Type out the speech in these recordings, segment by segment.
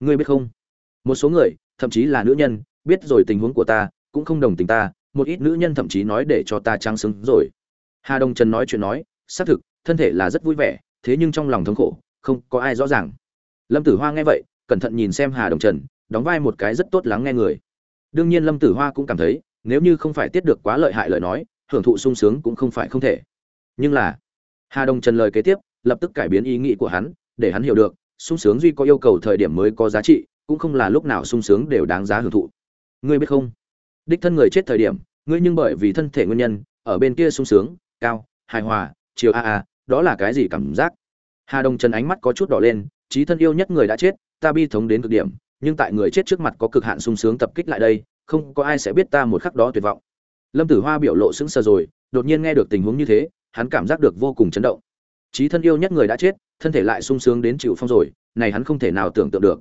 ngươi biết không? Một số người, thậm chí là nữ nhân, biết rồi tình huống của ta, cũng không đồng tình ta, một ít nữ nhân thậm chí nói để cho ta trang xứng rồi. Hà đông trần nói chuyện nói, xác thực, thân thể là rất vui vẻ, thế nhưng trong lòng thống khổ, không có ai rõ ràng. Lâm tử hoa nghe vậy, cẩn thận nhìn xem hà đồng trần, đóng vai một cái rất tốt lắng nghe người. Đương nhiên lâm tử hoa cũng cảm thấy, nếu như không phải tiết được quá lợi hại lời nói, hưởng thụ sung sướng cũng không phải không thể. Nhưng là, hà đồng trần lời kế tiếp, lập tức cải biến ý nghĩ của hắn, để hắn hiểu được sung sướng duy có yêu cầu thời điểm mới có giá trị, cũng không là lúc nào sung sướng đều đáng giá hưởng thụ. Ngươi biết không? Đích thân người chết thời điểm, ngươi nhưng bởi vì thân thể nguyên nhân, ở bên kia sung sướng, cao, hài hòa, chiều a a, đó là cái gì cảm giác? Hà đồng trần ánh mắt có chút đỏ lên, trí thân yêu nhất người đã chết, ta bi thống đến cực điểm, nhưng tại người chết trước mặt có cực hạn sung sướng tập kích lại đây, không có ai sẽ biết ta một khắc đó tuyệt vọng. Lâm tử hoa biểu lộ sững sờ rồi, đột nhiên nghe được tình huống như thế, hắn cảm giác được vô cùng chấn động. Trí thân yêu nhất người đã chết, thân thể lại sung sướng đến chịu phong rồi này hắn không thể nào tưởng tượng được.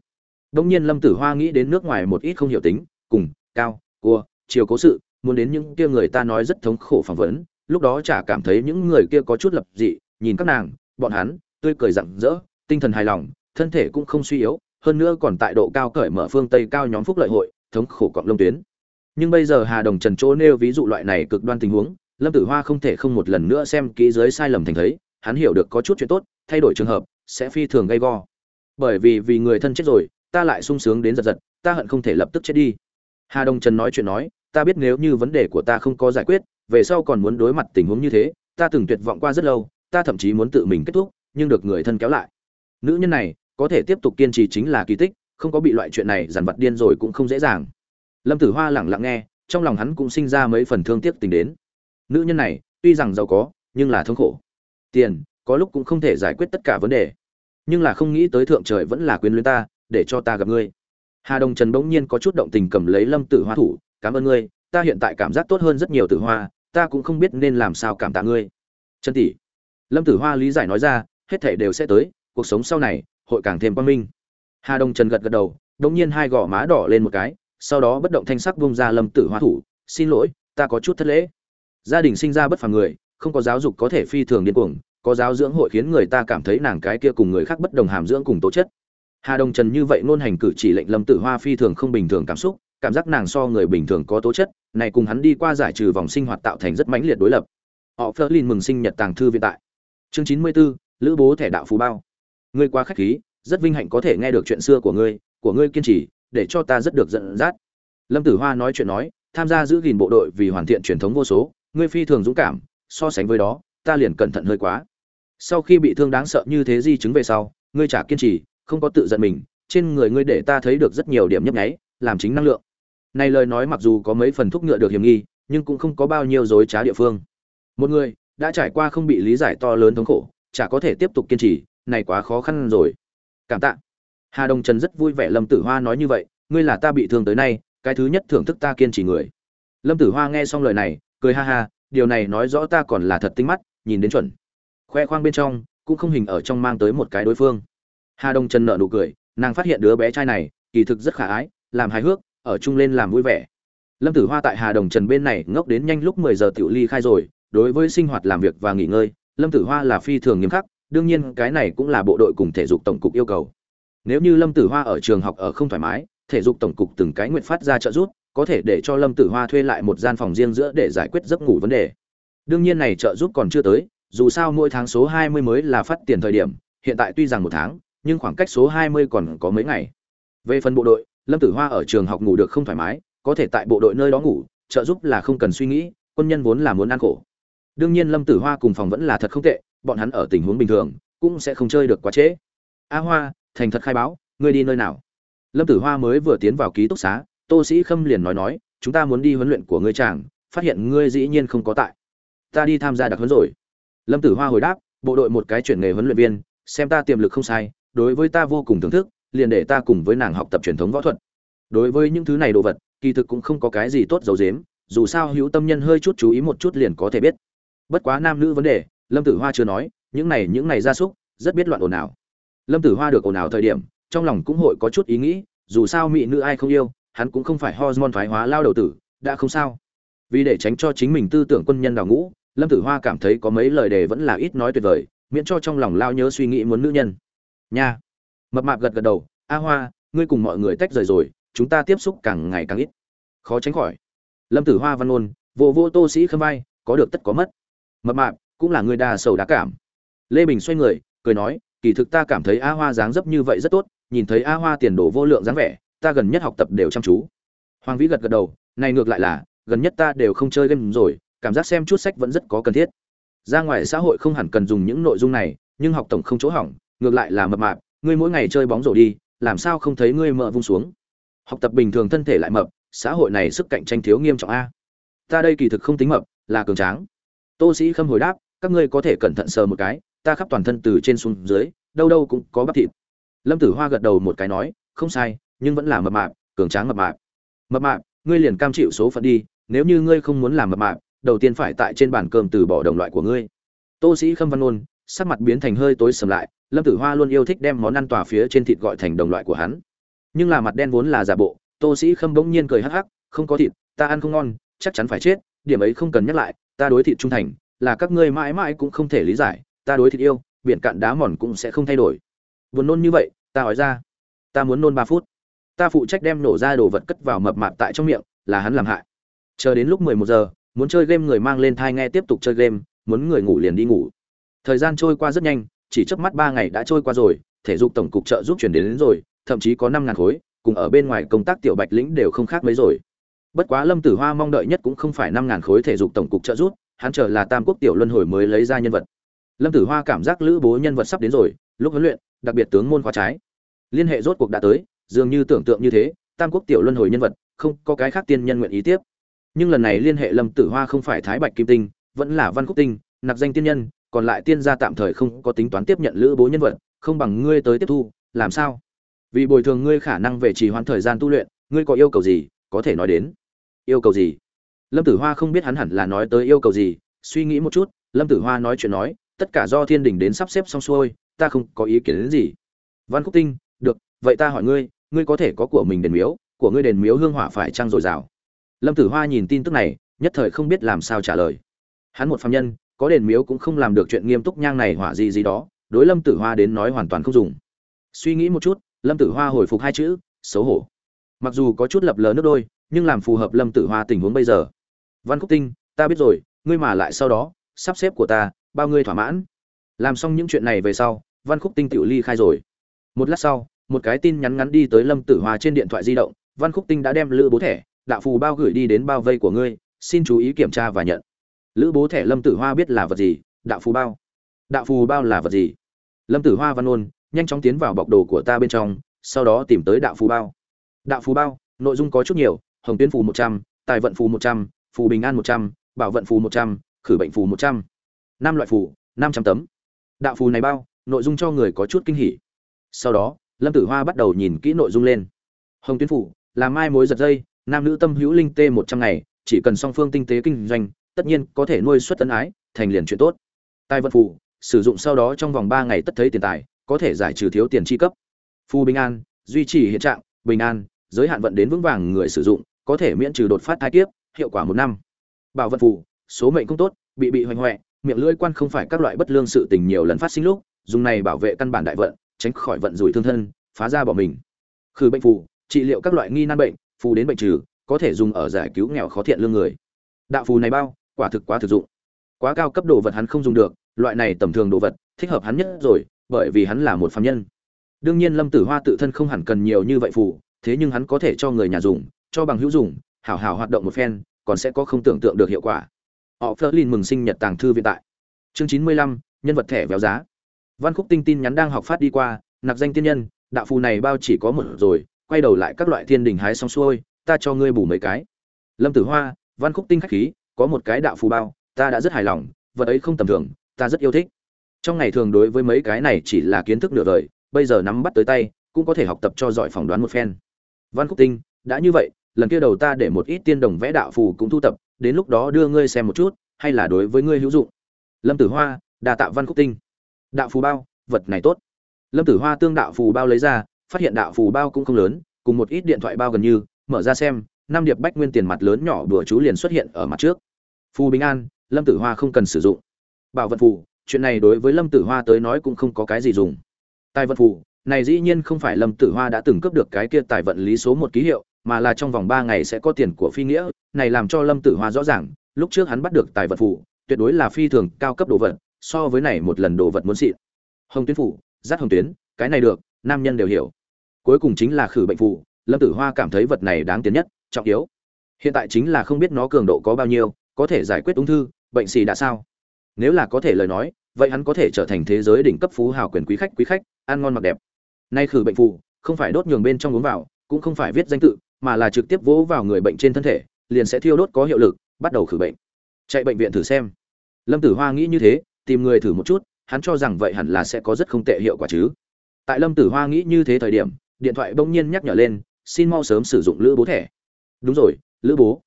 Đông nhiên lâm tử hoa nghĩ đến nước ngoài một ít không hiểu tính, cùng, cao, cua, chiều cố sự, muốn đến những kia người ta nói rất thống khổ phỏng vấn, lúc đó chả cảm thấy những người kia có chút lập dị, nhìn các nàng, bọn hắn, tươi cười rạng rỡ, tinh thần hài lòng, thân thể cũng không suy yếu, hơn nữa còn tại độ cao cởi mở phương tây cao nhóm phúc lợi hội, thống khổ cọng lông tuyến. Nhưng bây giờ hà đồng trần chỗ nêu ví dụ loại này cực đoan tình huống, lâm tử hoa không thể không một lần nữa xem kỹ giới sai lầm thành thấy, hắn hiểu được có chút chuyện tốt, thay đổi trường hợp, sẽ phi thường gây go bởi vì vì người thân chết rồi, ta lại sung sướng đến giật giật, ta hận không thể lập tức chết đi. Hà Đông trần nói chuyện nói, ta biết nếu như vấn đề của ta không có giải quyết, về sau còn muốn đối mặt tình huống như thế, ta từng tuyệt vọng qua rất lâu, ta thậm chí muốn tự mình kết thúc, nhưng được người thân kéo lại. Nữ nhân này, có thể tiếp tục kiên trì chính là kỳ tích, không có bị loại chuyện này dằn vặt điên rồi cũng không dễ dàng. Lâm tử hoa lẳng lặng nghe, trong lòng hắn cũng sinh ra mấy phần thương tiếc tình đến. Nữ nhân này, tuy rằng giàu có, nhưng là thống khổ. Tiền, có lúc cũng không thể giải quyết tất cả vấn đề nhưng là không nghĩ tới thượng trời vẫn là quyến luyến ta, để cho ta gặp ngươi. Hà đồng trần bỗng nhiên có chút động tình cầm lấy lâm tử hoa thủ, cảm ơn ngươi, ta hiện tại cảm giác tốt hơn rất nhiều tử hoa, ta cũng không biết nên làm sao cảm tạ ngươi. Trần tỷ. Lâm tử hoa lý giải nói ra, hết thể đều sẽ tới, cuộc sống sau này, hội càng thêm quang minh. Hà đồng trần gật gật đầu đống nhiên hai gò má đỏ lên một cái, sau đó bất động thanh sắc bông ra lâm tử hoa thủ, xin lỗi, ta có chút thất lễ. Gia đình sinh ra bất phàm người, không có giáo dục có thể phi thường điên cuồng có giáo dưỡng hội khiến người ta cảm thấy nàng cái kia cùng người khác bất đồng hàm dưỡng cùng tố chất. Hà đồng trần như vậy ngôn hành cử chỉ lệnh lâm tử hoa phi thường không bình thường cảm xúc cảm giác nàng so người bình thường có tố chất này cùng hắn đi qua giải trừ vòng sinh hoạt tạo thành rất mãnh liệt đối lập. Họ phơ linh mừng sinh nhật tàng thư viện tại. Chương chín mươi 94, lữ bố thẻ đạo phú bao. Ngươi quá khách khí rất vinh hạnh có thể nghe được chuyện xưa của ngươi của ngươi kiên trì để cho ta rất được giận dắt. Lâm tử hoa nói chuyện nói tham gia giữ gìn bộ đội vì hoàn thiện truyền thống vô số ngươi phi thường dũng cảm so sánh với đó ta liền cẩn thận hơi quá. Sau khi bị thương đáng sợ như thế di chứng về sau, ngươi chả kiên trì, không có tự giận mình, trên người ngươi để ta thấy được rất nhiều điểm nhấp nháy, làm chính năng lượng. Này lời nói mặc dù có mấy phần thúc ngựa được hiểm nghi, nhưng cũng không có bao nhiêu dối trá địa phương. Một người đã trải qua không bị lý giải to lớn thống khổ, chả có thể tiếp tục kiên trì, này quá khó khăn rồi. Cảm tạ. Hà đồng trần rất vui vẻ lâm tử hoa nói như vậy, ngươi là ta bị thương tới nay, cái thứ nhất thưởng thức ta kiên trì người. Lâm tử hoa nghe xong lời này, cười ha ha, điều này nói rõ ta còn là thật tinh mắt nhìn đến chuẩn. Khoe khoang bên trong cũng không hình ở trong mang tới một cái đối phương. Hà Đông trần nợ nụ cười, nàng phát hiện đứa bé trai này, kỳ thực rất khả ái, làm hài hước, ở chung lên làm vui vẻ. Lâm tử hoa tại hà đồng trần bên này ngốc đến nhanh lúc mười giờ tiểu ly khai rồi, đối với sinh hoạt làm việc và nghỉ ngơi, lâm tử hoa là phi thường nghiêm khắc, đương nhiên cái này cũng là bộ đội cùng thể dục tổng cục yêu cầu. Nếu như lâm tử hoa ở trường học ở không thoải mái, thể dục tổng cục từng cái nguyện phát ra trợ giúp, có thể để cho lâm tử hoa thuê lại một gian phòng riêng giữa để giải quyết giấc ngủ vấn đề đương nhiên này trợ giúp còn chưa tới, dù sao mỗi tháng số 20 mới là phát tiền thời điểm, hiện tại tuy rằng một tháng, nhưng khoảng cách số 20 còn có mấy ngày. Về phần bộ đội, lâm tử hoa ở trường học ngủ được không thoải mái, có thể tại bộ đội nơi đó ngủ, trợ giúp là không cần suy nghĩ, quân nhân vốn là muốn ăn khổ. Đương nhiên lâm tử hoa cùng phòng vẫn là thật không tệ, bọn hắn ở tình huống bình thường, cũng sẽ không chơi được quá trễ. A hoa, thành thật khai báo, ngươi đi nơi nào? Lâm tử hoa mới vừa tiến vào ký túc xá, tô sĩ khâm liền nói nói, chúng ta muốn đi huấn luyện của ngươi chàng, phát hiện ngươi dĩ nhiên không có tại ta đi tham gia đặc huấn rồi. Lâm tử hoa hồi đáp, bộ đội một cái chuyển nghề huấn luyện viên, xem ta tiềm lực không sai, đối với ta vô cùng thưởng thức, liền để ta cùng với nàng học tập truyền thống võ thuật. Đối với những thứ này đồ vật, kỳ thực cũng không có cái gì tốt dấu dếm dù sao hữu tâm nhân hơi chút chú ý một chút liền có thể biết. Bất quá nam nữ vấn đề, lâm tử hoa chưa nói, những này những này gia súc, rất biết loạn ồn ào. Lâm tử hoa được ồn ào thời điểm, trong lòng cũng hội có chút ý nghĩ, dù sao mỹ nữ ai không yêu, hắn cũng không phải hormone thoái hóa lao đầu tử, đã không sao. Vì để tránh cho chính mình tư tưởng quân nhân đào ngũ lâm tử hoa cảm thấy có mấy lời đề vẫn là ít nói tuyệt vời, miễn cho trong lòng lao nhớ suy nghĩ muốn nữ nhân. Nha. Mập mạp gật gật đầu, a hoa, ngươi cùng mọi người tách rời rồi, chúng ta tiếp xúc càng ngày càng ít. Khó tránh khỏi. Lâm tử hoa văn ôn vô vô tô sĩ khâm vai, có được tất có mất. Mập mạp, cũng là người đa sầu đá cảm. Lê bình xoay người, cười nói, kỳ thực ta cảm thấy a hoa dáng dấp như vậy rất tốt, nhìn thấy a hoa tiền đồ vô lượng dáng vẻ, ta gần nhất học tập đều chăm chú. Hoàng vĩ gật gật đầu, này ngược lại là, gần nhất ta đều không chơi game rồi cảm giác xem chút sách vẫn rất có cần thiết. Ra ngoài xã hội không hẳn cần dùng những nội dung này, nhưng học tổng không chỗ hỏng, ngược lại là mập mạp, ngươi mỗi ngày chơi bóng rổ đi, làm sao không thấy ngươi mỡ vung xuống. Học tập bình thường thân thể lại mập, xã hội này sức cạnh tranh thiếu nghiêm trọng a. Ta đây kỳ thực không tính mập, là cường tráng. Tô sĩ khâm hồi đáp, các ngươi có thể cẩn thận sờ một cái, ta khắp toàn thân từ trên xuống dưới, đâu đâu cũng có bắp thịt. Lâm tử hoa gật đầu một cái nói, không sai, nhưng vẫn là mập mạp, cường tráng mập mạp. Mập mạp, ngươi liền cam chịu số phận đi, nếu như ngươi không muốn làm mập mạp đầu tiên phải tại trên bàn cơm từ bỏ đồng loại của ngươi. Tô sĩ khâm văn ôn sắc mặt biến thành hơi tối sầm lại, lâm tử hoa luôn yêu thích đem món ăn tòa phía trên thịt gọi thành đồng loại của hắn. Nhưng là mặt đen vốn là giả bộ, tô sĩ khâm bỗng nhiên cười hắc hắc, không có thịt, ta ăn không ngon, chắc chắn phải chết, điểm ấy không cần nhắc lại, ta đối thịt trung thành, là các ngươi mãi mãi cũng không thể lý giải, ta đối thịt yêu, biển cạn đá mòn cũng sẽ không thay đổi. Buồn nôn như vậy, ta hỏi ra, ta muốn nôn ba phút. Ta phụ trách đem nổ ra đồ vật cất vào mập mạp tại trong miệng, là hắn làm hại. Chờ đến lúc mười một giờ muốn chơi game người mang lên thai nghe tiếp tục chơi game muốn người ngủ liền đi ngủ. Thời gian trôi qua rất nhanh chỉ trước mắt ba ngày đã trôi qua rồi thể dục tổng cục trợ giúp chuyển đến, đến rồi thậm chí có năm ngàn khối cùng ở bên ngoài công tác tiểu bạch lĩnh đều không khác mấy rồi. Bất quá lâm tử hoa mong đợi nhất cũng không phải năm ngàn khối thể dục tổng cục trợ giúp hắn chờ là tam quốc tiểu luân hồi mới lấy ra nhân vật. Lâm tử hoa cảm giác lữ bố nhân vật sắp đến rồi lúc huấn luyện đặc biệt tướng môn khóa trái. Liên hệ rốt cuộc đã tới dường như tưởng tượng như thế tam quốc tiểu luân hồi nhân vật không có cái khác tiên nhân nguyện ý tiếp nhưng lần này liên hệ lâm tử hoa không phải thái bạch kim tinh, vẫn là văn khúc tinh, nạp danh tiên nhân, còn lại tiên gia tạm thời không có tính toán tiếp nhận lữ bố nhân vật, không bằng ngươi tới tiếp thu, làm sao? Vì bồi thường ngươi khả năng về trì hoãn thời gian tu luyện, ngươi có yêu cầu gì, có thể nói đến. Yêu cầu gì? Lâm tử hoa không biết hắn hẳn là nói tới yêu cầu gì, suy nghĩ một chút, lâm tử hoa nói chuyện nói, tất cả do thiên đình đến sắp xếp xong xuôi, ta không có ý kiến đến gì. Văn khúc tinh, được, vậy ta hỏi ngươi ngươi có thể có của mình đền miếu, của ngươi đền miếu hương hỏa phải trăng dồi dào lâm tử hoa nhìn tin tức này, nhất thời không biết làm sao trả lời. Hắn một phạm nhân, có đền miếu cũng không làm được chuyện nghiêm túc nhang này hỏa gì gì đó, đối lâm tử hoa đến nói hoàn toàn không dùng. Suy nghĩ một chút, lâm tử hoa hồi phục hai chữ, xấu hổ. Mặc dù có chút lập lờ nước đôi, nhưng làm phù hợp lâm tử hoa tình huống bây giờ. Văn khúc tinh, ta biết rồi, ngươi mà lại sau đó, sắp xếp của ta, bao ngươi thỏa mãn. Làm xong những chuyện này về sau, văn khúc tinh tự ly khai rồi. Một lát sau, một cái tin nhắn ngắn đi tới lâm tử hoa trên điện thoại di động, văn khúc tinh đã đem lữ bố thẻ đạo phù bao gửi đi đến bao vây của ngươi, xin chú ý kiểm tra và nhận. Lữ bố thẻ lâm tử hoa biết là vật gì? Đạo phù bao. Đạo phù bao là vật gì? Lâm tử hoa văn ôn nhanh chóng tiến vào bọc đồ của ta bên trong, sau đó tìm tới đạo phù bao. Đạo phù bao, nội dung có chút nhiều, hồng tuyến phù một trăm, tài vận phù một trăm, phù bình an một trăm, bảo vận phù một trăm, khử bệnh phù một trăm. Năm loại phù, năm trăm tấm. Đạo phù này bao, nội dung cho người có chút kinh hỉ. Sau đó, lâm tử hoa bắt đầu nhìn kỹ nội dung lên. Hồng tuyến phù, là mai mối giật dây nam nữ tâm hữu linh tê một trăm ngày, chỉ cần song phương tinh tế kinh doanh, tất nhiên có thể nuôi xuất tân ái, thành liền chuyện tốt. Tài vận phù, sử dụng sau đó trong vòng ba ngày tất thấy tiền tài, có thể giải trừ thiếu tiền chi cấp. Phù bình an, duy trì hiện trạng, bình an, giới hạn vận đến vững vàng người sử dụng, có thể miễn trừ đột phát thai kiếp, hiệu quả một năm. Bảo vận phù, số mệnh không tốt, bị bị hoành hoẹ, miệng lưỡi quan không phải các loại bất lương sự tình nhiều lần phát sinh lúc, dùng này bảo vệ căn bản đại vận, tránh khỏi vận rủi thương thân, phá ra bỏ mình. Khử bệnh phù, trị liệu các loại nghi nan bệnh phù đến bệnh trừ, có thể dùng ở giải cứu nghèo khó thiện lương người. Đạo phù này bao, quả thực quá thực dụng. Quá cao cấp đồ vật hắn không dùng được, loại này tầm thường đồ vật, thích hợp hắn nhất rồi, bởi vì hắn là một phạm nhân. Đương nhiên lâm tử hoa tự thân không hẳn cần nhiều như vậy phù, thế nhưng hắn có thể cho người nhà dùng, cho bằng hữu dùng, hảo hảo hoạt động một phen, còn sẽ có không tưởng tượng được hiệu quả. Họ Flerlin mừng sinh nhật tàng thư viện tại. Chương chín mươi lăm, nhân vật thẻ véo giá. Văn khúc tinh tin nhắn đang học phát đi qua, nạp danh tiên nhân, đạo phù này bao chỉ có một rồi quay đầu lại các loại thiên đình hái xong xuôi, ta cho ngươi bù mấy cái. Lâm tử hoa, văn khúc tinh khách khí, có một cái đạo phù bao, ta đã rất hài lòng, vật ấy không tầm thường, ta rất yêu thích. Trong ngày thường đối với mấy cái này chỉ là kiến thức nửa đời, bây giờ nắm bắt tới tay, cũng có thể học tập cho giỏi phỏng đoán một phen. Văn khúc tinh, đã như vậy, lần kia đầu ta để một ít tiên đồng vẽ đạo phù cũng thu tập, đến lúc đó đưa ngươi xem một chút, hay là đối với ngươi hữu dụng. Lâm tử hoa đà tạ văn khúc tinh. Đạo phù bao, vật này tốt. Lâm tử hoa tương đạo phù bao lấy ra phát hiện đạo phù bao cũng không lớn cùng một ít điện thoại bao gần như mở ra xem năm điệp bách nguyên tiền mặt lớn nhỏ đùa chú liền xuất hiện ở mặt trước. Phù bình an lâm tử hoa không cần sử dụng. Bảo vật phù chuyện này đối với lâm tử hoa tới nói cũng không có cái gì dùng. Tài vật phù này dĩ nhiên không phải lâm tử hoa đã từng cướp được cái kia tài vận lý số một ký hiệu mà là trong vòng ba ngày sẽ có tiền của phi nghĩa này làm cho lâm tử hoa rõ ràng lúc trước hắn bắt được tài vật Phù, tuyệt đối là phi thường cao cấp đồ vật so với này một lần đồ vật muốn xịn. Hồng tuyến phủ giáp hồng tuyến cái này được nam nhân đều hiểu cuối cùng chính là khử bệnh phụ. lâm tử hoa cảm thấy vật này đáng tiến nhất trọng yếu. Hiện tại chính là không biết nó cường độ có bao nhiêu có thể giải quyết ung thư bệnh xì đã sao? Nếu là có thể lời nói vậy hắn có thể trở thành thế giới đỉnh cấp phú hào quyền quý khách quý khách ăn ngon mặc đẹp. Nay khử bệnh phụ, không phải đốt nhường bên trong uống vào cũng không phải viết danh tự mà là trực tiếp vỗ vào người bệnh trên thân thể liền sẽ thiêu đốt có hiệu lực bắt đầu khử bệnh. Chạy bệnh viện thử xem. Lâm tử hoa nghĩ như thế tìm người thử một chút hắn cho rằng vậy hẳn là sẽ có rất không tệ hiệu quả chứ. Tại lâm tử hoa nghĩ như thế thời điểm điện thoại bỗng nhiên nhắc nhở lên, xin mau sớm sử dụng lữ bố thẻ. Đúng rồi, lữ bố.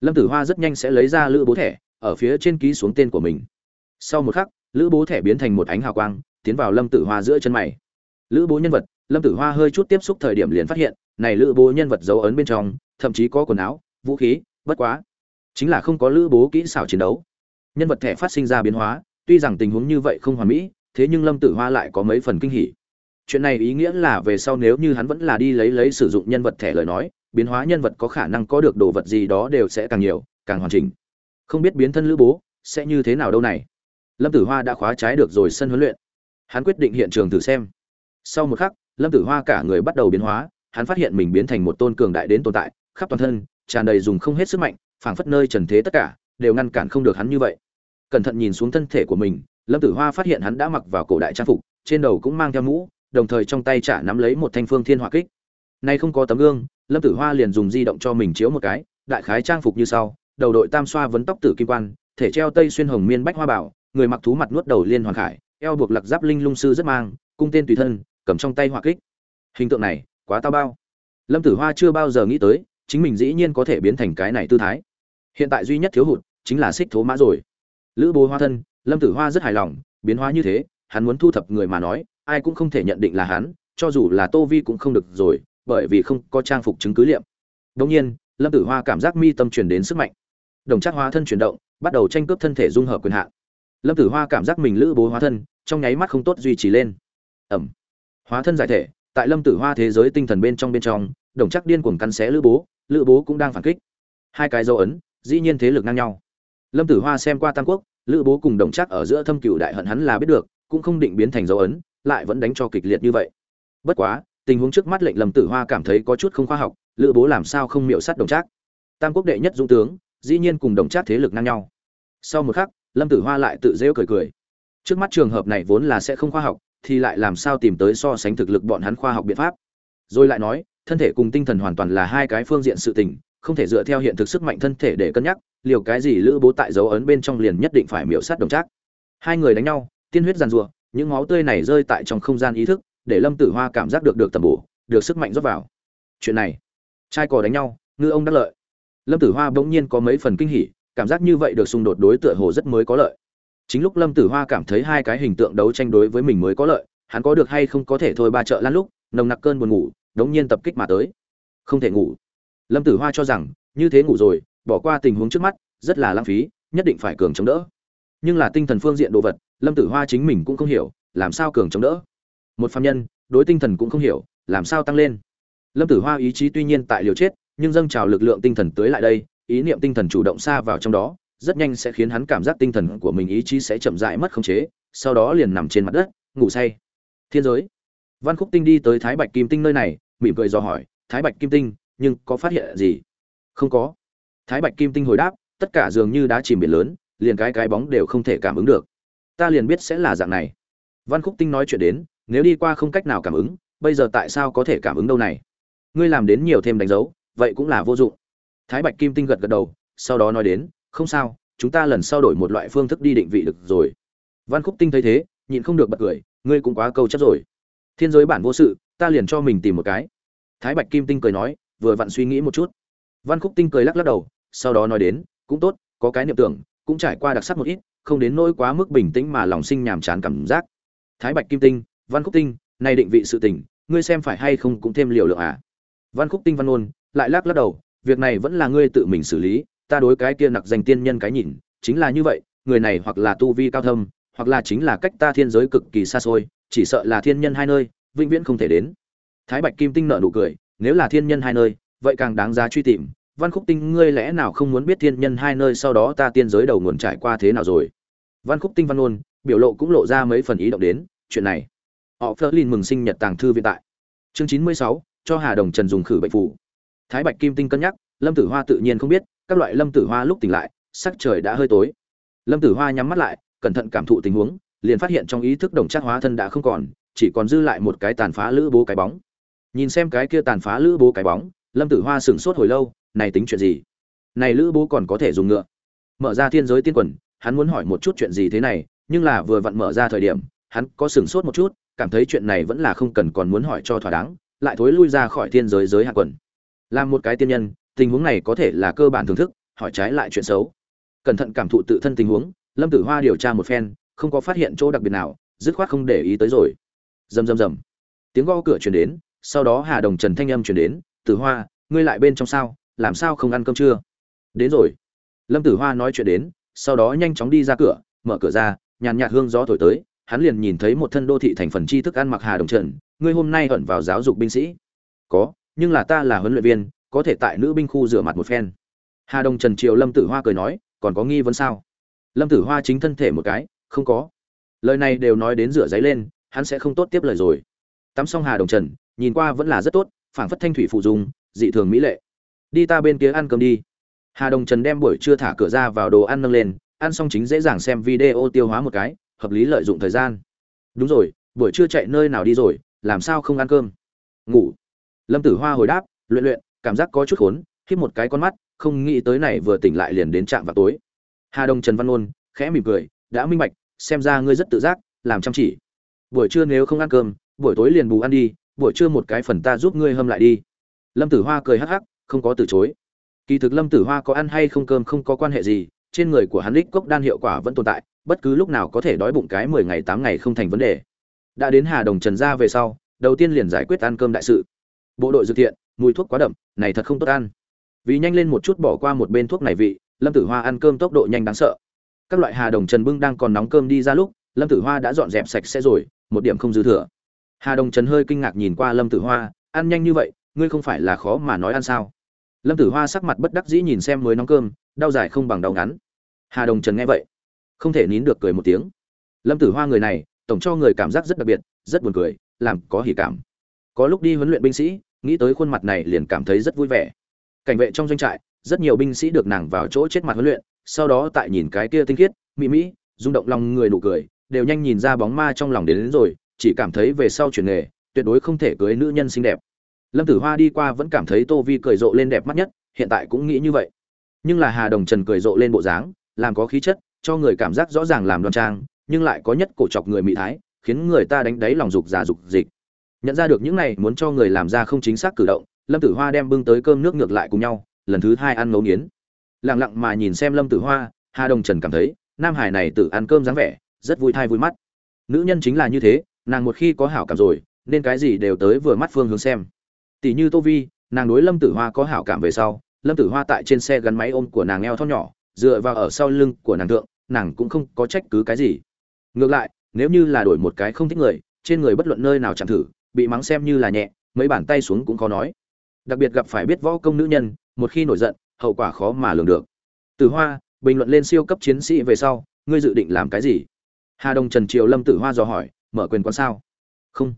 Lâm tử hoa rất nhanh sẽ lấy ra lữ bố thẻ, ở phía trên ký xuống tên của mình. Sau một khắc, lữ bố thẻ biến thành một ánh hào quang, tiến vào lâm tử hoa giữa chân mày. Lữ bố nhân vật, lâm tử hoa hơi chút tiếp xúc thời điểm liền phát hiện, này lữ bố nhân vật dấu ấn bên trong, thậm chí có quần áo, vũ khí, bất quá, chính là không có lữ bố kỹ xảo chiến đấu. Nhân vật thẻ phát sinh ra biến hóa, tuy rằng tình huống như vậy không hoàn mỹ, thế nhưng lâm tử hoa lại có mấy phần kinh hỉ chuyện này ý nghĩa là về sau nếu như hắn vẫn là đi lấy lấy sử dụng nhân vật thẻ lời nói, biến hóa nhân vật có khả năng có được đồ vật gì đó đều sẽ càng nhiều, càng hoàn chỉnh. Không biết biến thân lữ bố sẽ như thế nào đâu này. Lâm tử hoa đã khóa trái được rồi sân huấn luyện. Hắn quyết định hiện trường thử xem. Sau một khắc, lâm tử hoa cả người bắt đầu biến hóa, hắn phát hiện mình biến thành một tôn cường đại đến tồn tại, khắp toàn thân, tràn đầy dùng không hết sức mạnh, phảng phất nơi trần thế tất cả, đều ngăn cản không được hắn như vậy. Cẩn thận nhìn xuống thân thể của mình, lâm tử hoa phát hiện hắn đã mặc vào cổ đại trang phục, trên đầu cũng mang theo mũ đồng thời trong tay trả nắm lấy một thanh phương thiên hỏa kích. Nay không có tấm gương, lâm tử hoa liền dùng di động cho mình chiếu một cái, đại khái trang phục như sau, đầu đội tam xoa vấn tóc tử kim quan, thể treo tây xuyên hồng miên bách hoa bảo, người mặc thú mặt nuốt đầu liên hoàn khải, eo buộc lặc giáp linh lung sư rất mang, cung tên tùy thân, cầm trong tay hỏa kích. Hình tượng này, quá tao bao. Lâm tử hoa chưa bao giờ nghĩ tới, chính mình dĩ nhiên có thể biến thành cái này tư thái. Hiện tại duy nhất thiếu hụt, chính là xích thố mã rồi. Lữ bố hoa thân, lâm tử hoa rất hài lòng, biến hóa như thế, hắn muốn thu thập người mà nói ai cũng không thể nhận định là hắn, cho dù là tô vi cũng không được rồi, bởi vì không có trang phục chứng cứ liệm. Đông nhiên, lâm tử hoa cảm giác mi tâm truyền đến sức mạnh. Đồng chắc hóa thân chuyển động, bắt đầu tranh cướp thân thể dung hợp quyền hạn. Lâm tử hoa cảm giác mình lữ bố hóa thân, trong nháy mắt không tốt duy trì lên. Ẩm. Hóa thân giải thể, tại lâm tử hoa thế giới tinh thần bên trong bên trong, đồng chắc điên cuồng cắn xé lữ bố lữ bố cũng đang phản kích. Hai cái dấu ấn, dĩ nhiên thế lực ngang nhau. Lâm tử hoa xem qua tam quốc, lữ bố cùng đồng chắc ở giữa thâm cựu đại hận hắn là biết được, cũng không định biến thành dấu ấn lại vẫn đánh cho kịch liệt như vậy. Bất quá, tình huống trước mắt lệnh lâm tử hoa cảm thấy có chút không khoa học, lữ bố làm sao không miệu sát đồng trác. Tam quốc đệ nhất dũng tướng, dĩ nhiên cùng đồng trác thế lực ngang nhau. Sau một khắc, lâm tử hoa lại tự rêu cười cười. Trước mắt trường hợp này vốn là sẽ không khoa học, thì lại làm sao tìm tới so sánh thực lực bọn hắn khoa học biện pháp. Rồi lại nói, thân thể cùng tinh thần hoàn toàn là hai cái phương diện sự tình, không thể dựa theo hiện thực sức mạnh thân thể để cân nhắc, liều cái gì lữ bố tại dấu ấn bên trong liền nhất định phải miễu sát đồng trác. Hai người đánh nhau, tiên huyết giàn rùa những máu tươi này rơi tại trong không gian ý thức, để lâm tử hoa cảm giác được được tầm bổ, được sức mạnh rót vào. Chuyện này, trai cò đánh nhau, ngư ông đắc lợi. Lâm tử hoa bỗng nhiên có mấy phần kinh hỉ, cảm giác như vậy được xung đột đối tựa hồ rất mới có lợi. Chính lúc lâm tử hoa cảm thấy hai cái hình tượng đấu tranh đối với mình mới có lợi, hắn có được hay không có thể thôi ba chợ lan lúc, nồng nặc cơn buồn ngủ, đống nhiên tập kích mà tới. Không thể ngủ. Lâm tử hoa cho rằng, như thế ngủ rồi, bỏ qua tình huống trước mắt, rất là lãng phí, nhất định phải cường chống đỡ. Nhưng là tinh thần phương diện đồ vật lâm tử hoa chính mình cũng không hiểu, làm sao cường chống đỡ? Một phạm nhân, đối tinh thần cũng không hiểu, làm sao tăng lên? Lâm tử hoa ý chí tuy nhiên tại liều chết, nhưng dâng trào lực lượng tinh thần tới lại đây, ý niệm tinh thần chủ động xa vào trong đó, rất nhanh sẽ khiến hắn cảm giác tinh thần của mình ý chí sẽ chậm rãi mất khống chế, sau đó liền nằm trên mặt đất, ngủ say. Thiên giới. Văn khúc tinh đi tới thái bạch kim tinh nơi này, mỉm cười dò hỏi, thái bạch kim tinh, nhưng có phát hiện gì? Không có. Thái bạch kim tinh hồi đáp, tất cả dường như đã chìm biển lớn, liền cái cái bóng đều không thể cảm ứng được ta liền biết sẽ là dạng này. Văn khúc tinh nói chuyện đến, nếu đi qua không cách nào cảm ứng, bây giờ tại sao có thể cảm ứng đâu này? Ngươi làm đến nhiều thêm đánh dấu, vậy cũng là vô dụng. Thái bạch kim tinh gật gật đầu, sau đó nói đến, không sao, chúng ta lần sau đổi một loại phương thức đi định vị được rồi. Văn khúc tinh thấy thế, nhịn không được bật cười, ngươi cũng quá câu chấp rồi. Thiên giới bản vô sự, ta liền cho mình tìm một cái. Thái bạch kim tinh cười nói, vừa vặn suy nghĩ một chút. Văn khúc tinh cười lắc lắc đầu, sau đó nói đến, cũng tốt, có cái niệm tưởng, cũng trải qua đặc sắc một ít không đến nỗi quá mức bình tĩnh mà lòng sinh nhàm chán cảm giác. Thái bạch kim tinh, văn khúc tinh, này định vị sự tình, ngươi xem phải hay không cũng thêm liều lượng à? Văn khúc tinh văn ôn, lại lắc lắc đầu, việc này vẫn là ngươi tự mình xử lý, ta đối cái kia nặc danh tiên nhân cái nhìn, chính là như vậy, người này hoặc là tu vi cao thâm, hoặc là chính là cách ta thiên giới cực kỳ xa xôi, chỉ sợ là thiên nhân hai nơi, vĩnh viễn không thể đến. Thái bạch kim tinh nợ nụ cười, nếu là thiên nhân hai nơi, vậy càng đáng giá truy tìm. Văn khúc tinh, ngươi lẽ nào không muốn biết thiên nhân hai nơi sau đó ta tiên giới đầu nguồn trải qua thế nào rồi? Văn khúc tinh văn ôn biểu lộ cũng lộ ra mấy phần ý động đến, chuyện này. Họ phớt lên mừng sinh nhật tàng thư viện tại. Chương chín mươi sáu, cho hà đồng trần dùng khử bệnh phủ thái bạch kim tinh cân nhắc, lâm tử hoa tự nhiên không biết, các loại lâm tử hoa lúc tỉnh lại, sắc trời đã hơi tối. Lâm tử hoa nhắm mắt lại, cẩn thận cảm thụ tình huống, liền phát hiện trong ý thức đồng chất hóa thân đã không còn, chỉ còn dư lại một cái tàn phá lữ bố cái bóng. Nhìn xem cái kia tàn phá lữ bố cái bóng, lâm tử hoa sửng sốt hồi lâu, này tính chuyện gì? Này lữ bố còn có thể dùng ngựa. Mở ra thiên giới tiên quần hắn muốn hỏi một chút chuyện gì thế này, nhưng là vừa vặn mở ra thời điểm, hắn có sửng sốt một chút, cảm thấy chuyện này vẫn là không cần còn muốn hỏi cho thỏa đáng, lại thối lui ra khỏi thiên giới giới hạ quần. Làm một cái tiên nhân, tình huống này có thể là cơ bản thưởng thức, hỏi trái lại chuyện xấu. Cẩn thận cảm thụ tự thân tình huống, lâm tử hoa điều tra một phen, không có phát hiện chỗ đặc biệt nào, dứt khoát không để ý tới rồi. Rầm rầm rầm. Tiếng gõ cửa chuyển đến, sau đó hà đồng trần thanh âm chuyển đến, tử hoa, ngươi lại bên trong sao? Làm sao không ăn cơm trưa đến rồi. Lâm tử hoa nói chuyện đến sau đó nhanh chóng đi ra cửa, mở cửa ra, nhàn nhạt hương gió thổi tới, hắn liền nhìn thấy một thân đô thị thành phần tri thức ăn mặc hà đồng trần, ngươi hôm nay ẩn vào giáo dục binh sĩ. Có, nhưng là ta là huấn luyện viên, có thể tại nữ binh khu rửa mặt một phen. Hà đồng trần triều lâm tử hoa cười nói, còn có nghi vấn sao? Lâm tử hoa chính thân thể một cái, không có. Lời này đều nói đến rửa giấy lên, hắn sẽ không tốt tiếp lời rồi. Tắm xong hà đồng trần, nhìn qua vẫn là rất tốt, phảng phất thanh thủy phụ dùng dị thường mỹ lệ. Đi ta bên kia ăn cơm đi hà đồng trần đem buổi trưa thả cửa ra vào đồ ăn nâng lên, ăn xong chính dễ dàng xem video tiêu hóa một cái, hợp lý lợi dụng thời gian. Đúng rồi, buổi trưa chạy nơi nào đi rồi, làm sao không ăn cơm? Ngủ. Lâm tử hoa hồi đáp, luyện luyện, cảm giác có chút khốn khép một cái con mắt, không nghĩ tới này vừa tỉnh lại liền đến trạm vào tối. Hà Đồng trần văn ôn khẽ mỉm cười, đã minh bạch, xem ra ngươi rất tự giác, làm chăm chỉ. Buổi trưa nếu không ăn cơm, buổi tối liền bù ăn đi, buổi trưa một cái phần ta giúp ngươi hâm lại đi. Lâm tử hoa cười hắc hắc, không có từ chối kỳ thực lâm tử hoa có ăn hay không cơm không có quan hệ gì, trên người của hắn lích cốc đan hiệu quả vẫn tồn tại, bất cứ lúc nào có thể đói bụng cái mười ngày tám ngày không thành vấn đề. Đã đến hà đồng trần ra về sau, đầu tiên liền giải quyết ăn cơm đại sự. Bộ đội dự thiện mùi thuốc quá đậm, này thật không tốt ăn. Vì nhanh lên một chút bỏ qua một bên thuốc này vị, lâm tử hoa ăn cơm tốc độ nhanh đáng sợ. Các loại hà đồng trần bưng đang còn nóng cơm đi ra lúc, lâm tử hoa đã dọn dẹp sạch sẽ rồi, một điểm không dư thừa. Hà đồng trần hơi kinh ngạc nhìn qua lâm tử hoa, ăn nhanh như vậy, ngươi không phải là khó mà nói ăn sao? Lâm tử hoa sắc mặt bất đắc dĩ nhìn xem mới nóng cơm đau dài không bằng đau ngắn. Hà đồng trần nghe vậy không thể nín được cười một tiếng. Lâm tử hoa người này tổng cho người cảm giác rất đặc biệt rất buồn cười làm có hỉ cảm. Có lúc đi huấn luyện binh sĩ nghĩ tới khuôn mặt này liền cảm thấy rất vui vẻ. Cảnh vệ trong doanh trại rất nhiều binh sĩ được nàng vào chỗ chết mặt huấn luyện sau đó tại nhìn cái kia tinh khiết mỹ mỹ rung động lòng người nụ cười đều nhanh nhìn ra bóng ma trong lòng đến, đến rồi chỉ cảm thấy về sau chuyển nghề tuyệt đối không thể cưới nữ nhân xinh đẹp lâm tử hoa đi qua vẫn cảm thấy tô vi cười rộ lên đẹp mắt nhất, hiện tại cũng nghĩ như vậy. Nhưng là hà đồng trần cười rộ lên bộ dáng, làm có khí chất, cho người cảm giác rõ ràng làm đoan trang, nhưng lại có nhất cổ chọc người mỹ thái, khiến người ta đánh đáy lòng dục giả dục dịch. Nhận ra được những này muốn cho người làm ra không chính xác cử động, lâm tử hoa đem bưng tới cơm nước ngược lại cùng nhau, lần thứ hai ăn ngấu nghiến. Lặng lặng mà nhìn xem lâm tử hoa, hà đồng trần cảm thấy, nam hải này tự ăn cơm dáng vẻ, rất vui thai vui mắt. Nữ nhân chính là như thế, nàng một khi có hảo cảm rồi, nên cái gì đều tới vừa mắt phương hướng xem tỷ như tô vi, nàng đối lâm tử hoa có hảo cảm về sau, lâm tử hoa tại trên xe gắn máy ôm của nàng eo thon nhỏ, dựa vào ở sau lưng của nàng thượng, nàng cũng không có trách cứ cái gì. Ngược lại, nếu như là đổi một cái không thích người, trên người bất luận nơi nào chẳng thử, bị mắng xem như là nhẹ, mấy bàn tay xuống cũng khó nói. Đặc biệt gặp phải biết võ công nữ nhân, một khi nổi giận, hậu quả khó mà lường được. Tử hoa, bình luận lên siêu cấp chiến sĩ về sau, ngươi dự định làm cái gì? Hà đông trần triều lâm tử hoa dò hỏi, mở quyền quán sao? Không.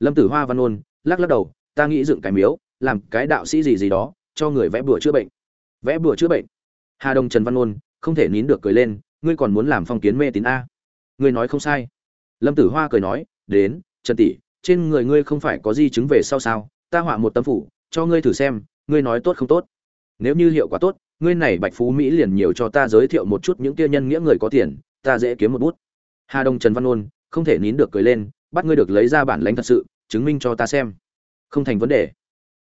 Lâm tử hoa văn ôn, lắc lắc đầu ta nghĩ dựng cái miếu, làm cái đạo sĩ gì gì đó, cho người vẽ bùa chữa bệnh. Vẽ bùa chữa bệnh? Hà đông trần văn ôn không thể nín được cười lên, ngươi còn muốn làm phong kiến mê tín a. Ngươi nói không sai. Lâm tử hoa cười nói, đến, trần tỷ, trên người ngươi không phải có di chứng về sau sao? Ta họa một tấm phủ, cho ngươi thử xem, ngươi nói tốt không tốt? Nếu như hiệu quả tốt, ngươi này bạch phú mỹ liền nhiều cho ta giới thiệu một chút những kia nhân nghĩa người có tiền, ta dễ kiếm một bút. Hà đông trần văn ôn không thể nín được cười lên, bắt ngươi được lấy ra bản lãnh thật sự, chứng minh cho ta xem không thành vấn đề.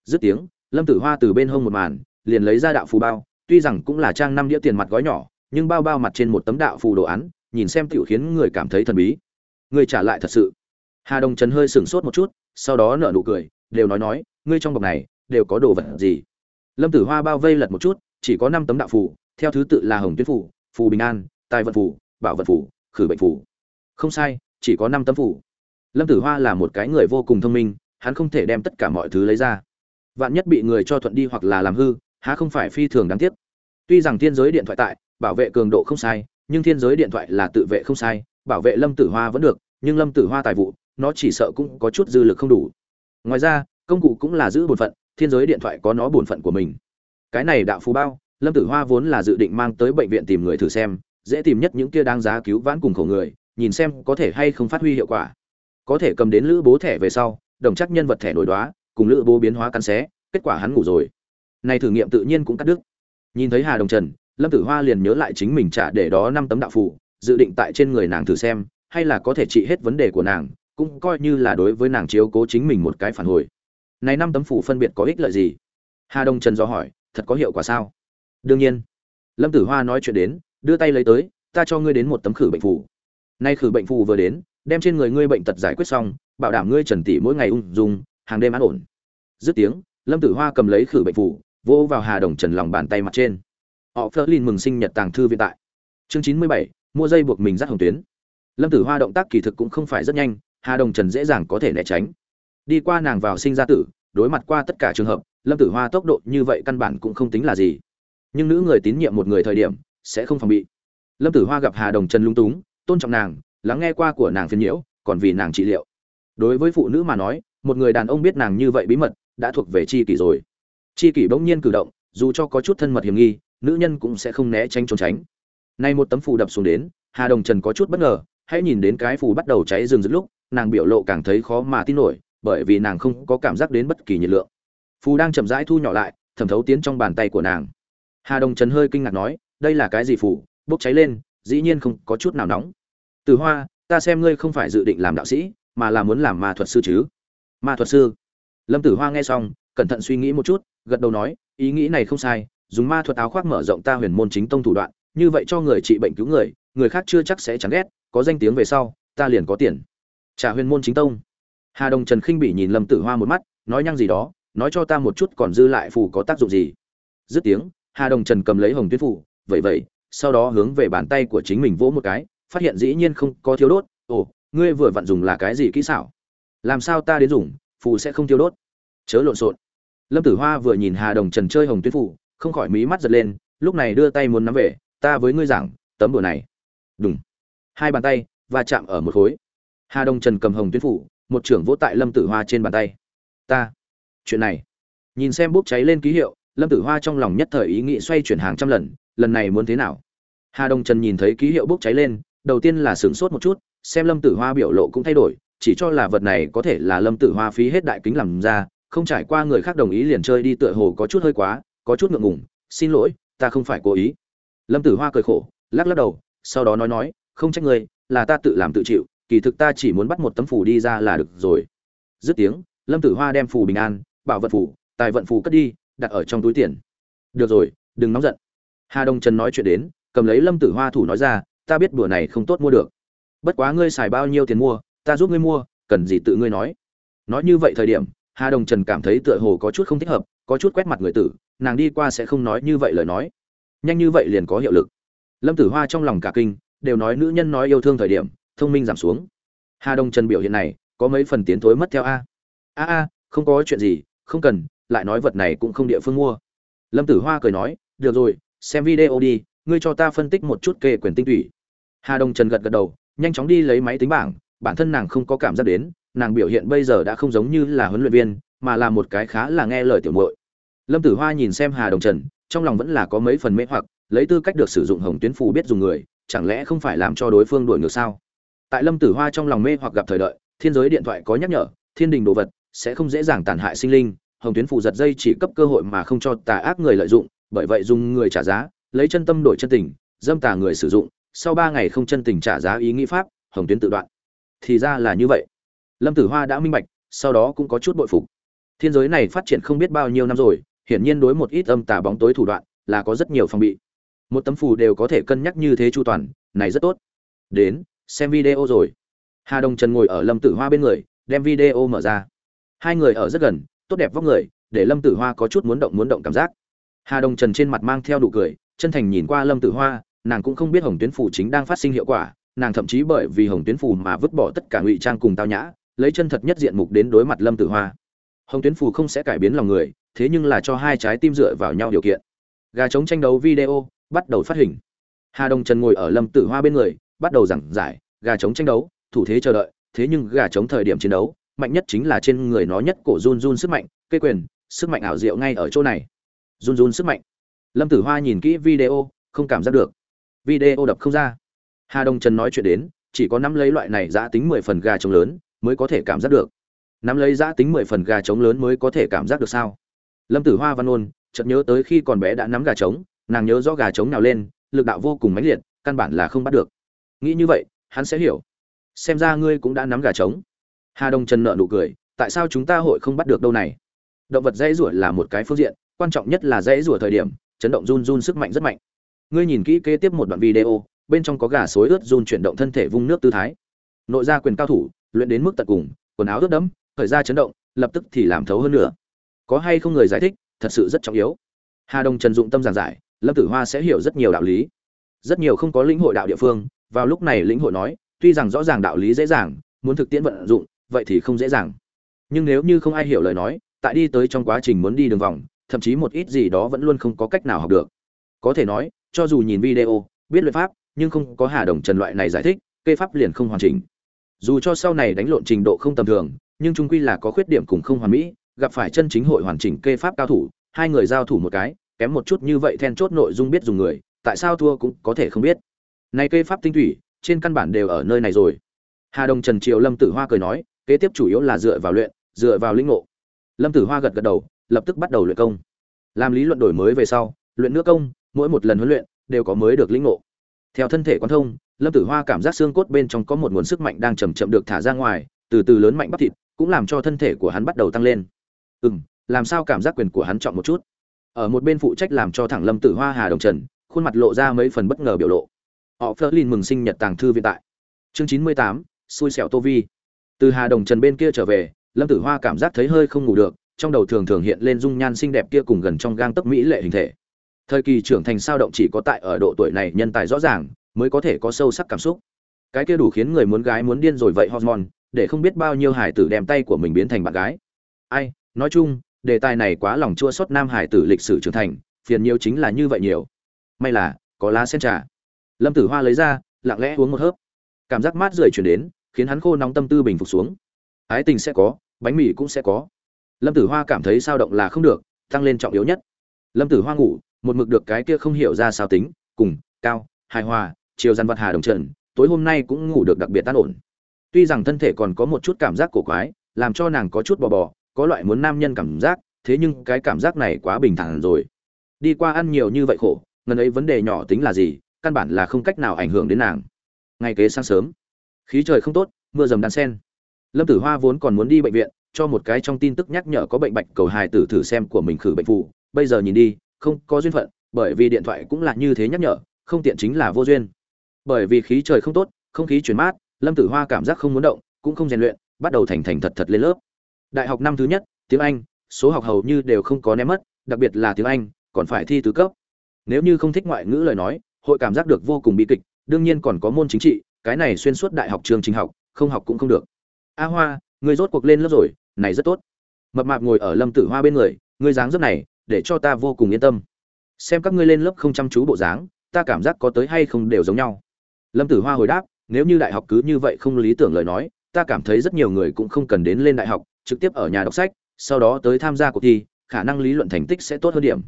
Dứt tiếng, lâm tử hoa từ bên hông một màn, liền lấy ra đạo phù bao, tuy rằng cũng là trang năm đĩa tiền mặt gói nhỏ, nhưng bao bao mặt trên một tấm đạo phù đồ án, nhìn xem tiểu khiến người cảm thấy thần bí. Người trả lại thật sự. Hà đồng trần hơi sửng sốt một chút, sau đó nở nụ cười, đều nói nói, ngươi trong bọc này, đều có đồ vật gì? Lâm tử hoa bao vây lật một chút, chỉ có năm tấm đạo phù, theo thứ tự là hồng tuyến phù phù bình an, tài vận phù, bảo vận phù, khử bệnh phù. Không sai, chỉ có năm tấm phù. Lâm tử hoa là một cái người vô cùng thông minh hắn không thể đem tất cả mọi thứ lấy ra. Vạn nhất bị người cho thuận đi hoặc là làm hư, há không phải phi thường đáng tiếc. Tuy rằng thiên giới điện thoại tại, bảo vệ cường độ không sai, nhưng thiên giới điện thoại là tự vệ không sai, bảo vệ lâm tử hoa vẫn được, nhưng lâm tử hoa tài vụ, nó chỉ sợ cũng có chút dư lực không đủ. Ngoài ra, công cụ cũng là giữ bổn phận, thiên giới điện thoại có nó bổn phận của mình. Cái này đạo phú bao, lâm tử hoa vốn là dự định mang tới bệnh viện tìm người thử xem, dễ tìm nhất những kia đáng giá cứu vãn cùng khổ người, nhìn xem có thể hay không phát huy hiệu quả. Có thể cầm đến lữ bố thẻ về sau đồng chắc nhân vật thẻ nổi đoá, cùng lữ bố biến hóa cắn xé, kết quả hắn ngủ rồi. Này thử nghiệm tự nhiên cũng cắt đứt. Nhìn thấy hà đồng trần, lâm tử hoa liền nhớ lại chính mình trả để đó năm tấm đạo phụ dự định tại trên người nàng thử xem, hay là có thể trị hết vấn đề của nàng, cũng coi như là đối với nàng chiếu cố chính mình một cái phản hồi. Này năm tấm phủ phân biệt có ích lợi gì? Hà Đồng trần do hỏi, thật có hiệu quả sao? Đương nhiên. Lâm tử hoa nói chuyện đến, đưa tay lấy tới, ta cho ngươi đến một tấm khử bệnh phủ nay khử bệnh phủ vừa đến, đem trên người ngươi bệnh tật giải quyết xong bảo đảm ngươi trần tỷ mỗi ngày ung dung, hàng đêm an ổn. Dứt tiếng, lâm tử hoa cầm lấy khử bệnh phủ, vỗ vào hà đồng trần lòng bàn tay mặt trên. Họ phơ lin mừng sinh nhật tàng thư viện tại. Chương chín mươi bảy, mua dây buộc mình dắt hồng tuyến. Lâm tử hoa động tác kỳ thực cũng không phải rất nhanh, hà đồng trần dễ dàng có thể né tránh. Đi qua nàng vào sinh ra tử, đối mặt qua tất cả trường hợp, lâm tử hoa tốc độ như vậy căn bản cũng không tính là gì. Nhưng nữ người tín nhiệm một người thời điểm, sẽ không phòng bị. Lâm tử hoa gặp hà đồng trần lung túng, tôn trọng nàng, lắng nghe qua của nàng phiền nhiễu, còn vì nàng trị liệu đối với phụ nữ mà nói, một người đàn ông biết nàng như vậy bí mật, đã thuộc về chi kỷ rồi. Chi kỷ bỗng nhiên cử động, dù cho có chút thân mật hiểm nghi, nữ nhân cũng sẽ không né tránh trốn tránh. Nay một tấm phù đập xuống đến, hà đồng trần có chút bất ngờ, hãy nhìn đến cái phù bắt đầu cháy rừng rực lúc, nàng biểu lộ càng thấy khó mà tin nổi, bởi vì nàng không có cảm giác đến bất kỳ nhiệt lượng. Phù đang chậm rãi thu nhỏ lại, thẩm thấu tiến trong bàn tay của nàng. Hà đồng trần hơi kinh ngạc nói, đây là cái gì phù? Bốc cháy lên, dĩ nhiên không có chút nào nóng. Từ hoa, ta xem ngươi không phải dự định làm đạo sĩ mà là muốn làm ma thuật sư chứ? Ma thuật sư? Lâm tử hoa nghe xong, cẩn thận suy nghĩ một chút, gật đầu nói, ý nghĩ này không sai, dùng ma thuật áo khoác mở rộng ta huyền môn chính tông thủ đoạn, như vậy cho người trị bệnh cứu người người khác chưa chắc sẽ chán ghét, có danh tiếng về sau, ta liền có tiền. Trả huyền môn chính tông. Hà đồng trần khinh bỉ nhìn lâm tử hoa một mắt, nói nhăng gì đó, nói cho ta một chút còn dư lại phù có tác dụng gì. Dứt tiếng, hà đồng trần cầm lấy hồng tuyến phủ vậy vậy sau đó hướng về bàn tay của chính mình vỗ một cái, phát hiện dĩ nhiên không có thiếu đốt, ồ ngươi vừa vặn dùng là cái gì kỹ xảo? Làm sao ta đến dùng, phù sẽ không tiêu đốt? Chớ lộn xộn. Lâm tử hoa vừa nhìn hà đồng trần chơi hồng tuyến phủ không khỏi mí mắt giật lên, lúc này đưa tay muốn nắm về, ta với ngươi giảng, tấm đồ này. Đúng hai bàn tay và chạm ở một khối. Hà Đồng trần cầm hồng tuyến phủ một trưởng vỗ tại lâm tử hoa trên bàn tay. Ta. Chuyện này. Nhìn xem bốc cháy lên ký hiệu, lâm tử hoa trong lòng nhất thời ý nghĩ xoay chuyển hàng trăm lần lần này muốn thế nào? Hà Đồng trần nhìn thấy ký hiệu bốc cháy lên, đầu tiên là sửng sốt một chút xem lâm tử hoa biểu lộ cũng thay đổi, chỉ cho là vật này có thể là lâm tử hoa phí hết đại kính làm ra, không trải qua người khác đồng ý liền chơi đi tựa hồ có chút hơi quá, có chút ngượng ngùng, xin lỗi, ta không phải cố ý. Lâm tử hoa cười khổ, lắc lắc đầu, sau đó nói nói, không trách ngươi, là ta tự làm tự chịu, kỳ thực ta chỉ muốn bắt một tấm phù đi ra là được rồi. Dứt tiếng, lâm tử hoa đem phù bình an, bảo vật phù, tài vận phù cất đi, đặt ở trong túi tiền. Được rồi, đừng nóng giận. Hà đông trần nói chuyện đến, cầm lấy lâm tử hoa thủ nói ra, ta biết đùa này không tốt mua được bất quá ngươi xài bao nhiêu tiền mua, ta giúp ngươi mua, cần gì tự ngươi nói. Nói như vậy thời điểm, hà đồng trần cảm thấy tựa hồ có chút không thích hợp, có chút quét mặt người tử, nàng đi qua sẽ không nói như vậy lời nói. Nhanh như vậy liền có hiệu lực. Lâm tử hoa trong lòng cả kinh, đều nói nữ nhân nói yêu thương thời điểm, thông minh giảm xuống. Hà đông trần biểu hiện này, có mấy phần tiến thối mất theo a. A a, không có chuyện gì, không cần, lại nói vật này cũng không địa phương mua. Lâm tử hoa cười nói, được rồi, xem video đi, ngươi cho ta phân tích một chút kê quyền tinh tủy hà đông trần gật gật đầu nhanh chóng đi lấy máy tính bảng, bản thân nàng không có cảm giác đến, nàng biểu hiện bây giờ đã không giống như là huấn luyện viên, mà là một cái khá là nghe lời tiểu muội. Lâm tử hoa nhìn xem hà đồng trần, trong lòng vẫn là có mấy phần mê hoặc, lấy tư cách được sử dụng hồng tuyến phù biết dùng người, chẳng lẽ không phải làm cho đối phương đuổi ngược sao? Tại lâm tử hoa trong lòng mê hoặc gặp thời đợi, thiên giới điện thoại có nhắc nhở, thiên đình đồ vật sẽ không dễ dàng tàn hại sinh linh, hồng tuyến phù giật dây chỉ cấp cơ hội mà không cho tà ác người lợi dụng, bởi vậy dùng người trả giá, lấy chân tâm đổi chân tình, dâm tà người sử dụng sau ba ngày không chân tình trả giá ý nghĩ pháp, hồng tuyến tự đoạn. Thì ra là như vậy. Lâm tử hoa đã minh bạch, sau đó cũng có chút bội phục. Thiên giới này phát triển không biết bao nhiêu năm rồi, hiển nhiên đối một ít âm tà bóng tối thủ đoạn là có rất nhiều phòng bị. Một tấm phù đều có thể cân nhắc như thế chu toàn, này rất tốt. Đến, xem video rồi. Hà đồng trần ngồi ở lâm tử hoa bên người, đem video mở ra. Hai người ở rất gần, tốt đẹp vóc người, để lâm tử hoa có chút muốn động muốn động cảm giác. Hà đồng trần trên mặt mang theo đủ cười, chân thành nhìn qua lâm tử hoa nàng cũng không biết hồng tuyến phủ chính đang phát sinh hiệu quả, nàng thậm chí bởi vì hồng tuyến phủ mà vứt bỏ tất cả ngụy trang cùng tao nhã, lấy chân thật nhất diện mục đến đối mặt lâm tử hoa. Hồng tuyến phủ không sẽ cải biến lòng người, thế nhưng là cho hai trái tim dựa vào nhau điều kiện. Gà trống tranh đấu video, bắt đầu phát hình. Hà đông trần ngồi ở lâm tử hoa bên người, bắt đầu giảng giải, gà trống tranh đấu, thủ thế chờ đợi, thế nhưng gà trống thời điểm chiến đấu, mạnh nhất chính là trên người nó nhất cổ run run sức mạnh, cây quyền, sức mạnh ảo diệu ngay ở chỗ này. Run run sức mạnh. Lâm tử hoa nhìn kỹ video, không cảm giác được video đập không ra. Hà đông trần nói chuyện đến, chỉ có nắm lấy loại này giã tính mười phần gà trống lớn mới có thể cảm giác được. Nắm lấy giã tính mười phần gà trống lớn mới có thể cảm giác được sao? Lâm tử hoa văn ôn, chợt nhớ tới khi còn bé đã nắm gà trống, nàng nhớ rõ gà trống nào lên, lực đạo vô cùng mãnh liệt, căn bản là không bắt được. Nghĩ như vậy, hắn sẽ hiểu. Xem ra ngươi cũng đã nắm gà trống. Hà đông trần nợ nụ cười, tại sao chúng ta hội không bắt được đâu này? Động vật dãy rủa là một cái phương diện, quan trọng nhất là dãy rủa thời điểm, chấn động run run sức mạnh rất mạnh ngươi nhìn kỹ kế tiếp một đoạn video, bên trong có gà xối ướt run chuyển động thân thể vung nước tư thái. Nội gia quyền cao thủ, luyện đến mức tận cùng, quần áo ướt đẫm, thời ra chấn động, lập tức thì làm thấu hơn nữa. Có hay không người giải thích, thật sự rất trọng yếu. Hà đông trần dụng tâm giảng giải, lâm tử hoa sẽ hiểu rất nhiều đạo lý. Rất nhiều không có lĩnh hội đạo địa phương, vào lúc này lĩnh hội nói, tuy rằng rõ ràng đạo lý dễ dàng, muốn thực tiễn vận dụng, vậy thì không dễ dàng. Nhưng nếu như không ai hiểu lời nói, tại đi tới trong quá trình muốn đi đường vòng, thậm chí một ít gì đó vẫn luôn không có cách nào học được. Có thể nói cho dù nhìn video, biết luyện pháp, nhưng không có hà đồng trần loại này giải thích cây pháp liền không hoàn chỉnh. Dù cho sau này đánh lộn trình độ không tầm thường, nhưng trung quy là có khuyết điểm cùng không hoàn mỹ, gặp phải chân chính hội hoàn chỉnh kê pháp cao thủ, hai người giao thủ một cái, kém một chút như vậy then chốt nội dung biết dùng người, tại sao thua cũng có thể không biết. Này kê pháp tinh thủy, trên căn bản đều ở nơi này rồi. Hà đồng trần triều lâm tử hoa cười nói, kế tiếp chủ yếu là dựa vào luyện, dựa vào linh ngộ. Lâm tử hoa gật gật đầu, lập tức bắt đầu luyện công. Làm lý luận đổi mới về sau, luyện nước công mỗi một lần huấn luyện đều có mới được lĩnh ngộ. Theo thân thể quan thông, lâm tử hoa cảm giác xương cốt bên trong có một nguồn sức mạnh đang chầm chậm được thả ra ngoài, từ từ lớn mạnh bắp thịt, cũng làm cho thân thể của hắn bắt đầu tăng lên. Ừ m làm sao cảm giác quyền của hắn chọn một chút? Ở một bên phụ trách làm cho thẳng lâm tử hoa hà đồng trần, khuôn mặt lộ ra mấy phần bất ngờ biểu lộ. Họ phớt lên mừng sinh nhật tàng thư viện tại. Chương chín mươi tám, xui xẻo tô vi. Từ hà đồng trần bên kia trở về, lâm tử hoa cảm giác thấy hơi không ngủ được, trong đầu thường thường hiện lên dung nhan xinh đẹp kia cùng gần trong gang tấc mỹ lệ hình thể thời kỳ trưởng thành sao động chỉ có tại ở độ tuổi này nhân tài rõ ràng, mới có thể có sâu sắc cảm xúc. Cái kia đủ khiến người muốn gái muốn điên rồi vậy hormone, để không biết bao nhiêu hải tử đem tay của mình biến thành bạn gái. Ai, nói chung, đề tài này quá lòng chua xót nam hải tử lịch sử trưởng thành, phiền nhiều chính là như vậy nhiều. May là, có lá sen trà. Lâm tử hoa lấy ra, lặng lẽ uống một hớp. Cảm giác mát rượi chuyển đến, khiến hắn khô nóng tâm tư bình phục xuống. Ái tình sẽ có, bánh mì cũng sẽ có. Lâm tử hoa cảm thấy sao động là không được, tăng lên trọng yếu nhất. Lâm tử hoa ngủ một mực được cái kia không hiểu ra sao tính, cùng, cao, hài hòa, chiều gian vật hà đồng trần, tối hôm nay cũng ngủ được đặc biệt tan ổn. Tuy rằng thân thể còn có một chút cảm giác cổ quái, làm cho nàng có chút bò bò, có loại muốn nam nhân cảm giác, thế nhưng cái cảm giác này quá bình thản rồi. Đi qua ăn nhiều như vậy khổ, ngần ấy vấn đề nhỏ tính là gì, căn bản là không cách nào ảnh hưởng đến nàng. Ngay kế sáng sớm, khí trời không tốt, mưa dầm đan sen. Lâm tử hoa vốn còn muốn đi bệnh viện, cho một cái trong tin tức nhắc nhở có bệnh bạch cầu hài tử thử xem của mình khử bệnh phụ bây giờ nhìn đi không có duyên phận, bởi vì điện thoại cũng là như thế nhắc nhở, không tiện chính là vô duyên. Bởi vì khí trời không tốt, không khí chuyển mát, lâm tử hoa cảm giác không muốn động, cũng không rèn luyện, bắt đầu thành thành thật thật lên lớp. Đại học năm thứ nhất, tiếng anh, số học hầu như đều không có ném mất, đặc biệt là tiếng anh, còn phải thi tứ cấp. Nếu như không thích ngoại ngữ lời nói, hội cảm giác được vô cùng bi kịch, đương nhiên còn có môn chính trị, cái này xuyên suốt đại học trường trình học, không học cũng không được. A hoa, người rốt cuộc lên lớp rồi, này rất tốt. Mập mạp ngồi ở lâm tử hoa bên người ngươi dáng dấp này để cho ta vô cùng yên tâm. Xem các ngươi lên lớp không chăm chú bộ dáng, ta cảm giác có tới hay không đều giống nhau. Lâm tử hoa hồi đáp, nếu như đại học cứ như vậy không lý tưởng lời nói, ta cảm thấy rất nhiều người cũng không cần đến lên đại học, trực tiếp ở nhà đọc sách, sau đó tới tham gia cuộc thi, khả năng lý luận thành tích sẽ tốt hơn điểm.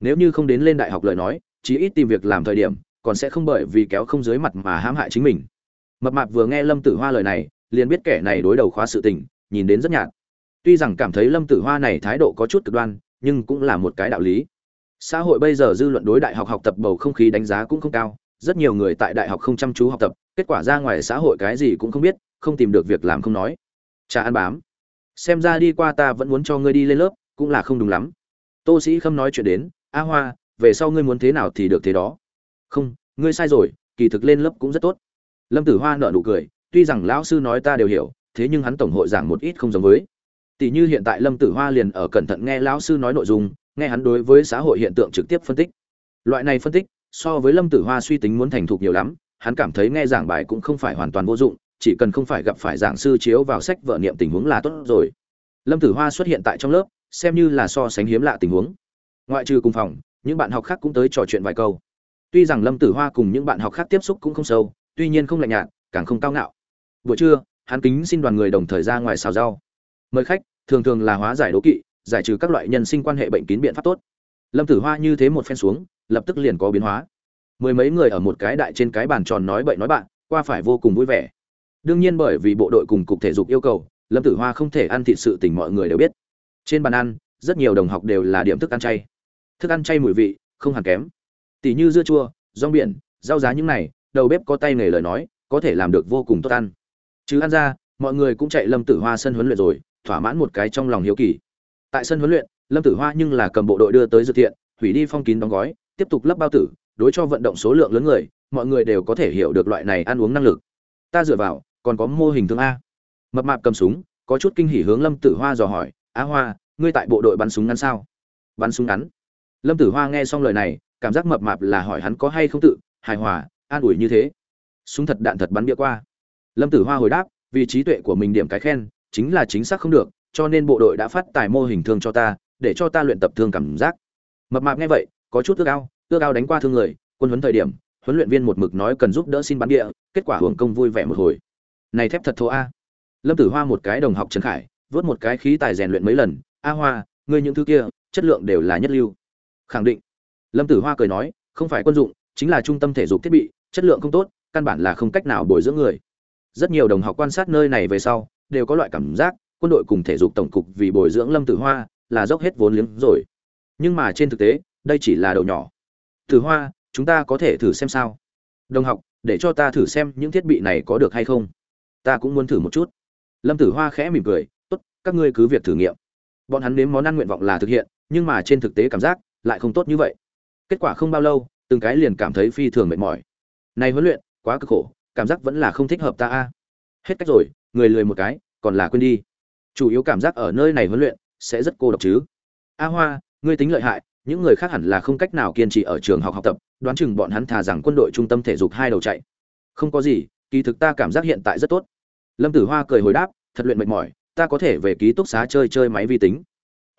Nếu như không đến lên đại học lời nói, chí ít tìm việc làm thời điểm, còn sẽ không bởi vì kéo không dưới mặt mà hãm hại chính mình. Mập mạp vừa nghe lâm tử hoa lời này, liền biết kẻ này đối đầu khóa sự tình, nhìn đến rất nhạt. Tuy rằng cảm thấy lâm tử hoa này thái độ có chút cực đoan nhưng cũng là một cái đạo lý. Xã hội bây giờ dư luận đối đại học học tập bầu không khí đánh giá cũng không cao, rất nhiều người tại đại học không chăm chú học tập, kết quả ra ngoài xã hội cái gì cũng không biết, không tìm được việc làm không nói. Cha ăn bám. Xem ra đi qua ta vẫn muốn cho ngươi đi lên lớp, cũng là không đúng lắm. Tô sĩ khâm nói chuyện đến, a hoa, về sau ngươi muốn thế nào thì được thế đó. Không, ngươi sai rồi, kỳ thực lên lớp cũng rất tốt. Lâm tử hoa nợ nụ cười, tuy rằng lão sư nói ta đều hiểu, thế nhưng hắn tổng hội giảng một ít không giống với tỷ như hiện tại lâm tử hoa liền ở cẩn thận nghe lão sư nói nội dung, nghe hắn đối với xã hội hiện tượng trực tiếp phân tích. Loại này phân tích, so với lâm tử hoa suy tính muốn thành thục nhiều lắm, hắn cảm thấy nghe giảng bài cũng không phải hoàn toàn vô dụng, chỉ cần không phải gặp phải giảng sư chiếu vào sách vợ niệm tình huống là tốt rồi. Lâm tử hoa xuất hiện tại trong lớp, xem như là so sánh hiếm lạ tình huống. Ngoại trừ cùng phòng, những bạn học khác cũng tới trò chuyện vài câu. Tuy rằng lâm tử hoa cùng những bạn học khác tiếp xúc cũng không sâu, tuy nhiên không lạnh nhạt, càng không cao ngạo. Buổi trưa, hắn kính xin đoàn người đồng thời ra ngoài xào rau mời khách, thường thường là hóa giải đố kỵ, giải trừ các loại nhân sinh quan hệ bệnh kín biện pháp tốt. Lâm tử hoa như thế một phen xuống, lập tức liền có biến hóa. Mười mấy người ở một cái đại trên cái bàn tròn nói bậy nói bạn, qua phải vô cùng vui vẻ. Đương nhiên bởi vì bộ đội cùng cục thể dục yêu cầu, lâm tử hoa không thể ăn thịt sự tình mọi người đều biết. Trên bàn ăn, rất nhiều đồng học đều là điểm thức ăn chay. Thức ăn chay mùi vị, không hẳn kém. Tỉ như dưa chua, rong biển, rau giá những này, đầu bếp có tay nghề lời nói, có thể làm được vô cùng tốt ăn. Chứ ăn ra, mọi người cũng chạy lâm tử hoa sân huấn luyện rồi thỏa mãn một cái trong lòng hiếu kỳ. Tại sân huấn luyện, lâm tử hoa nhưng là cầm bộ đội đưa tới dự thiện, hủy đi phong kín đóng gói, tiếp tục lấp bao tử, đối cho vận động số lượng lớn người, mọi người đều có thể hiểu được loại này ăn uống năng lực. Ta dựa vào, còn có mô hình thương a. Mập mạp cầm súng, có chút kinh hỉ hướng lâm tử hoa dò hỏi á hoa, ngươi tại bộ đội bắn súng ngắn sao? Bắn súng ngắn. Lâm tử hoa nghe xong lời này, cảm giác mập mạp là hỏi hắn có hay không tự, hài hòa, an ủi như thế. Súng thật đạn thật bắn bia qua. Lâm tử hoa hồi đáp vì trí tuệ của mình điểm cái khen chính là chính xác không được, cho nên bộ đội đã phát tài mô hình thương cho ta, để cho ta luyện tập thương cảm giác. Mập mạp nghe vậy, có chút ước ao ước ao đánh qua thương người, quân huấn thời điểm, huấn luyện viên một mực nói cần giúp đỡ xin bắn địa, kết quả hưởng công vui vẻ một hồi. Này thép thật thô a. Lâm tử hoa một cái đồng học trần khải, vớt một cái khí tài rèn luyện mấy lần. A hoa, ngươi những thứ kia, chất lượng đều là nhất lưu. Khẳng định. Lâm tử hoa cười nói, không phải quân dụng, chính là trung tâm thể dục thiết bị, chất lượng không tốt, căn bản là không cách nào bồi dưỡng người. Rất nhiều đồng học quan sát nơi này về sau đều có loại cảm giác, quân đội cùng thể dục tổng cục vì bồi dưỡng lâm tử hoa là dốc hết vốn liếng rồi. Nhưng mà trên thực tế, đây chỉ là đầu nhỏ. Tử hoa, chúng ta có thể thử xem sao? Đồng học, để cho ta thử xem những thiết bị này có được hay không. Ta cũng muốn thử một chút. Lâm tử hoa khẽ mỉm cười, tốt, các ngươi cứ việc thử nghiệm. Bọn hắn nếm món ăn nguyện vọng là thực hiện, nhưng mà trên thực tế cảm giác lại không tốt như vậy. Kết quả không bao lâu, từng cái liền cảm thấy phi thường mệt mỏi. Này huấn luyện, quá cực khổ, cảm giác vẫn là không thích hợp ta a. Hết cách rồi người lười một cái, còn là quên đi. Chủ yếu cảm giác ở nơi này huấn luyện sẽ rất cô độc chứ. A hoa, ngươi tính lợi hại, những người khác hẳn là không cách nào kiên trì ở trường học học tập, đoán chừng bọn hắn thà rằng quân đội trung tâm thể dục hai đầu chạy. Không có gì, kỳ thực ta cảm giác hiện tại rất tốt. Lâm tử hoa cười hồi đáp, thật luyện mệt mỏi, ta có thể về ký túc xá chơi chơi máy vi tính.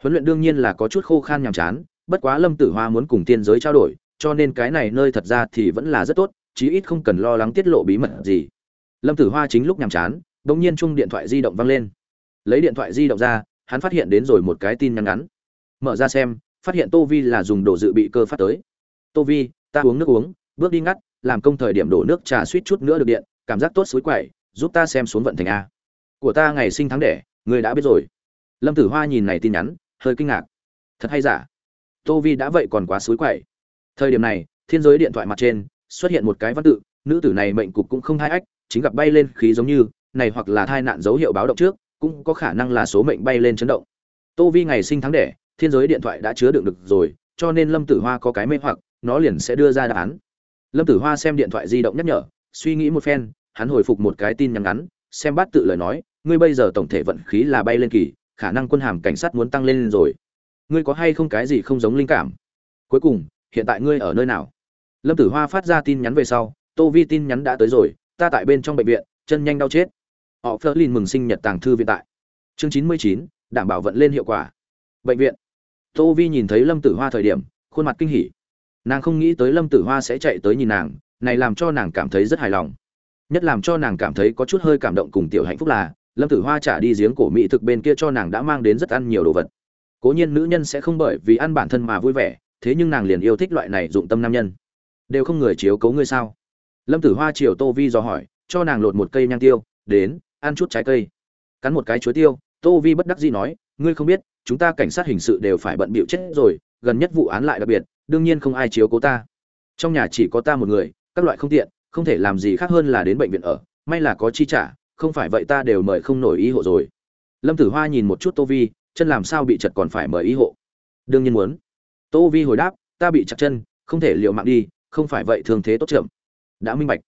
Huấn luyện đương nhiên là có chút khô khan nhàm chán, bất quá lâm tử hoa muốn cùng tiên giới trao đổi, cho nên cái này nơi thật ra thì vẫn là rất tốt, chí ít không cần lo lắng tiết lộ bí mật gì. Lâm tử hoa chính lúc nhàm chán đ nhiên chung điện thoại di động vang lên. Lấy điện thoại di động ra, hắn phát hiện đến rồi một cái tin nhắn ngắn. Mở ra xem, phát hiện tô vi là dùng đồ dự bị cơ phát tới. Tô vi, ta uống nước uống, bước đi ngắt, làm công thời điểm đổ nước trà suýt chút nữa được điện, cảm giác tốt suối quậy, giúp ta xem xuống vận thành a. Của ta ngày sinh tháng đẻ người đã biết rồi. Lâm tử hoa nhìn này tin nhắn, hơi kinh ngạc. Thật hay giả? Tô vi đã vậy còn quá suối quậy. Thời điểm này, thiên giới điện thoại mặt trên xuất hiện một cái văn tự, nữ tử này mệnh cục cũng không hai ách, chính gặp bay lên khí giống như này hoặc là tai nạn dấu hiệu báo động trước, cũng có khả năng là số mệnh bay lên chấn động. Tô vi ngày sinh tháng đẻ, thiên giới điện thoại đã chứa đựng được rồi, cho nên lâm tử hoa có cái mê hoặc, nó liền sẽ đưa ra đáp án. Lâm tử hoa xem điện thoại di động nhắc nhở, suy nghĩ một phen, hắn hồi phục một cái tin nhắn ngắn, xem bát tự lời nói, ngươi bây giờ tổng thể vận khí là bay lên kỳ, khả năng quân hàm cảnh sát muốn tăng lên rồi. Ngươi có hay không cái gì không giống linh cảm? Cuối cùng, hiện tại ngươi ở nơi nào? Lâm tử hoa phát ra tin nhắn về sau, tô vi tin nhắn đã tới rồi, ta tại bên trong bệnh viện, chân nhanh đau chết họ phớt lên mừng sinh nhật tàng thư viện tại. Chương chín mươi chín, đảm bảo vận lên hiệu quả. Bệnh viện. Tô vi nhìn thấy lâm tử hoa thời điểm, khuôn mặt kinh hỉ. Nàng không nghĩ tới lâm tử hoa sẽ chạy tới nhìn nàng, này làm cho nàng cảm thấy rất hài lòng. Nhất làm cho nàng cảm thấy có chút hơi cảm động cùng tiểu hạnh phúc là, lâm tử hoa trả đi giếng cổ mỹ thực bên kia cho nàng đã mang đến rất ăn nhiều đồ vật. Cố nhiên nữ nhân sẽ không bởi vì ăn bản thân mà vui vẻ, thế nhưng nàng liền yêu thích loại này dụng tâm nam nhân. Đều không người chiếu cấu ngươi sao? Lâm tử hoa chiều tô vi dò hỏi, cho nàng lột một cây nhang tiêu, đến ăn chút trái cây. Cắn một cái chuối tiêu, tô vi bất đắc dĩ nói, ngươi không biết, chúng ta cảnh sát hình sự đều phải bận bịu chết rồi, gần nhất vụ án lại đặc biệt, đương nhiên không ai chiếu cố ta. Trong nhà chỉ có ta một người, các loại không tiện, không thể làm gì khác hơn là đến bệnh viện ở, may là có chi trả, không phải vậy ta đều mời không nổi ý hộ rồi. Lâm tử hoa nhìn một chút tô vi, chân làm sao bị chật còn phải mời ý hộ? Đương nhiên muốn. Tô vi hồi đáp, ta bị chặt chân, không thể liệu mạng đi, không phải vậy thường thế tốt chậm. Đã minh bạch.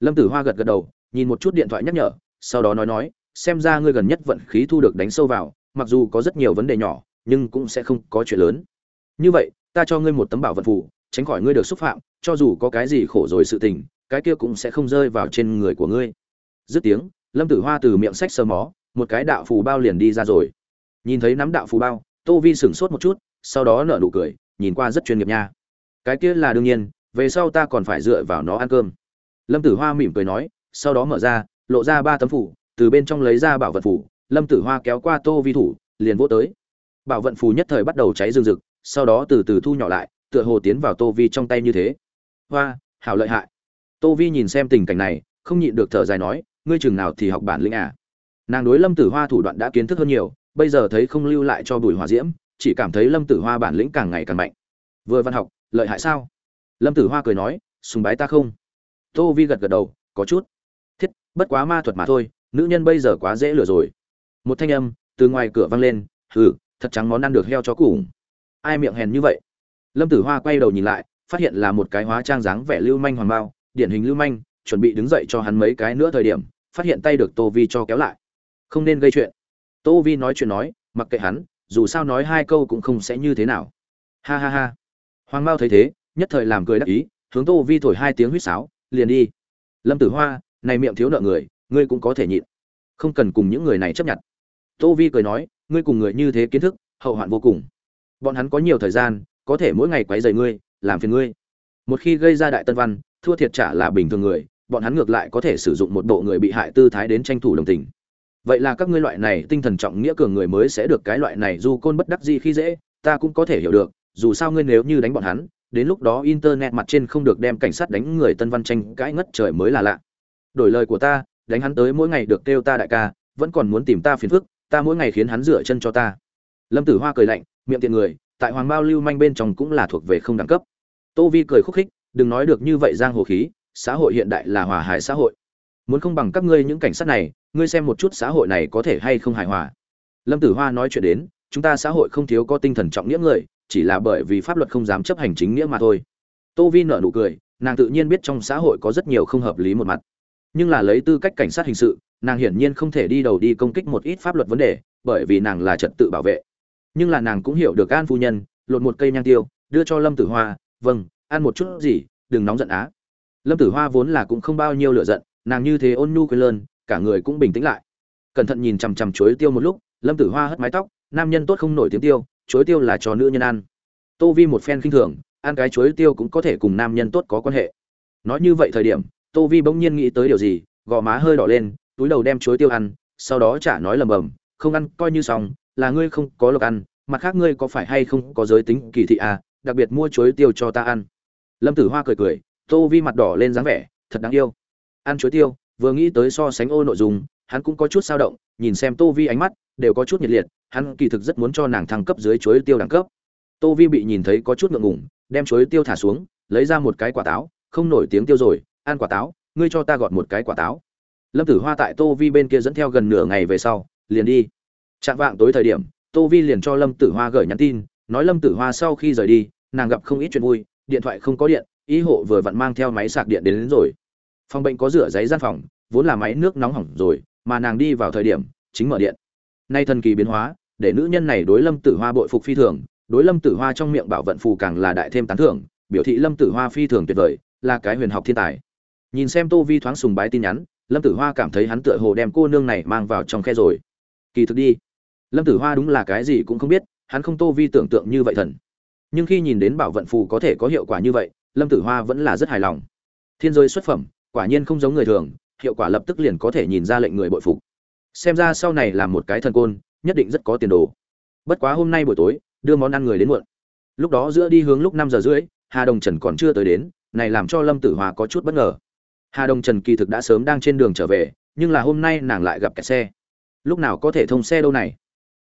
Lâm tử hoa gật gật đầu, nhìn một chút điện thoại nhắc nhở sau đó nói nói, xem ra ngươi gần nhất vận khí thu được đánh sâu vào, mặc dù có rất nhiều vấn đề nhỏ, nhưng cũng sẽ không có chuyện lớn. Như vậy, ta cho ngươi một tấm bảo vật phù, tránh khỏi ngươi được xúc phạm, cho dù có cái gì khổ rồi sự tình, cái kia cũng sẽ không rơi vào trên người của ngươi. Dứt tiếng, lâm tử hoa từ miệng sách sờ mó, một cái đạo phù bao liền đi ra rồi. Nhìn thấy nắm đạo phù bao, tô vi sửng sốt một chút, sau đó nở nụ cười, nhìn qua rất chuyên nghiệp nha. Cái kia là đương nhiên, về sau ta còn phải dựa vào nó ăn cơm. Lâm tử hoa mỉm cười nói, sau đó mở ra lộ ra ba tấm phủ, từ bên trong lấy ra bảo vật phủ, lâm tử hoa kéo qua tô vi thủ, liền vỗ tới. Bảo vận phù nhất thời bắt đầu cháy rừng rực, sau đó từ từ thu nhỏ lại, tựa hồ tiến vào tô vi trong tay như thế. Hoa, hảo lợi hại. Tô vi nhìn xem tình cảnh này, không nhịn được thở dài nói, ngươi chừng nào thì học bản lĩnh à? Nàng đối lâm tử hoa thủ đoạn đã kiến thức hơn nhiều, bây giờ thấy không lưu lại cho bùi hòa diễm, chỉ cảm thấy lâm tử hoa bản lĩnh càng ngày càng mạnh. Vừa văn học, lợi hại sao? Lâm tử hoa cười nói, sùng bái ta không? Tô vi gật gật đầu, có chút bất quá ma thuật mà thôi, nữ nhân bây giờ quá dễ lừa rồi. Một thanh âm từ ngoài cửa vang lên, hừ, thật trắng món ăn được heo chó củng ai miệng hèn như vậy? Lâm tử hoa quay đầu nhìn lại, phát hiện là một cái hóa trang dáng vẻ lưu manh hoàng bao, điển hình lưu manh, chuẩn bị đứng dậy cho hắn mấy cái nữa thời điểm, phát hiện tay được tô vi cho kéo lại. Không nên gây chuyện. Tô vi nói chuyện nói, mặc kệ hắn, dù sao nói hai câu cũng không sẽ như thế nào. Ha ha ha. Hoàng bao thấy thế, nhất thời làm cười đắc ý, hướng tô vi thổi hai tiếng huýt sáo, liền đi. Lâm tử hoa này miệng thiếu nợ người, ngươi cũng có thể nhịn. Không cần cùng những người này chấp nhận. Tô vi cười nói, ngươi cùng người như thế kiến thức, hậu hoạn vô cùng. Bọn hắn có nhiều thời gian, có thể mỗi ngày quấy rầy ngươi, làm phiền ngươi. Một khi gây ra đại tân văn, thua thiệt trả là bình thường người, bọn hắn ngược lại có thể sử dụng một bộ người bị hại tư thái đến tranh thủ đồng tình. Vậy là các ngươi loại này tinh thần trọng nghĩa cường người mới sẽ được cái loại này dù côn bất đắc gì khi dễ, ta cũng có thể hiểu được, dù sao ngươi nếu như đánh bọn hắn, đến lúc đó internet mặt trên không được đem cảnh sát đánh người tân văn tranh cãi ngất trời mới là lạ đổi lời của ta, đánh hắn tới mỗi ngày được kêu ta đại ca, vẫn còn muốn tìm ta phiền phức, ta mỗi ngày khiến hắn rửa chân cho ta. Lâm tử hoa cười lạnh, miệng tiện người, tại hoàng bao lưu manh bên trong cũng là thuộc về không đẳng cấp. Tô vi cười khúc khích, đừng nói được như vậy giang hồ khí, xã hội hiện đại là hòa hải xã hội. Muốn không bằng các ngươi những cảnh sát này, ngươi xem một chút xã hội này có thể hay không hài hòa. Lâm tử hoa nói chuyện đến, chúng ta xã hội không thiếu có tinh thần trọng nghĩa người, chỉ là bởi vì pháp luật không dám chấp hành chính nghĩa mà thôi. Tô vi nở nụ cười, nàng tự nhiên biết trong xã hội có rất nhiều không hợp lý một mặt nhưng là lấy tư cách cảnh sát hình sự, nàng hiển nhiên không thể đi đầu đi công kích một ít pháp luật vấn đề, bởi vì nàng là trật tự bảo vệ. Nhưng là nàng cũng hiểu được an phu nhân, lột một cây nhang tiêu, đưa cho lâm tử hoa vâng ăn một chút gì, đừng nóng giận á. Lâm tử hoa vốn là cũng không bao nhiêu lựa giận, nàng như thế ôn nhu quên lơn, cả người cũng bình tĩnh lại. Cẩn thận nhìn chằm chằm chuối tiêu một lúc, lâm tử hoa hất mái tóc, nam nhân tốt không nổi tiếng tiêu, chuối tiêu là cho nữ nhân ăn. Tô vi một phen khinh thường, ăn cái chuối tiêu cũng có thể cùng nam nhân tốt có quan hệ. Nói như vậy thời điểm tô vi bỗng nhiên nghĩ tới điều gì, gò má hơi đỏ lên, túi đầu đem chuối tiêu ăn, sau đó chả nói lầm bầm, không ăn, coi như xong, là ngươi không có lộc ăn, mặt khác ngươi có phải hay không có giới tính kỳ thị à đặc biệt mua chuối tiêu cho ta ăn. Lâm tử hoa cười cười, tô vi mặt đỏ lên dáng vẻ, thật đáng yêu. Ăn chuối tiêu, vừa nghĩ tới so sánh ô nội dung, hắn cũng có chút sao động, nhìn xem tô vi ánh mắt, đều có chút nhiệt liệt, hắn kỳ thực rất muốn cho nàng thăng cấp dưới chuối tiêu đẳng cấp. Tô vi bị nhìn thấy có chút ngượng ngủng đem chuối tiêu thả xuống, lấy ra một cái quả táo, không nổi tiếng tiêu rồi ăn quả táo ngươi cho ta gọt một cái quả táo. Lâm tử hoa tại tô vi bên kia dẫn theo gần nửa ngày về sau liền đi. Chạm vạng tối thời điểm tô vi liền cho lâm tử hoa gửi nhắn tin nói lâm tử hoa sau khi rời đi nàng gặp không ít chuyện vui điện thoại không có điện ý hộ vừa vặn mang theo máy sạc điện đến, đến rồi. Phòng bệnh có rửa giấy gian phòng vốn là máy nước nóng hỏng rồi mà nàng đi vào thời điểm chính mở điện. Nay thần kỳ biến hóa để nữ nhân này đối lâm tử hoa bội phục phi thường đối lâm tử hoa trong miệng bảo vận phù càng là đại thêm tán thưởng biểu thị lâm tử hoa phi thường tuyệt vời là cái huyền học thiên tài nhìn xem tô vi thoáng sùng bái tin nhắn, lâm tử hoa cảm thấy hắn tựa hồ đem cô nương này mang vào trong khe rồi. Kỳ thực đi, lâm tử hoa đúng là cái gì cũng không biết, hắn không tô vi tưởng tượng như vậy thần. Nhưng khi nhìn đến bảo vận phù có thể có hiệu quả như vậy, lâm tử hoa vẫn là rất hài lòng. Thiên giới xuất phẩm, quả nhiên không giống người thường, hiệu quả lập tức liền có thể nhìn ra lệnh người bội phục. Xem ra sau này là một cái thần côn, nhất định rất có tiền đồ. Bất quá hôm nay buổi tối, đưa món ăn người đến muộn. Lúc đó giữa đi hướng lúc năm giờ rưỡi, hà đồng trần còn chưa tới đến, này làm cho lâm tử hoa có chút bất ngờ hà đồng trần kỳ thực đã sớm đang trên đường trở về, nhưng là hôm nay nàng lại gặp kẹt xe. Lúc nào có thể thông xe đâu này?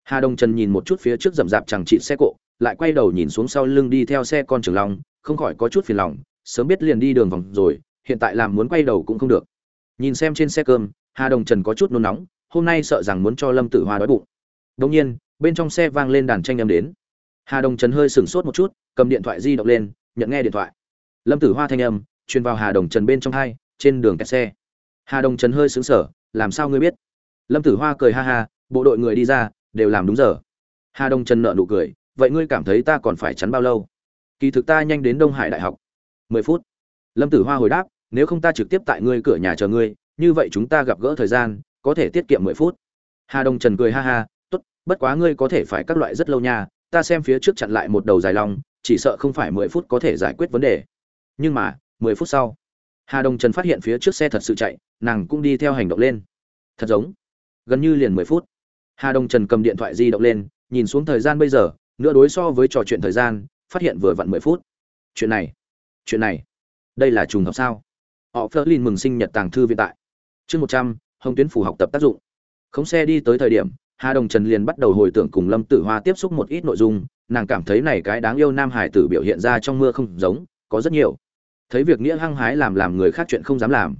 Hà đồng trần nhìn một chút phía trước rậm rạp chẳng trị xe cộ, lại quay đầu nhìn xuống sau lưng đi theo xe con trường long, không khỏi có chút phiền lòng, sớm biết liền đi đường vòng rồi, hiện tại làm muốn quay đầu cũng không được. Nhìn xem trên xe cơm, hà đồng trần có chút nôn nóng, hôm nay sợ rằng muốn cho lâm tử hoa đói bụng. Đương nhiên, bên trong xe vang lên đàn tranh âm đến. Hà đồng trần hơi sửng sốt một chút, cầm điện thoại di động lên, nhận nghe điện thoại. Lâm tử hoa thanh âm, truyền vào hà đồng trần bên trong hai trên đường kẹt xe. Hà đồng trần hơi xứng sở làm sao ngươi biết? Lâm tử hoa cười ha ha, bộ đội người đi ra, đều làm đúng giờ. Hà đồng trần nợ nụ cười, vậy ngươi cảm thấy ta còn phải chắn bao lâu? Kỳ thực ta nhanh đến đông hải đại học. Mười phút. Lâm tử hoa hồi đáp, nếu không ta trực tiếp tại ngươi cửa nhà chờ ngươi, như vậy chúng ta gặp gỡ thời gian, có thể tiết kiệm mười phút. Hà đồng trần cười ha ha, tốt, bất quá ngươi có thể phải các loại rất lâu nha, ta xem phía trước chặn lại một đầu dài lòng, chỉ sợ không phải mười phút có thể giải quyết vấn đề. Nhưng mà, mười phút sau? Hà đồng trần phát hiện phía trước xe thật sự chạy, nàng cũng đi theo hành động lên. Thật giống, gần như liền mười phút. Hà đồng trần cầm điện thoại di động lên, nhìn xuống thời gian bây giờ, nửa đối so với trò chuyện thời gian, phát hiện vừa vặn mười phút. Chuyện này chuyện này, đây là trùng hợp sao? Họ phớt lên mừng sinh nhật tàng thư viện tại. Chương một trăm, hồng tuyến phủ học tập tác dụng. Khống xe đi tới thời điểm, hà đồng trần liền bắt đầu hồi tưởng cùng lâm tử hoa tiếp xúc một ít nội dung, nàng cảm thấy này cái đáng yêu nam hải tử biểu hiện ra trong mưa không giống, có rất nhiều thấy việc nghĩa hăng hái làm làm người khác chuyện không dám làm.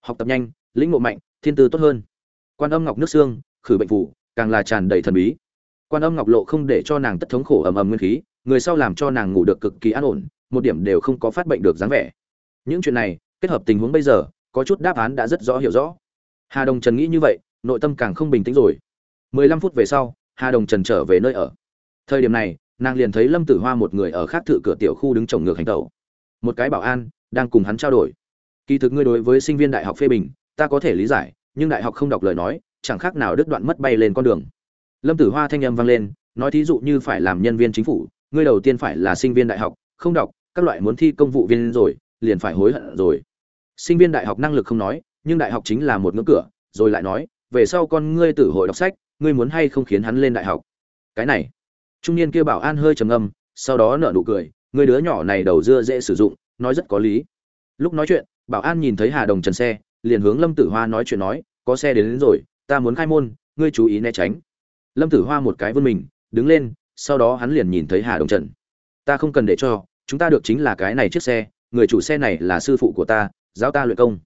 Học tập nhanh, lĩnh ngộ mạnh, thiên tư tốt hơn. Quan âm ngọc nước xương, khử bệnh phủ càng là tràn đầy thần bí. Quan âm ngọc lộ không để cho nàng tất thống khổ ầm ầm nguyên khí, người sau làm cho nàng ngủ được cực kỳ an ổn, một điểm đều không có phát bệnh được dáng vẻ. Những chuyện này, kết hợp tình huống bây giờ, có chút đáp án đã rất rõ hiểu rõ. Hà đồng trần nghĩ như vậy, nội tâm càng không bình tĩnh rồi. 15 phút về sau, hà đồng trần trở về nơi ở. Thời điểm này, nàng liền thấy lâm tử hoa một người ở khác thự cửa tiểu khu đứng trồng ngược hành tẩu một cái bảo an, đang cùng hắn trao đổi. Kỳ thực ngươi đối với sinh viên đại học phê bình, ta có thể lý giải, nhưng đại học không đọc lời nói, chẳng khác nào đứt đoạn mất bay lên con đường. Lâm tử hoa thanh âm vang lên, nói thí dụ như phải làm nhân viên chính phủ, ngươi đầu tiên phải là sinh viên đại học, không đọc, các loại muốn thi công vụ viên rồi, liền phải hối hận rồi. Sinh viên đại học năng lực không nói, nhưng đại học chính là một ngưỡng cửa, rồi lại nói, về sau con ngươi tử hội đọc sách, ngươi muốn hay không khiến hắn lên đại học? Cái này. Trung niên kia bảo an hơi trầm ngâm, sau đó nở nụ cười người đứa nhỏ này đầu dưa dễ sử dụng nói rất có lý. Lúc nói chuyện bảo an nhìn thấy hà đồng trần xe liền hướng lâm tử hoa nói chuyện nói có xe đến, đến rồi ta muốn khai môn ngươi chú ý né tránh. Lâm tử hoa một cái vươn mình đứng lên sau đó hắn liền nhìn thấy hà đồng trần. Ta không cần để cho chúng ta được chính là cái này chiếc xe người chủ xe này là sư phụ của ta giáo ta luyện công.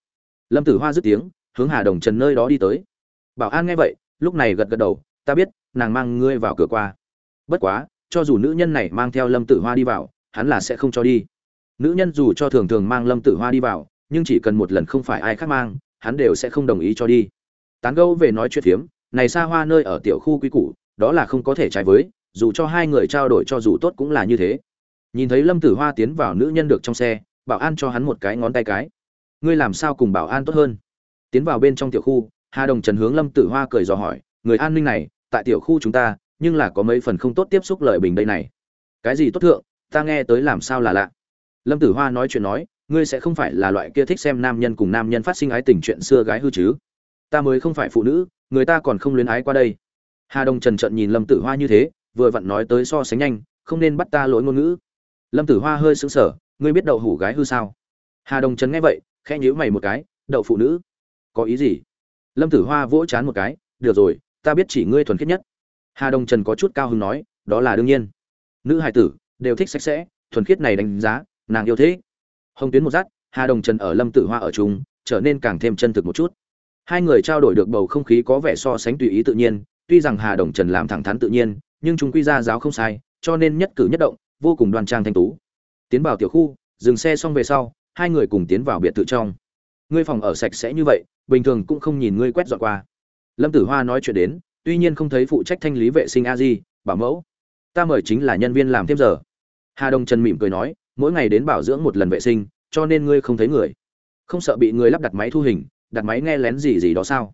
Lâm tử hoa dứt tiếng hướng hà đồng trần nơi đó đi tới. Bảo an nghe vậy lúc này gật gật đầu ta biết nàng mang ngươi vào cửa qua. Bất quá cho dù nữ nhân này mang theo lâm tử hoa đi vào hắn là sẽ không cho đi. Nữ nhân dù cho thường thường mang lâm tử hoa đi vào, nhưng chỉ cần một lần không phải ai khác mang, hắn đều sẽ không đồng ý cho đi. Tán gẫu về nói chuyện phiếm, này xa hoa nơi ở tiểu khu quy củ, đó là không có thể trái với, dù cho hai người trao đổi cho dù tốt cũng là như thế. Nhìn thấy lâm tử hoa tiến vào nữ nhân được trong xe, bảo an cho hắn một cái ngón tay cái. Ngươi làm sao cùng bảo an tốt hơn? Tiến vào bên trong tiểu khu, hà đồng trần hướng lâm tử hoa cười dò hỏi, người an ninh này, tại tiểu khu chúng ta, nhưng là có mấy phần không tốt tiếp xúc lợi bình đây này. Cái gì tốt thượng ta nghe tới làm sao là lạ. Lâm tử hoa nói chuyện nói, ngươi sẽ không phải là loại kia thích xem nam nhân cùng nam nhân phát sinh ái tình chuyện xưa gái hư chứ? Ta mới không phải phụ nữ, người ta còn không luyến ái qua đây. Hà đông trần trận nhìn lâm tử hoa như thế, vừa vặn nói tới so sánh nhanh, không nên bắt ta lỗi ngôn ngữ. Lâm tử hoa hơi sững sờ, ngươi biết đậu hủ gái hư sao? Hà đông trần nghe vậy, khẽ nhíu mày một cái, đậu phụ nữ. Có ý gì? Lâm tử hoa vỗ chán một cái, được rồi, ta biết chỉ ngươi thuần khiết nhất. Hà đông trần có chút cao hứng nói, đó là đương nhiên. Nữ hài tử đều thích sạch sẽ, thuần khiết này đánh giá, nàng yêu thế hồng tuyến một dắt hà đồng trần ở lâm tử hoa ở chung, trở nên càng thêm chân thực một chút. Hai người trao đổi được bầu không khí có vẻ so sánh tùy ý tự nhiên, tuy rằng hà đồng trần làm thẳng thắn tự nhiên, nhưng chúng quy ra giáo không sai, cho nên nhất cử nhất động, vô cùng đoan trang thanh tú. Tiến vào tiểu khu, dừng xe xong về sau, hai người cùng tiến vào biệt thự trong. Ngươi phòng ở sạch sẽ như vậy, bình thường cũng không nhìn ngươi quét dọn qua. Lâm tử hoa nói chuyện đến, tuy nhiên không thấy phụ trách thanh lý vệ sinh a di, bảo mẫu. Ta mời chính là nhân viên làm thêm giờ hà đông trần mỉm cười nói, mỗi ngày đến bảo dưỡng một lần vệ sinh, cho nên ngươi không thấy người. Không sợ bị người lắp đặt máy thu hình, đặt máy nghe lén gì gì đó sao?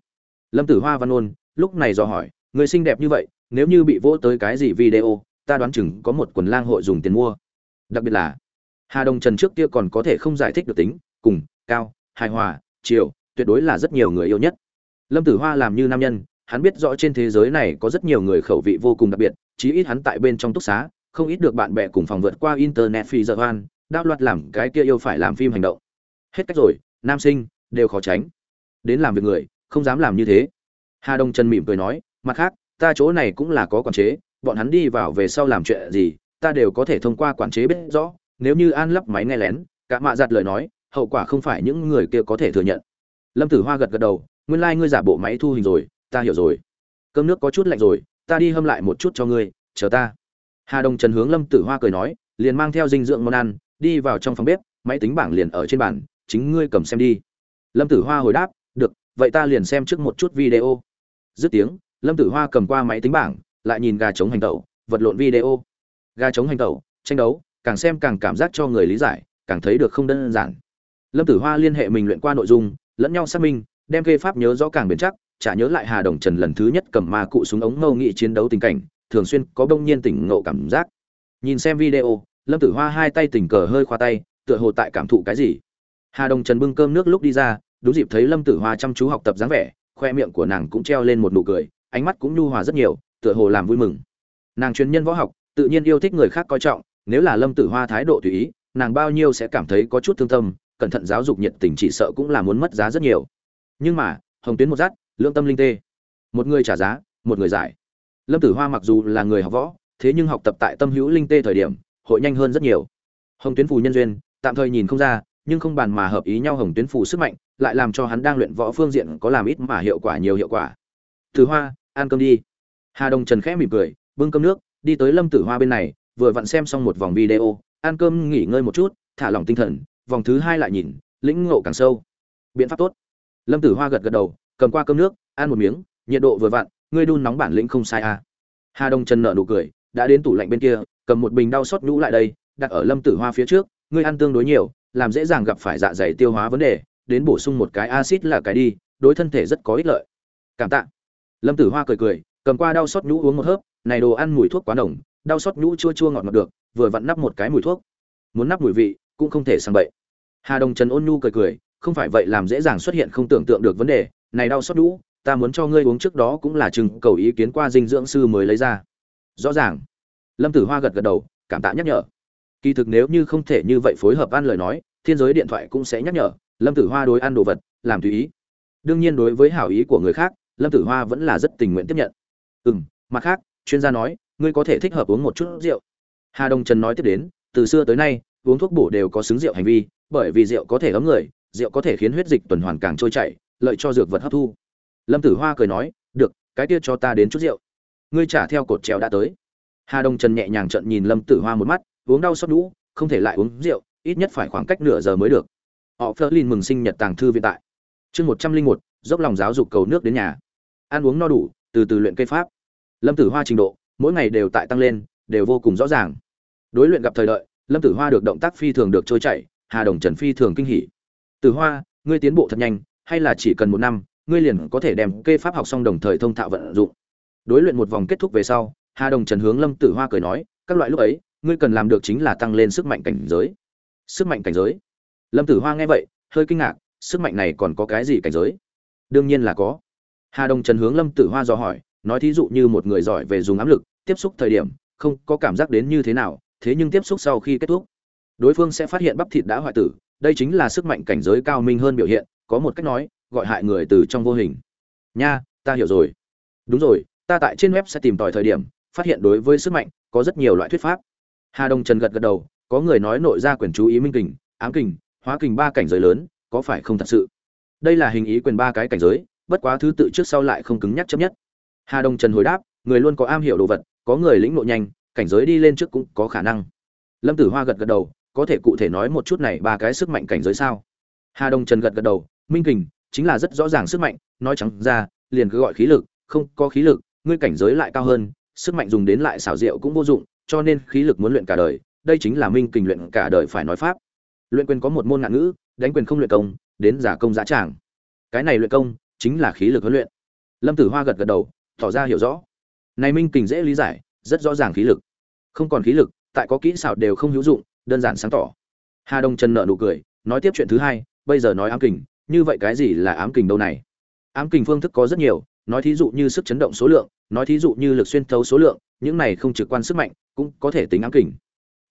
Lâm tử hoa văn ôn, lúc này dò hỏi, người xinh đẹp như vậy, nếu như bị vỗ tới cái gì video, ta đoán chừng có một quần lang hội dùng tiền mua. Đặc biệt là, hà đông trần trước kia còn có thể không giải thích được tính, cùng, cao, hài hòa, chiều, tuyệt đối là rất nhiều người yêu nhất. Lâm tử hoa làm như nam nhân, hắn biết rõ trên thế giới này có rất nhiều người khẩu vị vô cùng đặc biệt, chí ít hắn tại bên trong túc xá không ít được bạn bè cùng phòng vượt qua internet phi giờ hoan đao loạt làm cái kia yêu phải làm phim hành động. Hết cách rồi, nam sinh, đều khó tránh. Đến làm việc người, không dám làm như thế. Hà đông trần mỉm cười nói, mặt khác, ta chỗ này cũng là có quản chế, bọn hắn đi vào về sau làm chuyện gì, ta đều có thể thông qua quản chế biết rõ, nếu như an lắp máy nghe lén. Cả mạ giặt lời nói, hậu quả không phải những người kia có thể thừa nhận. Lâm tử hoa gật gật đầu, nguyên lai、like、ngươi giả bộ máy thu hình rồi, ta hiểu rồi. Cơm nước có chút lạnh rồi, ta đi hâm lại một chút cho ngươi, chờ ta hà đồng trần hướng lâm tử hoa cười nói, liền mang theo dinh dưỡng món ăn, đi vào trong phòng bếp, máy tính bảng liền ở trên bàn, chính ngươi cầm xem đi. Lâm tử hoa hồi đáp, được, vậy ta liền xem trước một chút video. Dứt tiếng, lâm tử hoa cầm qua máy tính bảng, lại nhìn gà chống hành tẩu, vật lộn video. Gà chống hành tẩu, tranh đấu, càng xem càng cảm giác cho người lý giải, càng thấy được không đơn giản. Lâm tử hoa liên hệ mình luyện qua nội dung, lẫn nhau xác minh, đem kê pháp nhớ rõ càng bền chắc, chả nhớ lại hà đồng trần lần thứ nhất cầm ma cụ súng ống ngâu nghị chiến đấu tình cảnh thường xuyên có bỗng nhiên tỉnh ngộ cảm giác. Nhìn xem video, lâm tử hoa hai tay tình cờ hơi khoa tay, tựa hồ tại cảm thụ cái gì. Hà đồng trần bưng cơm nước lúc đi ra, đúng dịp thấy lâm tử hoa chăm chú học tập dáng vẻ, khoe miệng của nàng cũng treo lên một nụ cười, ánh mắt cũng nhu hòa rất nhiều, tựa hồ làm vui mừng. Nàng chuyên nhân võ học, tự nhiên yêu thích người khác coi trọng, nếu là lâm tử hoa thái độ tùy ý, nàng bao nhiêu sẽ cảm thấy có chút thương tâm, cẩn thận giáo dục nhiệt tình chỉ sợ cũng là muốn mất giá rất nhiều. Nhưng mà, hồng tuyến một dắt lương tâm linh tê. Một người trả giá, một người giải lâm tử hoa mặc dù là người học võ, thế nhưng học tập tại tâm hữu linh tê thời điểm, hội nhanh hơn rất nhiều. Hồng tuyến phù nhân duyên, tạm thời nhìn không ra, nhưng không bàn mà hợp ý nhau hồng tuyến phù sức mạnh, lại làm cho hắn đang luyện võ phương diện có làm ít mà hiệu quả nhiều hiệu quả. Tử hoa, ăn cơm đi. Hà đồng trần khẽ mỉm cười, bưng cơm nước, đi tới lâm tử hoa bên này, vừa vặn xem xong một vòng video, ăn cơm nghỉ ngơi một chút, thả lỏng tinh thần, vòng thứ hai lại nhìn, lĩnh ngộ càng sâu. Biện pháp tốt. Lâm tử hoa gật gật đầu, cầm qua cơm nước, ăn một miếng, nhiệt độ vừa vặn ngươi đun nóng bản lĩnh không sai à. hà đông trần nợ nụ cười, đã đến tủ lạnh bên kia, cầm một bình đau xót nhũ lại đây, đặt ở lâm tử hoa phía trước, ngươi ăn tương đối nhiều, làm dễ dàng gặp phải dạ dày tiêu hóa vấn đề, đến bổ sung một cái axit là cái đi, đối thân thể rất có ích lợi. Cảm tạ. Lâm tử hoa cười cười, cầm qua đau xót nhũ uống một hớp, này đồ ăn mùi thuốc quá nồng, đau xót nhũ chua chua ngọt ngọt được, vừa vặn nắp một cái mùi thuốc. Muốn nắp mùi vị, cũng không thể sang bậy. Hà đồng trần ôn nhu cười cười, không phải vậy làm dễ dàng xuất hiện không tưởng tượng được vấn đề, này đau xót nhũ ta muốn cho ngươi uống trước đó cũng là chừng cầu ý kiến qua dinh dưỡng sư mới lấy ra. Rõ ràng. Lâm tử hoa gật gật đầu, cảm tạ nhắc nhở. Kỳ thực nếu như không thể như vậy phối hợp ăn lời nói, thiên giới điện thoại cũng sẽ nhắc nhở, lâm tử hoa đối ăn đồ vật, làm tùy ý. Đương nhiên đối với hảo ý của người khác, lâm tử hoa vẫn là rất tình nguyện tiếp nhận. Ừ m mặt khác, chuyên gia nói, ngươi có thể thích hợp uống một chút rượu. Hà đông trần nói tiếp đến, từ xưa tới nay, uống thuốc bổ đều có xứng rượu hành vi, bởi vì rượu có thể ấm người, rượu có thể khiến huyết dịch tuần hoàn càng trôi chảy, lợi cho dược vật hấp thu lâm tử hoa cười nói, được, cái kia cho ta đến chút rượu. Ngươi trả theo cột trèo đã tới. Hà đông trần nhẹ nhàng trận nhìn lâm tử hoa một mắt, uống đau xót đũ không thể lại uống rượu, ít nhất phải khoảng cách nửa giờ mới được. Họ phớt lên mừng sinh nhật tàng thư viện tại. Chương một trăm linh một, dốc lòng giáo dục cầu nước đến nhà. Ăn uống no đủ, từ từ luyện cây pháp. Lâm tử hoa trình độ, mỗi ngày đều tại tăng lên, đều vô cùng rõ ràng. Đối luyện gặp thời đợi, lâm tử hoa được động tác phi thường được trôi chảy, hà đồng trần phi thường kinh hỉ. Tử hoa, ngươi tiến bộ thật nhanh, hay là chỉ cần một năm ngươi liền có thể đem kê pháp học xong đồng thời thông thạo vận dụng. Đối luyện một vòng kết thúc về sau, hà đồng trần hướng lâm tử hoa cười nói, các loại lúc ấy, ngươi cần làm được chính là tăng lên sức mạnh cảnh giới. Sức mạnh cảnh giới? Lâm tử hoa nghe vậy, hơi kinh ngạc, sức mạnh này còn có cái gì cảnh giới? Đương nhiên là có. Hà đồng trần hướng lâm tử hoa dò hỏi, nói thí dụ như một người giỏi về dùng áp lực, tiếp xúc thời điểm, không có cảm giác đến như thế nào, thế nhưng tiếp xúc sau khi kết thúc, đối phương sẽ phát hiện bắp thịt đã hoại tử, đây chính là sức mạnh cảnh giới cao minh hơn biểu hiện, có một cách nói gọi hại người từ trong vô hình. Nha, ta hiểu rồi. Đúng rồi, ta tại trên web sẽ tìm tòi thời điểm, phát hiện đối với sức mạnh, có rất nhiều loại thuyết pháp. Hà đông trần gật gật đầu, có người nói nội ra quyền chú ý minh kình, ám kình, hóa kình ba cảnh giới lớn, có phải không thật sự? Đây là hình ý quyền ba cái cảnh giới, bất quá thứ tự trước sau lại không cứng nhắc chấp nhất. Hà đông trần hồi đáp, người luôn có am hiểu đồ vật, có người lĩnh nội nhanh, cảnh giới đi lên trước cũng có khả năng. Lâm tử hoa gật gật đầu, có thể cụ thể nói một chút này ba cái sức mạnh cảnh giới sao? Hà đông trần gật gật đầu, minh kình chính là rất rõ ràng sức mạnh, nói trắng ra, liền cứ gọi khí lực, không có khí lực, ngươi cảnh giới lại cao hơn, sức mạnh dùng đến lại xảo diệu cũng vô dụng, cho nên khí lực muốn luyện cả đời, đây chính là minh kình luyện cả đời phải nói pháp. Luyện quyền có một môn ngạn ngữ, đánh quyền không luyện công, đến giả công giá tràng. Cái này luyện công, chính là khí lực huấn luyện. Lâm tử hoa gật gật đầu, tỏ ra hiểu rõ. Này minh kình dễ lý giải, rất rõ ràng khí lực. Không còn khí lực, tại có kỹ xảo đều không hữu dụng, đơn giản sáng tỏ. Hà đông trần nợ nụ cười, nói tiếp chuyện thứ hai, bây giờ nói ám kình như vậy cái gì là ám kình đâu này? Ám kình phương thức có rất nhiều, nói thí dụ như sức chấn động số lượng, nói thí dụ như lực xuyên thấu số lượng, những này không trực quan sức mạnh, cũng có thể tính ám kình.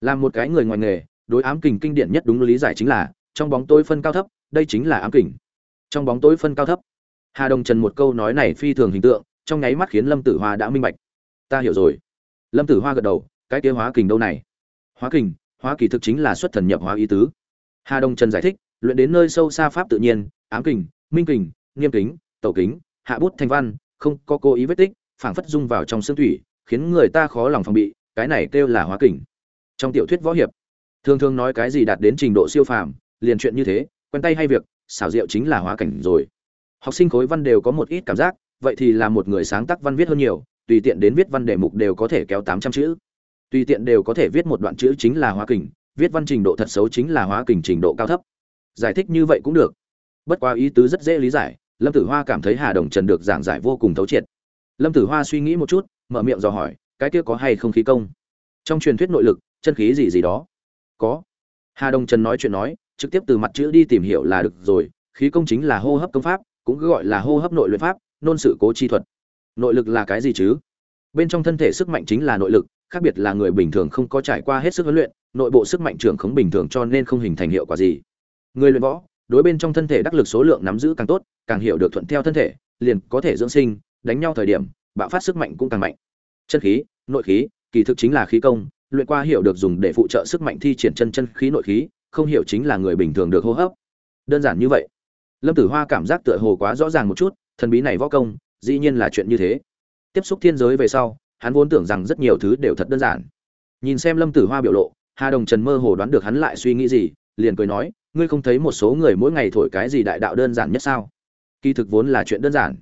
Làm một cái người ngoài nghề, đối ám kình kinh điển nhất đúng lý giải chính là, trong bóng tối phân cao thấp, đây chính là ám kình. Trong bóng tối phân cao thấp. Hà đồng trần một câu nói này phi thường hình tượng, trong nháy mắt khiến lâm tử hoa đã minh bạch. Ta hiểu rồi. Lâm tử hoa gật đầu, cái kế hóa kình đâu này? Hóa kình, hóa kỳ thực chính là xuất thần nhập hóa ý tứ. Hà đông trần giải thích luyện đến nơi sâu xa pháp tự nhiên, ám kình, minh kình, nghiêm kính, tẩu kính, hạ bút thanh văn, không có cố ý vết tích, phảng phất dung vào trong xương thủy, khiến người ta khó lòng phòng bị, cái này kêu là hóa kình. Trong tiểu thuyết võ hiệp, thường thường nói cái gì đạt đến trình độ siêu phàm, liền chuyện như thế, quen tay hay việc, xảo diệu chính là hóa cảnh rồi. Học sinh khối văn đều có một ít cảm giác, vậy thì là một người sáng tác văn viết hơn nhiều, tùy tiện đến viết văn đề mục đều có thể kéo tám trăm chữ. Tùy tiện đều có thể viết một đoạn chữ chính là hóa kình, viết văn trình độ thật xấu chính là hóa kình trình độ cao thấp giải thích như vậy cũng được. Bất quá ý tứ rất dễ lý giải, lâm tử hoa cảm thấy hà đồng trần được giảng giải vô cùng thấu triệt. Lâm tử hoa suy nghĩ một chút, mở miệng dò hỏi, cái kia có hay không khí công? Trong truyền thuyết nội lực, chân khí gì gì đó? Có. Hà đồng trần nói chuyện nói, trực tiếp từ mặt chữ đi tìm hiểu là được rồi, khí công chính là hô hấp công pháp, cũng gọi là hô hấp nội luyện pháp, nôn sự cố chi thuật. Nội lực là cái gì chứ? Bên trong thân thể sức mạnh chính là nội lực, khác biệt là người bình thường không có trải qua hết sức huấn luyện, nội bộ sức mạnh trưởng khống bình thường cho nên không hình thành hiệu quả gì người luyện võ, đối bên trong thân thể đắc lực số lượng nắm giữ càng tốt, càng hiểu được thuận theo thân thể, liền có thể dưỡng sinh, đánh nhau thời điểm, bạo phát sức mạnh cũng càng mạnh. Chân khí, nội khí, kỳ thực chính là khí công, luyện qua hiểu được dùng để phụ trợ sức mạnh thi triển chân chân khí nội khí, không hiểu chính là người bình thường được hô hấp. Đơn giản như vậy. Lâm tử hoa cảm giác tựa hồ quá rõ ràng một chút, thần bí này võ công, dĩ nhiên là chuyện như thế. Tiếp xúc thiên giới về sau, hắn vốn tưởng rằng rất nhiều thứ đều thật đơn giản. Nhìn xem lâm tử hoa biểu lộ, hà đồng trần mơ hồ đoán được hắn lại suy nghĩ gì liền cười nói, ngươi không thấy một số người mỗi ngày thổi cái gì đại đạo đơn giản nhất sao? Kỳ thực vốn là chuyện đơn giản.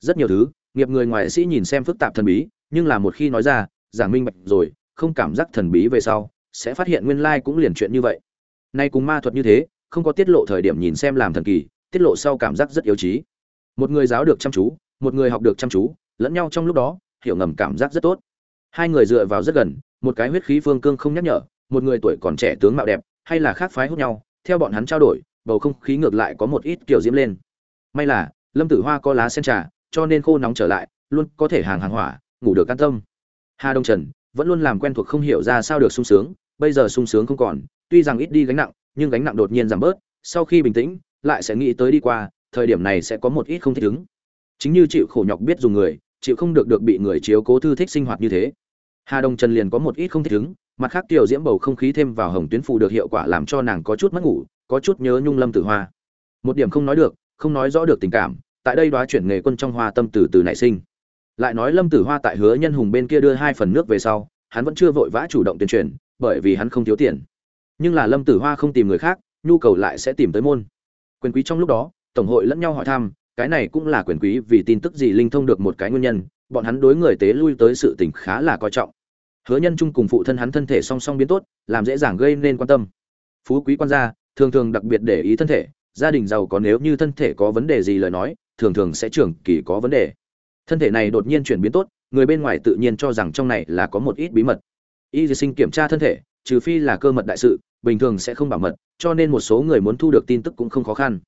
Rất nhiều thứ, nghiệp người ngoài sĩ nhìn xem phức tạp thần bí, nhưng là một khi nói ra, giảng minh bạch rồi, không cảm giác thần bí về sau, sẽ phát hiện nguyên lai cũng liền chuyện như vậy. Nay cùng ma thuật như thế, không có tiết lộ thời điểm nhìn xem làm thần kỳ, tiết lộ sau cảm giác rất yếu trí. Một người giáo được chăm chú, một người học được chăm chú, lẫn nhau trong lúc đó, hiểu ngầm cảm giác rất tốt. Hai người dựa vào rất gần, một cái huyết khí phương cương không nhắc nhở, một người tuổi còn trẻ tướng mạo đẹp hay là khác phái hút nhau, theo bọn hắn trao đổi, bầu không khí ngược lại có một ít kiểu diễm lên. May là, lâm tử hoa có lá sen trà, cho nên khô nóng trở lại, luôn có thể hàng hàng hỏa, ngủ được an tâm. Hà đông trần vẫn luôn làm quen thuộc không hiểu ra sao được sung sướng, bây giờ sung sướng không còn, tuy rằng ít đi gánh nặng, nhưng gánh nặng đột nhiên giảm bớt, sau khi bình tĩnh, lại sẽ nghĩ tới đi qua, thời điểm này sẽ có một ít không thích ứng. Chính như chịu khổ nhọc biết dùng người, chịu không được được bị người chiếu cố thư thích sinh hoạt như thế hà Đồng trần liền có một ít không thích ứng, mặt khác tiểu diễm bầu không khí thêm vào hồng tuyến Phù được hiệu quả làm cho nàng có chút mất ngủ, có chút nhớ nhung lâm tử hoa. Một điểm không nói được, không nói rõ được tình cảm, tại đây đoá chuyển nghề quân trong hoa tâm từ từ nảy sinh. Lại nói lâm tử hoa tại hứa nhân hùng bên kia đưa hai phần nước về sau, hắn vẫn chưa vội vã chủ động tuyên truyền, bởi vì hắn không thiếu tiền. Nhưng là lâm tử hoa không tìm người khác, nhu cầu lại sẽ tìm tới môn. Quyền quý trong lúc đó, tổng hội lẫn nhau hỏi thăm, cái này cũng là quyền quý vì tin tức gì linh thông được một cái nguyên nhân bọn hắn đối người tế lui tới sự tình khá là coi trọng. Hứa nhân trung cùng phụ thân hắn thân thể song song biến tốt, làm dễ dàng gây nên quan tâm. Phú quý quan gia, thường thường đặc biệt để ý thân thể, gia đình giàu có nếu như thân thể có vấn đề gì lời nói, thường thường sẽ trưởng kỳ có vấn đề. Thân thể này đột nhiên chuyển biến tốt, người bên ngoài tự nhiên cho rằng trong này là có một ít bí mật. Y vệ sinh kiểm tra thân thể, trừ phi là cơ mật đại sự, bình thường sẽ không bảo mật, cho nên một số người muốn thu được tin tức cũng không khó khăn.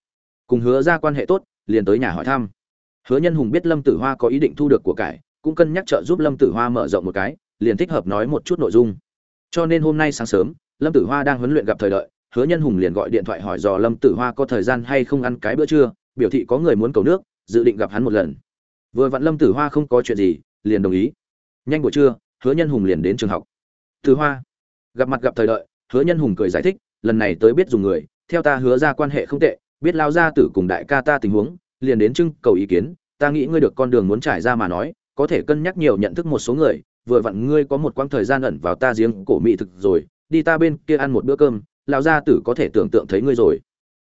Cùng hứa ra quan hệ tốt, liền tới nhà hỏi thăm hứa nhân hùng biết lâm tử hoa có ý định thu được của cải, cũng cân nhắc trợ giúp lâm tử hoa mở rộng một cái, liền thích hợp nói một chút nội dung. Cho nên hôm nay sáng sớm, lâm tử hoa đang huấn luyện gặp thời đợi, hứa nhân hùng liền gọi điện thoại hỏi dò lâm tử hoa có thời gian hay không ăn cái bữa trưa, biểu thị có người muốn cầu nước, dự định gặp hắn một lần. Vừa vặn lâm tử hoa không có chuyện gì, liền đồng ý. Nhanh buổi trưa, hứa nhân hùng liền đến trường học. Tử hoa, gặp mặt gặp thời đợi, hứa nhân hùng cười giải thích, lần này tới biết dùng người, theo ta hứa ra quan hệ không tệ, biết lao ra tử cùng đại ca ta tình huống liền đến trưng cầu ý kiến, ta nghĩ ngươi được con đường muốn trải ra mà nói, có thể cân nhắc nhiều nhận thức một số người, vừa vặn ngươi có một quãng thời gian ẩn vào ta giếng cổ mỹ thực rồi, đi ta bên kia ăn một bữa cơm, lão gia tử có thể tưởng tượng thấy ngươi rồi.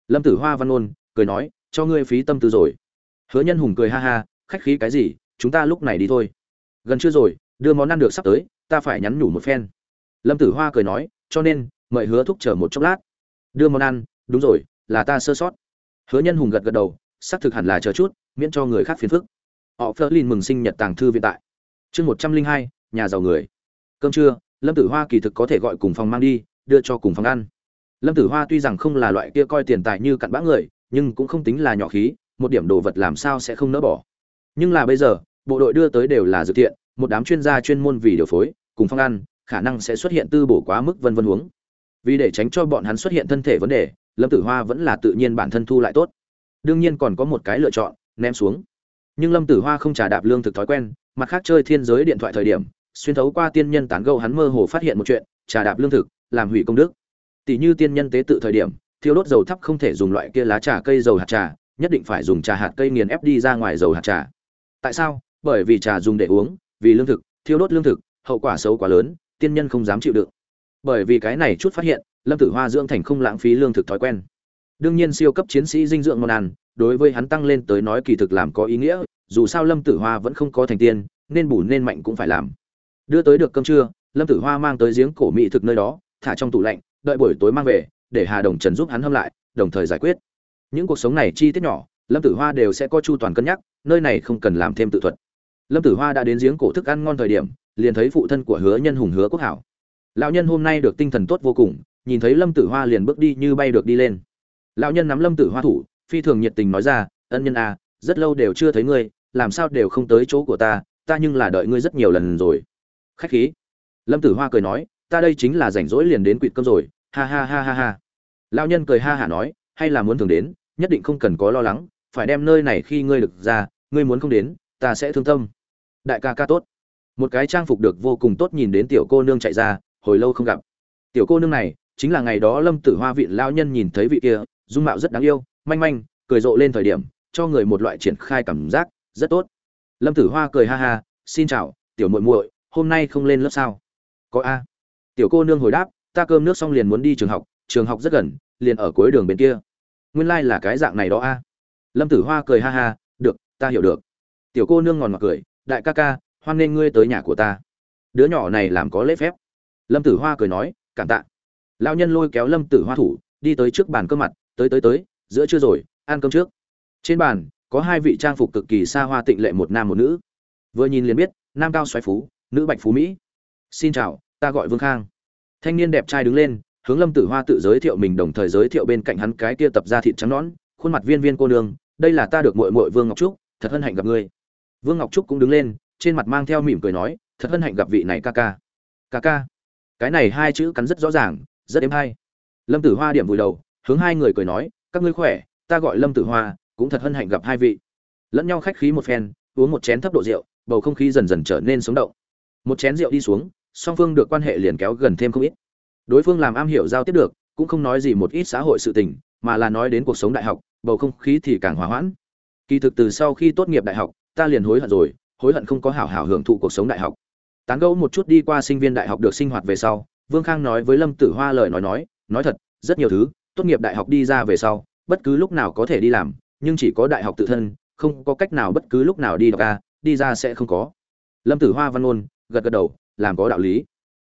Lâm tử hoa văn ôn cười nói, cho ngươi phí tâm tư rồi. Hứa nhân hùng cười ha ha, khách khí cái gì, chúng ta lúc này đi thôi. Gần chưa rồi, đưa món ăn được sắp tới, ta phải nhắn nhủ một phen. Lâm tử hoa cười nói, cho nên, mời hứa thúc chờ một chốc lát. Đưa món ăn, đúng rồi, là ta sơ sót. Hứa nhân hùng gật gật đầu xác thực hẳn là chờ chút, miễn cho người khác phiền phức. Họ phơ lin mừng sinh nhật tàng thư viện tại. Chương một trăm linh hai, nhà giàu người. Cơm trưa, lâm tử hoa kỳ thực có thể gọi cùng phòng mang đi, đưa cho cùng phòng ăn. Lâm tử hoa tuy rằng không là loại kia coi tiền tài như cặn bã người, nhưng cũng không tính là nhỏ khí, một điểm đồ vật làm sao sẽ không nỡ bỏ. Nhưng là bây giờ, bộ đội đưa tới đều là dự thiện một đám chuyên gia chuyên môn vì điều phối, cùng phong ăn, khả năng sẽ xuất hiện tư bổ quá mức vân vân huống. Vì để tránh cho bọn hắn xuất hiện thân thể vấn đề, lâm tử hoa vẫn là tự nhiên bản thân thu lại tốt đương nhiên còn có một cái lựa chọn, ném xuống. Nhưng lâm tử hoa không trả đạp lương thực thói quen, mặt khác chơi thiên giới điện thoại thời điểm, xuyên thấu qua tiên nhân tán gẫu hắn mơ hồ phát hiện một chuyện, trà đạp lương thực, làm hủy công đức. Tỷ như tiên nhân tế tự thời điểm, thiêu đốt dầu thấp không thể dùng loại kia lá trà cây dầu hạt trà, nhất định phải dùng trà hạt cây nghiền ép đi ra ngoài dầu hạt trà. Tại sao? Bởi vì trà dùng để uống, vì lương thực, thiêu đốt lương thực, hậu quả xấu quá lớn, tiên nhân không dám chịu đựng. Bởi vì cái này chút phát hiện, lâm tử hoa dưỡng thành không lãng phí lương thực thói quen đương nhiên siêu cấp chiến sĩ dinh dưỡng món ăn, đối với hắn tăng lên tới nói kỳ thực làm có ý nghĩa, dù sao lâm tử hoa vẫn không có thành tiên, nên bù nên mạnh cũng phải làm. Đưa tới được cơm trưa, lâm tử hoa mang tới giếng cổ mỹ thực nơi đó, thả trong tủ lạnh, đợi buổi tối mang về, để hà đồng trần giúp hắn hâm lại, đồng thời giải quyết. Những cuộc sống này chi tiết nhỏ, lâm tử hoa đều sẽ có chu toàn cân nhắc, nơi này không cần làm thêm tự thuật. Lâm tử hoa đã đến giếng cổ thức ăn ngon thời điểm, liền thấy phụ thân của hứa nhân hùng hứa quốc hảo. Lão nhân hôm nay được tinh thần tốt vô cùng, nhìn thấy lâm tử hoa liền bước đi như bay được đi lên lão nhân nắm lâm tử hoa thủ phi thường nhiệt tình nói ra ân nhân a à, rất lâu đều chưa thấy ngươi làm sao đều không tới chỗ của ta ta nhưng là đợi ngươi rất nhiều lần rồi. Khách khí. Lâm tử hoa cười nói ta đây chính là rảnh rỗi liền đến quỵt cơm rồi ha ha ha ha ha. Lão nhân cười ha hả nói hay là muốn thường đến nhất định không cần có lo lắng phải đem nơi này khi ngươi được ra ngươi muốn không đến ta sẽ thương tâm. Đại ca ca tốt. Một cái trang phục được vô cùng tốt nhìn đến tiểu cô nương chạy ra hồi lâu không gặp. Tiểu cô nương này chính là ngày đó lâm tử hoa vịn lao nhân nhìn thấy vị kia dung mạo rất đáng yêu, manh manh, cười rộ lên thời điểm, cho người một loại triển khai cảm giác rất tốt. Lâm tử hoa cười ha ha, xin chào, tiểu muội muội, hôm nay không lên lớp sao? Có a. Tiểu cô nương hồi đáp, ta cơm nước xong liền muốn đi trường học trường học rất gần, liền ở cuối đường bên kia. Nguyên lai là cái dạng này đó a. Lâm tử hoa cười ha ha, được, ta hiểu được. Tiểu cô nương ngòn mặc cười, đại ca ca, hoan nghênh ngươi tới nhà của ta. Đứa nhỏ này làm có lễ phép. Lâm tử hoa cười nói, cảm tạ. Lão nhân lôi kéo lâm tử hoa thủ, đi tới trước bàn cơ mặt tới tới tới, giữa trưa rồi, ăn cơm trước. Trên bàn, có hai vị trang phục cực kỳ xa hoa tịnh lệ một nam một nữ. Vừa nhìn liền biết, nam cao xoáy phú, nữ bạch phú mỹ. Xin chào, ta gọi vương khang. Thanh niên đẹp trai đứng lên, hướng lâm tử hoa tự giới thiệu mình đồng thời giới thiệu bên cạnh hắn cái kia tập ra thịt trắng nõn, khuôn mặt viên viên cô nương, đây là ta được muội muội vương ngọc trúc, thật hân hạnh gặp ngươi. Vương ngọc trúc cũng đứng lên, trên mặt mang theo mỉm cười nói, thật hân hạnh gặp vị này ca ca. Ca ca? Cái này hai chữ cắn rất rõ ràng, rất êm hay. Lâm tử hoa điểm vùi đầu hướng hai người cười nói, các ngươi khỏe, ta gọi lâm tử hoa, cũng thật hân hạnh gặp hai vị. Lẫn nhau khách khí một phen, uống một chén thấp độ rượu, bầu không khí dần dần trở nên sống động. Một chén rượu đi xuống, song phương được quan hệ liền kéo gần thêm không ít. Đối phương làm am hiểu giao tiếp được, cũng không nói gì một ít xã hội sự tình, mà là nói đến cuộc sống đại học, bầu không khí thì càng hòa hoãn. Kỳ thực từ sau khi tốt nghiệp đại học, ta liền hối hận rồi, hối hận không có hảo hảo hưởng thụ cuộc sống đại học. Tán gẫu một chút đi qua sinh viên đại học được sinh hoạt về sau, vương khang nói với lâm tử hoa lời nói nói nói thật, rất nhiều thứ tốt nghiệp đại học đi ra về sau, bất cứ lúc nào có thể đi làm, nhưng chỉ có đại học tự thân, không có cách nào bất cứ lúc nào đi đọc ca đi ra sẽ không có. Lâm tử hoa văn ôn gật gật đầu, làm có đạo lý.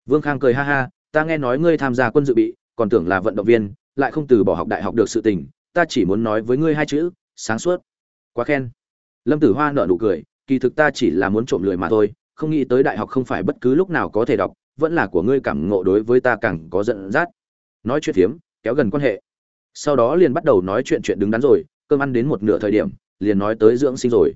Vương khang cười ha ha, ta nghe nói ngươi tham gia quân dự bị, còn tưởng là vận động viên, lại không từ bỏ học đại học được sự tình, ta chỉ muốn nói với ngươi hai chữ, sáng suốt. Quá khen. Lâm tử hoa nở nụ cười, kỳ thực ta chỉ là muốn trộm lười mà thôi, không nghĩ tới đại học không phải bất cứ lúc nào có thể đọc, vẫn là của ngươi cảm ngộ đối với ta càng có giận dắt. Nói chuyện hiếm kéo gần quan hệ. Sau đó liền bắt đầu nói chuyện chuyện đứng đắn rồi, cơm ăn đến một nửa thời điểm, liền nói tới dưỡng sinh rồi.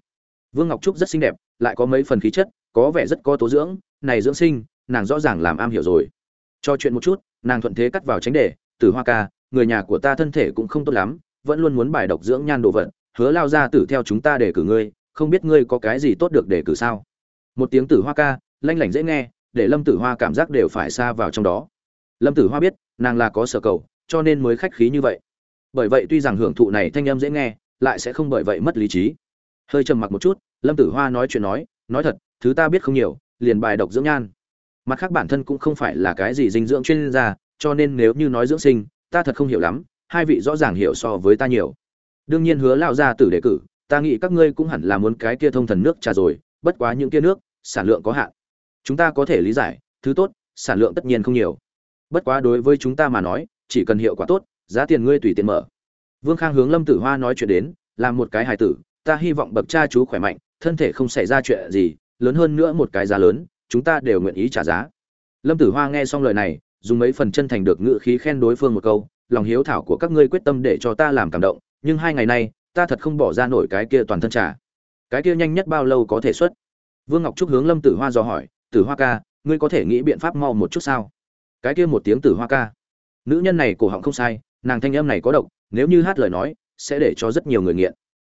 Vương ngọc trúc rất xinh đẹp, lại có mấy phần khí chất, có vẻ rất có tố dưỡng, này dưỡng sinh, nàng rõ ràng làm am hiểu rồi. Cho chuyện một chút, nàng thuận thế cắt vào tránh đề, tử hoa ca, người nhà của ta thân thể cũng không tốt lắm, vẫn luôn muốn bài độc dưỡng nhan đồ vật, hứa lao ra tử theo chúng ta để cử ngươi, không biết ngươi có cái gì tốt được để cử sao? Một tiếng tử hoa ca lanh lảnh dễ nghe, để lâm tử hoa cảm giác đều phải xa vào trong đó. Lâm tử hoa biết, nàng là có sở cầu cho nên mới khách khí như vậy. Bởi vậy tuy rằng hưởng thụ này thanh âm dễ nghe, lại sẽ không bởi vậy mất lý trí. Hơi trầm mặc một chút, lâm tử hoa nói chuyện nói nói thật, thứ ta biết không nhiều, liền bài độc dưỡng nhan. Mặt khác bản thân cũng không phải là cái gì dinh dưỡng chuyên gia, cho nên nếu như nói dưỡng sinh, ta thật không hiểu lắm, hai vị rõ ràng hiểu so với ta nhiều. Đương nhiên hứa lao ra tử đề cử, ta nghĩ các ngươi cũng hẳn là muốn cái kia thông thần nước trà rồi, bất quá những kia nước, sản lượng có hạn. Chúng ta có thể lý giải, thứ tốt, sản lượng tất nhiên không nhiều. Bất quá đối với chúng ta mà nói chỉ cần hiệu quả tốt, giá tiền ngươi tùy tiện mở. Vương khang hướng lâm tử hoa nói chuyện đến làm một cái hài tử, ta hy vọng bậc cha chú khỏe mạnh, thân thể không xảy ra chuyện gì, lớn hơn nữa một cái giá lớn, chúng ta đều nguyện ý trả giá. Lâm tử hoa nghe xong lời này, dùng mấy phần chân thành được ngự khí khen đối phương một câu, lòng hiếu thảo của các ngươi quyết tâm để cho ta làm cảm động, nhưng hai ngày nay, ta thật không bỏ ra nổi cái kia toàn thân trả cái kia nhanh nhất bao lâu có thể xuất? Vương ngọc trúc hướng lâm tử hoa dò hỏi, tử hoa ca, ngươi có thể nghĩ biện pháp mau một chút sao? Cái kia một tiếng tử hoa ca nữ nhân này cổ họng không sai, nàng thanh âm này có độc, nếu như hát lời nói, sẽ để cho rất nhiều người nghiện.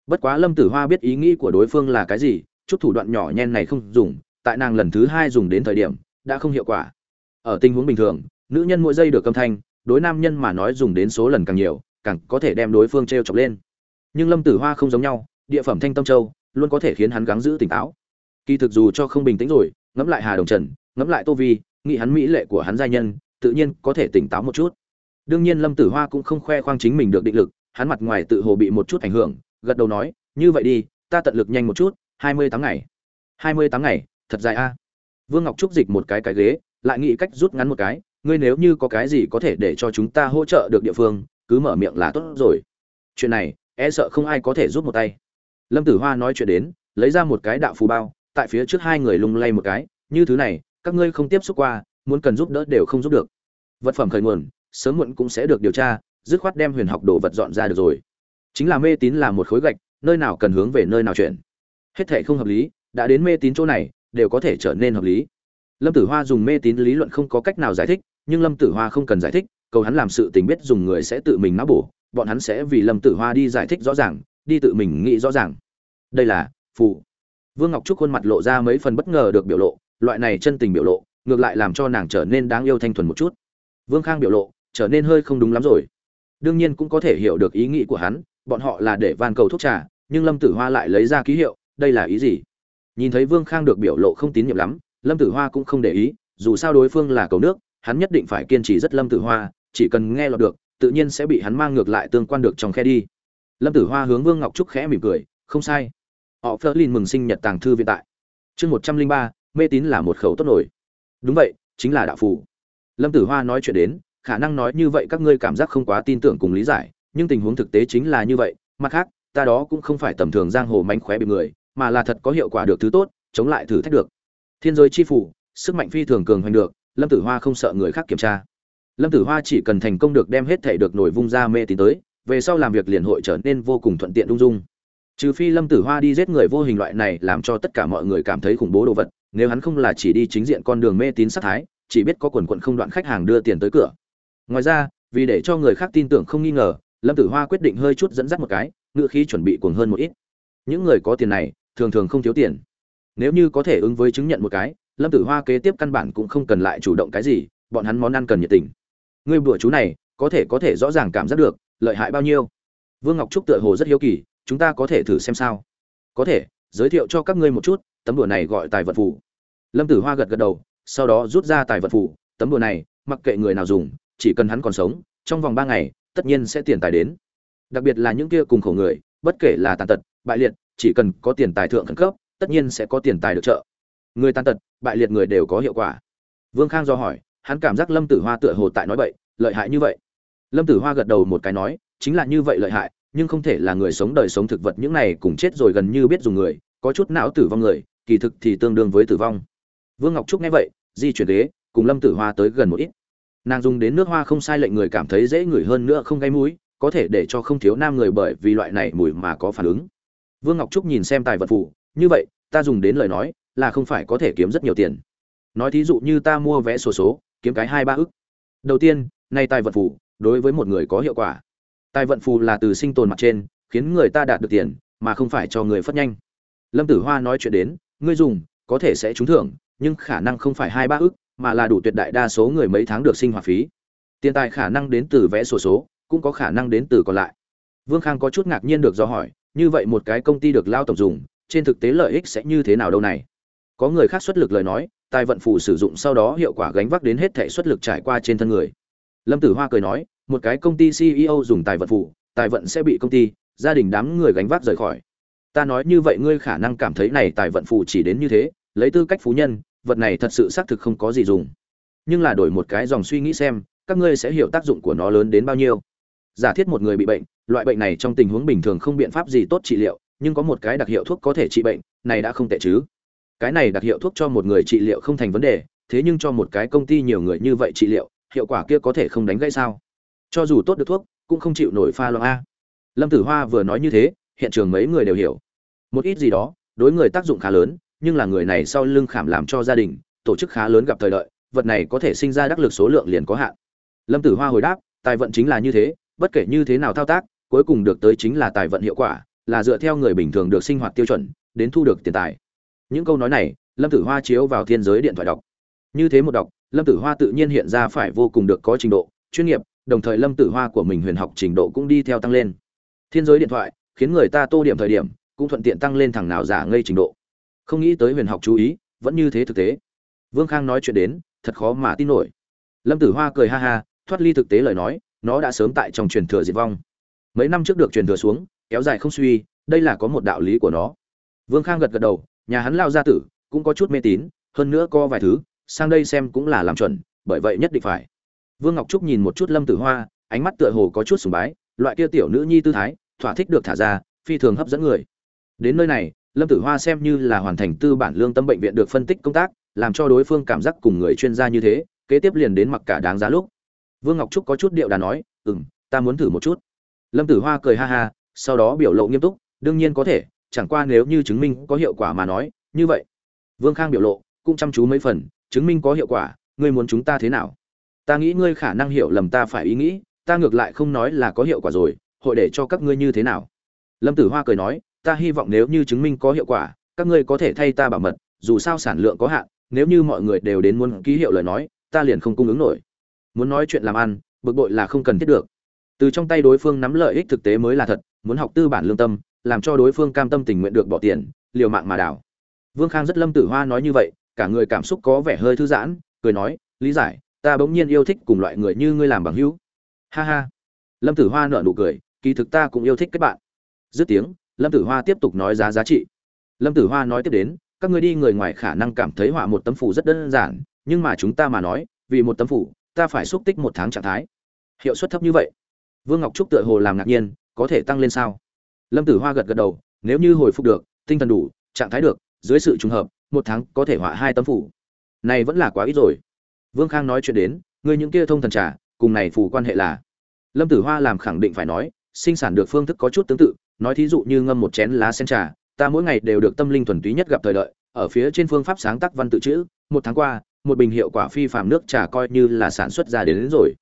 Bất quá lâm tử hoa biết ý nghĩ của đối phương là cái gì, chút thủ đoạn nhỏ nhen này không dùng, tại nàng lần thứ hai dùng đến thời điểm, đã không hiệu quả. Ở tình huống bình thường, nữ nhân mỗi giây được âm thanh, đối nam nhân mà nói dùng đến số lần càng nhiều, càng có thể đem đối phương t r e o chọc lên. Nhưng lâm tử hoa không giống nhau, địa phẩm thanh tâm châu luôn có thể khiến hắn gắng giữ tỉnh táo. Kỳ thực dù cho không bình tĩnh rồi, ngẫm lại hà đồng trần, ngẫm lại tô vi, nghĩ hắn mỹ lệ của hắn giai nhân tự nhiên có thể tỉnh táo một chút. Đương nhiên lâm tử hoa cũng không khoe khoang chính mình được định lực, hắn mặt ngoài tự hồ bị một chút ảnh hưởng, gật đầu nói, như vậy đi, ta tận lực nhanh một chút, hai mươi tháng ngày. Hai mươi tháng ngày, thật dài a. Vương ngọc trúc dịch một cái cái ghế, lại nghĩ cách rút ngắn một cái, ngươi nếu như có cái gì có thể để cho chúng ta hỗ trợ được địa phương, cứ mở miệng là tốt rồi. Chuyện này e sợ không ai có thể giúp một tay. Lâm tử hoa nói chuyện đến, lấy ra một cái đạo phù bao, tại phía trước hai người lung lay một cái, như thứ này, các ngươi không tiếp xúc qua muốn cần giúp đỡ đều không giúp được. Vật phẩm khởi nguồn, sớm muộn cũng sẽ được điều tra, dứt khoát đem huyền học đồ vật dọn ra được rồi. Chính là mê tín là một khối gạch, nơi nào cần hướng về nơi nào chuyển. Hết thể không hợp lý, đã đến mê tín chỗ này, đều có thể trở nên hợp lý. Lâm tử hoa dùng mê tín lý luận không có cách nào giải thích, nhưng lâm tử hoa không cần giải thích, cầu hắn làm sự tình biết dùng người sẽ tự mình não bổ, bọn hắn sẽ vì lâm tử hoa đi giải thích rõ ràng, đi tự mình nghĩ rõ ràng. Đây là phù. Vương ngọc trúc khuôn mặt lộ ra mấy phần bất ngờ được biểu lộ, loại này chân tình biểu lộ ngược lại làm cho nàng trở nên đáng yêu thanh thuần một chút. Vương khang biểu lộ trở nên hơi không đúng lắm rồi. Đương nhiên cũng có thể hiểu được ý nghĩ của hắn, bọn họ là để van cầu thuốc trà, nhưng lâm tử hoa lại lấy ra ký hiệu, đây là ý gì? Nhìn thấy vương khang được biểu lộ không tín nhiệm lắm, lâm tử hoa cũng không để ý, dù sao đối phương là cầu nước, hắn nhất định phải kiên trì rất lâm tử hoa, chỉ cần nghe lọt được, tự nhiên sẽ bị hắn mang ngược lại tương quan được trong khe đi. Lâm tử hoa hướng vương ngọc trúc khẽ mỉm cười, không sai. Họ phớt lên mừng sinh nhật tàng thư viện tại. Chương một trăm linh ba, mê tín là một khẩu tốt nổi đúng vậy, chính là đạo phù. Lâm tử hoa nói chuyện đến, khả năng nói như vậy các ngươi cảm giác không quá tin tưởng cùng lý giải, nhưng tình huống thực tế chính là như vậy, mặt khác, ta đó cũng không phải tầm thường giang hồ mánh khóe bị người, mà là thật có hiệu quả được thứ tốt, chống lại thử thách được. Thiên giới chi phủ sức mạnh phi thường cường hoành được, lâm tử hoa không sợ người khác kiểm tra. Lâm tử hoa chỉ cần thành công được đem hết thể được nổi vung ra mê tín tới, về sau làm việc liền hội trở nên vô cùng thuận tiện ung dung. Trừ phi lâm tử hoa đi giết người vô hình loại này làm cho tất cả mọi người cảm thấy khủng bố đồ vật nếu hắn không là chỉ đi chính diện con đường mê tín sát thái, chỉ biết có quần quận không đoạn khách hàng đưa tiền tới cửa. Ngoài ra, vì để cho người khác tin tưởng không nghi ngờ, lâm tử hoa quyết định hơi chút dẫn dắt một cái, ngựa khí chuẩn bị cuồng hơn một ít. Những người có tiền này, thường thường không thiếu tiền. Nếu như có thể ứng với chứng nhận một cái, lâm tử hoa kế tiếp căn bản cũng không cần lại chủ động cái gì, bọn hắn món ăn cần nhiệt tình. Người bữa chú này, có thể có thể rõ ràng cảm giác được, lợi hại bao nhiêu. Vương ngọc trúc tựa hồ rất hiếu kỳ, chúng ta có thể thử xem sao. Có thể, giới thiệu cho các ngươi một chút tấm đùa này gọi tài vật phủ lâm tử hoa gật gật đầu, sau đó rút ra tài vật phủ tấm đùa này, mặc kệ người nào dùng, chỉ cần hắn còn sống, trong vòng ba ngày, tất nhiên sẽ tiền tài đến. Đặc biệt là những kia cùng khổ người, bất kể là tàn tật, bại liệt, chỉ cần có tiền tài thượng khẩn cấp, tất nhiên sẽ có tiền tài được trợ. Người tàn tật, bại liệt người đều có hiệu quả. Vương khang do hỏi, hắn cảm giác lâm tử hoa tựa hồ tại nói bậy, lợi hại như vậy. Lâm tử hoa gật đầu một cái nói, chính là như vậy lợi hại, nhưng không thể là người sống đời sống thực vật những này cùng chết rồi gần như biết dùng người, có chút não tử vong người kỳ thực thì tương đương với tử vong. Vương ngọc trúc nghe vậy di chuyển ghế cùng lâm tử hoa tới gần một ít. Nàng dùng đến nước hoa không sai lệnh người cảm thấy dễ ngửi hơn nữa không gây mũi có thể để cho không thiếu nam người bởi vì loại này mùi mà có phản ứng. Vương ngọc trúc nhìn xem tài vật phụ như vậy ta dùng đến lời nói là không phải có thể kiếm rất nhiều tiền. Nói thí dụ như ta mua vé sổ số, số kiếm cái hai ba ức. Đầu tiên nay tài vật phụ đối với một người có hiệu quả. Tài vận phù là từ sinh tồn mặt trên khiến người ta đạt được tiền mà không phải cho người phất nhanh. Lâm tử hoa nói chuyện đến ngươi dùng có thể sẽ trúng thưởng nhưng khả năng không phải hai ba ức mà là đủ tuyệt đại đa số người mấy tháng được sinh hoạt phí. Tiền tài khả năng đến từ vẽ sổ số, số cũng có khả năng đến từ còn lại. Vương khang có chút ngạc nhiên được do hỏi như vậy một cái công ty được lao tổng dùng trên thực tế lợi ích sẽ như thế nào đâu này? Có người khác xuất lực lời nói tài vận phù sử dụng sau đó hiệu quả gánh vác đến hết thể xuất lực trải qua trên thân người. Lâm tử hoa cười nói một cái công ty ceo dùng tài vận phù tài vận sẽ bị công ty gia đình đám người gánh vác rời khỏi ta nói như vậy ngươi khả năng cảm thấy này tài vận phù chỉ đến như thế, lấy tư cách phú nhân, vật này thật sự xác thực không có gì dùng. Nhưng là đổi một cái dòng suy nghĩ xem, các ngươi sẽ hiểu tác dụng của nó lớn đến bao nhiêu. Giả thiết một người bị bệnh, loại bệnh này trong tình huống bình thường không biện pháp gì tốt trị liệu, nhưng có một cái đặc hiệu thuốc có thể trị bệnh, này đã không tệ chứ. Cái này đặc hiệu thuốc cho một người trị liệu không thành vấn đề, thế nhưng cho một cái công ty nhiều người như vậy trị liệu, hiệu quả kia có thể không đánh gãy sao? Cho dù tốt được thuốc, cũng không chịu nổi pha loãng a. Lâm tử hoa vừa nói như thế hiện trường mấy người đều hiểu. Một ít gì đó đối người tác dụng khá lớn nhưng là người này sau lưng khảm làm cho gia đình tổ chức khá lớn gặp thời lợi, vật này có thể sinh ra đắc lực số lượng liền có hạn. Lâm tử hoa hồi đáp tài vận chính là như thế bất kể như thế nào thao tác cuối cùng được tới chính là tài vận hiệu quả là dựa theo người bình thường được sinh hoạt tiêu chuẩn đến thu được tiền tài. Những câu nói này lâm tử hoa chiếu vào thiên giới điện thoại đọc. Như thế một đọc lâm tử hoa tự nhiên hiện ra phải vô cùng được có trình độ chuyên nghiệp đồng thời lâm tử hoa của mình huyền học trình độ cũng đi theo tăng lên. Thiên giới điện thoại khiến người ta tô điểm thời điểm, cũng thuận tiện tăng lên thằng nào giả ngây trình độ. Không nghĩ tới huyền học chú ý, vẫn như thế thực tế. Vương khang nói chuyện đến, thật khó mà tin nổi. Lâm tử hoa cười ha ha, thoát ly thực tế lời nói, nó đã sớm tại trong truyền thừa diệt vong. Mấy năm trước được truyền thừa xuống, kéo dài không suy, đây là có một đạo lý của nó. Vương khang gật gật đầu, nhà hắn lao gia tử, cũng có chút mê tín, hơn nữa có vài thứ, sang đây xem cũng là làm chuẩn, bởi vậy nhất định phải. Vương ngọc trúc nhìn một chút lâm tử hoa, ánh mắt tựa hồ có chút sùng bái, loại kia tiểu nữ nhi tư thái thỏa thích được thả ra, phi thường hấp dẫn người. Đến nơi này, lâm tử hoa xem như là hoàn thành tư bản lương tâm bệnh viện được phân tích công tác, làm cho đối phương cảm giác cùng người chuyên gia như thế, kế tiếp liền đến mặc cả đáng giá lúc. Vương ngọc trúc có chút điệu đà nói ừ m ta muốn thử một chút. Lâm tử hoa cười ha ha, sau đó biểu lộ nghiêm túc, đương nhiên có thể, chẳng qua nếu như chứng minh có hiệu quả mà nói, như vậy. Vương khang biểu lộ cũng chăm chú mấy phần, chứng minh có hiệu quả, ngươi muốn chúng ta thế nào? Ta nghĩ ngươi khả năng hiểu lầm ta phải ý nghĩ, ta ngược lại không nói là có hiệu quả rồi hội để cho các ngươi như thế nào? Lâm tử hoa cười nói, ta hy vọng nếu như chứng minh có hiệu quả, các ngươi có thể thay ta bảo mật, dù sao sản lượng có hạn, nếu như mọi người đều đến muốn ký hiệu lời nói, ta liền không cung ứng nổi. Muốn nói chuyện làm ăn, bực bội là không cần thiết được. Từ trong tay đối phương nắm lợi ích thực tế mới là thật, muốn học tư bản lương tâm, làm cho đối phương cam tâm tình nguyện được bỏ tiền, liều mạng mà đảo. Vương khang rất lâm tử hoa nói như vậy, cả người cảm xúc có vẻ hơi thư giãn, cười nói, lý giải, ta bỗng nhiên yêu thích cùng loại người như ngươi làm bằng hữu. Ha ha. Lâm tử hoa nở nụ cười kỳ thực ta cũng yêu thích các bạn. Dứt tiếng lâm tử hoa tiếp tục nói giá giá trị. Lâm tử hoa nói tiếp đến các ngươi đi người ngoài khả năng cảm thấy họa một tấm phủ rất đơn giản nhưng mà chúng ta mà nói vì một tấm phủ ta phải xúc tích một tháng trạng thái. Hiệu suất thấp như vậy. Vương ngọc trúc tựa hồ làm ngạc nhiên có thể tăng lên sao? Lâm tử hoa gật gật đầu nếu như hồi phục được tinh thần đủ trạng thái được dưới sự trùng hợp một tháng có thể họa hai tấm phủ này vẫn là quá ít rồi. Vương khang nói chuyện đến người những kia thông thần trả, cùng này phù quan hệ là? Lâm tử hoa làm khẳng định phải nói sinh sản được phương thức có chút tương tự nói thí dụ như ngâm một chén lá sen trà ta mỗi ngày đều được tâm linh thuần túy nhất gặp thời đợi ở phía trên phương pháp sáng tác văn tự chữ một tháng qua một bình hiệu quả phi phàm nước trà coi như là sản xuất ra đến, đến rồi.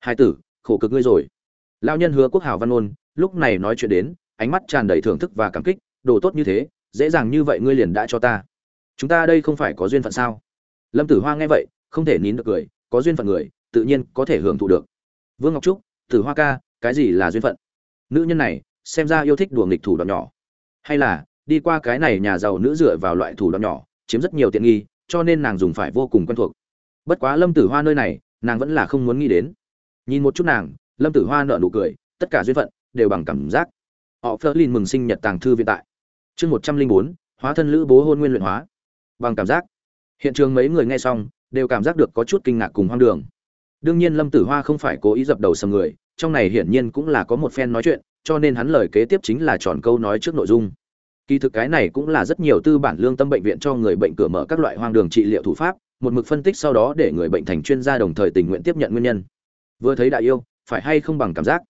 Hai tử khổ cực ngươi rồi. Lão nhân hứa quốc hào văn ôn lúc này nói chuyện đến ánh mắt tràn đầy thưởng thức và cảm kích đồ tốt như thế dễ dàng như vậy ngươi liền đã cho ta. Chúng ta đây không phải có duyên phận sao? Lâm tử hoa nghe vậy không thể nín được cười có duyên phận người tự nhiên có thể hưởng thụ được. Vương ngọc trúc tử hoa ca cái gì là duyên phận? Nữ nhân này, xem ra yêu thích đùa nghịch thủ đoạn nhỏ. Hay là, đi qua cái này nhà giàu nữ dựa vào loại thủ đoạn nhỏ, chiếm rất nhiều tiện nghi, cho nên nàng dùng phải vô cùng quen thuộc. Bất quá lâm tử hoa nơi này, nàng vẫn là không muốn nghĩ đến. Nhìn một chút nàng, lâm tử hoa nợ nụ cười, tất cả duyên phận, đều bằng cảm giác. Họ phớt lên mừng sinh nhật tàng thư viện tại. Chương một trăm linh bốn, hóa thân lữ bố hôn nguyên luyện hóa. Bằng cảm giác. Hiện trường mấy người nghe xong, đều cảm giác được có chút kinh ngạc cùng hoang đường. Đương nhiên lâm tử hoa không phải cố ý dập đầu sầm người trong này hiển nhiên cũng là có một phen nói chuyện, cho nên hắn lời kế tiếp chính là tròn câu nói trước nội dung. Kỳ thực cái này cũng là rất nhiều tư bản lương tâm bệnh viện cho người bệnh cửa mở các loại hoang đường trị liệu thủ pháp, một mực phân tích sau đó để người bệnh thành chuyên gia đồng thời tình nguyện tiếp nhận nguyên nhân. Vừa thấy đại yêu, phải hay không bằng cảm giác?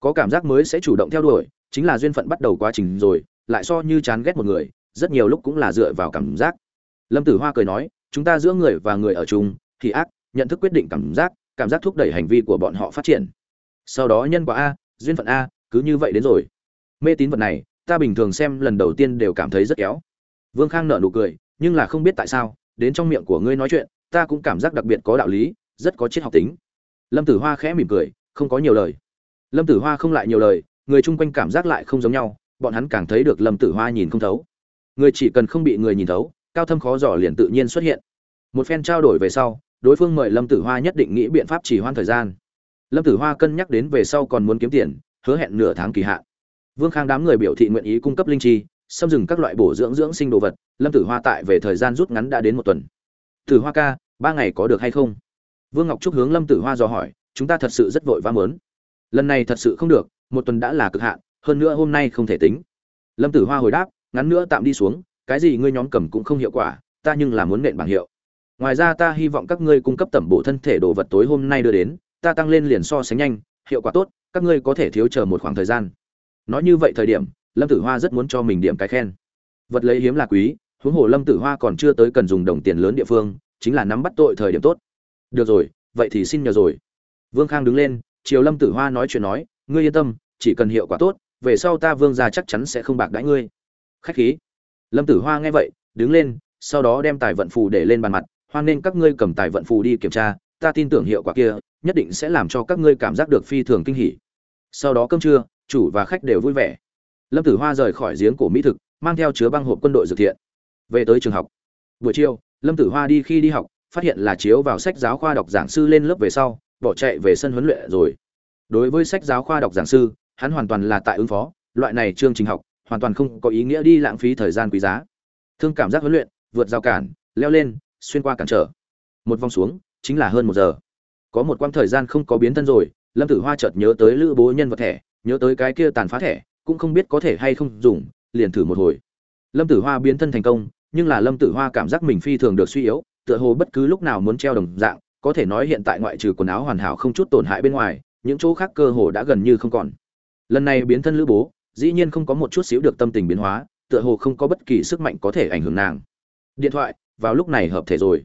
Có cảm giác mới sẽ chủ động theo đuổi, chính là duyên phận bắt đầu quá trình rồi, lại so như chán ghét một người, rất nhiều lúc cũng là dựa vào cảm giác. Lâm tử hoa cười nói, chúng ta giữa người và người ở chung, thì ác, nhận thức quyết định cảm giác cảm giác thúc đẩy hành vi của bọn họ phát triển sau đó nhân quả a, duyên phận a, cứ như vậy đến rồi. Mê tín vật này, ta bình thường xem lần đầu tiên đều cảm thấy rất kéo vương khang nở nụ cười, nhưng là không biết tại sao, đến trong miệng của ngươi nói chuyện, ta cũng cảm giác đặc biệt có đạo lý, rất có triết học tính. Lâm tử hoa khẽ mỉm cười, không có nhiều lời. Lâm tử hoa không lại nhiều lời, người chung quanh cảm giác lại không giống nhau, bọn hắn càng thấy được lâm tử hoa nhìn không thấu. Người chỉ cần không bị người nhìn thấu, cao thâm khó dò liền tự nhiên xuất hiện. Một phen trao đổi về sau, đối phương mời lâm tử hoa nhất định nghĩ biện pháp chỉ hoãn thời gian lâm tử hoa cân nhắc đến về sau còn muốn kiếm tiền, hứa hẹn nửa tháng kỳ hạn. Vương khang đám người biểu thị nguyện ý cung cấp linh chi, xâm dừng các loại bổ dưỡng dưỡng sinh đồ vật, lâm tử hoa tại về thời gian rút ngắn đã đến một tuần. Tử hoa ca, ba ngày có được hay không? Vương ngọc trúc hướng lâm tử hoa dò hỏi, chúng ta thật sự rất vội vã mớn lần này thật sự không được, một tuần đã là cực hạn, hơn nữa hôm nay không thể tính. Lâm tử hoa hồi đáp, ngắn nữa tạm đi xuống, cái gì ngươi nhóm cầm cũng không hiệu quả, ta nhưng là muốn nện bảng hiệu. Ngoài ra ta hy vọng các ngươi cung cấp tẩm bổ thân thể đồ vật tối hôm nay đưa đến ta tăng lên liền so sánh nhanh, hiệu quả tốt, các ngươi có thể thiếu chờ một khoảng thời gian. Nói như vậy thời điểm, lâm tử hoa rất muốn cho mình điểm cái khen. Vật lấy hiếm là quý, huống hồ lâm tử hoa còn chưa tới cần dùng đồng tiền lớn địa phương, chính là nắm bắt tội thời điểm tốt. Được rồi, vậy thì xin nhờ rồi. Vương khang đứng lên, chiều lâm tử hoa nói chuyện nói, ngươi yên tâm, chỉ cần hiệu quả tốt, về sau ta vương ra chắc chắn sẽ không bạc đãi ngươi. Khách khí. Lâm tử hoa nghe vậy, đứng lên, sau đó đem tài vận phù để lên bàn mặt, hoan nên các ngươi cầm tài vận phù đi kiểm tra, ta tin tưởng hiệu quả kia nhất định sẽ làm cho các ngươi cảm giác được phi thường kinh hỉ. Sau đó cơm trưa, chủ và khách đều vui vẻ. Lâm tử hoa rời khỏi giếng cổ mỹ thực, mang theo chứa băng hộp quân đội dược thiện. Về tới trường học. Buổi chiều, lâm tử hoa đi khi đi học, phát hiện là chiếu vào sách giáo khoa đọc giảng sư lên lớp về sau, bỏ chạy về sân huấn luyện rồi. Đối với sách giáo khoa đọc giảng sư, hắn hoàn toàn là tại ứng phó, loại này chương trình học, hoàn toàn không có ý nghĩa đi lãng phí thời gian quý giá. Thương cảm giác huấn luyện, vượt rào cản, leo lên, xuyên qua cản trở. Một vòng xuống, chính là hơn một giờ có một quãng thời gian không có biến thân rồi, lâm tử hoa chợt nhớ tới lữ bố nhân vật thẻ, nhớ tới cái kia tàn phá thẻ, cũng không biết có thể hay không dùng, liền thử một hồi. Lâm tử hoa biến thân thành công, nhưng là lâm tử hoa cảm giác mình phi thường được suy yếu, tựa hồ bất cứ lúc nào muốn treo đồng dạng, có thể nói hiện tại ngoại trừ quần áo hoàn hảo không chút tổn hại bên ngoài, những chỗ khác cơ hồ đã gần như không còn. Lần này biến thân lữ bố, dĩ nhiên không có một chút xíu được tâm tình biến hóa, tựa hồ không có bất kỳ sức mạnh có thể ảnh hưởng nàng. Điện thoại, vào lúc này hợp thể rồi.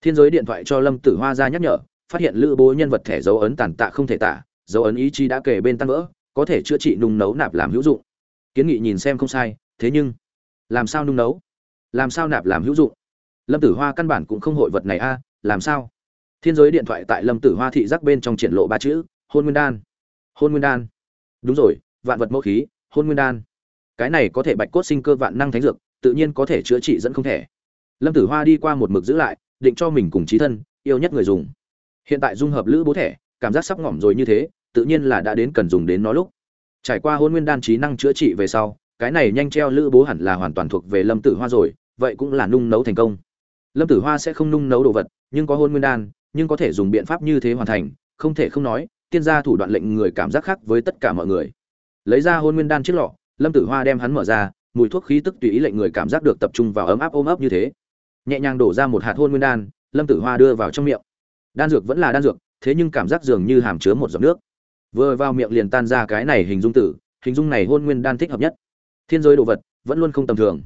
Thiên giới điện thoại cho lâm tử hoa ra nhắc nhở phát hiện lữ bố nhân vật thẻ dấu ấn tàn tạ không thể tả, dấu ấn ý chí đã kể bên tan vỡ, có thể chữa trị nung nấu nạp làm hữu dụng. Kiến nghị nhìn xem không sai, thế nhưng, làm sao nung nấu? Làm sao nạp làm hữu dụng? Lâm tử hoa căn bản cũng không hội vật này a, làm sao? Thiên giới điện thoại tại lâm tử hoa thị giác bên trong triển lộ ba chữ, hôn nguyên đan. Hôn nguyên đan. Đúng rồi, vạn vật mẫu khí, hôn nguyên đan. Cái này có thể bạch cốt sinh cơ vạn năng thánh dược, tự nhiên có thể chữa trị dẫn không thể. Lâm tử hoa đi qua một mực giữ lại, định cho mình cùng trí thân, yêu nhất người dùng hiện tại dung hợp lữ bố thẻ, cảm giác sắp ngỏm rồi như thế, tự nhiên là đã đến cần dùng đến nó lúc. Trải qua hôn nguyên đan trí năng chữa trị về sau, cái này nhanh treo lữ bố hẳn là hoàn toàn thuộc về lâm tử hoa rồi, vậy cũng là nung nấu thành công. Lâm tử hoa sẽ không nung nấu đồ vật, nhưng có hôn nguyên đan, nhưng có thể dùng biện pháp như thế hoàn thành, không thể không nói, tiên gia thủ đoạn lệnh người cảm giác khác với tất cả mọi người. Lấy ra hôn nguyên đan chiếc lọ, lâm tử hoa đem hắn mở ra, mùi thuốc khí tức tùy ý lệnh người cảm giác được tập trung vào ấm áp ôm ấp như thế. Nhẹ nhàng đổ ra một hạt hôn nguyên đan, lâm tử hoa đưa vào trong miệng đan dược vẫn là đan dược, thế nhưng cảm giác dường như hàm chứa một giọt nước. Vừa vào miệng liền tan ra cái này hình dung tử, hình dung này hôn nguyên đan thích hợp nhất. Thiên giới đồ vật, vẫn luôn không tầm thường.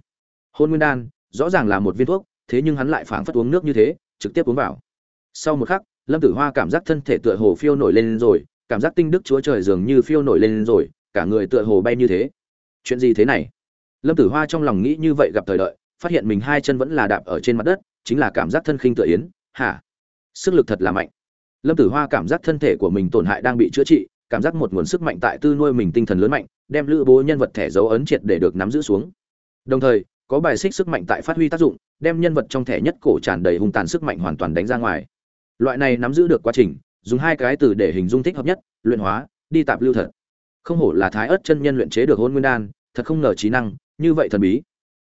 Hôn nguyên đan, rõ ràng là một viên thuốc, thế nhưng hắn lại phảng phất uống nước như thế, trực tiếp uống vào. Sau một khắc, lâm tử hoa cảm giác thân thể tựa hồ phiêu nổi lên rồi, cảm giác tinh đức chúa trời dường như phiêu nổi lên rồi, cả người tựa hồ bay như thế. Chuyện gì thế này? Lâm tử hoa trong lòng nghĩ như vậy gặp thời đợi, phát hiện mình hai chân vẫn là đạp ở trên mặt đất, chính là cảm giác thân khinh tựa yến. Hả? Sức lực thật là mạnh. Lâm tử hoa cảm giác thân thể của mình tổn hại đang bị chữa trị, cảm giác một nguồn sức mạnh tại tư nuôi mình tinh thần lớn mạnh, đem lữ bố nhân vật thẻ dấu ấn triệt để được nắm giữ xuống. Đồng thời, có bài xích sức mạnh tại phát huy tác dụng, đem nhân vật trong thẻ nhất cổ tràn đầy hung tàn sức mạnh hoàn toàn đánh ra ngoài. Loại này nắm giữ được quá trình, dùng hai cái từ để hình dung thích hợp nhất, luyện hóa, đi tạp lưu thật. Không hổ là thái ớt chân nhân luyện chế được hôn nguyên đan, thật không ngờ trí năng, như vậy thần bí.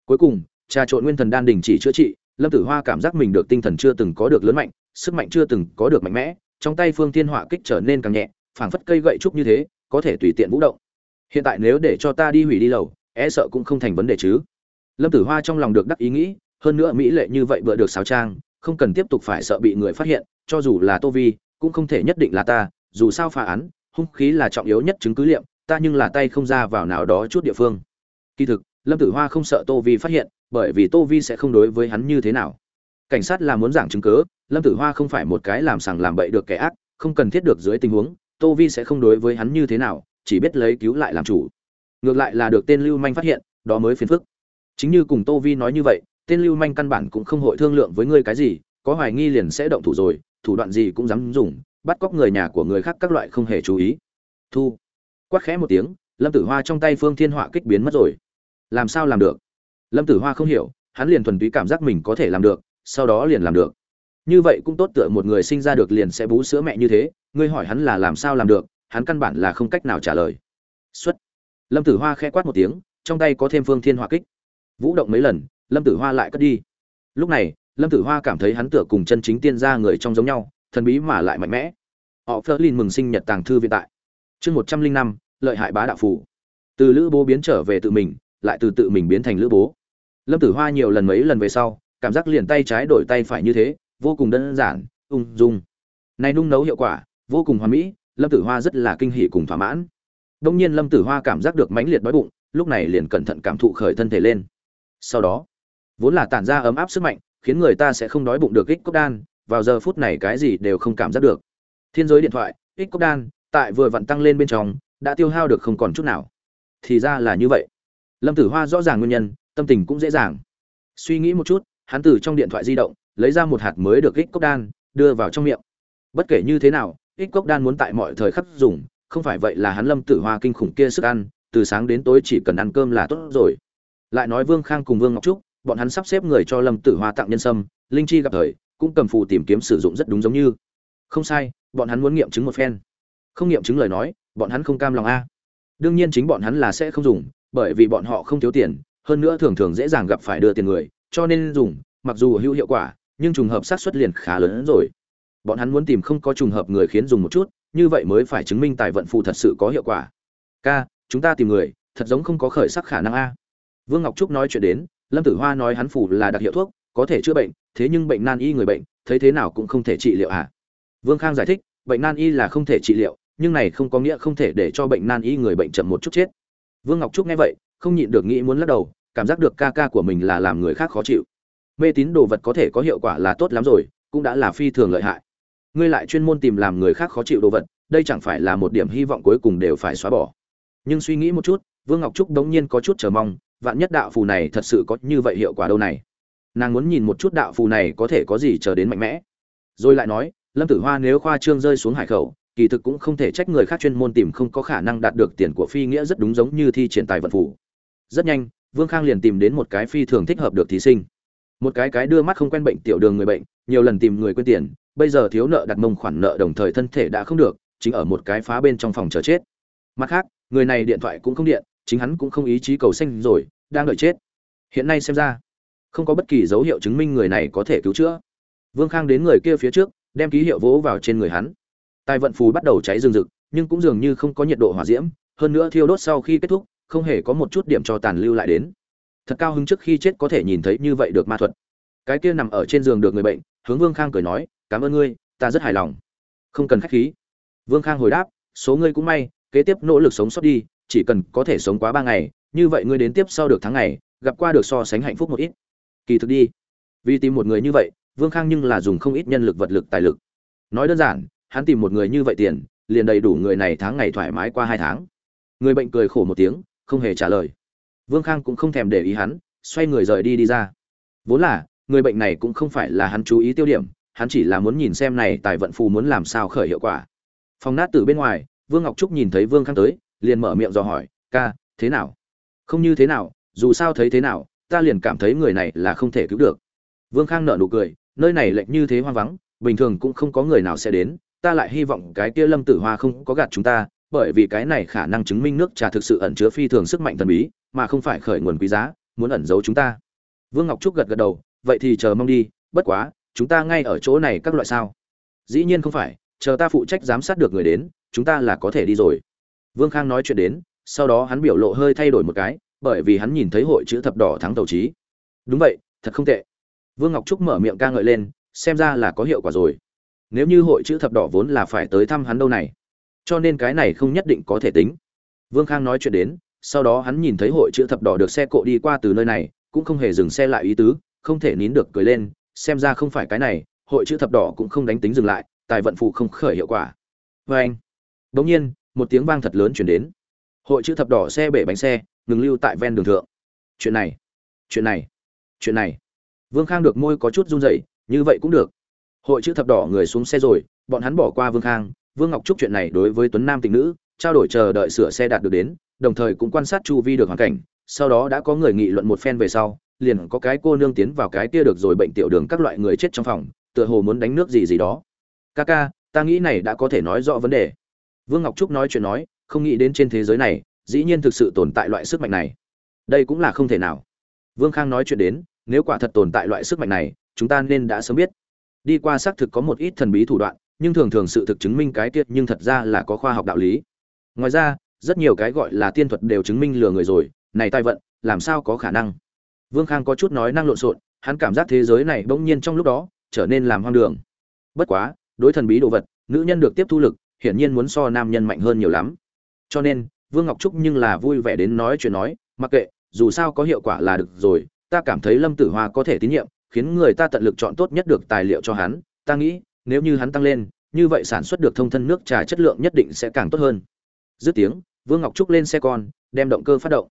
Cuối cùng, trà trộn nguyên thần đan đình chỉ chữa trị, lâm tử hoa cảm giác mình được tinh thần chưa từng có được lớn mạnh sức mạnh chưa từng có được mạnh mẽ, trong tay phương thiên họa kích trở nên càng nhẹ, phảng phất cây gậy trúc như thế, có thể tùy tiện vũ động. Hiện tại nếu để cho ta đi hủy đi lầu e sợ cũng không thành vấn đề chứ. Lâm tử hoa trong lòng được đắc ý nghĩ, hơn nữa mỹ lệ như vậy vừa được xáo trang, không cần tiếp tục phải sợ bị người phát hiện, cho dù là tô vi, cũng không thể nhất định là ta, dù sao phá án, hung khí là trọng yếu nhất chứng cứ liệm, ta nhưng là tay không ra vào nào đó chút địa phương. Kỳ thực, lâm tử hoa không sợ tô vi phát hiện, bởi vì tô vi sẽ không đối với hắn như thế nào cảnh sát là muốn giảng chứng cớ lâm tử hoa không phải một cái làm sằng làm bậy được kẻ ác, không cần thiết được dưới tình huống, tô vi sẽ không đối với hắn như thế nào, chỉ biết lấy cứu lại làm chủ. Ngược lại là được tên lưu manh phát hiện, đó mới phiền phức. Chính như cùng tô vi nói như vậy, tên lưu manh căn bản cũng không hội thương lượng với ngươi cái gì, có hoài nghi liền sẽ động thủ rồi, thủ đoạn gì cũng dám dùng, bắt cóc người nhà của người khác các loại không hề chú ý. Thu. Quát khẽ một tiếng, lâm tử hoa trong tay phương thiên họa kích biến mất rồi. Làm sao làm được? Lâm tử hoa không hiểu, hắn liền thuần túy cảm giác mình có thể làm được sau đó liền làm được. Như vậy cũng tốt tựa một người sinh ra được liền sẽ bú sữa mẹ như thế, ngươi hỏi hắn là làm sao làm được, hắn căn bản là không cách nào trả lời. Xuất. Lâm tử hoa khẽ quát một tiếng, trong tay có thêm phương thiên hoa kích. Vũ động mấy lần, lâm tử hoa lại cất đi. Lúc này, lâm tử hoa cảm thấy hắn tựa cùng chân chính tiên gia người trong giống nhau, thần bí mà lại mạnh mẽ. Họ phớt lên mừng sinh nhật tàng thư viện tại. Chương một trăm linh năm, lợi hại bá đạo phủ từ lữ bố biến trở về tự mình, lại từ tự mình biến thành lữ bố. Lâm tử hoa nhiều lần mấy lần về sau cảm giác liền tay trái đổi tay phải như thế, vô cùng đơn giản, ung dung. Này nung nấu hiệu quả, vô cùng hoàn mỹ, lâm tử hoa rất là kinh hỉ cùng thỏa mãn. Đông nhiên lâm tử hoa cảm giác được mãnh liệt đói bụng, lúc này liền cẩn thận cảm thụ khởi thân thể lên. Sau đó, vốn là tản ra ấm áp sức mạnh, khiến người ta sẽ không đói bụng được ích cốc đan, vào giờ phút này cái gì đều không cảm giác được. Thiên giới điện thoại ích cốc đan, tại vừa vặn tăng lên bên trong, đã tiêu hao được không còn chút nào. Thì ra là như vậy. Lâm tử hoa rõ ràng nguyên nhân, tâm tình cũng dễ dàng. Suy nghĩ một chút hắn từ trong điện thoại di động lấy ra một hạt mới được ích cốc đan, đưa vào trong miệng. Bất kể như thế nào, ích cốc đan muốn tại mọi thời khắc dùng, không phải vậy là hắn lâm tử hoa kinh khủng kia sức ăn, từ sáng đến tối chỉ cần ăn cơm là tốt rồi. Lại nói vương khang cùng vương ngọc trúc, bọn hắn sắp xếp người cho lâm tử hoa tặng nhân sâm, linh chi gặp thời, cũng cầm phù tìm kiếm sử dụng rất đúng giống như. Không sai, bọn hắn muốn nghiệm chứng một phen. Không nghiệm chứng lời nói, bọn hắn không cam lòng a. Đương nhiên chính bọn hắn là sẽ không dùng, bởi vì bọn họ không thiếu tiền, hơn nữa thường thường dễ dàng gặp phải đưa tiền người cho nên dùng, mặc dù hữu hiệu quả, nhưng trùng hợp sát xuất liền khá lớn hơn rồi. Bọn hắn muốn tìm không có trùng hợp người khiến dùng một chút, như vậy mới phải chứng minh tài vận phù thật sự có hiệu quả. Ca, chúng ta tìm người, thật giống không có khởi sắc khả năng a. Vương ngọc trúc nói chuyện đến, lâm tử hoa nói hắn phủ là đặc hiệu thuốc, có thể chữa bệnh, thế nhưng bệnh nan y người bệnh, thấy thế nào cũng không thể trị liệu à. Vương khang giải thích, bệnh nan y là không thể trị liệu, nhưng này không có nghĩa không thể để cho bệnh nan y người bệnh chậm một chút chết. Vương ngọc trúc nghe vậy, không nhịn được nghĩ muốn lắc đầu cảm giác được ca ca của mình là làm người khác khó chịu. Mê tín đồ vật có thể có hiệu quả là tốt lắm rồi, cũng đã là phi thường lợi hại. Ngươi lại chuyên môn tìm làm người khác khó chịu đồ vật, đây chẳng phải là một điểm hy vọng cuối cùng đều phải xóa bỏ. Nhưng suy nghĩ một chút, vương ngọc trúc đống nhiên có chút chờ mong, vạn nhất đạo phù này thật sự có như vậy hiệu quả đâu này. Nàng muốn nhìn một chút đạo phù này có thể có gì chờ đến mạnh mẽ. Rồi lại nói, lâm tử hoa nếu khoa trương rơi xuống hải khẩu, kỳ thực cũng không thể trách người khác chuyên môn tìm không có khả năng đạt được tiền của phi nghĩa rất đúng giống như thi triển tài vận phủ rất nhanh vương khang liền tìm đến một cái phi thường thích hợp được thí sinh. Một cái cái đưa mắt không quen bệnh tiểu đường người bệnh, nhiều lần tìm người quên tiền, bây giờ thiếu nợ đặt mông khoản nợ đồng thời thân thể đã không được, chính ở một cái phá bên trong phòng chờ chết. Mặt khác, người này điện thoại cũng không điện, chính hắn cũng không ý chí cầu sinh rồi, đang đợi chết. Hiện nay xem ra, không có bất kỳ dấu hiệu chứng minh người này có thể cứu chữa. Vương khang đến người kia phía trước, đem ký hiệu vỗ vào trên người hắn. Tài vận phù bắt đầu cháy rừng rực, nhưng cũng dường như không có nhiệt độ hỏa diễm, hơn nữa thiêu đốt sau khi kết thúc không hề có một chút điểm cho tàn lưu lại đến. Thật cao hứng trước khi chết có thể nhìn thấy như vậy được ma thuật. Cái kia nằm ở trên giường được người bệnh, hướng vương khang cười nói, cảm ơn ngươi, ta rất hài lòng. Không cần khách khí. Vương khang hồi đáp, số ngươi cũng may, kế tiếp nỗ lực sống sót đi, chỉ cần có thể sống quá ba ngày, như vậy ngươi đến tiếp sau được tháng ngày, gặp qua được so sánh hạnh phúc một ít. Kỳ thực đi. Vì tìm một người như vậy, vương khang nhưng là dùng không ít nhân lực vật lực tài lực. Nói đơn giản, hắn tìm một người như vậy tiền, liền đầy đủ người này tháng ngày thoải mái qua hai tháng. Người bệnh cười khổ một tiếng không hề trả lời. Vương khang cũng không thèm để ý hắn, xoay người rời đi đi ra. Vốn là, người bệnh này cũng không phải là hắn chú ý tiêu điểm, hắn chỉ là muốn nhìn xem này tài vận phù muốn làm sao khởi hiệu quả. Phòng nát từ bên ngoài, vương ngọc trúc nhìn thấy vương khang tới, liền mở miệng dò hỏi, ca, thế nào? Không như thế nào, dù sao thấy thế nào, ta liền cảm thấy người này là không thể cứu được. Vương khang nợ nụ cười, nơi này lệch như thế hoang vắng, bình thường cũng không có người nào sẽ đến, ta lại hy vọng cái kia lâm tử hoa không có gạt chúng ta bởi vì cái này khả năng chứng minh nước trà thực sự ẩn chứa phi thường sức mạnh thần bí, mà không phải khởi nguồn quý giá, muốn ẩn giấu chúng ta. Vương ngọc trúc gật gật đầu, vậy thì chờ mong đi, bất quá, chúng ta ngay ở chỗ này các loại sao? Dĩ nhiên không phải, chờ ta phụ trách giám sát được người đến, chúng ta là có thể đi rồi. Vương khang nói chuyện đến, sau đó hắn biểu lộ hơi thay đổi một cái, bởi vì hắn nhìn thấy hội chữ thập đỏ thắng tàu trí. Đúng vậy, thật không tệ. Vương ngọc trúc mở miệng ca ngợi lên, xem ra là có hiệu quả rồi. Nếu như hội chữ thập đỏ vốn là phải tới thăm hắn đâu này cho nên cái này không nhất định có thể tính. Vương khang nói chuyện đến, sau đó hắn nhìn thấy hội chữ thập đỏ được xe cộ đi qua từ nơi này, cũng không hề dừng xe lại ý tứ, không thể nín được cười lên, xem ra không phải cái này, hội chữ thập đỏ cũng không đánh tính dừng lại, tài vận phụ không khởi hiệu quả. Vê anh bỗng nhiên, một tiếng vang thật lớn chuyển đến. Hội chữ thập đỏ xe bể bánh xe, ngừng lưu tại ven đường thượng. Chuyện này chuyện này chuyện này. Vương khang được môi có chút run rẩy, như vậy cũng được. Hội chữ thập đỏ người xuống xe rồi, bọn hắn bỏ qua vương khang vương ngọc trúc chuyện này đối với tuấn nam tình nữ trao đổi chờ đợi sửa xe đạt được đến đồng thời cũng quan sát chu vi được hoàn cảnh sau đó đã có người nghị luận một phen về sau liền có cái cô nương tiến vào cái kia được rồi bệnh tiểu đường các loại người chết trong phòng tựa hồ muốn đánh nước gì gì đó. Kaka, ta nghĩ này đã có thể nói rõ vấn đề. Vương ngọc trúc nói chuyện nói không nghĩ đến trên thế giới này dĩ nhiên thực sự tồn tại loại sức mạnh này. Đây cũng là không thể nào. Vương khang nói chuyện đến nếu quả thật tồn tại loại sức mạnh này chúng ta nên đã sớm biết. Đi qua xác thực có một ít thần bí thủ đoạn nhưng thường thường sự thực chứng minh cái tiết nhưng thật ra là có khoa học đạo lý. Ngoài ra, rất nhiều cái gọi là tiên thuật đều chứng minh lừa người rồi, này tai vận, làm sao có khả năng? Vương khang có chút nói năng lộn xộn, hắn cảm giác thế giới này bỗng nhiên trong lúc đó trở nên làm hoang đường. Bất quá, đối thần bí đồ vật, nữ nhân được tiếp thu lực, hiển nhiên muốn so nam nhân mạnh hơn nhiều lắm. Cho nên, vương ngọc trúc nhưng là vui vẻ đến nói chuyện nói, mặc kệ, dù sao có hiệu quả là được rồi, ta cảm thấy lâm tử hoa có thể tín nhiệm, khiến người ta tận lực chọn tốt nhất được tài liệu cho hắn, ta nghĩ nếu như hắn tăng lên, như vậy sản xuất được thông thân nước trà chất lượng nhất định sẽ càng tốt hơn. Dứt tiếng, vương ngọc trúc lên xe con, đem động cơ phát động.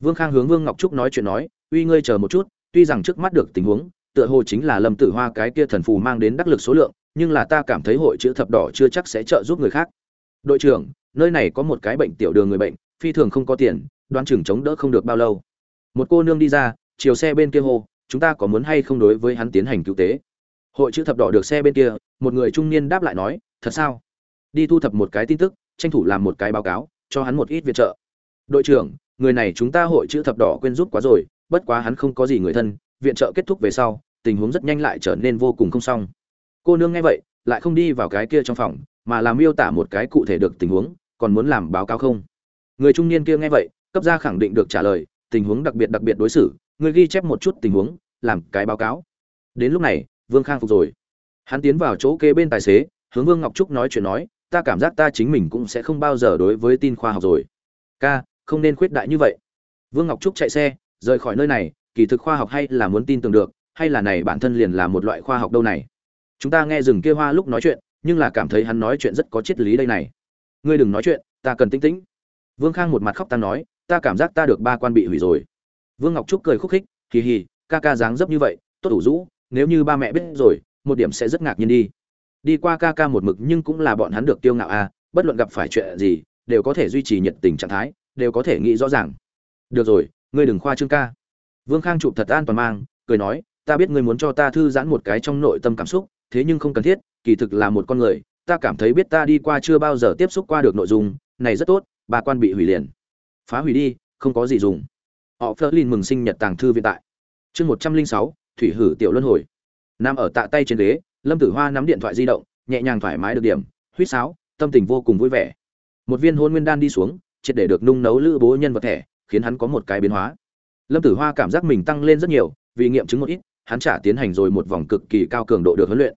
Vương khang hướng vương ngọc trúc nói chuyện nói, uy, ngươi chờ một chút, tuy rằng trước mắt được tình huống, tựa hồ chính là lâm tử hoa cái kia thần phù mang đến đắc lực số lượng, nhưng là ta cảm thấy hội chữ thập đỏ chưa chắc sẽ trợ giúp người khác. Đội trưởng, nơi này có một cái bệnh tiểu đường người bệnh, phi thường không có tiền, đoán chừng chống đỡ không được bao lâu. Một cô nương đi ra, chiều xe bên kia hô, chúng ta có muốn hay không đối với hắn tiến hành cứu tế? Hội chữ thập đỏ được xe bên kia, một người trung niên đáp lại nói, thật sao? Đi thu thập một cái tin tức, tranh thủ làm một cái báo cáo, cho hắn một ít viện trợ. Đội trưởng, người này chúng ta hội chữ thập đỏ quên giúp quá rồi, bất quá hắn không có gì người thân, viện trợ kết thúc về sau, tình huống rất nhanh lại trở nên vô cùng không xong. Cô nương nghe vậy, lại không đi vào cái kia trong phòng, mà làm miêu tả một cái cụ thể được tình huống, còn muốn làm báo cáo không? Người trung niên kia nghe vậy, cấp ra khẳng định được trả lời, tình huống đặc biệt đặc biệt đối xử, người ghi chép một chút tình huống, làm cái báo cáo. Đến lúc này vương khang phục rồi. Hắn tiến vào chỗ kế bên tài xế, hướng vương ngọc trúc nói chuyện nói, ta cảm giác ta chính mình cũng sẽ không bao giờ đối với tin khoa học rồi. Ca, không nên khuyết đại như vậy. Vương ngọc trúc chạy xe, rời khỏi nơi này, kỳ thực khoa học hay là muốn tin tưởng được, hay là này bản thân liền là một loại khoa học đâu này. Chúng ta nghe rừng kia hoa lúc nói chuyện, nhưng là cảm thấy hắn nói chuyện rất có triết lý đây này. Ngươi đừng nói chuyện, ta cần tinh tĩnh. Vương khang một mặt khóc ta nói, ta cảm giác ta được ba quan bị hủy rồi. Vương ngọc trúc cười khúc khích, hì hì, ca ca dáng dấp như vậy, tốt đủ rũ nếu như ba mẹ biết rồi, một điểm sẽ rất ngạc nhiên đi. Đi qua ca ca một mực nhưng cũng là bọn hắn được tiêu ngạo à bất luận gặp phải chuyện gì, đều có thể duy trì nhiệt tình trạng thái, đều có thể nghĩ rõ ràng. Được rồi, ngươi đừng khoa trương ca. Vương khang chụp thật an toàn mang, cười nói, ta biết ngươi muốn cho ta thư giãn một cái trong nội tâm cảm xúc, thế nhưng không cần thiết, kỳ thực là một con người, ta cảm thấy biết ta đi qua chưa bao giờ tiếp xúc qua được nội dung, này rất tốt, bà quan bị hủy liền. Phá hủy đi, không có gì dùng. Họ phớt lên mừng sinh nhật tàng thư viện tại. Chương một trăm linh sáu thủy hử tiểu luân hồi. Nằm ở tạ tay trên ghế, lâm tử hoa nắm điện thoại di động, nhẹ nhàng thoải mái được điểm, huýt sáo, tâm tình vô cùng vui vẻ. Một viên hôn nguyên đan đi xuống, triệt để được nung nấu lữ bố nhân vật thẻ khiến hắn có một cái biến hóa. Lâm tử hoa cảm giác mình tăng lên rất nhiều, vì nghiệm chứng một ít, hắn trả tiến hành rồi một vòng cực kỳ cao cường độ được huấn luyện.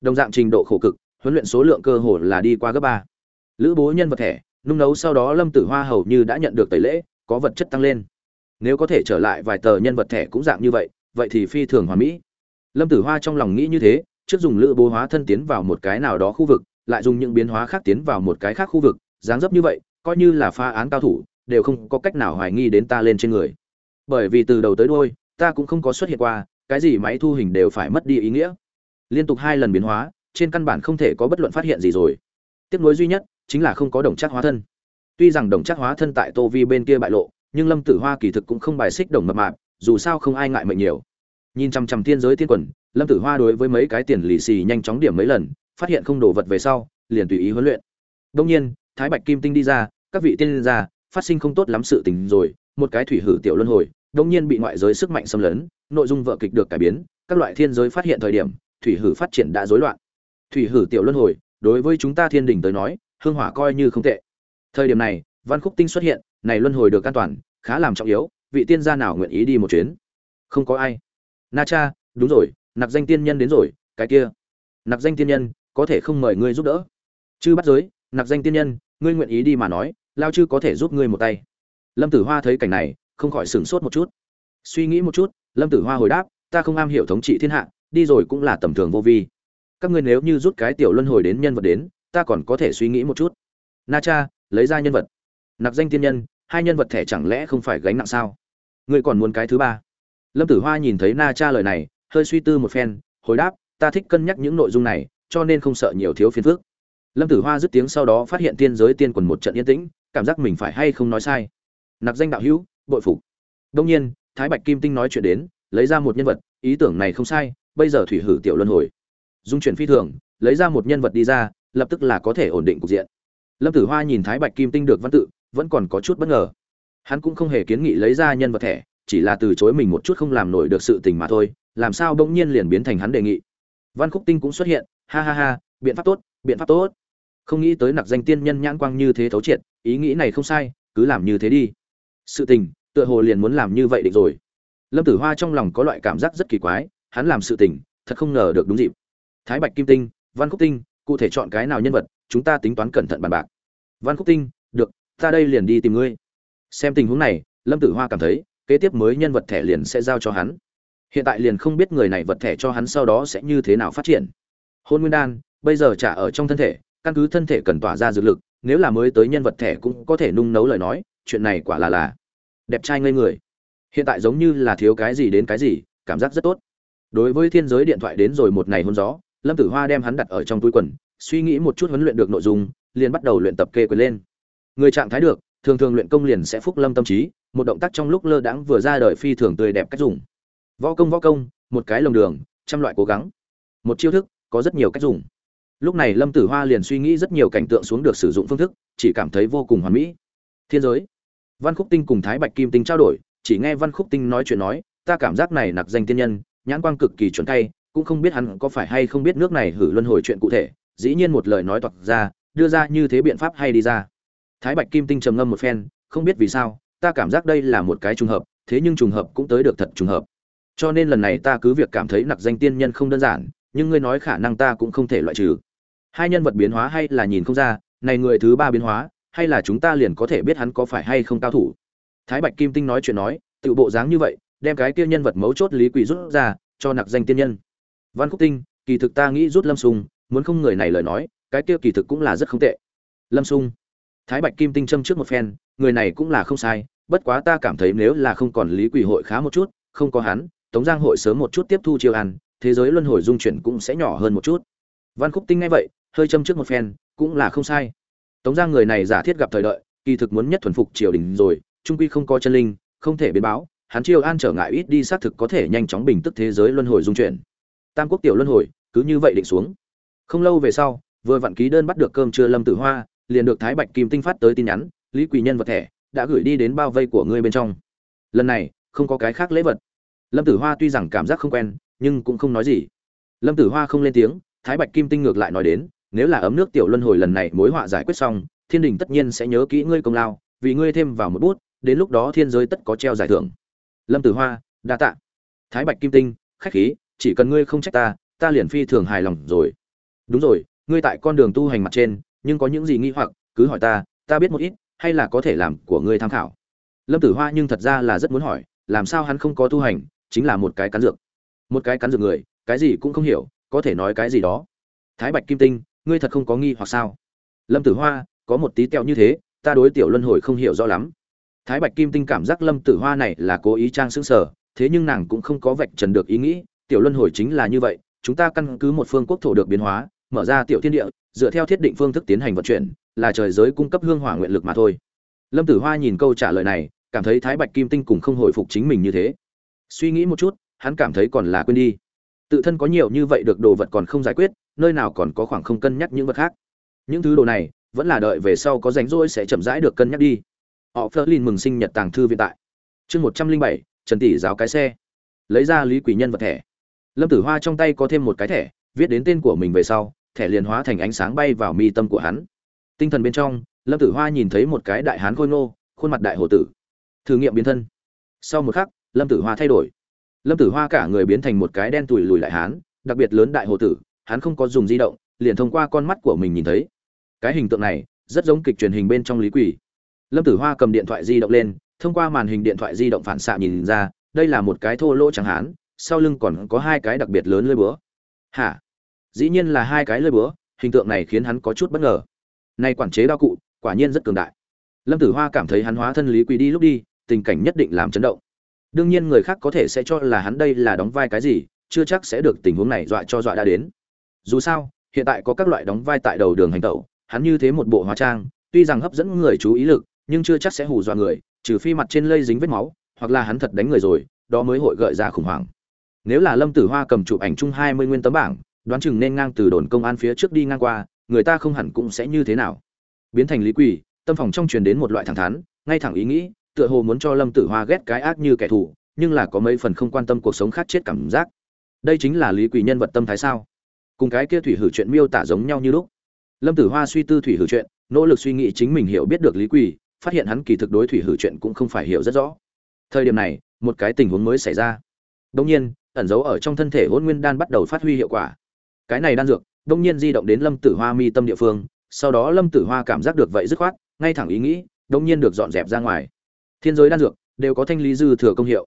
Đồng dạng trình độ khổ cực, huấn luyện số lượng cơ hồ là đi qua gấp ba. Lữ bố nhân vật thẻ nung nấu sau đó lâm tử hoa hầu như đã nhận được tẩy lễ, có vật chất tăng lên. Nếu có thể trở lại vài tờ nhân vật thẻ cũng dạng như vậy vậy thì phi thường hoàn mỹ. Lâm tử hoa trong lòng nghĩ như thế, trước dùng lữ bố hóa thân tiến vào một cái nào đó khu vực, lại dùng những biến hóa khác tiến vào một cái khác khu vực, dáng dấp như vậy, coi như là pha án cao thủ, đều không có cách nào hoài nghi đến ta lên trên người. Bởi vì từ đầu tới đôi ta cũng không có xuất hiện qua, cái gì máy thu hình đều phải mất đi ý nghĩa. Liên tục hai lần biến hóa, trên căn bản không thể có bất luận phát hiện gì rồi. Tiếc nối duy nhất, chính là không có đồng chắc hóa thân. Tuy rằng đồng chắc hóa thân tại tô vi bên kia bại lộ, nhưng lâm tử hoa kỳ thực cũng không bài xích đồng mập mạp dù sao không ai ngại mệnh nhiều. Nhìn chằm chằm thiên giới tiên quần, lâm tử hoa đối với mấy cái tiền lì xì nhanh chóng điểm mấy lần, phát hiện không đổ vật về sau, liền tùy ý huấn luyện. Đông nhiên, thái bạch kim tinh đi ra, các vị tiên gia, phát sinh không tốt lắm sự tình rồi, một cái thủy hử tiểu luân hồi đông nhiên bị ngoại giới sức mạnh xâm lấn, nội dung vợ kịch được cải biến, các loại thiên giới phát hiện thời điểm, thủy hử phát triển đã rối loạn. Thủy hử tiểu luân hồi, đối với chúng ta thiên đình tới nói, hương hỏa coi như không tệ. Thời điểm này, văn khúc tinh xuất hiện, này luân hồi được an toàn, khá làm trọng yếu vị tiên gia nào nguyện ý đi một chuyến? Không có ai. Na cha, đúng rồi, nặc danh tiên nhân đến rồi, cái kia. Nặc danh tiên nhân, có thể không mời ngươi giúp đỡ. Chư bắt giới, nặc danh tiên nhân, ngươi nguyện ý đi mà nói, lao chư có thể giúp ngươi một tay. Lâm tử hoa thấy cảnh này, không khỏi sửng sốt một chút. Suy nghĩ một chút, lâm tử hoa hồi đáp, ta không am hiểu thống trị thiên hạ, đi rồi cũng là tầm thường vô vi. Các ngươi nếu như rút cái tiểu luân hồi đến nhân vật đến, ta còn có thể suy nghĩ một chút. Na cha, lấy ra nhân vật. Nặc danh tiên nhân hai nhân vật thẻ chẳng lẽ không phải gánh nặng sao? Ngươi còn muốn cái thứ ba? Lâm tử hoa nhìn thấy na cha lời này, hơi suy tư một phen, hồi đáp, ta thích cân nhắc những nội dung này, cho nên không sợ nhiều thiếu phiền phức. Lâm tử hoa dứt tiếng sau đó phát hiện tiên giới tiên quần một trận yên tĩnh, cảm giác mình phải hay không nói sai. Nặc danh đạo hữu, bội phục. Đông nhiên, thái bạch kim tinh nói chuyện đến, lấy ra một nhân vật, ý tưởng này không sai, bây giờ thủy hử tiểu luân hồi. Dung chuyển phi thường, lấy ra một nhân vật đi ra, lập tức là có thể ổn định cục diện. Lâm tử hoa nhìn thái bạch kim tinh được văn tự vẫn còn có chút bất ngờ. Hắn cũng không hề kiến nghị lấy ra nhân vật thẻ, chỉ là từ chối mình một chút không làm nổi được sự tình mà thôi, làm sao bỗng nhiên liền biến thành hắn đề nghị. Văn khúc tinh cũng xuất hiện, ha ha ha, biện pháp tốt, biện pháp tốt. Không nghĩ tới nặc danh tiên nhân nhãn quang như thế thấu triệt, ý nghĩ này không sai, cứ làm như thế đi. Sự tình, tựa hồ liền muốn làm như vậy định rồi. Lâm tử hoa trong lòng có loại cảm giác rất kỳ quái, hắn làm sự tình, thật không ngờ được đúng dịp. Thái bạch kim tinh, văn khúc tinh, cụ thể chọn cái nào nhân vật, chúng ta tính toán cẩn thận bàn bạc. Văn khúc tinh, được ta đây liền đi tìm ngươi. Xem tình huống này, lâm tử hoa cảm thấy, kế tiếp mới nhân vật thẻ liền sẽ giao cho hắn. Hiện tại liền không biết người này vật thẻ cho hắn sau đó sẽ như thế nào phát triển. Hôn nguyên đan, bây giờ trả ở trong thân thể, căn cứ thân thể cần tỏa ra dược lực, nếu là mới tới nhân vật thẻ cũng có thể nung nấu lời nói, chuyện này quả là là đẹp trai ngây người. Hiện tại giống như là thiếu cái gì đến cái gì, cảm giác rất tốt. Đối với thiên giới điện thoại đến rồi một ngày hôn gió, lâm tử hoa đem hắn đặt ở trong túi quần, suy nghĩ một chút huấn luyện được nội dung, liền bắt đầu luyện tập kê quyền lên người trạng thái được, thường thường luyện công liền sẽ phúc lâm tâm trí, một động tác trong lúc lơ đãng vừa ra đời phi thường tươi đẹp cách dùng. Võ công võ công, một cái lồng đường, trăm loại cố gắng. Một chiêu thức, có rất nhiều cách dùng. Lúc này lâm tử hoa liền suy nghĩ rất nhiều cảnh tượng xuống được sử dụng phương thức, chỉ cảm thấy vô cùng hoàn mỹ. Thiên giới. Văn khúc tinh cùng thái bạch kim tinh trao đổi, chỉ nghe văn khúc tinh nói chuyện nói, ta cảm giác này nặc danh tiên nhân, nhãn quang cực kỳ chuẩn tay cũng không biết hắn có phải hay không biết nước này hử luân hồi chuyện cụ thể, dĩ nhiên một lời nói toạc ra, đưa ra như thế biện pháp hay đi ra thái bạch kim tinh trầm ngâm một phen, không biết vì sao, ta cảm giác đây là một cái trùng hợp, thế nhưng trùng hợp cũng tới được thật trùng hợp. Cho nên lần này ta cứ việc cảm thấy nặc danh tiên nhân không đơn giản, nhưng ngươi nói khả năng ta cũng không thể loại trừ. Hai nhân vật biến hóa hay là nhìn không ra, này người thứ ba biến hóa, hay là chúng ta liền có thể biết hắn có phải hay không cao thủ. Thái bạch kim tinh nói chuyện nói, tự bộ dáng như vậy, đem cái kia nhân vật mấu chốt lý quỷ rút ra, cho nặc danh tiên nhân. Văn khúc tinh, kỳ thực ta nghĩ rút lâm sung muốn không người này lời nói, cái kia kỳ thực cũng là rất không tệ. Lâm sung thái bạch kim tinh châm trước một phen, người này cũng là không sai, bất quá ta cảm thấy nếu là không còn lý quỷ hội khá một chút, không có hắn, tống giang hội sớm một chút tiếp thu chiêu ăn, thế giới luân hồi dung chuyển cũng sẽ nhỏ hơn một chút. Văn khúc tinh ngay vậy, hơi châm trước một phen, cũng là không sai. Tống giang người này giả thiết gặp thời đợi, kỳ thực muốn nhất thuần phục triều đình rồi, trung quy không có chân linh, không thể biến báo, hắn chiêu an trở ngại ít đi xác thực có thể nhanh chóng bình tức thế giới luân hồi dung chuyển. Tam quốc tiểu luân hồi, cứ như vậy định xuống. Không lâu về sau, vừa vặn ký đơn bắt được cơm trưa lâm tử hoa liền được thái bạch kim tinh phát tới tin nhắn, lý quỳ nhân vật thẻ đã gửi đi đến bao vây của ngươi bên trong. Lần này, không có cái khác lễ vật. Lâm tử hoa tuy rằng cảm giác không quen, nhưng cũng không nói gì. Lâm tử hoa không lên tiếng, thái bạch kim tinh ngược lại nói đến, nếu là ấm nước tiểu luân hồi lần này mối họa giải quyết xong, thiên đình tất nhiên sẽ nhớ kỹ ngươi công lao, vì ngươi thêm vào một bút, đến lúc đó thiên giới tất có treo giải thưởng. Lâm tử hoa, đa tạ. Thái bạch kim tinh, khách khí, chỉ cần ngươi không trách ta ta liền phi thường hài lòng rồi. Đúng rồi, ngươi tại con đường tu hành mặt trên nhưng có những gì nghi hoặc, cứ hỏi ta ta biết một ít, hay là có thể làm của ngươi tham khảo. Lâm tử hoa nhưng thật ra là rất muốn hỏi, làm sao hắn không có tu hành, chính là một cái cắn dược. Một cái cắn dược người, cái gì cũng không hiểu, có thể nói cái gì đó. Thái bạch kim tinh, ngươi thật không có nghi hoặc sao? Lâm tử hoa, có một tí teo như thế, ta đối tiểu luân hồi không hiểu rõ lắm. Thái bạch kim tinh cảm giác lâm tử hoa này là cố ý trang xứng sở thế nhưng nàng cũng không có vạch trần được ý nghĩ, tiểu luân hồi chính là như vậy, chúng ta căn cứ một phương quốc thổ được biến hóa mở ra tiểu thiên địa, dựa theo thiết định phương thức tiến hành vận chuyển, là trời giới cung cấp hương hỏa nguyện lực mà thôi. Lâm tử hoa nhìn câu trả lời này, cảm thấy thái bạch kim tinh cùng không hồi phục chính mình như thế. Suy nghĩ một chút, hắn cảm thấy còn là quên đi. Tự thân có nhiều như vậy được đồ vật còn không giải quyết, nơi nào còn có khoảng không cân nhắc những vật khác. Những thứ đồ này, vẫn là đợi về sau có rảnh rỗi sẽ chậm rãi được cân nhắc đi. Họ phớt lên mừng sinh nhật tàng thư viện tại. Chương một trăm linh bảy, trần tỷ giáo cái xe. Lấy ra lý quỷ nhân vật thẻ. Lâm tử hoa trong tay có thêm một cái thẻ, viết đến tên của mình về sau thẻ liền hóa thành ánh sáng bay vào mi tâm của hắn. Tinh thần bên trong, lâm tử hoa nhìn thấy một cái đại hán khôi ngô, khuôn mặt đại hồ tử. Thử nghiệm biến thân. Sau một khắc, lâm tử hoa thay đổi. Lâm tử hoa cả người biến thành một cái đen tủi lùi lại hán, đặc biệt lớn đại hồ tử, hắn không có dùng di động, liền thông qua con mắt của mình nhìn thấy. Cái hình tượng này, rất giống kịch truyền hình bên trong lý quỷ. Lâm tử hoa cầm điện thoại di động lên, thông qua màn hình điện thoại di động phản xạ nhìn ra, đây là một cái thô lỗ chẳng hán, sau lưng còn có hai cái đặc biệt lớn lơi búa. Hả? Dĩ nhiên là hai cái lơi búa, hình tượng này khiến hắn có chút bất ngờ. Nay quản chế đao cụ, quả nhiên rất cường đại. Lâm tử hoa cảm thấy hắn hóa thân lý quý đi lúc đi, tình cảnh nhất định làm chấn động. Đương nhiên người khác có thể sẽ cho là hắn đây là đóng vai cái gì, chưa chắc sẽ được tình huống này dọa cho dọa đã đến. Dù sao, hiện tại có các loại đóng vai tại đầu đường hành tẩu, hắn như thế một bộ hóa trang, tuy rằng hấp dẫn người chú ý lực, nhưng chưa chắc sẽ hù dọa người, trừ phi mặt trên lây dính vết máu, hoặc là hắn thật đánh người rồi, đó mới hội gợi ra khủng hoảng. Nếu là lâm tử hoa cầm chụp ảnh chung hai mươi nguyên tấm bảng đoán chừng nên ngang từ đồn công an phía trước đi ngang qua, người ta không hẳn cũng sẽ như thế nào. Biến thành lý quỷ tâm phòng trong truyền đến một loại thẳng thắn, ngay thẳng ý nghĩ, tựa hồ muốn cho lâm tử hoa ghét cái ác như kẻ thù, nhưng là có mấy phần không quan tâm cuộc sống khác chết cảm giác. Đây chính là lý quỷ nhân vật tâm thái sao? Cùng cái kia thủy hử chuyện miêu tả giống nhau như lúc. Lâm tử hoa suy tư thủy hử chuyện, nỗ lực suy nghĩ chính mình hiểu biết được lý quỷ phát hiện hắn kỳ thực đối thủy hử chuyện cũng không phải hiểu rất rõ. Thời điểm này, một cái tình huống mới xảy ra. Đông nhiên, ẩn giấu ở trong thân thể hôn nguyên đan bắt đầu phát huy hiệu quả cái này đan dược, đông nhiên di động đến lâm tử hoa mi tâm địa phương, sau đó lâm tử hoa cảm giác được vậy dứt khoát, ngay thẳng ý nghĩ, đông nhiên được dọn dẹp ra ngoài. Thiên giới đan dược đều có thanh lý dư thừa công hiệu.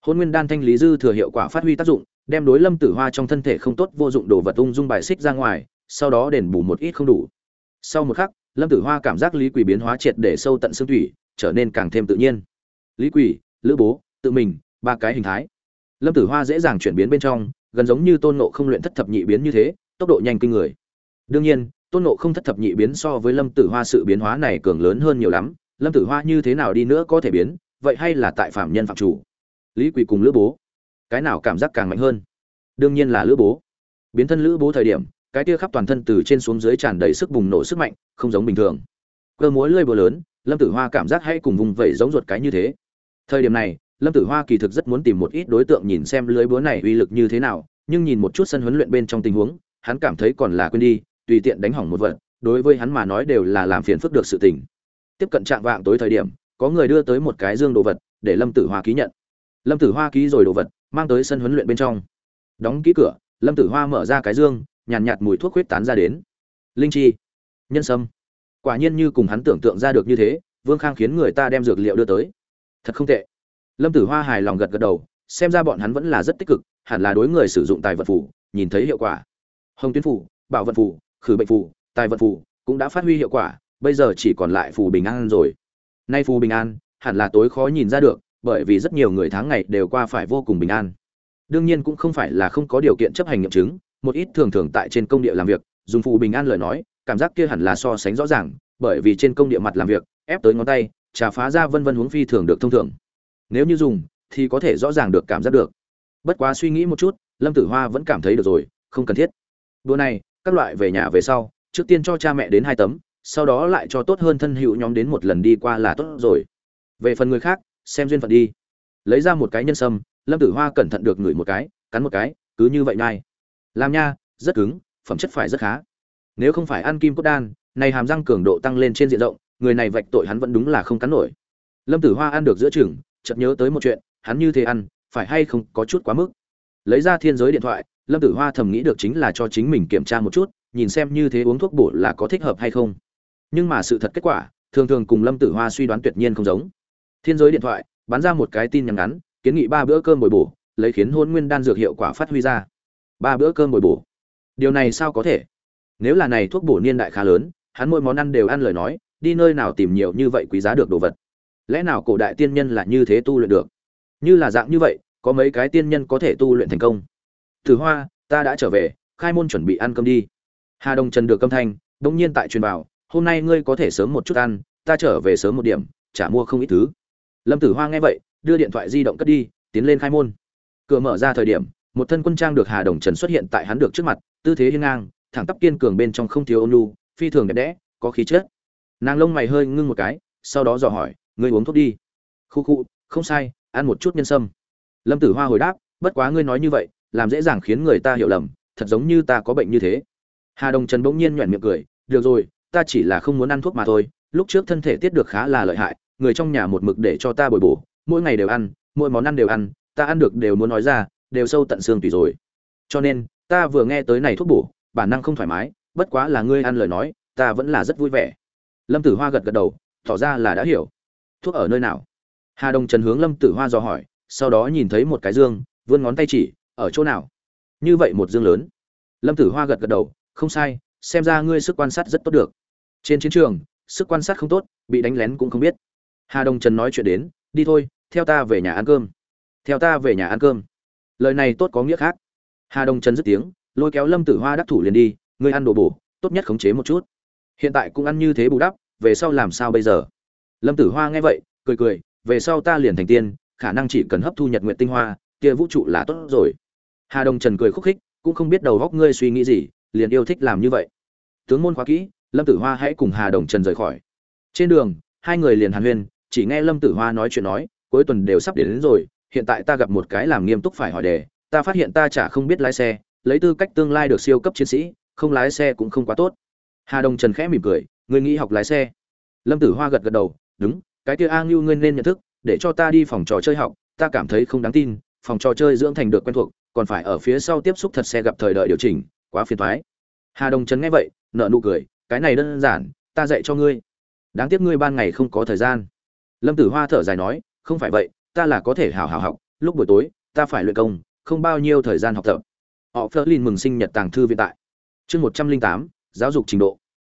Hôn nguyên đan thanh lý dư thừa hiệu quả phát huy tác dụng, đem đối lâm tử hoa trong thân thể không tốt vô dụng đồ vật ung dung bài xích ra ngoài, sau đó đền bù một ít không đủ. Sau một khắc, lâm tử hoa cảm giác lý quỷ biến hóa triệt để sâu tận xương thủy, trở nên càng thêm tự nhiên. Lý quỷ, lữ bố, tự mình, ba cái hình thái. Lâm tử hoa dễ dàng chuyển biến bên trong gần giống như tôn nộ không luyện thất thập nhị biến như thế, tốc độ nhanh kinh người. Đương nhiên, tôn nộ không thất thập nhị biến so với lâm tử hoa sự biến hóa này cường lớn hơn nhiều lắm. Lâm tử hoa như thế nào đi nữa có thể biến, vậy hay là tại phạm nhân phạm chủ? Lý quỷ cùng lữ bố. Cái nào cảm giác càng mạnh hơn? Đương nhiên là lữ bố. Biến thân lữ bố thời điểm, cái tia khắp toàn thân từ trên xuống dưới tràn đầy sức bùng nổ sức mạnh, không giống bình thường. Cơ múa lơi bờ lớn, lâm tử hoa cảm giác hay cùng vùng vẩy giống ruột cái như thế. Thời điểm này lâm tử hoa kỳ thực rất muốn tìm một ít đối tượng nhìn xem lưới búa này uy lực như thế nào nhưng nhìn một chút sân huấn luyện bên trong tình huống hắn cảm thấy còn là quên đi tùy tiện đánh hỏng một vật đối với hắn mà nói đều là làm phiền phức được sự tình. Tiếp cận trạng vạng tối thời điểm có người đưa tới một cái dương đồ vật để lâm tử hoa ký nhận. Lâm tử hoa ký rồi đồ vật mang tới sân huấn luyện bên trong. Đóng ký cửa lâm tử hoa mở ra cái dương nhàn nhạt, nhạt mùi thuốc huyết tán ra đến. Linh chi nhân sâm. Quả nhiên như cùng hắn tưởng tượng ra được như thế vương khang khiến người ta đem dược liệu đưa tới. Thật không tệ lâm tử hoa hài lòng gật gật đầu, xem ra bọn hắn vẫn là rất tích cực, hẳn là đối người sử dụng tài vật phủ, nhìn thấy hiệu quả. Hồng tuyến phủ, bảo vật phủ, khử bệnh phủ, tài vật phủ cũng đã phát huy hiệu quả, bây giờ chỉ còn lại phù bình an rồi. Nay phù bình an, hẳn là tối khó nhìn ra được, bởi vì rất nhiều người tháng ngày đều qua phải vô cùng bình an. Đương nhiên cũng không phải là không có điều kiện chấp hành nghiệm chứng, một ít thường thường tại trên công địa làm việc, dùng phù bình an lời nói, cảm giác kia hẳn là so sánh rõ ràng, bởi vì trên công địa mặt làm việc, ép tới ngón tay, trà phá ra vân vân huống phi thường được thông thường nếu như dùng, thì có thể rõ ràng được cảm giác được. Bất quá suy nghĩ một chút, lâm tử hoa vẫn cảm thấy được rồi, không cần thiết. Đua này, các loại về nhà về sau, trước tiên cho cha mẹ đến hai tấm, sau đó lại cho tốt hơn thân hữu nhóm đến một lần đi qua là tốt rồi. Về phần người khác, xem duyên phận đi. Lấy ra một cái nhân sâm, lâm tử hoa cẩn thận được ngửi một cái, cắn một cái, cứ như vậy nhai. Làm nha, rất cứng, phẩm chất phải rất khá. Nếu không phải ăn kim cốt đan, này hàm răng cường độ tăng lên trên diện rộng, người này vạch tội hắn vẫn đúng là không cắn nổi. Lâm tử hoa ăn được giữa chừng chợt nhớ tới một chuyện, hắn như thế ăn, phải hay không có chút quá mức. Lấy ra thiên giới điện thoại, lâm tử hoa thầm nghĩ được chính là cho chính mình kiểm tra một chút, nhìn xem như thế uống thuốc bổ là có thích hợp hay không. Nhưng mà sự thật kết quả, thường thường cùng lâm tử hoa suy đoán tuyệt nhiên không giống. Thiên giới điện thoại, bắn ra một cái tin nhắn ngắn, kiến nghị ba bữa cơm bồi bổ, lấy khiến hôn nguyên đan dược hiệu quả phát huy ra. Ba bữa cơm bồi bổ. Điều này sao có thể? Nếu là này thuốc bổ niên đại khá lớn, hắn mỗi món ăn đều ăn lời nói, đi nơi nào tìm nhiều như vậy quý giá được đồ vật lẽ nào cổ đại tiên nhân là như thế tu luyện được? Như là dạng như vậy, có mấy cái tiên nhân có thể tu luyện thành công? Thử hoa, ta đã trở về, khai môn chuẩn bị ăn cơm đi. Hà đông trần được cơm thanh đông nhiên tại truyền bảo, hôm nay ngươi có thể sớm một chút ăn, ta trở về sớm một điểm trả mua không ít thứ. Lâm tử hoa nghe vậy, đưa điện thoại di động cất đi, tiến lên khai môn. Cửa mở ra thời điểm, một thân quân trang được hà đồng trần xuất hiện tại hắn được trước mặt, tư thế hiên ngang, thẳng tắp kiên cường bên trong không thiếu ôn nhu, phi thường đẹp đẽ, có khí chất. Nàng lông mày hơi ngưng một cái, sau đó dò hỏi ngươi uống thuốc đi. Khu khu, không sai, ăn một chút nhân sâm. Lâm tử hoa hồi đáp, bất quá ngươi nói như vậy, làm dễ dàng khiến người ta hiểu lầm, thật giống như ta có bệnh như thế. Hà đồng trần bỗng nhiên nhoẻn miệng cười, được rồi, ta chỉ là không muốn ăn thuốc mà thôi, lúc trước thân thể tiết được khá là lợi hại, người trong nhà một mực để cho ta bồi bổ, mỗi ngày đều ăn, mỗi món ăn đều ăn, ta ăn được đều muốn nói ra, đều sâu tận xương tùy rồi. Cho nên, ta vừa nghe tới này thuốc bổ, bản năng không thoải mái, bất quá là ngươi ăn lời nói, ta vẫn là rất vui vẻ. Lâm tử hoa gật gật đầu, tỏ ra là đã hiểu thuốc ở nơi nào? Hà đồng trần hướng lâm tử hoa dò hỏi, sau đó nhìn thấy một cái dương, vươn ngón tay chỉ, ở chỗ nào? Như vậy một dương lớn. Lâm tử hoa gật gật đầu, không sai, xem ra ngươi sức quan sát rất tốt được. Trên chiến trường, sức quan sát không tốt, bị đánh lén cũng không biết. Hà đồng trần nói chuyện đến, đi thôi, theo ta về nhà ăn cơm. Theo ta về nhà ăn cơm. Lời này tốt có nghĩa khác. Hà đồng trần dứt tiếng, lôi kéo lâm tử hoa đắc thủ liền đi, ngươi ăn đồ bổ, tốt nhất khống chế một chút. Hiện tại cũng ăn như thế bù đắp, về sau làm sao bây giờ? Lâm tử hoa nghe vậy cười cười về sau ta liền thành tiên khả năng chỉ cần hấp thu nhật nguyện tinh hoa kia vũ trụ là tốt rồi. Hà đồng trần cười khúc khích cũng không biết đầu góc ngươi suy nghĩ gì liền yêu thích làm như vậy. Tướng môn khóa kỹ lâm tử hoa hãy cùng hà đồng trần rời khỏi. Trên đường hai người liền hàn huyên chỉ nghe lâm tử hoa nói chuyện nói cuối tuần đều sắp đến, đến rồi hiện tại ta gặp một cái làm nghiêm túc phải hỏi đề ta phát hiện ta chả không biết lái xe lấy tư cách tương lai được siêu cấp chiến sĩ không lái xe cũng không quá tốt. Hà đồng trần khẽ mỉm cười ngươi nghĩ học lái xe. Lâm tử hoa gật gật đầu đúng, cái kia a ngưu ngươi nên nhận thức, để cho ta đi phòng trò chơi học, ta cảm thấy không đáng tin, phòng trò chơi dưỡng thành được quen thuộc, còn phải ở phía sau tiếp xúc thật xe gặp thời đợi điều chỉnh, quá phiền thoái hà đồng Trấn nghe vậy nợ nụ cười, cái này đơn giản, ta dạy cho ngươi. Đáng tiếc ngươi ban ngày không có thời gian. Lâm tử hoa thở dài nói, không phải vậy, ta là có thể hào hào học, lúc buổi tối, ta phải luyện công, không bao nhiêu thời gian học tập. Họ phớt lên mừng sinh nhật tàng thư viện tại chương một trăm linh tám, giáo dục trình độ.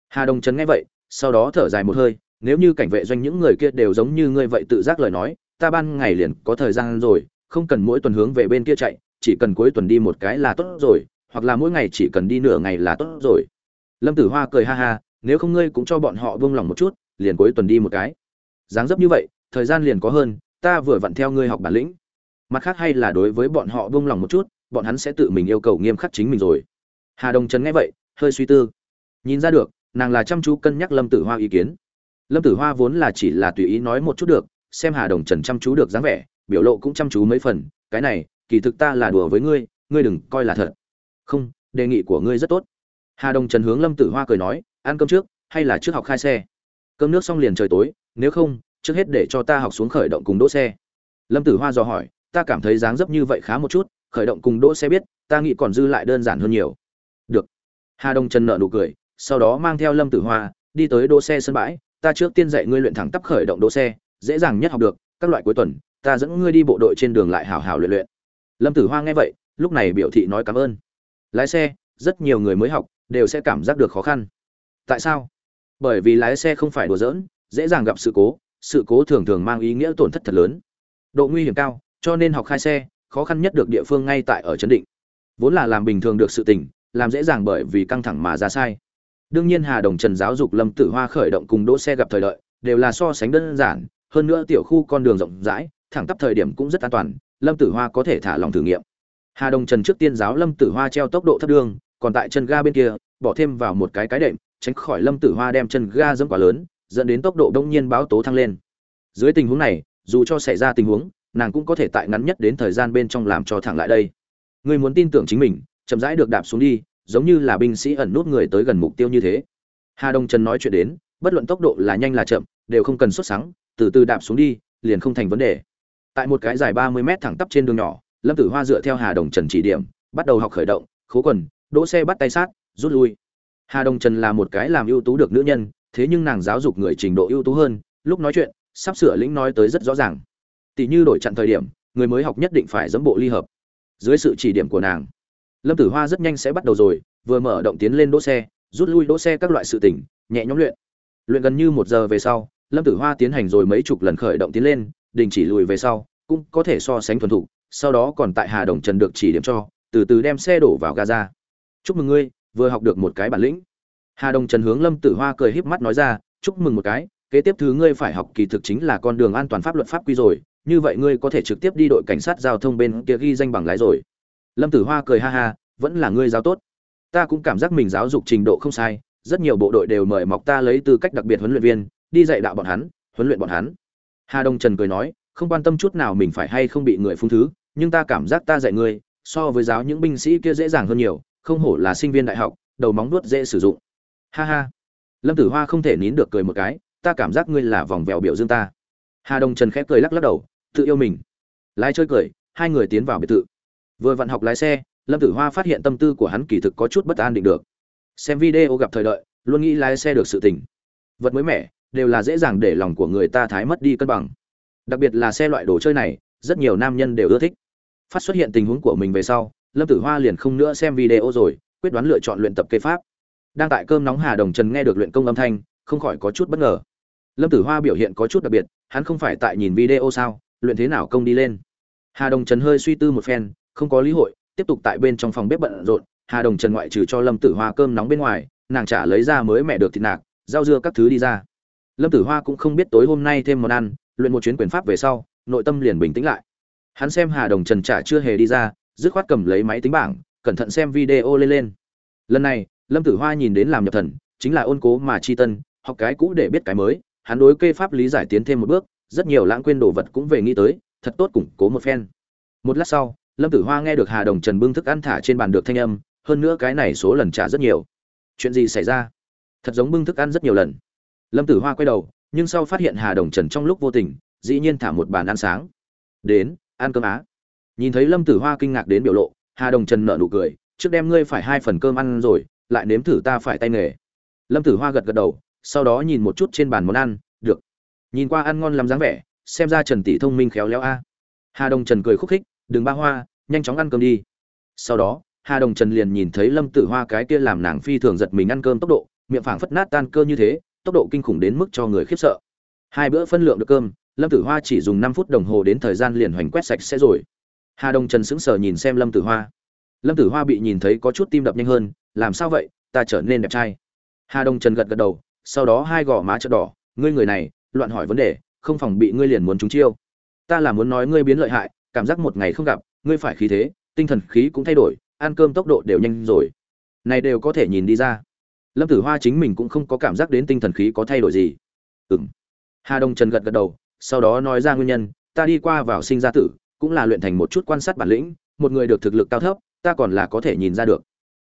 Hà đồng trấn nghe vậy, sau đó thở dài một hơi nếu như cảnh vệ doanh những người kia đều giống như ngươi vậy tự giác lời nói, ta ban ngày liền có thời gian rồi, không cần mỗi tuần hướng về bên kia chạy, chỉ cần cuối tuần đi một cái là tốt rồi, hoặc là mỗi ngày chỉ cần đi nửa ngày là tốt rồi. Lâm tử hoa cười ha ha, nếu không ngươi cũng cho bọn họ buông lòng một chút, liền cuối tuần đi một cái. Dáng dấp như vậy, thời gian liền có hơn, ta vừa vặn theo ngươi học bản lĩnh. Mặt khác hay là đối với bọn họ buông lòng một chút, bọn hắn sẽ tự mình yêu cầu nghiêm khắc chính mình rồi. Hà đồng trần nghe vậy, hơi suy tư. Nhìn ra được, nàng là chăm chú cân nhắc lâm tử hoa ý kiến lâm tử hoa vốn là chỉ là tùy ý nói một chút được, xem hà đồng trần chăm chú được dáng vẻ, biểu lộ cũng chăm chú mấy phần, cái này, kỳ thực ta là đùa với ngươi ngươi đừng coi là thật. Không, đề nghị của ngươi rất tốt. Hà đồng trần hướng lâm tử hoa cười nói, ăn cơm trước, hay là trước học khai xe? Cơm nước xong liền trời tối, nếu không, trước hết để cho ta học xuống khởi động cùng đỗ xe. Lâm tử hoa dò hỏi, ta cảm thấy dáng dấp như vậy khá một chút, khởi động cùng đỗ xe biết, ta nghĩ còn dư lại đơn giản hơn nhiều. Được. Hà Đồng trần nợ nụ cười, sau đó mang theo lâm tử hoa, đi tới đỗ xe sân bãi ta trước tiên dạy ngươi luyện thẳng tắp khởi động đỗ xe, dễ dàng nhất học được, các loại cuối tuần, ta dẫn ngươi đi bộ đội trên đường lại hảo hảo luyện luyện. Lâm tử hoa nghe vậy, lúc này biểu thị nói cảm ơn. Lái xe, rất nhiều người mới học, đều sẽ cảm giác được khó khăn. Tại sao? Bởi vì lái xe không phải đùa giỡn, dễ dàng gặp sự cố sự cố thường thường mang ý nghĩa tổn thất thật lớn. Độ nguy hiểm cao, cho nên học khai xe, khó khăn nhất được địa phương ngay tại ở Trấn định. Vốn là làm bình thường được sự tình làm dễ dàng bởi vì căng thẳng mà ra sai đương nhiên hà đồng trần giáo dục lâm tử hoa khởi động cùng đỗ xe gặp thời lợi, đều là so sánh đơn giản, hơn nữa tiểu khu con đường rộng rãi, thẳng tắp thời điểm cũng rất an toàn, lâm tử hoa có thể thả lòng thử nghiệm. Hà đồng trần trước tiên giáo lâm tử hoa treo tốc độ thấp đường, còn tại chân ga bên kia, bỏ thêm vào một cái cái đệm, tránh khỏi lâm tử hoa đem chân ga dẫm quá lớn, dẫn đến tốc độ đông nhiên báo tố thăng lên. Dưới tình huống này, dù cho xảy ra tình huống, nàng cũng có thể tại ngắn nhất đến thời gian bên trong làm cho thẳng lại đây. Người muốn tin tưởng chính mình, chậm rãi được đạp xuống đi giống như là binh sĩ ẩn nút người tới gần mục tiêu như thế. Hà đông trần nói chuyện đến, bất luận tốc độ là nhanh là chậm, đều không cần xuất sáng từ từ đạp xuống đi, liền không thành vấn đề. Tại một cái dài ba mươi mét thẳng tắp trên đường nhỏ, lâm tử hoa dựa theo hà đồng trần chỉ điểm, bắt đầu học khởi động, khố quần, đỗ xe bắt tay sát, rút lui. Hà đồng trần là một cái làm ưu tú được nữ nhân, thế nhưng nàng giáo dục người trình độ ưu tú hơn, lúc nói chuyện, sắp sửa lĩnh nói tới rất rõ ràng. Tỷ như đổi chặn thời điểm, người mới học nhất định phải dẫm bộ ly hợp. Dưới sự chỉ điểm của nàng lâm tử hoa rất nhanh sẽ bắt đầu rồi, vừa mở động tiến lên đỗ xe, rút lui đỗ xe các loại sự tỉnh nhẹ nhõm luyện. Luyện gần như một giờ về sau, lâm tử hoa tiến hành rồi mấy chục lần khởi động tiến lên, đình chỉ lùi về sau, cũng có thể so sánh thuần thục, sau đó còn tại hà đồng trần được chỉ điểm cho, từ từ đem xe đổ vào gaza chúc mừng ngươi, vừa học được một cái bản lĩnh. Hà đồng trần hướng lâm tử hoa cười híp mắt nói ra, chúc mừng một cái, kế tiếp thứ ngươi phải học kỳ thực chính là con đường an toàn pháp luật pháp quy rồi, như vậy ngươi có thể trực tiếp đi đội cảnh sát giao thông bên kia ghi danh bằng lái rồi lâm tử hoa cười ha ha, vẫn là ngươi giáo tốt. Ta cũng cảm giác mình giáo dục trình độ không sai, rất nhiều bộ đội đều mời mọc ta lấy tư cách đặc biệt huấn luyện viên, đi dạy đạo bọn hắn, huấn luyện bọn hắn. Hà đông trần cười nói, không quan tâm chút nào mình phải hay không bị người phung thứ, nhưng ta cảm giác ta dạy ngươi, so với giáo những binh sĩ kia dễ dàng hơn nhiều, không hổ là sinh viên đại học, đầu móng nuốt dễ sử dụng. Ha ha. Lâm tử hoa không thể nín được cười một cái, ta cảm giác ngươi là vòng vèo biểu dương ta. Hà đông trần khẽ cười lắc lắc đầu, tự yêu mình. Lái chơi cười, hai người tiến vào biệt thự vừa vặn học lái xe, lâm tử hoa phát hiện tâm tư của hắn kỳ thực có chút bất an định được. Xem video gặp thời đợi, luôn nghĩ lái xe được sự tình. Vật mới mẻ, đều là dễ dàng để lòng của người ta thái mất đi cân bằng. Đặc biệt là xe loại đồ chơi này, rất nhiều nam nhân đều ưa thích. Phát xuất hiện tình huống của mình về sau, lâm tử hoa liền không nữa xem video rồi, quyết đoán lựa chọn luyện tập cây pháp. Đang tại cơm nóng hà đồng trần nghe được luyện công âm thanh, không khỏi có chút bất ngờ. Lâm tử hoa biểu hiện có chút đặc biệt, hắn không phải tại nhìn video sao, luyện thế nào công đi lên. Hà đồng trần hơi suy tư một phen không có lý hội, tiếp tục tại bên trong phòng bếp bận rộn, hà đồng trần ngoại trừ cho lâm tử hoa cơm nóng bên ngoài, nàng trả lấy ra mới mẹ được thịt nạc, rau dưa các thứ đi ra. Lâm tử hoa cũng không biết tối hôm nay thêm món ăn, luyện một chuyến quyền pháp về sau, nội tâm liền bình tĩnh lại. Hắn xem hà đồng trần trả chưa hề đi ra, dứt khoát cầm lấy máy tính bảng, cẩn thận xem video lên lên. Lần này, lâm tử hoa nhìn đến làm nhập thần, chính là ôn cố mà chi tân, học cái cũ để biết cái mới, hắn đối kê pháp lý giải tiến thêm một bước, rất nhiều lãng quên đồ vật cũng về nghĩ tới, thật tốt củng cố một phen. Một lát sau lâm tử hoa nghe được hà đồng trần bưng thức ăn thả trên bàn được thanh âm, hơn nữa cái này số lần trả rất nhiều. Chuyện gì xảy ra? Thật giống bưng thức ăn rất nhiều lần. Lâm tử hoa quay đầu, nhưng sau phát hiện hà đồng trần trong lúc vô tình, dĩ nhiên thả một bàn ăn sáng. Đến, ăn cơm á. Nhìn thấy lâm tử hoa kinh ngạc đến biểu lộ, hà đồng trần nợ nụ cười, trước đem ngươi phải hai phần cơm ăn rồi, lại nếm thử ta phải tay nghề. Lâm tử hoa gật gật đầu, sau đó nhìn một chút trên bàn món ăn, được. Nhìn qua ăn ngon lắm dáng vẻ, xem ra trần tỷ thông minh khéo léo a. Hà đồng trần cười khúc khích đừng ba hoa, nhanh chóng ăn cơm đi. Sau đó, hà đồng trần liền nhìn thấy lâm tử hoa cái kia làm nàng phi thường giật mình ăn cơm tốc độ, miệng phảng phất nát tan cơ như thế, tốc độ kinh khủng đến mức cho người khiếp sợ. Hai bữa phân lượng được cơm, lâm tử hoa chỉ dùng năm phút đồng hồ đến thời gian liền hoành quét sạch sẽ rồi. Hà đồng trần sững sờ nhìn xem lâm tử hoa. Lâm tử hoa bị nhìn thấy có chút tim đập nhanh hơn, làm sao vậy? Ta trở nên đẹp trai. Hà đồng trần gật gật đầu, sau đó hai gò má chợ đỏ, ngươi người này, loạn hỏi vấn đề, không phòng bị ngươi liền muốn trúng chiêu. Ta là muốn nói ngươi biến lợi hại cảm giác một ngày không gặp, ngươi phải khí thế, tinh thần khí cũng thay đổi, ăn cơm tốc độ đều nhanh rồi. Này đều có thể nhìn đi ra. Lâm tử hoa chính mình cũng không có cảm giác đến tinh thần khí có thay đổi gì. Ừ m hà đông trần gật gật đầu, sau đó nói ra nguyên nhân, ta đi qua vào sinh ra tử, cũng là luyện thành một chút quan sát bản lĩnh, một người được thực lực cao thấp, ta còn là có thể nhìn ra được.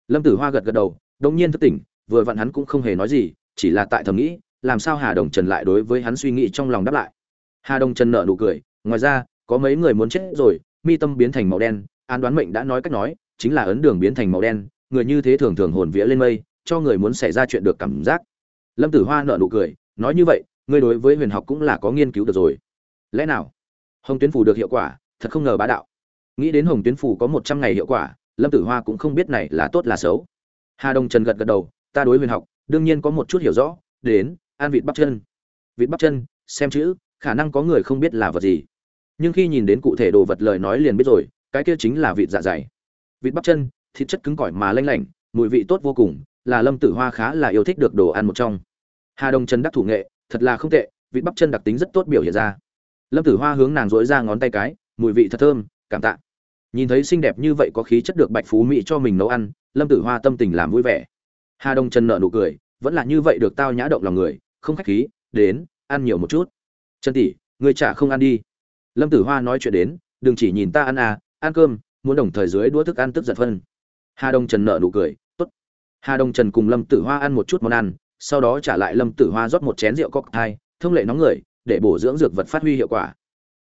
Lâm tử hoa gật gật đầu đông nhiên thức tỉnh, vừa vặn hắn cũng không hề nói gì, chỉ là tại thầm nghĩ, làm sao hà đồng trần lại đối với hắn suy nghĩ trong lòng đáp lại. Hà đông trần nợ nụ cười, ngoài ra có mấy người muốn chết rồi, mi tâm biến thành màu đen an đoán mệnh đã nói cách nói, chính là ấn đường biến thành màu đen, người như thế thường thường hồn vía lên mây, cho người muốn xảy ra chuyện được cảm giác. Lâm tử hoa nợ nụ cười, nói như vậy ngươi đối với huyền học cũng là có nghiên cứu được rồi. Lẽ nào? Hồng tuyến phủ được hiệu quả, thật không ngờ bá đạo. Nghĩ đến hồng tuyến phủ có một trăm ngày hiệu quả, lâm tử hoa cũng không biết này là tốt là xấu. Hà đông trần gật gật đầu, ta đối huyền học, đương nhiên có một chút hiểu rõ, đến, an vịt bắp chân. Vịt bắp chân, xem chữ, khả năng có người không biết là vật gì nhưng khi nhìn đến cụ thể đồ vật lời nói liền biết rồi, cái kia chính là vịt dạ dày. Vịt bắp chân, thịt chất cứng cỏi mà lanh lảnh, mùi vị tốt vô cùng, là lâm tử hoa khá là yêu thích được đồ ăn một trong. Hà đông trần đắc thủ nghệ, thật là không tệ, vịt bắp chân đặc tính rất tốt biểu hiện ra. Lâm tử hoa hướng nàng dối ra ngón tay cái, mùi vị thật thơm, cảm tạ. Nhìn thấy xinh đẹp như vậy có khí chất được bạch phú mỹ cho mình nấu ăn, lâm tử hoa tâm tình làm vui vẻ. Hà đông trần nợ nụ cười, vẫn là như vậy được tao nhã động lòng người, không khách khí, đến, ăn nhiều một chút. Trần tỷ, người chả không ăn đi lâm tử hoa nói chuyện đến, đừng chỉ nhìn ta ăn à ăn cơm, muốn đồng thời dưới đũa thức ăn tức giật phân. Hà đông trần nợ nụ cười, tốt. Hà đông trần cùng lâm tử hoa ăn một chút món ăn, sau đó trả lại lâm tử hoa rót một chén rượu cocktail, thông lệ nóng người, để bổ dưỡng dược vật phát huy hiệu quả.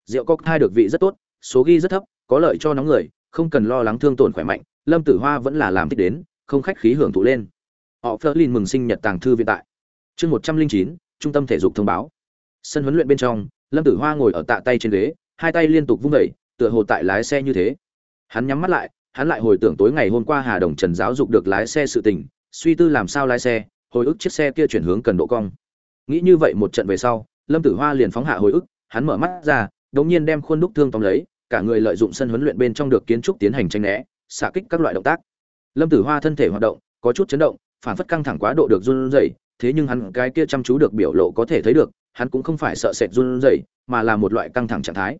Rượu cocktail được vị rất tốt, số ghi rất thấp, có lợi cho nóng người, không cần lo lắng thương tổn khỏe mạnh, lâm tử hoa vẫn là làm thích đến, không khách khí hưởng thụ lên. Họ phơ lin mừng sinh nhật tàng thư viện tại. Chương một trăm linh chín, trung tâm thể dục thông báo. Sân huấn luyện bên trong, lâm tử hoa ngồi ở tạ tay trên ghế hai tay liên tục vung vẩy tựa hồ tại lái xe như thế. Hắn nhắm mắt lại, hắn lại hồi tưởng tối ngày hôm qua hà đồng trần giáo dục được lái xe sự tình, suy tư làm sao lái xe, hồi ức chiếc xe kia chuyển hướng cần độ cong. Nghĩ như vậy một trận về sau, lâm tử hoa liền phóng hạ hồi ức, hắn mở mắt ra, đống nhiên đem khuôn đúc thương tóm lấy, cả người lợi dụng sân huấn luyện bên trong được kiến trúc tiến hành tranh né, xạ kích các loại động tác. Lâm tử hoa thân thể hoạt động, có chút chấn động, phản phất căng thẳng quá độ được run rẩy, thế nhưng hắn cái kia chăm chú được biểu lộ có thể thấy được, hắn cũng không phải sợ sệt run rẩy, mà là một loại căng thẳng trạng thái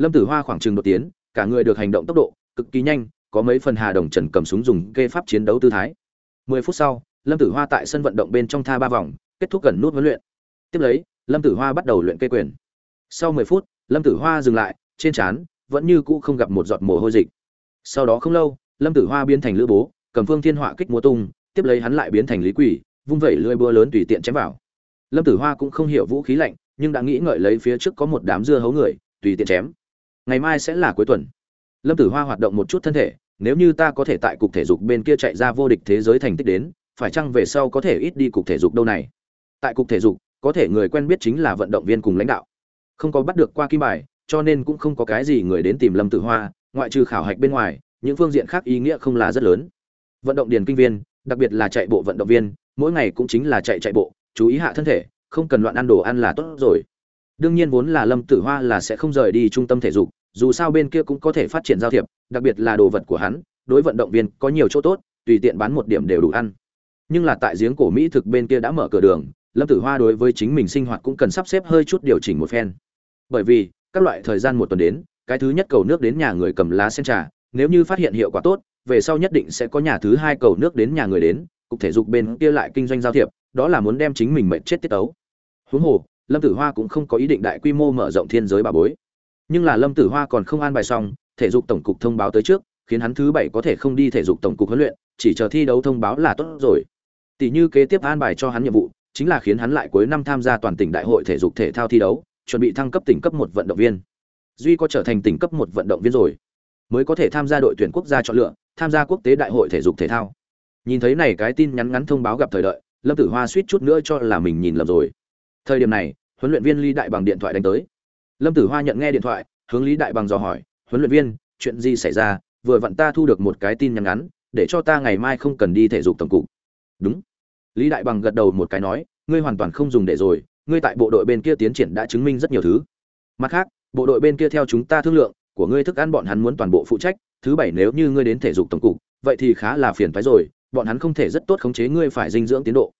lâm tử hoa khoảng chừng đột tiến, cả người được hành động tốc độ cực kỳ nhanh, có mấy phần hà đồng trần cầm súng dùng kê pháp chiến đấu tư thái. Mười phút sau, lâm tử hoa tại sân vận động bên trong tha ba vòng, kết thúc gần nút huấn luyện. Tiếp lấy, lâm tử hoa bắt đầu luyện kê quyền. Sau mười phút, lâm tử hoa dừng lại, trên trán vẫn như cũ không gặp một giọt mồ hôi dịch. Sau đó không lâu, lâm tử hoa biến thành lữ bố, cầm phương thiên họa kích múa tung, tiếp lấy hắn lại biến thành lý quỷ, vung vẩy lưỡi búa lớn tùy tiện chém vào. Lâm tử hoa cũng không hiểu vũ khí lạnh, nhưng đã nghĩ ngợi lấy phía trước có một đám dưa hấu người, tùy tiện chém ngày mai sẽ là cuối tuần. Lâm tử hoa hoạt động một chút thân thể, nếu như ta có thể tại cục thể dục bên kia chạy ra vô địch thế giới thành tích đến, phải chăng về sau có thể ít đi cục thể dục đâu này? Tại cục thể dục, có thể người quen biết chính là vận động viên cùng lãnh đạo. Không có bắt được qua kim bài, cho nên cũng không có cái gì người đến tìm lâm tử hoa, ngoại trừ khảo hạch bên ngoài, những phương diện khác ý nghĩa không là rất lớn. Vận động điền kinh viên, đặc biệt là chạy bộ vận động viên, mỗi ngày cũng chính là chạy chạy bộ, chú ý hạ thân thể, không cần loạn ăn đồ ăn là tốt rồi. Đương nhiên vốn là lâm tử hoa là sẽ không rời đi trung tâm thể dục dù sao bên kia cũng có thể phát triển giao thiệp, đặc biệt là đồ vật của hắn, đối vận động viên có nhiều chỗ tốt, tùy tiện bán một điểm đều đủ ăn. Nhưng là tại giếng cổ mỹ thực bên kia đã mở cửa đường, lâm tử hoa đối với chính mình sinh hoạt cũng cần sắp xếp hơi chút điều chỉnh một phen. Bởi vì, các loại thời gian một tuần đến, cái thứ nhất cầu nước đến nhà người cầm lá sen trà, nếu như phát hiện hiệu quả tốt, về sau nhất định sẽ có nhà thứ hai cầu nước đến nhà người đến, cục thể dục bên kia lại kinh doanh giao thiệp, đó là muốn đem chính mình mệt chết tiết tấu. Huống hồ, lâm tử hoa cũng không có ý định đại quy mô mở rộng thiên giới bà bối nhưng là lâm tử hoa còn không an bài xong, thể dục tổng cục thông báo tới trước, khiến hắn thứ bảy có thể không đi thể dục tổng cục huấn luyện, chỉ chờ thi đấu thông báo là tốt rồi. Tỷ như kế tiếp an bài cho hắn nhiệm vụ, chính là khiến hắn lại cuối năm tham gia toàn tỉnh đại hội thể dục thể thao thi đấu, chuẩn bị thăng cấp tỉnh cấp một vận động viên. Duy có trở thành tỉnh cấp một vận động viên rồi, mới có thể tham gia đội tuyển quốc gia chọn lựa, tham gia quốc tế đại hội thể dục thể thao. Nhìn thấy này cái tin nhắn ngắn thông báo gặp thời đợi, lâm tử hoa suýt chút nữa cho là mình nhìn lầm rồi. Thời điểm này, huấn luyện viên lý đại bằng điện thoại đánh tới lâm tử hoa nhận nghe điện thoại, hướng lý đại bằng dò hỏi, huấn luyện viên, chuyện gì xảy ra? Vừa vặn ta thu được một cái tin nhắn ngắn, để cho ta ngày mai không cần đi thể dục tổng cục. Đúng. Lý đại bằng gật đầu một cái nói, ngươi hoàn toàn không dùng để rồi, ngươi tại bộ đội bên kia tiến triển đã chứng minh rất nhiều thứ. Mặt khác, bộ đội bên kia theo chúng ta thương lượng, của ngươi thức ăn bọn hắn muốn toàn bộ phụ trách, thứ bảy nếu như ngươi đến thể dục tổng cục, vậy thì khá là phiền phái rồi, bọn hắn không thể rất tốt khống chế ngươi phải dinh dưỡng tiến độ.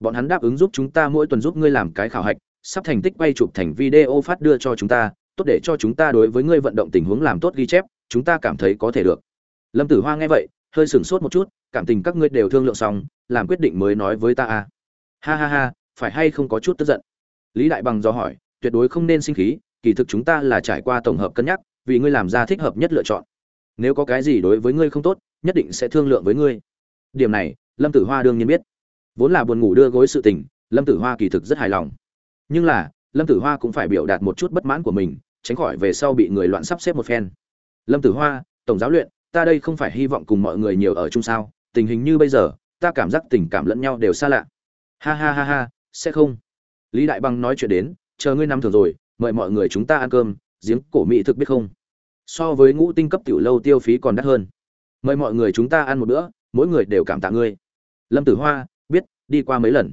Bọn hắn đáp ứng giúp chúng ta mỗi tuần giúp ngươi làm cái khảo hạch sắp thành tích quay chụp thành video phát đưa cho chúng ta, tốt để cho chúng ta đối với ngươi vận động tình huống làm tốt ghi chép, chúng ta cảm thấy có thể được. Lâm tử hoa nghe vậy, hơi sửng sốt một chút, cảm tình các ngươi đều thương lượng xong, làm quyết định mới nói với ta à. Ha ha ha, phải hay không có chút tức giận? Lý đại bằng do hỏi, tuyệt đối không nên sinh khí, kỳ thực chúng ta là trải qua tổng hợp cân nhắc, vì ngươi làm ra thích hợp nhất lựa chọn. Nếu có cái gì đối với ngươi không tốt, nhất định sẽ thương lượng với ngươi. Điểm này, lâm tử hoa đương nhiên biết. Vốn là buồn ngủ đưa gối sự tình, lâm tử hoa kỳ thực rất hài lòng nhưng là, lâm tử hoa cũng phải biểu đạt một chút bất mãn của mình, tránh khỏi về sau bị người loạn sắp xếp một phen. Lâm tử hoa, tổng giáo luyện, ta đây không phải hy vọng cùng mọi người nhiều ở chung sao? Tình hình như bây giờ, ta cảm giác tình cảm lẫn nhau đều xa lạ. Ha ha ha ha, sẽ không. Lý đại bằng nói chuyện đến, chờ ngươi năm thường rồi, mời mọi người chúng ta ăn cơm, giếng cổ mỹ thực biết không? So với ngũ tinh cấp tiểu lâu tiêu phí còn đắt hơn. Mời mọi người chúng ta ăn một bữa, mỗi người đều cảm tạ ngươi. Lâm tử hoa, biết, đi qua mấy lần.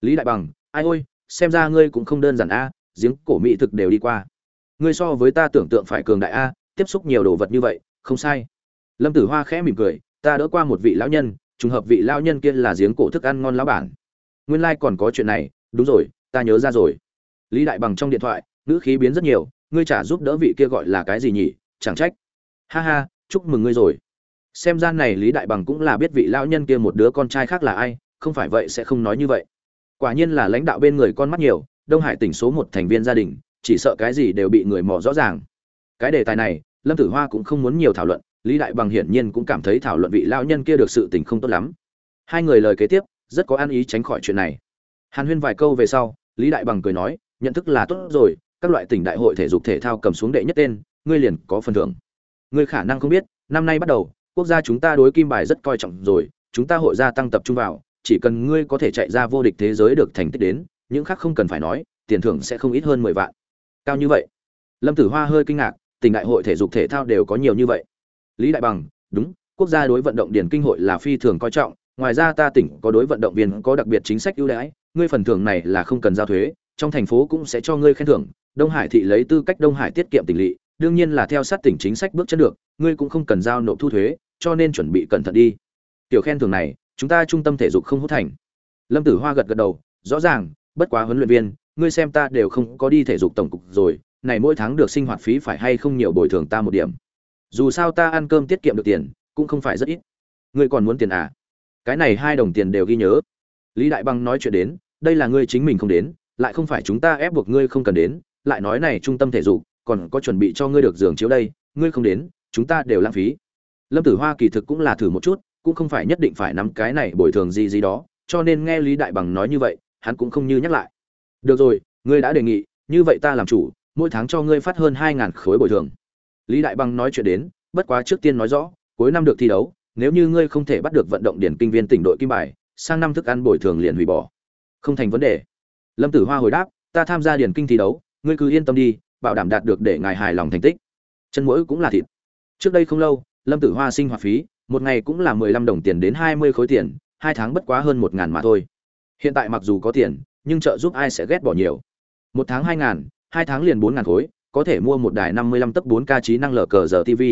Lý đại bằng ai ôi xem ra ngươi cũng không đơn giản a, giếng cổ mỹ thực đều đi qua. Ngươi so với ta tưởng tượng phải cường đại a, tiếp xúc nhiều đồ vật như vậy, không sai. Lâm tử hoa khẽ mỉm cười, ta đỡ qua một vị lão nhân, trùng hợp vị lão nhân kia là giếng cổ thức ăn ngon lão bản. Nguyên lai、like、còn có chuyện này, đúng rồi, ta nhớ ra rồi. Lý đại bằng trong điện thoại, ngữ khí biến rất nhiều, ngươi trả giúp đỡ vị kia gọi là cái gì nhỉ, chẳng trách. Ha ha, chúc mừng ngươi rồi. Xem gian này lý đại bằng cũng là biết vị lão nhân kia một đứa con trai khác là ai, không phải vậy sẽ không nói như vậy quả nhiên là lãnh đạo bên người con mắt nhiều, đông hải tỉnh số một thành viên gia đình, chỉ sợ cái gì đều bị người mò rõ ràng. Cái đề tài này, lâm tử hoa cũng không muốn nhiều thảo luận, lý đại bằng hiển nhiên cũng cảm thấy thảo luận vị lão nhân kia được sự tình không tốt lắm. Hai người lời kế tiếp, rất có ăn ý tránh khỏi chuyện này. Hàn huyên vài câu về sau, lý đại bằng cười nói, nhận thức là tốt rồi, các loại tỉnh đại hội thể dục thể thao cầm xuống đệ nhất tên, ngươi liền có phần thưởng. Ngươi khả năng không biết, năm nay bắt đầu, quốc gia chúng ta đối kim bài rất coi trọng rồi, chúng ta hội gia tăng tập trung vào chỉ cần ngươi có thể chạy ra vô địch thế giới được thành tích đến, những khác không cần phải nói, tiền thưởng sẽ không ít hơn mười vạn. Cao như vậy? Lâm tử hoa hơi kinh ngạc tỉnh đại hội thể dục thể thao đều có nhiều như vậy. Lý đại bằng, đúng, quốc gia đối vận động điển kinh hội là phi thường coi trọng, ngoài ra ta tỉnh có đối vận động viên có đặc biệt chính sách ưu đãi, ngươi phần thưởng này là không cần giao thuế, trong thành phố cũng sẽ cho ngươi khen thưởng, đông hải thị lấy tư cách đông hải tiết kiệm tỉnh lỵ, đương nhiên là theo sát tỉnh chính sách bước chân được, ngươi cũng không cần giao nộp thu thuế, cho nên chuẩn bị cẩn thận đi. Tiểu khen thưởng này chúng ta trung tâm thể dục không hút thành. Lâm tử hoa gật gật đầu, rõ ràng, bất quá huấn luyện viên, ngươi xem ta đều không có đi thể dục tổng cục rồi, này mỗi tháng được sinh hoạt phí phải hay không nhiều bồi thường ta một điểm. Dù sao ta ăn cơm tiết kiệm được tiền, cũng không phải rất ít. Ngươi còn muốn tiền à? Cái này hai đồng tiền đều ghi nhớ. Lý đại băng nói chuyện đến, đây là ngươi chính mình không đến, lại không phải chúng ta ép buộc ngươi không cần đến, lại nói này trung tâm thể dục, còn có chuẩn bị cho ngươi được giường chiếu đây, ngươi không đến, chúng ta đều lãng phí. Lâm tử hoa kỳ thực cũng là thử một chút cũng không phải nhất định phải nắm cái này bồi thường gì gì đó, cho nên nghe lý đại bằng nói như vậy, hắn cũng không như nhắc lại. Được rồi, ngươi đã đề nghị, như vậy ta làm chủ, mỗi tháng cho ngươi phát hơn hai ngàn khối bồi thường. Lý đại bằng nói chuyện đến, bất quá trước tiên nói rõ, cuối năm được thi đấu, nếu như ngươi không thể bắt được vận động điển kinh viên tỉnh đội kim bài, sang năm thức ăn bồi thường liền hủy bỏ. Không thành vấn đề. Lâm tử hoa hồi đáp, ta tham gia điển kinh thi đấu, ngươi cứ yên tâm đi, bảo đảm đạt được để ngài hài lòng thành tích. Chân mũi cũng là thịt. Trước đây không lâu, lâm tử hoa sinh hoạt phí một ngày cũng là mười lăm đồng tiền đến hai mươi khối tiền, hai tháng bất quá hơn một ngàn mà thôi. Hiện tại mặc dù có tiền, nhưng trợ giúp ai sẽ ghét bỏ nhiều. Một tháng hai ngàn, hai tháng liền bốn ngàn khối, có thể mua một đài năm mươi lăm tấc bốn k trí năng lờ cờ giờ tv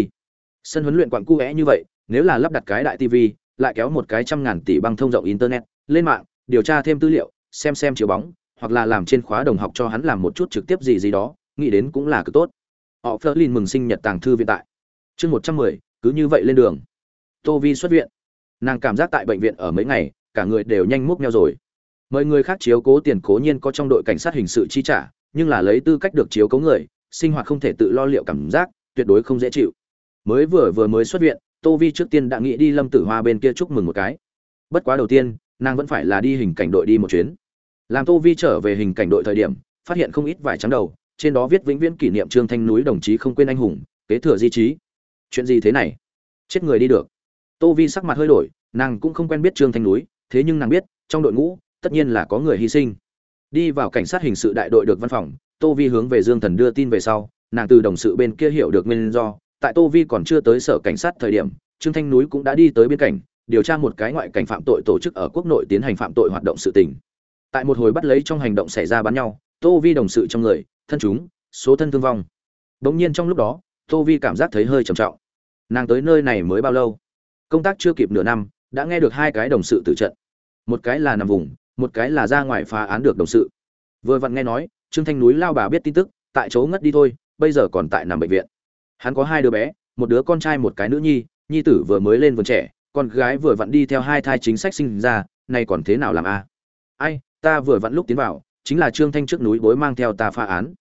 sân huấn luyện quặng cu é như vậy, nếu là lắp đặt cái đại tv lại kéo một cái trăm ngàn tỷ băng thông rộng internet, lên mạng, điều tra thêm tư liệu, xem xem chiếu bóng, hoặc là làm trên khóa đồng học cho hắn làm một chút trực tiếp gì gì đó, nghĩ đến cũng là cực tốt. Họ phớt lên mừng sinh nhật tàng thư viện tại. Chương một trăm mười, cứ như vậy lên đường tô vi xuất viện. Nàng cảm giác tại bệnh viện ở mấy ngày, cả người đều nhanh múc nhau rồi. Mời người khác chiếu cố tiền cố nhiên có trong đội cảnh sát hình sự chi trả, nhưng là lấy tư cách được chiếu cố người, sinh hoạt không thể tự lo liệu cảm giác, tuyệt đối không dễ chịu. Mới vừa vừa mới xuất viện, tô vi trước tiên đã nghĩ đi lâm tử hoa bên kia chúc mừng một cái. Bất quá đầu tiên, nàng vẫn phải là đi hình cảnh đội đi một chuyến. Làm tô vi trở về hình cảnh đội thời điểm, phát hiện không ít vải trắng đầu, trên đó viết vĩnh viễn kỷ niệm trương thanh núi đồng chí không quên anh hùng, kế thừa di trí. Chuyện gì thế này? Chết người đi được tô vi sắc mặt hơi đổi, nàng cũng không quen biết trương thanh núi, thế nhưng nàng biết, trong đội ngũ, tất nhiên là có người hy sinh. Đi vào cảnh sát hình sự đại đội được văn phòng, tô vi hướng về dương thần đưa tin về sau, nàng từ đồng sự bên kia hiểu được nguyên do, tại tô vi còn chưa tới sở cảnh sát thời điểm, trương thanh núi cũng đã đi tới biên cảnh, điều tra một cái ngoại cảnh phạm tội tổ chức ở quốc nội tiến hành phạm tội hoạt động sự tình. Tại một hồi bắt lấy trong hành động xảy ra bắn nhau, tô vi đồng sự trong người, thân chúng, số thân thương vong. Đ ỗ n g nhiên trong lúc đó, tô vi cảm giác thấy hơi trầm trọng. Nàng tới nơi này mới bao lâu? Công tác chưa kịp nửa năm, đã nghe được hai cái đồng sự tử trận. Một cái là nằm vùng, một cái là ra ngoài phá án được đồng sự. Vừa vặn nghe nói, trương thanh núi lao bà biết tin tức, tại chỗ ngất đi thôi, bây giờ còn tại nằm bệnh viện. Hắn có hai đứa bé, một đứa con trai một cái nữ nhi nhi tử vừa mới lên vườn trẻ, con gái vừa vặn đi theo hai thai chính sách sinh ra, nay còn thế nào làm a? Ai, ta vừa vặn lúc tiến vào, chính là trương thanh trước núi bối mang theo ta phá án.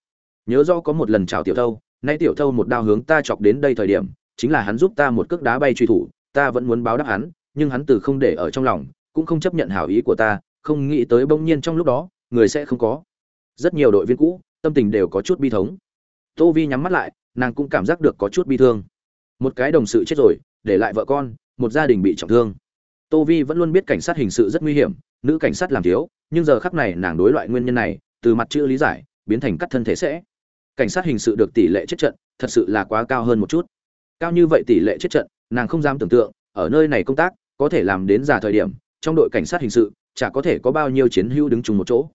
Nhớ rõ có một lần chào tiểu thâu, nay tiểu thâu một đao hướng ta chọc đến đây thời điểm, chính là hắn giúp ta một cước đá bay truy thủ ta vẫn muốn báo đáp hắn, nhưng hắn từ không để ở trong lòng, cũng không chấp nhận hảo ý của ta, không nghĩ tới bỗng nhiên trong lúc đó, người sẽ không có. Rất nhiều đội viên cũ, tâm tình đều có chút bi thống. Tô vi nhắm mắt lại, nàng cũng cảm giác được có chút bi thương. Một cái đồng sự chết rồi, để lại vợ con, một gia đình bị trọng thương. Tô vi vẫn luôn biết cảnh sát hình sự rất nguy hiểm, nữ cảnh sát làm thiếu, nhưng giờ khắc này nàng đối loại nguyên nhân này, từ mặt chữ lý giải, biến thành cắt thân thể sẽ. Cảnh sát hình sự được tỷ lệ chết trận, thật sự là quá cao hơn một chút. Cao như vậy tỷ lệ chết trận nàng không dám tưởng tượng, ở nơi này công tác, có thể làm đến già thời điểm, trong đội cảnh sát hình sự, chả có thể có bao nhiêu chiến hữu đứng chung một chỗ.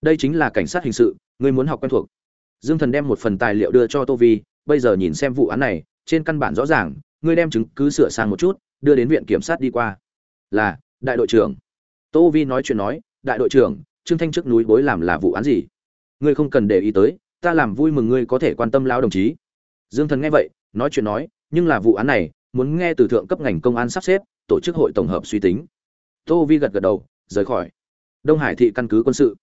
Đây chính là cảnh sát hình sự ngươi muốn học quen thuộc. Dương thần đem một phần tài liệu đưa cho tô vi, bây giờ nhìn xem vụ án này, trên căn bản rõ ràng ngươi đem chứng cứ sửa sang một chút, đưa đến viện kiểm sát đi qua. Là, đại đội trưởng. Tô vi nói chuyện nói, đại đội trưởng, trương thanh trước núi bối làm là vụ án gì? Ngươi không cần để ý tới, ta làm vui mừng ngươi có thể quan tâm lao đồng chí. Dương thần nghe vậy, nói chuyện nói, nhưng là vụ án này muốn nghe từ thượng cấp ngành công an sắp xếp, tổ chức hội tổng hợp suy tính. Tô vi gật gật đầu, rời khỏi. Đông hải thị căn cứ quân sự.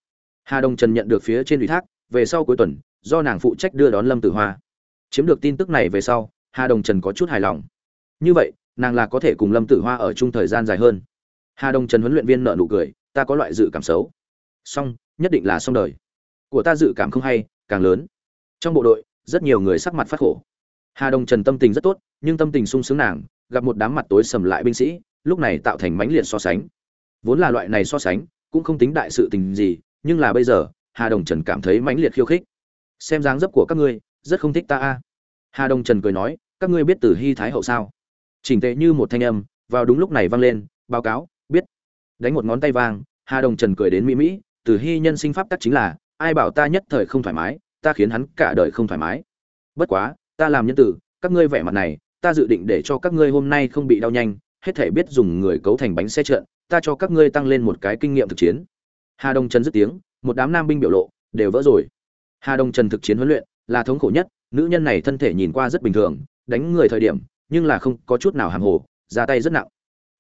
Hà đông trần nhận được phía trên ủy thác, về sau cuối tuần, do nàng phụ trách đưa đón lâm tử hoa. Chiếm được tin tức này về sau, hà đồng trần có chút hài lòng. Như vậy, nàng là có thể cùng lâm tử hoa ở chung thời gian dài hơn. Hà đồng trần huấn luyện viên nợ nụ cười, ta có loại dự cảm xấu. Song nhất định là xong đời. Của ta dự cảm không hay, càng lớn. Trong bộ đội, rất nhiều người sắc mặt phát khổ hà đồng trần tâm tình rất tốt, nhưng tâm tình sung sướng nàng, gặp một đám mặt tối sầm lại binh sĩ, lúc này tạo thành mãnh liệt so sánh. Vốn là loại này so sánh, cũng không tính đại sự tình gì, nhưng là bây giờ, hà đồng trần cảm thấy mãnh liệt khiêu khích. Xem dáng dấp của các ngươi, rất không thích ta a. Hà đồng trần cười nói, các ngươi biết Tử hy thái hậu sao? Chỉnh tệ như một thanh âm, vào đúng lúc này vang lên, báo cáo, biết. Đánh một ngón tay vàng hà đồng trần cười đến mỹ mỹ Tử hy nhân sinh pháp tắc chính là, ai bảo ta nhất thời không thoải mái, ta khiến hắn cả đời không thoải mái. Bất quá ta làm nhân tử, các ngươi vẻ mặt này, ta dự định để cho các ngươi hôm nay không bị đau nhanh, hết thể biết dùng người cấu thành bánh xe trượn ta cho các ngươi tăng lên một cái kinh nghiệm thực chiến. Hà đông trần dứt tiếng, một đám nam binh biểu lộ, đều vỡ rồi. Hà đông trần thực chiến huấn luyện, là thống khổ nhất, nữ nhân này thân thể nhìn qua rất bình thường, đánh người thời điểm, nhưng là không có chút nào hàng hồ, ra tay rất nặng.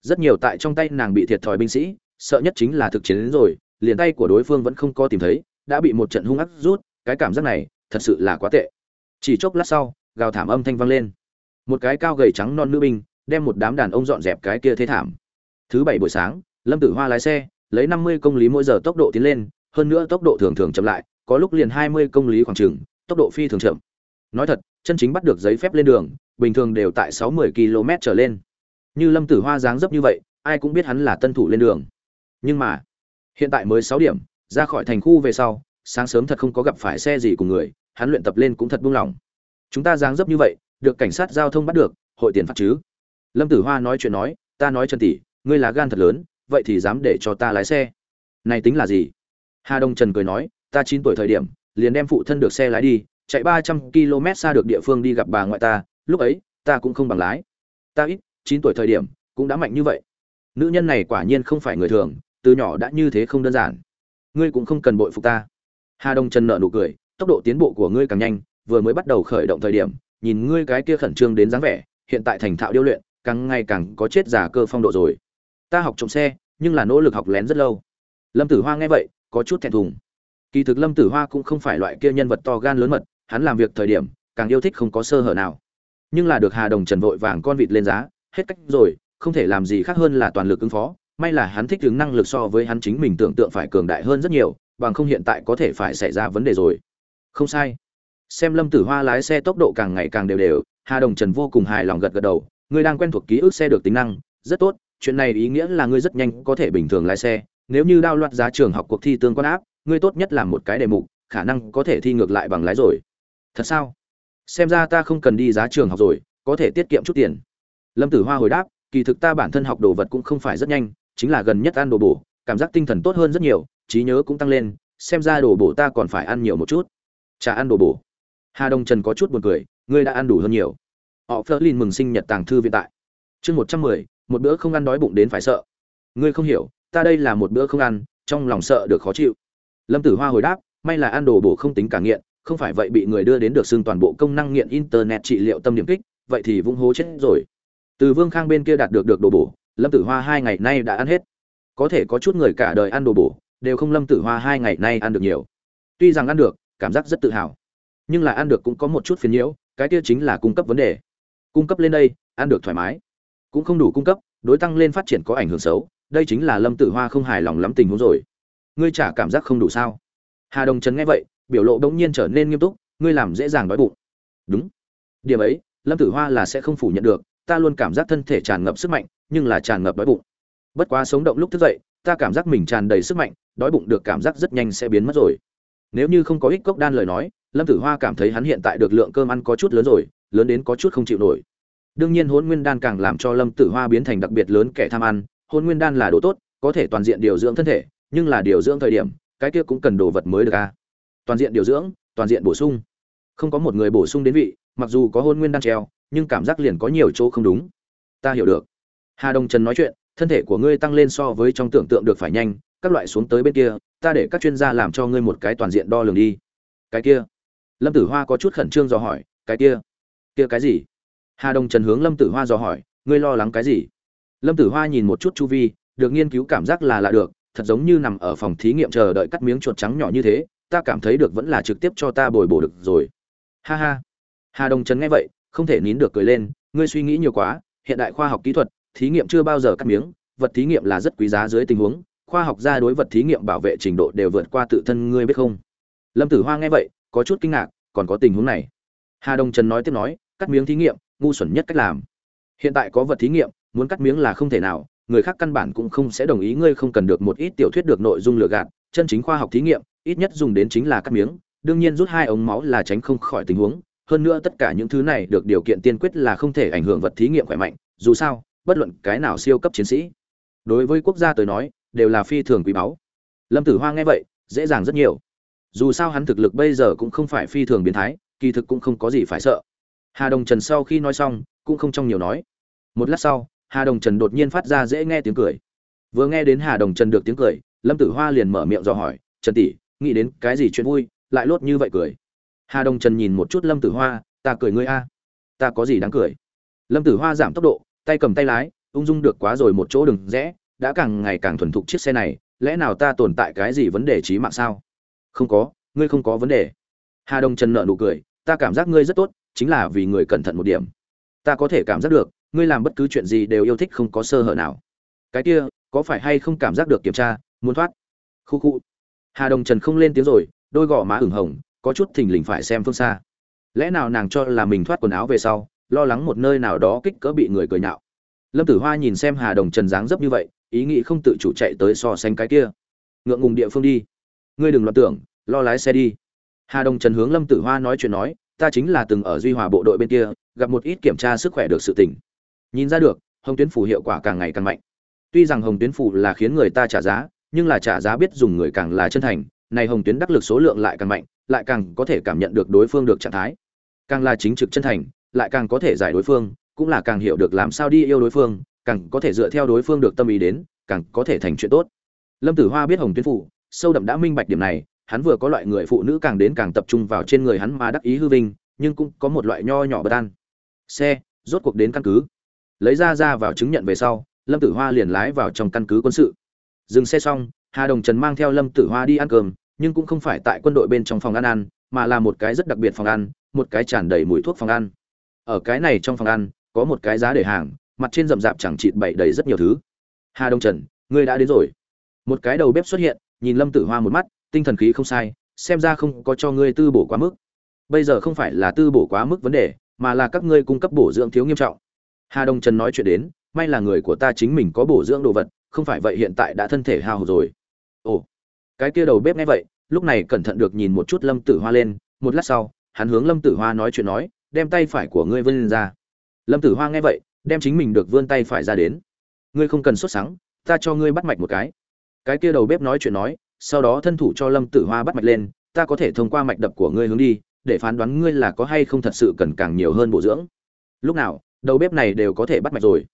Rất nhiều tại trong tay nàng bị thiệt thòi binh sĩ, sợ nhất chính là thực chiến đến rồi, liền tay của đối phương vẫn không có tìm thấy, đã bị một trận hung ác rút, cái cảm giác này, thật sự là quá tệ. Chỉ chốc lát sau gào thảm âm thanh vang lên. Một cái cao gầy trắng non nữ binh đem một đám đàn ông dọn dẹp cái kia thế thảm. Thứ bảy buổi sáng, lâm tử hoa lái xe, lấy năm mươi công lý mỗi giờ tốc độ tiến lên, hơn nữa tốc độ thường thường chậm lại, có lúc liền hai mươi công lý khoảng chừng, tốc độ phi thường chậm. Nói thật, chân chính bắt được giấy phép lên đường, bình thường đều tại sáu mươi km trở lên. Như lâm tử hoa dáng dấp như vậy, ai cũng biết hắn là tân thủ lên đường. Nhưng mà, hiện tại mới sáu điểm, ra khỏi thành khu về sau, sáng sớm thật không có gặp phải xe gì cùng người, hắn luyện tập lên cũng thật buông lỏng chúng ta dáng dấp như vậy, được cảnh sát giao thông bắt được, hội tiền phạt chứ? Lâm tử hoa nói chuyện nói, ta nói trần tỷ, ngươi là gan thật lớn, vậy thì dám để cho ta lái xe. Này tính là gì? Hà đông trần cười nói, ta chín tuổi thời điểm, liền đem phụ thân được xe lái đi, chạy ba trăm km xa được địa phương đi gặp bà ngoại ta, lúc ấy, ta cũng không bằng lái. Ta ít, chín tuổi thời điểm, cũng đã mạnh như vậy. Nữ nhân này quả nhiên không phải người thường, từ nhỏ đã như thế không đơn giản. Ngươi cũng không cần bội phục ta. Hà đông trần nợ nụ cười, tốc độ tiến bộ của ngươi càng nhanh vừa mới bắt đầu khởi động thời điểm, nhìn ngươi cái kia khẩn trương đến dáng vẻ, hiện tại thành thạo điêu luyện, càng ngày càng có chết giả cơ phong độ rồi. Ta học trộm xe, nhưng là nỗ lực học lén rất lâu. Lâm tử hoa nghe vậy, có chút thẹn thùng. Kỳ thực lâm tử hoa cũng không phải loại kia nhân vật to gan lớn mật, hắn làm việc thời điểm, càng yêu thích không có sơ hở nào. Nhưng là được hà đồng trần vội vàng con vịt lên giá, hết cách rồi, không thể làm gì khác hơn là toàn lực ứng phó. May là hắn thích ứng năng lực so với hắn chính mình tưởng tượng phải cường đại hơn rất nhiều, bằng không hiện tại có thể phải xảy ra vấn đề rồi. Không sai xem lâm tử hoa lái xe tốc độ càng ngày càng đều đều, hà đồng trần vô cùng hài lòng gật gật đầu ngươi đang quen thuộc ký ức xe được tính năng, rất tốt, chuyện này ý nghĩa là ngươi rất nhanh có thể bình thường lái xe, nếu như đao loạt giá trường học cuộc thi tương quan áp ngươi tốt nhất làm một cái đề mục, khả năng có thể thi ngược lại bằng lái rồi. Thật sao? Xem ra ta không cần đi giá trường học rồi, có thể tiết kiệm chút tiền. Lâm tử hoa hồi đáp, kỳ thực ta bản thân học đồ vật cũng không phải rất nhanh, chính là gần nhất ăn đồ bổ, cảm giác tinh thần tốt hơn rất nhiều, trí nhớ cũng tăng lên, xem ra đồ bổ ta còn phải ăn nhiều một chút. Chả ăn đồ bổ hà đông trần có chút buồn cười, ngươi đã ăn đủ hơn nhiều. Họ Flerlin mừng sinh nhật tàng thư viện tại. Chương một trăm mười, một bữa không ăn đói bụng đến phải sợ. Ngươi không hiểu, ta đây là một bữa không ăn, trong lòng sợ được khó chịu. Lâm tử hoa hồi đáp, may là ăn đồ bổ không tính cả nghiện, không phải vậy bị người đưa đến được xương toàn bộ công năng nghiện internet trị liệu tâm điểm kích, vậy thì vung hố chết rồi. Từ vương khang bên kia đạt được được đồ bổ, lâm tử hoa hai ngày nay đã ăn hết. Có thể có chút người cả đời ăn đồ bổ, đều không lâm tử hoa hai ngày nay ăn được nhiều. Tuy rằng ăn được, cảm giác rất tự hào nhưng là ăn được cũng có một chút phiền nhiễu, cái kia chính là cung cấp vấn đề. Cung cấp lên đây, ăn được thoải mái. Cũng không đủ cung cấp, đối tăng lên phát triển có ảnh hưởng xấu, đây chính là lâm tử hoa không hài lòng lắm tình huống rồi. Ngươi chả cảm giác không đủ sao? Hà đồng Trấn nghe vậy, biểu lộ bỗng nhiên trở nên nghiêm túc, ngươi làm dễ dàng đói bụng. Đúng. Điểm ấy, lâm tử hoa là sẽ không phủ nhận được, ta luôn cảm giác thân thể tràn ngập sức mạnh, nhưng là tràn ngập đói bụng. Bất quá sống động lúc thức dậy, ta cảm giác mình tràn đầy sức mạnh, đói bụng được cảm giác rất nhanh sẽ biến mất rồi. Nếu như không có ích cốc đan lời nói lâm tử hoa cảm thấy hắn hiện tại được lượng cơm ăn có chút lớn rồi, lớn đến có chút không chịu nổi. Đương nhiên hôn nguyên đan càng làm cho lâm tử hoa biến thành đặc biệt lớn kẻ tham ăn hôn nguyên đan là đồ tốt, có thể toàn diện điều dưỡng thân thể, nhưng là điều dưỡng thời điểm, cái kia cũng cần đồ vật mới được a toàn diện điều dưỡng, toàn diện bổ sung. Không có một người bổ sung đến vị, mặc dù có hôn nguyên đan treo, nhưng cảm giác liền có nhiều chỗ không đúng. Ta hiểu được. Hà Đồng trần nói chuyện, thân thể của ngươi tăng lên so với trong tưởng tượng được phải nhanh, các loại xuống tới bên kia, ta để các chuyên gia làm cho ngươi một cái toàn diện đo lường đi. Cái kia lâm tử hoa có chút khẩn trương dò hỏi, cái kia kia cái gì? Hà Đồng trần hướng lâm tử hoa dò hỏi, ngươi lo lắng cái gì? Lâm tử hoa nhìn một chút chu vi, được nghiên cứu cảm giác là lạ được, thật giống như nằm ở phòng thí nghiệm chờ đợi cắt miếng chuột trắng nhỏ như thế, ta cảm thấy được vẫn là trực tiếp cho ta bồi bổ được rồi. Ha ha. Hà đồng trần nghe vậy, không thể nín được cười lên, ngươi suy nghĩ nhiều quá, hiện đại khoa học kỹ thuật, thí nghiệm chưa bao giờ cắt miếng, vật thí nghiệm là rất quý giá dưới tình huống, khoa học gia đối vật thí nghiệm bảo vệ trình độ đều vượt qua tự thân ngươi biết không? Lâm tử hoa nghe vậy có chút kinh ngạc, còn có tình huống này. Hà Đông trần nói tiếp nói, cắt miếng thí nghiệm, ngu xuẩn nhất cách làm. Hiện tại có vật thí nghiệm, muốn cắt miếng là không thể nào, người khác căn bản cũng không sẽ đồng ý, ngươi không cần được một ít tiểu thuyết được nội dung lừa gạt, chân chính khoa học thí nghiệm, ít nhất dùng đến chính là cắt miếng, đương nhiên rút hai ống máu là tránh không khỏi tình huống. Hơn nữa tất cả những thứ này được điều kiện tiên quyết là không thể ảnh hưởng vật thí nghiệm khỏe mạnh, dù sao, bất luận cái nào siêu cấp chiến sĩ, đối với quốc gia tới nói, đều là phi thường quý báu. Lâm tử hoa nghe vậy, dễ dàng rất nhiều dù sao hắn thực lực bây giờ cũng không phải phi thường biến thái, kỳ thực cũng không có gì phải sợ. Hà đồng trần sau khi nói xong, cũng không trong nhiều nói. Một lát sau, hà đồng trần đột nhiên phát ra dễ nghe tiếng cười. Vừa nghe đến hà đồng trần được tiếng cười, lâm tử hoa liền mở miệng dò hỏi, trần tỷ, nghĩ đến cái gì chuyện vui, lại lốt như vậy cười? Hà đồng trần nhìn một chút lâm tử hoa, ta cười ngươi a, ta có gì đáng cười? Lâm tử hoa giảm tốc độ, tay cầm tay lái, ung dung được quá rồi một chỗ đừng rẽ, đã càng ngày càng thuần thục chiếc xe này, lẽ nào ta tồn tại cái gì vấn đề trí mạng sao? Không có, ngươi không có vấn đề. Hà đồng trần nợ nụ cười, ta cảm giác ngươi rất tốt, chính là vì người cẩn thận một điểm. Ta có thể cảm giác được, ngươi làm bất cứ chuyện gì đều yêu thích không có sơ hở nào. Cái kia, có phải hay không cảm giác được kiểm tra, muốn thoát? Khu khu. Hà đồng trần không lên tiếng rồi, đôi gò má ửng hồng, có chút thình lình phải xem phương xa. Lẽ nào nàng cho là mình thoát quần áo về sau, lo lắng một nơi nào đó kích cỡ bị người cười nhạo? Lâm tử hoa nhìn xem hà đồng trần dáng dấp như vậy, ý nghĩ không tự chủ chạy tới so sánh cái kia. Ngượng ngùng địa phương đi. Ngươi đừng lo tưởng lo lái xe đi. Hà đồng trần hướng lâm tử hoa nói chuyện nói, ta chính là từng ở duy hòa bộ đội bên kia, gặp một ít kiểm tra sức khỏe được sự tỉnh nhìn ra được, hồng tuyến phủ hiệu quả càng ngày càng mạnh. Tuy rằng hồng tuyến phủ là khiến người ta trả giá, nhưng là trả giá biết dùng người càng là chân thành, này hồng tuyến đắc lực số lượng lại càng mạnh, lại càng có thể cảm nhận được đối phương được trạng thái. Càng là chính trực chân thành, lại càng có thể giải đối phương, cũng là càng hiểu được làm sao đi yêu đối phương, càng có thể dựa theo đối phương được tâm ý đến, càng có thể thành chuyện tốt. Lâm tử hoa biết hồng tuyến phủ, sâu đậm đã minh bạch điểm này hắn vừa có loại người phụ nữ càng đến càng tập trung vào trên người hắn mà đắc ý hư vinh, nhưng cũng có một loại nho nhỏ bất an. Xe, rốt cuộc đến căn cứ. Lấy ra ra vào chứng nhận về sau, lâm tử hoa liền lái vào trong căn cứ quân sự. Dừng xe xong, hà đồng trần mang theo lâm tử hoa đi ăn cơm, nhưng cũng không phải tại quân đội bên trong phòng ăn ăn, mà là một cái rất đặc biệt phòng ăn, một cái tràn đầy mùi thuốc phòng ăn. Ở cái này trong phòng ăn, có một cái giá để hàng, mặt trên rậm rạp chẳng chịt bậy đầy rất nhiều thứ. Hà đông trần, ngươi đã đến rồi. Một cái đầu bếp xuất hiện, nhìn lâm tử hoa một mắt tinh thần khí không sai, xem ra không có cho ngươi tư bổ quá mức. Bây giờ không phải là tư bổ quá mức vấn đề, mà là các ngươi cung cấp bổ dưỡng thiếu nghiêm trọng. Hà đông trần nói chuyện đến, may là người của ta chính mình có bổ dưỡng đồ vật, không phải vậy hiện tại đã thân thể hao rồi. Ồ, cái kia đầu bếp nghe vậy, lúc này cẩn thận được nhìn một chút lâm tử hoa lên, một lát sau, hắn hướng lâm tử hoa nói chuyện nói, đem tay phải của ngươi vươn ra. Lâm tử hoa nghe vậy, đem chính mình được vươn tay phải ra đến. Ngươi không cần xuất sáng ta cho ngươi bắt mạch một cái. Cái kia đầu bếp nói chuyện nói sau đó thân thủ cho lâm tử hoa bắt mạch lên, ta có thể thông qua mạch đập của ngươi hướng đi, để phán đoán ngươi là có hay không thật sự cần càng nhiều hơn bổ dưỡng. Lúc nào, đầu bếp này đều có thể bắt mạch rồi.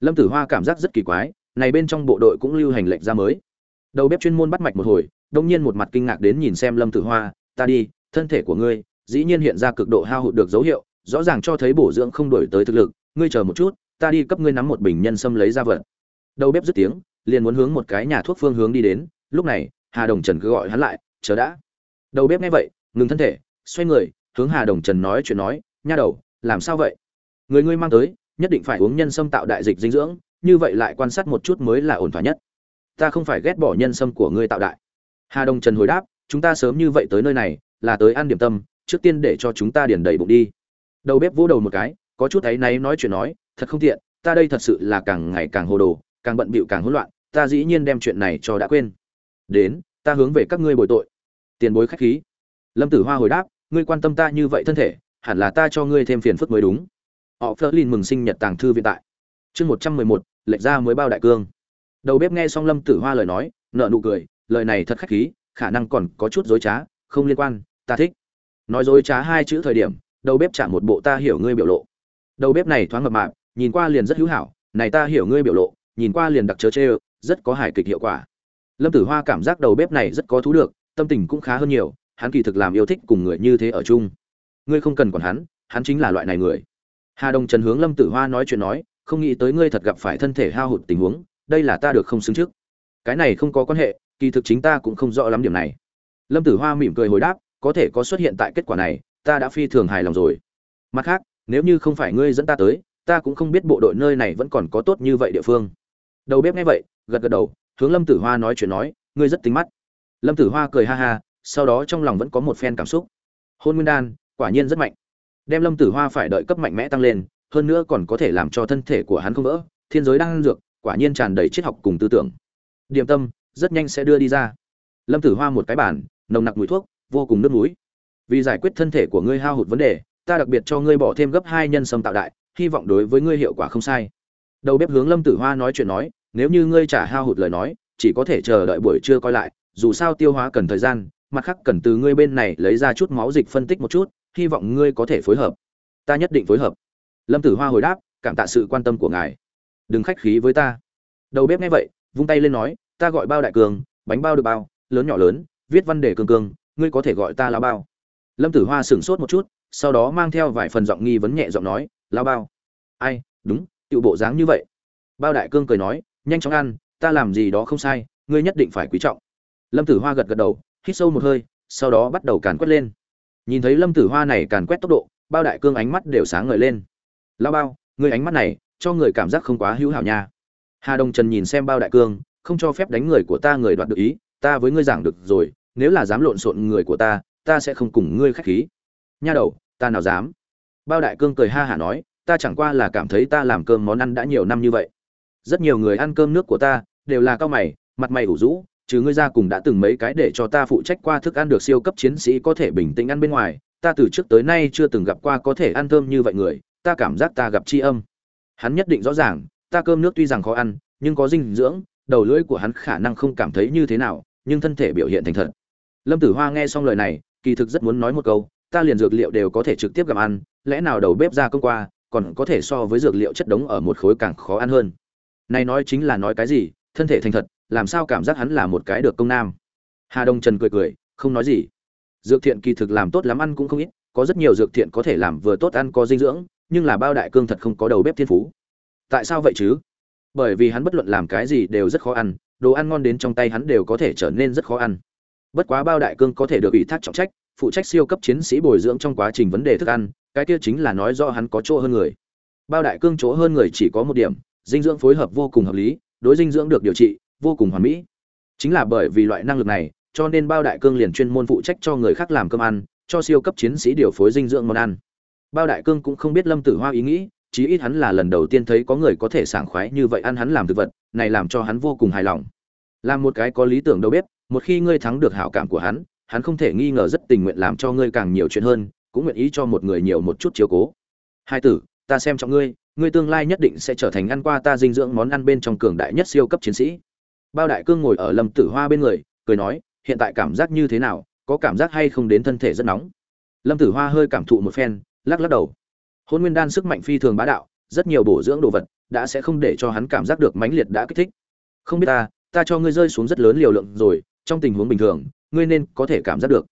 Lâm tử hoa cảm giác rất kỳ quái, này bên trong bộ đội cũng lưu hành lệnh ra mới. Đầu bếp chuyên môn bắt mạch một hồi, đông nhiên một mặt kinh ngạc đến nhìn xem lâm tử hoa, ta đi, thân thể của ngươi, dĩ nhiên hiện ra cực độ hao hụt được dấu hiệu, rõ ràng cho thấy bổ dưỡng không đổi tới thực lực, ngươi chờ một chút, ta đi cấp ngươi nắm một bình nhân sâm lấy ra vật. Đầu bếp dứt tiếng, liền muốn hướng một cái nhà thuốc phương hướng đi đến, lúc này hà đồng trần cứ gọi hắn lại, chờ đã. Đầu bếp nghe vậy, ngừng thân thể, xoay người, hướng hà đồng trần nói chuyện nói, nha đầu, làm sao vậy? Người ngươi mang tới, nhất định phải uống nhân sâm tạo đại dịch dinh dưỡng, như vậy lại quan sát một chút mới là ổn thỏa nhất. Ta không phải ghét bỏ nhân sâm của ngươi tạo đại. Hà đồng trần hồi đáp, chúng ta sớm như vậy tới nơi này, là tới ăn điểm tâm, trước tiên để cho chúng ta điền đầy bụng đi. Đầu bếp vỗ đầu một cái, có chút ấy náy nói chuyện nói, thật không tiện, ta đây thật sự là càng ngày càng hồ đồ, càng bận bịu càng hỗn loạn, ta dĩ nhiên đem chuyện này cho đã quên đến, ta hướng về các ngươi bồi tội. Tiền bối khách khí. Lâm tử hoa hồi đáp, ngươi quan tâm ta như vậy thân thể, hẳn là ta cho ngươi thêm phiền phức mới đúng. Họ phớt lên mừng sinh nhật tàng thư viện tại. Chương một trăm mười một, lệch ra mới bao đại cương. Đầu bếp nghe xong lâm tử hoa lời nói nợ nụ cười, lời này thật khách khí, khả năng còn có chút dối trá, không liên quan, ta thích. Nói dối trá hai chữ thời điểm, đầu bếp trả một bộ ta hiểu ngươi biểu lộ. Đầu bếp này thoáng mập mạp, nhìn qua liền rất hữu hảo, này ta hiểu ngươi biểu lộ, nhìn qua liền đặc chớ chê rất có hài kịch hiệu quả lâm tử hoa cảm giác đầu bếp này rất có thú được, tâm tình cũng khá hơn nhiều, hắn kỳ thực làm yêu thích cùng người như thế ở chung. Ngươi không cần quản hắn hắn chính là loại này người. Hà đông trần hướng lâm tử hoa nói chuyện nói, không nghĩ tới ngươi thật gặp phải thân thể hao hụt tình huống, đây là ta được không xứng trước. Cái này không có quan hệ, kỳ thực chính ta cũng không rõ lắm điểm này. Lâm tử hoa mỉm cười hồi đáp, có thể có xuất hiện tại kết quả này, ta đã phi thường hài lòng rồi. Mặt khác, nếu như không phải ngươi dẫn ta tới, ta cũng không biết bộ đội nơi này vẫn còn có tốt như vậy địa phương. Đầu bếp nghe vậy, gật gật đầu hướng lâm tử hoa nói chuyện nói, ngươi rất tính mắt. Lâm tử hoa cười ha ha, sau đó trong lòng vẫn có một phen cảm xúc. Hôn nguyên đan, quả nhiên rất mạnh. Đem lâm tử hoa phải đợi cấp mạnh mẽ tăng lên, hơn nữa còn có thể làm cho thân thể của hắn không vỡ, thiên giới đang dược, quả nhiên tràn đầy triết học cùng tư tưởng. Điểm tâm, rất nhanh sẽ đưa đi ra. Lâm tử hoa một cái bản nồng nặc mùi thuốc, vô cùng nước mũi. Vì giải quyết thân thể của ngươi hao hụt vấn đề, ta đặc biệt cho ngươi bỏ thêm gấp hai nhân sâm tạo đại, hy vọng đối với ngươi hiệu quả không sai. Đầu bếp hướng lâm tử hoa nói chuyện nói nếu như ngươi trả hao hụt lời nói, chỉ có thể chờ đợi buổi trưa coi lại, dù sao tiêu hóa cần thời gian, mặt khác cần từ ngươi bên này lấy ra chút máu dịch phân tích một chút, hy vọng ngươi có thể phối hợp. Ta nhất định phối hợp. Lâm tử hoa hồi đáp, cảm tạ sự quan tâm của ngài. Đừng khách khí với ta. Đầu bếp nghe vậy, vung tay lên nói, ta gọi bao đại cường, bánh bao được bao, lớn nhỏ lớn, viết văn đề cường cường, ngươi có thể gọi ta lao bao. Lâm tử hoa sửng sốt một chút, sau đó mang theo vài phần giọng nghi vấn nhẹ giọng nói, lao bao. Ai, đúng tựu bộ dáng như vậy. Bao đại cương cười nói nhanh chóng ăn, ta làm gì đó không sai, ngươi nhất định phải quý trọng. Lâm tử hoa gật gật đầu, hít sâu một hơi, sau đó bắt đầu càn quét lên. Nhìn thấy lâm tử hoa này càn quét tốc độ, bao đại cương ánh mắt đều sáng ngời lên. Lao bao, ngươi ánh mắt này, cho người cảm giác không quá hữu hảo nha. Hà đông trần nhìn xem bao đại cương, không cho phép đánh người của ta người đoạt được ý, ta với ngươi giảng được rồi, nếu là dám lộn xộn người của ta ta sẽ không cùng ngươi khách khí. Nha đầu, ta nào dám? Bao đại cương cười ha hả nói, ta chẳng qua là cảm thấy ta làm cơm món ăn đã nhiều năm như vậy rất nhiều người ăn cơm nước của ta, đều là cao mày, mặt mày ủ rũ trừ ngươi ra cùng đã từng mấy cái để cho ta phụ trách qua thức ăn được siêu cấp chiến sĩ có thể bình tĩnh ăn bên ngoài, ta từ trước tới nay chưa từng gặp qua có thể ăn thơm như vậy người, ta cảm giác ta gặp tri âm. Hắn nhất định rõ ràng, ta cơm nước tuy rằng khó ăn, nhưng có dinh dưỡng, đầu lưỡi của hắn khả năng không cảm thấy như thế nào, nhưng thân thể biểu hiện thành thật. Lâm tử hoa nghe xong lời này, kỳ thực rất muốn nói một câu, ta liền dược liệu đều có thể trực tiếp gặp ăn, lẽ nào đầu bếp ra công qua, còn có thể so với dược liệu chất đống ở một khối càng khó ăn hơn này nói chính là nói cái gì, thân thể thành thật, làm sao cảm giác hắn là một cái được công nam? Hà đông trần cười cười, không nói gì. Dược thiện kỳ thực làm tốt lắm ăn cũng không ít, có rất nhiều dược thiện có thể làm vừa tốt ăn có dinh dưỡng, nhưng là bao đại cương thật không có đầu bếp thiên phú. Tại sao vậy chứ? Bởi vì hắn bất luận làm cái gì đều rất khó ăn, đồ ăn ngon đến trong tay hắn đều có thể trở nên rất khó ăn. Bất quá bao đại cương có thể được ủy thác trọng trách, phụ trách siêu cấp chiến sĩ bồi dưỡng trong quá trình vấn đề thức ăn, cái kia chính là nói do hắn có chỗ hơn người. Bao đại cương chỗ hơn người chỉ có một điểm dinh dưỡng phối hợp vô cùng hợp lý, đối dinh dưỡng được điều trị vô cùng hoàn mỹ. Chính là bởi vì loại năng lực này, cho nên bao đại cương liền chuyên môn phụ trách cho người khác làm cơm ăn, cho siêu cấp chiến sĩ điều phối dinh dưỡng món ăn. Bao đại cương cũng không biết lâm tử hoa ý nghĩ, chí ít hắn là lần đầu tiên thấy có người có thể sảng khoái như vậy ăn hắn làm thực vật, này làm cho hắn vô cùng hài lòng. Làm một cái có lý tưởng đâu biết một khi ngươi thắng được hảo cảm của hắn hắn không thể nghi ngờ rất tình nguyện làm cho ngươi càng nhiều chuyện hơn, cũng nguyện ý cho một người nhiều một chút chiếu cố. Hai tử, ta xem trọng ngươi ngươi tương lai nhất định sẽ trở thành ăn qua ta dinh dưỡng món ăn bên trong cường đại nhất siêu cấp chiến sĩ. Bao đại cương ngồi ở lâm tử hoa bên người, cười nói, hiện tại cảm giác như thế nào, có cảm giác hay không đến thân thể rất nóng. Lâm tử hoa hơi cảm thụ một phen, lắc lắc đầu. Hôn nguyên đan sức mạnh phi thường bá đạo, rất nhiều bổ dưỡng đồ vật đã sẽ không để cho hắn cảm giác được mãnh liệt đã kích thích. Không biết ta ta cho ngươi rơi xuống rất lớn liều lượng rồi, trong tình huống bình thường, ngươi nên có thể cảm giác được.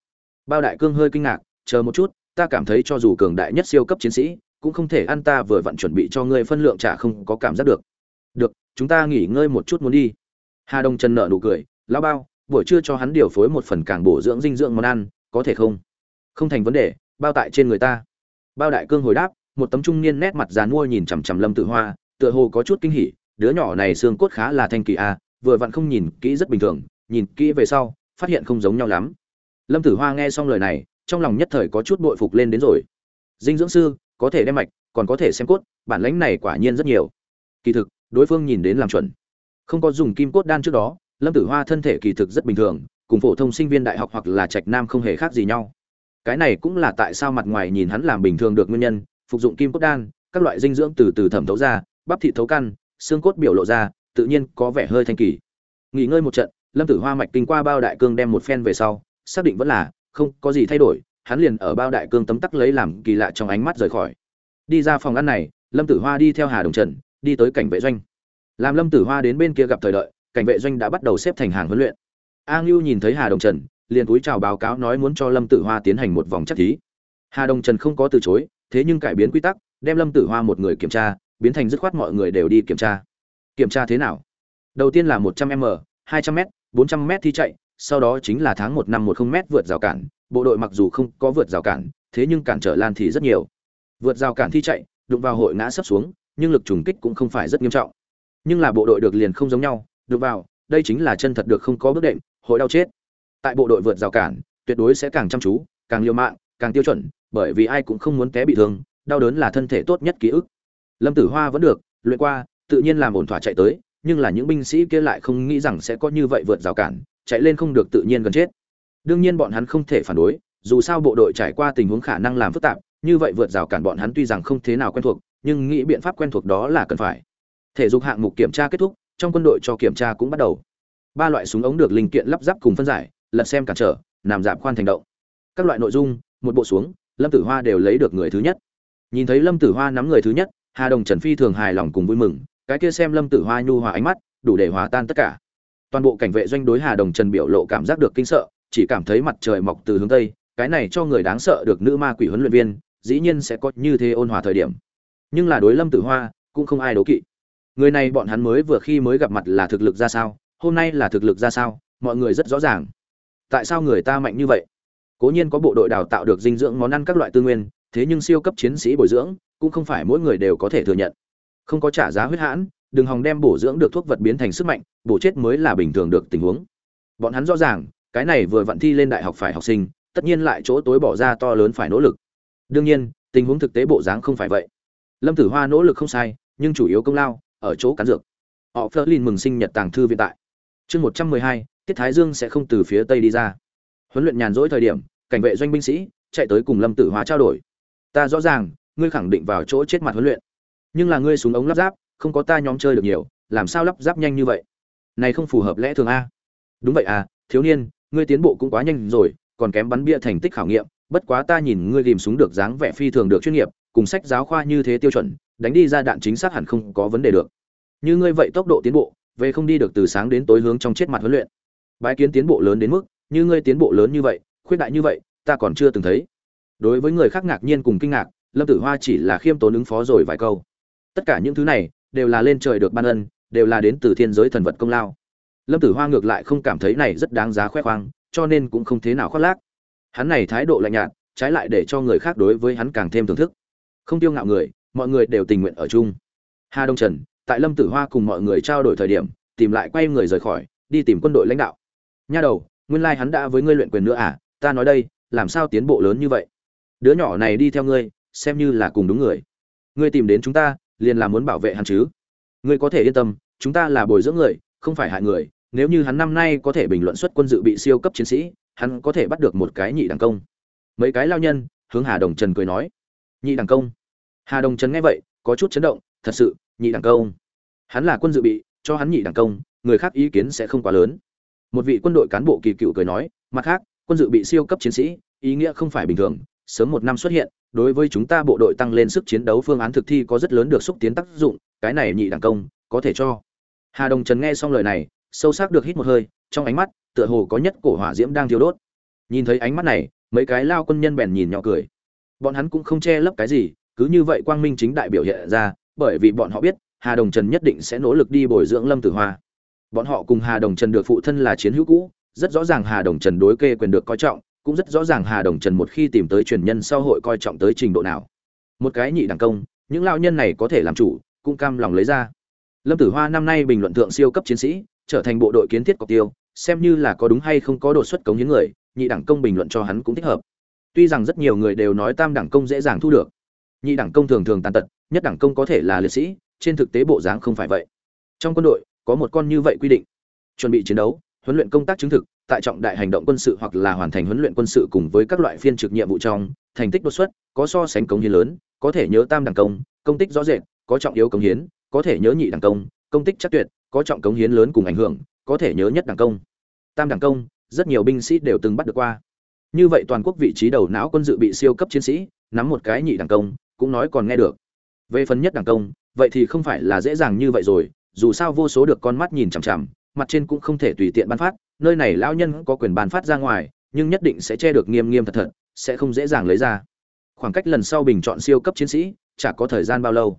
Bao đại cương hơi kinh ngạc, chờ một chút, ta cảm thấy cho dù cường đại nhất siêu cấp chiến sĩ cũng không thể ăn ta vừa vặn chuẩn bị cho ngươi phân lượng trả không có cảm giác được. Được, chúng ta nghỉ ngơi một chút muốn đi. Hà đông trần nợ nụ cười, lão bao, buổi trưa cho hắn điều phối một phần càng bổ dưỡng dinh dưỡng món ăn, có thể không? Không thành vấn đề, bao tại trên người ta. Bao đại cương hồi đáp, một tấm trung niên nét mặt dán mua nhìn chằm chằm lâm tự hoa, tựa hồ có chút kinh hỉ, đứa nhỏ này xương cốt khá là thanh kỳ a, vừa vặn không nhìn kỹ rất bình thường, nhìn kỹ về sau, phát hiện không giống nhau lắm. Lâm tử hoa nghe xong lời này, trong lòng nhất thời có chút bội phục lên đến rồi. Dinh dưỡng sư có thể đem mạch, còn có thể xem cốt, bản lãnh này quả nhiên rất nhiều. Kỳ thực, đối phương nhìn đến làm chuẩn. Không có dùng kim cốt đan trước đó, lâm tử hoa thân thể kỳ thực rất bình thường, cùng phổ thông sinh viên đại học hoặc là trạch nam không hề khác gì nhau. Cái này cũng là tại sao mặt ngoài nhìn hắn làm bình thường được nguyên nhân, phục dụng kim cốt đan, các loại dinh dưỡng từ từ thẩm thấu ra, bắp thịt thấu căn, xương cốt biểu lộ ra, tự nhiên có vẻ hơi thanh kỳ. Nghỉ ngơi một trận, lâm tử hoa mạch kinh qua bao đại cương đem một phen về sau, xác định vẫn là không có gì thay đổi hắn liền ở bao đại cương tấm tắc lấy làm kỳ lạ trong ánh mắt rời khỏi. Đi ra phòng ăn này, lâm tử hoa đi theo hà đồng trần, đi tới cảnh vệ doanh. Làm lâm tử hoa đến bên kia gặp thời đợi, cảnh vệ doanh đã bắt đầu xếp thành hàng huấn luyện. A ngưu nhìn thấy hà đồng trần, liền túi chào báo cáo nói muốn cho lâm tử hoa tiến hành một vòng chắc thí. Hà đồng trần không có từ chối, thế nhưng cải biến quy tắc, đem lâm tử hoa một người kiểm tra, biến thành dứt khoát mọi người đều đi kiểm tra. Kiểm tra thế nào? Đầu tiên là một trăm m, hai trăm m, bốn trăm m thi chạy, sau đó chính là tháng một năm một không m vượt rào cản bộ đội mặc dù không có vượt rào cản, thế nhưng cản trở lan thì rất nhiều. Vượt rào cản thi chạy, đụng vào hội ngã sấp xuống, nhưng lực trùng kích cũng không phải rất nghiêm trọng. Nhưng là bộ đội được liền không giống nhau được vào, đây chính là chân thật được không có bước đệm, hội đau chết. Tại bộ đội vượt rào cản, tuyệt đối sẽ càng chăm chú, càng liều mạng, càng tiêu chuẩn, bởi vì ai cũng không muốn té bị thương, đau đớn là thân thể tốt nhất ký ức. Lâm tử hoa vẫn được, luyện qua, tự nhiên làm ổn thỏa chạy tới, nhưng là những binh sĩ kia lại không nghĩ rằng sẽ có như vậy vượt rào cản, chạy lên không được tự nhiên gần chết đương nhiên bọn hắn không thể phản đối, dù sao bộ đội trải qua tình huống khả năng làm phức tạp, như vậy vượt rào cản bọn hắn tuy rằng không thế nào quen thuộc, nhưng nghĩ biện pháp quen thuộc đó là cần phải. Thể dục hạng mục kiểm tra kết thúc, trong quân đội cho kiểm tra cũng bắt đầu. Ba loại súng ống được linh kiện lắp ráp cùng phân giải, lật xem cản trở làm giảm khoan thành động. Các loại nội dung, một bộ xuống, lâm tử hoa đều lấy được người thứ nhất. Nhìn thấy lâm tử hoa nắm người thứ nhất, hà đồng trần phi thường hài lòng cùng vui mừng, cái kia xem lâm tử hoa nhu hòa ánh mắt, đủ để hòa tan tất cả. Toàn bộ cảnh vệ doanh đối hà đồng trần biểu lộ cảm giác được kinh sợ chỉ cảm thấy mặt trời mọc từ hướng tây, cái này cho người đáng sợ được nữ ma quỷ huấn luyện viên, dĩ nhiên sẽ có như thế ôn hòa thời điểm. Nhưng là đối lâm tử hoa, cũng không ai đố kỵ. Người này bọn hắn mới vừa khi mới gặp mặt là thực lực ra sao, hôm nay là thực lực ra sao, mọi người rất rõ ràng. Tại sao người ta mạnh như vậy? Cố nhiên có bộ đội đào tạo được dinh dưỡng món ăn các loại tư nguyên, thế nhưng siêu cấp chiến sĩ bồi dưỡng, cũng không phải mỗi người đều có thể thừa nhận. Không có trả giá huyết hãn, đừng hòng đem bổ dưỡng được thuốc vật biến thành sức mạnh, bổ chết mới là bình thường được tình huống. Bọn hắn rõ ràng cái này vừa vặn thi lên đại học phải học sinh, tất nhiên lại chỗ tối bỏ ra to lớn phải nỗ lực. Đương nhiên, tình huống thực tế bộ dáng không phải vậy. Lâm tử hoa nỗ lực không sai, nhưng chủ yếu công lao, ở chỗ cán dược. Họ phớt lên mừng sinh nhật tàng thư viện tại. Chương một trăm mười hai, tiết thái dương sẽ không từ phía tây đi ra. Huấn luyện nhàn rỗi thời điểm, cảnh vệ doanh binh sĩ chạy tới cùng lâm tử hóa trao đổi. Ta rõ ràng, ngươi khẳng định vào chỗ chết mặt huấn luyện. Nhưng là ngươi súng ống lắp ráp, không có ta nhóm chơi được nhiều, làm sao lắp ráp nhanh như vậy? Này không phù hợp lẽ thường a. Đúng vậy à thiếu niên ngươi tiến bộ cũng quá nhanh rồi, còn kém bắn bia thành tích khảo nghiệm, bất quá ta nhìn ngươi ghìm súng được dáng vẻ phi thường được chuyên nghiệp, cùng sách giáo khoa như thế tiêu chuẩn, đánh đi ra đạn chính xác hẳn không có vấn đề được. Như ngươi vậy tốc độ tiến bộ, về không đi được từ sáng đến tối hướng trong chết mặt huấn luyện. Bái kiến tiến bộ lớn đến mức, như ngươi tiến bộ lớn như vậy, khuyết đại như vậy, ta còn chưa từng thấy. Đối với người khác ngạc nhiên cùng kinh ngạc, lâm tử hoa chỉ là khiêm tốn ứng phó rồi vài câu. Tất cả những thứ này, đều là lên trời được ban ân, đều là đến từ thiên giới thần vật công lao lâm tử hoa ngược lại không cảm thấy này rất đáng giá khoe khoang, cho nên cũng không thế nào khoác lác. Hắn này thái độ lạnh nhạt, trái lại để cho người khác đối với hắn càng thêm thưởng thức. Không tiêu ngạo người, mọi người đều tình nguyện ở chung. Hà đông trần, tại lâm tử hoa cùng mọi người trao đổi thời điểm, tìm lại quay người rời khỏi, đi tìm quân đội lãnh đạo. Nha đầu, nguyên lai hắn đã với ngươi luyện quyền nữa à? Ta nói đây, làm sao tiến bộ lớn như vậy? Đứa nhỏ này đi theo ngươi, xem như là cùng đúng người. Ngươi tìm đến chúng ta, liền là muốn bảo vệ hắn chứ. Ngươi có thể yên tâm, chúng ta là bồi dưỡng người, không phải hại người nếu như hắn năm nay có thể bình luận xuất quân dự bị siêu cấp chiến sĩ, hắn có thể bắt được một cái nhị đẳng công. Mấy cái lao nhân, hướng hà đồng trần cười nói. Nhị đẳng công. Hà đồng trần nghe vậy, có chút chấn động, thật sự, nhị đẳng công. Hắn là quân dự bị, cho hắn nhị đẳng công, người khác ý kiến sẽ không quá lớn. Một vị quân đội cán bộ kỳ cựu cười nói, mặt khác, quân dự bị siêu cấp chiến sĩ, ý nghĩa không phải bình thường, sớm một năm xuất hiện, đối với chúng ta bộ đội tăng lên sức chiến đấu phương án thực thi có rất lớn được xúc tiến tác dụng, cái này nhị đẳng công, có thể cho. Hà đồng trần nghe xong lời này sâu sắc được hít một hơi, trong ánh mắt, tựa hồ có nhất cổ hỏa diễm đang thiêu đốt. Nhìn thấy ánh mắt này, mấy cái lao quân nhân bèn nhìn nhỏ cười. Bọn hắn cũng không che lấp cái gì, cứ như vậy quang minh chính đại biểu hiện ra, bởi vì bọn họ biết, hà đồng trần nhất định sẽ nỗ lực đi bồi dưỡng lâm tử hoa. Bọn họ cùng hà đồng trần được phụ thân là chiến hữu cũ, rất rõ ràng hà đồng trần đối kê quyền được coi trọng, cũng rất rõ ràng hà đồng trần một khi tìm tới truyền nhân sau hội coi trọng tới trình độ nào. Một cái nhị đẳng công, những lao nhân này có thể làm chủ, cũng cam lòng lấy ra. Lâm tử hoa năm nay bình luận thượng siêu cấp chiến sĩ trở thành bộ đội kiến thiết cọc tiêu, xem như là có đúng hay không có đột xuất cống hiến người, nhị đẳng công bình luận cho hắn cũng thích hợp. Tuy rằng rất nhiều người đều nói tam đẳng công dễ dàng thu được, nhị đẳng công thường thường tàn tật, nhất đẳng công có thể là liệt sĩ, trên thực tế bộ dáng không phải vậy. Trong quân đội, có một con như vậy quy định. Chuẩn bị chiến đấu, huấn luyện công tác chứng thực, tại trọng đại hành động quân sự hoặc là hoàn thành huấn luyện quân sự cùng với các loại phiên trực nhiệm vụ trong, thành tích đột xuất, có so sánh công hiến lớn, có thể nhớ tam đẳng công công tích rõ rệt, có trọng yếu công hiến, có thể nhớ nhị đẳng công công tích chắc tuyệt có trọng công hiến lớn cùng ảnh hưởng, có thể nhớ nhất đẳng công. Tam đẳng công, rất nhiều binh sĩ đều từng bắt được qua. Như vậy toàn quốc vị trí đầu não quân dự bị siêu cấp chiến sĩ, nắm một cái nhị đẳng công, cũng nói còn nghe được. Về phần nhất đẳng công, vậy thì không phải là dễ dàng như vậy rồi, dù sao vô số được con mắt nhìn chằm chằm, mặt trên cũng không thể tùy tiện ban phát, nơi này lão nhân có quyền ban phát ra ngoài, nhưng nhất định sẽ che được nghiêm nghiêm thật thật, sẽ không dễ dàng lấy ra. Khoảng cách lần sau bình chọn siêu cấp chiến sĩ, chả có thời gian bao lâu.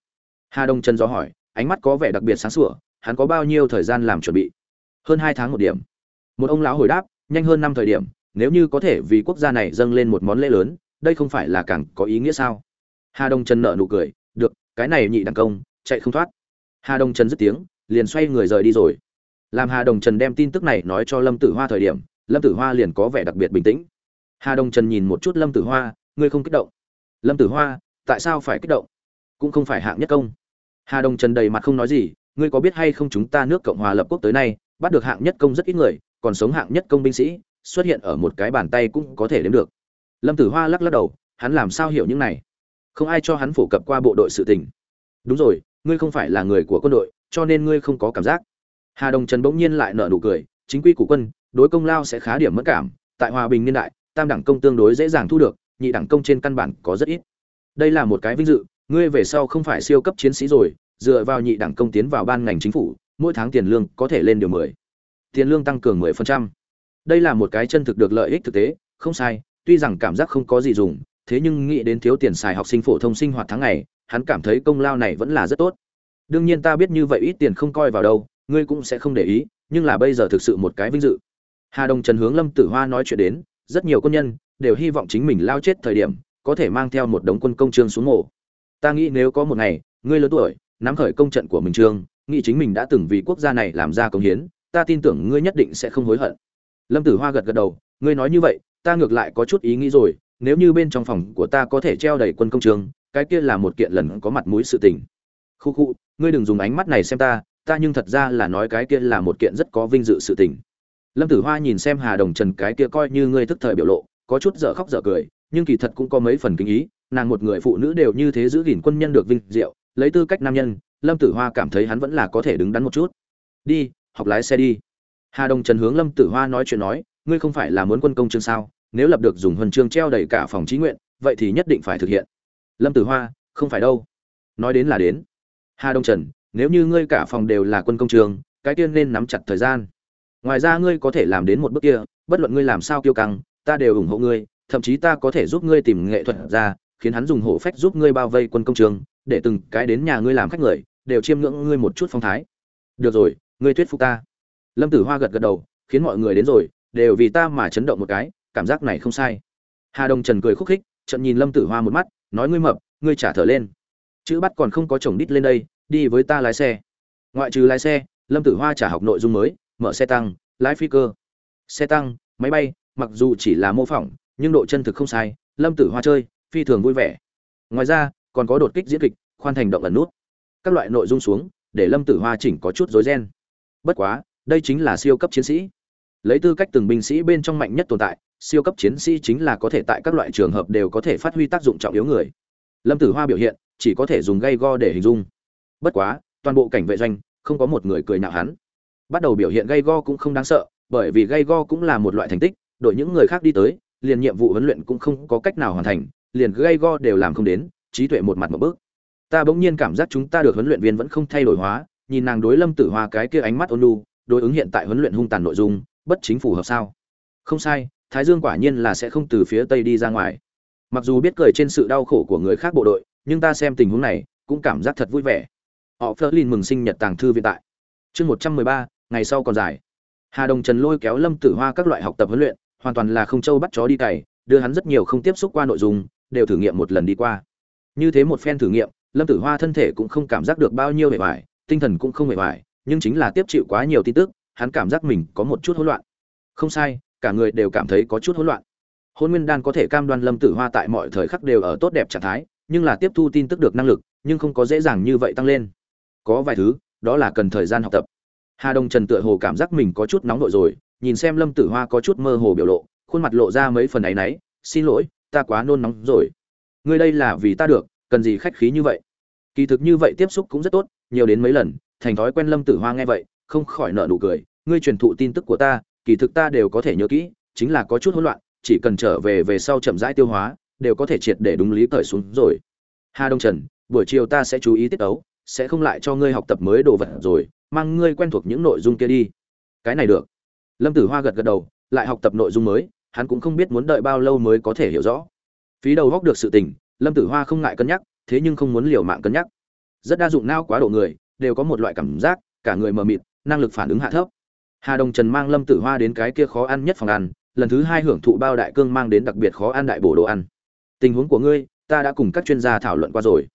Hà đông trần do hỏi, ánh mắt có vẻ đặc biệt sáng sủa hắn có bao nhiêu thời gian làm chuẩn bị? Hơn hai tháng một điểm. Một ông lão hồi đáp, nhanh hơn năm thời điểm, nếu như có thể vì quốc gia này dâng lên một món lễ lớn, đây không phải là càng có ý nghĩa sao? Hà đông trần nợ nụ cười, được, cái này nhị đẳng công, chạy không thoát. Hà đông trần dứt tiếng, liền xoay người rời đi rồi. Làm hà đồng trần đem tin tức này nói cho lâm tử hoa thời điểm, lâm tử hoa liền có vẻ đặc biệt bình tĩnh. Hà đồng trần nhìn một chút lâm tử hoa, ngươi không kích động. Lâm tử hoa, tại sao phải kích động? Cũng không phải hạng nhất công. Hà đồng trần đầy mặt không nói gì ngươi có biết hay không chúng ta nước cộng hòa lập quốc tới nay, bắt được hạng nhất công rất ít người, còn sống hạng nhất công binh sĩ, xuất hiện ở một cái bàn tay cũng có thể đếm được. Lâm tử hoa lắc lắc đầu, hắn làm sao hiểu những này? Không ai cho hắn phổ cập qua bộ đội sự tình. Đúng rồi, ngươi không phải là người của quân đội, cho nên ngươi không có cảm giác. Hà đồng trần bỗng nhiên lại nở nụ cười, chính quy của quân, đối công lao sẽ khá điểm mất cảm, tại hòa bình niên đại, tam đẳng công tương đối dễ dàng thu được, nhị đẳng công trên căn bản có rất ít. Đây là một cái vinh dự, ngươi về sau không phải siêu cấp chiến sĩ rồi dựa vào nhị đẳng công tiến vào ban ngành chính phủ, mỗi tháng tiền lương có thể lên điều mười. Tiền lương tăng cường mười phần trăm. Đây là một cái chân thực được lợi ích thực tế, không sai, tuy rằng cảm giác không có gì dùng, thế nhưng nghĩ đến thiếu tiền xài học sinh phổ thông sinh hoạt tháng ngày, hắn cảm thấy công lao này vẫn là rất tốt. Đương nhiên ta biết như vậy ít tiền không coi vào đâu, ngươi cũng sẽ không để ý, nhưng là bây giờ thực sự một cái vinh dự. Hà Đông trần hướng lâm tử hoa nói chuyện đến, rất nhiều quân nhân đều hy vọng chính mình lao chết thời điểm, có thể mang theo một đống quân công trương xuống mộ. Ta nghĩ nếu có một ngày, ngươi lớn tuổi nắm khởi công trận của mình trương, nghĩ chính mình đã từng vì quốc gia này làm ra công hiến, ta tin tưởng ngươi nhất định sẽ không hối hận. Lâm tử hoa gật gật đầu, ngươi nói như vậy, ta ngược lại có chút ý nghĩ rồi, nếu như bên trong phòng của ta có thể treo đầy quân công trường cái kia là một kiện lần có mặt mũi sự tình. Khu khu, ngươi đừng dùng ánh mắt này xem ta ta nhưng thật ra là nói cái kia là một kiện rất có vinh dự sự tình. Lâm tử hoa nhìn xem hà đồng trần cái kia coi như ngươi thức thời biểu lộ, có chút dở khóc dở cười, nhưng kỳ thật cũng có mấy phần kinh ý, nàng một người phụ nữ đều như thế giữ gìn quân nhân được vinh diệu lấy tư cách nam nhân, lâm tử hoa cảm thấy hắn vẫn là có thể đứng đắn một chút. Đi, học lái xe đi. Hà đồng trần hướng lâm tử hoa nói chuyện nói, ngươi không phải là muốn quân công chương sao, nếu lập được dùng huân chương treo đầy cả phòng trí nguyện, vậy thì nhất định phải thực hiện. Lâm tử hoa, không phải đâu. Nói đến là đến. Hà đông trần, nếu như ngươi cả phòng đều là quân công trường, cái tiên nên nắm chặt thời gian. Ngoài ra ngươi có thể làm đến một bước kia, bất luận ngươi làm sao kiêu căng, ta đều ủng hộ ngươi, thậm chí ta có thể giúp ngươi tìm nghệ thuật ra, khiến hắn dùng hổ phách giúp ngươi bao vây quân công trường để từng cái đến nhà ngươi làm khách người, đều chiêm ngưỡng ngươi một chút phong thái. Được rồi, ngươi thuyết phục ta. Lâm tử hoa gật gật đầu, khiến mọi người đến rồi, đều vì ta mà chấn động một cái, cảm giác này không sai. Hà Đồng trần cười khúc khích trận nhìn lâm tử hoa một mắt, nói ngươi mập, ngươi trả thở lên. Chữ bắt còn không có chồng đít lên đây, đi với ta lái xe. Ngoại trừ lái xe, lâm tử hoa trả học nội dung mới, mở xe tăng, lái phi cơ. Xe tăng, máy bay, mặc dù chỉ là mô phỏng, nhưng độ chân thực không sai, lâm tử hoa chơi, phi thường vui vẻ. Ngoài ra còn có đột kích diễn kịch, khoan thành động ẩn nút. Các loại nội dung xuống, để lâm tử hoa chỉnh có chút rối ren. Bất quá, đây chính là siêu cấp chiến sĩ. Lấy tư cách từng binh sĩ bên trong mạnh nhất tồn tại, siêu cấp chiến sĩ chính là có thể tại các loại trường hợp đều có thể phát huy tác dụng trọng yếu người. Lâm tử hoa biểu hiện, chỉ có thể dùng gây go để hình dung. Bất quá, toàn bộ cảnh vệ doanh, không có một người cười nhạo hắn. Bắt đầu biểu hiện gây go cũng không đáng sợ, bởi vì gây go cũng là một loại thành tích, đội những người khác đi tới, liền nhiệm vụ huấn luyện cũng không có cách nào hoàn thành, liền gây go đều làm không đến trí tuệ một mặt một bước. Ta bỗng nhiên cảm giác chúng ta được huấn luyện viên vẫn không thay đổi hóa, nhìn nàng đối lâm tử hoa cái kia ánh mắt ôn lu đối ứng hiện tại huấn luyện hung tàn nội dung, bất chính phù hợp sao? Không sai, thái dương quả nhiên là sẽ không từ phía tây đi ra ngoài. Mặc dù biết cười trên sự đau khổ của người khác bộ đội, nhưng ta xem tình huống này, cũng cảm giác thật vui vẻ. Họ phớt lên mừng sinh nhật tàng thư viện tại. Chương một trăm mười ba, ngày sau còn dài. Hà đồng trần lôi kéo lâm tử hoa các loại học tập huấn luyện, hoàn toàn là không châu bắt chó đi cày, đưa hắn rất nhiều không tiếp xúc qua nội dung, đều thử nghiệm một lần đi qua như thế một phen thử nghiệm lâm tử hoa thân thể cũng không cảm giác được bao nhiêu hệ vải tinh thần cũng không hệ vải nhưng chính là tiếp chịu quá nhiều tin tức hắn cảm giác mình có một chút hỗn loạn. Không sai cả người đều cảm thấy có chút hỗn loạn. Hôn nguyên đan có thể cam đoan lâm tử hoa tại mọi thời khắc đều ở tốt đẹp trạng thái nhưng là tiếp thu tin tức được năng lực nhưng không có dễ dàng như vậy tăng lên. Có vài thứ đó là cần thời gian học tập. Hà đông trần tựa hồ cảm giác mình có chút nóng nội rồi nhìn xem lâm tử hoa có chút mơ hồ biểu lộ khuôn mặt lộ ra mấy phần ấy nấy, xin lỗi ta quá nôn nóng rồi. Ngươi đây là vì ta được cần gì khách khí như vậy? Kỳ thực như vậy tiếp xúc cũng rất tốt, nhiều đến mấy lần, thành thói quen lâm tử hoa nghe vậy, không khỏi nợ nụ cười, ngươi truyền thụ tin tức của ta, kỳ thực ta đều có thể nhớ kỹ, chính là có chút hỗn loạn, chỉ cần trở về về sau chậm rãi tiêu hóa, đều có thể triệt để đúng lý cởi xuống rồi. Hà đông trần, buổi chiều ta sẽ chú ý tiết ấu, sẽ không lại cho ngươi học tập mới đồ vật rồi, mang ngươi quen thuộc những nội dung kia đi. Cái này được. Lâm tử hoa gật gật đầu, lại học tập nội dung mới, hắn cũng không biết muốn đợi bao lâu mới có thể hiểu rõ. Phí đầu góc được sự tình lâm tử hoa không ngại cân nhắc, thế nhưng không muốn liều mạng cân nhắc. Rất đa dụng nao quá độ người, đều có một loại cảm giác, cả người mờ mịt, năng lực phản ứng hạ thấp. Hà đồng trần mang lâm tử hoa đến cái kia khó ăn nhất phòng ăn, lần thứ hai hưởng thụ bao đại cương mang đến đặc biệt khó ăn đại bổ đồ ăn. Tình huống của ngươi, ta đã cùng các chuyên gia thảo luận qua rồi.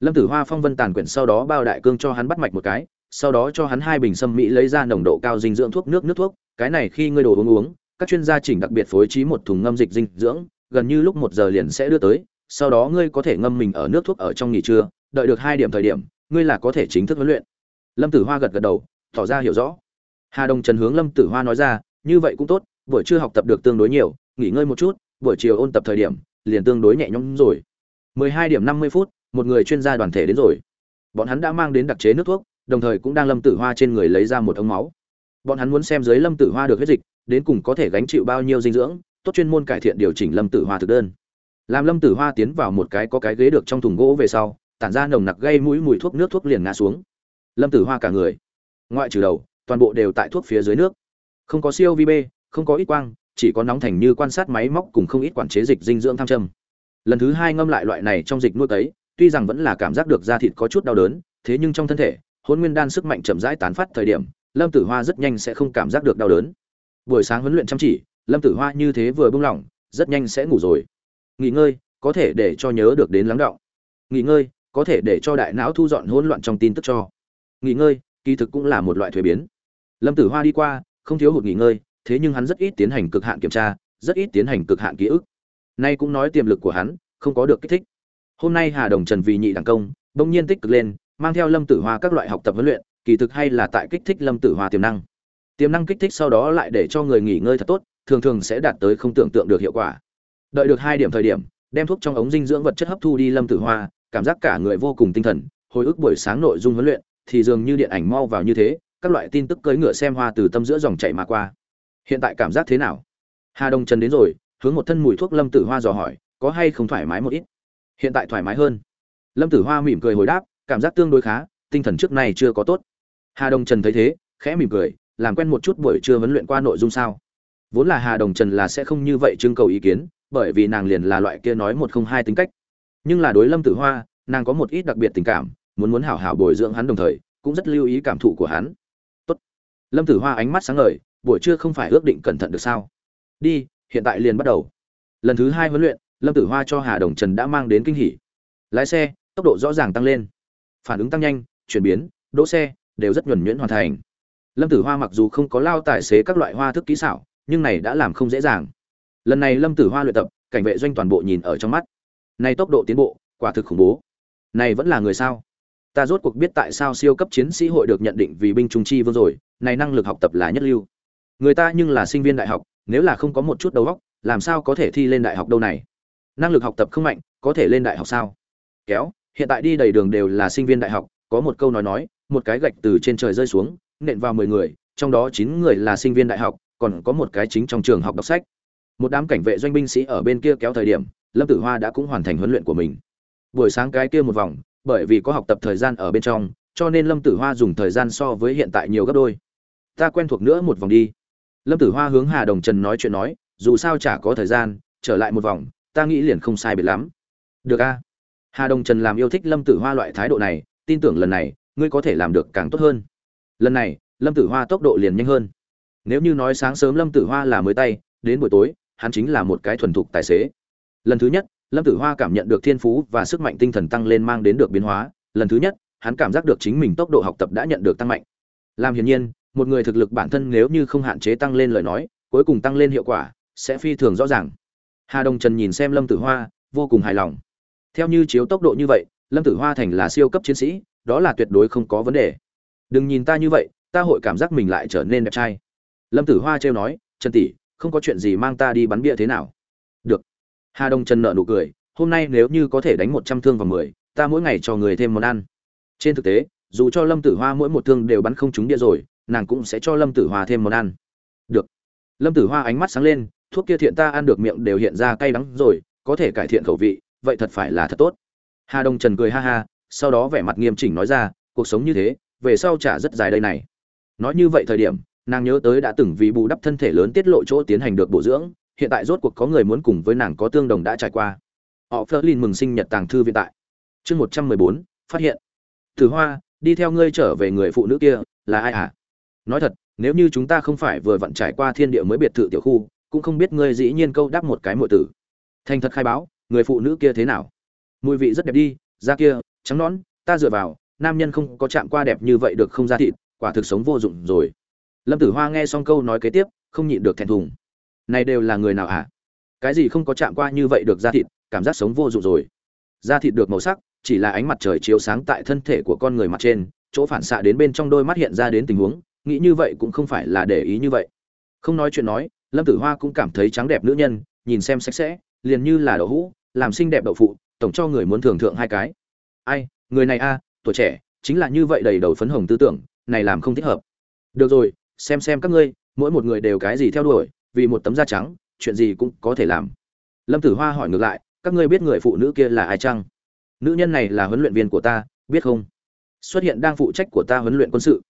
Lâm tử hoa phong vân tàn quyển sau đó bao đại cương cho hắn bắt mạch một cái, sau đó cho hắn hai bình sâm mỹ lấy ra nồng độ cao dinh dưỡng thuốc nước nước thuốc. Cái này khi ngươi đồ uống uống, các chuyên gia chỉnh đặc biệt phối trí một thùng ngâm dịch dinh dưỡng, gần như lúc một giờ liền sẽ đưa tới sau đó ngươi có thể ngâm mình ở nước thuốc ở trong nghỉ trưa, đợi được hai điểm thời điểm, ngươi là có thể chính thức huấn luyện. Lâm tử hoa gật gật đầu, tỏ ra hiểu rõ. Hà đồng trần hướng lâm tử hoa nói ra, như vậy cũng tốt, buổi trưa học tập được tương đối nhiều, nghỉ ngơi một chút, buổi chiều ôn tập thời điểm, liền tương đối nhẹ nhõm rồi. 12 điểm 50 phút, một người chuyên gia đoàn thể đến rồi. Bọn hắn đã mang đến đặc chế nước thuốc, đồng thời cũng đang lâm tử hoa trên người lấy ra một ống máu. Bọn hắn muốn xem dưới lâm tử hoa được huyết dịch, đến cùng có thể gánh chịu bao nhiêu dinh dưỡng, tốt chuyên môn cải thiện điều chỉnh lâm tử hoa thực đơn làm lâm tử hoa tiến vào một cái có cái ghế được trong thùng gỗ về sau, tản ra nồng nặc gây mũi mùi thuốc nước thuốc liền ngã xuống. Lâm tử hoa cả người, ngoại trừ đầu, toàn bộ đều tại thuốc phía dưới nước. Không có siêu vb b không có ít quang, chỉ có nóng thành như quan sát máy móc cùng không ít quản chế dịch dinh dưỡng tham châm. Lần thứ hai ngâm lại loại này trong dịch nuôi tấy tuy rằng vẫn là cảm giác được da thịt có chút đau đớn, thế nhưng trong thân thể, hôn nguyên đan sức mạnh chậm rãi tán phát thời điểm, lâm tử hoa rất nhanh sẽ không cảm giác được đau đớn. Buổi sáng huấn luyện chăm chỉ, lâm tử hoa như thế vừa bung lỏng, rất nhanh sẽ ngủ rồi nghỉ ngơi, có thể để cho nhớ được đến lắng động. Nghỉ ngơi, có thể để cho đại não thu dọn hỗn loạn trong tin tức cho. Nghỉ ngơi, kỳ thực cũng là một loại thuế biến. Lâm tử hoa đi qua, không thiếu hụt nghỉ ngơi, thế nhưng hắn rất ít tiến hành cực hạn kiểm tra, rất ít tiến hành cực hạn ký ức. Nay cũng nói tiềm lực của hắn, không có được kích thích. Hôm nay hà đồng trần vì nhị đẳng công, bỗng nhiên tích cực lên, mang theo lâm tử hoa các loại học tập huấn luyện, kỳ thực hay là tại kích thích lâm tử hoa tiềm năng. Tiềm năng kích thích sau đó lại để cho người nghỉ ngơi thật tốt, thường thường sẽ đạt tới không tưởng tượng được hiệu quả đợi được hai điểm thời điểm, đem thuốc trong ống dinh dưỡng vật chất hấp thu đi lâm tử hoa, cảm giác cả người vô cùng tinh thần, hồi ức buổi sáng nội dung huấn luyện, thì dường như điện ảnh mau vào như thế, các loại tin tức cưỡi ngựa xem hoa từ tâm giữa dòng chảy mà qua. Hiện tại cảm giác thế nào? Hà đông trần đến rồi, hướng một thân mùi thuốc lâm tử hoa dò hỏi, có hay không thoải mái một ít? Hiện tại thoải mái hơn. Lâm tử hoa mỉm cười hồi đáp, cảm giác tương đối khá, tinh thần trước này chưa có tốt. Hà đông trần thấy thế, khẽ mỉm cười, làm quen một chút buổi trưa vấn luyện qua nội dung sao. Vốn là hà đồng trần là sẽ không như vậy trưng cầu ý kiến bởi vì nàng liền là loại kia nói một không hai tính cách. Nhưng là đối lâm tử hoa, nàng có một ít đặc biệt tình cảm, muốn muốn hảo hảo bồi dưỡng hắn đồng thời, cũng rất lưu ý cảm thụ của hắn. Tốt. lâm tử hoa ánh mắt sáng ngời, buổi trưa không phải ước định cẩn thận được sao? Đi, hiện tại liền bắt đầu. Lần thứ hai huấn luyện, lâm tử hoa cho hà đồng trần đã mang đến kinh hỉ. Lái xe, tốc độ rõ ràng tăng lên. Phản ứng tăng nhanh, chuyển biến, đỗ xe, đều rất nhuẩn nhuyễn hoàn thành. Lâm tử hoa mặc dù không có lao tài xế các loại hoa thức kỹ xảo, nhưng này đã làm không dễ dàng lần này lâm tử hoa luyện tập, cảnh vệ doanh toàn bộ nhìn ở trong mắt. Này tốc độ tiến bộ, quả thực khủng bố. Này vẫn là người sao? Ta rốt cuộc biết tại sao siêu cấp chiến sĩ hội được nhận định vì binh trung chi vương rồi, này năng lực học tập là nhất lưu. Người ta nhưng là sinh viên đại học, nếu là không có một chút đầu óc, làm sao có thể thi lên đại học đâu này? Năng lực học tập không mạnh, có thể lên đại học sao? Kéo, hiện tại đi đầy đường đều là sinh viên đại học, có một câu nói nói, một cái gạch từ trên trời rơi xuống, nện vào mười người, trong đó chín người là sinh viên đại học, còn có một cái chính trong trường học đọc sách một đám cảnh vệ doanh binh sĩ ở bên kia kéo thời điểm, lâm tử hoa đã cũng hoàn thành huấn luyện của mình. Buổi sáng cái kia một vòng, bởi vì có học tập thời gian ở bên trong, cho nên lâm tử hoa dùng thời gian so với hiện tại nhiều gấp đôi. Ta quen thuộc nữa một vòng đi. Lâm tử hoa hướng hà đồng trần nói chuyện nói, dù sao chả có thời gian, trở lại một vòng, ta nghĩ liền không sai biệt lắm. Được a. Hà đồng trần làm yêu thích lâm tử hoa loại thái độ này, tin tưởng lần này, ngươi có thể làm được càng tốt hơn. Lần này, lâm tử hoa tốc độ liền nhanh hơn. Nếu như nói sáng sớm lâm tử hoa là mới tay, đến buổi tối hắn chính là một cái thuần thục tài xế. Lần thứ nhất, lâm tử hoa cảm nhận được thiên phú và sức mạnh tinh thần tăng lên mang đến được biến hóa. Lần thứ nhất, hắn cảm giác được chính mình tốc độ học tập đã nhận được tăng mạnh. Làm hiển nhiên, một người thực lực bản thân nếu như không hạn chế tăng lên lời nói, cuối cùng tăng lên hiệu quả, sẽ phi thường rõ ràng. Hà đồng trần nhìn xem lâm tử hoa, vô cùng hài lòng. Theo như chiếu tốc độ như vậy, lâm tử hoa thành là siêu cấp chiến sĩ, đó là tuyệt đối không có vấn đề. Đừng nhìn ta như vậy, ta hội cảm giác mình lại trở nên đẹp trai. Lâm tử hoa trêu nói, trần tỷ không có chuyện gì mang ta đi bắn bia thế nào? Được. Hà đông trần nợ nụ cười, hôm nay nếu như có thể đánh một trăm thương vào mười, ta mỗi ngày cho người thêm món ăn. Trên thực tế, dù cho lâm tử hoa mỗi một thương đều bắn không trúng bia rồi, nàng cũng sẽ cho lâm tử hoa thêm món ăn. Được. Lâm tử hoa ánh mắt sáng lên, thuốc kia thiện ta ăn được miệng đều hiện ra cay đắng rồi, có thể cải thiện khẩu vị, vậy thật phải là thật tốt. Hà đông trần cười ha ha, sau đó vẻ mặt nghiêm chỉnh nói ra, cuộc sống như thế, về sau trả rất dài đây này. Nói như vậy thời điểm nàng nhớ tới đã từng vì bù đắp thân thể lớn tiết lộ chỗ tiến hành được bổ dưỡng, hiện tại rốt cuộc có người muốn cùng với nàng có tương đồng đã trải qua. Họ phớt lên mừng sinh nhật tàng thư viện tại. Chương một trăm mười bốn, phát hiện. Từ hoa, đi theo ngươi trở về người phụ nữ kia, là ai à nói thật, nếu như chúng ta không phải vừa vặn trải qua thiên địa mới biệt thự tiểu khu, cũng không biết ngươi dĩ nhiên câu đáp một cái muội tử. Thành thật khai báo, người phụ nữ kia thế nào? Mùi vị rất đẹp đi, da kia, trắng nõn, ta dựa vào, nam nhân không có chạm qua đẹp như vậy được không ra thịt, quả thực sống vô dụng rồi lâm tử hoa nghe xong câu nói kế tiếp, không nhịn được thẹn thùng. Này đều là người nào hả? À? cái gì không có chạm qua như vậy được da thịt, cảm giác sống vô dụng rồi. Da thịt được màu sắc, chỉ là ánh mặt trời chiếu sáng tại thân thể của con người mặt trên, chỗ phản xạ đến bên trong đôi mắt hiện ra đến tình huống, nghĩ như vậy cũng không phải là để ý như vậy. Không nói chuyện nói, lâm tử hoa cũng cảm thấy trắng đẹp nữ nhân, nhìn xem sạch sẽ, liền như là đậu hũ, làm xinh đẹp đậu phụ, tổng cho người muốn thường thượng hai cái. Ai, người này a, tuổi trẻ, chính là như vậy đầy đầu phấn hồng tư tưởng, này làm không thích hợp. Được rồi xem xem các ngươi, mỗi một người đều cái gì theo đuổi, vì một tấm da trắng, chuyện gì cũng có thể làm. Lâm tử hoa hỏi ngược lại, các ngươi biết người phụ nữ kia là ai chăng? Nữ nhân này là huấn luyện viên của ta, biết không? Xuất hiện đang phụ trách của ta huấn luyện quân sự.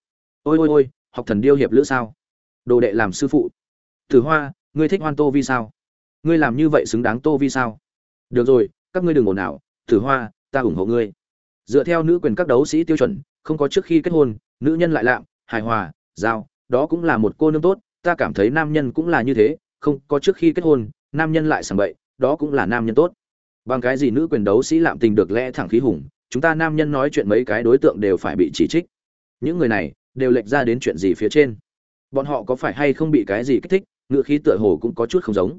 Ôi ôi ôi, học thần điêu hiệp lữ sao? Đồ đệ làm sư phụ. Tử hoa, ngươi thích hoan tô vi sao? Ngươi làm như vậy xứng đáng tô vi sao? Được rồi, các ngươi đừng ồn ào. Tử hoa, ta ủng hộ ngươi. Dựa theo nữ quyền các đấu sĩ tiêu chuẩn, không có trước khi kết hôn, nữ nhân lại lạm, hài hòa, giao đó cũng là một cô nương tốt, ta cảm thấy nam nhân cũng là như thế, không, có trước khi kết hôn, nam nhân lại sảng bậy, đó cũng là nam nhân tốt. Bằng cái gì nữ quyền đấu sĩ lạm tình được lẽ thẳng khí hùng, chúng ta nam nhân nói chuyện mấy cái đối tượng đều phải bị chỉ trích. Những người này, đều lệch ra đến chuyện gì phía trên? Bọn họ có phải hay không bị cái gì kích thích, ngựa khí tựa hồ cũng có chút không giống.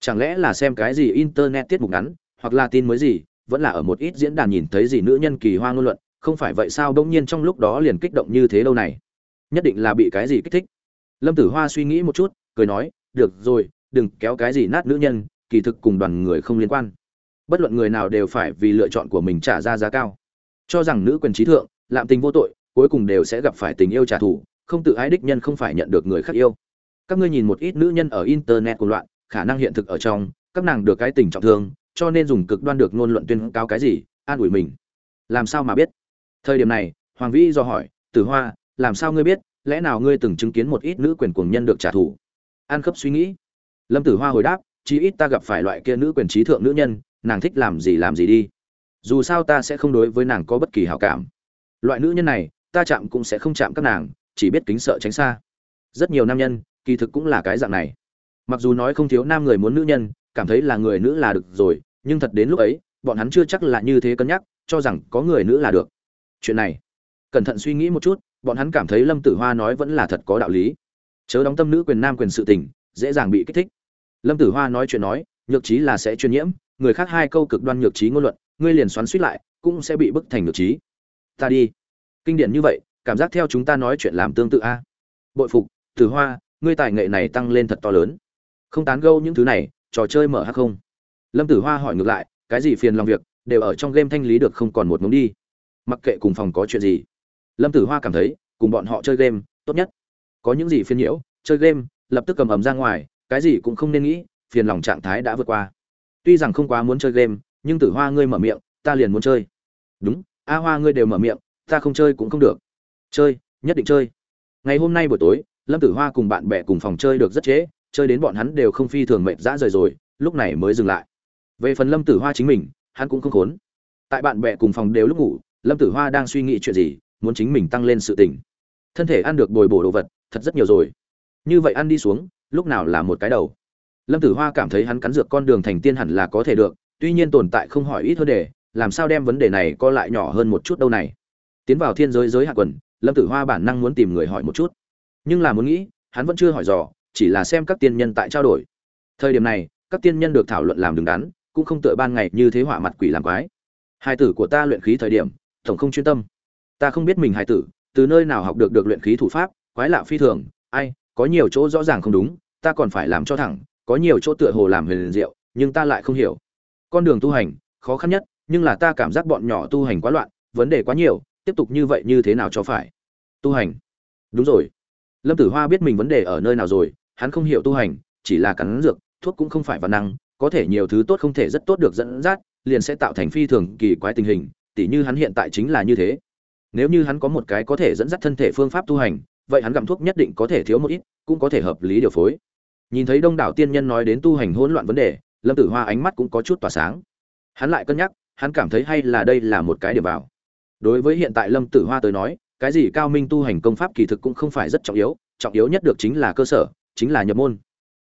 Chẳng lẽ là xem cái gì internet tiết mục ngắn, hoặc là tin mới gì, vẫn là ở một ít diễn đàn nhìn thấy gì nữ nhân kỳ hoa ngôn luận, không phải vậy sao đông nhiên trong lúc đó liền kích động như thế đâu này? Nhất định là bị cái gì kích thích. Lâm tử hoa suy nghĩ một chút, cười nói, được rồi, đừng kéo cái gì nát nữ nhân, kỳ thực cùng đoàn người không liên quan. Bất luận người nào đều phải vì lựa chọn của mình trả ra giá cao. Cho rằng nữ quyền trí thượng, lạm tình vô tội, cuối cùng đều sẽ gặp phải tình yêu trả thù, không tự ái đích nhân không phải nhận được người khác yêu. Các ngươi nhìn một ít nữ nhân ở internet của loạn, khả năng hiện thực ở trong, các nàng được cái tình trọng thương, cho nên dùng cực đoan được ngôn luận tuyên cáo cái gì, an ủi mình. Làm sao mà biết? Thời điểm này, hoàng vĩ do hỏi, tử hoa làm sao ngươi biết, lẽ nào ngươi từng chứng kiến một ít nữ quyền cuồng nhân được trả thù? An khớp suy nghĩ. Lâm tử hoa hồi đáp, chí ít ta gặp phải loại kia nữ quyền trí thượng nữ nhân, nàng thích làm gì làm gì đi. Dù sao ta sẽ không đối với nàng có bất kỳ hảo cảm. Loại nữ nhân này, ta chạm cũng sẽ không chạm các nàng, chỉ biết kính sợ tránh xa. Rất nhiều nam nhân, kỳ thực cũng là cái dạng này. Mặc dù nói không thiếu nam người muốn nữ nhân, cảm thấy là người nữ là được rồi, nhưng thật đến lúc ấy, bọn hắn chưa chắc là như thế cân nhắc, cho rằng có người nữ là được. Chuyện này, cẩn thận suy nghĩ một chút bọn hắn cảm thấy lâm tử hoa nói vẫn là thật có đạo lý. Chớ đóng tâm nữ quyền nam quyền sự tình, dễ dàng bị kích thích. Lâm tử hoa nói chuyện nói, nhược trí là sẽ truyền nhiễm, người khác hai câu cực đoan nhược trí ngôn luận, ngươi liền xoắn suýt lại, cũng sẽ bị bức thành nhược trí. Ta đi. Kinh điển như vậy, cảm giác theo chúng ta nói chuyện làm tương tự a. Bội phục, tử hoa, ngươi tài nghệ này tăng lên thật to lớn. Không tán gâu những thứ này, trò chơi mở hắc không? Lâm tử hoa hỏi ngược lại, cái gì phiền lòng việc, đều ở trong game thanh lý được không còn một mống đi. Mặc kệ cùng phòng có chuyện gì lâm tử hoa cảm thấy, cùng bọn họ chơi game, tốt nhất. Có những gì phiền nhiễu, chơi game, lập tức cầm ầm ra ngoài, cái gì cũng không nên nghĩ, phiền lòng trạng thái đã vượt qua. Tuy rằng không quá muốn chơi game, nhưng tử hoa ngươi mở miệng, ta liền muốn chơi. Đúng, a hoa ngươi đều mở miệng, ta không chơi cũng không được. Chơi, nhất định chơi. Ngày hôm nay buổi tối, lâm tử hoa cùng bạn bè cùng phòng chơi được rất trễ, chơi đến bọn hắn đều không phi thường mệt dã rời rồi, lúc này mới dừng lại. Về phần lâm tử hoa chính mình, hắn cũng không khốn. Tại bạn bè cùng phòng đều lúc ngủ, lâm tử hoa đang suy nghĩ chuyện gì muốn chính mình tăng lên sự tỉnh thân thể ăn được bồi bổ đồ vật, thật rất nhiều rồi. Như vậy ăn đi xuống, lúc nào là một cái đầu. Lâm tử hoa cảm thấy hắn cắn dược con đường thành tiên hẳn là có thể được, tuy nhiên tồn tại không hỏi ít hơn để, làm sao đem vấn đề này co lại nhỏ hơn một chút đâu này. Tiến vào thiên giới giới hạ quần, lâm tử hoa bản năng muốn tìm người hỏi một chút. Nhưng là muốn nghĩ, hắn vẫn chưa hỏi dò, chỉ là xem các tiên nhân tại trao đổi. Thời điểm này, các tiên nhân được thảo luận làm đứng đắn, cũng không tựa ban ngày như thế họa mặt quỷ làm quái. Hai tử của ta luyện khí thời điểm, tổng không chuyên tâm ta không biết mình hài tử, từ nơi nào học được được luyện khí thủ pháp, quái lạ phi thường, ai, có nhiều chỗ rõ ràng không đúng, ta còn phải làm cho thẳng, có nhiều chỗ tựa hồ làm huyền diệu, nhưng ta lại không hiểu. Con đường tu hành, khó khăn nhất, nhưng là ta cảm giác bọn nhỏ tu hành quá loạn, vấn đề quá nhiều, tiếp tục như vậy như thế nào cho phải? Tu hành. Đúng rồi. Lâm tử hoa biết mình vấn đề ở nơi nào rồi, hắn không hiểu tu hành, chỉ là cắn dược, thuốc cũng không phải văn năng, có thể nhiều thứ tốt không thể rất tốt được dẫn dắt, liền sẽ tạo thành phi thường kỳ quái tình hình, tỉ như hắn hiện tại chính là như thế nếu như hắn có một cái có thể dẫn dắt thân thể phương pháp tu hành, vậy hắn gặm thuốc nhất định có thể thiếu một ít, cũng có thể hợp lý điều phối. Nhìn thấy đông đảo tiên nhân nói đến tu hành hỗn loạn vấn đề, lâm tử hoa ánh mắt cũng có chút tỏa sáng. Hắn lại cân nhắc, hắn cảm thấy hay là đây là một cái điểm vào. Đối với hiện tại lâm tử hoa tới nói, cái gì cao minh tu hành công pháp kỳ thực cũng không phải rất trọng yếu trọng yếu nhất được chính là cơ sở, chính là nhập môn.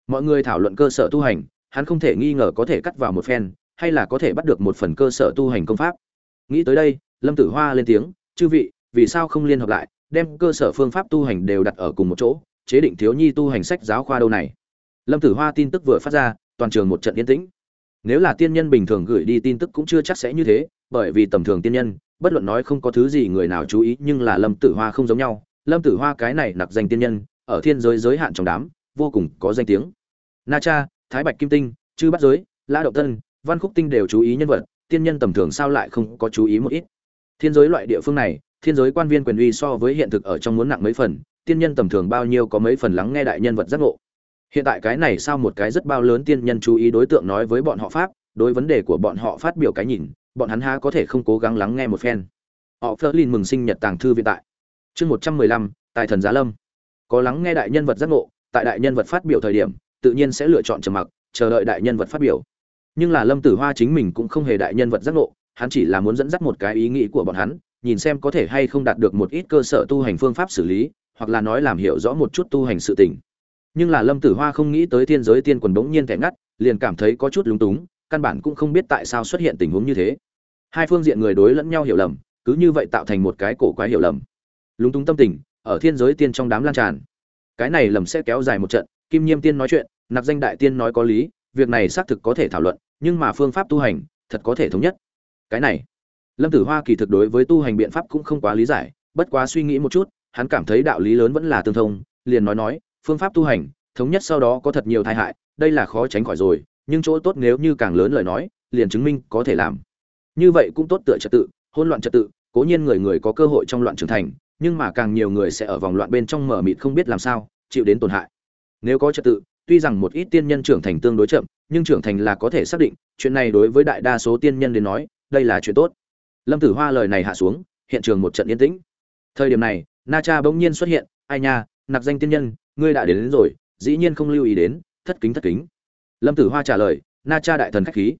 Mọi người thảo luận cơ sở tu hành, hắn không thể nghi ngờ có thể cắt vào một phen, hay là có thể bắt được một phần cơ sở tu hành công pháp. Nghĩ tới đây, lâm tử hoa lên tiếng chư vị, vì sao không liên hợp lại, đem cơ sở phương pháp tu hành đều đặt ở cùng một chỗ, chế định thiếu nhi tu hành sách giáo khoa đâu này? Lâm tử hoa tin tức vừa phát ra, toàn trường một trận yên tĩnh. Nếu là tiên nhân bình thường gửi đi tin tức cũng chưa chắc sẽ như thế, bởi vì tầm thường tiên nhân, bất luận nói không có thứ gì người nào chú ý, nhưng là lâm tử hoa không giống nhau. Lâm tử hoa cái này nặc danh tiên nhân, ở thiên giới giới hạn trong đám, vô cùng có danh tiếng. Na cha, thái bạch kim tinh, chư bắt giới, lã động tân văn khúc tinh đều chú ý nhân vật, tiên nhân tầm thường sao lại không có chú ý một ít? Thiên giới loại địa phương này, thiên giới quan viên quyền uy so với hiện thực ở trong muốn nặng mấy phần, tiên nhân tầm thường bao nhiêu có mấy phần lắng nghe đại nhân vật giác ngộ. Hiện tại cái này sao một cái rất bao lớn tiên nhân chú ý đối tượng nói với bọn họ pháp, đối vấn đề của bọn họ phát biểu cái nhìn, bọn hắn há có thể không cố gắng lắng nghe một phen. Họ phớt lên mừng sinh nhật tàng thư viện tại. Chương một trăm mười lăm, tài thần giá lâm. Có lắng nghe đại nhân vật giác ngộ, tại đại nhân vật phát biểu thời điểm, tự nhiên sẽ lựa chọn trầm mặc, chờ đợi đại nhân vật phát biểu. Nhưng là lâm tử hoa chính mình cũng không hề đại nhân vật giác ngộ hắn chỉ là muốn dẫn dắt một cái ý nghĩ của bọn hắn, nhìn xem có thể hay không đạt được một ít cơ sở tu hành phương pháp xử lý, hoặc là nói làm hiểu rõ một chút tu hành sự tình. Nhưng là lâm tử hoa không nghĩ tới thiên giới tiên quần bỗng nhiên thẻ ngắt, liền cảm thấy có chút lúng túng, căn bản cũng không biết tại sao xuất hiện tình huống như thế. Hai phương diện người đối lẫn nhau hiểu lầm, cứ như vậy tạo thành một cái cổ quái hiểu lầm. Lúng túng tâm tình, ở thiên giới tiên trong đám lan tràn. Cái này lầm sẽ kéo dài một trận, kim nhiêm tiên nói chuyện, nạp danh đại tiên nói có lý, việc này xác thực có thể thảo luận, nhưng mà phương pháp tu hành, thật có thể thống nhất cái này, lâm tử hoa kỳ thực đối với tu hành biện pháp cũng không quá lý giải, bất quá suy nghĩ một chút, hắn cảm thấy đạo lý lớn vẫn là tương thông, liền nói nói, phương pháp tu hành, thống nhất sau đó có thật nhiều tai hại, đây là khó tránh khỏi rồi, nhưng chỗ tốt nếu như càng lớn lời nói, liền chứng minh có thể làm. Như vậy cũng tốt tựa trật tự, hỗn loạn trật tự, cố nhiên người người có cơ hội trong loạn trưởng thành, nhưng mà càng nhiều người sẽ ở vòng loạn bên trong mở mịt không biết làm sao, chịu đến tổn hại. Nếu có trật tự, tuy rằng một ít tiên nhân trưởng thành tương đối chậm, nhưng trưởng thành là có thể xác định, chuyện này đối với đại đa số tiên nhân đến nói đây là chuyện tốt. Lâm tử hoa lời này hạ xuống hiện trường một trận yên tĩnh. Thời điểm này na cha bỗng nhiên xuất hiện ai nha nặc danh tiên nhân ngươi đã đến, đến rồi dĩ nhiên không lưu ý đến thất kính thất kính. Lâm tử hoa trả lời na cha đại thần khách khí.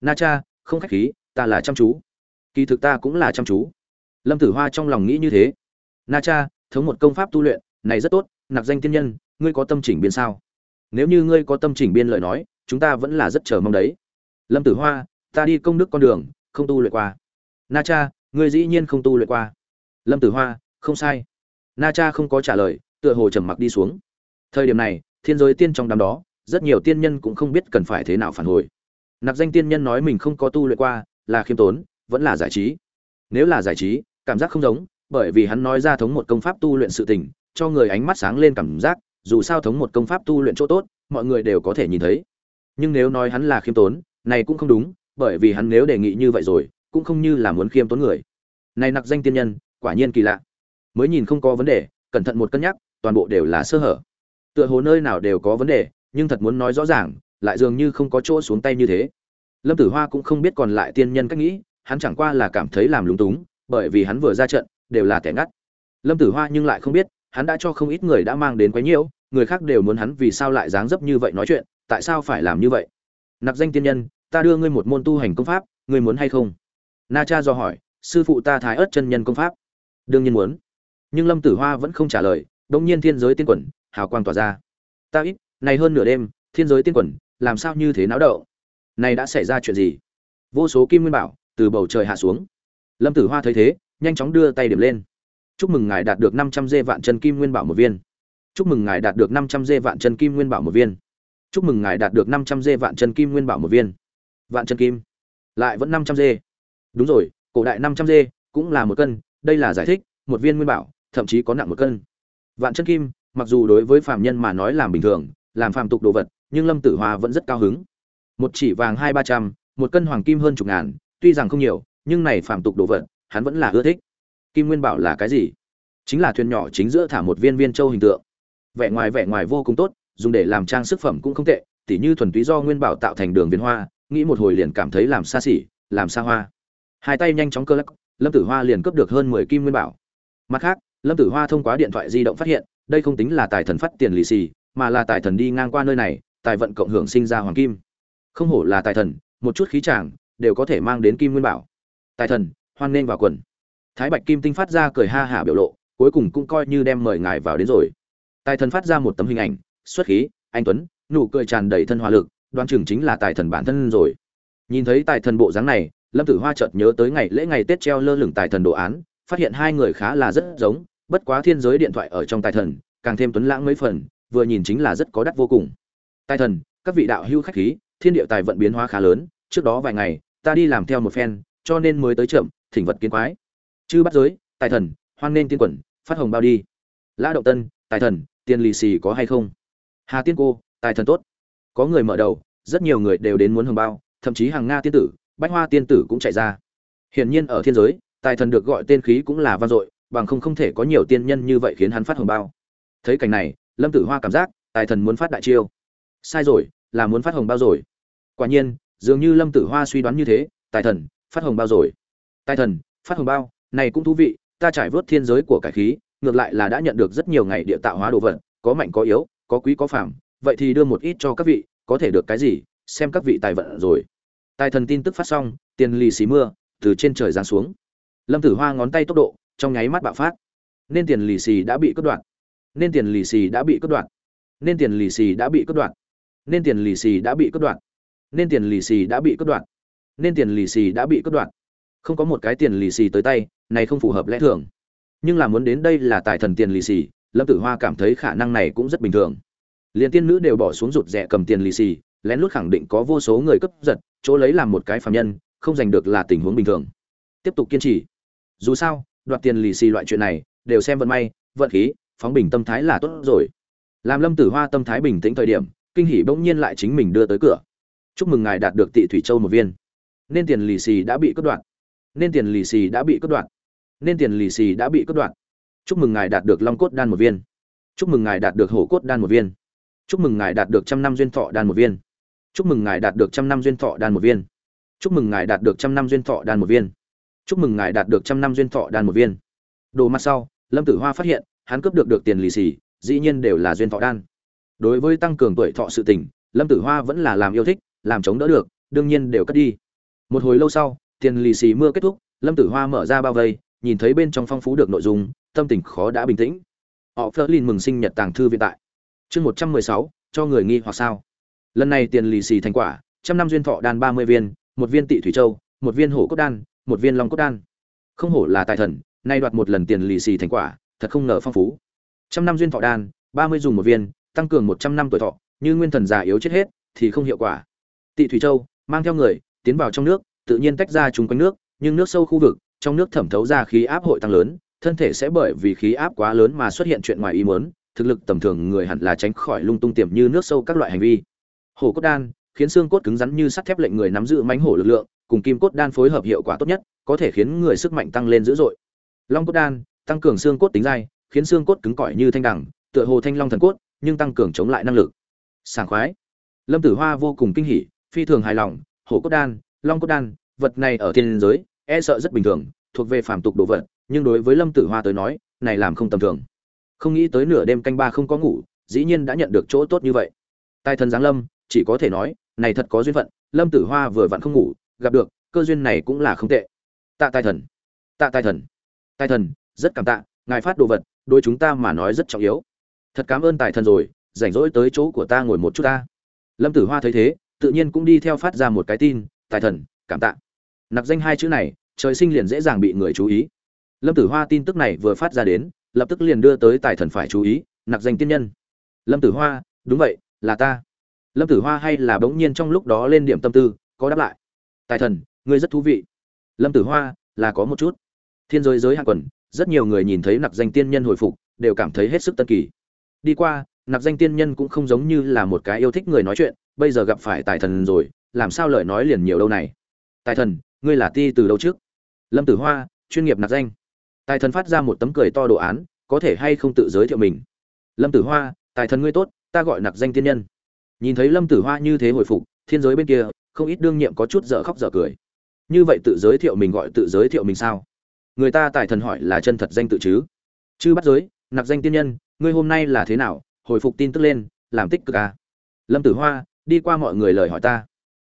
Na cha không khách khí ta là chăm chú. Kỳ thực ta cũng là chăm chú. Lâm tử hoa trong lòng nghĩ như thế. Na cha thống một công pháp tu luyện này rất tốt nặc danh tiên nhân ngươi có tâm chỉnh biên sao? Nếu như ngươi có tâm chỉnh biên lời nói chúng ta vẫn là rất chờ mong đấy. Lâm tử hoa ta đi công đức con đường không tu luyện qua. Na cha, ngươi dĩ nhiên không tu luyện qua. Lâm tử hoa, không sai. Na cha không có trả lời, tựa hồ trầm mặc đi xuống. Thời điểm này, thiên giới tiên trong đám đó, rất nhiều tiên nhân cũng không biết cần phải thế nào phản hồi. Nạp danh tiên nhân nói mình không có tu luyện qua, là khiêm tốn, vẫn là giải trí. Nếu là giải trí, cảm giác không giống, bởi vì hắn nói ra thống một công pháp tu luyện sự tình, cho người ánh mắt sáng lên cảm giác, dù sao thống một công pháp tu luyện chỗ tốt, mọi người đều có thể nhìn thấy. Nhưng nếu nói hắn là khiêm tốn, này cũng không đúng bởi vì hắn nếu đề nghị như vậy rồi, cũng không như là muốn khiêm tốn người. Này nặc danh tiên nhân, quả nhiên kỳ lạ. Mới nhìn không có vấn đề, cẩn thận một cân nhắc, toàn bộ đều là sơ hở. Tựa hồ nơi nào đều có vấn đề, nhưng thật muốn nói rõ ràng, lại dường như không có chỗ xuống tay như thế. Lâm tử hoa cũng không biết còn lại tiên nhân cách nghĩ, hắn chẳng qua là cảm thấy làm lúng túng, bởi vì hắn vừa ra trận, đều là kẻ ngắt. Lâm tử hoa nhưng lại không biết, hắn đã cho không ít người đã mang đến quấy nhiễu, người khác đều muốn hắn vì sao lại dáng dấp như vậy nói chuyện, tại sao phải làm như vậy? Nạp danh tiên nhân ta đưa ngươi một môn tu hành công pháp, ngươi muốn hay không? Na cha do hỏi, sư phụ ta thái ớt chân nhân công pháp. Đương nhiên muốn. Nhưng lâm tử hoa vẫn không trả lời đông nhiên thiên giới tiên quẩn, hào quang tỏa ra. Ta ít, này hơn nửa đêm, thiên giới tiên quẩn, làm sao như thế náo đậu này đã xảy ra chuyện gì? Vô số kim nguyên bảo, từ bầu trời hạ xuống. Lâm tử hoa thấy thế, nhanh chóng đưa tay điểm lên. Chúc mừng ngài đạt được năm trăm dê vạn chân kim nguyên bảo một viên. Chúc mừng ngài đạt được năm trăm dê vạn chân kim nguyên bảo một viên. Chúc mừng ngài đạt được năm trăm dê vạn chân kim nguyên bảo một viên vạn chân kim. Lại vẫn năm trăm dê. Đúng rồi, cổ đại năm trăm dê cũng là một cân, đây là giải thích, một viên nguyên bảo, thậm chí có nặng một cân. Vạn chân kim, mặc dù đối với phạm nhân mà nói làm bình thường, làm phạm tục đồ vật, nhưng lâm tử hòa vẫn rất cao hứng. Một chỉ vàng hai ba trăm, một cân hoàng kim hơn chục ngàn, tuy rằng không nhiều, nhưng này phạm tục đồ vật, hắn vẫn là ưa thích. Kim nguyên bảo là cái gì? Chính là thuyền nhỏ chính giữa thả một viên viên châu hình tượng. Vẻ ngoài vẻ ngoài vô cùng tốt, dùng để làm trang sức phẩm cũng không tệ, tỉ như thuần túy do nguyên bảo tạo thành đường viên hoa nghĩ một hồi liền cảm thấy làm xa xỉ, làm xa hoa. Hai tay nhanh chóng cơ lắc, lâm tử hoa liền cấp được hơn mười kim nguyên bảo. Mặt khác, lâm tử hoa thông qua điện thoại di động phát hiện, đây không tính là tài thần phát tiền lì xì, mà là tài thần đi ngang qua nơi này, tài vận cộng hưởng sinh ra hoàng kim. Không hổ là tài thần, một chút khí tràng đều có thể mang đến kim nguyên bảo. Tài thần, hoan nên vào quần. Thái bạch kim tinh phát ra cười ha hả biểu lộ, cuối cùng cũng coi như đem mời ngài vào đến rồi. Tài thần phát ra một tấm hình ảnh, xuất khí, anh tuấn, nụ cười tràn đầy thân hòa lực đoan chừng chính là tài thần bản thân rồi. Nhìn thấy tài thần bộ dáng này, lâm tử hoa chợt nhớ tới ngày lễ ngày tết treo lơ lửng tài thần đồ án, phát hiện hai người khá là rất giống, bất quá thiên giới điện thoại ở trong tài thần, càng thêm tuấn lãng mấy phần, vừa nhìn chính là rất có đắt vô cùng. Tài thần, các vị đạo hưu khách khí, thiên địa tài vận biến hóa khá lớn, trước đó vài ngày, ta đi làm theo một phen, cho nên mới tới chậm, thỉnh vật kiến quái. Chư bắt giới, tài thần, hoan nên tiên quẩn phát hồng bao đi. Lã động tân, tài thần, tiền lì xì có hay không? Hà tiên cô, tài thần tốt có người mở đầu, rất nhiều người đều đến muốn hồng bao, thậm chí hàng nga tiên tử, bách hoa tiên tử cũng chạy ra. Hiển nhiên ở thiên giới, tài thần được gọi tên khí cũng là vang dội, bằng không không thể có nhiều tiên nhân như vậy khiến hắn phát hồng bao. Thấy cảnh này, lâm tử hoa cảm giác, tài thần muốn phát đại chiêu. Sai rồi, là muốn phát hồng bao rồi. Quả nhiên, dường như lâm tử hoa suy đoán như thế, tài thần, phát hồng bao rồi. Tài thần, phát hồng bao, này cũng thú vị, ta trải vớt thiên giới của cải khí, ngược lại là đã nhận được rất nhiều ngày địa tạo hóa đồ vật, có mạnh có yếu, có quý có phàm vậy thì đưa một ít cho các vị, có thể được cái gì, xem các vị tài vận rồi. Tài thần tin tức phát xong, tiền lì xì mưa, từ trên trời giáng xuống. Lâm tử hoa ngón tay tốc độ, trong nháy mắt bạo phát. Nên tiền lì xì đã bị cắt đoạn nên tiền lì xì đã bị cắt đoạn nên tiền lì xì đã bị cắt đoạn nên tiền lì xì đã bị cắt đoạn nên tiền lì xì đã bị cắt đoạn nên tiền lì xì đã bị cắt đoạn không có một cái tiền lì xì tới tay, này không phù hợp lẽ thường. Nhưng là muốn đến đây là tài thần tiền lì xì, lâm tử hoa cảm thấy khả năng này cũng rất bình thường liền tiên nữ đều bỏ xuống rụt rẻ cầm tiền lì xì, lén lút khẳng định có vô số người cấp giật, chỗ lấy làm một cái phạm nhân, không giành được là tình huống bình thường. Tiếp tục kiên trì. Dù sao, đoạt tiền lì xì loại chuyện này, đều xem vận may, vận khí, phóng bình tâm thái là tốt rồi. Làm lâm tử hoa tâm thái bình tĩnh thời điểm, kinh hỷ bỗng nhiên lại chính mình đưa tới cửa. Chúc mừng ngài đạt được tị thủy châu một viên. Nên tiền lì xì đã bị cất đoạn nên tiền lì xì đã bị cất đoạn nên tiền lì xì đã bị cất đoạn chúc mừng ngài đạt được long cốt đan một viên. Chúc mừng ngài đạt được hổ cốt đan một viên chúc mừng ngài đạt được trăm năm duyên thọ đan một viên. Chúc mừng ngài đạt được trăm năm duyên thọ đan một viên. Chúc mừng ngài đạt được trăm năm duyên thọ đan một viên. Chúc mừng ngài đạt được trăm năm duyên thọ đan một viên. Đồ mặt sau, lâm tử hoa phát hiện, hắn cướp được được tiền lì xì, dĩ nhiên đều là duyên thọ đan. Đối với tăng cường tuổi thọ sự tình, lâm tử hoa vẫn là làm yêu thích, làm chống đỡ được, đương nhiên đều cất đi. Một hồi lâu sau, tiền lì xì mưa kết thúc, lâm tử hoa mở ra bao vây, nhìn thấy bên trong phong phú được nội dung, tâm tình khó đã bình tĩnh. Họ phớt lên mừng sinh nhật tàng thư viện tại chương một trăm mười sáu, cho người nghi hoặc sao. Lần này tiền lì xì thành quả, trăm năm duyên thọ đan ba mươi viên, một viên tị thủy châu, một viên hổ cốt đan, một viên long cốt đan. Không hổ là tài thần, nay đoạt một lần tiền lì xì thành quả, thật không ngờ phong phú. Trăm năm duyên thọ đan, ba mươi dùng một viên, tăng cường một trăm năm tuổi thọ, như nguyên thần già yếu chết hết, thì không hiệu quả. Tị thủy châu, mang theo người, tiến vào trong nước, tự nhiên tách ra chung quanh nước, nhưng nước sâu khu vực, trong nước thẩm thấu ra khí áp hội tăng lớn, thân thể sẽ bởi vì khí áp quá lớn mà xuất hiện chuyện ngoài ý muốn thực lực tầm thường người hẳn là tránh khỏi lung tung tiềm như nước sâu các loại hành vi. Hổ cốt đan, khiến xương cốt cứng rắn như sắt thép lệnh người nắm giữ mánh hổ lực lượng, cùng kim cốt đan phối hợp hiệu quả tốt nhất, có thể khiến người sức mạnh tăng lên dữ dội. Long cốt đan, tăng cường xương cốt tính dai, khiến xương cốt cứng cỏi như thanh đẳng tựa hồ thanh long thần cốt, nhưng tăng cường chống lại năng lực. Sảng khoái. Lâm tử hoa vô cùng kinh hỉ, phi thường hài lòng, hổ cốt đan, long cốt đan, vật này ở thiên giới e sợ rất bình thường, thuộc về phàm tục đồ vật, nhưng đối với lâm tử hoa tới nói, này làm không tầm thường không nghĩ tới nửa đêm canh ba không có ngủ, dĩ nhiên đã nhận được chỗ tốt như vậy. Tài thần giáng lâm, chỉ có thể nói, này thật có duyên phận, lâm tử hoa vừa vặn không ngủ, gặp được, cơ duyên này cũng là không tệ. Tạ tài thần, tạ tài thần tài thần, rất cảm tạ, ngài phát đồ vật đôi chúng ta mà nói rất trọng yếu. Thật cảm ơn tài thần rồi, rảnh rỗi tới chỗ của ta ngồi một chút ta. Lâm tử hoa thấy thế, tự nhiên cũng đi theo phát ra một cái tin, tài thần, cảm tạ. Nặc danh hai chữ này, trời sinh liền dễ dàng bị người chú ý. Lâm tử hoa tin tức này vừa phát ra đến lập tức liền đưa tới tài thần phải chú ý, nặc danh tiên nhân. Lâm tử hoa, đúng vậy, là ta. Lâm tử hoa hay là bỗng nhiên trong lúc đó lên điểm tâm tư, có đáp lại. Tài thần, ngươi rất thú vị. Lâm tử hoa, là có một chút. Thiên giới giới hạ quần, rất nhiều người nhìn thấy nặc danh tiên nhân hồi phục, đều cảm thấy hết sức tân kỳ. Đi qua, nặc danh tiên nhân cũng không giống như là một cái yêu thích người nói chuyện, bây giờ gặp phải tài thần rồi, làm sao lời nói liền nhiều đâu này? Tài thần, ngươi là ti từ đâu trước? Lâm tử hoa, chuyên nghiệp nặc danh tài thần phát ra một tấm cười to đồ án, có thể hay không tự giới thiệu mình? Lâm tử hoa, tài thần ngươi tốt, ta gọi nặc danh tiên nhân. Nhìn thấy lâm tử hoa như thế hồi phục, thiên giới bên kia, không ít đương nhiệm có chút dở khóc dở cười. Như vậy tự giới thiệu mình gọi tự giới thiệu mình sao? Người ta tài thần hỏi là chân thật danh tự chứ? Chứ bắt giới, nặc danh tiên nhân, ngươi hôm nay là thế nào? Hồi phục tin tức lên, làm tích cực à. lâm tử hoa, đi qua mọi người lời hỏi ta.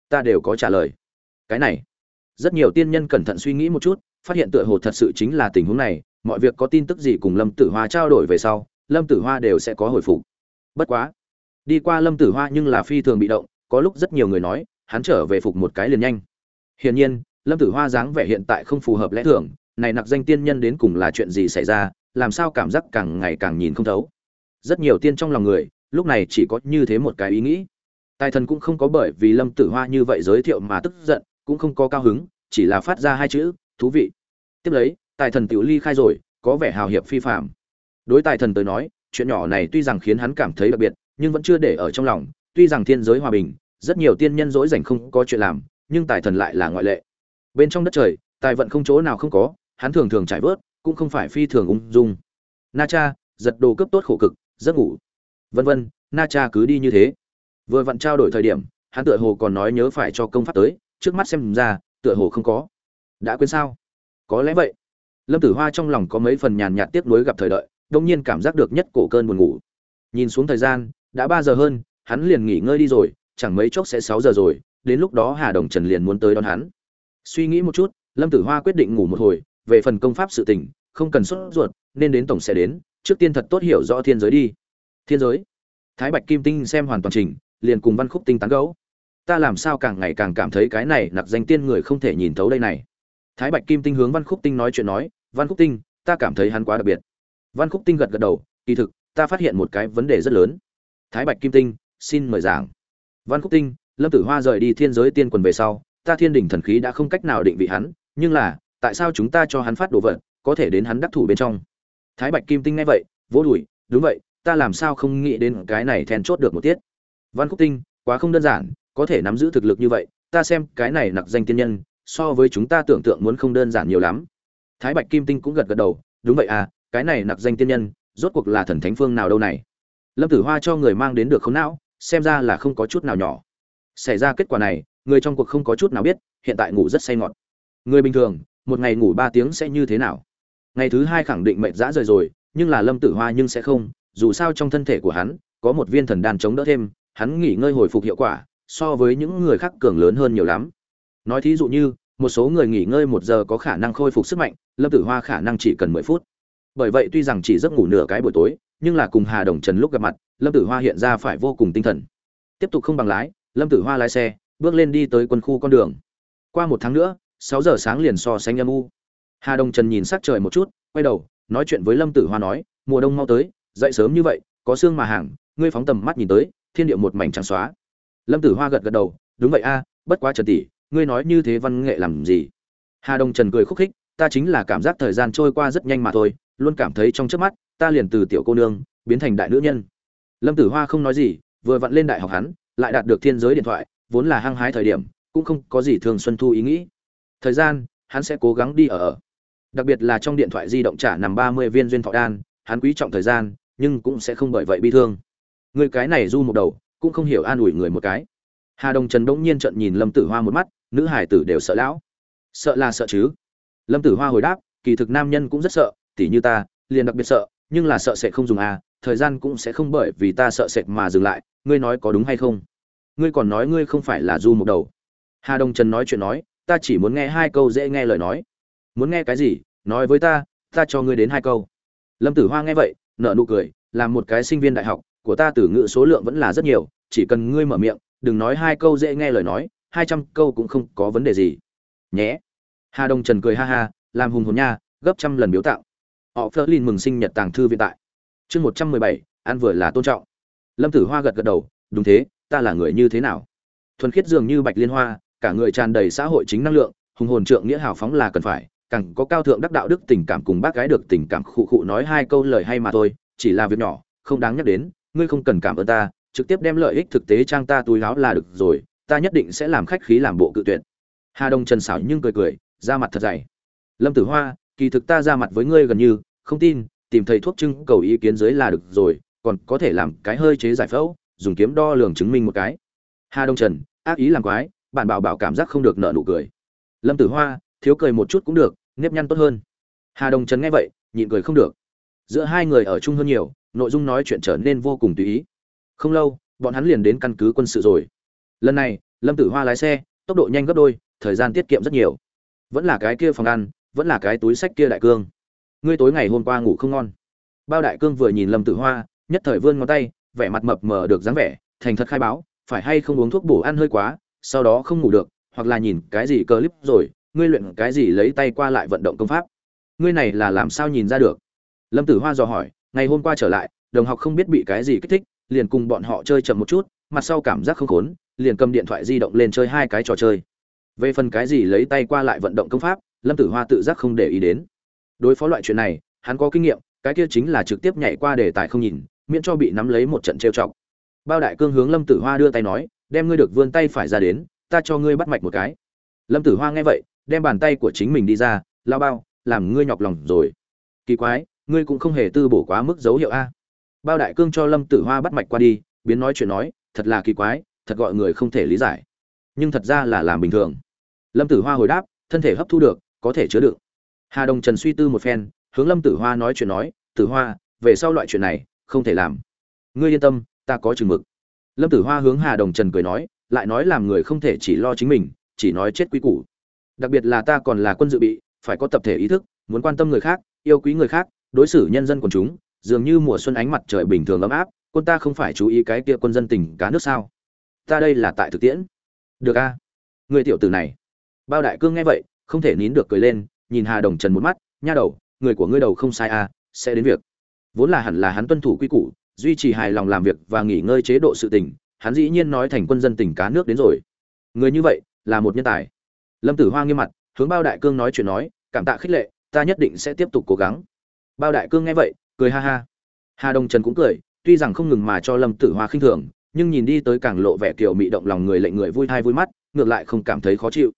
Ta đều có trả lời. Cái này, rất nhiều tiên nhân cẩn thận suy nghĩ một chút phát hiện tựa hồ thật sự chính là tình huống này, mọi việc có tin tức gì cùng lâm tử hoa trao đổi về sau, lâm tử hoa đều sẽ có hồi phục. Bất quá, đi qua lâm tử hoa nhưng là phi thường bị động, có lúc rất nhiều người nói, hắn trở về phục một cái liền nhanh. Hiển nhiên, lâm tử hoa dáng vẻ hiện tại không phù hợp lẽ thường, này nặc danh tiên nhân đến cùng là chuyện gì xảy ra, làm sao cảm giác càng ngày càng nhìn không thấu. Rất nhiều tiên trong lòng người, lúc này chỉ có như thế một cái ý nghĩ. Tài thần cũng không có bởi vì lâm tử hoa như vậy giới thiệu mà tức giận, cũng không có cao hứng, chỉ là phát ra hai chữ thú vị. Tiếp lấy, tài thần tiểu ly khai rồi, có vẻ hào hiệp phi phạm đối tài thần tới nói, chuyện nhỏ này tuy rằng khiến hắn cảm thấy đặc biệt, nhưng vẫn chưa để ở trong lòng. Tuy rằng thiên giới hòa bình, rất nhiều tiên nhân dỗi dành không có chuyện làm, nhưng tài thần lại là ngoại lệ. Bên trong đất trời, tài vận không chỗ nào không có, hắn thường thường trải vớt, cũng không phải phi thường ung dung. Na cha, giật đồ cướp tốt khổ cực, giấc ngủ. Vân vân, na cha cứ đi như thế. Vừa vặn trao đổi thời điểm, hắn tựa hồ còn nói nhớ phải cho công pháp tới, trước mắt xem ra, tựa hồ không có đã quên sao? Có lẽ vậy. Lâm tử hoa trong lòng có mấy phần nhàn nhạt tiếp nối gặp thời đợi, đông nhiên cảm giác được nhất cổ cơn buồn ngủ. Nhìn xuống thời gian, đã ba giờ hơn, hắn liền nghỉ ngơi đi rồi, chẳng mấy chốc sẽ sáu giờ rồi, đến lúc đó hà đồng trần liền muốn tới đón hắn. Suy nghĩ một chút, lâm tử hoa quyết định ngủ một hồi, về phần công pháp sự tình, không cần sốt ruột, nên đến tổng sẽ đến, trước tiên thật tốt hiểu rõ thiên giới đi. Thiên giới? Thái bạch kim tinh xem hoàn toàn trình, liền cùng văn khúc tinh tán gấu ta làm sao càng ngày càng cảm thấy cái này nặc danh tiên người không thể nhìn thấu đây này thái bạch kim tinh hướng văn khúc tinh nói chuyện nói, văn khúc tinh, ta cảm thấy hắn quá đặc biệt. Văn khúc tinh gật gật đầu, kỳ thực, ta phát hiện một cái vấn đề rất lớn. Thái bạch kim tinh, xin mời giảng. Văn khúc tinh, lâm tử hoa rời đi thiên giới tiên quần về sau, ta thiên đình thần khí đã không cách nào định vị hắn, nhưng là, tại sao chúng ta cho hắn phát đồ vật, có thể đến hắn đắc thủ bên trong? Thái bạch kim tinh nghe vậy, vỗ đùi, đúng vậy, ta làm sao không nghĩ đến cái này then chốt được một tiết? Văn khúc tinh, quá không đơn giản, có thể nắm giữ thực lực như vậy, ta xem cái này nặc danh tiên nhân so với chúng ta tưởng tượng muốn không đơn giản nhiều lắm. Thái bạch kim tinh cũng gật gật đầu, đúng vậy à cái này nặc danh tiên nhân, rốt cuộc là thần thánh phương nào đâu này. Lâm tử hoa cho người mang đến được không não, xem ra là không có chút nào nhỏ. Xảy ra kết quả này, người trong cuộc không có chút nào biết, hiện tại ngủ rất say ngọt. Người bình thường, một ngày ngủ ba tiếng sẽ như thế nào? Ngày thứ hai khẳng định mệnh dã rời rồi, nhưng là lâm tử hoa nhưng sẽ không, dù sao trong thân thể của hắn, có một viên thần đan chống đỡ thêm, hắn nghỉ ngơi hồi phục hiệu quả, so với những người khác cường lớn hơn nhiều lắm nói thí dụ như, một số người nghỉ ngơi một giờ có khả năng khôi phục sức mạnh, lâm tử hoa khả năng chỉ cần mười phút. Bởi vậy tuy rằng chỉ giấc ngủ nửa cái buổi tối, nhưng là cùng hà đồng trần lúc gặp mặt, lâm tử hoa hiện ra phải vô cùng tinh thần. Tiếp tục không bằng lái, lâm tử hoa lái xe, bước lên đi tới quân khu con đường. Qua một tháng nữa, sáu giờ sáng liền so sánh âm u. Hà đồng trần nhìn sắc trời một chút, quay đầu, nói chuyện với lâm tử hoa nói, mùa đông mau tới, dậy sớm như vậy, có xương mà hàng, ngươi phóng tầm mắt nhìn tới, thiên địa một mảnh trắng xóa. Lâm tử hoa gật gật đầu, đúng vậy a, bất quá trần tỷ ngươi nói như thế văn nghệ làm gì? Hà đồng trần cười khúc khích, ta chính là cảm giác thời gian trôi qua rất nhanh mà thôi, luôn cảm thấy trong trước mắt, ta liền từ tiểu cô nương, biến thành đại nữ nhân. Lâm tử hoa không nói gì, vừa vặn lên đại học hắn, lại đạt được thiên giới điện thoại, vốn là hăng hái thời điểm, cũng không có gì thường xuân thu ý nghĩ. Thời gian, hắn sẽ cố gắng đi ở ở. Đặc biệt là trong điện thoại di động trả nằm ba mươi viên duyên thọ đan, hắn quý trọng thời gian, nhưng cũng sẽ không bởi vậy bi thương. Người cái này du một đầu, cũng không hiểu an ủi người một cái. Hà đồng trần bỗng nhiên trận nhìn lâm tử hoa một mắt nữ hải tử đều sợ lão. Sợ là sợ chứ. Lâm tử hoa hồi đáp, kỳ thực nam nhân cũng rất sợ, tỉ như ta, liền đặc biệt sợ, nhưng là sợ sẽ không dùng à thời gian cũng sẽ không bởi vì ta sợ sệt mà dừng lại, ngươi nói có đúng hay không? Ngươi còn nói ngươi không phải là du một đầu. Hà đồng trần nói chuyện nói, ta chỉ muốn nghe hai câu dễ nghe lời nói. Muốn nghe cái gì, nói với ta ta cho ngươi đến hai câu. Lâm tử hoa nghe vậy nợ nụ cười làm một cái sinh viên đại học, của ta từ ngữ số lượng vẫn là rất nhiều, chỉ cần ngươi mở miệng, đừng nói hai câu dễ nghe lời nói hai trăm câu cũng không có vấn đề gì. Nhé. Hà Đông trần cười ha ha, làm hùng hồn nha, gấp trăm lần biếu tạo họ phớt lên mừng sinh nhật tàng thư viện tại. Chương một trăm mười bảy, ăn vừa là tôn trọng. Lâm tử hoa gật gật đầu, đúng thế, ta là người như thế nào? Thuần khiết dường như bạch liên hoa, cả người tràn đầy xã hội chính năng lượng, hùng hồn trượng nghĩa hào phóng là cần phải, càng có cao thượng đắc đạo đức tình cảm cùng bác gái được tình cảm khụ khụ nói hai câu lời hay mà thôi, chỉ là việc nhỏ, không đáng nhắc đến, ngươi không cần cảm ơn ta, trực tiếp đem lợi ích thực tế trang ta túi láo là được rồi ta nhất định sẽ làm khách khí làm bộ cự tuyệt. Hà đông trần xảo nhưng cười cười ra mặt thật dày. Lâm tử hoa, kỳ thực ta ra mặt với ngươi gần như, không tin, tìm thầy thuốc trưng cầu ý kiến dưới là được rồi, còn có thể làm cái hơi chế giải phẫu, dùng kiếm đo lường chứng minh một cái. Hà đông trần, ác ý làm quái, bạn bảo bảo cảm giác không được nợ nụ cười. Lâm tử hoa, thiếu cười một chút cũng được, nếp nhăn tốt hơn. Hà đông trần nghe vậy, nhịn cười không được. Giữa hai người ở chung hơn nhiều, nội dung nói chuyện trở nên vô cùng tùy ý. Không lâu, bọn hắn liền đến căn cứ quân sự rồi lần này, lâm tử hoa lái xe, tốc độ nhanh gấp đôi, thời gian tiết kiệm rất nhiều. Vẫn là cái kia phòng ăn, vẫn là cái túi sách kia đại cương. Ngươi tối ngày hôm qua ngủ không ngon. Bao đại cương vừa nhìn lâm tử hoa, nhất thời vươn ngón tay, vẻ mặt mập mờ được dáng vẻ, thành thật khai báo, phải hay không uống thuốc bổ ăn hơi quá, sau đó không ngủ được, hoặc là nhìn cái gì clip rồi, ngươi luyện cái gì lấy tay qua lại vận động công pháp. Ngươi này là làm sao nhìn ra được? Lâm tử hoa dò hỏi, ngày hôm qua trở lại, đồng học không biết bị cái gì kích thích, liền cùng bọn họ chơi chậm một chút, mặt sau cảm giác không khốn liền cầm điện thoại di động lên chơi hai cái trò chơi. Về phần cái gì lấy tay qua lại vận động công pháp, lâm tử hoa tự giác không để ý đến. Đối phó loại chuyện này, hắn có kinh nghiệm, cái kia chính là trực tiếp nhảy qua đề tài không nhìn, miễn cho bị nắm lấy một trận trêu chọc. Bao đại cương hướng lâm tử hoa đưa tay nói, đem ngươi được vươn tay phải ra đến, ta cho ngươi bắt mạch một cái. Lâm tử hoa nghe vậy, đem bàn tay của chính mình đi ra, lao bao, làm ngươi nhọc lòng rồi. Kỳ quái, ngươi cũng không hề tư bổ quá mức dấu hiệu a. Bao đại cương cho lâm tử hoa bắt mạch qua đi, biến nói chuyện nói, thật là kỳ quái thật gọi người không thể lý giải. Nhưng thật ra là làm bình thường. Lâm tử hoa hồi đáp, thân thể hấp thu được, có thể chứa đựng. Hà đồng trần suy tư một phen, hướng lâm tử hoa nói chuyện nói, tử hoa, về sau loại chuyện này, không thể làm. Ngươi yên tâm, ta có chừng mực. Lâm tử hoa hướng hà đồng trần cười nói, lại nói làm người không thể chỉ lo chính mình, chỉ nói chết quý củ. Đặc biệt là ta còn là quân dự bị, phải có tập thể ý thức, muốn quan tâm người khác, yêu quý người khác, đối xử nhân dân quần chúng, dường như mùa xuân ánh mặt trời bình thường ấm áp, quân ta không phải chú ý cái kia quân dân tình cá nước sao? Ta đây là tại thực tiễn. Được a. Người tiểu tử này. Bao đại cương nghe vậy, không thể nín được cười lên, nhìn hà đồng trần một mắt, nha đầu, người của ngươi đầu không sai a, sẽ đến việc. Vốn là hẳn là hắn tuân thủ quy củ, duy trì hài lòng làm việc và nghỉ ngơi chế độ sự tình, hắn dĩ nhiên nói thành quân dân tỉnh cá nước đến rồi. Người như vậy, là một nhân tài. Lâm tử hoa nghiêm mặt, hướng bao đại cương nói chuyện nói, cảm tạ khích lệ, ta nhất định sẽ tiếp tục cố gắng. Bao đại cương nghe vậy, cười ha ha. Hà đồng trần cũng cười, tuy rằng không ngừng mà cho lâm tử hoa khinh thường nhưng nhìn đi tới càng lộ vẻ kiều mị động lòng người lệnh người vui thai vui mắt, ngược lại không cảm thấy khó chịu.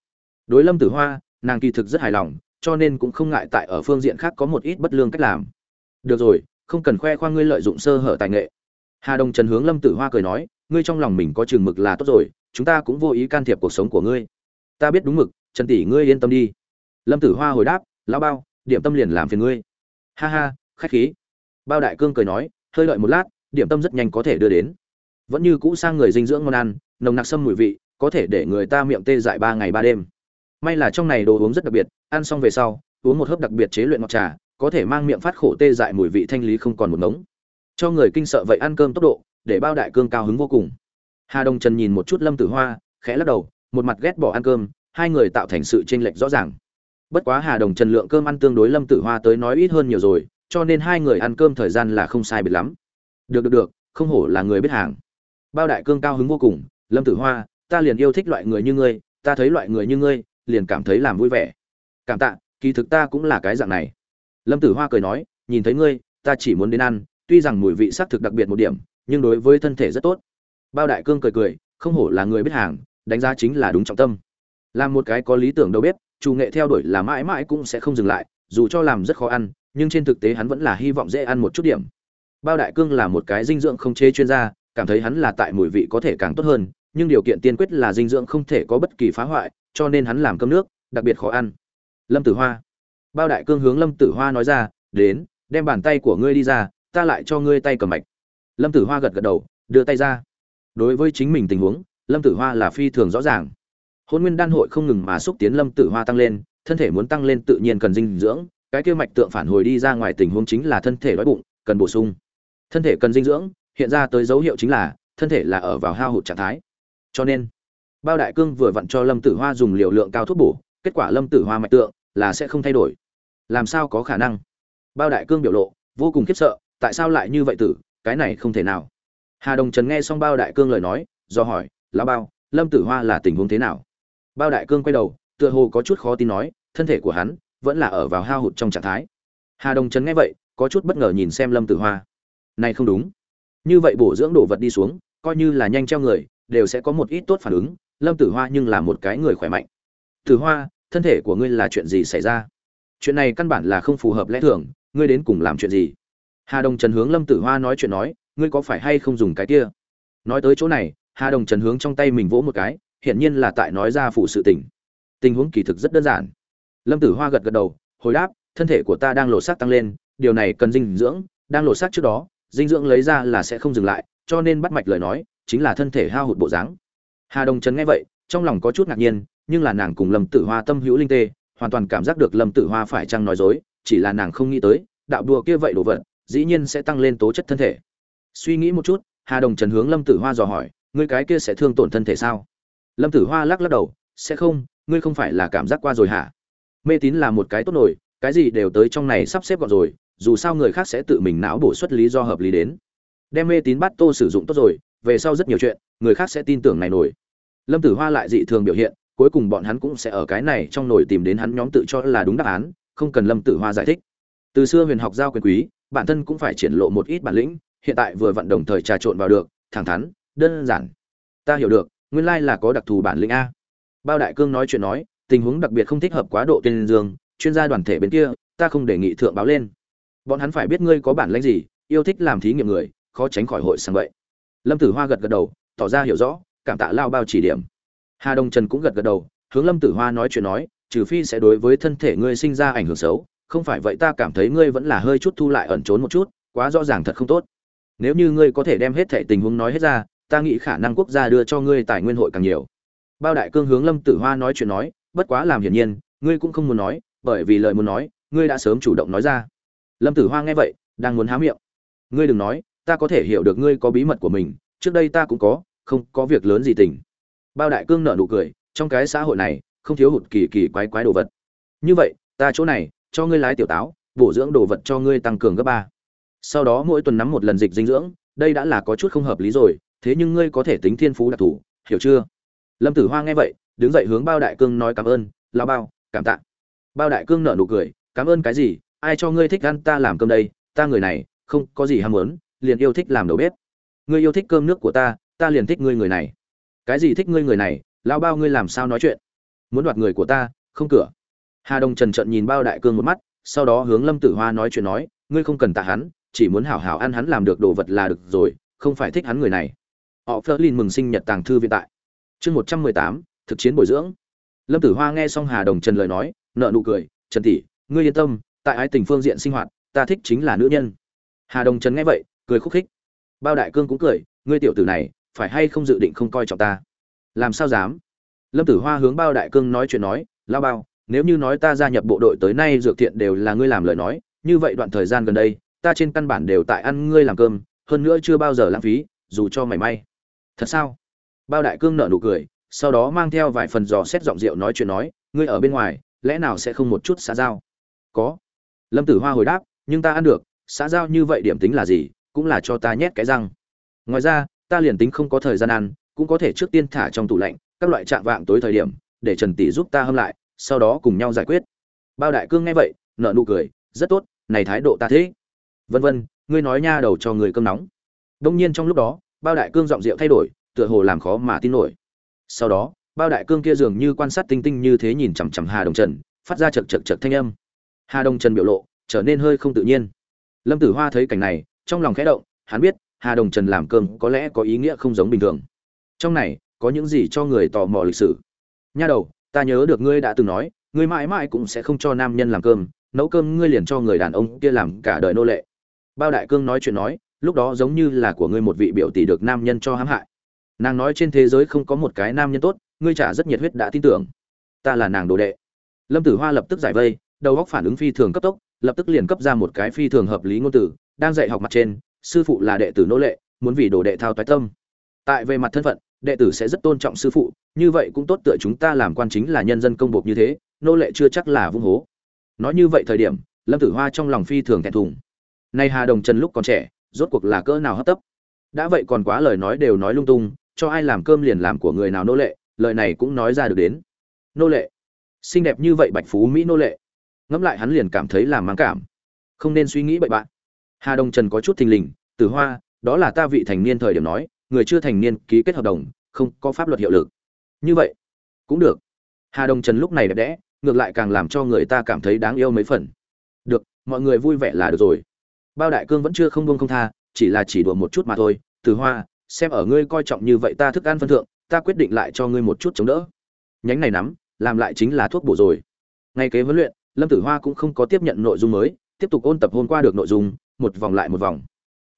Đối lâm tử hoa, nàng kỳ thực rất hài lòng, cho nên cũng không ngại tại ở phương diện khác có một ít bất lương cách làm. Được rồi, không cần khoe khoang ngươi lợi dụng sơ hở tài nghệ. Hà đồng trần hướng lâm tử hoa cười nói, ngươi trong lòng mình có chừng mực là tốt rồi, chúng ta cũng vô ý can thiệp cuộc sống của ngươi. Ta biết đúng mực, trần tỷ ngươi yên tâm đi. Lâm tử hoa hồi đáp, lão bao, điểm tâm liền làm phiền ngươi. Ha ha, khách khí. Bao đại cương cười nói, hơi đợi một lát, điểm tâm rất nhanh có thể đưa đến vẫn như cũ sang người dinh dưỡng ngon ăn, nồng nặc sâm mùi vị, có thể để người ta miệng tê dại ba ngày ba đêm. May là trong này đồ uống rất đặc biệt, ăn xong về sau, uống một hớp đặc biệt chế luyện ngọt trà, có thể mang miệng phát khổ tê dại mùi vị thanh lý không còn một ngống. Cho người kinh sợ vậy ăn cơm tốc độ, để bao đại cương cao hứng vô cùng. Hà đông trần nhìn một chút lâm tử hoa, khẽ lắc đầu, một mặt ghét bỏ ăn cơm, hai người tạo thành sự chênh lệch rõ ràng. Bất quá hà đồng trần lượng cơm ăn tương đối lâm tử hoa tới nói ít hơn nhiều rồi, cho nên hai người ăn cơm thời gian là không sai biệt lắm. Được được được, không hổ là người biết hàng bao đại cương cao hứng vô cùng, lâm tử hoa, ta liền yêu thích loại người như ngươi, ta thấy loại người như ngươi, liền cảm thấy làm vui vẻ. Cảm tạ, kỳ thực ta cũng là cái dạng này. Lâm tử hoa cười nói, nhìn thấy ngươi, ta chỉ muốn đến ăn, tuy rằng mùi vị xác thực đặc biệt một điểm, nhưng đối với thân thể rất tốt. Bao đại cương cười cười, không hổ là người biết hàng, đánh giá chính là đúng trọng tâm. Làm một cái có lý tưởng đâu biết chủ nghệ theo đuổi là mãi mãi cũng sẽ không dừng lại, dù cho làm rất khó ăn, nhưng trên thực tế hắn vẫn là hy vọng dễ ăn một chút điểm. Bao đại cương là một cái dinh dưỡng không chế chuyên gia cảm thấy hắn là tại mùi vị có thể càng tốt hơn, nhưng điều kiện tiên quyết là dinh dưỡng không thể có bất kỳ phá hoại, cho nên hắn làm cơm nước, đặc biệt khó ăn. Lâm tử hoa. Bao đại cương hướng lâm tử hoa nói ra, đến, đem bàn tay của ngươi đi ra, ta lại cho ngươi tay cầm mạch. Lâm tử hoa gật gật đầu, đưa tay ra. Đối với chính mình tình huống, lâm tử hoa là phi thường rõ ràng. Hôn nguyên đan hội không ngừng mà xúc tiến lâm tử hoa tăng lên, thân thể muốn tăng lên tự nhiên cần dinh dưỡng, cái kia mạch tượng phản hồi đi ra ngoài tình huống chính là thân thể đói bụng, cần bổ sung. Thân thể cần dinh dưỡng hiện ra tới dấu hiệu chính là, thân thể là ở vào hao hụt trạng thái. Cho nên, bao đại cương vừa vặn cho lâm tử hoa dùng liều lượng cao thuốc bổ, kết quả lâm tử hoa mạch tượng là sẽ không thay đổi. Làm sao có khả năng? Bao đại cương biểu lộ, vô cùng khiếp sợ, tại sao lại như vậy tử, cái này không thể nào. Hà đồng trần nghe xong bao đại cương lời nói, do hỏi, lão bao, lâm tử hoa là tình huống thế nào? Bao đại cương quay đầu, tựa hồ có chút khó tin nói, thân thể của hắn vẫn là ở vào hao hụt trong trạng thái. Hà đồng trần nghe vậy, có chút bất ngờ nhìn xem lâm tử hoa. Này không đúng như vậy bổ dưỡng đồ vật đi xuống, coi như là nhanh treo người, đều sẽ có một ít tốt phản ứng. Lâm tử hoa nhưng là một cái người khỏe mạnh. Tử hoa, thân thể của ngươi là chuyện gì xảy ra? Chuyện này căn bản là không phù hợp lẽ thường, ngươi đến cùng làm chuyện gì? Hà đồng trần hướng lâm tử hoa nói chuyện nói, ngươi có phải hay không dùng cái kia? Nói tới chỗ này, hà đồng trần hướng trong tay mình vỗ một cái, hiển nhiên là tại nói ra phủ sự tình. Tình huống kỳ thực rất đơn giản. Lâm tử hoa gật gật đầu, hồi đáp, thân thể của ta đang lột xác tăng lên, điều này cần dinh dưỡng, đang lột xác trước đó dinh dưỡng lấy ra là sẽ không dừng lại, cho nên bắt mạch lời nói chính là thân thể hao hụt bộ dáng. Hà đồng trần nghe vậy, trong lòng có chút ngạc nhiên, nhưng là nàng cùng lâm tử hoa tâm hữu linh tê, hoàn toàn cảm giác được lâm tử hoa phải chăng nói dối, chỉ là nàng không nghĩ tới, đạo đùa kia vậy đồ vật, dĩ nhiên sẽ tăng lên tố chất thân thể. Suy nghĩ một chút, hà đồng trần hướng lâm tử hoa dò hỏi, ngươi cái kia sẽ thương tổn thân thể sao? Lâm tử hoa lắc lắc đầu, sẽ không, ngươi không phải là cảm giác qua rồi hả? Mê tín là một cái tốt nổi, cái gì đều tới trong này sắp xếp gọn rồi dù sao người khác sẽ tự mình não bổ xuất lý do hợp lý đến. Đem mê tín bắt tô sử dụng tốt rồi, về sau rất nhiều chuyện, người khác sẽ tin tưởng này nổi. Lâm tử hoa lại dị thường biểu hiện, cuối cùng bọn hắn cũng sẽ ở cái này trong nổi tìm đến hắn nhóm tự cho là đúng đáp án, không cần lâm tử hoa giải thích. Từ xưa huyền học giao quyền quý, bản thân cũng phải triển lộ một ít bản lĩnh, hiện tại vừa vận đồng thời trà trộn vào được, thẳng thắn, đơn giản. Ta hiểu được, nguyên lai là có đặc thù bản lĩnh a. Bao đại cương nói chuyện nói, tình huống đặc biệt không thích hợp quá độ tên dương, chuyên gia đoàn thể bên kia, ta không đề nghị thượng báo lên bọn hắn phải biết ngươi có bản lĩnh gì, yêu thích làm thí nghiệm người, khó tránh khỏi hội sang vậy lâm tử hoa gật gật đầu, tỏ ra hiểu rõ, cảm tạ lao bao chỉ điểm. Hà đông trần cũng gật gật đầu, hướng lâm tử hoa nói chuyện nói, trừ phi sẽ đối với thân thể ngươi sinh ra ảnh hưởng xấu, không phải vậy ta cảm thấy ngươi vẫn là hơi chút thu lại ẩn trốn một chút, quá rõ ràng thật không tốt. Nếu như ngươi có thể đem hết thệ tình huống nói hết ra, ta nghĩ khả năng quốc gia đưa cho ngươi tài nguyên hội càng nhiều. Bao đại cương hướng lâm tử hoa nói chuyện nói, bất quá làm hiển nhiên, ngươi cũng không muốn nói, bởi vì lời muốn nói, ngươi đã sớm chủ động nói ra lâm tử hoa nghe vậy, đang muốn há miệng. Ngươi đừng nói, ta có thể hiểu được ngươi có bí mật của mình, trước đây ta cũng có, không có việc lớn gì tình. Bao đại cương nở nụ cười, trong cái xã hội này, không thiếu hụt kỳ kỳ quái quái đồ vật. Như vậy, ta chỗ này, cho ngươi lái tiểu táo, bổ dưỡng đồ vật cho ngươi tăng cường gấp ba. Sau đó mỗi tuần nắm một lần dịch dinh dưỡng, đây đã là có chút không hợp lý rồi, thế nhưng ngươi có thể tính thiên phú đặc thù, hiểu chưa? Lâm tử hoa nghe vậy, đứng dậy hướng bao đại cương nói cảm ơn, lao bao, cảm tạ. Bao đại cương nở nụ cười, cảm ơn cái gì? Ai cho ngươi thích ăn, ta làm cơm đây, ta người này, không có gì ham muốn, liền yêu thích làm đầu bếp. Ngươi yêu thích cơm nước của ta ta liền thích ngươi người này. Cái gì thích ngươi người này lao bao ngươi làm sao nói chuyện? Muốn đoạt người của ta, không cửa. Hà đông trần trận nhìn bao đại cương một mắt, sau đó hướng lâm tử hoa nói chuyện nói, ngươi không cần tạ hắn, chỉ muốn hảo hảo ăn hắn làm được đồ vật là được rồi, không phải thích hắn người này. Họ phớt lên mừng sinh nhật tàng thư viện tại. Chương một trăm mười tám, thực chiến bồi dưỡng. Lâm tử hoa nghe xong hà đồng trần lời nói nợ nụ cười, trần tỷ, ngươi yên tâm tại ái tình phương diện sinh hoạt, ta thích chính là nữ nhân. Hà đồng trần nghe vậy, cười khúc khích. Bao đại cương cũng cười, ngươi tiểu tử này, phải hay không dự định không coi trọng ta? Làm sao dám? Lâm tử hoa hướng bao đại cương nói chuyện nói, lao bao, nếu như nói ta gia nhập bộ đội tới nay dược thiện đều là ngươi làm lời nói, như vậy đoạn thời gian gần đây, ta trên căn bản đều tại ăn ngươi làm cơm, hơn nữa chưa bao giờ lãng phí, dù cho mảy may. Thật sao? Bao đại cương nở nụ cười, sau đó mang theo vài phần giò xét giọng rượu nói chuyện nói, ngươi ở bên ngoài, lẽ nào sẽ không một chút xa giao? Có lâm tử hoa hồi đáp, nhưng ta ăn được, xã giao như vậy điểm tính là gì, cũng là cho ta nhét cái răng. Ngoài ra, ta liền tính không có thời gian ăn, cũng có thể trước tiên thả trong tủ lạnh, các loại trạng vạng tối thời điểm, để trần tỷ giúp ta hâm lại, sau đó cùng nhau giải quyết. Bao đại cương nghe vậy nợ nụ cười, rất tốt, này thái độ ta thế vân vân, ngươi nói nha đầu cho người cơm nóng. Đông nhiên trong lúc đó, bao đại cương giọng rượu thay đổi, tựa hồ làm khó mà tin nổi. Sau đó, bao đại cương kia dường như quan sát tinh tinh như thế nhìn chằm chằm hà đồng trần, phát ra chật chật chật thanh âm hà đồng trần biểu lộ trở nên hơi không tự nhiên. Lâm tử hoa thấy cảnh này, trong lòng khẽ động, hắn biết hà đồng trần làm cơm có lẽ có ý nghĩa không giống bình thường. Trong này, có những gì cho người tò mò lịch sử? Nha đầu, ta nhớ được ngươi đã từng nói, ngươi mãi mãi cũng sẽ không cho nam nhân làm cơm, nấu cơm ngươi liền cho người đàn ông kia làm cả đời nô lệ. Bao đại cương nói chuyện nói, lúc đó giống như là của ngươi một vị biểu tỷ được nam nhân cho hãm hại. Nàng nói trên thế giới không có một cái nam nhân tốt, ngươi trả rất nhiệt huyết đã tin tưởng. Ta là nàng đồ đệ. Lâm tử hoa lập tức giải vây đầu góc phản ứng phi thường cấp tốc, lập tức liền cấp ra một cái phi thường hợp lý ngôn từ, đang dạy học mặt trên, sư phụ là đệ tử nô lệ, muốn vì đồ đệ thao toái tâm. Tại về mặt thân phận, đệ tử sẽ rất tôn trọng sư phụ, như vậy cũng tốt tựa chúng ta làm quan chính là nhân dân công bộc như thế, nô lệ chưa chắc là vung hố. Nói như vậy thời điểm, lâm tử hoa trong lòng phi thường thẹn thùng. Nay hà đồng trần lúc còn trẻ, rốt cuộc là cỡ nào hấp tấp? Đã vậy còn quá lời nói đều nói lung tung, cho ai làm cơm liền làm của người nào nô lệ, lời này cũng nói ra được đến. Nô lệ. Xinh đẹp như vậy bạch phú mỹ nô lệ ngẫm lại hắn liền cảm thấy làm mang cảm. Không nên suy nghĩ bậy bạn. Hà đông trần có chút thình lình từ hoa, đó là ta vị thành niên thời điểm nói, người chưa thành niên ký kết hợp đồng, không có pháp luật hiệu lực. Như vậy, cũng được. Hà đông trần lúc này đẹp đẽ, ngược lại càng làm cho người ta cảm thấy đáng yêu mấy phần. Được, mọi người vui vẻ là được rồi. Bao đại cương vẫn chưa không buông không tha, chỉ là chỉ đùa một chút mà thôi. Từ hoa, xem ở ngươi coi trọng như vậy ta thức ăn phân thượng, ta quyết định lại cho ngươi một chút chống đỡ. Nhánh này nắm, làm lại chính là thuốc bổ rồi. Ngay kế huấn luyện lâm tử hoa cũng không có tiếp nhận nội dung mới, tiếp tục ôn tập hôm qua được nội dung, một vòng lại một vòng.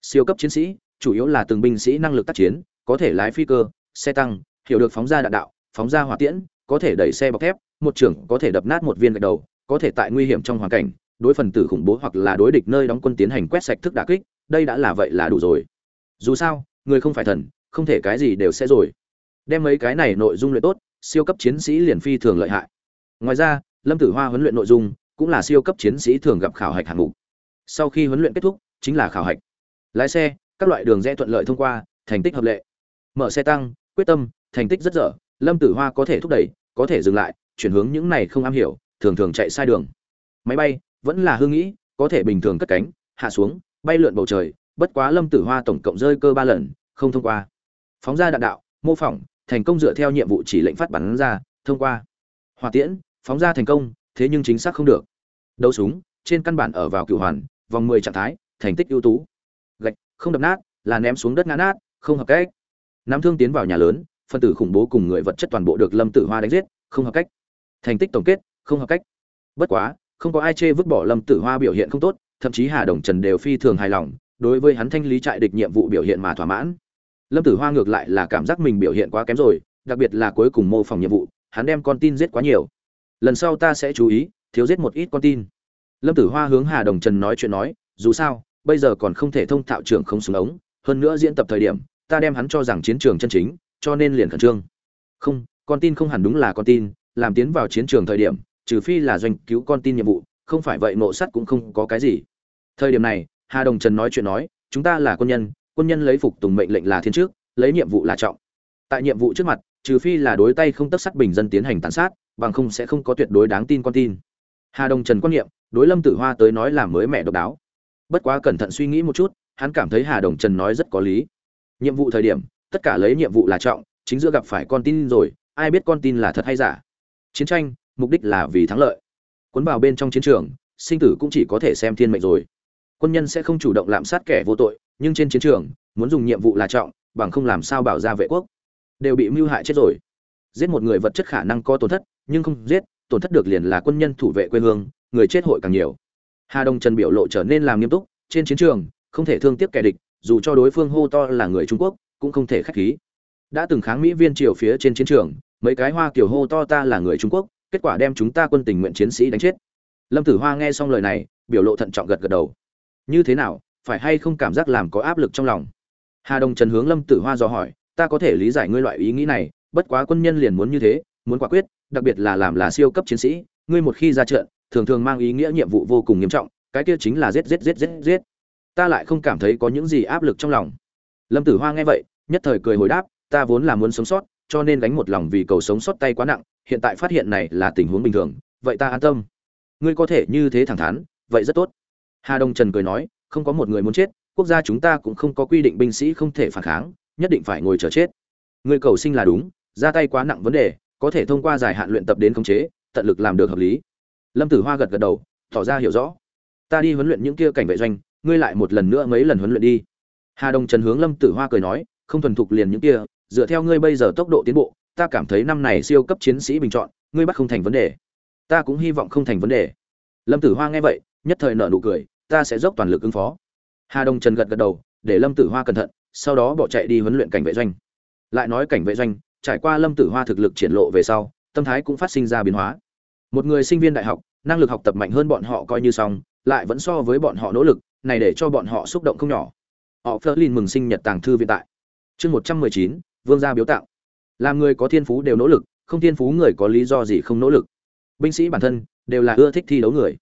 Siêu cấp chiến sĩ, chủ yếu là từng binh sĩ năng lực tác chiến, có thể lái phi cơ, xe tăng, hiểu được phóng ra đạn đạo, phóng ra hỏa tiễn, có thể đẩy xe bọc thép, một trưởng có thể đập nát một viên gạch đầu, có thể tại nguy hiểm trong hoàn cảnh, đối phần tử khủng bố hoặc là đối địch nơi đóng quân tiến hành quét sạch thức đả kích, đây đã là vậy là đủ rồi. Dù sao, người không phải thần, không thể cái gì đều sẽ rồi. Đem mấy cái này nội dung luyện tốt, siêu cấp chiến sĩ liền phi thường lợi hại. Ngoài ra lâm tử hoa huấn luyện nội dung cũng là siêu cấp chiến sĩ thường gặp khảo hạch hạng mục. Sau khi huấn luyện kết thúc, chính là khảo hạch. Lái xe, các loại đường rẽ thuận lợi thông qua, thành tích hợp lệ. Mở xe tăng, quyết tâm, thành tích rất dở, lâm tử hoa có thể thúc đẩy, có thể dừng lại, chuyển hướng những này không am hiểu, thường thường chạy sai đường. Máy bay vẫn là hương nghĩ, có thể bình thường cất cánh, hạ xuống, bay lượn bầu trời, bất quá lâm tử hoa tổng cộng rơi cơ ba lần, không thông qua. Phóng ra đạn đạo, mô phỏng, thành công dựa theo nhiệm vụ chỉ lệnh phát bắn ra, thông qua. Hỏa tiễn phóng ra thành công, thế nhưng chính xác không được. Đấu súng, trên căn bản ở vào cựu hoàn, vòng mười trạng thái, thành tích ưu tú. Gạch, không đập nát, là ném xuống đất ngã nát, không hợp cách. Nắm thương tiến vào nhà lớn, phân tử khủng bố cùng người vật chất toàn bộ được lâm tử hoa đánh giết, không hợp cách. Thành tích tổng kết, không hợp cách. Bất quá, không có ai chê vứt bỏ lâm tử hoa biểu hiện không tốt, thậm chí hà đồng trần đều phi thường hài lòng, đối với hắn thanh lý trại địch nhiệm vụ biểu hiện mà thỏa mãn. Lâm tử hoa ngược lại là cảm giác mình biểu hiện quá kém rồi, đặc biệt là cuối cùng mô phỏng nhiệm vụ, hắn đem con tin giết quá nhiều lần sau ta sẽ chú ý, thiếu giết một ít con tin. Lâm tử hoa hướng hà đồng trần nói chuyện nói, dù sao, bây giờ còn không thể thông thạo trưởng không súng ống, hơn nữa diễn tập thời điểm, ta đem hắn cho rằng chiến trường chân chính, cho nên liền khẩn trương. Không, con tin không hẳn đúng là con tin, làm tiến vào chiến trường thời điểm, trừ phi là doanh cứu con tin nhiệm vụ, không phải vậy nộ sắt cũng không có cái gì. Thời điểm này, hà đồng trần nói chuyện nói, chúng ta là quân nhân quân nhân lấy phục tùng mệnh lệnh là thiên trước, lấy nhiệm vụ là trọng. Tại nhiệm vụ trước mặt, trừ phi là đối tay không tất sát bình dân tiến hành tàn sát bằng không sẽ không có tuyệt đối đáng tin con tin. Hà đồng trần quan niệm, đối lâm tử hoa tới nói là mới mẹ độc đáo. Bất quá cẩn thận suy nghĩ một chút, hắn cảm thấy hà đồng trần nói rất có lý. Nhiệm vụ thời điểm, tất cả lấy nhiệm vụ là trọng, chính giữa gặp phải con tin rồi, ai biết con tin là thật hay giả. Chiến tranh, mục đích là vì thắng lợi. Cuốn vào bên trong chiến trường, sinh tử cũng chỉ có thể xem thiên mệnh rồi. Quân nhân sẽ không chủ động lạm sát kẻ vô tội, nhưng trên chiến trường, muốn dùng nhiệm vụ là trọng, bằng không làm sao bảo ra vệ quốc. Đều bị mưu hại chết rồi. Giết một người vật chất khả năng có tổn thất nhưng không giết, tổn thất được liền là quân nhân thủ vệ quê hương, người chết hội càng nhiều. Hà đông trần biểu lộ trở nên làm nghiêm túc, trên chiến trường, không thể thương tiếc kẻ địch, dù cho đối phương hô to là người trung quốc, cũng không thể khách khí. Đã từng kháng mỹ viên triều phía trên chiến trường, mấy cái hoa kiểu hô to ta là người trung quốc, kết quả đem chúng ta quân tình nguyện chiến sĩ đánh chết. Lâm tử hoa nghe xong lời này, biểu lộ thận trọng gật gật đầu. Như thế nào, phải hay không cảm giác làm có áp lực trong lòng? Hà đông trần hướng lâm tử hoa dò hỏi, ta có thể lý giải ngươi loại ý nghĩ này, bất quá quân nhân liền muốn như thế muốn quả quyết, đặc biệt là làm là siêu cấp chiến sĩ, ngươi một khi ra trận, thường thường mang ý nghĩa nhiệm vụ vô cùng nghiêm trọng, cái kia chính là giết giết giết giết giết. Ta lại không cảm thấy có những gì áp lực trong lòng. Lâm tử hoa nghe vậy, nhất thời cười hồi đáp, ta vốn là muốn sống sót, cho nên gánh một lòng vì cầu sống sót tay quá nặng, hiện tại phát hiện này là tình huống bình thường, vậy ta an tâm. Ngươi có thể như thế thẳng thắn, vậy rất tốt. Hà đông trần cười nói, không có một người muốn chết, quốc gia chúng ta cũng không có quy định binh sĩ không thể phản kháng, nhất định phải ngồi chờ chết. Ngươi cầu sinh là đúng, ra tay quá nặng vấn đề có thể thông qua dài hạn luyện tập đến khống chế, tận lực làm được hợp lý. Lâm tử hoa gật gật đầu, tỏ ra hiểu rõ. Ta đi huấn luyện những kia cảnh vệ doanh, ngươi lại một lần nữa mấy lần huấn luyện đi. Hà đông trần hướng lâm tử hoa cười nói, không thuần thục liền những kia, dựa theo ngươi bây giờ tốc độ tiến bộ, ta cảm thấy năm này siêu cấp chiến sĩ bình chọn, ngươi bắt không thành vấn đề. Ta cũng hy vọng không thành vấn đề. Lâm tử hoa nghe vậy, nhất thời nở nụ cười, ta sẽ dốc toàn lực ứng phó. Hà đông trần gật gật đầu, để lâm tử hoa cẩn thận, sau đó bỏ chạy đi huấn luyện cảnh vệ doanh. Lại nói cảnh vệ doanh trải qua lâm tử hoa thực lực triển lộ về sau, tâm thái cũng phát sinh ra biến hóa. Một người sinh viên đại học, năng lực học tập mạnh hơn bọn họ coi như xong, lại vẫn so với bọn họ nỗ lực, này để cho bọn họ xúc động không nhỏ. Họ phớt lên mừng sinh nhật tàng thư viện tại. Chương một trăm mười chín, vương gia biếu tặng. làm người có thiên phú đều nỗ lực, không thiên phú người có lý do gì không nỗ lực. Binh sĩ bản thân đều là ưa thích thi đấu người.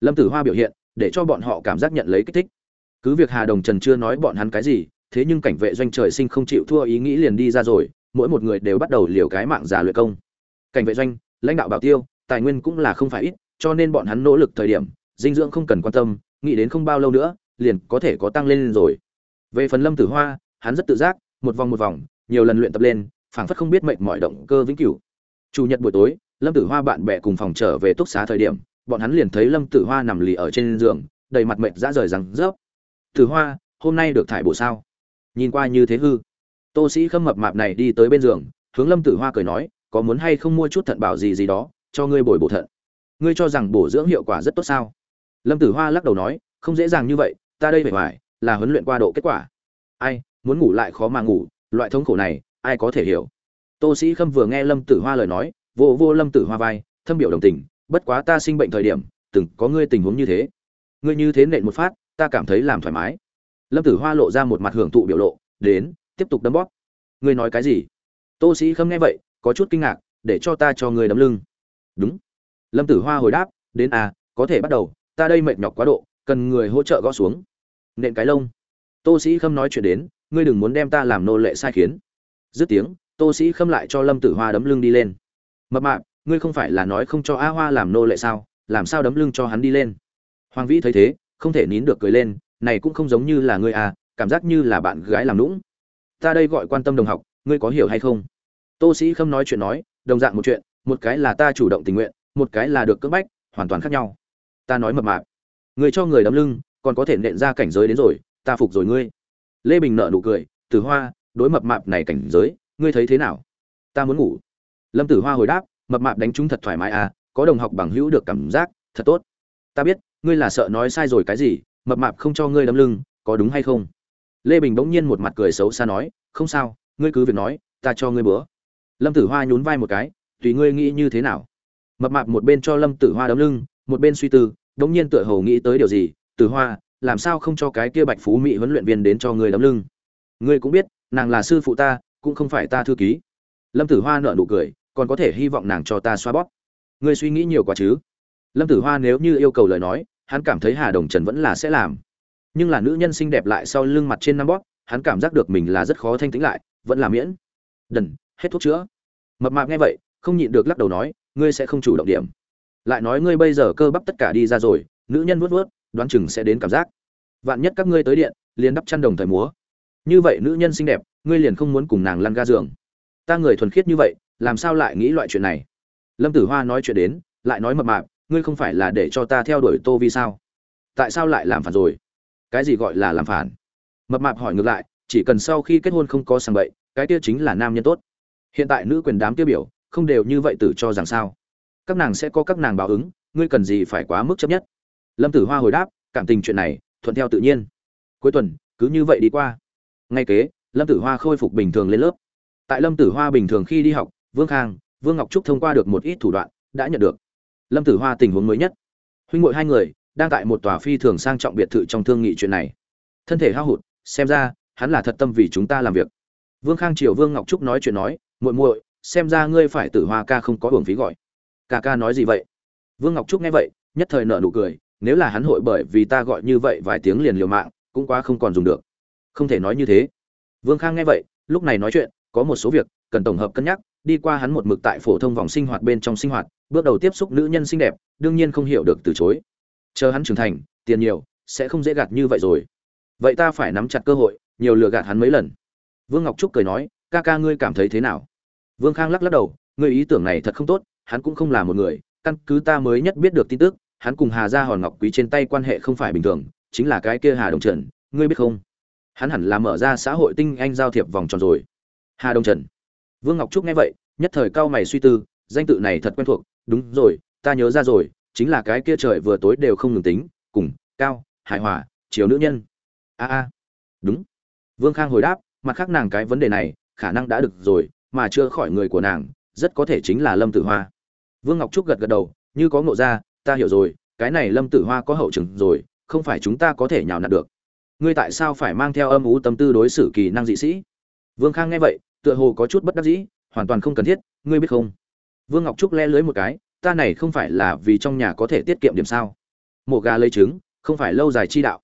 Lâm tử hoa biểu hiện, để cho bọn họ cảm giác nhận lấy kích thích. Cứ việc hà đồng trần chưa nói bọn hắn cái gì, thế nhưng cảnh vệ doanh trời sinh không chịu thua ý nghĩ liền đi ra rồi mỗi một người đều bắt đầu liều cái mạng giả luyện công. Cảnh vệ doanh, lãnh đạo bảo tiêu, tài nguyên cũng là không phải ít, cho nên bọn hắn nỗ lực thời điểm, dinh dưỡng không cần quan tâm, nghĩ đến không bao lâu nữa, liền có thể có tăng lên rồi. Về phần lâm tử hoa, hắn rất tự giác, một vòng một vòng, nhiều lần luyện tập lên, phảng phất không biết mệnh mọi động cơ vĩnh cửu. Chủ nhật buổi tối, lâm tử hoa bạn bè cùng phòng trở về túc xá thời điểm, bọn hắn liền thấy lâm tử hoa nằm lì ở trên giường, đầy mặt mệt ra rời rằng rớp. Tử hoa, hôm nay được thải bổ sao? Nhìn qua như thế hư tô sĩ khâm mập mạp này đi tới bên giường, hướng lâm tử hoa cười nói, có muốn hay không mua chút thận bảo gì gì đó, cho ngươi bồi bổ thận. Ngươi cho rằng bổ dưỡng hiệu quả rất tốt sao? Lâm tử hoa lắc đầu nói, không dễ dàng như vậy, ta đây phải hoài, là huấn luyện qua độ kết quả. Ai, muốn ngủ lại khó mà ngủ, loại thống khổ này, ai có thể hiểu? Tô sĩ khâm vừa nghe lâm tử hoa lời nói, vô vô lâm tử hoa vai, thâm biểu đồng tình, bất quá ta sinh bệnh thời điểm, từng có ngươi tình huống như thế. Ngươi như thế nện một phát, ta cảm thấy làm thoải mái. Lâm tử hoa lộ ra một mặt hưởng thụ biểu lộ, đến tiếp tục đấm bóp. Ngươi nói cái gì? Tô sĩ khâm nghe vậy, có chút kinh ngạc, để cho ta cho ngươi đấm lưng. Đúng. Lâm tử hoa hồi đáp, đến à có thể bắt đầu, ta đây mệt nhọc quá độ, cần người hỗ trợ gõ xuống. Nện cái lông. Tô sĩ khâm nói chuyện đến, ngươi đừng muốn đem ta làm nô lệ sai khiến. Dứt tiếng, tô sĩ khâm lại cho lâm tử hoa đấm lưng đi lên. Mập mạp, ngươi không phải là nói không cho a hoa làm nô lệ sao, làm sao đấm lưng cho hắn đi lên? Hoàng vĩ thấy thế, không thể nín được cười lên, này cũng không giống như là ngươi à cảm giác như là bạn gái làm lũng ta đây gọi quan tâm đồng học, ngươi có hiểu hay không? Tô sĩ khâm nói chuyện nói, đồng dạng một chuyện, một cái là ta chủ động tình nguyện, một cái là được cưỡng bách, hoàn toàn khác nhau. Ta nói mập mạp, người cho người đấm lưng, còn có thể nện ra cảnh giới đến rồi, ta phục rồi ngươi. Lê bình nợ nụ cười, tử hoa, đối mập mạp này cảnh giới, ngươi thấy thế nào? Ta muốn ngủ. Lâm tử hoa hồi đáp, mập mạp đánh chúng thật thoải mái à có đồng học bằng hữu được cảm giác thật tốt. Ta biết, ngươi là sợ nói sai rồi cái gì, mập mạp không cho ngươi đấm lưng, có đúng hay không? Lê bình bỗng nhiên một mặt cười xấu xa nói, không sao, ngươi cứ việc nói, ta cho ngươi bữa. Lâm tử hoa nhún vai một cái, tùy ngươi nghĩ như thế nào? Mập mạp một bên cho lâm tử hoa đấm lưng, một bên suy tư bỗng nhiên tựa hồ nghĩ tới điều gì, tử hoa, làm sao không cho cái kia bạch phú mỹ huấn luyện viên đến cho ngươi đấm lưng? Ngươi cũng biết, nàng là sư phụ ta, cũng không phải ta thư ký. Lâm tử hoa nợ nụ cười, còn có thể hy vọng nàng cho ta xoa bóp. Ngươi suy nghĩ nhiều quá chứ. Lâm tử hoa nếu như yêu cầu lời nói, hắn cảm thấy hà đồng trần vẫn là sẽ làm nhưng là nữ nhân xinh đẹp lại sau lưng mặt trên năm bóp, hắn cảm giác được mình là rất khó thanh tĩnh lại, vẫn là miễn. Đần, hết thuốc chữa. Mập mạp nghe vậy, không nhịn được lắc đầu nói, ngươi sẽ không chủ động điểm. Lại nói ngươi bây giờ cơ bắp tất cả đi ra rồi, nữ nhân vuốt vuốt, đoán chừng sẽ đến cảm giác. Vạn nhất các ngươi tới điện, liền đắp chăn đồng thời múa. Như vậy nữ nhân xinh đẹp, ngươi liền không muốn cùng nàng lăn ga giường. Ta người thuần khiết như vậy, làm sao lại nghĩ loại chuyện này? Lâm tử hoa nói chuyện đến, lại nói mập mạp, ngươi không phải là để cho ta theo đuổi tô vi sao? Tại sao lại làm phản rồi? Cái gì gọi là làm phản? Mập mạp hỏi ngược lại, chỉ cần sau khi kết hôn không có sàng bậy, cái kia chính là nam nhân tốt. Hiện tại nữ quyền đám tiêu biểu, không đều như vậy tử cho rằng sao? Các nàng sẽ có các nàng báo ứng, ngươi cần gì phải quá mức chấp nhất? Lâm tử hoa hồi đáp, cảm tình chuyện này, thuận theo tự nhiên. Cuối tuần, cứ như vậy đi qua. Ngay kế, lâm tử hoa khôi phục bình thường lên lớp. Tại lâm tử hoa bình thường khi đi học, vương khang, vương ngọc trúc thông qua được một ít thủ đoạn, đã nhận được. Lâm tử hoa tình huống mới nhất. Huynh ngội hai người đang tại một tòa phi thường sang trọng biệt thự trong thương nghị chuyện này. Thân thể hao hụt, xem ra, hắn là thật tâm vì chúng ta làm việc. Vương khang triều vương ngọc trúc nói chuyện nói, muội muội, xem ra ngươi phải tử hoa ca không có hưởng phí gọi. Ca ca nói gì vậy? Vương ngọc trúc nghe vậy, nhất thời nợ nụ cười, nếu là hắn hội bởi vì ta gọi như vậy vài tiếng liền liều mạng, cũng quá không còn dùng được. Không thể nói như thế. Vương khang nghe vậy, lúc này nói chuyện, có một số việc, cần tổng hợp cân nhắc, đi qua hắn một mực tại phổ thông vòng sinh hoạt bên trong sinh hoạt, bước đầu tiếp xúc nữ nhân xinh đẹp, đương nhiên không hiểu được từ chối chờ hắn trưởng thành, tiền nhiều, sẽ không dễ gạt như vậy rồi. Vậy ta phải nắm chặt cơ hội, nhiều lừa gạt hắn mấy lần. Vương ngọc trúc cười nói, ca ca ngươi cảm thấy thế nào? Vương khang lắc lắc đầu, ngươi ý tưởng này thật không tốt, hắn cũng không là một người. Căn cứ ta mới nhất biết được tin tức, hắn cùng hà gia hòn ngọc quý trên tay quan hệ không phải bình thường, chính là cái kia hà đồng trần, ngươi biết không? Hắn hẳn là mở ra xã hội tinh anh giao thiệp vòng tròn rồi. Hà đồng trần. Vương ngọc trúc nghe vậy, nhất thời cao mày suy tư, danh tự này thật quen thuộc, đúng rồi, ta nhớ ra rồi chính là cái kia trời vừa tối đều không ngừng tính, cùng, cao, hài hòa, chiều nữ nhân. A a. Đúng. Vương khang hồi đáp, mặt khác nàng cái vấn đề này, khả năng đã được rồi, mà chưa khỏi người của nàng, rất có thể chính là lâm tử hoa. Vương ngọc trúc gật gật đầu, như có ngộ ra, ta hiểu rồi, cái này lâm tử hoa có hậu trừng rồi, không phải chúng ta có thể nhào nặn được. Ngươi tại sao phải mang theo âm ú tâm tư đối xử kỳ năng dị sĩ? Vương khang nghe vậy, tựa hồ có chút bất đắc dĩ, hoàn toàn không cần thiết, ngươi biết không? Vương ngọc trúc le lưới một cái ta này không phải là vì trong nhà có thể tiết kiệm điểm sao? Mổ gà lấy trứng, không phải lâu dài chi đạo.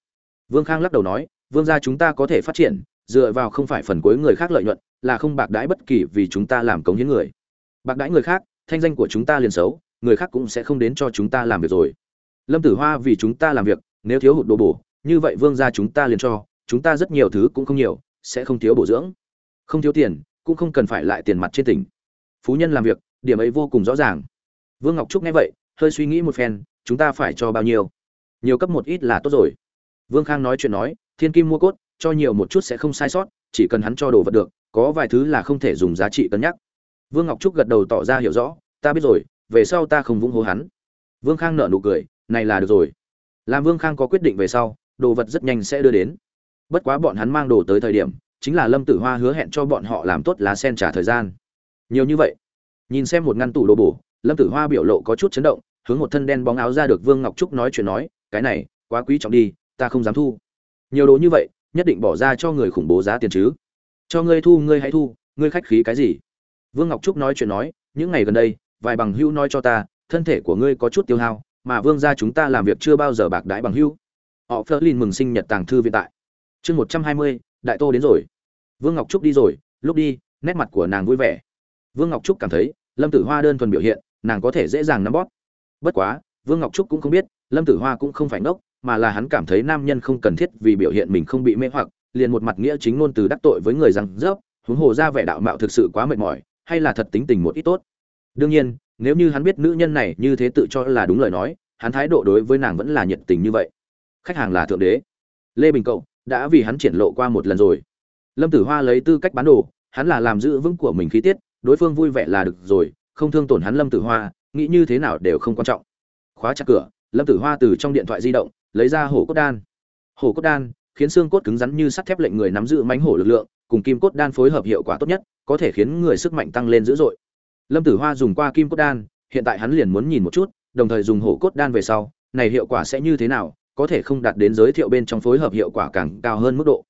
Vương khang lắc đầu nói, vương gia chúng ta có thể phát triển, dựa vào không phải phần cuối người khác lợi nhuận, là không bạc đãi bất kỳ vì chúng ta làm cống hiến người. Bạc đãi người khác, thanh danh của chúng ta liền xấu, người khác cũng sẽ không đến cho chúng ta làm việc rồi. Lâm tử hoa vì chúng ta làm việc, nếu thiếu hụt đồ bổ, như vậy vương gia chúng ta liền cho, chúng ta rất nhiều thứ cũng không nhiều, sẽ không thiếu bổ dưỡng. Không thiếu tiền, cũng không cần phải lại tiền mặt trên tỉnh. Phú nhân làm việc, điểm ấy vô cùng rõ ràng vương ngọc trúc nghe vậy, hơi suy nghĩ một phen, chúng ta phải cho bao nhiêu? Nhiều cấp một ít là tốt rồi. Vương khang nói chuyện nói, thiên kim mua cốt, cho nhiều một chút sẽ không sai sót, chỉ cần hắn cho đồ vật được, có vài thứ là không thể dùng giá trị cân nhắc. Vương ngọc trúc gật đầu tỏ ra hiểu rõ, ta biết rồi, về sau ta không vung hô hắn. Vương khang nở nụ cười, này là được rồi. Làm vương khang có quyết định về sau, đồ vật rất nhanh sẽ đưa đến. Bất quá bọn hắn mang đồ tới thời điểm, chính là lâm tử hoa hứa hẹn cho bọn họ làm tốt lá sen trả thời gian. Nhiều như vậy. Nhìn xem một ngăn tủ đồ bổ lâm tử hoa biểu lộ có chút chấn động, hướng một thân đen bóng áo ra được vương ngọc trúc nói chuyện nói, cái này, quá quý trọng đi, ta không dám thu. Nhiều đồ như vậy, nhất định bỏ ra cho người khủng bố giá tiền chứ. Cho ngươi thu, ngươi hãy thu, ngươi khách khí cái gì? Vương ngọc trúc nói chuyện nói, những ngày gần đây, vài bằng hữu nói cho ta, thân thể của ngươi có chút tiêu hao, mà vương gia chúng ta làm việc chưa bao giờ bạc đãi bằng hữu. Họ phớt lên mừng sinh nhật tàng thư viện tại. Chương một trăm hai mươi, đại tô đến rồi. Vương ngọc trúc đi rồi, lúc đi, nét mặt của nàng vui vẻ. Vương ngọc trúc cảm thấy, lâm tử hoa đơn thuần biểu hiện nàng có thể dễ dàng nắm bóp. Bất quá, vương ngọc trúc cũng không biết, lâm tử hoa cũng không phải ngốc, mà là hắn cảm thấy nam nhân không cần thiết vì biểu hiện mình không bị mê hoặc, liền một mặt nghĩa chính ngôn từ đắc tội với người rằng, dốc, huống hồ ra vẻ đạo mạo thực sự quá mệt mỏi, hay là thật tính tình một ít tốt? Đương nhiên, nếu như hắn biết nữ nhân này như thế tự cho là đúng lời nói, hắn thái độ đối với nàng vẫn là nhiệt tình như vậy. Khách hàng là thượng đế. Lê bình cậu, đã vì hắn triển lộ qua một lần rồi. Lâm tử hoa lấy tư cách bán đồ, hắn là làm giữ vững của mình khí tiết, đối phương vui vẻ là được rồi không thương tổn hắn lâm tử hoa, nghĩ như thế nào đều không quan trọng. Khóa chặt cửa, lâm tử hoa từ trong điện thoại di động, lấy ra hổ cốt đan. Hổ cốt đan, khiến xương cốt cứng rắn như sắt thép lệnh người nắm giữ mánh hổ lực lượng, cùng kim cốt đan phối hợp hiệu quả tốt nhất, có thể khiến người sức mạnh tăng lên dữ dội. Lâm tử hoa dùng qua kim cốt đan, hiện tại hắn liền muốn nhìn một chút, đồng thời dùng hổ cốt đan về sau, này hiệu quả sẽ như thế nào, có thể không đạt đến giới thiệu bên trong phối hợp hiệu quả càng cao hơn mức độ.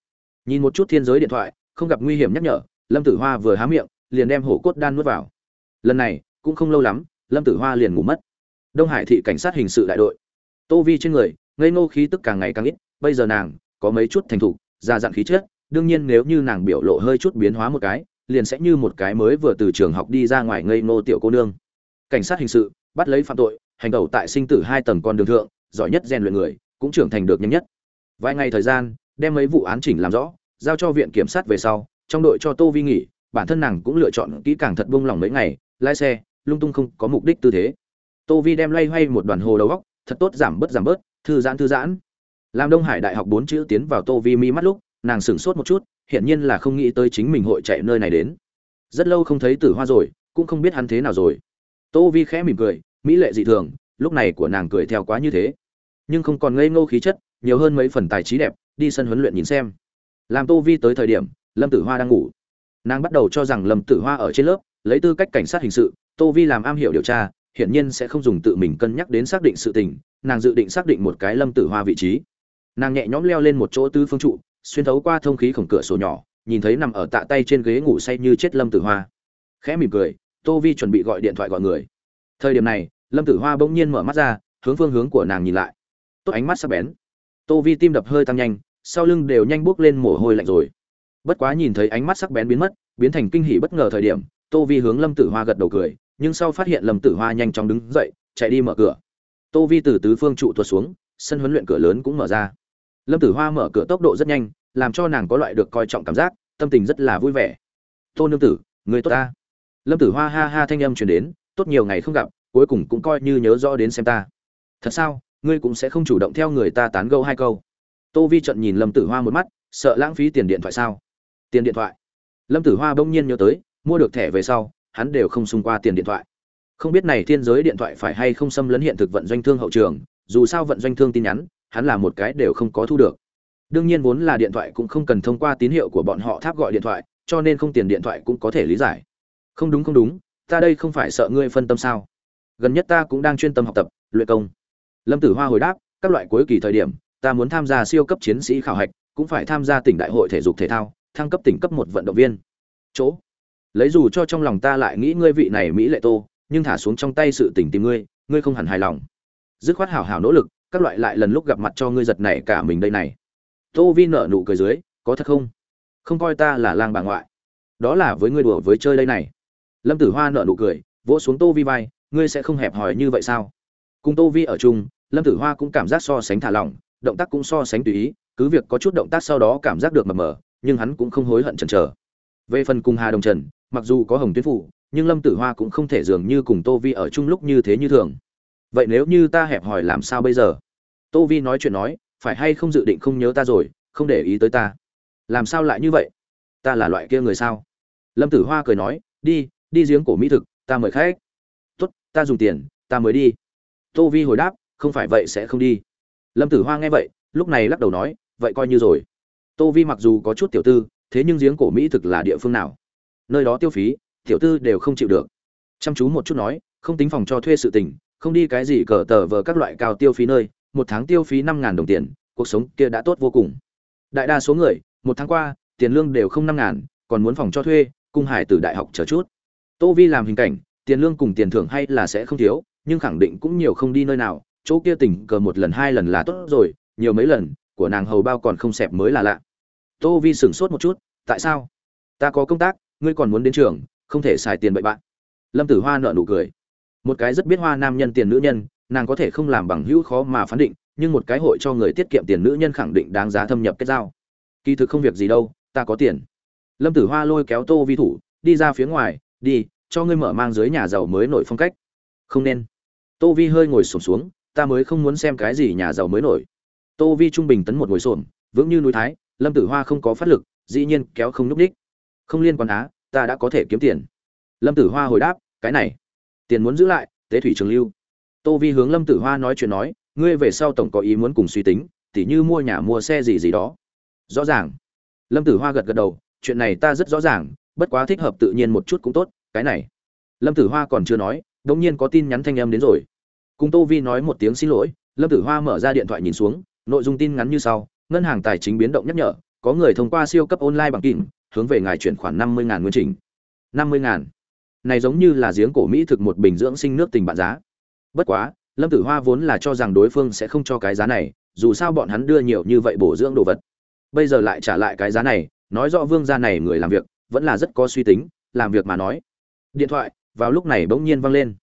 Nhìn một chút thiên giới điện thoại, không gặp nguy hiểm nhắc nhở, lâm tử hoa vừa há miệng, liền đem hổ cốt đan nuốt vào lần này, cũng không lâu lắm, lâm tử hoa liền ngủ mất. Đông hải thị cảnh sát hình sự đại đội. Tô vi trên người, ngây ngô khí tức càng ngày càng ít, bây giờ nàng có mấy chút thành thục ra dặn khí chất, đương nhiên nếu như nàng biểu lộ hơi chút biến hóa một cái, liền sẽ như một cái mới vừa từ trường học đi ra ngoài ngây ngô tiểu cô nương. Cảnh sát hình sự, bắt lấy phạm tội, hành tẩu tại sinh tử hai tầng con đường thượng, giỏi nhất rèn luyện người, cũng trưởng thành được nhanh nhất. Vài ngày thời gian, đem mấy vụ án chỉnh làm rõ, giao cho viện kiểm sát về sau, trong đội cho tô vi nghỉ, bản thân nàng cũng lựa chọn kỹ càng thật buông lòng mấy ngày lái xe, lung tung không có mục đích tư thế. Tô vi đem loay hoay một đoàn hồ đầu góc thật tốt giảm bớt giảm bớt, thư giãn thư giãn. Làm đông hải đại học bốn chữ tiến vào tô vi mi mắt lúc, nàng sửng sốt một chút, hiển nhiên là không nghĩ tới chính mình hội chạy nơi này đến. Rất lâu không thấy tử hoa rồi, cũng không biết hắn thế nào rồi. Tô vi khẽ mỉm cười, mỹ lệ dị thường, lúc này của nàng cười theo quá như thế. Nhưng không còn ngây ngô khí chất, nhiều hơn mấy phần tài trí đẹp, đi sân huấn luyện nhìn xem. Làm tô vi tới thời điểm, lâm tử hoa đang ngủ. Nàng bắt đầu cho rằng lâm tử hoa ở trên lớp lấy tư cách cảnh sát hình sự, tô vi làm am hiểu điều tra, hiển nhiên sẽ không dùng tự mình cân nhắc đến xác định sự tình, nàng dự định xác định một cái lâm tử hoa vị trí. Nàng nhẹ nhõm leo lên một chỗ tư phương trụ, xuyên thấu qua thông khí khổng cửa sổ nhỏ, nhìn thấy nằm ở tạ tay trên ghế ngủ say như chết lâm tử hoa. Khẽ mỉm cười, tô vi chuẩn bị gọi điện thoại gọi người. Thời điểm này, lâm tử hoa bỗng nhiên mở mắt ra, hướng phương hướng của nàng nhìn lại. Tốt ánh mắt sắc bén. Tô vi tim đập hơi tăng nhanh, sau lưng đều nhanh buốc lên mồ hôi lạnh rồi. Bất quá nhìn thấy ánh mắt sắc bén biến mất, biến thành kinh hỉ bất ngờ thời điểm tô vi hướng lâm tử hoa gật đầu cười, nhưng sau phát hiện lâm tử hoa nhanh chóng đứng dậy, chạy đi mở cửa. Tô vi từ tứ phương trụ tuột xuống, sân huấn luyện cửa lớn cũng mở ra. Lâm tử hoa mở cửa tốc độ rất nhanh, làm cho nàng có loại được coi trọng cảm giác, tâm tình rất là vui vẻ. Tô nương tử, người tốt ta. Lâm tử hoa ha ha thanh âm chuyển đến, tốt nhiều ngày không gặp, cuối cùng cũng coi như nhớ rõ đến xem ta. Thật sao, ngươi cũng sẽ không chủ động theo người ta tán gẫu hai câu? Tô vi trận nhìn lâm tử hoa một mắt, sợ lãng phí tiền điện thoại sao? Tiền điện thoại? Lâm tử hoa bỗng nhiên nhớ tới mua được thẻ về sau, hắn đều không xung qua tiền điện thoại. Không biết này thiên giới điện thoại phải hay không xâm lấn hiện thực vận doanh thương hậu trường, dù sao vận doanh thương tin nhắn, hắn là một cái đều không có thu được. Đương nhiên vốn là điện thoại cũng không cần thông qua tín hiệu của bọn họ tháp gọi điện thoại, cho nên không tiền điện thoại cũng có thể lý giải. Không đúng không đúng, ta đây không phải sợ ngươi phân tâm sao? Gần nhất ta cũng đang chuyên tâm học tập, luyện công. Lâm tử hoa hồi đáp, các loại cuối kỳ thời điểm, ta muốn tham gia siêu cấp chiến sĩ khảo hạch, cũng phải tham gia tỉnh đại hội thể dục thể thao, thăng cấp tỉnh cấp một vận động viên. Chỗ lấy dù cho trong lòng ta lại nghĩ ngươi vị này mỹ lệ tô, nhưng thả xuống trong tay sự tỉnh tìm ngươi ngươi không hẳn hài lòng. Dứt khoát hảo hảo nỗ lực, các loại lại lần lúc gặp mặt cho ngươi giật này cả mình đây này. Tô vi nở nụ cười dưới, có thật không? Không coi ta là lang bà ngoại. Đó là với ngươi đùa với chơi đây này. Lâm tử hoa nở nụ cười, vỗ xuống tô vi vai, ngươi sẽ không hẹp hòi như vậy sao? Cùng tô vi ở chung, lâm tử hoa cũng cảm giác so sánh thả lỏng, động tác cũng so sánh tùy ý, cứ việc có chút động tác sau đó cảm giác được mờ mờ, nhưng hắn cũng không hối hận chần chờ. Về phần cùng hà đồng trần mặc dù có hồng tuyến phủ, nhưng lâm tử hoa cũng không thể dường như cùng tô vi ở chung lúc như thế như thường. Vậy nếu như ta hẹp hòi làm sao bây giờ? Tô vi nói chuyện nói, phải hay không dự định không nhớ ta rồi, không để ý tới ta? Làm sao lại như vậy? Ta là loại kia người sao? Lâm tử hoa cười nói, đi đi giếng cổ mỹ thực, ta mời khách. Tốt, ta dùng tiền, ta mới đi. Tô vi hồi đáp, không phải vậy sẽ không đi. Lâm tử hoa nghe vậy, lúc này lắc đầu nói, vậy coi như rồi. Tô vi mặc dù có chút tiểu tư, thế nhưng giếng cổ mỹ thực là địa phương nào? Nơi đó tiêu phí, tiểu tư đều không chịu được. Chăm chú một chút nói, không tính phòng cho thuê sự tình, không đi cái gì cờ tờ vờ các loại cao tiêu phí nơi, một tháng tiêu phí năm ngàn đồng tiền, cuộc sống kia đã tốt vô cùng. Đại đa số người, một tháng qua, tiền lương đều không năm ngàn, còn muốn phòng cho thuê, cung hải từ đại học chờ chút. Tô vi làm hình cảnh, tiền lương cùng tiền thưởng hay là sẽ không thiếu, nhưng khẳng định cũng nhiều không đi nơi nào, chỗ kia tình cờ một lần hai lần là tốt rồi, nhiều mấy lần, của nàng hầu bao còn không xẹp mới là lạ. Tô vi sửng sốt một chút, tại sao? Ta có công tác ngươi còn muốn đến trường, không thể xài tiền bậy bạn. Lâm tử hoa nợ nụ cười. Một cái rất biết hoa nam nhân tiền nữ nhân, nàng có thể không làm bằng hữu khó mà phán định, nhưng một cái hội cho người tiết kiệm tiền nữ nhân khẳng định đáng giá thâm nhập kết giao. Kỳ thực không việc gì đâu, ta có tiền. Lâm tử hoa lôi kéo tô vi thủ, đi ra phía ngoài, đi, cho ngươi mở mang dưới nhà giàu mới nổi phong cách. Không nên. Tô vi hơi ngồi sổm xuống, ta mới không muốn xem cái gì nhà giàu mới nổi. Tô vi trung bình tấn một ngồi sổm vững như núi thái, lâm tử hoa không có phát lực, dĩ nhiên kéo không nhúc đích không liên quan á, ta đã có thể kiếm tiền. Lâm tử hoa hồi đáp, cái này, tiền muốn giữ lại, tế thủy trường lưu. Tô vi hướng lâm tử hoa nói chuyện nói, ngươi về sau tổng có ý muốn cùng suy tính, tỉ như mua nhà, mua xe gì gì đó. Rõ ràng. Lâm tử hoa gật gật đầu, chuyện này ta rất rõ ràng, bất quá thích hợp tự nhiên một chút cũng tốt, cái này. Lâm tử hoa còn chưa nói đ ỗ n g nhiên có tin nhắn thanh âm đến rồi. Cùng tô vi nói một tiếng xin lỗi, lâm tử hoa mở ra điện thoại nhìn xuống, nội dung tin ngắn như sau, ngân hàng tài chính biến động nhắc nhở, có người thông qua siêu cấp online bằng kìm hướng về ngài chuyển khoản năm mươi nguyên trình. năm mươi này giống như là giếng cổ mỹ thực một bình dưỡng sinh nước tình bạn giá. Bất quá, lâm tử hoa vốn là cho rằng đối phương sẽ không cho cái giá này, dù sao bọn hắn đưa nhiều như vậy bổ dưỡng đồ vật. Bây giờ lại trả lại cái giá này, nói rõ vương gia này người làm việc, vẫn là rất có suy tính, làm việc mà nói. Điện thoại, vào lúc này bỗng nhiên vang lên.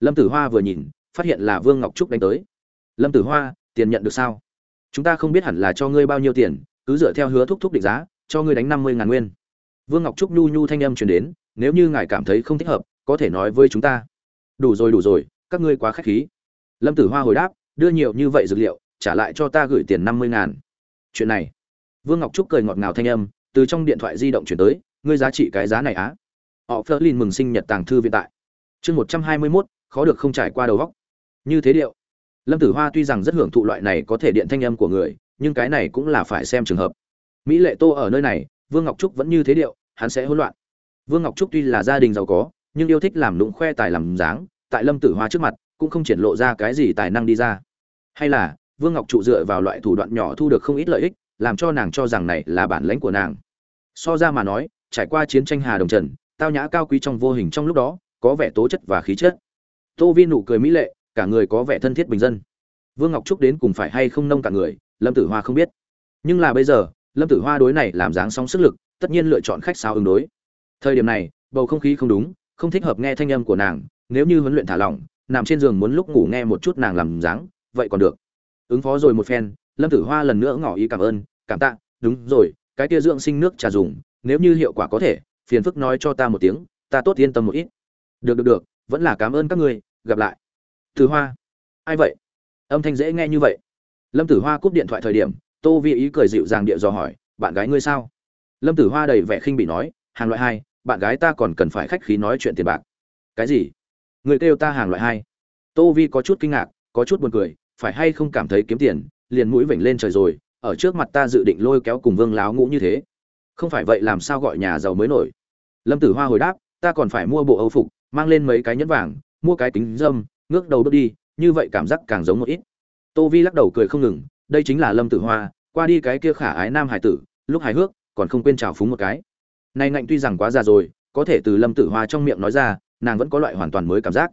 Lâm tử hoa vừa nhìn, phát hiện là vương ngọc trúc đánh tới. Lâm tử hoa, tiền nhận được sao? Chúng ta không biết hẳn là cho ngươi bao nhiêu tiền, cứ dựa theo hứa thúc thúc định giá cho ngươi đánh năm mươi ngàn nguyên. Vương ngọc trúc nhu nhu thanh âm truyền đến, nếu như ngài cảm thấy không thích hợp, có thể nói với chúng ta. Đủ rồi đủ rồi, các ngươi quá khách khí. Lâm tử hoa hồi đáp, đưa nhiều như vậy dược liệu, trả lại cho ta gửi tiền năm mươi ngàn. Chuyện này. Vương ngọc trúc cười ngọt ngào thanh âm, từ trong điện thoại di động chuyển tới, ngươi giá trị cái giá này á. Họ phớt lên mừng sinh nhật tàng thư viện tại. Chương một trăm hai mươi mốt, khó được không trải qua đầu góc như thế điệu. Lâm tử hoa tuy rằng rất hưởng thụ loại này có thể điện thanh âm của người, nhưng cái này cũng là phải xem trường hợp mỹ lệ tô ở nơi này, vương ngọc trúc vẫn như thế điệu, hắn sẽ hỗn loạn. Vương ngọc trúc tuy là gia đình giàu có, nhưng yêu thích làm lũng khoe tài làm dáng, tại lâm tử hoa trước mặt, cũng không triển lộ ra cái gì tài năng đi ra. Hay là, vương ngọc trụ dựa vào loại thủ đoạn nhỏ thu được không ít lợi ích, làm cho nàng cho rằng này là bản lãnh của nàng. So ra mà nói, trải qua chiến tranh hà đồng trần, tao nhã cao quý trong vô hình trong lúc đó, có vẻ tố chất và khí chất. Tô vi nụ cười mỹ lệ, cả người có vẻ thân thiết bình dân. Vương ngọc trúc đến cùng phải hay không nông cả người, lâm tử hoa không biết. Nhưng là bây giờ lâm tử hoa đối này làm dáng sóng sức lực, tất nhiên lựa chọn khách sao ứng đối. Thời điểm này, bầu không khí không đúng, không thích hợp nghe thanh âm của nàng, nếu như huấn luyện thả lỏng, nằm trên giường muốn lúc ngủ nghe một chút nàng làm dáng, vậy còn được. Ứng phó rồi một phen, lâm tử hoa lần nữa ngỏ ý cảm ơn, cảm tạ, đúng rồi, cái tia dưỡng sinh nước trà dùng, nếu như hiệu quả có thể, phiền phức nói cho ta một tiếng, ta tốt yên tâm một ít. Được được được, vẫn là cảm ơn các ngươi, gặp lại. Tử hoa. Ai vậy? Âm thanh dễ nghe như vậy. Lâm tử hoa cúp điện thoại thời điểm tô vi ý cười dịu dàng địa dò hỏi, bạn gái ngươi sao? Lâm tử hoa đầy vẻ khinh bị nói, hàng loại hai, bạn gái ta còn cần phải khách khí nói chuyện tiền bạc. Cái gì? Người kêu ta hàng loại hai? Tô vi có chút kinh ngạc, có chút buồn cười, phải hay không cảm thấy kiếm tiền, liền mũi vểnh lên trời rồi, ở trước mặt ta dự định lôi kéo cùng vương láo ngũ như thế? Không phải vậy làm sao gọi nhà giàu mới nổi? Lâm tử hoa hồi đáp, ta còn phải mua bộ âu phục, mang lên mấy cái nhẫn vàng, mua cái kính dâm, ngước đầu bước đi, như vậy cảm giác càng giống một ít. Tô vi lắc đầu cười không ngừng đây chính là lâm tử hoa, qua đi cái kia khả ái nam hải tử, lúc hài hước, còn không quên trào phúng một cái. Nay ngạnh tuy rằng quá già rồi, có thể từ lâm tử hoa trong miệng nói ra, nàng vẫn có loại hoàn toàn mới cảm giác.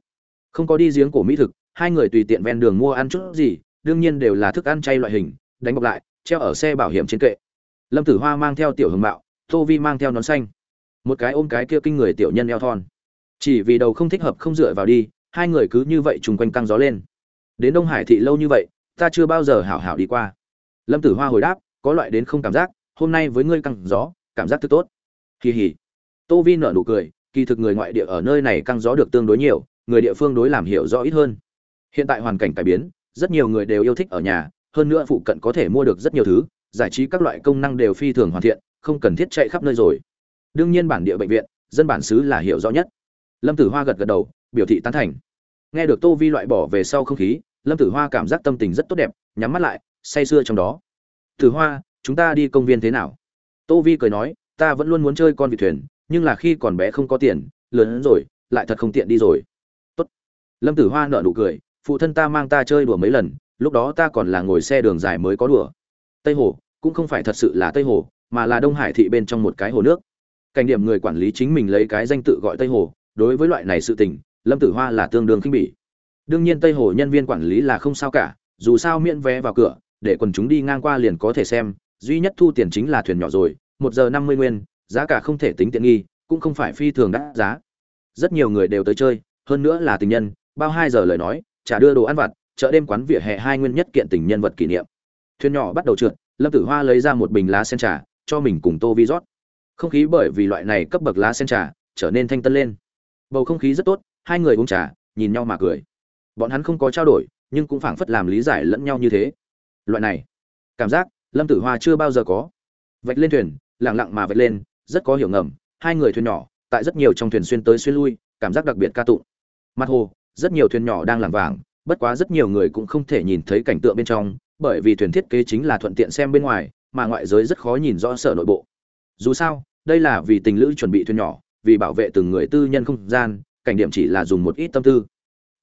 Không có đi giếng cổ mỹ thực, hai người tùy tiện ven đường mua ăn chút gì, đương nhiên đều là thức ăn chay loại hình, đánh bọc lại, treo ở xe bảo hiểm trên kệ. Lâm tử hoa mang theo tiểu hưng mạo, tô vi mang theo nón xanh. Một cái ôm cái kia kinh người tiểu nhân eo thon. Chỉ vì đầu không thích hợp không dựa vào đi, hai người cứ như vậy chung quanh căng gió lên. Đến đông hải thị lâu như vậy ta chưa bao giờ hảo hảo đi qua. Lâm tử hoa hồi đáp, có loại đến không cảm giác, hôm nay với ngươi căng gió, cảm giác thức tốt. Kỳ hỉ tô vi nở nụ cười, kỳ thực người ngoại địa ở nơi này căng gió được tương đối nhiều, người địa phương đối làm hiểu rõ ít hơn. Hiện tại hoàn cảnh cải biến, rất nhiều người đều yêu thích ở nhà, hơn nữa phụ cận có thể mua được rất nhiều thứ, giải trí các loại công năng đều phi thường hoàn thiện, không cần thiết chạy khắp nơi rồi. Đương nhiên bản địa bệnh viện, dân bản xứ là hiểu rõ nhất. Lâm tử hoa gật gật đầu, biểu thị tán thành. Nghe được tô vi loại bỏ về sau không khí lâm tử hoa cảm giác tâm tình rất tốt đẹp, nhắm mắt lại, say sưa trong đó. Tử hoa, chúng ta đi công viên thế nào? Tô vi cười nói, ta vẫn luôn muốn chơi con vịt thuyền, nhưng là khi còn bé không có tiền, lớn hơn rồi, lại thật không tiện đi rồi. Tốt. lâm tử hoa nợ nụ cười, phụ thân ta mang ta chơi đùa mấy lần, lúc đó ta còn là ngồi xe đường dài mới có đùa. Tây hồ, cũng không phải thật sự là tây hồ, mà là đông hải thị bên trong một cái hồ nước. Cảnh điểm người quản lý chính mình lấy cái danh tự gọi tây hồ, đối với loại này sự tình, lâm tử hoa là tương đương khinh bỉ đương nhiên tây hồ nhân viên quản lý là không sao cả, dù sao miễn vé vào cửa, để quần chúng đi ngang qua liền có thể xem, duy nhất thu tiền chính là thuyền nhỏ rồi, một giờ năm mươi nguyên, giá cả không thể tính tiện nghi, cũng không phải phi thường đắt giá. Rất nhiều người đều tới chơi, hơn nữa là tình nhân, bao hai giờ lời nói trả đưa đồ ăn vặt, chợ đêm quán vỉa hè hai nguyên nhất kiện tình nhân vật kỷ niệm. Thuyền nhỏ bắt đầu trượt, lâm tử hoa lấy ra một bình lá sen trà, cho mình cùng tô vi rót. Không khí bởi vì loại này cấp bậc lá sen trà, trở nên thanh tân lên. Bầu không khí rất tốt, hai người uống trà, nhìn nhau mà cười bọn hắn không có trao đổi, nhưng cũng phảng phất làm lý giải lẫn nhau như thế. Loại này, cảm giác, lâm tử hoa chưa bao giờ có. Vạch lên thuyền lẳng lặng mà vạch lên, rất có hiểu ngầm, hai người thuyền nhỏ, tại rất nhiều trong thuyền xuyên tới xuyên lui, cảm giác đặc biệt ca tụng. Mặt hồ, rất nhiều thuyền nhỏ đang làm vàng, bất quá rất nhiều người cũng không thể nhìn thấy cảnh tượng bên trong, bởi vì thuyền thiết kế chính là thuận tiện xem bên ngoài, mà ngoại giới rất khó nhìn rõ sở nội bộ. Dù sao, đây là vì tình lữ chuẩn bị thuyền nhỏ, vì bảo vệ từng người tư nhân không gian, cảnh điểm chỉ là dùng một ít tâm tư.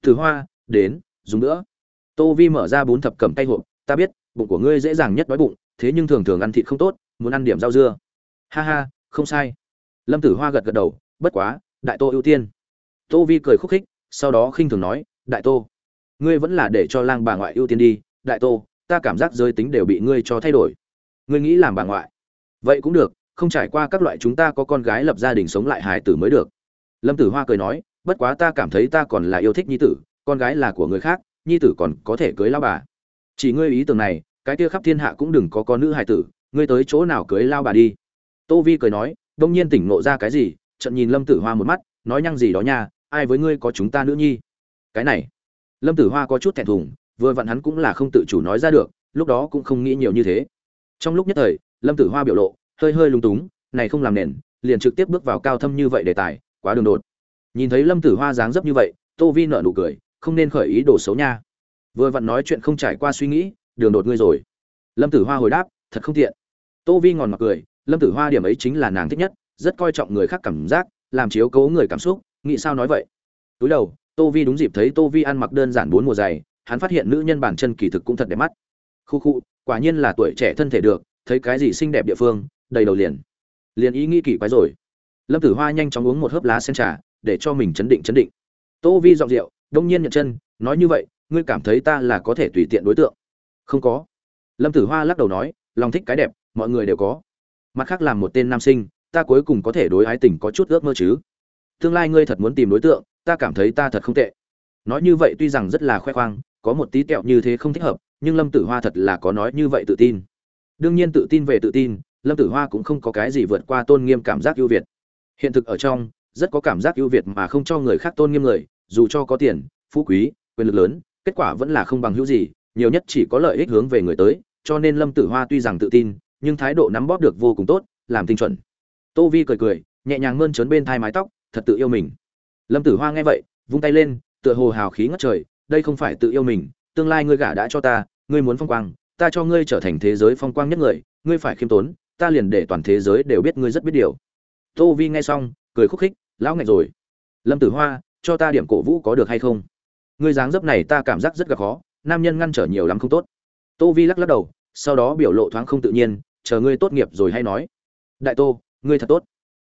Từ hoa đến, dùng nữa. Tô vi mở ra bún thập cầm tay hộp, ta biết, bụng của ngươi dễ dàng nhất đói bụng, thế nhưng thường thường ăn thịt không tốt, muốn ăn điểm rau dưa. Ha ha, không sai. Lâm tử hoa gật gật đầu, bất quá, đại tô ưu tiên. Tô vi cười khúc khích, sau đó khinh thường nói, đại tô, ngươi vẫn là để cho lang bà ngoại ưu tiên đi. Đại tô, ta cảm giác giới tính đều bị ngươi cho thay đổi. Ngươi nghĩ làm bà ngoại, vậy cũng được, không trải qua các loại chúng ta có con gái lập gia đình sống lại hài tử mới được. Lâm tử hoa cười nói, bất quá ta cảm thấy ta còn là yêu thích nhi tử con gái là của người khác, nhi tử còn có thể cưới lao bà. Chỉ ngươi ý tưởng này, cái kia khắp thiên hạ cũng đừng có con nữ hài tử, ngươi tới chỗ nào cưới lao bà đi. Tô vi cười nói, đông nhiên tỉnh ngộ ra cái gì trận nhìn lâm tử hoa một mắt, nói nhăng gì đó nha, ai với ngươi có chúng ta nữ nhi? Cái này, lâm tử hoa có chút thẹn thùng, vừa vặn hắn cũng là không tự chủ nói ra được, lúc đó cũng không nghĩ nhiều như thế. Trong lúc nhất thời, lâm tử hoa biểu lộ, hơi hơi lung túng, này không làm nền, liền trực tiếp bước vào cao thâm như vậy đề tài, quá đường đột. Nhìn thấy lâm tử hoa dáng dấp như vậy, tô vi nợ nụ cười không nên khởi ý đồ xấu nha. Vừa vặn nói chuyện không trải qua suy nghĩ, đường đột ngươi rồi. Lâm tử hoa hồi đáp, thật không tiện. Tô vi ngòn mặc cười, lâm tử hoa điểm ấy chính là nàng thích nhất, rất coi trọng người khác cảm giác, làm chiếu cố người cảm xúc, nghĩ sao nói vậy. Túi đầu, tô vi đúng dịp thấy tô vi ăn mặc đơn giản bốn mùa giày hắn phát hiện nữ nhân bản chân kỳ thực cũng thật đẹp mắt. Khu khu, quả nhiên là tuổi trẻ thân thể được, thấy cái gì xinh đẹp địa phương, đầy đầu liền. Liền ý nghĩ kỳ quái rồi. Lâm tử hoa nhanh chóng uống một hớp lá sen trà, để cho mình chấn định chấn định. Tô vi dọn rượu đông nhiên nhận chân, nói như vậy, ngươi cảm thấy ta là có thể tùy tiện đối tượng? Không có. Lâm tử hoa lắc đầu nói, lòng thích cái đẹp, mọi người đều có. Mặt khác làm một tên nam sinh, ta cuối cùng có thể đối ái tình có chút ước mơ chứ. Tương lai ngươi thật muốn tìm đối tượng, ta cảm thấy ta thật không tệ. Nói như vậy tuy rằng rất là khoe khoang, có một tí tẹo như thế không thích hợp, nhưng lâm tử hoa thật là có nói như vậy tự tin. Đương nhiên tự tin về tự tin, lâm tử hoa cũng không có cái gì vượt qua tôn nghiêm cảm giác ưu việt. Hiện thực ở trong, rất có cảm giác ưu việt mà không cho người khác tôn nghiêm người dù cho có tiền, phú quý, quyền lực lớn, kết quả vẫn là không bằng hữu gì, nhiều nhất chỉ có lợi ích hướng về người tới, cho nên lâm tử hoa tuy rằng tự tin, nhưng thái độ nắm bóp được vô cùng tốt, làm tinh chuẩn. Tô vi cười cười, nhẹ nhàng mơn trớn bên thai mái tóc, thật tự yêu mình. Lâm tử hoa nghe vậy, vung tay lên, tựa hồ hào khí ngất trời, đây không phải tự yêu mình, tương lai ngươi gả đã cho ta, ngươi muốn phong quang, ta cho ngươi trở thành thế giới phong quang nhất người, ngươi phải khiêm tốn, ta liền để toàn thế giới đều biết ngươi rất biết điều. Tô vi nghe xong, cười khúc khích, lão ngạch rồi. Lâm tử hoa cho ta điểm cổ vũ có được hay không? Ngươi dáng dấp này ta cảm giác rất gặp khó, nam nhân ngăn trở nhiều lắm không tốt. Tô vi lắc lắc đầu, sau đó biểu lộ thoáng không tự nhiên, chờ ngươi tốt nghiệp rồi hay nói. Đại tô, ngươi thật tốt.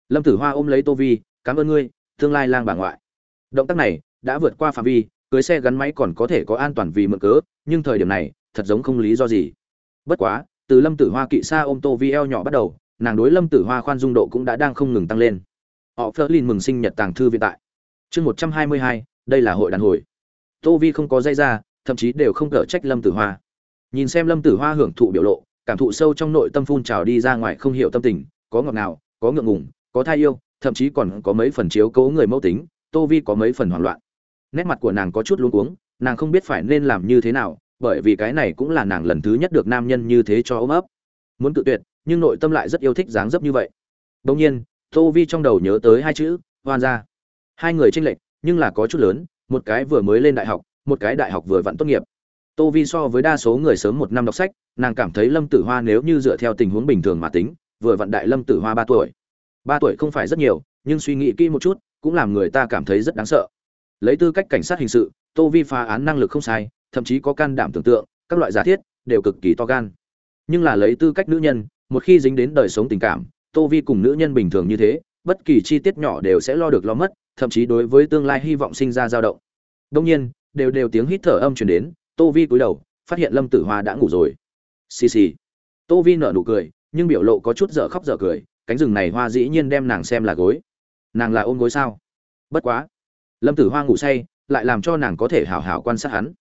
Lâm tử hoa ôm lấy tô vi, cảm ơn ngươi, tương lai lang bà ngoại. Động tác này đã vượt qua phạm vi, cưới xe gắn máy còn có thể có an toàn vì mượn cớ, nhưng thời điểm này, thật giống không lý do gì. Bất quá, từ lâm tử hoa kỵ xa ôm tô vi eo nhỏ bắt đầu, nàng đối lâm tử hoa khoan dung độ cũng đã đang không ngừng tăng lên. Họ phớt lên mừng sinh nhật tàng thư viện tại chương một trăm hai mươi hai, đây là hội đàn hồi. Tô vi không có dây ra, thậm chí đều không cở trách lâm tử hoa. Nhìn xem lâm tử hoa hưởng thụ biểu lộ, cảm thụ sâu trong nội tâm phun trào đi ra ngoài không hiểu tâm tình, có ngọt ngào, có ngượng ngùng, có thai yêu, thậm chí còn có mấy phần chiếu cố người mẫu tính, tô vi có mấy phần hoảng loạn. Nét mặt của nàng có chút luống cuống, nàng không biết phải nên làm như thế nào, bởi vì cái này cũng là nàng lần thứ nhất được nam nhân như thế cho ôm ấp. Muốn tự tuyệt, nhưng nội tâm lại rất yêu thích dáng dấp như vậy. Đông nhiên, tô vi trong đầu nhớ tới hai chữ, hoan ra hai người tranh lệch, nhưng là có chút lớn, một cái vừa mới lên đại học, một cái đại học vừa vặn tốt nghiệp. Tô vi so với đa số người sớm một năm đọc sách, nàng cảm thấy lâm tử hoa nếu như dựa theo tình huống bình thường mà tính, vừa vặn đại lâm tử hoa ba tuổi. Ba tuổi không phải rất nhiều, nhưng suy nghĩ kỹ một chút, cũng làm người ta cảm thấy rất đáng sợ. Lấy tư cách cảnh sát hình sự, tô vi phá án năng lực không sai, thậm chí có can đảm tưởng tượng, các loại giả thiết, đều cực kỳ to gan. Nhưng là lấy tư cách nữ nhân, một khi dính đến đời sống tình cảm, tô vi cùng nữ nhân bình thường như thế, bất kỳ chi tiết nhỏ đều sẽ lo được lo mất thậm chí đối với tương lai hy vọng sinh ra dao động. Đương nhiên, đều đều tiếng hít thở âm truyền đến, tô vi cúi đầu, phát hiện lâm tử hoa đã ngủ rồi. Xì xì. Tô vi nở nụ cười, nhưng biểu lộ có chút dở khóc dở cười, cánh rừng này hoa dĩ nhiên đem nàng xem là gối. Nàng là ôm gối sao? Bất quá. Lâm tử hoa ngủ say, lại làm cho nàng có thể hào hào quan sát hắn.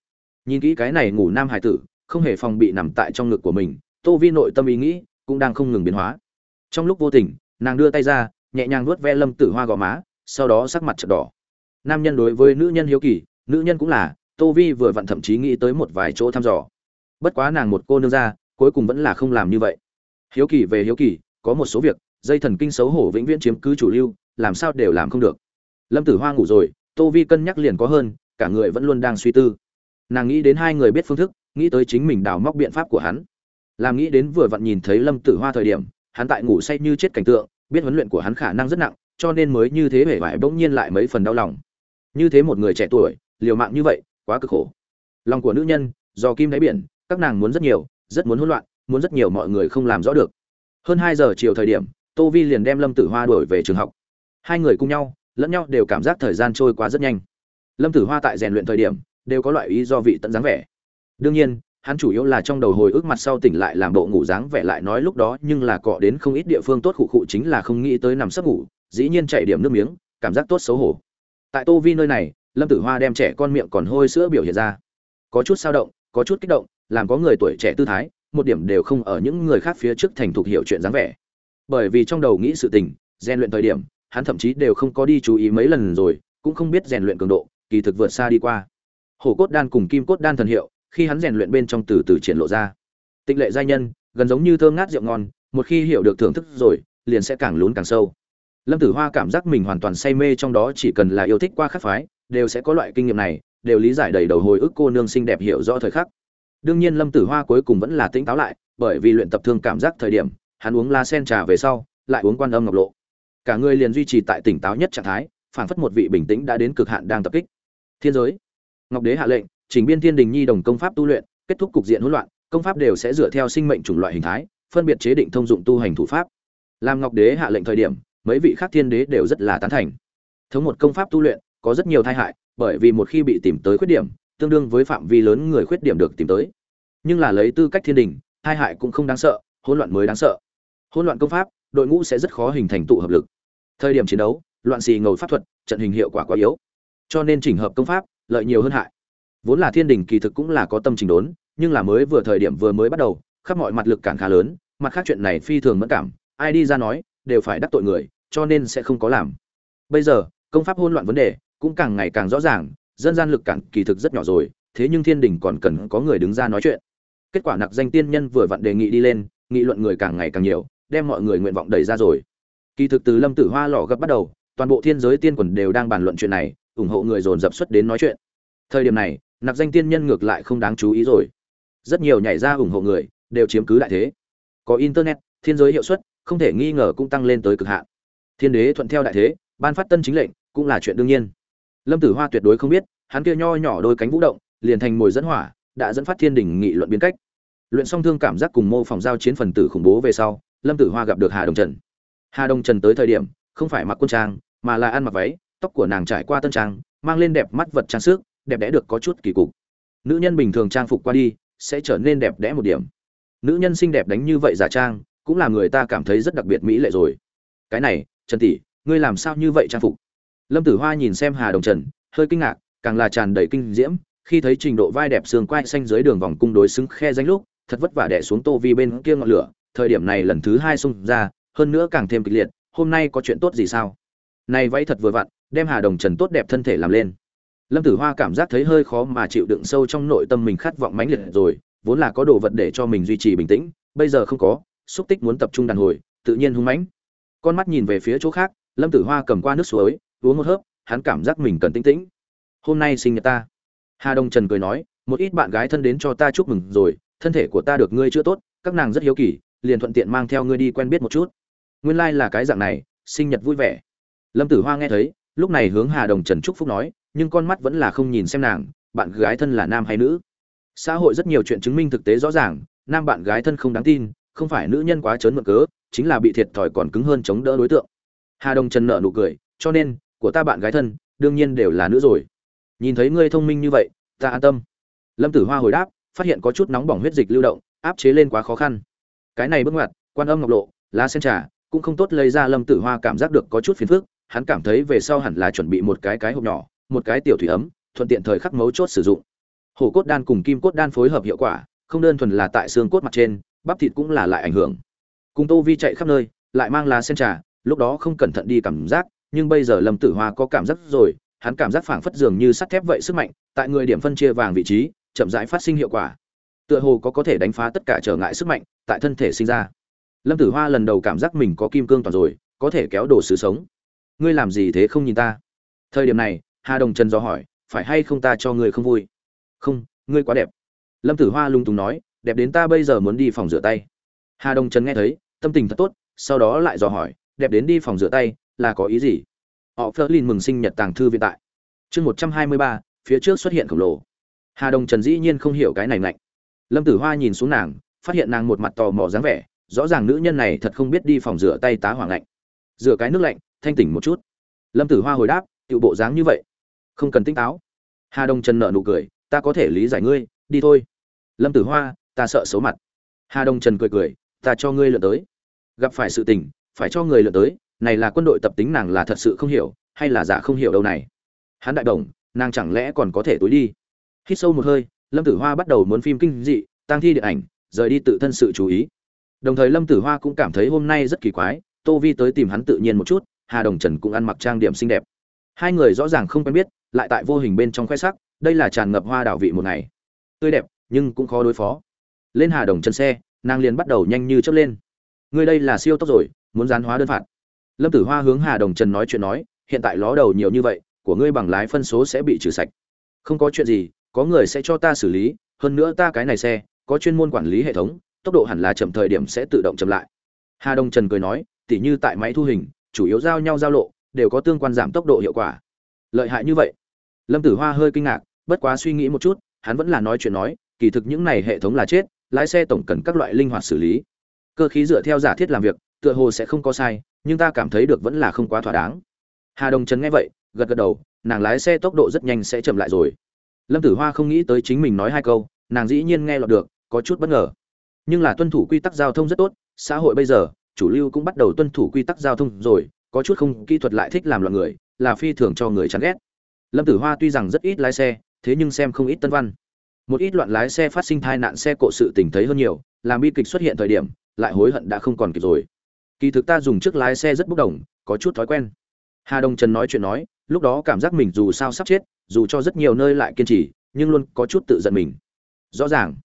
Nhìn kỹ cái này ngủ nam hải tử, không hề phòng bị nằm tại trong ngực của mình, tô vi nội tâm ý nghĩ cũng đang không ngừng biến hóa. Trong lúc vô tình, nàng đưa tay ra, nhẹ nhàng vuốt ve lâm tử hoa gò má sau đó sắc mặt chợt đỏ. Nam nhân đối với nữ nhân hiếu kỳ, nữ nhân cũng là, tô vi vừa vặn thậm chí nghĩ tới một vài chỗ thăm dò. Bất quá nàng một cô nương ra, cuối cùng vẫn là không làm như vậy. Hiếu kỳ về hiếu kỳ, có một số việc, dây thần kinh xấu hổ vĩnh viễn chiếm cứ chủ lưu, làm sao đều làm không được. Lâm tử hoa ngủ rồi, tô vi cân nhắc liền có hơn, cả người vẫn luôn đang suy tư. Nàng nghĩ đến hai người biết phương thức, nghĩ tới chính mình đào móc biện pháp của hắn. Làm nghĩ đến vừa vặn nhìn thấy lâm tử hoa thời điểm, hắn tại ngủ say như chết cảnh tượng, biết huấn luyện của hắn khả năng rất nặng cho nên mới như thế vẻ vải bỗng nhiên lại mấy phần đau lòng. Như thế một người trẻ tuổi, liều mạng như vậy, quá cực khổ. Lòng của nữ nhân, do kim đáy biển, các nàng muốn rất nhiều, rất muốn hỗn loạn, muốn rất nhiều mọi người không làm rõ được. Hơn hai giờ chiều thời điểm, tô vi liền đem lâm tử hoa đổi về trường học. Hai người cùng nhau, lẫn nhau đều cảm giác thời gian trôi qua rất nhanh. Lâm tử hoa tại rèn luyện thời điểm, đều có loại ý do vị tận dáng vẻ. Đương nhiên, hắn chủ yếu là trong đầu hồi ức mặt sau tỉnh lại làm bộ ngủ dáng vẻ lại nói lúc đó nhưng là cọ đến không ít địa phương tốt khụ khụ chính là không nghĩ tới nằm sấp ngủ dĩ nhiên chạy điểm nước miếng, cảm giác tốt xấu hổ. Tại tô vi nơi này, lâm tử hoa đem trẻ con miệng còn hôi sữa biểu hiện ra. Có chút sao động, có chút kích động, làm có người tuổi trẻ tư thái, một điểm đều không ở những người khác phía trước thành thục hiểu chuyện dáng vẻ. Bởi vì trong đầu nghĩ sự tình, rèn luyện thời điểm, hắn thậm chí đều không có đi chú ý mấy lần rồi, cũng không biết rèn luyện cường độ, kỳ thực vượt xa đi qua. Hổ cốt đan cùng kim cốt đan thần hiệu, khi hắn rèn luyện bên trong từ từ triển lộ ra. Tịch lệ giai nhân, gần giống như thơm ngát rượu ngon, một khi hiểu được thưởng thức rồi, liền sẽ càng lún càng sâu lâm tử hoa cảm giác mình hoàn toàn say mê trong đó chỉ cần là yêu thích qua khắc phái, đều sẽ có loại kinh nghiệm này, đều lý giải đầy đầu hồi ức cô nương xinh đẹp hiểu rõ thời khắc. Đương nhiên lâm tử hoa cuối cùng vẫn là tỉnh táo lại, bởi vì luyện tập thương cảm giác thời điểm, hắn uống la sen trà về sau, lại uống quan âm ngọc lộ. Cả người liền duy trì tại tỉnh táo nhất trạng thái phản phất một vị bình tĩnh đã đến cực hạn đang tập kích. Thiên giới. Ngọc đế hạ lệnh chỉnh biên thiên đình nhi đồng công pháp tu luyện, kết thúc cục diện hỗn loạn, công pháp đều sẽ dựa theo sinh mệnh chủng loại hình thái, phân biệt chế định thông dụng tu hành thủ pháp. Làm ngọc đế hạ lệnh thời điểm mấy vị khác thiên đế đều rất là tán thành. Thống một công pháp tu luyện, có rất nhiều tai hại, bởi vì một khi bị tìm tới khuyết điểm, tương đương với phạm vi lớn người khuyết điểm được tìm tới. Nhưng là lấy tư cách thiên đình, tai hại cũng không đáng sợ, hỗn loạn mới đáng sợ. Hỗn loạn công pháp, đội ngũ sẽ rất khó hình thành tụ hợp lực. Thời điểm chiến đấu, loạn xì ngầu pháp thuật, trận hình hiệu quả quá yếu. Cho nên chỉnh hợp công pháp, lợi nhiều hơn hại. Vốn là thiên đình kỳ thực cũng là có tâm trình đốn, nhưng là mới vừa thời điểm vừa mới bắt đầu, khắp mọi mặt lực cản khá lớn, mặt khác chuyện này phi thường mẫn cảm, ai đi ra nói, đều phải đắc tội người cho nên sẽ không có làm. Bây giờ, công pháp hỗn loạn vấn đề cũng càng ngày càng rõ ràng, dân gian lực cản kỳ thực rất nhỏ rồi, thế nhưng thiên đình còn cần có người đứng ra nói chuyện. Kết quả nặc danh tiên nhân vừa vặn đề nghị đi lên, nghị luận người càng ngày càng nhiều, đem mọi người nguyện vọng đẩy ra rồi. Kỳ thực từ lâm tử hoa lò gấp bắt đầu, toàn bộ thiên giới tiên quần đều đang bàn luận chuyện này, ủng hộ người dồn dập xuất đến nói chuyện. Thời điểm này, nặc danh tiên nhân ngược lại không đáng chú ý rồi. Rất nhiều nhảy ra ủng hộ người, đều chiếm cứ đại thế. Có internet, thiên giới hiệu suất không thể nghi ngờ cũng tăng lên tới cực hạn thiên đế thuận theo đại thế, ban phát tân chính lệnh, cũng là chuyện đương nhiên. Lâm tử hoa tuyệt đối không biết, hắn kia nho nhỏ đôi cánh vũ động, liền thành mồi dẫn hỏa, đã dẫn phát thiên đình nghị luận biến cách. Luyện song thương cảm giác cùng mô phỏng giao chiến phần tử khủng bố về sau, lâm tử hoa gặp được hà đồng trần. Hà đồng trần tới thời điểm, không phải mặc quân trang, mà là ăn mặc váy, tóc của nàng trải qua tân trang, mang lên đẹp mắt vật trang sức, đẹp đẽ được có chút kỳ cục. Nữ nhân bình thường trang phục qua đi, sẽ trở nên đẹp đẽ một điểm. Nữ nhân xinh đẹp đánh như vậy giả trang, cũng là người ta cảm thấy rất đặc biệt mỹ lệ rồi. Cái này trần tỷ, ngươi làm sao như vậy trang phục? Lâm tử hoa nhìn xem hà đồng trần, hơi kinh ngạc, càng là tràn đầy kinh diễm, khi thấy trình độ vai đẹp xương quai xanh dưới đường vòng cung đối xứng khe danh lúc, thật vất vả đẻ xuống tô vi bên kia ngọn lửa, thời điểm này lần thứ hai xung ra, hơn nữa càng thêm kịch liệt, hôm nay có chuyện tốt gì sao? Này váy thật vừa vặn, đem hà đồng trần tốt đẹp thân thể làm lên. Lâm tử hoa cảm giác thấy hơi khó mà chịu đựng sâu trong nội tâm mình khát vọng mãnh liệt rồi, vốn là có đồ vật để cho mình duy trì bình tĩnh, bây giờ không có, xúc tích muốn tập trung đàn hồi, tự nhiên hung mãnh con mắt nhìn về phía chỗ khác, lâm tử hoa cầm qua nước suối, uống một hớp, hắn cảm giác mình cần tĩnh tĩnh. Hôm nay sinh nhật ta. Hà đông trần cười nói, một ít bạn gái thân đến cho ta chúc mừng rồi, thân thể của ta được ngươi chưa tốt, các nàng rất hiếu kỳ, liền thuận tiện mang theo ngươi đi quen biết một chút. Nguyên lai、like、là cái dạng này, sinh nhật vui vẻ. Lâm tử hoa nghe thấy, lúc này hướng hà đồng trần chúc phúc nói, nhưng con mắt vẫn là không nhìn xem nàng, bạn gái thân là nam hay nữ? Xã hội rất nhiều chuyện chứng minh thực tế rõ ràng, nam bạn gái thân không đáng tin, không phải nữ nhân quá trớn mượn cớ chính là bị thiệt thòi còn cứng hơn chống đỡ đối tượng. Hà đồng trần nợ nụ cười, cho nên, của ta bạn gái thân, đương nhiên đều là nữ rồi. Nhìn thấy ngươi thông minh như vậy, ta an tâm. Lâm tử hoa hồi đáp, phát hiện có chút nóng bỏng huyết dịch lưu động, áp chế lên quá khó khăn. Cái này bước ngoặt, quan âm ngọc lộ, lá sen trà, cũng không tốt lấy ra lâm tử hoa cảm giác được có chút phiền phức, hắn cảm thấy về sau hẳn là chuẩn bị một cái cái hộp nhỏ, một cái tiểu thủy ấm, thuận tiện thời khắc mấu chốt sử dụng. Hổ cốt đan cùng kim cốt đan phối hợp hiệu quả, không đơn thuần là tại xương cốt mặt trên, bắp thịt cũng là lại ảnh hưởng cùng tô vi chạy khắp nơi, lại mang lá sen trà, lúc đó không cẩn thận đi cảm giác, nhưng bây giờ lâm tử hoa có cảm giác rồi, hắn cảm giác phảng phất dường như sắt thép vậy sức mạnh, tại người điểm phân chia vàng vị trí, chậm rãi phát sinh hiệu quả. Tựa hồ có có thể đánh phá tất cả trở ngại sức mạnh tại thân thể sinh ra. Lâm tử hoa lần đầu cảm giác mình có kim cương toàn rồi, có thể kéo đồ sứ sống. Ngươi làm gì thế không nhìn ta? Thời điểm này, hà đồng trần do hỏi, phải hay không ta cho ngươi không vui? Không, ngươi quá đẹp. Lâm tử hoa lung túng nói, đẹp đến ta bây giờ muốn đi phòng rửa tay. Hà đồng trần nghe thấy tâm tình thật tốt, sau đó lại dò hỏi, đẹp đến đi phòng rửa tay, là có ý gì? Họ phơ lin mừng sinh nhật tàng thư viện tại. Chương một trăm hai mươi ba, phía trước xuất hiện khổng lồ. Hà đồng trần dĩ nhiên không hiểu cái này lạnh lâm tử hoa nhìn xuống nàng, phát hiện nàng một mặt tò mò dáng vẻ, rõ ràng nữ nhân này thật không biết đi phòng rửa tay tá hoàng lạnh rửa cái nước lạnh, thanh tỉnh một chút. Lâm tử hoa hồi đáp tự bộ dáng như vậy, không cần tinh táo. Hà đông trần nợ nụ cười, ta có thể lý giải ngươi, đi thôi. Lâm tử hoa, ta sợ xấu mặt. Hà đông trần cười cười ta cho ngươi lượn tới. Gặp phải sự tình, phải cho người lượn tới, này là quân đội tập tính nàng là thật sự không hiểu, hay là giả không hiểu đâu này. Hắn đại đồng nàng chẳng lẽ còn có thể tối đi? Hít sâu một hơi, lâm tử hoa bắt đầu muốn phim kinh dị tăng thi điện ảnh, rời đi tự thân sự chú ý. Đồng thời lâm tử hoa cũng cảm thấy hôm nay rất kỳ quái, tô vi tới tìm hắn tự nhiên một chút, hà đồng trần cũng ăn mặc trang điểm xinh đẹp. Hai người rõ ràng không quen biết, lại tại vô hình bên trong khoe sắc, đây là tràn ngập hoa đảo vị một ngày. Tươi đẹp, nhưng cũng khó đối phó. Lên hà đồng trần xe nàng liền bắt đầu nhanh như chớp lên. Ngươi đây là siêu tốc rồi, muốn gián hóa đơn phạt. Lâm tử hoa hướng hà đồng trần nói chuyện nói, hiện tại ló đầu nhiều như vậy, của ngươi bằng lái phân số sẽ bị trừ sạch. Không có chuyện gì, có người sẽ cho ta xử lý, hơn nữa ta cái này xe, có chuyên môn quản lý hệ thống, tốc độ hẳn là chậm thời điểm sẽ tự động chậm lại. Hà Đồng trần cười nói, tỉ như tại máy thu hình, chủ yếu giao nhau giao lộ, đều có tương quan giảm tốc độ hiệu quả. Lợi hại như vậy. Lâm tử hoa hơi kinh ngạc, bất quá suy nghĩ một chút, hắn vẫn là nói chuyện nói, kỳ thực những này hệ thống là chết lái xe tổng cần các loại linh hoạt xử lý. Cơ khí dựa theo giả thiết làm việc, tựa hồ sẽ không có sai, nhưng ta cảm thấy được vẫn là không quá thỏa đáng. Hà đồng trần nghe vậy, gật gật đầu, nàng lái xe tốc độ rất nhanh sẽ chậm lại rồi. Lâm tử hoa không nghĩ tới chính mình nói hai câu, nàng dĩ nhiên nghe lọt được, có chút bất ngờ. Nhưng là tuân thủ quy tắc giao thông rất tốt, xã hội bây giờ, chủ lưu cũng bắt đầu tuân thủ quy tắc giao thông rồi, có chút không kỹ thuật lại thích làm loạn người, là phi thường cho người chán ghét. Lâm tử hoa tuy rằng rất ít lái xe, thế nhưng xem không ít tân văn một ít loạn lái xe phát sinh tai nạn xe cộ sự tình thấy hơn nhiều, làm bi kịch xuất hiện thời điểm, lại hối hận đã không còn kịp rồi. Kỳ thực ta dùng chiếc lái xe rất bốc đồng, có chút thói quen. Hà đông trần nói chuyện nói, lúc đó cảm giác mình dù sao sắp chết, dù cho rất nhiều nơi lại kiên trì, nhưng luôn có chút tự giận mình. Rõ ràng.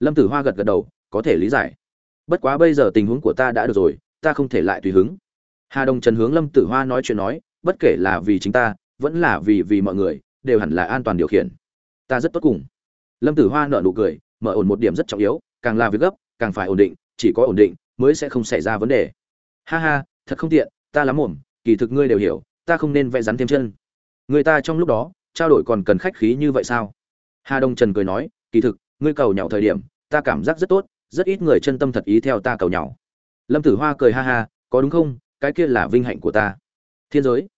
Lâm tử hoa gật gật đầu, có thể lý giải. Bất quá bây giờ tình huống của ta đã được rồi, ta không thể lại tùy hứng. Hà đông trần hướng lâm tử hoa nói chuyện nói, bất kể là vì chính ta, vẫn là vì vì mọi người, đều hẳn là an toàn điều khiển. Ta rất tốt cùng lâm tử hoa nợ nụ cười, mở ổn một điểm rất trọng yếu, càng là việc gấp, càng phải ổn định, chỉ có ổn định mới sẽ không xảy ra vấn đề. Ha ha, thật không tiện, ta lắm ổn kỳ thực ngươi đều hiểu, ta không nên vẽ rắn thêm chân. Người ta trong lúc đó, trao đổi còn cần khách khí như vậy sao? Hà đông trần cười nói, kỳ thực, ngươi cầu nhậu thời điểm, ta cảm giác rất tốt, rất ít người chân tâm thật ý theo ta cầu nhậu lâm tử hoa cười ha ha, có đúng không? Cái kia là vinh hạnh của ta. Thiên giới.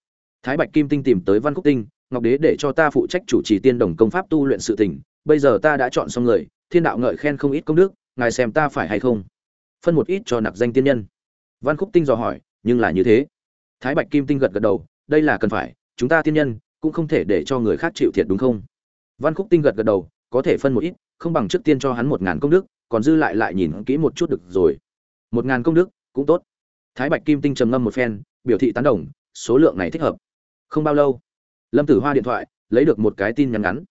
Thái bạch kim tinh tìm tới văn khúc tinh, ngọc đế để cho ta phụ trách chủ trì tiên đồng công pháp tu luyện sự tình bây giờ ta đã chọn xong người, thiên đạo ngợi khen không ít công đức, ngài xem ta phải hay không? Phân một ít cho nặc danh tiên nhân. Văn khúc tinh dò hỏi, nhưng là như thế. Thái bạch kim tinh gật gật đầu, đây là cần phải, chúng ta tiên nhân cũng không thể để cho người khác chịu thiệt đúng không? Văn khúc tinh gật gật đầu, có thể phân một ít, không bằng trước tiên cho hắn một ngàn công đức, còn dư lại lại nhìn kỹ một chút được rồi. Một ngàn công đức, cũng tốt. Thái bạch kim tinh trầm ngâm một phen, biểu thị tán đồng, số lượng này thích hợp. Không bao lâu, lâm tử hoa điện thoại, lấy được một cái tin nhắn ngắn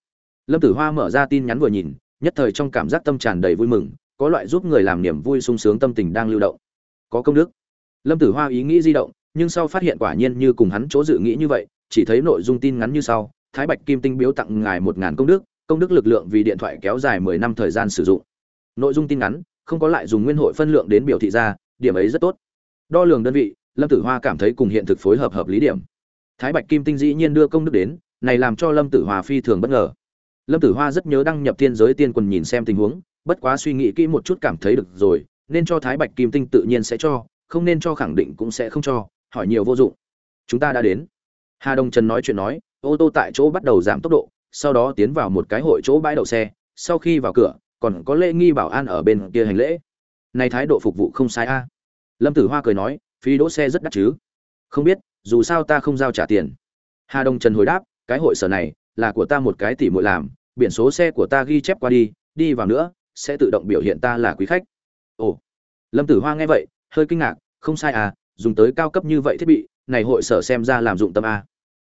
lâm tử hoa mở ra tin nhắn vừa nhìn, nhất thời trong cảm giác tâm tràn đầy vui mừng, có loại giúp người làm niềm vui sung sướng tâm tình đang lưu động. Có công đức. Lâm tử hoa ý nghĩ di động, nhưng sau phát hiện quả nhiên như cùng hắn chỗ dự nghĩ như vậy, chỉ thấy nội dung tin ngắn như sau, thái bạch kim tinh biếu tặng ngài một ngàn công đức công đức lực lượng vì điện thoại kéo dài mười năm thời gian sử dụng. Nội dung tin ngắn, không có lại dùng nguyên hội phân lượng đến biểu thị ra, điểm ấy rất tốt. Đo lường đơn vị, lâm tử hoa cảm thấy cùng hiện thực phối hợp hợp lý điểm. Thái bạch kim tinh dĩ nhiên đưa công đức đến, này làm cho lâm tử hoa phi thường bất ngờ lâm tử hoa rất nhớ đăng nhập tiên giới tiên quần nhìn xem tình huống, bất quá suy nghĩ kỹ một chút cảm thấy được rồi, nên cho thái bạch kim tinh tự nhiên sẽ cho, không nên cho khẳng định cũng sẽ không cho, hỏi nhiều vô dụng. Chúng ta đã đến. Hà đông trần nói chuyện nói, ô tô tại chỗ bắt đầu giảm tốc độ, sau đó tiến vào một cái hội chỗ bãi đậu xe, sau khi vào cửa, còn có lễ nghi bảo an ở bên kia hành lễ. Này thái độ phục vụ không sai a. Lâm tử hoa cười nói, phí đỗ xe rất đắt chứ. Không biết, dù sao ta không giao trả tiền. Hà đông trần hồi đáp, cái hội sở này là của ta một cái tỷ muội làm, biển số xe của ta ghi chép qua đi đi vào nữa, sẽ tự động biểu hiện ta là quý khách. Ồ. Lâm tử hoa nghe vậy, hơi kinh ngạc, không sai à dùng tới cao cấp như vậy thiết bị, này hội sở xem ra làm dụng tâm a.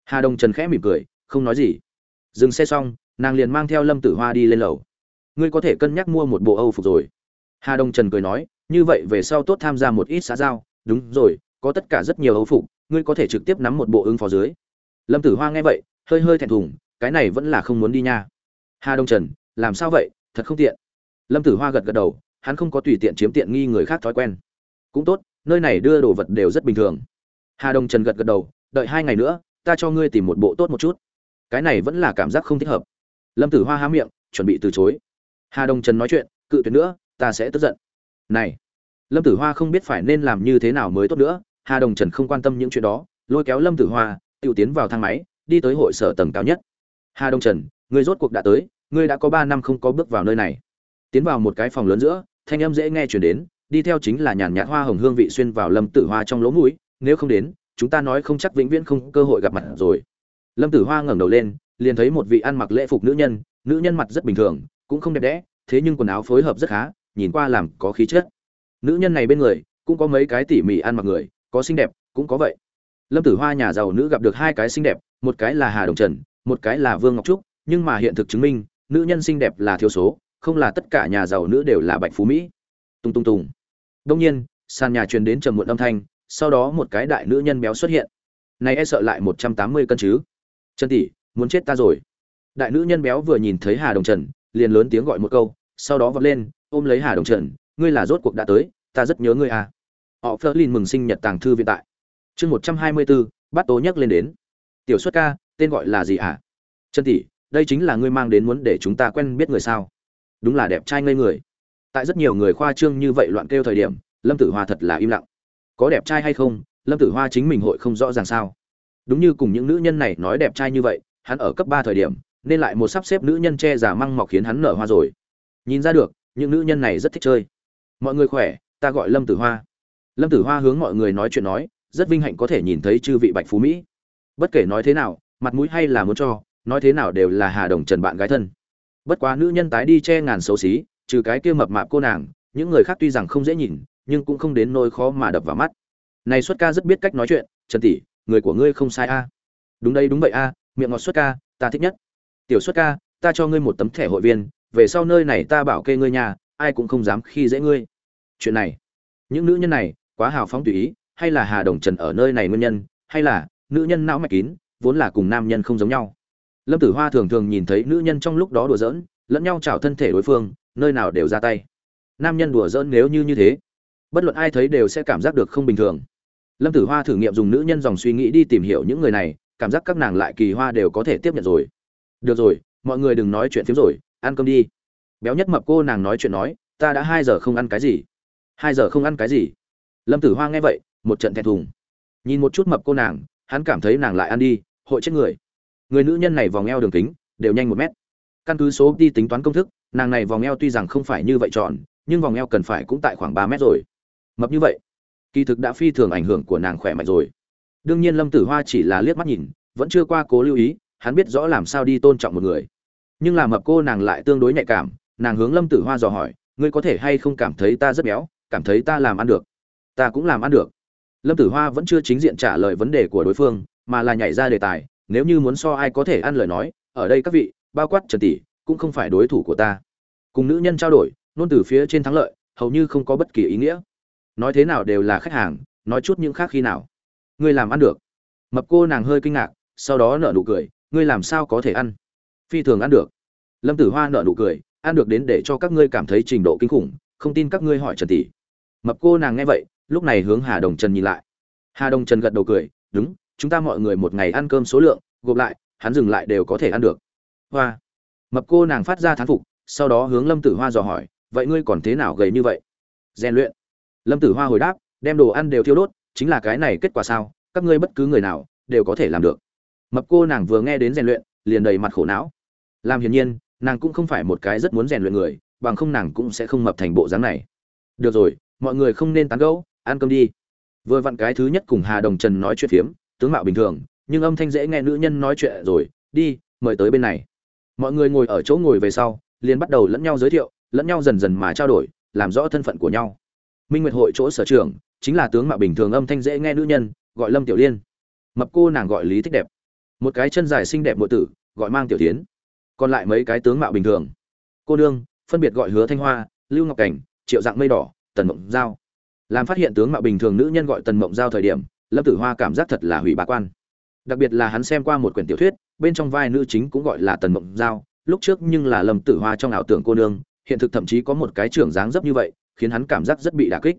Hà đông trần khẽ mỉm cười, không nói gì. Dừng xe xong, nàng liền mang theo lâm tử hoa đi lên lầu. Ngươi có thể cân nhắc mua một bộ âu phục rồi. Hà đông trần cười nói, như vậy về sau tốt tham gia một ít xã giao. Đúng rồi, có tất cả rất nhiều âu phục, ngươi có thể trực tiếp nắm một bộ ứng phó dưới. Lâm tử hoa nghe vậy, hơi hơi thẹn thùng cái này vẫn là không muốn đi nha. Hà đông trần, làm sao vậy? Thật không tiện. Lâm tử hoa gật gật đầu, hắn không có tùy tiện chiếm tiện nghi người khác thói quen. Cũng tốt, nơi này đưa đồ vật đều rất bình thường. Hà đông trần gật gật đầu, đợi hai ngày nữa, ta cho ngươi tìm một bộ tốt một chút. Cái này vẫn là cảm giác không thích hợp. Lâm tử hoa há miệng, chuẩn bị từ chối. Hà đông trần nói chuyện, cự tuyệt nữa, ta sẽ tức giận. Này, lâm tử hoa không biết phải nên làm như thế nào mới tốt nữa, hà đồng trần không quan tâm những chuyện đó, lôi kéo lâm tử hoa t i ể u tiến vào thang máy, đi tới hội sở tầng cao nhất hà đông trần, ngươi rốt cuộc đã tới, ngươi đã có ba năm không có bước vào nơi này. Tiến vào một cái phòng lớn giữa, thanh âm dễ nghe chuyển đến, đi theo chính là nhàn nhạt hoa hồng hương vị xuyên vào lâm tử hoa trong lỗ mũi, nếu không đến, chúng ta nói không chắc vĩnh viễn không cơ hội gặp mặt rồi. Lâm tử hoa ngẩng đầu lên, liền thấy một vị ăn mặc lễ phục nữ nhân nữ nhân mặt rất bình thường, cũng không đẹp đẽ, thế nhưng quần áo phối hợp rất khá, nhìn qua làm có khí chất. Nữ nhân này bên người, cũng có mấy cái tỉ mỉ ăn mặc người, có xinh đẹp, cũng có vậy. Lâm tử hoa nhà giàu nữ gặp được hai cái xinh đẹp, một cái là hà đồng trần một cái là vương ngọc trúc, nhưng mà hiện thực chứng minh, nữ nhân xinh đẹp là thiếu số, không là tất cả nhà giàu nữ đều là bạch phú mỹ. Tung tung tung. đông nhiên, sàn nhà truyền đến trầm muộn âm thanh, sau đó một cái đại nữ nhân béo xuất hiện. Này e sợ lại một trăm tám mươi cân chứ? Trần tỷ, muốn chết ta rồi. Đại nữ nhân béo vừa nhìn thấy hà đồng trần, liền lớn tiếng gọi một câu, sau đó vọt lên, ôm lấy hà đồng trần, ngươi là rốt cuộc đã tới, ta rất nhớ ngươi à. Họ Flerlin mừng sinh nhật tàng thư viện tại. Chương một trăm hai mươi bốn bắt tố nhắc lên đến. Tiểu xuất ca tên gọi là gì à chân tỷ, đây chính là ngươi mang đến muốn để chúng ta quen biết người sao? Đúng là đẹp trai ngây người. Tại rất nhiều người khoa trương như vậy loạn kêu thời điểm, lâm tử hoa thật là im lặng. Có đẹp trai hay không? Lâm tử hoa chính mình hội không rõ ràng sao? Đúng như cùng những nữ nhân này nói đẹp trai như vậy, hắn ở cấp ba thời điểm, nên lại một sắp xếp nữ nhân che giả măng mọc khiến hắn nở hoa rồi. Nhìn ra được, những nữ nhân này rất thích chơi. Mọi người khỏe, ta gọi lâm tử hoa. Lâm tử hoa hướng mọi người nói chuyện nói, rất vinh hạnh có thể nhìn thấy chư vị bạch phú mỹ. Bất kể nói thế nào mặt mũi hay là muốn cho, nói thế nào đều là hà đồng trần bạn gái thân. Bất quá nữ nhân tái đi che ngàn xấu xí, trừ cái kia mập mạp cô nàng, những người khác tuy rằng không dễ nhìn, nhưng cũng không đến nỗi khó mà đập vào mắt. Này xuất ca rất biết cách nói chuyện, trần tỷ, người của ngươi không sai a. Đúng đây, đúng vậy a, miệng ngọt xuất ca, ta thích nhất. Tiểu xuất ca, ta cho ngươi một tấm thẻ hội viên, về sau nơi này ta bảo kê ngươi nhà, ai cũng không dám khi dễ ngươi. Chuyện này, những nữ nhân này quá hào phóng tùy ý, hay là hà đồng trần ở nơi này nguyên nhân, hay là nữ nhân não mạch kín vốn là cùng nam nhân không giống nhau. Lâm tử hoa thường thường nhìn thấy nữ nhân trong lúc đó đùa giỡn, lẫn nhau chào thân thể đối phương, nơi nào đều ra tay. Nam nhân đùa giỡn nếu như như thế, bất luận ai thấy đều sẽ cảm giác được không bình thường. Lâm tử hoa thử nghiệm dùng nữ nhân dòng suy nghĩ đi tìm hiểu những người này, cảm giác các nàng lại kỳ hoa đều có thể tiếp nhận rồi. Được rồi, mọi người đừng nói chuyện phiếm rồi, ăn cơm đi. Béo nhất mập cô nàng nói chuyện nói, ta đã hai giờ không ăn cái gì. Hai giờ không ăn cái gì? Lâm tử hoa nghe vậy, một trận thẹn thùng. Nhìn một chút mập cô nàng, hắn cảm thấy nàng lại ăn đi hội chết người. Người nữ nhân này vòng eo đường kính, đều nhanh một mét. Căn cứ số đi tính toán công thức, nàng này vòng eo tuy rằng không phải như vậy tròn, nhưng vòng eo cần phải cũng tại khoảng ba mét rồi. Mập như vậy, kỳ thực đã phi thường ảnh hưởng của nàng khỏe mạnh rồi. Đương nhiên lâm tử hoa chỉ là liếc mắt nhìn, vẫn chưa qua cố lưu ý, hắn biết rõ làm sao đi tôn trọng một người. Nhưng làm mập cô nàng lại tương đối nhạy cảm, nàng hướng lâm tử hoa dò hỏi, ngươi có thể hay không cảm thấy ta rất béo, cảm thấy ta làm ăn được? Ta cũng làm ăn được. Lâm tử hoa vẫn chưa chính diện trả lời vấn đề của đối phương mà là nhảy ra đề tài, nếu như muốn so ai có thể ăn lời nói, ở đây các vị, bao quát trần tỷ, cũng không phải đối thủ của ta. Cùng nữ nhân trao đổi, nôn từ phía trên thắng lợi, hầu như không có bất kỳ ý nghĩa. Nói thế nào đều là khách hàng, nói chút những khác khi nào. Ngươi làm ăn được. Mập cô nàng hơi kinh ngạc, sau đó nở nụ cười, ngươi làm sao có thể ăn? Phi thường ăn được. Lâm tử hoa nở nụ cười, ăn được đến để cho các ngươi cảm thấy trình độ kinh khủng, không tin các ngươi hỏi trần tỷ. Mập cô nàng nghe vậy, lúc này hướng hà đồng trần nhìn lại. Hà đồng trần gật đầu cười, đúng chúng ta mọi người một ngày ăn cơm số lượng, gộp lại, hắn dừng lại đều có thể ăn được. Hoa. Mập cô nàng phát ra thán phục, sau đó hướng lâm tử hoa dò hỏi, vậy ngươi còn thế nào gầy như vậy? Rèn luyện. Lâm tử hoa hồi đáp, đem đồ ăn đều thiêu đốt, chính là cái này kết quả sao? Các ngươi bất cứ người nào đều có thể làm được. Mập cô nàng vừa nghe đến rèn luyện, liền đầy mặt khổ não. Làm hiển nhiên, nàng cũng không phải một cái rất muốn rèn luyện người, bằng không nàng cũng sẽ không mập thành bộ dáng này. Được rồi, mọi người không nên tán gẫu, ăn cơm đi. Vừa vặn cái thứ nhất cùng hà đồng trần nói chuyện phiếm tướng mạo bình thường, nhưng âm thanh dễ nghe nữ nhân nói chuyện rồi, đi, mời tới bên này. Mọi người ngồi ở chỗ ngồi về sau, liền bắt đầu lẫn nhau giới thiệu, lẫn nhau dần dần mà trao đổi, làm rõ thân phận của nhau. Minh nguyệt hội chỗ sở trường chính là tướng mạo bình thường âm thanh dễ nghe nữ nhân, gọi lâm tiểu liên. Mập cô nàng gọi lý thích đẹp. Một cái chân dài xinh đẹp nội tử, gọi mang tiểu tiến. Còn lại mấy cái tướng mạo bình thường. Cô nương, phân biệt gọi hứa thanh hoa, lưu ngọc cảnh, triệu dạng mây đỏ, tần mộng giao. Làm phát hiện tướng mạo bình thường nữ nhân gọi tần mộng giao thời điểm lâm tử hoa cảm giác thật là hủy bá quan. Đặc biệt là hắn xem qua một quyển tiểu thuyết, bên trong vai nữ chính cũng gọi là tần mộng giao, lúc trước nhưng là lâm tử hoa trong ảo tưởng cô nương, hiện thực thậm chí có một cái trưởng dáng dấp như vậy, khiến hắn cảm giác rất bị đả kích.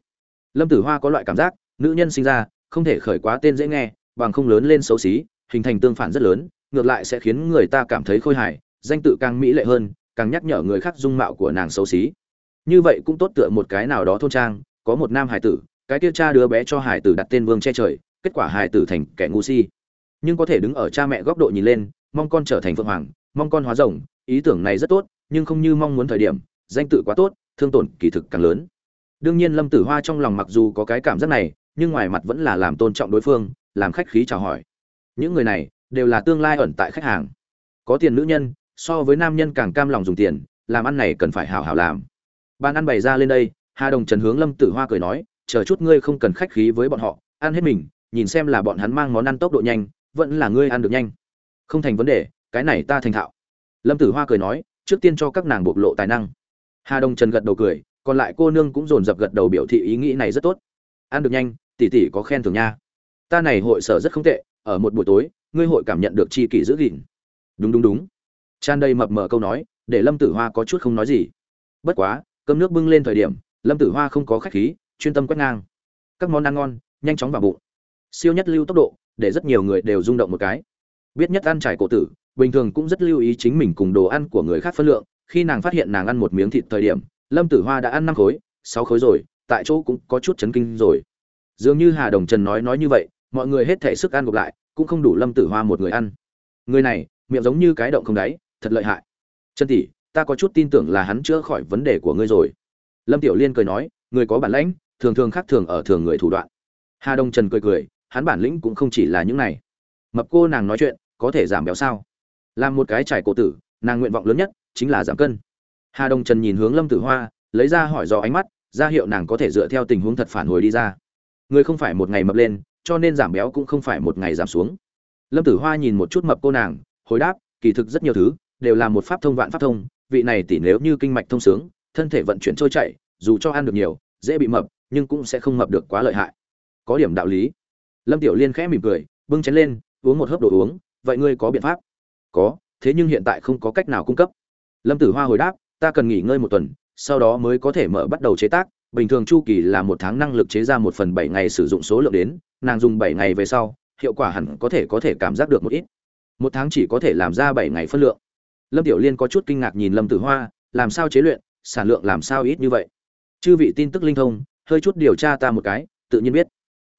Lâm tử hoa có loại cảm giác, nữ nhân sinh ra, không thể khởi quá tên dễ nghe, bằng không lớn lên xấu xí, hình thành tương phản rất lớn, ngược lại sẽ khiến người ta cảm thấy khôi hài, danh tự càng mỹ lệ hơn, càng nhắc nhở người khác dung mạo của nàng xấu xí. Như vậy cũng tốt tựa một cái nào đó thôn trang, có một nam hải tử, cái kia cha đứa bé cho hải tử đặt tên vương che trời kết quả hài tử thành kẻ ngu si. Nhưng có thể đứng ở cha mẹ góc độ nhìn lên, mong con trở thành phượng hoàng, mong con hóa rồng, ý tưởng này rất tốt, nhưng không như mong muốn thời điểm, danh tự quá tốt, thương tổn kỳ thực càng lớn. Đương nhiên lâm tử hoa trong lòng mặc dù có cái cảm giác này, nhưng ngoài mặt vẫn là làm tôn trọng đối phương, làm khách khí chào hỏi. Những người này đều là tương lai ẩn tại khách hàng. Có tiền nữ nhân, so với nam nhân càng cam lòng dùng tiền, làm ăn này cần phải hảo hảo làm. Bàn ăn bày ra lên đây, hà đồng trần hướng lâm tử hoa cười nói, chờ chút ngươi không cần khách khí với bọn họ, ăn hết mình nhìn xem là bọn hắn mang món ăn tốc độ nhanh, vẫn là ngươi ăn được nhanh. Không thành vấn đề, cái này ta thành thạo. Lâm tử hoa cười nói, trước tiên cho các nàng bộc lộ tài năng. Hà Đông trần gật đầu cười, còn lại cô nương cũng dồn dập gật đầu biểu thị ý nghĩ này rất tốt. Ăn được nhanh, tỷ tỷ có khen thưởng nha. Ta này hội sở rất không tệ, ở một buổi tối, ngươi hội cảm nhận được chi kỷ giữ gìn. Đúng đúng đúng. Tràn đầy mập mờ câu nói, để lâm tử hoa có chút không nói gì. Bất quá, cơm nước bưng lên thời điểm, lâm tử hoa không có khách khí, chuyên tâm quét ngang. Các món ăn ngon, nhanh chóng vào bụng siêu nhất lưu tốc độ, để rất nhiều người đều rung động một cái. Biết nhất ăn trải cổ tử, bình thường cũng rất lưu ý chính mình cùng đồ ăn của người khác phân lượng, khi nàng phát hiện nàng ăn một miếng thịt thời điểm, lâm tử hoa đã ăn năm khối, sáu khối rồi, tại chỗ cũng có chút chấn kinh rồi. Dường như hà đồng trần nói nói như vậy, mọi người hết thể sức ăn gộp lại, cũng không đủ lâm tử hoa một người ăn. Người này, miệng giống như cái động không đáy, thật lợi hại. Chân tỷ, ta có chút tin tưởng là hắn chữa khỏi vấn đề của ngươi rồi. Lâm tiểu liên cười nói, người có bản lãnh, thường thường khác thường ở thường người thủ đoạn. Hà đông trần cười cười hắn bản lĩnh cũng không chỉ là những này. Mập cô nàng nói chuyện, có thể giảm béo sao? Làm một cái trải cổ tử, nàng nguyện vọng lớn nhất chính là giảm cân. Hà đông trần nhìn hướng lâm tử hoa, lấy ra hỏi dò ánh mắt, ra hiệu nàng có thể dựa theo tình huống thật phản hồi đi ra. Người không phải một ngày mập lên, cho nên giảm béo cũng không phải một ngày giảm xuống. Lâm tử hoa nhìn một chút mập cô nàng, hồi đáp, kỳ thực rất nhiều thứ, đều là một pháp thông vạn pháp thông, vị này tỷ nếu như kinh mạch thông sướng, thân thể vận chuyển trôi chảy, dù cho ăn được nhiều, dễ bị mập, nhưng cũng sẽ không mập được quá lợi hại. Có điểm đạo lý lâm tiểu liên khẽ mỉm cười, bưng chén lên, uống một hớp đồ uống, vậy ngươi có biện pháp? Có, thế nhưng hiện tại không có cách nào cung cấp. Lâm tử hoa hồi đáp, ta cần nghỉ ngơi một tuần, sau đó mới có thể mở bắt đầu chế tác. Bình thường chu kỳ là một tháng năng lực chế ra một phần bảy ngày sử dụng số lượng đến, nàng dùng bảy ngày về sau, hiệu quả hẳn có thể có thể cảm giác được một ít. Một tháng chỉ có thể làm ra bảy ngày phân lượng. Lâm tiểu liên có chút kinh ngạc nhìn lâm tử hoa, làm sao chế luyện? Sản lượng làm sao ít như vậy? Chư vị tin tức linh thông, hơi chút điều tra ta một cái, tự nhiên biết.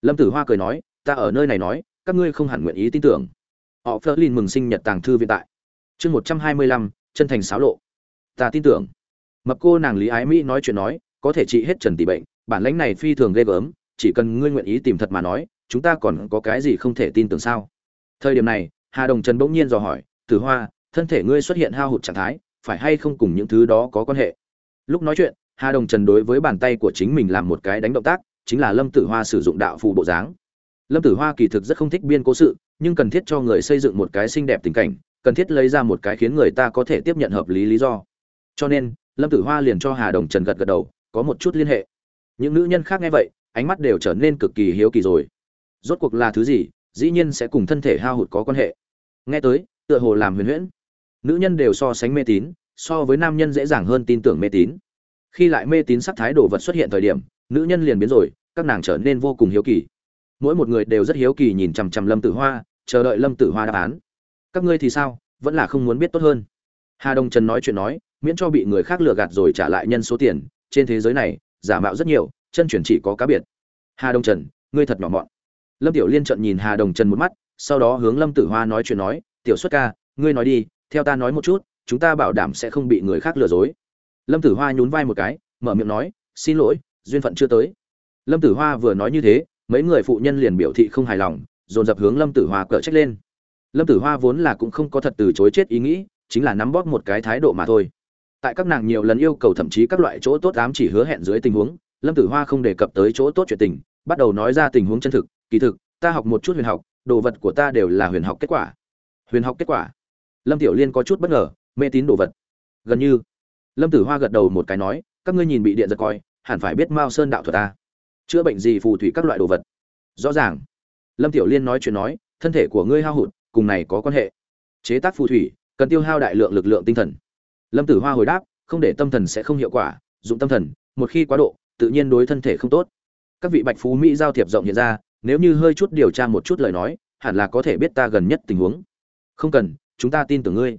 Lâm tử hoa cười nói ta ở nơi này nói, các ngươi không hẳn nguyện ý tin tưởng. Họ phơ lin mừng sinh nhật tàng thư viện tại. Chương một trăm hai mươi lăm, chân thành xáo lộ. Ta tin tưởng. Mập cô nàng lý ái mỹ nói chuyện nói, có thể trị hết trần tỷ bệnh, bản lãnh này phi thường ghê gớm, chỉ cần ngươi nguyện ý tìm thật mà nói, chúng ta còn có cái gì không thể tin tưởng sao? Thời điểm này, hà đồng trần bỗng nhiên dò hỏi, tử hoa, thân thể ngươi xuất hiện hao hụt trạng thái, phải hay không cùng những thứ đó có quan hệ? Lúc nói chuyện, hà đồng trần đối với bàn tay của chính mình làm một cái đánh động tác, chính là lâm tử hoa sử dụng đạo phù bộ dáng lâm tử hoa kỳ thực rất không thích biên cố sự, nhưng cần thiết cho người xây dựng một cái xinh đẹp tình cảnh, cần thiết lấy ra một cái khiến người ta có thể tiếp nhận hợp lý lý do. Cho nên, lâm tử hoa liền cho hà đồng trần gật gật đầu, có một chút liên hệ. Những nữ nhân khác nghe vậy, ánh mắt đều trở nên cực kỳ hiếu kỳ rồi. Rốt cuộc là thứ gì, dĩ nhiên sẽ cùng thân thể hao hụt có quan hệ. Nghe tới, tựa hồ làm huyền huyễn. Nữ nhân đều so sánh mê tín, so với nam nhân dễ dàng hơn tin tưởng mê tín. Khi lại mê tín sắc thái đồ vật xuất hiện thời điểm, nữ nhân liền biến rồi, các nàng trở nên vô cùng hiếu kỳ mỗi một người đều rất hiếu kỳ nhìn chằm chằm lâm tử hoa, chờ đợi lâm tử hoa đáp án. Các ngươi thì sao? Vẫn là không muốn biết tốt hơn. Hà đông trần nói chuyện nói, miễn cho bị người khác lừa gạt rồi trả lại nhân số tiền. Trên thế giới này, giả mạo rất nhiều, chân chuyển chỉ có cá biệt. Hà đông trần, ngươi thật nhỏ mọn. Lâm tiểu liên trận nhìn hà đồng trần một mắt, sau đó hướng lâm tử hoa nói chuyện nói, tiểu xuất ca, ngươi nói đi, theo ta nói một chút, chúng ta bảo đảm sẽ không bị người khác lừa dối. Lâm tử hoa nhún vai một cái, mở miệng nói, xin lỗi, duyên phận chưa tới. Lâm tử hoa vừa nói như thế mấy người phụ nhân liền biểu thị không hài lòng, dồn dập hướng lâm tử hoa cỡ trách lên. Lâm tử hoa vốn là cũng không có thật từ chối chết ý nghĩ, chính là nắm bóp một cái thái độ mà thôi. Tại các nàng nhiều lần yêu cầu thậm chí các loại chỗ tốt ám chỉ hứa hẹn dưới tình huống, lâm tử hoa không đề cập tới chỗ tốt chuyện tình, bắt đầu nói ra tình huống chân thực, kỳ thực, ta học một chút huyền học, đồ vật của ta đều là huyền học kết quả. Huyền học kết quả? Lâm tiểu liên có chút bất ngờ, mê tín đồ vật. Gần như. Lâm tử hoa gật đầu một cái nói, các ngươi nhìn bị điện giật coi, hẳn phải biết mao sơn đạo thuật ta chữa bệnh gì phù thủy các loại đồ vật. Rõ ràng. Lâm tiểu liên nói chuyện nói, thân thể của ngươi hao hụt, cùng này có quan hệ. Chế tác phù thủy, cần tiêu hao đại lượng lực lượng tinh thần. Lâm tử hoa hồi đáp, không để tâm thần sẽ không hiệu quả, dụng tâm thần, một khi quá độ, tự nhiên đối thân thể không tốt. Các vị bạch phú mỹ giao thiệp rộng hiện ra, nếu như hơi chút điều tra một chút lời nói, hẳn là có thể biết ta gần nhất tình huống. Không cần, chúng ta tin tưởng ngươi.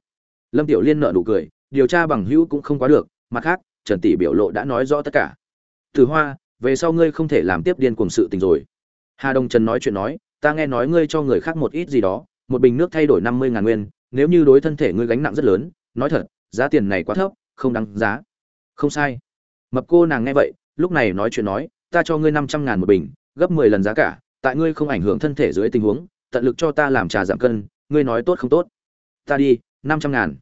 Lâm tiểu liên nợ nụ cười, điều tra bằng hữu cũng không quá được, mặt khác, trần tỷ biểu lộ đã nói rõ tất cả. Từ hoa về sau ngươi không thể làm tiếp điên cuồng sự tình rồi. Hà đông trần nói chuyện nói, ta nghe nói ngươi cho người khác một ít gì đó, một bình nước thay đổi năm mươi ngàn nguyên, nếu như đối thân thể ngươi gánh nặng rất lớn, nói thật, giá tiền này quá thấp, không đáng giá. Không sai. Mập cô nàng nghe vậy, lúc này nói chuyện nói, ta cho ngươi năm trăm ngàn một bình, gấp mười lần giá cả, tại ngươi không ảnh hưởng thân thể dưới tình huống, tận lực cho ta làm trà giảm cân, ngươi nói tốt không tốt? Ta đi, năm trăm ngàn.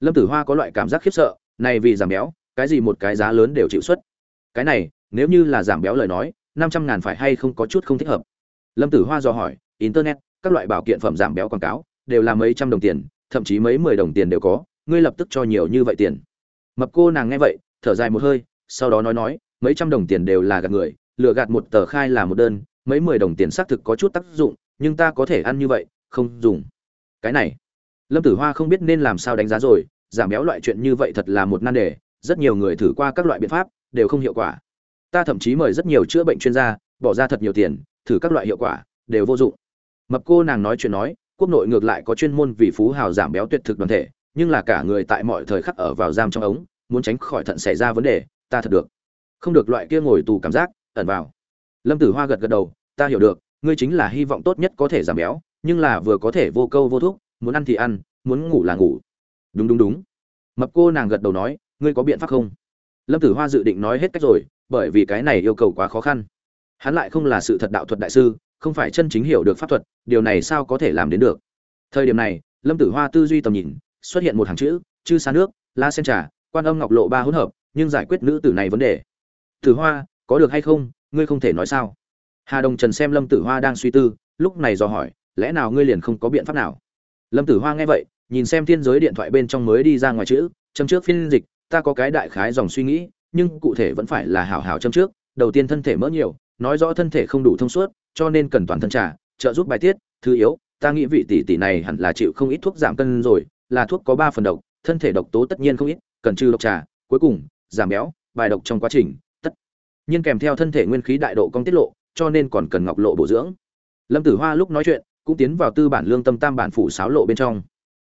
Lâm tử hoa có loại cảm giác khiếp sợ, này vì giảm béo, cái gì một cái giá lớn đều chịu xuất cái này nếu như là giảm béo lời nói, năm trăm ngàn phải hay không có chút không thích hợp. Lâm tử hoa dò hỏi, internet, các loại bảo kiện phẩm giảm béo quảng cáo, đều là mấy trăm đồng tiền, thậm chí mấy mười đồng tiền đều có, ngươi lập tức cho nhiều như vậy tiền. Mập cô nàng nghe vậy, thở dài một hơi, sau đó nói nói, mấy trăm đồng tiền đều là gạt người, lừa gạt một tờ khai là một đơn, mấy mười đồng tiền xác thực có chút tác dụng, nhưng ta có thể ăn như vậy, không dùng. Cái này, lâm tử hoa không biết nên làm sao đánh giá rồi, giảm béo loại chuyện như vậy thật là một nan đề, rất nhiều người thử qua các loại biện pháp, đều không hiệu quả ta thậm chí mời rất nhiều chữa bệnh chuyên gia, bỏ ra thật nhiều tiền, thử các loại hiệu quả, đều vô dụng. Mập cô nàng nói chuyện nói, quốc nội ngược lại có chuyên môn vì phú hào giảm béo tuyệt thực đoàn thể, nhưng là cả người tại mọi thời khắc ở vào giam trong ống, muốn tránh khỏi thận xảy ra vấn đề, ta thật được. Không được loại kia ngồi tù cảm giác, ẩn vào. Lâm tử hoa gật gật đầu, ta hiểu được, ngươi chính là hy vọng tốt nhất có thể giảm béo, nhưng là vừa có thể vô câu vô thuốc muốn ăn thì ăn, muốn ngủ là ngủ. Đúng đúng đúng. Mập cô nàng gật đầu nói, ngươi có biện pháp không? Lâm tử hoa dự định nói hết cách rồi, bởi vì cái này yêu cầu quá khó khăn. Hắn lại không là sự thật đạo thuật đại sư, không phải chân chính hiểu được pháp thuật, điều này sao có thể làm đến được? Thời điểm này, lâm tử hoa tư duy tầm nhìn, xuất hiện một hàng chữ, chư xa nước, la sen trà, quan âm ngọc lộ ba hỗn hợp, nhưng giải quyết nữ tử này vấn đề. Tử hoa, có được hay không? Ngươi không thể nói sao. Hà đồng trần xem lâm tử hoa đang suy tư, lúc này dò hỏi, lẽ nào ngươi liền không có biện pháp nào? Lâm tử hoa nghe vậy, nhìn xem thiên giới điện thoại bên trong mới đi ra ngoài chữ châm trước phiên dịch ta có cái đại khái dòng suy nghĩ, nhưng cụ thể vẫn phải là hảo hảo châm trước, đầu tiên thân thể mỡ nhiều, nói rõ thân thể không đủ thông suốt, cho nên cần toàn thân trả trợ giúp bài tiết, thứ yếu, ta nghĩ vị tỷ tỷ này hẳn là chịu không ít thuốc giảm cân rồi, là thuốc có ba phần độc, thân thể độc tố tất nhiên không ít, cần trừ độc trà, cuối cùng, giảm béo, bài độc trong quá trình, tất nhiên kèm theo thân thể nguyên khí đại độ công tiết lộ, cho nên còn cần ngọc lộ bổ dưỡng. Lâm tử hoa lúc nói chuyện, cũng tiến vào tư bản lương tâm tam bản phủ sáo lộ bên trong.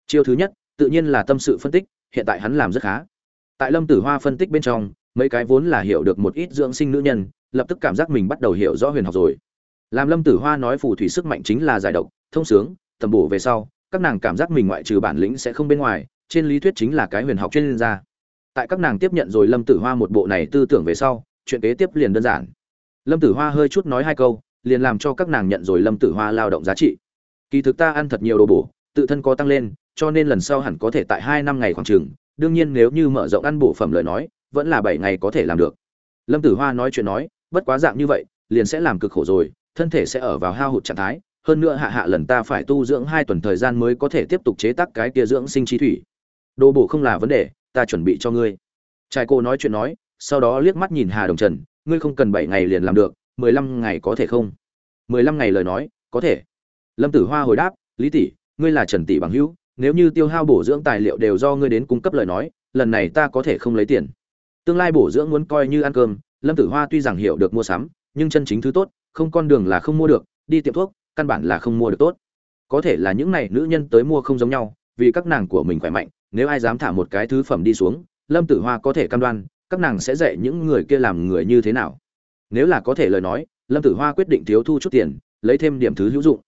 Chiêu thứ nhất, tự nhiên là tâm sự phân tích, hiện tại hắn làm rất khá tại lâm tử hoa phân tích bên trong, mấy cái vốn là hiểu được một ít dưỡng sinh nữ nhân, lập tức cảm giác mình bắt đầu hiểu rõ huyền học rồi. Làm lâm tử hoa nói phù thủy sức mạnh chính là giải độc, thông sướng, tầm bổ về sau, các nàng cảm giác mình ngoại trừ bản lĩnh sẽ không bên ngoài, trên lý thuyết chính là cái huyền học chuyên gia. Tại các nàng tiếp nhận rồi lâm tử hoa một bộ này tư tưởng về sau, chuyện kế tiếp liền đơn giản. Lâm tử hoa hơi chút nói hai câu, liền làm cho các nàng nhận rồi lâm tử hoa lao động giá trị. Kỳ thực ta ăn thật nhiều đồ bổ, tự thân có tăng lên, cho nên lần sau hẳn có thể tại hai năm ngày khoảng trường đương nhiên nếu như mở rộng ăn bổ phẩm lời nói, vẫn là bảy ngày có thể làm được. Lâm tử hoa nói chuyện nói, bất quá dạng như vậy, liền sẽ làm cực khổ rồi, thân thể sẽ ở vào hao hụt trạng thái, hơn nữa hạ hạ lần ta phải tu dưỡng hai tuần thời gian mới có thể tiếp tục chế tác cái kia dưỡng sinh chi thủy. Đồ bổ không là vấn đề, ta chuẩn bị cho ngươi. Trai cô nói chuyện nói, sau đó liếc mắt nhìn hà đồng trần, ngươi không cần bảy ngày liền làm được, mười lăm ngày có thể không? Mười lăm ngày lời nói, có thể. Lâm tử hoa hồi đáp, lý tỷ, ngươi là trần tỷ bằng hữu nếu như tiêu hao bổ dưỡng tài liệu đều do ngươi đến cung cấp lời nói, lần này ta có thể không lấy tiền. Tương lai bổ dưỡng muốn coi như ăn cơm, lâm tử hoa tuy rằng hiểu được mua sắm, nhưng chân chính thứ tốt, không con đường là không mua được, đi tiệm thuốc, căn bản là không mua được tốt. Có thể là những này nữ nhân tới mua không giống nhau, vì các nàng của mình khỏe mạnh, nếu ai dám thả một cái thứ phẩm đi xuống, lâm tử hoa có thể cam đoan, các nàng sẽ dạy những người kia làm người như thế nào. Nếu là có thể lời nói, lâm tử hoa quyết định thiếu thu chút tiền, lấy thêm điểm thứ hữu dụng.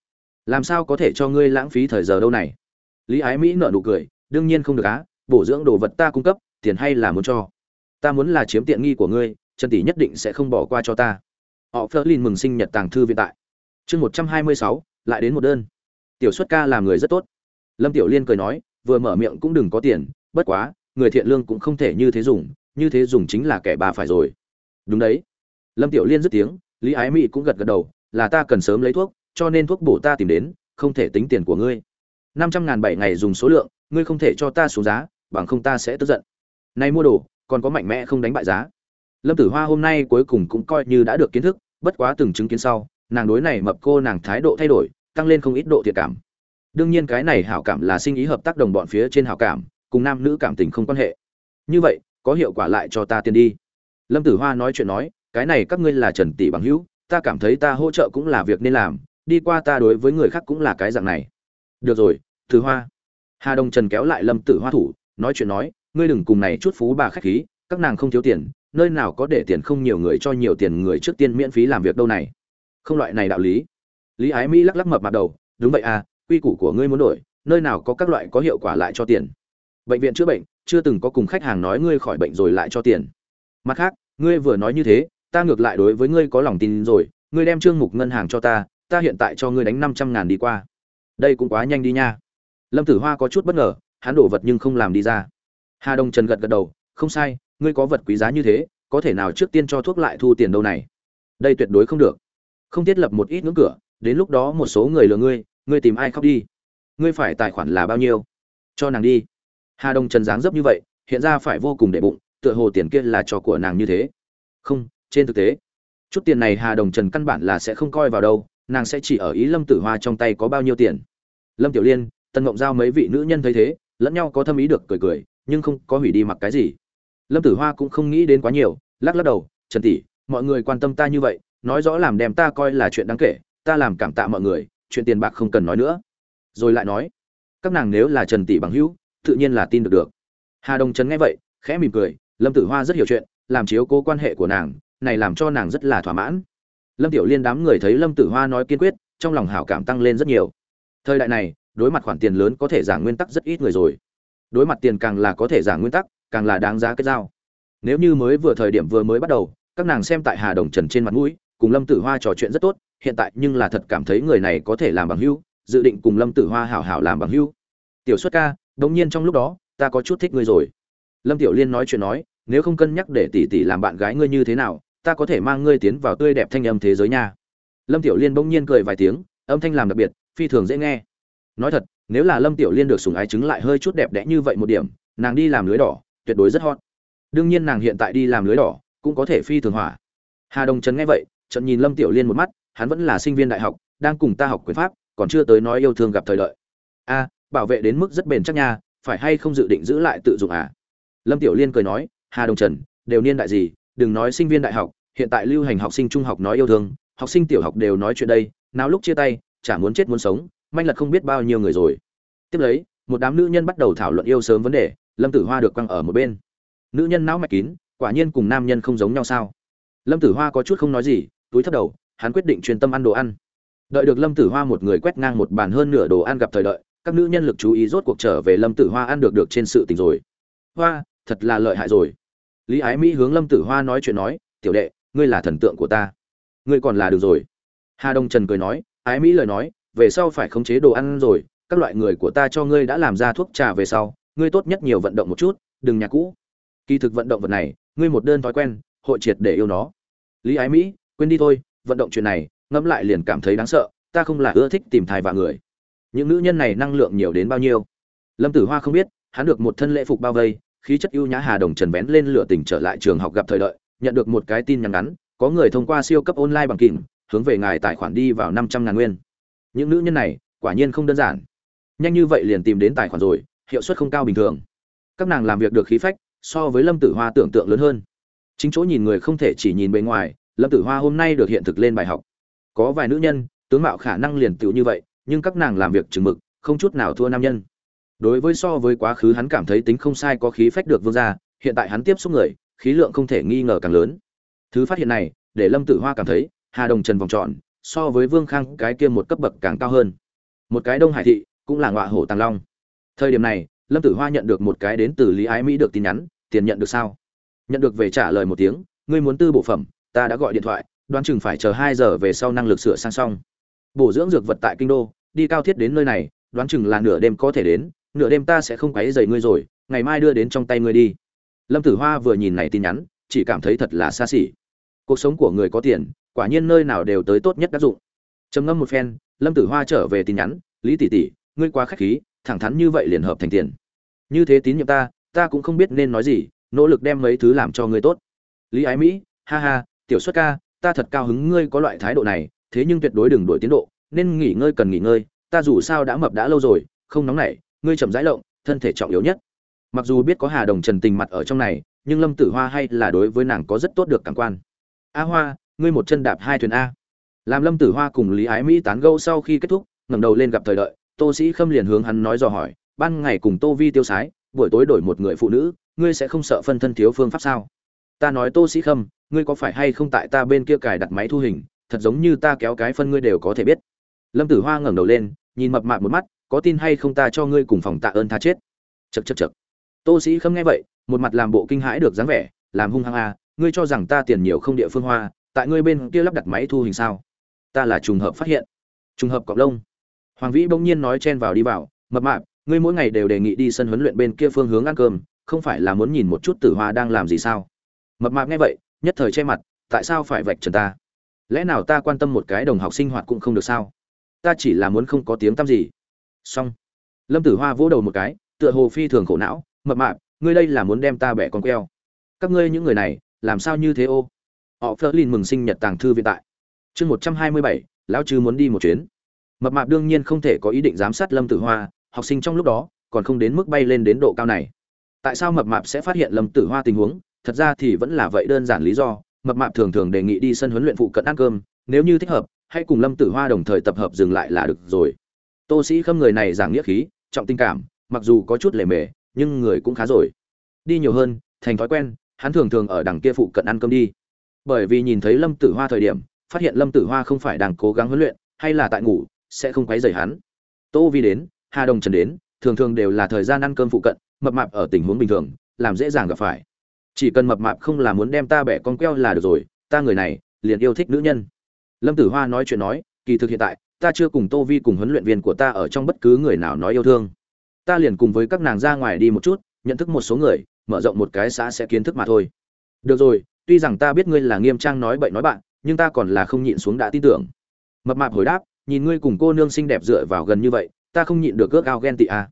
Làm sao có thể cho ngươi lãng phí thời giờ đâu này? Lý ái mỹ nợ nụ cười, đương nhiên không được á, bổ dưỡng đồ vật ta cung cấp, tiền hay là muốn cho. Ta muốn là chiếm tiện nghi của ngươi, trần tỷ nhất định sẽ không bỏ qua cho ta. Họ phơ lin mừng sinh nhật tàng thư viện tại. Chương một trăm hai mươi sáu, lại đến một đơn. Tiểu xuất ca làm người rất tốt. Lâm tiểu liên cười nói, vừa mở miệng cũng đừng có tiền, bất quá, người thiện lương cũng không thể như thế dùng, như thế dùng chính là kẻ bà phải rồi. Đúng đấy. Lâm tiểu liên dứt tiếng, lý ái mỹ cũng gật gật đầu, là ta cần sớm lấy thuốc, cho nên thuốc bổ ta tìm đến, không thể tính tiền của ngươi năm trăm ngàn bảy ngày dùng số lượng, ngươi không thể cho ta xuống giá, bằng không ta sẽ tức giận. Nay mua đồ, còn có mạnh mẽ không đánh bại giá. Lâm tử hoa hôm nay cuối cùng cũng coi như đã được kiến thức, bất quá từng chứng kiến sau, nàng đối này mập cô nàng thái độ thay đổi, tăng lên không ít độ thiệt cảm. Đương nhiên cái này hảo cảm là sinh ý hợp tác đồng bọn phía trên hảo cảm, cùng nam nữ cảm tình không quan hệ. Như vậy, có hiệu quả lại cho ta tiền đi. Lâm tử hoa nói chuyện nói, cái này các ngươi là trần tỷ bằng hữu, ta cảm thấy ta hỗ trợ cũng là việc nên làm, đi qua ta đối với người khác cũng là cái dạng này được rồi thứ hoa. Hà đông trần kéo lại lâm tử hoa thủ, nói chuyện nói, ngươi đừng cùng này chút phú bà khách khí, các nàng không thiếu tiền, nơi nào có để tiền không nhiều người cho nhiều tiền người trước tiên miễn phí làm việc đâu này. Không loại này đạo lý. Lý ái mỹ lắc lắc mập mặt đầu, đúng vậy à quy củ của ngươi muốn đổi, nơi nào có các loại có hiệu quả lại cho tiền. Bệnh viện chữa bệnh, chưa từng có cùng khách hàng nói ngươi khỏi bệnh rồi lại cho tiền. Mặt khác, ngươi vừa nói như thế, ta ngược lại đối với ngươi có lòng tin rồi, ngươi đem trương mục ngân hàng cho ta ta hiện tại cho ngươi đánh năm trăm ngàn đi qua đây cũng quá nhanh đi nha. Lâm tử hoa có chút bất ngờ, hắn đổ vật nhưng không làm đi ra. Hà đông trần gật gật đầu, không sai, ngươi có vật quý giá như thế, có thể nào trước tiên cho thuốc lại thu tiền đâu này? Đây tuyệt đối không được. Không thiết lập một ít ngưỡng cửa, đến lúc đó một số người lừa ngươi ngươi tìm ai khóc đi? Ngươi phải tài khoản là bao nhiêu? Cho nàng đi. Hà đông trần dáng dấp như vậy, hiện ra phải vô cùng đệ bụng, tựa hồ tiền kia là cho của nàng như thế. Không, trên thực tế, chút tiền này hà đồng trần căn bản là sẽ không coi vào đâu nàng sẽ chỉ ở ý lâm tử hoa trong tay có bao nhiêu tiền. Lâm tiểu liên tân mộng giao mấy vị nữ nhân thấy thế, lẫn nhau có thâm ý được cười cười, nhưng không có hủy đi mặc cái gì. Lâm tử hoa cũng không nghĩ đến quá nhiều, lắc lắc đầu, trần tỷ, mọi người quan tâm ta như vậy, nói rõ làm đem ta coi là chuyện đáng kể, ta làm cảm tạ mọi người, chuyện tiền bạc không cần nói nữa. Rồi lại nói, các nàng nếu là trần tỷ bằng hữu, tự nhiên là tin được được. Hà đồng trần nghe vậy, khẽ mỉm cười, lâm tử hoa rất hiểu chuyện, làm chiếu cố quan hệ của nàng, này làm cho nàng rất là thỏa mãn lâm tiểu liên đám người thấy lâm tử hoa nói kiên quyết, trong lòng hảo cảm tăng lên rất nhiều. Thời đại này, đối mặt khoản tiền lớn có thể giả nguyên tắc rất ít người rồi. Đối mặt tiền càng là có thể giả nguyên tắc, càng là đáng giá kết giao. Nếu như mới vừa thời điểm vừa mới bắt đầu, các nàng xem tại hà đồng trần trên mặt mũi, cùng lâm tử hoa trò chuyện rất tốt, hiện tại nhưng là thật cảm thấy người này có thể làm bằng hữu, dự định cùng lâm tử hoa hảo hảo làm bằng hữu. Tiểu xuất ca, đống nhiên trong lúc đó, ta có chút thích ngươi rồi. Lâm tiểu liên nói chuyện nói, nếu không cân nhắc để tỷ tỷ làm bạn gái ngươi như thế nào ta có thể mang ngươi tiến vào tươi đẹp thanh âm thế giới nha. Lâm tiểu liên bỗng nhiên cười vài tiếng, âm thanh làm đặc biệt, phi thường dễ nghe. Nói thật, nếu là lâm tiểu liên được sùng ái chứng lại hơi chút đẹp đẽ như vậy một điểm, nàng đi làm lưới đỏ, tuyệt đối rất hot. Đương nhiên nàng hiện tại đi làm lưới đỏ, cũng có thể phi thường hỏa. Hà đồng trần nghe vậy trận nhìn lâm tiểu liên một mắt, hắn vẫn là sinh viên đại học, đang cùng ta học quyền pháp, còn chưa tới nói yêu thương gặp thời đợi a, bảo vệ đến mức rất bền chắc nha, phải hay không dự định giữ lại tự dụng à? Lâm tiểu liên cười nói, hà đồng trần, đều niên đại gì đừng nói sinh viên đại học, hiện tại lưu hành học sinh trung học nói yêu thương, học sinh tiểu học đều nói chuyện đây, nào lúc chia tay, chả muốn chết muốn sống, manh lật không biết bao nhiêu người rồi. Tiếp lấy, một đám nữ nhân bắt đầu thảo luận yêu sớm vấn đề, lâm tử hoa được quăng ở một bên. Nữ nhân não mạch kín, quả nhiên cùng nam nhân không giống nhau sao? Lâm tử hoa có chút không nói gì, túi thấp đầu, hắn quyết định truyền tâm ăn đồ ăn. Đợi được lâm tử hoa một người quét ngang một bàn hơn nửa đồ ăn gặp thời đợi, các nữ nhân lực chú ý rốt cuộc trở về lâm tử hoa ăn được được trên sự tình rồi. Hoa, thật là lợi hại rồi lý ái mỹ hướng lâm tử hoa nói chuyện nói, tiểu đệ, ngươi là thần tượng của ta. Ngươi còn là được rồi. Hà đông trần cười nói, ái mỹ lời nói, về sau phải khống chế đồ ăn rồi, các loại người của ta cho ngươi đã làm ra thuốc trà về sau, ngươi tốt nhất nhiều vận động một chút, đừng nhà cũ. Kỳ thực vận động vật này, ngươi một đơn thói quen, hội triệt để yêu nó. Lý ái mỹ, quên đi thôi, vận động chuyện này, ngẫm lại liền cảm thấy đáng sợ, ta không là ưa thích tìm thai và người. Những nữ nhân này năng lượng nhiều đến bao nhiêu? Lâm tử hoa không biết, hắn được một thân lễ phục bao vây khí chất ưu nhã hà đồng trần vén lên lửa tình trở lại trường học gặp thời đợi, nhận được một cái tin nhắn ngắn, có người thông qua siêu cấp online bằng kìm, hướng về ngài tài khoản đi vào năm trăm ngàn nguyên. Những nữ nhân này, quả nhiên không đơn giản. Nhanh như vậy liền tìm đến tài khoản rồi, hiệu suất không cao bình thường. Các nàng làm việc được khí phách, so với lâm tử hoa tưởng tượng lớn hơn. Chính chỗ nhìn người không thể chỉ nhìn bề ngoài, lâm tử hoa hôm nay được hiện thực lên bài học. Có vài nữ nhân, tướng mạo khả năng liền tiểu như vậy, nhưng các nàng làm việc chừng mực, không chút nào thua nam nhân đối với so với quá khứ hắn cảm thấy tính không sai có khí phách được vương ra hiện tại hắn tiếp xúc người, khí lượng không thể nghi ngờ càng lớn. Thứ phát hiện này, để lâm tử hoa cảm thấy, hà đồng trần vòng tròn, so với vương khang cái kia một cấp bậc càng cao hơn. Một cái đông hải thị, cũng là ngọa hổ tàng long. Thời điểm này, lâm tử hoa nhận được một cái đến từ lý ái mỹ được tin nhắn, tiền nhận được sao? Nhận được về trả lời một tiếng, ngươi muốn tư bộ phẩm, ta đã gọi điện thoại, đoán chừng phải chờ hai giờ về sau năng lực sửa sang xong. Bổ dưỡng dược vật tại kinh đô, đi cao thiết đến nơi này, đoán chừng là nửa đêm có thể đến nửa đêm ta sẽ không quấy dày ngươi rồi, ngày mai đưa đến trong tay ngươi đi. Lâm tử hoa vừa nhìn này tin nhắn, chỉ cảm thấy thật là xa xỉ. Cuộc sống của người có tiền, quả nhiên nơi nào đều tới tốt nhất tác dụng. Trầm ngâm một phen, lâm tử hoa trở về tin nhắn, lý tỷ tỷ, ngươi quá khách khí, thẳng thắn như vậy liền hợp thành tiền. Như thế tín nhiệm ta ta cũng không biết nên nói gì, nỗ lực đem mấy thứ làm cho ngươi tốt. Lý ái mỹ, ha ha, tiểu xuất ca, ta thật cao hứng ngươi có loại thái độ này, thế nhưng tuyệt đối đừng đổi tiến độ, nên nghỉ ngơi cần nghỉ ngơi, ta dù sao đã mập đã lâu rồi, không nóng nảy ngươi chậm rãi lộng, thân thể trọng yếu nhất. Mặc dù biết có hà đồng trần tình mặt ở trong này, nhưng lâm tử hoa hay là đối với nàng có rất tốt được cảm quan. A hoa, ngươi một chân đạp hai thuyền a. Làm lâm tử hoa cùng lý ái mỹ tán gẫu sau khi kết thúc, ngẩng đầu lên gặp thời đợi, tô sĩ khâm liền hướng hắn nói dò hỏi, ban ngày cùng tô vi tiêu sái, buổi tối đổi một người phụ nữ, ngươi sẽ không sợ phân thân thiếu phương pháp sao? Ta nói tô sĩ khâm, ngươi có phải hay không tại ta bên kia cài đặt máy thu hình, thật giống như ta kéo cái phân ngươi đều có thể biết. Lâm tử hoa ngẩng đầu lên, nhìn mập mạp một mắt có tin hay không ta cho ngươi cùng phòng tạ ơn tha chết. Chật chật chật tô sĩ khâm nghe vậy, một mặt làm bộ kinh hãi được dáng vẻ, làm hung hăng à ngươi cho rằng ta tiền nhiều không địa phương hoa, tại ngươi bên kia lắp đặt máy thu hình sao? Ta là trùng hợp phát hiện. Trùng hợp cọc lông. Hoàng vĩ bỗng nhiên nói chen vào đi vào, mập mạp, ngươi mỗi ngày đều đề nghị đi sân huấn luyện bên kia phương hướng ăn cơm, không phải là muốn nhìn một chút tử hoa đang làm gì sao? Mập mạp nghe vậy, nhất thời che mặt, tại sao phải vạch trần ta? Lẽ nào ta quan tâm một cái đồng học sinh hoạt cũng không được sao? Ta chỉ là muốn không có tiếng tăm gì xong. Lâm tử hoa vỗ đầu một cái, tựa hồ phi thường khổ não, mập mạp, ngươi đây là muốn đem ta bẻ con queo. Các ngươi những người này, làm sao như thế ô? Họ phớt lên mừng sinh nhật tàng thư viện tại. Chương một trăm hai mươi bảy, lão chư muốn đi một chuyến. Mập mạp đương nhiên không thể có ý định giám sát lâm tử hoa, học sinh trong lúc đó, còn không đến mức bay lên đến độ cao này. Tại sao mập mạp sẽ phát hiện lâm tử hoa tình huống? Thật ra thì vẫn là vậy đơn giản lý do, mập mạp thường thường đề nghị đi sân huấn luyện phụ cận ăn cơm, nếu như thích hợp, hãy cùng lâm tử hoa đồng thời tập hợp dừng lại là được rồi tô sĩ khâm người này giảng nghĩa khí, trọng tình cảm, mặc dù có chút lề mề, nhưng người cũng khá rồi. Đi nhiều hơn, thành thói quen, hắn thường thường ở đằng kia phụ cận ăn cơm đi. Bởi vì nhìn thấy lâm tử hoa thời điểm, phát hiện lâm tử hoa không phải đang cố gắng huấn luyện, hay là tại ngủ, sẽ không quấy rầy hắn. Tô vi đến, hà đồng trần đến, thường thường đều là thời gian ăn cơm phụ cận, mập mạp ở tình huống bình thường, làm dễ dàng gặp phải. Chỉ cần mập mạp không là muốn đem ta bẻ con queo là được rồi, ta người này liền yêu thích nữ nhân. Lâm tử hoa nói chuyện nói kỳ thực hiện tại, ta chưa cùng tô vi cùng huấn luyện viên của ta ở trong bất cứ người nào nói yêu thương. Ta liền cùng với các nàng ra ngoài đi một chút, nhận thức một số người, mở rộng một cái xã sẽ kiến thức mà thôi. Được rồi, tuy rằng ta biết ngươi là nghiêm trang nói bậy nói bạn, nhưng ta còn là không nhịn xuống đã tin tưởng. Mập mạp hồi đáp, nhìn ngươi cùng cô nương xinh đẹp dựa vào gần như vậy, ta không nhịn được ước ao ghen tị à.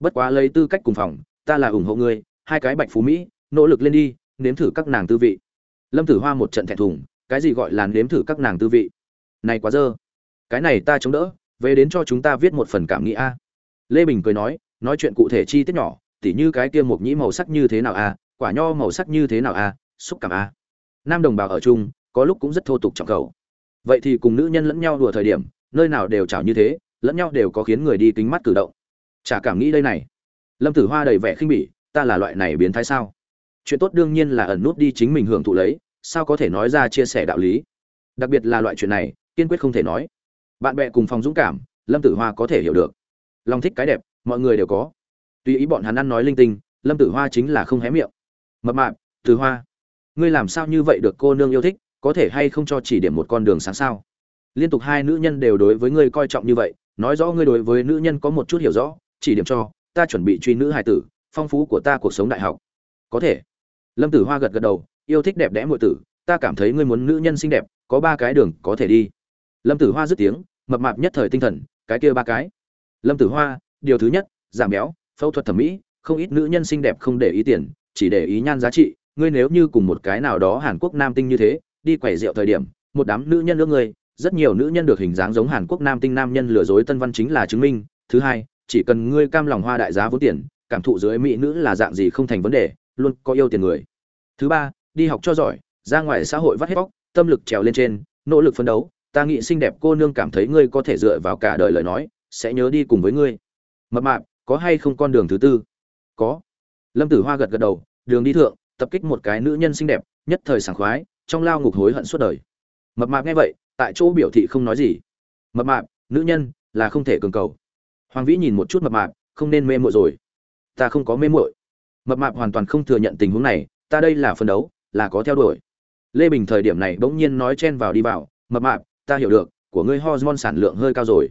bất quá lấy tư cách cùng phòng, ta là ủng hộ ngươi, hai cái bạch phú mỹ, nỗ lực lên đi, nếm thử các nàng tư vị. Lâm tử hoa một trận thẹn thùng, cái gì gọi là nếm thử các nàng tư vị? Này quá dơ cái này ta chống đỡ, về đến cho chúng ta viết một phần cảm nghĩ a. Lê bình cười nói nói chuyện cụ thể chi tiết nhỏ, tỉ như cái kia mộc nhĩ màu sắc như thế nào a, quả nho màu sắc như thế nào a, xúc cảm a. Nam đồng bào ở chung, có lúc cũng rất thô tục trọng cầu. Vậy thì cùng nữ nhân lẫn nhau đùa thời điểm, nơi nào đều chảo như thế, lẫn nhau đều có khiến người đi kính mắt cử động. Chả cảm nghĩ đây này. Lâm tử hoa đầy vẻ khinh bỉ, ta là loại này biến thái sao? Chuyện tốt đương nhiên là ẩn nút đi chính mình hưởng thụ lấy, sao có thể nói ra chia sẻ đạo lý? Đặc biệt là loại chuyện này, kiên quyết không thể nói bạn bè cùng phòng dũng cảm, lâm tử hoa có thể hiểu được. Lòng thích cái đẹp, mọi người đều có. Tuy ý bọn hắn ăn nói linh tinh, lâm tử hoa chính là không hé miệng. Mập mạp, Tử hoa, ngươi làm sao như vậy được cô nương yêu thích, có thể hay không cho chỉ điểm một con đường sáng sao? Liên tục hai nữ nhân đều đối với ngươi coi trọng như vậy, nói rõ ngươi đối với nữ nhân có một chút hiểu rõ, chỉ điểm cho, ta chuẩn bị truy nữ hài tử, phong phú của ta cuộc sống đại học. Có thể. Lâm tử hoa gật gật đầu, yêu thích đẹp đẽ muội tử, ta cảm thấy ngươi muốn nữ nhân xinh đẹp, có ba cái đường có thể đi. Lâm tử hoa dứt tiếng mập mạp nhất thời tinh thần, cái kia ba cái. Lâm tử hoa, điều thứ nhất, giảm béo, phẫu thuật thẩm mỹ, không ít nữ nhân xinh đẹp không để ý tiền, chỉ để ý nhan giá trị, ngươi nếu như cùng một cái nào đó hàn quốc nam tinh như thế, đi quẩy rượu thời điểm, một đám nữ nhân nữa ngươi, rất nhiều nữ nhân được hình dáng giống hàn quốc nam tinh nam nhân lừa dối tân văn chính là chứng minh. Thứ hai, chỉ cần ngươi cam lòng hoa đại giá vốn tiền, cảm thụ dưới mỹ nữ là dạng gì không thành vấn đề, luôn có yêu tiền người. Thứ ba, đi học cho giỏi, ra ngoài xã hội vắt hết bóc, tâm lực trèo lên trên, nỗ lực phấn đấu ta nghĩ xinh đẹp cô nương cảm thấy ngươi có thể dựa vào cả đời lời nói, sẽ nhớ đi cùng với ngươi. Mập mạp, có hay không con đường thứ tư? Có. Lâm tử hoa gật gật đầu, đường đi thượng, tập kích một cái nữ nhân xinh đẹp, nhất thời sảng khoái, trong lao ngục hối hận suốt đời. Mập mạp nghe vậy, tại chỗ biểu thị không nói gì. Mập mạp, nữ nhân, là không thể cường cầu. Hoàng vĩ nhìn một chút mập mạp, không nên mê mội rồi. Ta không có mê mội mập mạp hoàn toàn không thừa nhận tình huống này, ta đây là phân đấu, là có theo đuổi. Lê bình thời điểm này bỗng nhiên nói chen vào đi vào, mập mạp ta hiểu được, của ngươi hormone sản lượng hơi cao rồi.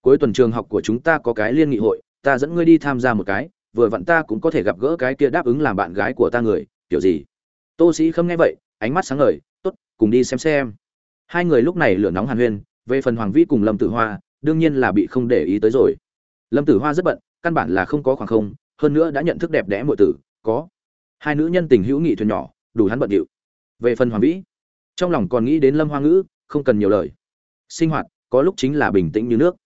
Cuối tuần trường học của chúng ta có cái liên nghị hội, ta dẫn ngươi đi tham gia một cái, vừa vặn ta cũng có thể gặp gỡ cái kia đáp ứng làm bạn gái của ta người, kiểu gì? Tô sĩ khâm nghe vậy, ánh mắt sáng ngời, tốt, cùng đi xem xem. Hai người lúc này lửa nóng hàn huyên, về phần hoàng vĩ cùng lâm tử hoa, đương nhiên là bị không để ý tới rồi. Lâm tử hoa rất bận, căn bản là không có khoảng không, hơn nữa đã nhận thức đẹp đẽ muội tử, có. Hai nữ nhân tình hữu nghị thuyền nhỏ, đủ hắn bận điệu. Về phần hoàng vĩ, trong lòng còn nghĩ đến lâm hoa ngữ không cần nhiều lời. Sinh hoạt, có lúc chính là bình tĩnh như nước.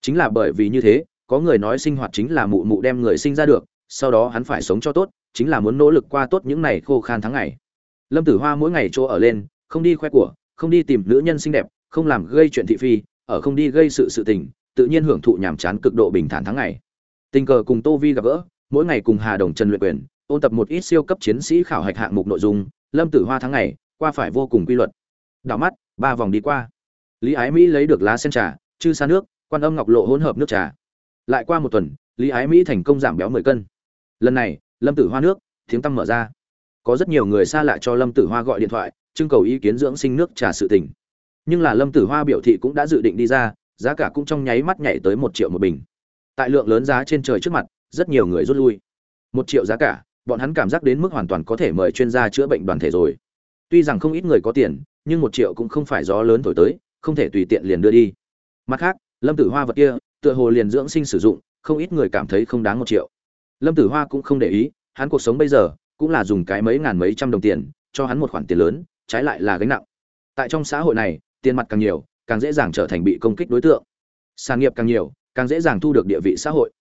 Chính là bởi vì như thế, có người nói sinh hoạt chính là mụ mụ đem người sinh ra được, sau đó hắn phải sống cho tốt, chính là muốn nỗ lực qua tốt những ngày khô khan tháng ngày. Lâm tử hoa mỗi ngày chỗ ở lên, không đi khoe của, không đi tìm nữ nhân xinh đẹp, không làm gây chuyện thị phi, ở không đi gây sự sự tình, tự nhiên hưởng thụ nhàm chán cực độ bình thản tháng ngày. Tình cờ cùng tô vi gặp gỡ, mỗi ngày cùng hà đồng trần luyện quyền, ôn tập một ít siêu cấp chiến sĩ khảo hạch hạng mục nội dung, lâm tử hoa tháng ngày, qua phải vô cùng quy luật đảo mắt, ba vòng đi qua. Lý ái mỹ lấy được lá sen trà, chư sa nước, quan âm ngọc lộ hỗn hợp nước trà. Lại qua một tuần, lý ái mỹ thành công giảm béo mười cân. Lần này, lâm tử hoa nước, tiếng tăm mở ra. Có rất nhiều người xa lạ cho lâm tử hoa gọi điện thoại, trưng cầu ý kiến dưỡng sinh nước trà sự tỉnh nhưng là lâm tử hoa biểu thị cũng đã dự định đi ra, giá cả cũng trong nháy mắt nhảy tới một triệu một bình. Tại lượng lớn giá trên trời trước mặt, rất nhiều người rút lui. Một triệu giá cả, bọn hắn cảm giác đến mức hoàn toàn có thể mời chuyên gia chữa bệnh đoàn thể rồi. Tuy rằng không ít người có tiền nhưng một triệu cũng không phải gió lớn thổi tới, không thể tùy tiện liền đưa đi. Mặt khác, lâm tử hoa vật kia, tựa hồ liền dưỡng sinh sử dụng, không ít người cảm thấy không đáng một triệu. Lâm tử hoa cũng không để ý, hắn cuộc sống bây giờ cũng là dùng cái mấy ngàn mấy trăm đồng tiền, cho hắn một khoản tiền lớn, trái lại là gánh nặng. Tại trong xã hội này, tiền mặt càng nhiều, càng dễ dàng trở thành bị công kích đối tượng. Sản nghiệp càng nhiều, càng dễ dàng thu được địa vị xã hội.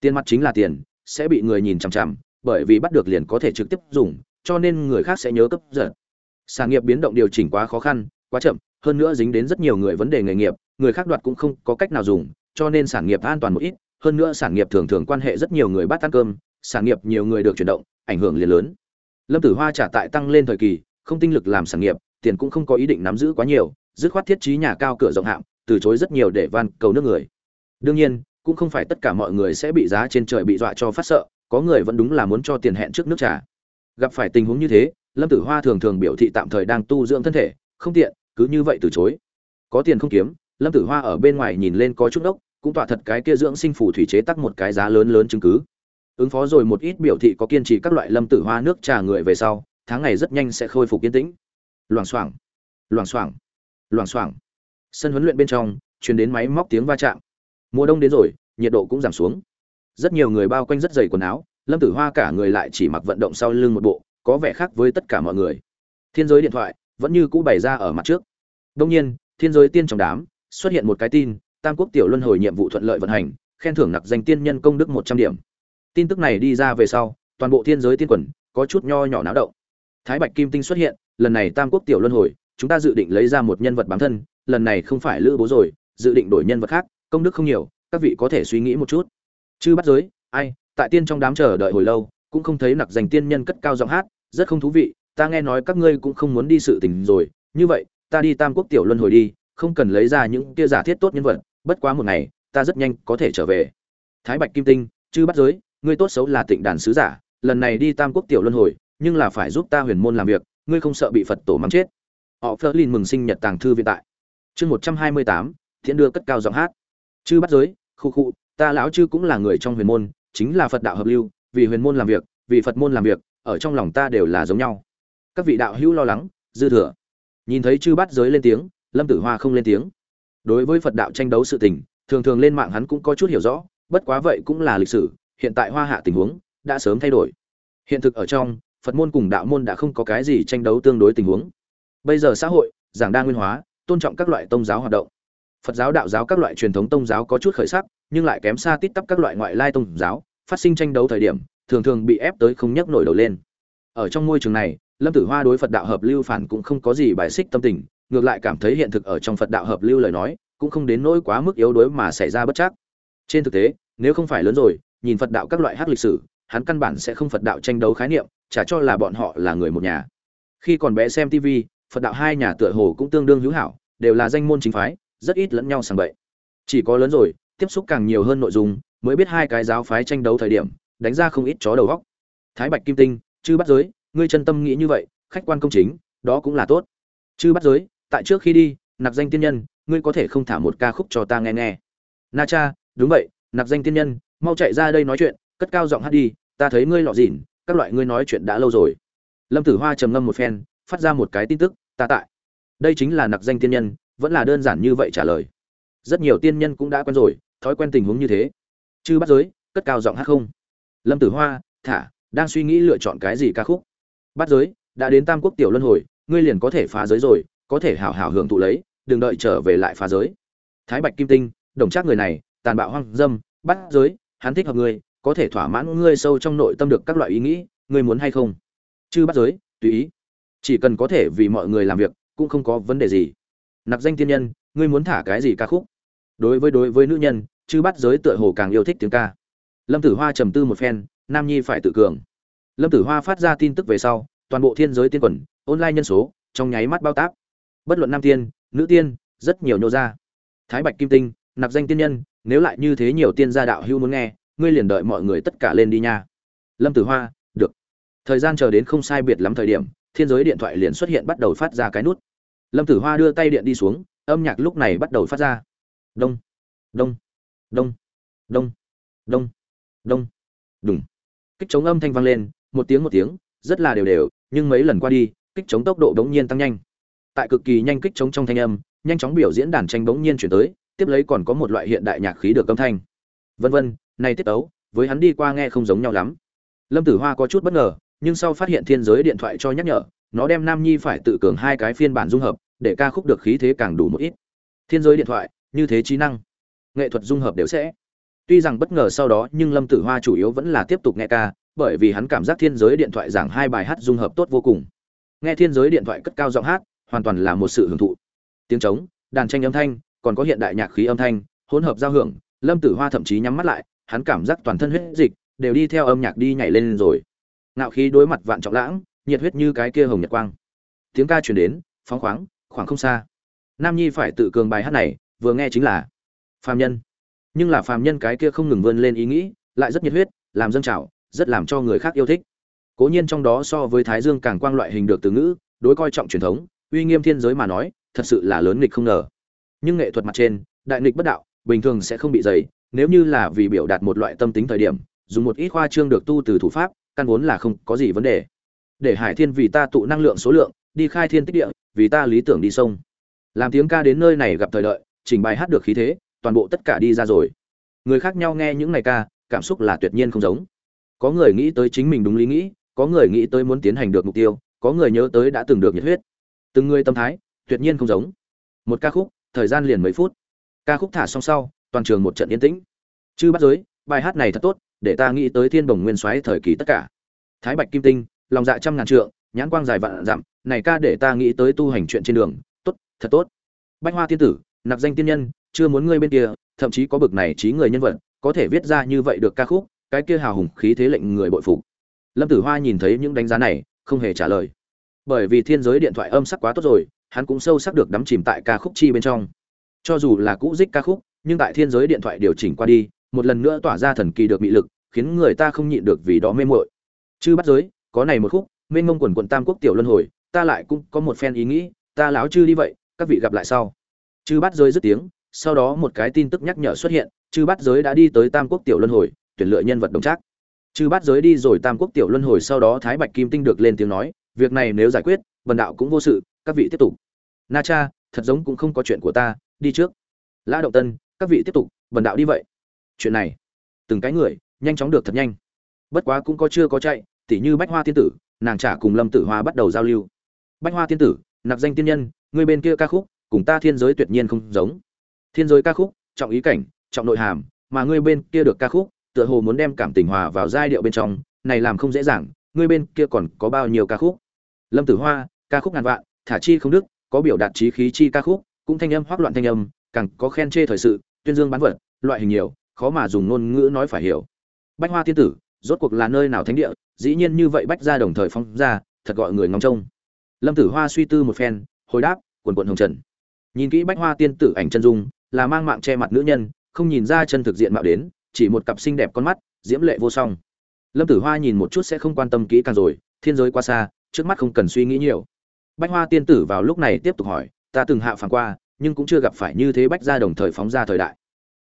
Tiền mặt chính là tiền, sẽ bị người nhìn chằm chằm, bởi vì bắt được liền có thể trực tiếp dùng, cho nên người khác sẽ nhớ cấp giật sản nghiệp biến động điều chỉnh quá khó khăn, quá chậm, hơn nữa dính đến rất nhiều người vấn đề nghề nghiệp, người khác đoạt cũng không có cách nào dùng, cho nên sản nghiệp an toàn một ít, hơn nữa sản nghiệp thường thường quan hệ rất nhiều người bắt ăn cơm, sản nghiệp nhiều người được chuyển động, ảnh hưởng liền lớn. Lâm tử hoa trả tại tăng lên thời kỳ, không tinh lực làm sản nghiệp, tiền cũng không có ý định nắm giữ quá nhiều, dứt khoát thiết trí nhà cao cửa rộng hạng, từ chối rất nhiều để van cầu nước người. Đương nhiên, cũng không phải tất cả mọi người sẽ bị giá trên trời bị dọa cho phát sợ, có người vẫn đúng là muốn cho tiền hẹn trước nước trà. Gặp phải tình huống như thế lâm tử hoa thường thường biểu thị tạm thời đang tu dưỡng thân thể, không tiện, cứ như vậy từ chối. Có tiền không kiếm, lâm tử hoa ở bên ngoài nhìn lên có chút đốc cũng tỏa thật cái kia dưỡng sinh phủ thủy chế tắc một cái giá lớn lớn chứng cứ. Ứng phó rồi một ít biểu thị có kiên trì các loại lâm tử hoa nước trà người về sau, tháng ngày rất nhanh sẽ khôi phục yên tĩnh. Loảng xoảng loảng xoảng loảng xoảng. Sân huấn luyện bên trong, truyền đến máy móc tiếng va chạm. Mùa đông đến rồi, nhiệt độ cũng giảm xuống. Rất nhiều người bao quanh rất dày quần áo, lâm tử hoa cả người lại chỉ mặc vận động sau lưng một bộ có vẻ khác với tất cả mọi người. Thiên giới điện thoại vẫn như cũ bày ra ở mặt trước. Đông nhiên, thiên giới tiên trong đám xuất hiện một cái tin, tam quốc tiểu luân hồi nhiệm vụ thuận lợi vận hành, khen thưởng nặc danh tiên nhân công đức một trăm điểm. Tin tức này đi ra về sau, toàn bộ thiên giới tiên quần có chút nho nhỏ náo động. Thái bạch kim tinh xuất hiện, lần này tam quốc tiểu luân hồi, chúng ta dự định lấy ra một nhân vật bám thân, lần này không phải lữ bố rồi, dự định đổi nhân vật khác, công đức không nhiều, các vị có thể suy nghĩ một chút. Chư bắt giới, ai, tại tiên trong đám chờ đợi hồi lâu cũng không thấy nặc dành tiên nhân cất cao giọng hát, rất không thú vị, ta nghe nói các ngươi cũng không muốn đi sự tình rồi, như vậy, ta đi tam quốc tiểu luân hồi đi, không cần lấy ra những kia giả thiết tốt nhân vật, bất quá một ngày, ta rất nhanh có thể trở về. Thái bạch kim tinh, chư bắt giới, ngươi tốt xấu là tịnh đàn sứ giả, lần này đi tam quốc tiểu luân hồi, nhưng là phải giúp ta huyền môn làm việc, ngươi không sợ bị phật tổ mắng chết. Họ phớt lên mừng sinh nhật tàng thư viện tại. Chương một trăm hai mươi tám, thiện đưa cất cao giọng hát. Chư bắt giới, khu khu, ta lão chư cũng là người trong huyền môn, chính là phật đạo hợp lưu vì huyền môn làm việc, vì phật môn làm việc, ở trong lòng ta đều là giống nhau. Các vị đạo hữu lo lắng, dư thừa. Nhìn thấy chư Bát giới lên tiếng, lâm tử hoa không lên tiếng. Đối với phật đạo tranh đấu sự tình, thường thường lên mạng hắn cũng có chút hiểu rõ, bất quá vậy cũng là lịch sử, hiện tại hoa hạ tình huống đã sớm thay đổi. Hiện thực ở trong, phật môn cùng đạo môn đã không có cái gì tranh đấu tương đối tình huống. Bây giờ xã hội, giảng đa nguyên hóa, tôn trọng các loại tôn giáo hoạt động. Phật giáo đạo giáo các loại truyền thống tôn giáo có chút khởi sắc, nhưng lại kém xa tít tắp các loại ngoại lai tôn giáo phát sinh tranh đấu thời điểm, thường thường bị ép tới không nhấc nổi đầu lên. Ở trong môi trường này, lâm tử hoa đối phật đạo hợp lưu phản cũng không có gì bài xích tâm tình, ngược lại cảm thấy hiện thực ở trong phật đạo hợp lưu lời nói, cũng không đến nỗi quá mức yếu đuối mà xảy ra bất chắc. Trên thực tế, nếu không phải lớn rồi, nhìn phật đạo các loại hát lịch sử, hắn căn bản sẽ không phật đạo tranh đấu khái niệm, chả cho là bọn họ là người một nhà. Khi còn bé xem tv phật đạo hai nhà tựa hồ cũng tương đương hữu hảo, đều là danh môn chính phái, rất ít lẫn nhau sàng bậy. Chỉ có lớn rồi, tiếp xúc càng nhiều hơn nội dung mới biết hai cái giáo phái tranh đấu thời điểm, đánh ra không ít chó đầu góc thái bạch kim tinh, chư bắt giới, ngươi chân tâm nghĩ như vậy, khách quan công chính, đó cũng là tốt. Chư bắt giới, tại trước khi đi, nạp danh tiên nhân, ngươi có thể không thả một ca khúc cho ta nghe nghe. Na cha, đúng vậy, nạp danh tiên nhân, mau chạy ra đây nói chuyện, cất cao giọng hát đi, ta thấy ngươi lọ dỉn các loại ngươi nói chuyện đã lâu rồi. Lâm tử hoa trầm ngâm một phen, phát ra một cái tin tức, ta tại. Đây chính là nạp danh tiên nhân, vẫn là đơn giản như vậy trả lời. Rất nhiều tiên nhân cũng đã quen rồi, thói quen tình huống như thế chư bắt giới, cất cao giọng hát không. Lâm tử hoa, thả, đang suy nghĩ lựa chọn cái gì ca khúc? Bắt giới, đã đến tam quốc tiểu luân hồi, ngươi liền có thể phá giới rồi, có thể hảo hảo hưởng thụ lấy, đừng đợi trở về lại phá giới. Thái bạch kim tinh, đồng trác người này, tàn bạo hoang dâm, bắt giới, hắn thích hợp ngươi, có thể thỏa mãn ngươi sâu trong nội tâm được các loại ý nghĩ, ngươi muốn hay không? Chư bắt giới, tùy ý. Chỉ cần có thể vì mọi người làm việc, cũng không có vấn đề gì. Nạp danh tiên nhân, ngươi muốn thả cái gì ca khúc? Đối với đối với nữ nhân chư bắt giới tựa hồ càng yêu thích tiếng ca. Lâm tử hoa trầm tư một phen, nam nhi phải tự cường. Lâm tử hoa phát ra tin tức về sau, toàn bộ thiên giới tiên quần, online nhân số, trong nháy mắt bao tác bất luận nam tiên, nữ tiên, rất nhiều nhô ra thái bạch kim tinh, nạp danh tiên nhân, nếu lại như thế nhiều tiên gia đạo hưu muốn nghe, ngươi liền đợi mọi người tất cả lên đi nha. Lâm tử hoa, được. Thời gian chờ đến không sai biệt lắm thời điểm, thiên giới điện thoại liền xuất hiện bắt đầu phát ra cái nút. Lâm tử hoa đưa tay điện đi xuống, âm nhạc lúc này bắt đầu phát ra. Đông. Đông đông. Đông. Đông. Đông. Đùng. Kích chống âm thanh vang lên, một tiếng một tiếng, rất là đều đều, nhưng mấy lần qua đi, kích chống tốc độ đống nhiên tăng nhanh. Tại cực kỳ nhanh kích chống trong thanh âm, nhanh chóng biểu diễn đàn tranh bỗng nhiên chuyển tới, tiếp lấy còn có một loại hiện đại nhạc khí được âm thanh. Vân vân, này tiết tấu, với hắn đi qua nghe không giống nhau lắm. Lâm tử hoa có chút bất ngờ, nhưng sau phát hiện thiên giới điện thoại cho nhắc nhở, nó đem nam nhi phải tự cường hai cái phiên bản dung hợp, để ca khúc được khí thế càng đủ một ít. Thiên giới điện thoại, như thế trí năng nghệ thuật dung hợp đều sẽ. Tuy rằng bất ngờ sau đó, nhưng lâm tử hoa chủ yếu vẫn là tiếp tục nghe ca, bởi vì hắn cảm giác thiên giới điện thoại giảng hai bài hát dung hợp tốt vô cùng. Nghe thiên giới điện thoại cất cao giọng hát, hoàn toàn là một sự hưởng thụ. Tiếng trống, đàn tranh âm thanh, còn có hiện đại nhạc khí âm thanh, hỗn hợp giao hưởng, lâm tử hoa thậm chí nhắm mắt lại, hắn cảm giác toàn thân huyết dịch đều đi theo âm nhạc đi nhảy lên rồi. Ngạo khí đối mặt vạn trọng lãng, nhiệt huyết như cái kia hồng nhật quang. Tiếng ca truyền đến, phóng khoáng, khoảng không xa. Nam nhi phải tự cường bài hát này, vừa nghe chính là phàm nhân. Nhưng là phàm nhân cái kia không ngừng vươn lên ý nghĩ, lại rất nhiệt huyết, làm dân trào, rất làm cho người khác yêu thích. Cố nhiên trong đó so với thái dương càng quang loại hình được từ ngữ, đối coi trọng truyền thống, uy nghiêm thiên giới mà nói, thật sự là lớn nghịch không ngờ. Nhưng nghệ thuật mặt trên, đại nghịch bất đạo, bình thường sẽ không bị dày, nếu như là vì biểu đạt một loại tâm tính thời điểm, dùng một ít khoa trương được tu từ thủ pháp, căn vốn là không có gì vấn đề. Để hải thiên vì ta tụ năng lượng số lượng, đi khai thiên tích địa, vì ta lý tưởng đi sông. Làm tiếng ca đến nơi này gặp thời đợi, trình bài hát được khí thế toàn bộ tất cả đi ra rồi. Người khác nhau nghe những ngày ca, cảm xúc là tuyệt nhiên không giống. Có người nghĩ tới chính mình đúng lý nghĩ, có người nghĩ tới muốn tiến hành được mục tiêu, có người nhớ tới đã từng được nhiệt huyết. Từng người tâm thái, tuyệt nhiên không giống. Một ca khúc, thời gian liền mấy phút. Ca khúc thả xong sau, toàn trường một trận yên tĩnh. Chư bắt giới, bài hát này thật tốt, để ta nghĩ tới thiên bồng nguyên soái thời kỳ tất cả. Thái bạch kim tinh, lòng dạ trăm ngàn trượng, nhãn quang dài vạn dặm, này ca để ta nghĩ tới tu hành chuyện trên đường, tốt, thật tốt. Bách hoa tiên tử, nạp danh tiên nhân chưa muốn ngươi bên kia, thậm chí có bực này trí người nhân vật, có thể viết ra như vậy được ca khúc, cái kia hào hùng khí thế lệnh người bội phục. Lâm tử hoa nhìn thấy những đánh giá này, không hề trả lời. Bởi vì thiên giới điện thoại âm sắc quá tốt rồi, hắn cũng sâu sắc được đắm chìm tại ca khúc chi bên trong. Cho dù là cũ dích ca khúc, nhưng tại thiên giới điện thoại điều chỉnh qua đi, một lần nữa tỏa ra thần kỳ được mị lực, khiến người ta không nhịn được vì đó mê muội. Chư bắt giới, có này một khúc, mênh mông quần quần tam quốc tiểu luân hồi, ta lại cũng có một phen ý nghĩ, ta láo chư đi vậy, các vị gặp lại sau. Chư bắt giới dứt tiếng sau đó một cái tin tức nhắc nhở xuất hiện, chư bát giới đã đi tới tam quốc tiểu luân hồi, tuyển lựa nhân vật đồng trác. Chư bát giới đi rồi tam quốc tiểu luân hồi sau đó thái bạch kim tinh được lên tiếng nói, việc này nếu giải quyết vần đạo cũng vô sự, các vị tiếp tục. Na cha, thật giống cũng không có chuyện của ta, đi trước. Lã động tân, các vị tiếp tục vần đạo đi vậy. Chuyện này, từng cái người, nhanh chóng được thật nhanh. Bất quá cũng có chưa có chạy, tỉ như bách hoa tiên tử, nàng trả cùng lâm tử hoa bắt đầu giao lưu. Bách hoa tiên tử, nạp danh tiên nhân, người bên kia ca khúc, cùng ta thiên giới tuyệt nhiên không giống thiên giới ca khúc, trọng ý cảnh, trọng nội hàm, mà ngươi bên kia được ca khúc, tựa hồ muốn đem cảm tình hòa vào giai điệu bên trong, này làm không dễ dàng, ngươi bên kia còn có bao nhiêu ca khúc? Lâm tử hoa, ca khúc ngàn vạn, thả chi không đức, có biểu đạt trí khí chi ca khúc, cũng thanh âm hoác loạn thanh âm, càng có khen chê thời sự, tuyên dương bán vật, loại hình nhiều, khó mà dùng ngôn ngữ nói phải hiểu. Bách hoa tiên tử, rốt cuộc là nơi nào thánh địa, dĩ nhiên như vậy bách ra đồng thời phong ra, thật gọi người ngóng trông. Lâm tử hoa suy tư một phen, hồi đáp, quần quận hồng trần. Nhìn kỹ bách hoa tiên tử ảnh chân dung là mang mạng che mặt nữ nhân, không nhìn ra chân thực diện mạo đến, chỉ một cặp xinh đẹp con mắt, diễm lệ vô song. Lâm tử hoa nhìn một chút sẽ không quan tâm kỹ càng rồi, thiên giới quá xa, trước mắt không cần suy nghĩ nhiều. Bách hoa tiên tử vào lúc này tiếp tục hỏi, ta từng hạ phản qua, nhưng cũng chưa gặp phải như thế bách gia đồng thời phóng ra thời đại.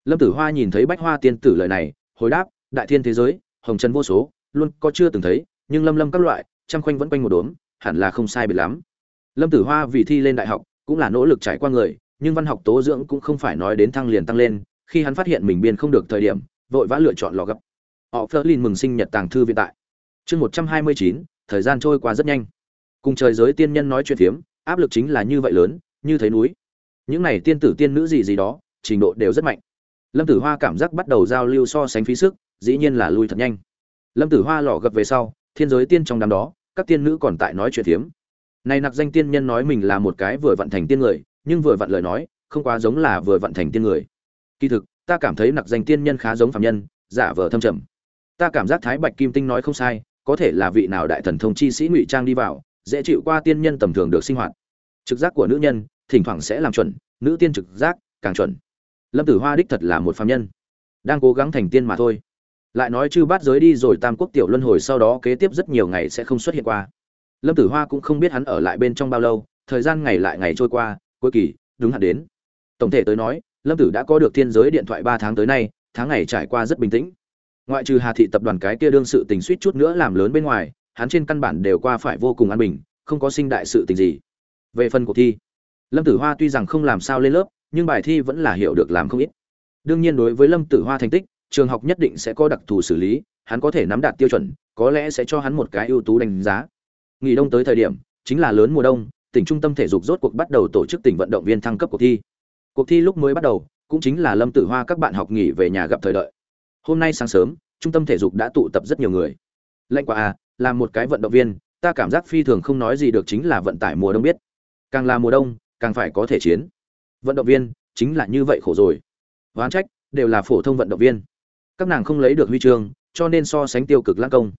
Lâm tử hoa nhìn thấy bách hoa tiên tử lời này, hồi đáp, đại thiên thế giới, hồng trần vô số, luôn có chưa từng thấy, nhưng lâm lâm các loại, trăm khoanh vẫn quanh một đốm, hẳn là không sai biệt lắm. Lâm tử hoa vì thi lên đại học, cũng là nỗ lực trải qua người nhưng văn học tố dưỡng cũng không phải nói đến thăng liền tăng lên, khi hắn phát hiện mình biên không được thời điểm, vội vã lựa chọn lò gấp. Họ phớt lên mừng sinh nhật tàng thư viện tại. Chương một trăm hai mươi chín, thời gian trôi qua rất nhanh. Cùng trời giới tiên nhân nói chuyện phiếm áp lực chính là như vậy lớn, như thấy núi. Những này tiên tử tiên nữ gì gì đó, trình độ đều rất mạnh. Lâm tử hoa cảm giác bắt đầu giao lưu so sánh phí sức, dĩ nhiên là lui thật nhanh. Lâm tử hoa lò gập về sau, thiên giới tiên trong đám đó, các tiên nữ còn tại nói chuyện phiếm này nặc danh tiên nhân nói mình là một cái vừa vận thành tiên người nhưng vừa vặn lời nói, không quá giống là vừa vặn thành tiên người. Kỳ thực, ta cảm thấy nặc danh tiên nhân khá giống phạm nhân, giả vờ thâm trầm. Ta cảm giác thái bạch kim tinh nói không sai, có thể là vị nào đại thần thông chi sĩ ngụy trang đi vào, dễ chịu qua tiên nhân tầm thường được sinh hoạt. Trực giác của nữ nhân, thỉnh thoảng sẽ làm chuẩn, nữ tiên trực giác, càng chuẩn. Lâm tử hoa đích thật là một phạm nhân. Đang cố gắng thành tiên mà thôi. Lại nói chư bát giới đi rồi tam quốc tiểu luân hồi sau đó kế tiếp rất nhiều ngày sẽ không xuất hiện qua. Lâm tử hoa cũng không biết hắn ở lại bên trong bao lâu, thời gian ngày lại ngày trôi qua cuối kỳ, đúng hạn đến. Tổng thể tới nói, lâm tử đã có được thiên giới điện thoại ba tháng tới nay, tháng ngày trải qua rất bình tĩnh. Ngoại trừ hà thị tập đoàn cái kia đương sự tình suýt chút nữa làm lớn bên ngoài, hắn trên căn bản đều qua phải vô cùng an bình, không có sinh đại sự tình gì. Về phần cuộc thi, lâm tử hoa tuy rằng không làm sao lên lớp, nhưng bài thi vẫn là hiểu được làm không ít. Đương nhiên đối với lâm tử hoa thành tích, trường học nhất định sẽ có đặc thù xử lý, hắn có thể nắm đạt tiêu chuẩn, có lẽ sẽ cho hắn một cái ưu tú đánh giá. Nghỉ đông tới thời điểm, chính là lớn mùa đông tỉnh trung tâm thể dục rốt cuộc bắt đầu tổ chức tỉnh vận động viên thăng cấp cuộc thi. Cuộc thi lúc mới bắt đầu, cũng chính là lâm tử hoa các bạn học nghỉ về nhà gặp thời đợi. Hôm nay sáng sớm, trung tâm thể dục đã tụ tập rất nhiều người. Lạnh quả à là một cái vận động viên, ta cảm giác phi thường không nói gì được chính là vận tải mùa đông biết. Càng là mùa đông, càng phải có thể chiến. Vận động viên, chính là như vậy khổ rồi. Oán trách, đều là phổ thông vận động viên. Các nàng không lấy được huy chương, cho nên so sánh tiêu cực lãng công.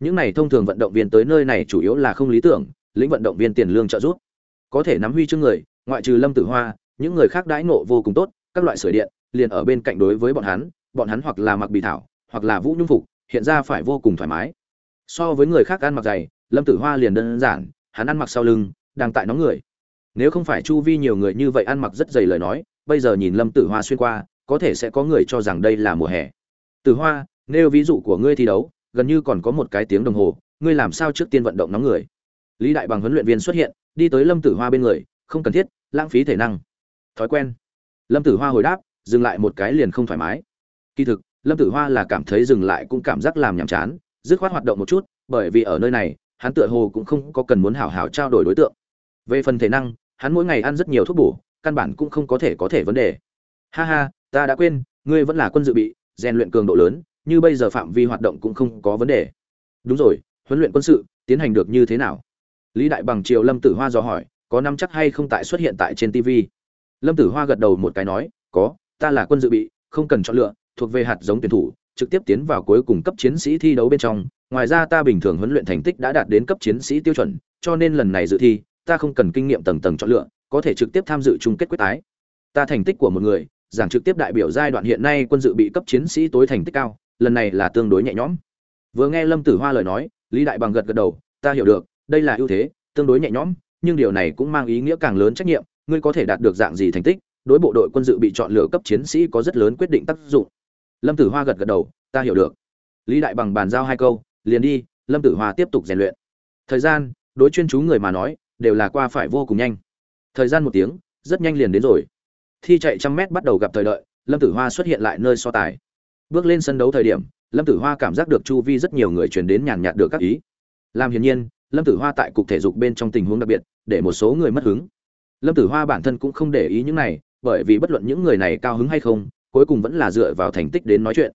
Những này thông thường vận động viên tới nơi này chủ yếu là không lý tưởng lĩnh vận động viên tiền lương trợ giúp. Có thể nắm huy chương người, ngoại trừ lâm tử hoa, những người khác đãi ngộ vô cùng tốt, các loại sửa điện, liền ở bên cạnh đối với bọn hắn bọn hắn hoặc là mặc bì thảo, hoặc là vũ nhung phục, hiện ra phải vô cùng thoải mái. So với người khác ăn mặc dày, lâm tử hoa liền đơn giản, hắn ăn mặc sau lưng, đang tại nóng người. Nếu không phải chu vi nhiều người như vậy ăn mặc rất dày lời nói, bây giờ nhìn lâm tử hoa xuyên qua, có thể sẽ có người cho rằng đây là mùa hè. Tử hoa, nêu ví dụ của ngươi thi đấu, gần như còn có một cái tiếng đồng hồ, ngươi làm sao trước tiên vận động nóng người? Lý đại bằng huấn luyện viên xuất hiện, đi tới lâm tử hoa bên người, không cần thiết, lãng phí thể năng. Thói quen. Lâm tử hoa hồi đáp, dừng lại một cái liền không thoải mái. Kỳ thực, lâm tử hoa là cảm thấy dừng lại cũng cảm giác làm nhàm chán, dứt khoát hoạt động một chút, bởi vì ở nơi này, hắn tựa hồ cũng không có cần muốn hảo hảo trao đổi đối tượng. Về phần thể năng, hắn mỗi ngày ăn rất nhiều thuốc bổ, căn bản cũng không có thể có thể vấn đề. Ha ha, ta đã quên, ngươi vẫn là quân dự bị, rèn luyện cường độ lớn, như bây giờ phạm vi hoạt động cũng không có vấn đề. Đúng rồi, huấn luyện quân sự, tiến hành được như thế nào? Lý đại bằng triều lâm tử hoa dò hỏi, có năm chắc hay không tại xuất hiện tại trên tv lâm tử hoa gật đầu một cái nói, có, ta là quân dự bị, không cần chọn lựa, thuộc về hạt giống tuyển thủ, trực tiếp tiến vào cuối cùng cấp chiến sĩ thi đấu bên trong. Ngoài ra ta bình thường huấn luyện thành tích đã đạt đến cấp chiến sĩ tiêu chuẩn, cho nên lần này dự thi, ta không cần kinh nghiệm tầng tầng chọn lựa, có thể trực tiếp tham dự chung kết quyết tái. Ta thành tích của một người, giảng trực tiếp đại biểu giai đoạn hiện nay quân dự bị cấp chiến sĩ tối thành tích cao, lần này là tương đối nhẹ nhõm. Vừa nghe lâm tử hoa lời nói, lý đại bằng gật gật đầu, ta hiểu được đây là ưu thế, tương đối nhẹ nhõm, nhưng điều này cũng mang ý nghĩa càng lớn trách nhiệm, ngươi có thể đạt được dạng gì thành tích, đối bộ đội quân dự bị chọn lựa cấp chiến sĩ có rất lớn quyết định tác dụng. Lâm tử hoa gật gật đầu, ta hiểu được. Lý đại bằng bàn giao hai câu, liền đi, lâm tử hoa tiếp tục rèn luyện. Thời gian, đối chuyên chú người mà nói, đều là qua phải vô cùng nhanh. Thời gian một tiếng, rất nhanh liền đến rồi. Thi chạy trăm mét bắt đầu gặp thời đợi, lâm tử hoa xuất hiện lại nơi so tài. Bước lên sân đấu thời điểm, lâm tử hoa cảm giác được chu vi rất nhiều người truyền đến nhàn nhạt được các ý làm hiển nhiên, lâm tử hoa tại cục thể dục bên trong tình huống đặc biệt, để một số người mất hứng. Lâm tử hoa bản thân cũng không để ý những này, bởi vì bất luận những người này cao hứng hay không, cuối cùng vẫn là dựa vào thành tích đến nói chuyện.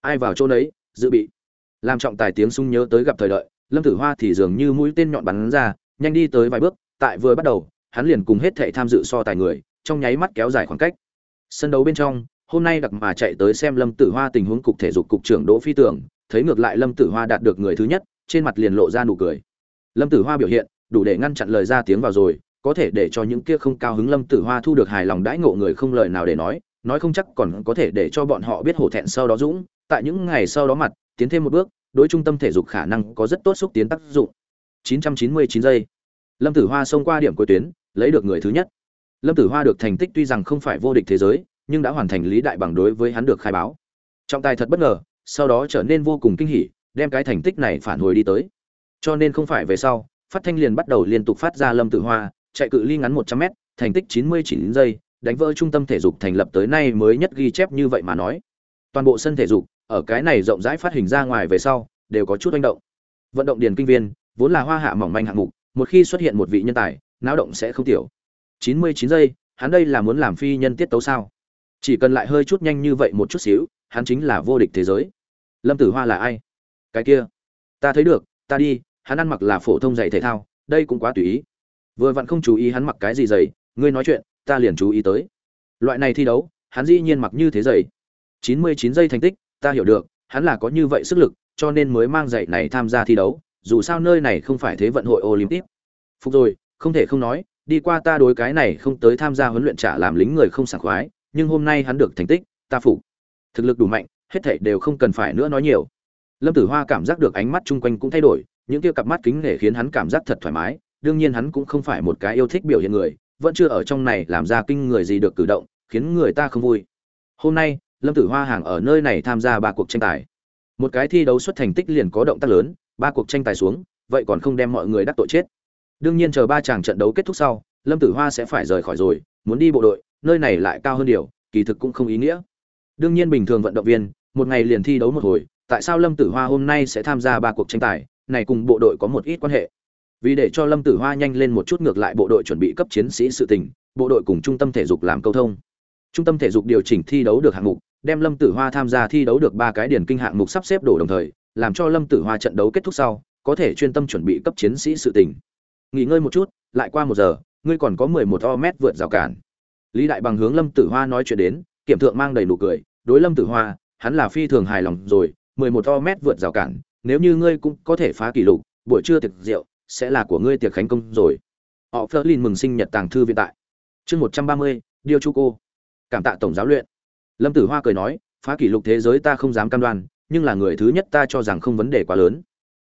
Ai vào chỗ đấy dự bị. Làm trọng tài tiếng sung nhớ tới gặp thời đợi, lâm tử hoa thì dường như mũi tên nhọn bắn ra, nhanh đi tới vài bước, tại vừa bắt đầu, hắn liền cùng hết thệ tham dự so tài người, trong nháy mắt kéo dài khoảng cách. Sân đấu bên trong, hôm nay đặc mà chạy tới xem lâm tử hoa tình huống cục thể dục cục trưởng đỗ phi tưởng, thấy ngược lại lâm tử hoa đạt được người thứ nhất trên mặt liền lộ ra nụ cười. Lâm tử hoa biểu hiện, đủ để ngăn chặn lời ra tiếng vào rồi, có thể để cho những kia không cao hứng lâm tử hoa thu được hài lòng đãi ngộ người không lời nào để nói nói không chắc còn có thể để cho bọn họ biết hổ thẹn sau đó dũng, tại những ngày sau đó mặt, tiến thêm một bước, đối trung tâm thể dục khả năng có rất tốt xúc tiến tác dụng. 999 giây. Lâm tử hoa xông qua điểm cuối tuyến, lấy được người thứ nhất. Lâm tử hoa được thành tích tuy rằng không phải vô địch thế giới, nhưng đã hoàn thành lý đại bằng đối với hắn được khai báo. Trọng tài thật bất ngờ, sau đó trở nên vô cùng kinh hỉ đem cái thành tích này phản hồi đi tới. Cho nên không phải về sau, phát thanh liền bắt đầu liên tục phát ra lâm tử hoa, chạy cự ly ngắn 100 m thành tích 99 giây, đánh vỡ trung tâm thể dục thành lập tới nay mới nhất ghi chép như vậy mà nói. Toàn bộ sân thể dục, ở cái này rộng rãi phát hình ra ngoài về sau, đều có chút manh động. Vận động điền kinh viên, vốn là hoa hạ mỏng manh hạng mục, một khi xuất hiện một vị nhân tài, náo động sẽ không tiểu. 99 giây, hắn đây là muốn làm phi nhân tiết tấu sao? Chỉ cần lại hơi chút nhanh như vậy một chút xíu, hắn chính là vô địch thế giới. Lâm tử hoa là ai? Cái kia. Ta thấy được, ta đi, hắn ăn mặc là phổ thông giày thể thao, đây cũng quá tùy ý. Vừa vặn không chú ý hắn mặc cái gì giày ngươi nói chuyện, ta liền chú ý tới. Loại này thi đấu, hắn dĩ nhiên mặc như thế giày 99 giây thành tích, ta hiểu được, hắn là có như vậy sức lực, cho nên mới mang giày này tham gia thi đấu, dù sao nơi này không phải thế vận hội olympic. Phục rồi, không thể không nói, đi qua ta đối cái này không tới tham gia huấn luyện trả làm lính người không sảng khoái, nhưng hôm nay hắn được thành tích, ta phục. Thực lực đủ mạnh, hết thảy đều không cần phải nữa nói nhiều lâm tử hoa cảm giác được ánh mắt chung quanh cũng thay đổi, những kia cặp mắt kính nể khiến hắn cảm giác thật thoải mái, đương nhiên hắn cũng không phải một cái yêu thích biểu hiện người, vẫn chưa ở trong này làm ra kinh người gì được cử động, khiến người ta không vui. Hôm nay, lâm tử hoa hàng ở nơi này tham gia ba cuộc tranh tài. Một cái thi đấu xuất thành tích liền có động tác lớn, ba cuộc tranh tài xuống, vậy còn không đem mọi người đắc tội chết. Đương nhiên chờ ba chàng trận đấu kết thúc sau, lâm tử hoa sẽ phải rời khỏi rồi, muốn đi bộ đội, nơi này lại cao hơn điều, kỳ thực cũng không ý nghĩa. Đương nhiên bình thường vận động viên, một ngày liền thi đấu một hồi tại sao lâm tử hoa hôm nay sẽ tham gia ba cuộc tranh tài? Này cùng bộ đội có một ít quan hệ. Vì để cho lâm tử hoa nhanh lên một chút ngược lại bộ đội chuẩn bị cấp chiến sĩ sự tình, bộ đội cùng trung tâm thể dục làm câu thông. Trung tâm thể dục điều chỉnh thi đấu được hạng mục, đem lâm tử hoa tham gia thi đấu được ba cái điển kinh hạng mục sắp xếp đổ đồng thời, làm cho lâm tử hoa trận đấu kết thúc sau, có thể chuyên tâm chuẩn bị cấp chiến sĩ sự tình. Nghỉ ngơi một chút, lại qua một giờ, ngươi còn có mười một o mét vượt rào cản. Lý đại bằng hướng lâm tử hoa nói chuyện đến, kiểm thượng mang đầy nụ cười, đối lâm tử hoa, hắn là phi thường hài lòng rồi mười một o mét vượt rào cản, nếu như ngươi cũng có thể phá kỷ lục, buổi trưa tiệc rượu sẽ là của ngươi tiệc khánh công rồi. Họ Flerlin mừng sinh nhật tàng thư viện tại. Chương một trăm ba mươi điêu chu cô. Cảm tạ tổng giáo luyện. Lâm tử hoa cười nói, phá kỷ lục thế giới ta không dám cam đoan, nhưng là người thứ nhất ta cho rằng không vấn đề quá lớn.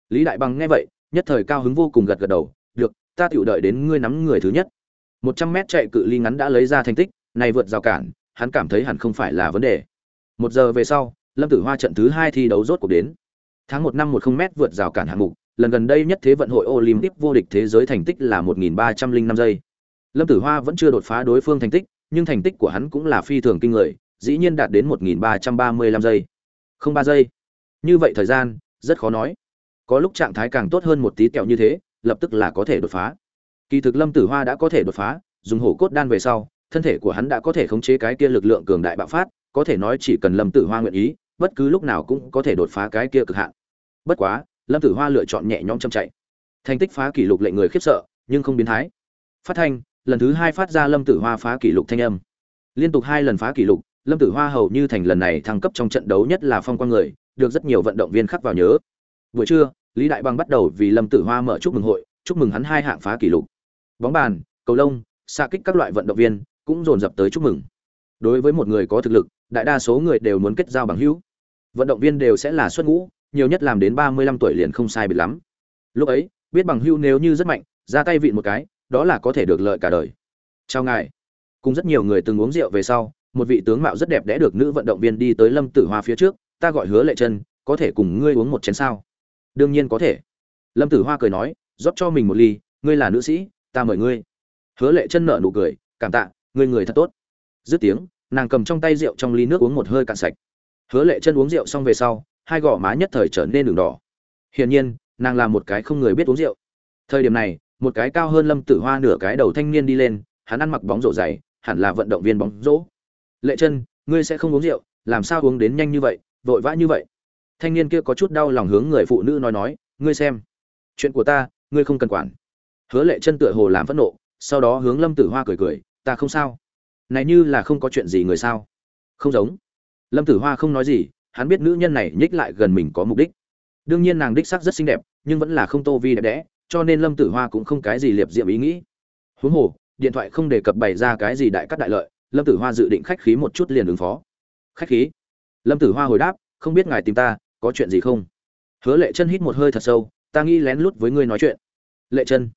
Lý đại bằng nghe vậy, nhất thời cao hứng vô cùng gật gật đầu, được, ta tiểu đợi đến ngươi nắm người thứ nhất. Một trăm mét chạy cự ly ngắn đã lấy ra thành tích, này vượt rào cản, hắn cảm thấy hẳn không phải là vấn đề. Một giờ về sau lâm tử hoa trận thứ hai thi đấu rốt cuộc đến. Tháng một năm một không mét vượt rào cản hạng mục, lần gần đây nhất thế vận hội olympic vô địch thế giới thành tích là một nghìn ba trăm linh năm giây. Lâm tử hoa vẫn chưa đột phá đối phương thành tích, nhưng thành tích của hắn cũng là phi thường kinh người, dĩ nhiên đạt đến một nghìn ba trăm ba mươi lăm giây. Không ba giây. Như vậy thời gian, rất khó nói. Có lúc trạng thái càng tốt hơn một tí kẹo như thế, lập tức là có thể đột phá. Kỳ thực lâm tử hoa đã có thể đột phá, dùng hổ cốt đan về sau, thân thể của hắn đã có thể khống chế cái kia lực lượng cường đại bạo phát, có thể nói chỉ cần lâm tử hoa nguyện ý bất cứ lúc nào cũng có thể đột phá cái kia cực hạn. Bất quá, lâm tử hoa lựa chọn nhẹ nhõm châm chạy. Thành tích phá kỷ lục lệnh người khiếp sợ, nhưng không biến thái. Phát thanh, lần thứ hai phát ra lâm tử hoa phá kỷ lục thanh âm. Liên tục hai lần phá kỷ lục, lâm tử hoa hầu như thành lần này thăng cấp trong trận đấu nhất là phong quang người, được rất nhiều vận động viên khắc vào nhớ. Buổi trưa, lý đại bằng bắt đầu vì lâm tử hoa mở chúc mừng hội, chúc mừng hắn hai hạng phá kỷ lục. Bóng bàn, cầu lông xa kích các loại vận động viên cũng dồn dập tới chúc mừng. Đối với một người có thực lực, đại đa số người đều muốn kết giao bằng hữu vận động viên đều sẽ là xuất ngũ, nhiều nhất làm đến ba mươi lăm tuổi liền không sai biệt lắm. Lúc ấy, biết bằng hưu nếu như rất mạnh, ra tay vịn một cái, đó là có thể được lợi cả đời. Chào ngài. Cùng rất nhiều người từng uống rượu về sau, một vị tướng mạo rất đẹp đẽ được nữ vận động viên đi tới lâm tử hoa phía trước, ta gọi hứa lệ chân có thể cùng ngươi uống một chén sao? Đương nhiên có thể. Lâm tử hoa cười nói, rót cho mình một ly, ngươi là nữ sĩ, ta mời ngươi. Hứa lệ chân nở nụ cười, cảm tạ, ngươi người thật tốt. Dứt tiếng, nàng cầm trong tay rượu trong ly nước uống một hơi cạn sạch hứa lệ chân uống rượu xong về sau, hai gò má nhất thời trở nên đường đỏ. Hiển nhiên, nàng là một cái không người biết uống rượu. Thời điểm này, một cái cao hơn lâm tử hoa nửa cái đầu thanh niên đi lên, hắn ăn mặc bóng rổ dày, hẳn là vận động viên bóng rổ. Lệ chân, ngươi sẽ không uống rượu, làm sao uống đến nhanh như vậy, vội vã như vậy? Thanh niên kia có chút đau lòng hướng người phụ nữ nói nói, ngươi xem, chuyện của ta, ngươi không cần quản. Hứa lệ chân tựa hồ làm phẫn nộ, sau đó hướng lâm tử hoa cười cười, ta không sao. Này như là không có chuyện gì người sao? Không giống lâm tử hoa không nói gì, hắn biết nữ nhân này nhích lại gần mình có mục đích. Đương nhiên nàng đích sắc rất xinh đẹp, nhưng vẫn là không tô vi đẹp đẽ, cho nên lâm tử hoa cũng không cái gì liệp diệm ý nghĩ. Huống hồ, điện thoại không đề cập bày ra cái gì đại cắt đại lợi, lâm tử hoa dự định khách khí một chút liền ứng phó. Khách khí? Lâm tử hoa hồi đáp, không biết ngài tìm ta, có chuyện gì không? Hứa lệ chân hít một hơi thật sâu, ta nghĩ lén lút với ngươi nói chuyện. Lệ chân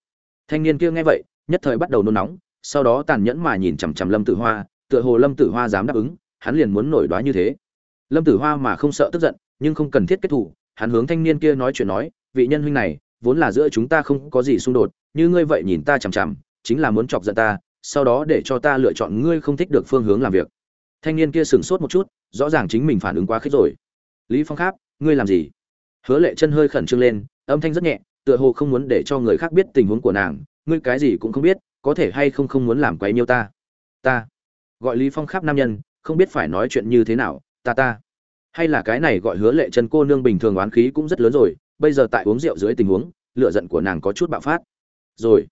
thanh niên kia nghe vậy, nhất thời bắt đầu nôn nóng, sau đó tàn nhẫn mà nhìn chằm chằm lâm tử hoa, tựa hồ lâm tử hoa dám đáp ứng hắn liền muốn nổi đoá như thế. Lâm tử hoa mà không sợ tức giận, nhưng không cần thiết kết thủ hắn hướng thanh niên kia nói chuyện nói, vị nhân huynh này, vốn là giữa chúng ta không có gì xung đột, như ngươi vậy nhìn ta chằm chằm, chính là muốn chọc giận ta, sau đó để cho ta lựa chọn ngươi không thích được phương hướng làm việc. Thanh niên kia sửng sốt một chút, rõ ràng chính mình phản ứng quá khích rồi. Lý phong kháp, ngươi làm gì? Hứa lệ chân hơi khẩn trương lên, âm thanh rất nhẹ, tựa hồ không muốn để cho người khác biết tình huống của nàng, ngươi cái gì cũng không biết, có thể hay không không muốn làm quấy nhiêu ta? Ta. Gọi lý phong kháp nam nhân không biết phải nói chuyện như thế nào, ta ta. Hay là cái này gọi hứa lệ chân cô nương bình thường oán khí cũng rất lớn rồi, bây giờ tại uống rượu dưới tình huống lựa giận của nàng có chút bạo phát. Rồi,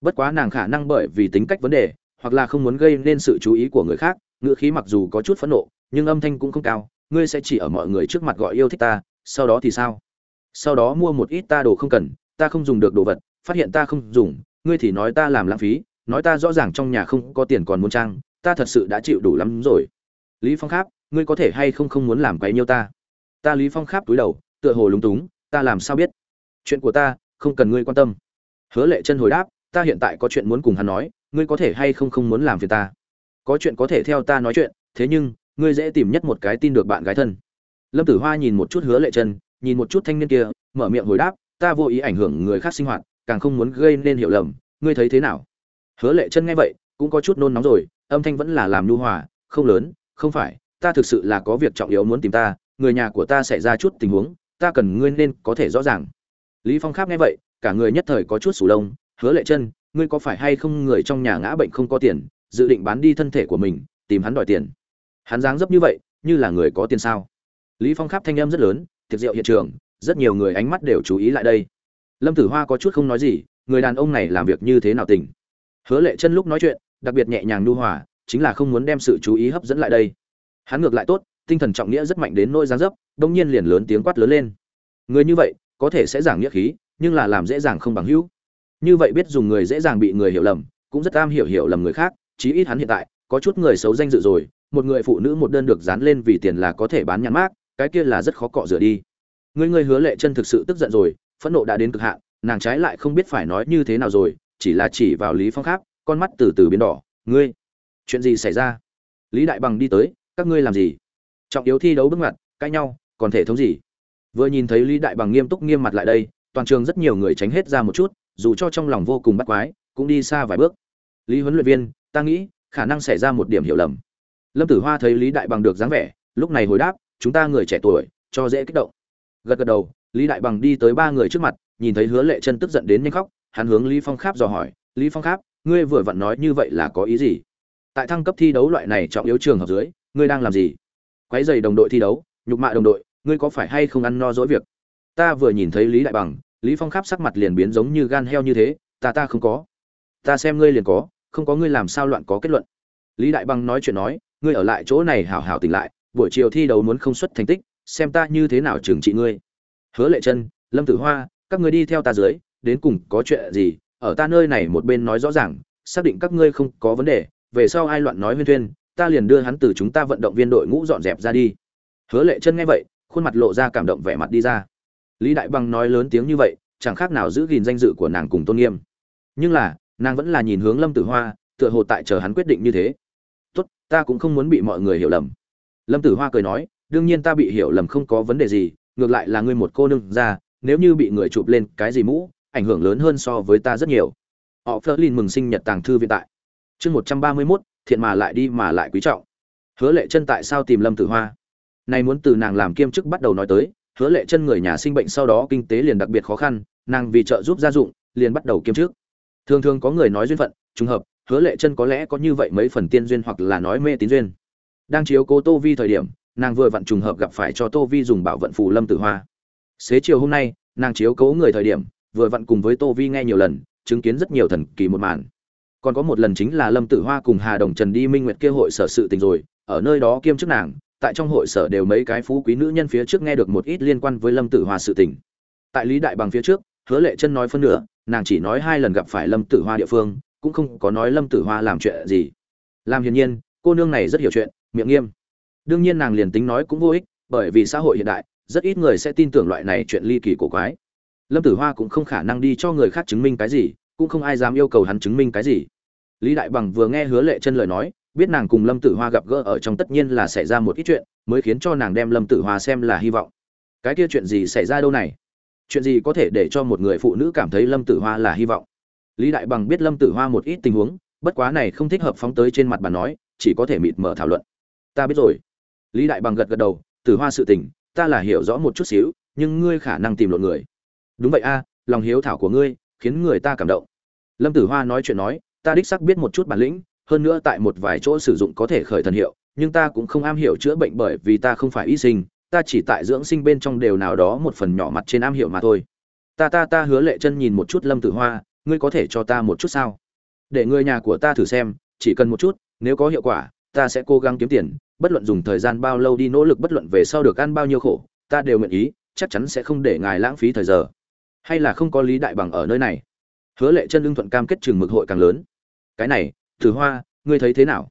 bất quá nàng khả năng bởi vì tính cách vấn đề, hoặc là không muốn gây nên sự chú ý của người khác, ngữ khí mặc dù có chút phẫn nộ, nhưng âm thanh cũng không cao, ngươi sẽ chỉ ở mọi người trước mặt gọi yêu thích ta, sau đó thì sao? Sau đó mua một ít ta đồ không cần, ta không dùng được đồ vật, phát hiện ta không dùng, ngươi thì nói ta làm lãng phí, nói ta rõ ràng trong nhà không có tiền còn muốn trang, ta thật sự đã chịu đủ lắm rồi lý phong kháp, ngươi có thể hay không không muốn làm quấy nhiêu ta? Ta lý phong kháp túi đầu, tựa hồ lúng túng, ta làm sao biết? Chuyện của ta, không cần ngươi quan tâm. Hứa lệ chân hồi đáp, ta hiện tại có chuyện muốn cùng hắn nói, ngươi có thể hay không không muốn làm phiền ta? Có chuyện có thể theo ta nói chuyện, thế nhưng, ngươi dễ tìm nhất một cái tin được bạn gái thân. Lâm tử hoa nhìn một chút hứa lệ chân nhìn một chút thanh niên kia, mở miệng hồi đáp, ta vô ý ảnh hưởng người khác sinh hoạt, càng không muốn gây nên hiểu lầm, ngươi thấy thế nào? Hứa lệ chân nghe vậy, cũng có chút nôn nóng rồi, âm thanh vẫn là làm nhu hòa, không lớn không phải, ta thực sự là có việc trọng yếu muốn tìm ta, người nhà của ta xảy ra chút tình huống, ta cần ngươi nên có thể rõ ràng. Lý phong kháp nghe vậy, cả người nhất thời có chút sủ lông, hứa lệ chân, ngươi có phải hay không người trong nhà ngã bệnh không có tiền, dự định bán đi thân thể của mình, tìm hắn đòi tiền. Hắn dáng dấp như vậy, như là người có tiền sao? Lý phong kháp thanh âm rất lớn, tiệc rượu hiện trường, rất nhiều người ánh mắt đều chú ý lại đây. Lâm tử hoa có chút không nói gì, người đàn ông này làm việc như thế nào tỉnh? Hứa lệ chân lúc nói chuyện, đặc biệt nhẹ nhàng nhu hòa chính là không muốn đem sự chú ý hấp dẫn lại đây. Hắn ngược lại tốt, tinh thần trọng nghĩa rất mạnh đến nỗi gián dấp đông nhiên liền lớn tiếng quát lớn lên. Người như vậy, có thể sẽ giảng nghĩa khí, nhưng là làm dễ dàng không bằng hữu. Như vậy biết dùng người dễ dàng bị người hiểu lầm, cũng rất am hiểu hiểu lầm người khác, chí ít hắn hiện tại, có chút người xấu danh dự rồi, một người phụ nữ một đơn được dán lên vì tiền là có thể bán nhãn mát, cái kia là rất khó cọ rửa đi. Người người hứa lệ chân thực sự tức giận rồi, phẫn nộ đã đến cực hạn, nàng trái lại không biết phải nói như thế nào rồi, chỉ là chỉ vào lý phong khác con mắt từ từ biến đỏ, ngươi chuyện gì xảy ra? Lý đại bằng đi tới, các ngươi làm gì? Trọng yếu thi đấu bước ngoặt, cãi nhau, còn thể thống gì? Vừa nhìn thấy lý đại bằng nghiêm túc nghiêm mặt lại đây, toàn trường rất nhiều người tránh hết ra một chút, dù cho trong lòng vô cùng bắt quái, cũng đi xa vài bước. Lý huấn luyện viên, ta nghĩ, khả năng xảy ra một điểm hiểu lầm. Lâm tử hoa thấy lý đại bằng được dáng vẻ, lúc này hồi đáp, chúng ta người trẻ tuổi, cho dễ kích động. Gật gật đầu, lý đại bằng đi tới ba người trước mặt, nhìn thấy hứa lệ chân tức giận đến nhanh khóc, hắn hướng lý phong kháp dò hỏi, lý phong kháp, ngươi vừa vặn nói như vậy là có ý gì? Tại thăng cấp thi đấu loại này trọng yếu trường hợp dưới, ngươi đang làm gì? Quấy giày đồng đội thi đấu, nhục mạ đồng đội, ngươi có phải hay không ăn no dỗi việc? Ta vừa nhìn thấy lý đại bằng, lý phong Khắp sắc mặt liền biến giống như gan heo như thế, ta ta không có. Ta xem ngươi liền có, không có ngươi làm sao loạn có kết luận. Lý đại bằng nói chuyện nói, ngươi ở lại chỗ này hảo hảo tỉnh lại, buổi chiều thi đấu muốn không xuất thành tích, xem ta như thế nào trừng trị ngươi. Hứa lệ chân lâm tử hoa, các ngươi đi theo ta dưới, đến cùng có chuyện gì, ở ta nơi này một bên nói rõ ràng, xác định các ngươi không có vấn đề về sau ai loạn nói huyên thuyên, ta liền đưa hắn từ chúng ta vận động viên đội ngũ dọn dẹp ra đi. Hứa lệ chân nghe vậy, khuôn mặt lộ ra cảm động vẻ mặt đi ra. Lý đại bằng nói lớn tiếng như vậy, chẳng khác nào giữ gìn danh dự của nàng cùng tôn nghiêm. Nhưng là, nàng vẫn là nhìn hướng lâm tử hoa, tựa hồ tại chờ hắn quyết định như thế. Tốt, ta cũng không muốn bị mọi người hiểu lầm. Lâm tử hoa cười nói, đương nhiên ta bị hiểu lầm không có vấn đề gì, ngược lại là ngươi một cô nương ra, nếu như bị người chụp lên cái gì mũ, ảnh hưởng lớn hơn so với ta rất nhiều. Họ phớt lên mừng sinh nhật tàng thư viện tại chương một trăm ba mươi mốt, thiện mà lại đi mà lại quý trọng. Hứa lệ chân tại sao tìm lâm tử hoa? Nay muốn từ nàng làm kiêm chức bắt đầu nói tới, hứa lệ chân người nhà sinh bệnh sau đó kinh tế liền đặc biệt khó khăn, nàng vì trợ giúp gia dụng, liền bắt đầu kiêm chức. Thường thường có người nói duyên phận, trùng hợp, hứa lệ chân có lẽ có như vậy mấy phần tiên duyên hoặc là nói mê tín duyên. Đang chiếu cố tô vi thời điểm, nàng vừa vặn trùng hợp gặp phải cho tô vi dùng bảo vận phù lâm tử hoa. Xế chiều hôm nay, nàng chiếu cố người thời điểm, vừa vặn cùng với tô vi nghe nhiều lần, chứng kiến rất nhiều thần kỳ một màn còn có một lần chính là lâm tử hoa cùng hà đồng trần đi minh nguyệt kia hội sở sự tình rồi, ở nơi đó kiêm chức nàng, tại trong hội sở đều mấy cái phú quý nữ nhân phía trước nghe được một ít liên quan với lâm tử hoa sự tình. Tại lý đại bằng phía trước, hứa lệ chân nói phân nửa, nàng chỉ nói hai lần gặp phải lâm tử hoa địa phương, cũng không có nói lâm tử hoa làm chuyện gì. Làm hiển nhiên, cô nương này rất hiểu chuyện, miệng nghiêm. Đương nhiên nàng liền tính nói cũng vô ích, bởi vì xã hội hiện đại, rất ít người sẽ tin tưởng loại này chuyện ly kỳ cổ quái. Lâm tử hoa cũng không khả năng đi cho người khác chứng minh cái gì, cũng không ai dám yêu cầu hắn chứng minh cái gì lý đại bằng vừa nghe hứa lệ chân lời nói, biết nàng cùng lâm tử hoa gặp gỡ ở trong tất nhiên là xảy ra một ít chuyện, mới khiến cho nàng đem lâm tử hoa xem là hy vọng. Cái kia chuyện gì xảy ra đâu này? Chuyện gì có thể để cho một người phụ nữ cảm thấy lâm tử hoa là hy vọng? Lý đại bằng biết lâm tử hoa một ít tình huống, bất quá này không thích hợp phóng tới trên mặt bà nói, chỉ có thể mịt mở thảo luận. Ta biết rồi. Lý đại bằng gật gật đầu, tử hoa sự tình, ta là hiểu rõ một chút xíu, nhưng ngươi khả năng tìm lộn người. Đúng vậy a, lòng hiếu thảo của ngươi khiến người ta cảm động. Lâm tử hoa nói chuyện nói ta đích xác biết một chút bản lĩnh, hơn nữa tại một vài chỗ sử dụng có thể khởi thần hiệu, nhưng ta cũng không am hiểu chữa bệnh bởi vì ta không phải y sinh, ta chỉ tại dưỡng sinh bên trong đều nào đó một phần nhỏ mặt trên am hiểu mà thôi. Ta ta ta hứa lệ chân nhìn một chút lâm tử hoa, ngươi có thể cho ta một chút sao? Để người nhà của ta thử xem, chỉ cần một chút, nếu có hiệu quả, ta sẽ cố gắng kiếm tiền, bất luận dùng thời gian bao lâu đi nỗ lực bất luận về sau được ăn bao nhiêu khổ, ta đều nguyện ý, chắc chắn sẽ không để ngài lãng phí thời giờ. Hay là không có lý đại bằng ở nơi này? Hứa lệ chân lương thuận cam kết trường mực hội càng lớn cái này, tử hoa, ngươi thấy thế nào?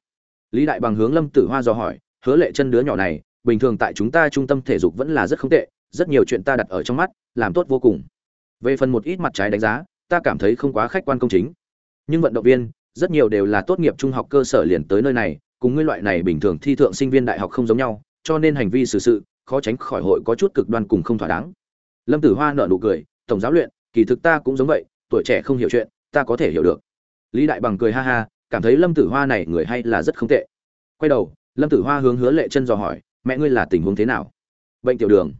Lý đại bằng hướng lâm tử hoa dò hỏi, hứa lệ chân đứa nhỏ này, bình thường tại chúng ta trung tâm thể dục vẫn là rất không tệ, rất nhiều chuyện ta đặt ở trong mắt, làm tốt vô cùng. Về phần một ít mặt trái đánh giá, ta cảm thấy không quá khách quan công chính. Nhưng vận động viên, rất nhiều đều là tốt nghiệp trung học cơ sở liền tới nơi này, cùng ngươi loại này bình thường thi thượng sinh viên đại học không giống nhau, cho nên hành vi xử sự, khó tránh khỏi hội có chút cực đoan cùng không thỏa đáng. Lâm tử hoa nở nụ cười, tổng giáo luyện, kỳ thực ta cũng giống vậy, tuổi trẻ không hiểu chuyện, ta có thể hiểu được lý đại bằng cười ha ha, cảm thấy lâm tử hoa này người hay là rất không tệ. Quay đầu, lâm tử hoa hướng hứa lệ chân dò hỏi, mẹ ngươi là tình huống thế nào? Bệnh tiểu đường.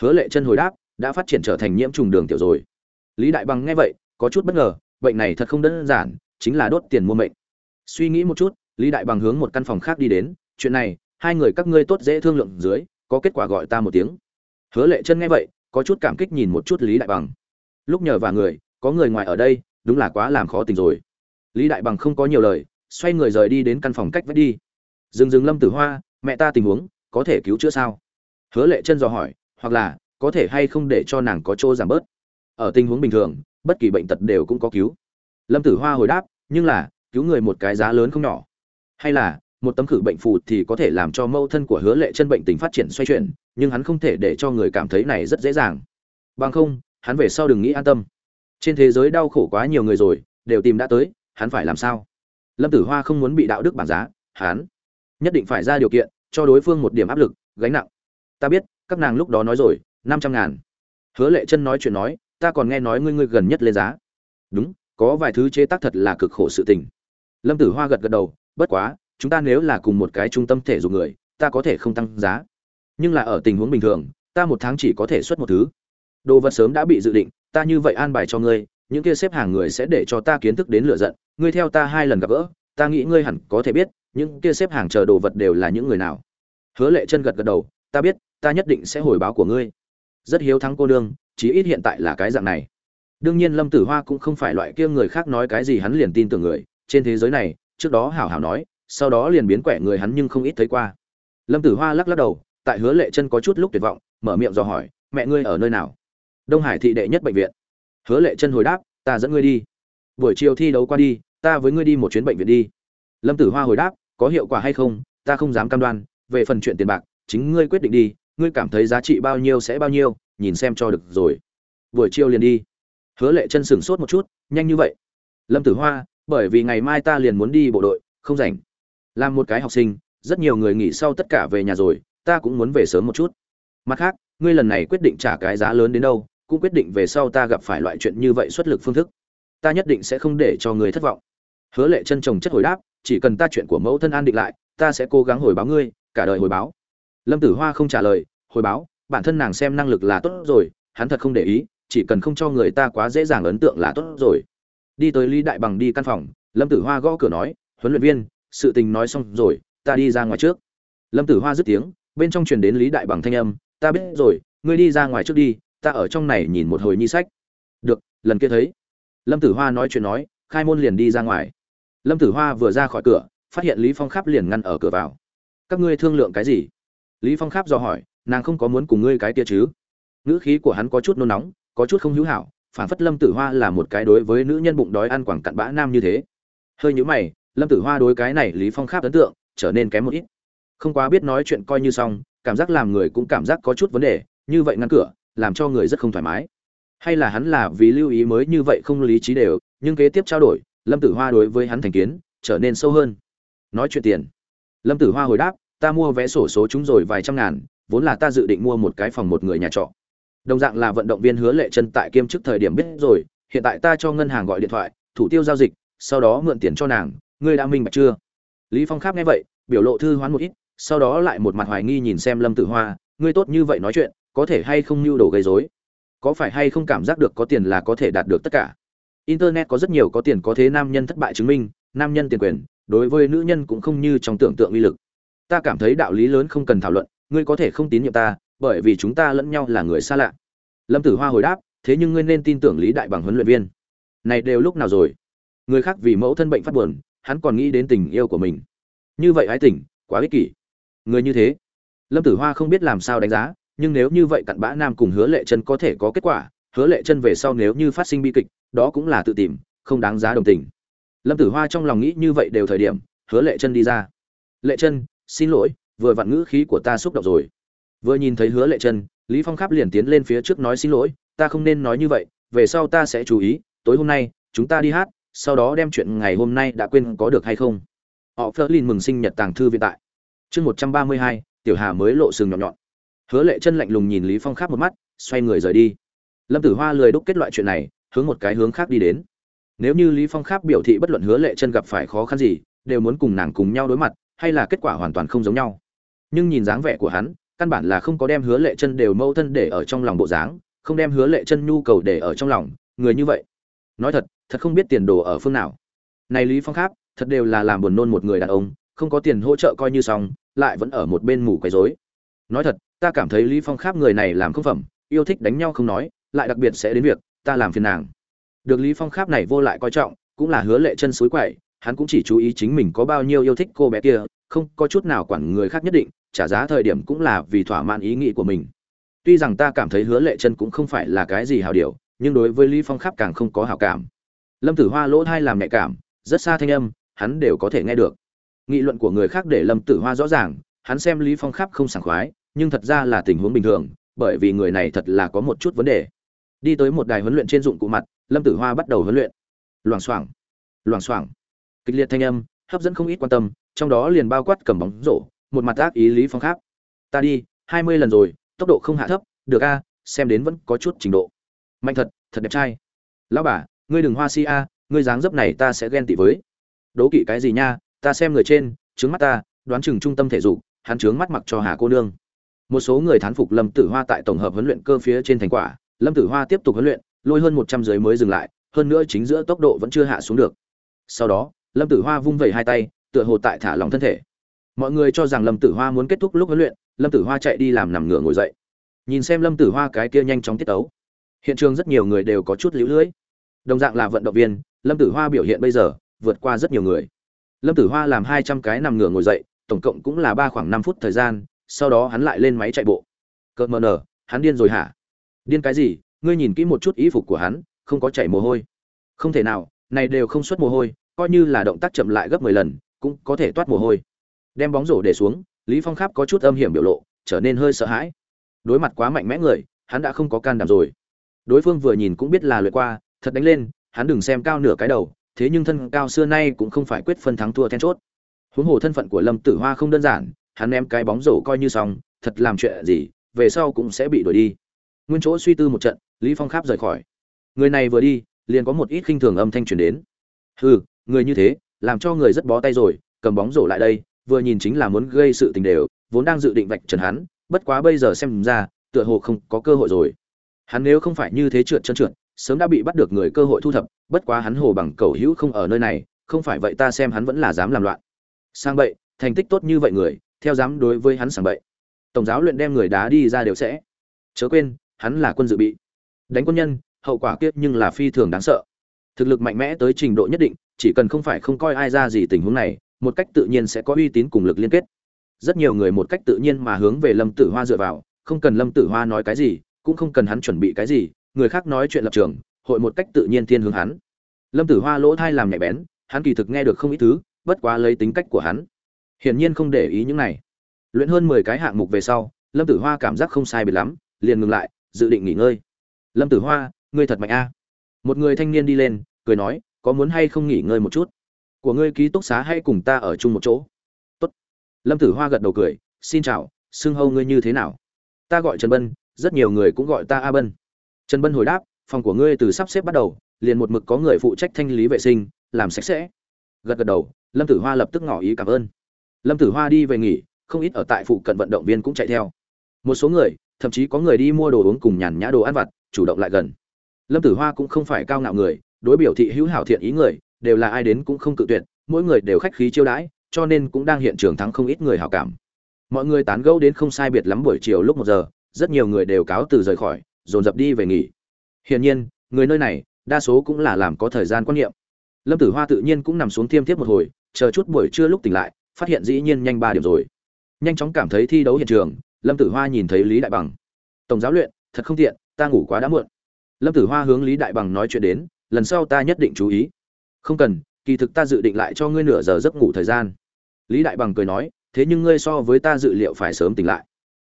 Hứa lệ chân hồi đáp, đã phát triển trở thành nhiễm trùng đường tiểu rồi. Lý đại bằng nghe vậy, có chút bất ngờ, bệnh này thật không đơn giản, chính là đốt tiền mua mệnh. Suy nghĩ một chút, lý đại bằng hướng một căn phòng khác đi đến, chuyện này, hai người các ngươi tốt dễ thương lượng dưới, có kết quả gọi ta một tiếng. Hứa lệ chân nghe vậy, có chút cảm kích nhìn một chút lý đại bằng. Lúc nhờ vào người, có người ngoài ở đây, đúng là quá làm khó tình rồi lý đại bằng không có nhiều lời, xoay người rời đi đến căn phòng cách vách đi. Dừng dừng lâm tử hoa, mẹ ta tình huống, có thể cứu chữa sao? Hứa lệ chân dò hỏi, hoặc là, có thể hay không để cho nàng có chỗ giảm bớt? Ở tình huống bình thường, bất kỳ bệnh tật đều cũng có cứu. Lâm tử hoa hồi đáp, nhưng là, cứu người một cái giá lớn không nhỏ. Hay là, một tấm khử bệnh phù thì có thể làm cho mâu thân của hứa lệ chân bệnh tình phát triển xoay chuyển, nhưng hắn không thể để cho người cảm thấy này rất dễ dàng. Bằng không, hắn về sau đừng nghĩ an tâm. Trên thế giới đau khổ quá nhiều người rồi, đều tìm đã tới hắn phải làm sao? Lâm tử hoa không muốn bị đạo đức bản giá, hắn nhất định phải ra điều kiện cho đối phương một điểm áp lực, gánh nặng. Ta biết, các nàng lúc đó nói rồi, năm trăm ngàn. Hứa lệ chân nói chuyện nói, ta còn nghe nói ngươi ngươi gần nhất lên giá. Đúng, có vài thứ chế tác thật là cực khổ sự tình. Lâm tử hoa gật gật đầu, bất quá, chúng ta nếu là cùng một cái trung tâm thể dục người, ta có thể không tăng giá. Nhưng là ở tình huống bình thường, ta một tháng chỉ có thể xuất một thứ. Đồ vật sớm đã bị dự định, ta như vậy an bài cho ngươi những kia xếp hàng người sẽ để cho ta kiến thức đến lựa giận, ngươi theo ta hai lần gặp gỡ, ta nghĩ ngươi hẳn có thể biết, những kia xếp hàng chờ đồ vật đều là những người nào. Hứa lệ chân gật gật đầu, ta biết, ta nhất định sẽ hồi báo của ngươi. Rất hiếu thắng cô nương, chí ít hiện tại là cái dạng này. Đương nhiên lâm tử hoa cũng không phải loại kia người khác nói cái gì hắn liền tin tưởng người, trên thế giới này, trước đó hảo hảo nói, sau đó liền biến quẻ người hắn nhưng không ít thấy qua. Lâm tử hoa lắc lắc đầu, tại hứa lệ chân có chút lúc tuyệt vọng, mở miệng do hỏi, mẹ ngươi ở nơi nào? Đông hải thị đệ nhất bệnh viện hứa lệ chân hồi đáp, ta dẫn ngươi đi. Buổi chiều thi đấu qua đi, ta với ngươi đi một chuyến bệnh viện đi. Lâm tử hoa hồi đáp, có hiệu quả hay không, ta không dám cam đoan. Về phần chuyện tiền bạc, chính ngươi quyết định đi. Ngươi cảm thấy giá trị bao nhiêu sẽ bao nhiêu, nhìn xem cho được rồi. Buổi chiều liền đi. Hứa lệ chân sửng sốt một chút, nhanh như vậy? Lâm tử hoa, bởi vì ngày mai ta liền muốn đi bộ đội, không rảnh. Làm một cái học sinh, rất nhiều người nghỉ sau tất cả về nhà rồi, ta cũng muốn về sớm một chút. Mặt khác, ngươi lần này quyết định trả cái giá lớn đến đâu cũng quyết định về sau ta gặp phải loại chuyện như vậy xuất lực phương thức. Ta nhất định sẽ không để cho người thất vọng. Hứa lệ chân chồng chất hồi đáp, chỉ cần ta chuyện của mẫu thân an định lại, ta sẽ cố gắng hồi báo ngươi, cả đời hồi báo. Lâm tử hoa không trả lời, hồi báo, bản thân nàng xem năng lực là tốt rồi, hắn thật không để ý, chỉ cần không cho người ta quá dễ dàng ấn tượng là tốt rồi. Đi tới lý đại bằng đi căn phòng, lâm tử hoa gõ cửa nói, huấn luyện viên, sự tình nói xong rồi, ta đi ra ngoài trước. Lâm tử hoa dứt tiếng, bên trong truyền đến lý đại bằng thanh âm, ta biết rồi, ngươi đi ra ngoài trước đi ta ở trong này nhìn một hồi nhi sách. Được, lần kia thấy. Lâm tử hoa nói chuyện nói, khai môn liền đi ra ngoài. Lâm tử hoa vừa ra khỏi cửa, phát hiện lý phong khắp liền ngăn ở cửa vào. Các ngươi thương lượng cái gì? Lý phong khắp dò hỏi, nàng không có muốn cùng ngươi cái kia chứ? Ngữ khí của hắn có chút nôn nóng, có chút không hữu hảo, phản phất lâm tử hoa là một cái đối với nữ nhân bụng đói ăn quảng cặn bã nam như thế. Hơi nhữ mày, lâm tử hoa đối cái này lý phong Kháp ấn tượng, trở nên kém một ít. Không quá biết nói chuyện coi như xong, cảm giác làm người cũng cảm giác có chút vấn đề, như vậy ngăn cửa làm cho người rất không thoải mái. Hay là hắn là vì lưu ý mới như vậy không lý trí đều, nhưng kế tiếp trao đổi, lâm tử hoa đối với hắn thành kiến, trở nên sâu hơn. Nói chuyện tiền. Lâm tử hoa hồi đáp, ta mua vé sổ số chúng rồi vài trăm ngàn, vốn là ta dự định mua một cái phòng một người nhà trọ. Đồng dạng là vận động viên hứa lệ chân tại kiêm chức thời điểm biết rồi, hiện tại ta cho ngân hàng gọi điện thoại, thủ tiêu giao dịch, sau đó mượn tiền cho nàng, ngươi đã minh bạch chưa? Lý phong kháp nghe vậy, biểu lộ thư hoán một ít, sau đó lại một mặt hoài nghi nhìn xem lâm tử hoa, ngươi tốt như vậy nói chuyện có thể hay không mưu đồ gây rối? Có phải hay không cảm giác được có tiền là có thể đạt được tất cả? Internet có rất nhiều có tiền có thế nam nhân thất bại chứng minh, nam nhân tiền quyền, đối với nữ nhân cũng không như trong tưởng tượng uy lực. Ta cảm thấy đạo lý lớn không cần thảo luận, ngươi có thể không tín nhiệm ta, bởi vì chúng ta lẫn nhau là người xa lạ. Lâm tử hoa hồi đáp, thế nhưng ngươi nên tin tưởng lý đại bằng huấn luyện viên. Này đều lúc nào rồi? Người khác vì mẫu thân bệnh phát buồn, hắn còn nghĩ đến tình yêu của mình. Như vậy ái tình, quá ích kỷ. Người như thế. Lâm tử hoa không biết làm sao đánh giá nhưng nếu như vậy cặn bã nam cùng hứa lệ chân có thể có kết quả, hứa lệ chân về sau nếu như phát sinh bi kịch, đó cũng là tự tìm, không đáng giá đồng tình. Lâm tử hoa trong lòng nghĩ như vậy đều thời điểm, hứa lệ chân đi ra. Lệ chân, xin lỗi, vừa vặn ngữ khí của ta xúc động rồi. Vừa nhìn thấy hứa lệ chân, lý phong Khắp liền tiến lên phía trước nói xin lỗi, ta không nên nói như vậy, về sau ta sẽ chú ý, tối hôm nay, chúng ta đi hát, sau đó đem chuyện ngày hôm nay đã quên có được hay không. Họ phớt lên mừng sinh nhật tàng thư viện tại. Chương một trăm ba mươi hai, tiểu hà mới lộ sừng nhọn nhọn hứa lệ chân lạnh lùng nhìn lý phong Khác một mắt xoay người rời đi. Lâm tử hoa lười đúc kết loại chuyện này hướng một cái hướng khác đi đến. Nếu như lý phong Khác biểu thị bất luận hứa lệ chân gặp phải khó khăn gì đều muốn cùng nàng cùng nhau đối mặt hay là kết quả hoàn toàn không giống nhau. Nhưng nhìn dáng vẻ của hắn căn bản là không có đem hứa lệ chân đều mâu thân để ở trong lòng bộ dáng không đem hứa lệ chân nhu cầu để ở trong lòng người như vậy. Nói thật thật không biết tiền đồ ở phương nào. Này lý phong Khác, thật đều là làm buồn nôn một người đàn ông không có tiền hỗ trợ coi như xong lại vẫn ở một bên mù quấy rối. Nói thật ta cảm thấy lý phong kháp người này làm không phẩm, yêu thích đánh nhau không nói, lại đặc biệt sẽ đến việc, ta làm phiền nàng. Được lý phong kháp này vô lại coi trọng, cũng là hứa lệ chân suối quậy, hắn cũng chỉ chú ý chính mình có bao nhiêu yêu thích cô bé kia, không có chút nào quản người khác nhất định, trả giá thời điểm cũng là vì thỏa mãn ý nghĩ của mình. Tuy rằng ta cảm thấy hứa lệ chân cũng không phải là cái gì hào điều, nhưng đối với lý phong kháp càng không có hảo cảm. Lâm tử hoa lỗ thai làm nhạy cảm, rất xa thanh âm, hắn đều có thể nghe được. Nghị luận của người khác để lâm tử hoa rõ ràng, hắn xem lý phong kháp không sảng khoái nhưng thật ra là tình huống bình thường, bởi vì người này thật là có một chút vấn đề. Đi tới một đài huấn luyện trên dụng cụ mặt, lâm tử hoa bắt đầu huấn luyện. Loảng xoảng loảng xoảng. Kịch liệt thanh âm, hấp dẫn không ít quan tâm, trong đó liền bao quát cầm bóng rổ, một mặt ác ý lý phong khác. Ta đi, hai mươi lần rồi, tốc độ không hạ thấp, được a, xem đến vẫn có chút trình độ. Mạnh thật thật đẹp trai. Lão bà, ngươi đừng hoa si a, ngươi dáng dấp này ta sẽ ghen tị với. Đố kỵ cái gì nha, ta xem người trên, trướng mắt ta, đoán chừng trung tâm thể dục, hắn trướng mắt mặc cho hà cô nương một số người thán phục lâm tử hoa tại tổng hợp huấn luyện cơ phía trên thành quả. Lâm tử hoa tiếp tục huấn luyện, lôi hơn một trăm giới mới dừng lại, hơn nữa chính giữa tốc độ vẫn chưa hạ xuống được. Sau đó, lâm tử hoa vung vẩy hai tay, tựa hồ tại thả lỏng thân thể. Mọi người cho rằng lâm tử hoa muốn kết thúc lúc huấn luyện, lâm tử hoa chạy đi làm nằm ngửa ngồi dậy. Nhìn xem lâm tử hoa cái kia nhanh chóng tiết tấu. Hiện trường rất nhiều người đều có chút lũ lưỡi đồng dạng là vận động viên, lâm tử hoa biểu hiện bây giờ vượt qua rất nhiều người. Lâm tử hoa làm hai trăm cái nằm ngửa ngồi dậy, tổng cộng cũng là ba khoảng năm phút thời gian sau đó hắn lại lên máy chạy bộ. Cợt mờ nở, hắn điên rồi hả? Điên cái gì? Ngươi nhìn kỹ một chút ý phục của hắn, không có chảy mồ hôi. Không thể nào, này đều không xuất mồ hôi, coi như là động tác chậm lại gấp mười lần, cũng có thể toát mồ hôi. Đem bóng rổ để xuống, lý phong kháp có chút âm hiểm biểu lộ, trở nên hơi sợ hãi. Đối mặt quá mạnh mẽ người, hắn đã không có can đảm rồi. Đối phương vừa nhìn cũng biết là lượt qua, thật đánh lên, hắn đừng xem cao nửa cái đầu, thế nhưng thân cao xưa nay cũng không phải quyết phân thắng thua then chốt. Huống hồ thân phận của lâm tử hoa không đơn giản hắn ném cái bóng rổ coi như xong thật làm chuyện gì về sau cũng sẽ bị đuổi đi. Nguyên chỗ suy tư một trận lý phong kháp rời khỏi. Người này vừa đi liền có một ít khinh thường âm thanh truyền đến. Hừ người như thế làm cho người rất bó tay rồi cầm bóng rổ lại đây vừa nhìn chính là muốn gây sự tình đều vốn đang dự định vạch trần hắn bất quá bây giờ xem ra tựa hồ không có cơ hội rồi. Hắn nếu không phải như thế trượt chân trượt sớm đã bị bắt được người cơ hội thu thập bất quá hắn hồ bằng cầu hữu không ở nơi này không phải vậy ta xem hắn vẫn là dám làm loạn. Sang vậy, thành tích tốt như vậy người theo dám đối với hắn sang bậy. Tổng giáo luyện đem người đá đi ra đều sẽ. Chớ quên, hắn là quân dự bị. Đánh quân nhân, hậu quả kiếp nhưng là phi thường đáng sợ. Thực lực mạnh mẽ tới trình độ nhất định, chỉ cần không phải không coi ai ra gì tình huống này, một cách tự nhiên sẽ có uy tín cùng lực liên kết. Rất nhiều người một cách tự nhiên mà hướng về lâm tử hoa dựa vào, không cần lâm tử hoa nói cái gì, cũng không cần hắn chuẩn bị cái gì, người khác nói chuyện lập trường, hội một cách tự nhiên thiên hướng hắn. Lâm tử hoa lỗ thai làm nhạy bén, hắn kỳ thực nghe được không ít thứ, bất quá lấy tính cách của hắn hiển nhiên không để ý những này. Luyện hơn mười cái hạng mục về sau, lâm tử hoa cảm giác không sai biệt lắm, liền ngừng lại, dự định nghỉ ngơi. Lâm tử hoa, ngươi thật mạnh a. Một người thanh niên đi lên, cười nói, có muốn hay không nghỉ ngơi một chút? Của ngươi ký túc xá hay cùng ta ở chung một chỗ? Tốt. lâm tử hoa gật đầu cười, xin chào, xưng hâu ngươi như thế nào? Ta gọi trần bân, rất nhiều người cũng gọi ta a bân. Trần bân hồi đáp, phòng của ngươi từ sắp xếp bắt đầu, liền một mực có người phụ trách thanh lý vệ sinh, làm sạch sẽ. Gật gật đầu, lâm tử hoa lập tức ngỏ ý cảm ơn lâm tử hoa đi về nghỉ, không ít ở tại phụ cận vận động viên cũng chạy theo. Một số người, thậm chí có người đi mua đồ uống cùng nhàn nhã đồ ăn vặt, chủ động lại gần. Lâm tử hoa cũng không phải cao ngạo người, đối biểu thị hữu hảo thiện ý người, đều là ai đến cũng không cự tuyệt, mỗi người đều khách khí chiêu đãi, cho nên cũng đang hiện trường thắng không ít người hảo cảm. Mọi người tán gẫu đến không sai biệt lắm buổi chiều lúc một giờ, rất nhiều người đều cáo từ rời khỏi, dồn dập đi về nghỉ. Hiển nhiên, người nơi này, đa số cũng là làm có thời gian quan niệm. Lâm tử hoa tự nhiên cũng nằm xuống thiêm thiếp một hồi, chờ chút buổi trưa lúc tỉnh lại phát hiện dĩ nhiên nhanh ba điểm rồi. Nhanh chóng cảm thấy thi đấu hiện trường, lâm tử hoa nhìn thấy lý đại bằng. Tổng giáo luyện, thật không tiện, ta ngủ quá đã muộn. Lâm tử hoa hướng lý đại bằng nói chuyện đến, lần sau ta nhất định chú ý. Không cần, kỳ thực ta dự định lại cho ngươi nửa giờ giấc ngủ thời gian. Lý đại bằng cười nói, thế nhưng ngươi so với ta dự liệu phải sớm tỉnh lại.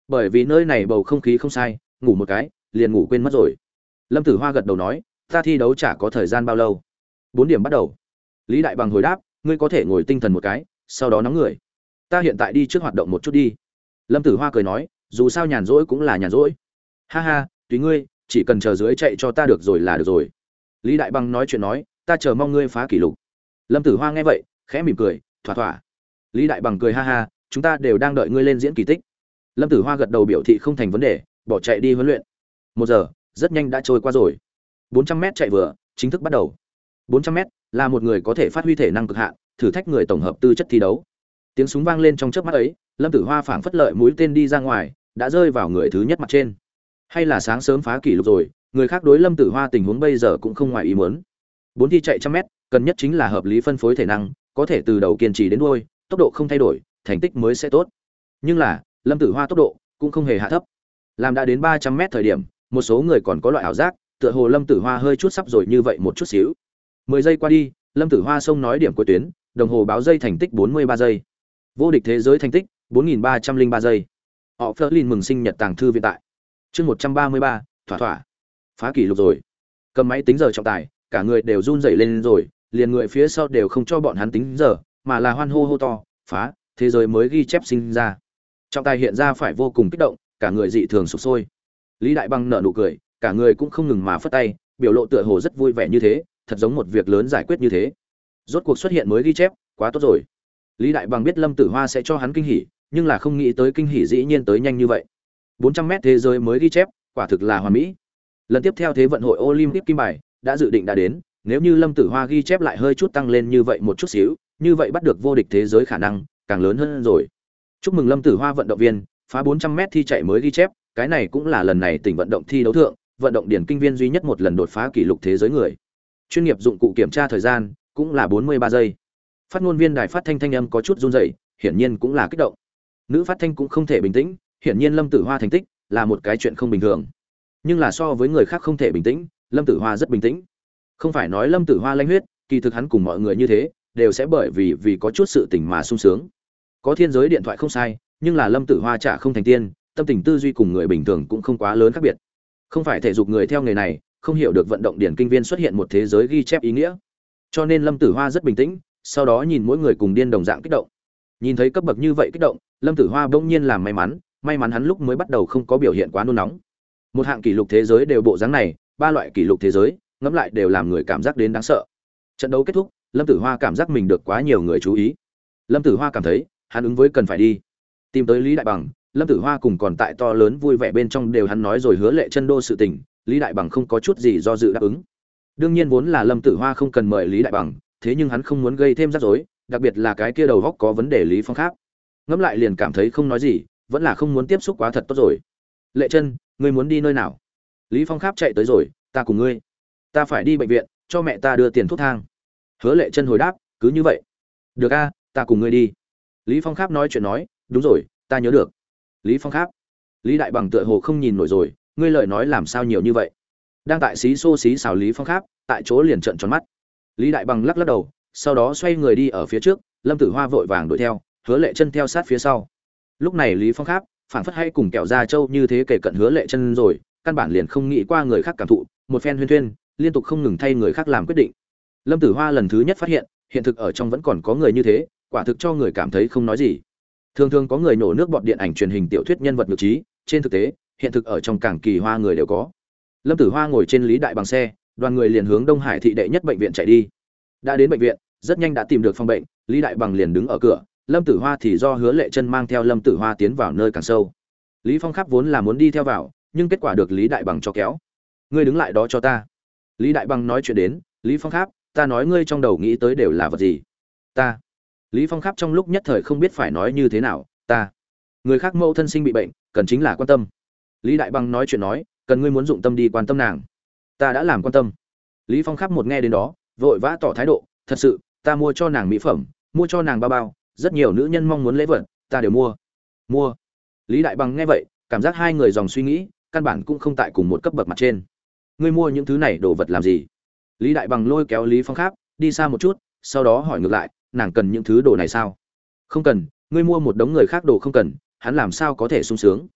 Bởi vì nơi này bầu không khí không sai, ngủ một cái, liền ngủ quên mất rồi. Lâm tử hoa gật đầu nói, ta thi đấu chả có thời gian bao lâu. Bốn điểm bắt đầu. Lý đại bằng hồi đáp, ngươi có thể ngồi tinh thần một cái sau đó nóng người. Ta hiện tại đi trước hoạt động một chút đi. Lâm tử hoa cười nói, dù sao nhàn rỗi cũng là nhàn rỗi. Ha ha, tùy ngươi, chỉ cần chờ dưới chạy cho ta được rồi là được rồi. Lý đại bằng nói chuyện nói, ta chờ mong ngươi phá kỷ lục. Lâm tử hoa nghe vậy, khẽ mỉm cười, thỏa thỏa. Lý đại bằng cười ha ha, chúng ta đều đang đợi ngươi lên diễn kỳ tích. Lâm tử hoa gật đầu biểu thị không thành vấn đề, bỏ chạy đi huấn luyện. Một giờ, rất nhanh đã trôi qua rồi. Bốn trăm m chạy vừa, chính thức bắt đầu. Bốn trăm m là một người có thể phát huy thể năng cực hạn thử thách người tổng hợp tư chất thi đấu. Tiếng súng vang lên trong chớp mắt ấy, lâm tử hoa phảng phất lợi mũi tên đi ra ngoài, đã rơi vào người thứ nhất mặt trên. Hay là sáng sớm phá kỷ lục rồi, người khác đối lâm tử hoa tình huống bây giờ cũng không ngoài ý muốn. Bốn thi chạy trăm mét, cần nhất chính là hợp lý phân phối thể năng, có thể từ đầu kiên trì đến đuôi, tốc độ không thay đổi, thành tích mới sẽ tốt. Nhưng là, lâm tử hoa tốc độ cũng không hề hạ thấp. Làm đã đến ba trăm mét thời điểm, một số người còn có loại ảo giác, tựa hồ lâm tử hoa hơi chút sắp rồi như vậy một chút xíu. Mười giây qua đi, lâm tử hoa xông nói điểm cuối tuyến đồng hồ báo dây thành tích bốn mươi ba giây. Vô địch thế giới thành tích, bốn nghìn ba trăm linh ba giây. Họ Flerlin mừng sinh nhật tàng thư viện tại. Chương một trăm ba mươi ba, thỏa thỏa. Phá kỷ lục rồi. Cầm máy tính giờ trọng tài, cả người đều run rẩy lên rồi, liền người phía sau đều không cho bọn hắn tính giờ, mà là hoan hô hô to, phá, thế giới mới ghi chép sinh ra. Trọng tài hiện ra phải vô cùng kích động, cả người dị thường sụp sôi. Lý đại băng nở nụ cười, cả người cũng không ngừng mà phất tay, biểu lộ tựa hồ rất vui vẻ như thế, thật giống một việc lớn giải quyết như thế rốt cuộc xuất hiện mới ghi chép, quá tốt rồi. Lý đại bằng biết lâm tử hoa sẽ cho hắn kinh hỉ, nhưng là không nghĩ tới kinh hỉ dĩ nhiên tới nhanh như vậy. 400m thế giới mới ghi chép, quả thực là hoàn mỹ. Lần tiếp theo thế vận hội olympic kim bài đã dự định đã đến, nếu như lâm tử hoa ghi chép lại hơi chút tăng lên như vậy một chút xíu, như vậy bắt được vô địch thế giới khả năng càng lớn hơn rồi. Chúc mừng lâm tử hoa vận động viên, phá 400m thi chạy mới ghi chép, cái này cũng là lần này tỉnh vận động thi đấu thượng, vận động điển kinh viên duy nhất một lần đột phá kỷ lục thế giới người. Chuyên nghiệp dụng cụ kiểm tra thời gian cũng là 43 giây. Phát ngôn viên đài phát thanh thanh âm có chút run rẩy, hiển nhiên cũng là kích động. Nữ phát thanh cũng không thể bình tĩnh, hiển nhiên lâm tử hoa thành tích là một cái chuyện không bình thường. Nhưng là so với người khác không thể bình tĩnh, lâm tử hoa rất bình tĩnh. Không phải nói lâm tử hoa lanh huyết, kỳ thực hắn cùng mọi người như thế, đều sẽ bởi vì vì có chút sự tình mà sung sướng. Có thiên giới điện thoại không sai, nhưng là lâm tử hoa chả không thành tiên, tâm tình tư duy cùng người bình thường cũng không quá lớn khác biệt. Không phải thể dục người theo nghề này, không hiểu được vận động điển kinh viên xuất hiện một thế giới ghi chép ý nghĩa cho nên lâm tử hoa rất bình tĩnh, sau đó nhìn mỗi người cùng điên đồng dạng kích động. Nhìn thấy cấp bậc như vậy kích động, lâm tử hoa bỗng nhiên làm may mắn may mắn hắn lúc mới bắt đầu không có biểu hiện quá nôn nóng. Một hạng kỷ lục thế giới đều bộ dáng này, ba loại kỷ lục thế giới, ngẫm lại đều làm người cảm giác đến đáng sợ. Trận đấu kết thúc, lâm tử hoa cảm giác mình được quá nhiều người chú ý. Lâm tử hoa cảm thấy, hắn ứng với cần phải đi. Tìm tới lý đại bằng, lâm tử hoa cùng còn tại to lớn vui vẻ bên trong đều hắn nói rồi hứa lệ chân đô sự tình, lý đại bằng không có chút gì do dự đáp ứng đương nhiên vốn là lâm tử hoa không cần mời lý đại bằng, thế nhưng hắn không muốn gây thêm rắc rối, đặc biệt là cái kia đầu góc có vấn đề lý phong khác. Ngẫm lại liền cảm thấy không nói gì, vẫn là không muốn tiếp xúc quá thật tốt rồi. Lệ chân ngươi muốn đi nơi nào? Lý phong kháp chạy tới rồi, ta cùng ngươi. Ta phải đi bệnh viện, cho mẹ ta đưa tiền thuốc thang. Hứa lệ chân hồi đáp, cứ như vậy. Được a, ta cùng ngươi đi. Lý phong kháp nói chuyện nói, đúng rồi, ta nhớ được. Lý phong kháp lý đại bằng tựa hồ không nhìn nổi rồi, ngươi lời nói làm sao nhiều như vậy? Đang tại xí xô xí xào lý phong khác tại chỗ liền trợn tròn mắt. Lý đại bằng lắc lắc đầu, sau đó xoay người đi ở phía trước, lâm tử hoa vội vàng đuổi theo, hứa lệ chân theo sát phía sau. Lúc này lý phong khác phản phất hay cùng kẹo ra châu như thế kể cận hứa lệ chân rồi, căn bản liền không nghĩ qua người khác cảm thụ, một phen huyên thuyên, liên tục không ngừng thay người khác làm quyết định. Lâm tử hoa lần thứ nhất phát hiện hiện thực ở trong vẫn còn có người như thế, quả thực cho người cảm thấy không nói gì. Thường thường có người nổ nước bọt điện ảnh truyền hình tiểu thuyết nhân vật ngược trí, trên thực tế, hiện thực ở trong cảng kỳ hoa người đều có lâm tử hoa ngồi trên lý đại bằng xe, đoàn người liền hướng đông hải thị đệ nhất bệnh viện chạy đi. Đã đến bệnh viện, rất nhanh đã tìm được phòng bệnh, lý đại bằng liền đứng ở cửa, lâm tử hoa thì do hứa lệ chân mang theo lâm tử hoa tiến vào nơi càng sâu. Lý phong khắp vốn là muốn đi theo vào, nhưng kết quả được lý đại bằng cho kéo. Ngươi đứng lại đó cho ta. Lý đại bằng nói chuyện đến, lý phong khắp, ta nói ngươi trong đầu nghĩ tới đều là vật gì? Ta. Lý phong khắp trong lúc nhất thời không biết phải nói như thế nào, ta. Người khác mâu thân sinh bị bệnh, cần chính là quan tâm. Lý đại bằng nói chuyện nói cần ngươi muốn dụng tâm đi quan tâm nàng. Ta đã làm quan tâm. Lý phong khắp một nghe đến đó, vội vã tỏ thái độ, thật sự, ta mua cho nàng mỹ phẩm, mua cho nàng bao bao, rất nhiều nữ nhân mong muốn lễ vật, ta đều mua. Mua? Lý đại bằng nghe vậy, cảm giác hai người dòng suy nghĩ, căn bản cũng không tại cùng một cấp bậc mặt trên. Ngươi mua những thứ này đồ vật làm gì? Lý đại bằng lôi kéo lý phong kháp đi xa một chút, sau đó hỏi ngược lại, nàng cần những thứ đồ này sao? Không cần, ngươi mua một đống người khác đồ không cần, hắn làm sao có thể sung sướng?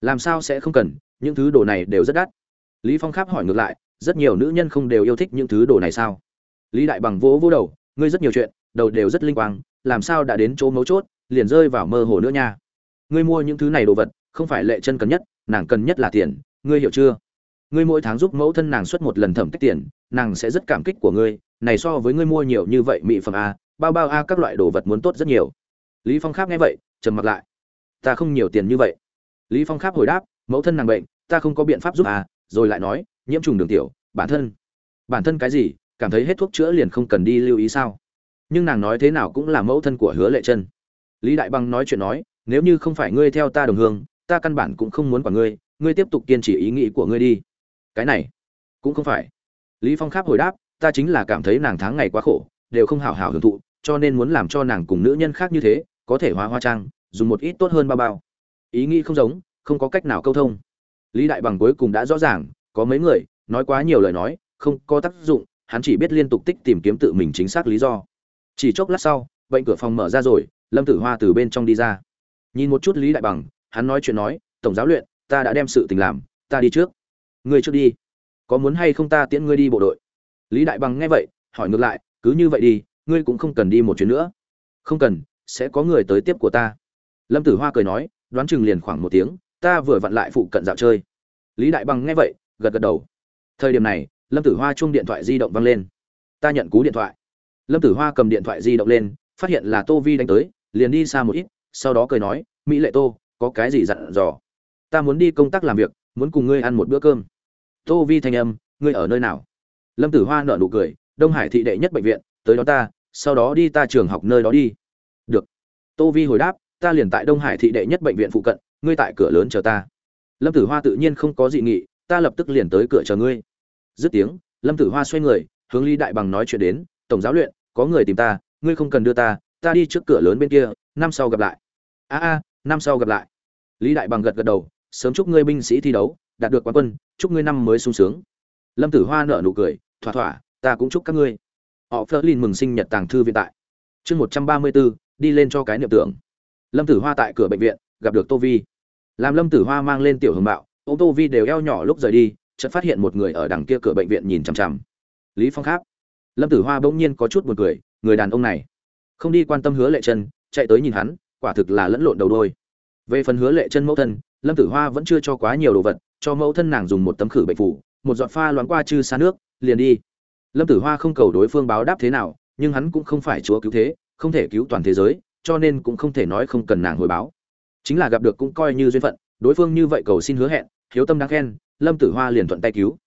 Làm sao sẽ không cần những thứ đồ này đều rất đắt. Lý phong kháp hỏi ngược lại, rất nhiều nữ nhân không đều yêu thích những thứ đồ này sao? Lý đại bằng vỗ vỗ đầu, ngươi rất nhiều chuyện, đầu đều rất linh quang, làm sao đã đến chỗ mấu chốt, liền rơi vào mơ hồ nữa nha. Ngươi mua những thứ này đồ vật, không phải lệ chân cần nhất, nàng cần nhất là tiền, ngươi hiểu chưa? Ngươi mỗi tháng giúp mẫu thân nàng xuất một lần thẩm cách tiền, nàng sẽ rất cảm kích của ngươi, này so với ngươi mua nhiều như vậy mỹ phẩm a, bao bao a các loại đồ vật muốn tốt rất nhiều. Lý phong kháp nghe vậy, trầm mặt lại. Ta không nhiều tiền như vậy. Lý phong kháp hồi đáp mẫu thân nàng bệnh, ta không có biện pháp giúp à rồi lại nói, nhiễm trùng đường tiểu, bản thân. Bản thân cái gì, cảm thấy hết thuốc chữa liền không cần đi lưu ý sao? Nhưng nàng nói thế nào cũng là mẫu thân của hứa lệ chân lý đại bằng nói chuyện nói, nếu như không phải ngươi theo ta đồng hương, ta căn bản cũng không muốn quản ngươi ngươi tiếp tục kiên trì ý nghĩ của ngươi đi. Cái này, cũng không phải. Lý phong kháp hồi đáp, ta chính là cảm thấy nàng tháng ngày quá khổ, đều không hảo hảo hưởng thụ, cho nên muốn làm cho nàng cùng nữ nhân khác như thế, có thể hóa hoa trang, dùng một ít tốt hơn bao bao. Ý nghĩ không giống không có cách nào câu thông. Lý đại bằng cuối cùng đã rõ ràng, có mấy người, nói quá nhiều lời nói, không có tác dụng, hắn chỉ biết liên tục tích tìm kiếm tự mình chính xác lý do. Chỉ chốc lát sau, bệnh cửa phòng mở ra rồi, lâm tử hoa từ bên trong đi ra. Nhìn một chút lý đại bằng, hắn nói chuyện nói, tổng giáo luyện, ta đã đem sự tình làm, ta đi trước. Ngươi trước đi. Có muốn hay không ta tiễn ngươi đi bộ đội? Lý đại bằng nghe vậy, hỏi ngược lại, cứ như vậy đi, ngươi cũng không cần đi một chuyến nữa. Không cần, sẽ có người tới tiếp của ta. Lâm tử hoa cười nói, đoán chừng liền khoảng một tiếng ta vừa vặn lại phụ cận dạo chơi. Lý đại bằng nghe vậy, gật gật đầu. Thời điểm này, lâm tử hoa chung điện thoại di động văng lên. Ta nhận cú điện thoại. Lâm tử hoa cầm điện thoại di động lên, phát hiện là tô vi đánh tới, liền đi xa một ít, sau đó cười nói, mỹ lệ tô, có cái gì dặn dò? Ta muốn đi công tác làm việc, muốn cùng ngươi ăn một bữa cơm. Tô vi thanh âm, ngươi ở nơi nào? Lâm tử hoa nợ nụ cười, đông hải thị đệ nhất bệnh viện, tới đó ta, sau đó đi ta trường học nơi đó đi. Được. Tô vi hồi đáp, ta liền tại đông hải thị đệ nhất bệnh viện phụ cận ngươi tại cửa lớn chờ ta. Lâm tử hoa tự nhiên không có dị nghị, ta lập tức liền tới cửa chờ ngươi. Dứt tiếng, lâm tử hoa xoay người, hướng lý đại bằng nói chuyện đến, tổng giáo luyện, có người tìm ta, ngươi không cần đưa ta ta đi trước cửa lớn bên kia, năm sau gặp lại. A a, năm sau gặp lại. Lý đại bằng gật gật đầu, sớm chúc ngươi binh sĩ thi đấu, đạt được quán quân, chúc ngươi năm mới sung sướng. Lâm tử hoa nở nụ cười, thỏa thỏa, ta cũng chúc các ngươi. Họ phớt lên mừng sinh nhật tàng thư viện tại chương một trăm ba mươi bốn đi lên cho cái niệm tưởng. Lâm tử hoa tại cửa bệnh viện gặp được tô vi. Làm lâm tử hoa mang lên tiểu hồng bạo ô tô vi đều eo nhỏ lúc rời đi, chợt phát hiện một người ở đằng kia cửa bệnh viện nhìn chằm chằm. Lý phong khác. Lâm tử hoa bỗng nhiên có chút buồn cười, người đàn ông này. Không đi quan tâm hứa lệ chân, chạy tới nhìn hắn, quả thực là lẫn lộn đầu đôi. Về phần hứa lệ chân mẫu thân, lâm tử hoa vẫn chưa cho quá nhiều đồ vật, cho mẫu thân nàng dùng một tấm khử bệnh phủ, một giọt pha loáng qua chư xa nước, liền đi. Lâm tử hoa không cầu đối phương báo đáp thế nào, nhưng hắn cũng không phải chúa cứu thế, không thể cứu toàn thế giới, cho nên cũng không thể nói không cần nàng hồi báo chính là gặp được cũng coi như duyên phận, đối phương như vậy cầu xin hứa hẹn, hiếu tâm đáng khen, lâm tử hoa liền thuận tay cứu.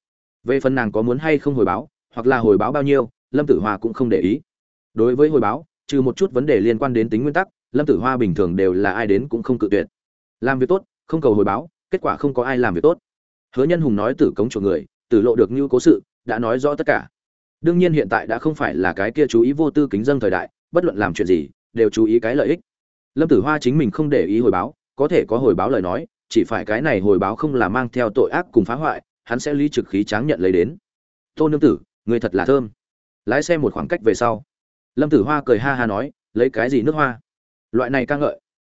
Về phần nàng có muốn hay không hồi báo, hoặc là hồi báo bao nhiêu, lâm tử hoa cũng không để ý. Đối với hồi báo, trừ một chút vấn đề liên quan đến tính nguyên tắc, lâm tử hoa bình thường đều là ai đến cũng không cự tuyệt. Làm việc tốt, không cầu hồi báo, kết quả không có ai làm việc tốt. Hứa nhân hùng nói tử cống chuộc người, tử lộ được như cố sự, đã nói rõ tất cả. Đương nhiên hiện tại đã không phải là cái kia chú ý vô tư kính dân thời đại, bất luận làm chuyện gì, đều chú ý cái lợi ích lâm tử hoa chính mình không để ý hồi báo, có thể có hồi báo lời nói, chỉ phải cái này hồi báo không là mang theo tội ác cùng phá hoại, hắn sẽ lý trực khí tráng nhận lấy đến. Tôn nương tử người thật là thơm. Lái xe một khoảng cách về sau, lâm tử hoa cười ha ha nói, lấy cái gì nước hoa? Loại này ca ngợi.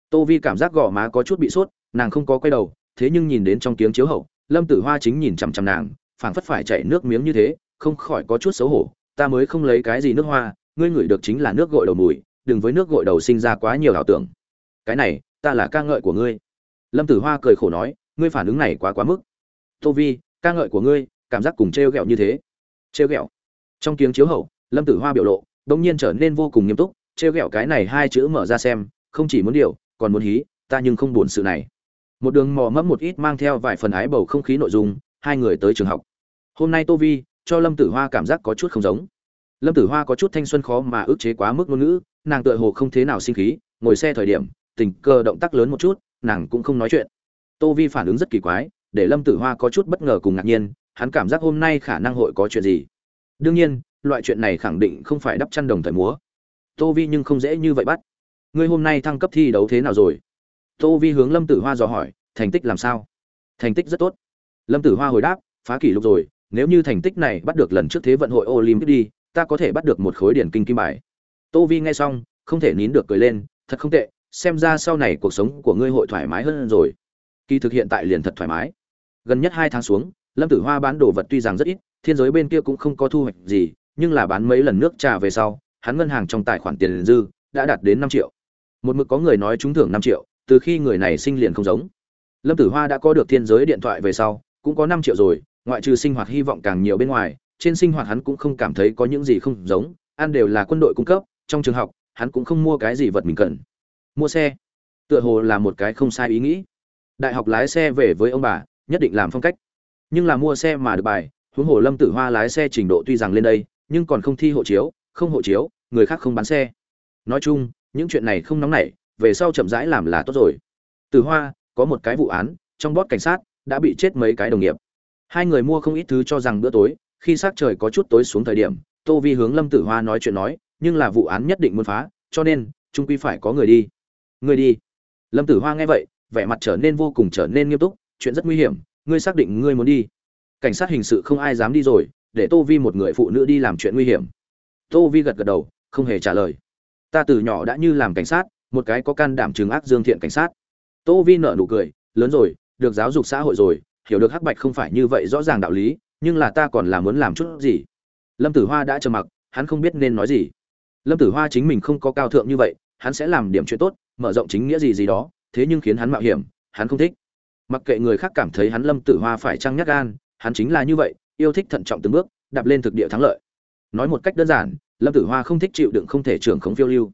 Tô vi cảm giác gò má có chút bị sốt, nàng không có quay đầu, thế nhưng nhìn đến trong tiếng chiếu hậu, lâm tử hoa chính nhìn chằm chằm nàng, phảng phất phải chảy nước miếng như thế, không khỏi có chút xấu hổ, ta mới không lấy cái gì nước hoa, ngươi ngửi được chính là nước gội đầu mùi đừng với nước gội đầu sinh ra quá nhiều ảo tưởng. Cái này, ta là ca ngợi của ngươi. Lâm tử hoa cười khổ nói, ngươi phản ứng này quá quá mức. Tô vi, ca ngợi của ngươi, cảm giác cùng t r e o g ẹ o như thế. T r e o g ẹ o trong tiếng chiếu hậu, lâm tử hoa biểu lộ đ ỗ n g nhiên trở nên vô cùng nghiêm túc t r e o g ẹ o cái này hai chữ mở ra xem, không chỉ muốn điều, còn muốn hí, ta nhưng không buồn sự này. Một đường mò mẫm một ít mang theo vài phần ái bầu không khí nội dung, hai người tới trường học. Hôm nay tô vi, cho lâm tử hoa cảm giác có chút không giống lâm tử hoa có chút thanh xuân khó mà ước chế quá mức ngôn ngữ, nàng tựa hồ không thế nào sinh khí, ngồi xe thời điểm, tình cơ động tác lớn một chút, nàng cũng không nói chuyện. Tô vi phản ứng rất kỳ quái, để lâm tử hoa có chút bất ngờ cùng ngạc nhiên, hắn cảm giác hôm nay khả năng hội có chuyện gì. Đương nhiên, loại chuyện này khẳng định không phải đắp chăn đồng thời múa. Tô vi nhưng không dễ như vậy bắt. Ngươi hôm nay thăng cấp thi đấu thế nào rồi? Tô vi hướng lâm tử hoa dò hỏi, thành tích làm sao? Thành tích rất tốt. Lâm tử hoa hồi đáp, phá kỷ lục rồi, nếu như thành tích này bắt được lần trước thế vận hội olympic đi ta có thể bắt được một khối điển kinh kim bài. Tô vi nghe xong, không thể nín được cười lên, thật không tệ, xem ra sau này cuộc sống của ngươi hội thoải mái hơn rồi. Kỳ thực hiện tại liền thật thoải mái. Gần nhất hai tháng xuống, lâm tử hoa bán đồ vật tuy rằng rất ít, thiên giới bên kia cũng không có thu hoạch gì, nhưng là bán mấy lần nước trà về sau, hắn ngân hàng trong tài khoản tiền dư, đã đạt đến năm triệu. Một mực có người nói trúng thưởng năm triệu, từ khi người này sinh liền không giống. Lâm tử hoa đã có được thiên giới điện thoại về sau, cũng có năm triệu rồi, ngoại trừ sinh hoạt hy vọng càng nhiều bên ngoài trên sinh hoạt hắn cũng không cảm thấy có những gì không giống, ăn đều là quân đội cung cấp, trong trường học, hắn cũng không mua cái gì vật mình cần. Mua xe, tựa hồ là một cái không sai ý nghĩ. Đại học lái xe về với ông bà, nhất định làm phong cách. Nhưng là mua xe mà được bài, huống hồ lâm tử hoa lái xe trình độ tuy rằng lên đây, nhưng còn không thi hộ chiếu, không hộ chiếu, người khác không bán xe. Nói chung, những chuyện này không nóng nảy, về sau chậm rãi làm là tốt rồi. Tử hoa, có một cái vụ án, trong bót cảnh sát, đã bị chết mấy cái đồng nghiệp. Hai người mua không ít thứ cho rằng bữa tối khi sát trời có chút tối xuống thời điểm, tô vi hướng lâm tử hoa nói chuyện nói, nhưng là vụ án nhất định muốn phá, cho nên trung quy phải có người đi. Người đi? Lâm tử hoa nghe vậy, vẻ mặt trở nên vô cùng trở nên nghiêm túc, chuyện rất nguy hiểm, ngươi xác định ngươi muốn đi. Cảnh sát hình sự không ai dám đi rồi, để tô vi một người phụ nữ đi làm chuyện nguy hiểm. Tô vi gật gật đầu, không hề trả lời. Ta từ nhỏ đã như làm cảnh sát, một cái có can đảm trừng ác dương thiện cảnh sát. Tô vi nở nụ cười, lớn rồi, được giáo dục xã hội rồi, hiểu được hắc bạch không phải như vậy rõ ràng đạo lý nhưng là ta còn là muốn làm chút gì. Lâm tử hoa đã trầm mặc, hắn không biết nên nói gì. Lâm tử hoa chính mình không có cao thượng như vậy, hắn sẽ làm điểm chuyện tốt, mở rộng chính nghĩa gì gì đó, thế nhưng khiến hắn mạo hiểm, hắn không thích. Mặc kệ người khác cảm thấy hắn lâm tử hoa phải trăng nhắc gan, hắn chính là như vậy, yêu thích thận trọng từng bước, đạp lên thực địa thắng lợi. Nói một cách đơn giản, lâm tử hoa không thích chịu đựng không thể trưởng khống phiêu lưu.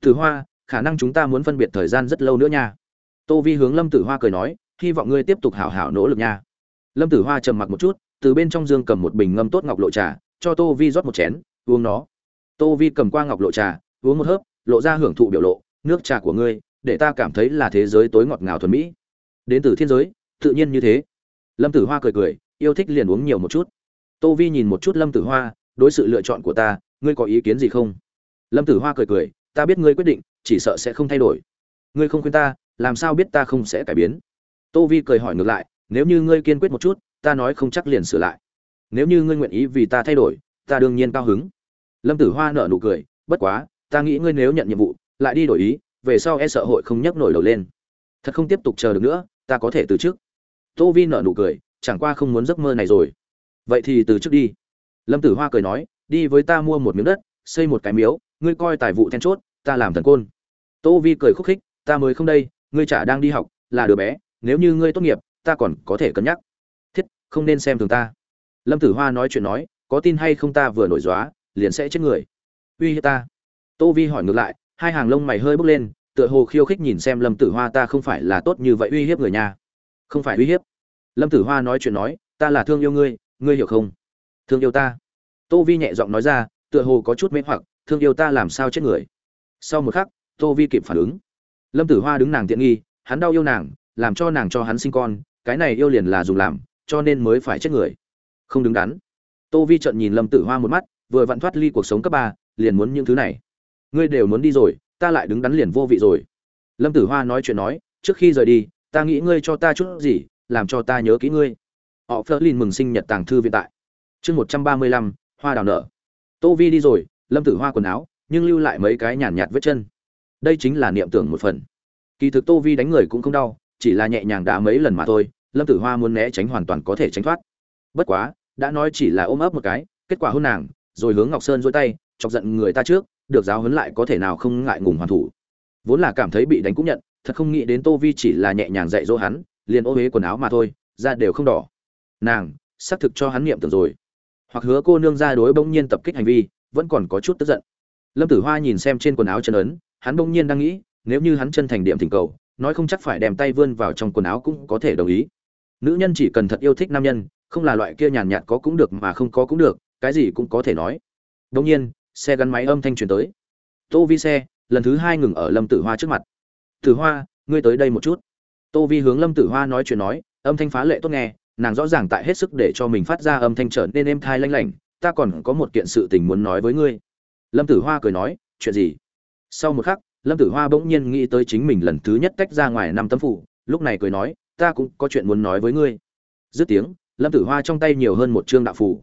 Tử hoa, khả năng chúng ta muốn phân biệt thời gian rất lâu nữa nha. Tô vi hướng lâm tử hoa cười nói, hy vọng ngươi tiếp tục hảo hảo nỗ lực nha. Lâm tử hoa trầm mặc một chút từ bên trong dương cầm một bình ngâm tốt ngọc lộ trà, cho tô vi rót một chén, uống nó. Tô vi cầm qua ngọc lộ trà, uống một hớp, lộ ra hưởng thụ biểu lộ, nước trà của ngươi, để ta cảm thấy là thế giới tối ngọt ngào thuần mỹ. Đến từ thiên giới, tự nhiên như thế. Lâm tử hoa cười cười, yêu thích liền uống nhiều một chút. Tô vi nhìn một chút lâm tử hoa, đối sự lựa chọn của ta, ngươi có ý kiến gì không? Lâm tử hoa cười cười, ta biết ngươi quyết định, chỉ sợ sẽ không thay đổi. Ngươi không khuyên ta, làm sao biết ta không sẽ cải biến? Tô vi cười hỏi ngược lại, nếu như ngươi kiên quyết một chút ta nói không chắc liền sửa lại. Nếu như ngươi nguyện ý vì ta thay đổi, ta đương nhiên cao hứng. Lâm tử hoa nở nụ cười, bất quá, ta nghĩ ngươi nếu nhận nhiệm vụ, lại đi đổi ý, về sau e sợ hội không nhấc nổi đầu lên. Thật không tiếp tục chờ được nữa, ta có thể từ trước. Tô vi nở nụ cười, chẳng qua không muốn giấc mơ này rồi. Vậy thì từ trước đi. Lâm tử hoa cười nói, đi với ta mua một miếng đất, xây một cái miếu, ngươi coi tài vụ then chốt, ta làm thần côn. Tô vi cười khúc khích, ta mới không đây, ngươi chả đang đi học, là đứa bé, nếu như ngươi tốt nghiệp, ta còn có thể cân nhắc không nên xem thường ta. Lâm tử hoa nói chuyện nói, có tin hay không ta vừa nổi dóa liền sẽ chết người. Uy hiếp ta. Tô vi hỏi ngược lại, hai hàng lông mày hơi bước lên, tựa hồ khiêu khích nhìn xem lâm tử hoa ta không phải là tốt như vậy uy hiếp người nhà không phải uy hiếp. Lâm tử hoa nói chuyện nói, ta là thương yêu ngươi ngươi hiểu không? Thương yêu ta. Tô vi nhẹ giọng nói ra, tựa hồ có chút mê hoặc, thương yêu ta làm sao chết người. Sau một khắc, tô vi kịp phản ứng. Lâm tử hoa đứng nàng tiện nghi, hắn đau yêu nàng, làm cho nàng cho hắn sinh con, cái này yêu liền là dùng làm cho nên mới phải chết người. Không đứng đắn. Tô vi trợn nhìn lâm tử hoa một mắt, vừa vặn thoát ly cuộc sống cấp ba, liền muốn những thứ này. Ngươi đều muốn đi rồi, ta lại đứng đắn liền vô vị rồi. Lâm tử hoa nói chuyện nói, trước khi rời đi, ta nghĩ ngươi cho ta chút gì, làm cho ta nhớ kỹ ngươi. Họ phớt lên mừng sinh nhật tàng thư viện tại. Chương một trăm ba mươi lăm, hoa đào nở. Tô vi đi rồi, lâm tử hoa quần áo, nhưng lưu lại mấy cái nhàn nhạt vết chân. Đây chính là niệm tưởng một phần. Kỳ thực tô vi đánh người cũng không đau, chỉ là nhẹ nhàng đã mấy lần mà thôi lâm tử hoa muốn né tránh hoàn toàn có thể tránh thoát. Bất quá, đã nói chỉ là ôm ấp một cái, kết quả hôn nàng, rồi hướng ngọc sơn dối tay, chọc giận người ta trước, được giáo huấn lại có thể nào không ngại ngùng hoàn thủ. Vốn là cảm thấy bị đánh cũng nhận, thật không nghĩ đến tô vi chỉ là nhẹ nhàng dạy dỗ hắn, liền ô huế quần áo mà thôi, da đều không đỏ. Nàng, xác thực cho hắn niệm tưởng rồi. Hoặc hứa cô nương ra đối bỗng nhiên tập kích hành vi, vẫn còn có chút tức giận. Lâm tử hoa nhìn xem trên quần áo chân ấn, hắn bỗng nhiên đang nghĩ, nếu như hắn chân thành điểm thỉnh cầu, nói không chắc phải đem tay vươn vào trong quần áo cũng có thể đồng ý nữ nhân chỉ cần thật yêu thích nam nhân, không là loại kia nhàn nhạt có cũng được mà không có cũng được, cái gì cũng có thể nói. Đông nhiên, xe gắn máy âm thanh truyền tới. Tô vi xe, lần thứ hai ngừng ở lâm tử hoa trước mặt. Tử hoa, ngươi tới đây một chút. Tô vi hướng lâm tử hoa nói chuyện nói, âm thanh phá lệ tốt nghe, nàng rõ ràng tại hết sức để cho mình phát ra âm thanh trở nên êm thai lanh lảnh, ta còn có một kiện sự tình muốn nói với ngươi. Lâm tử hoa cười nói, chuyện gì? Sau một khắc, lâm tử hoa bỗng nhiên nghĩ tới chính mình lần thứ nhất tách ra ngoài năm tấm phủ, lúc này cười nói ta cũng có chuyện muốn nói với ngươi. Dứt tiếng, lâm tử hoa trong tay nhiều hơn một chương đạo phủ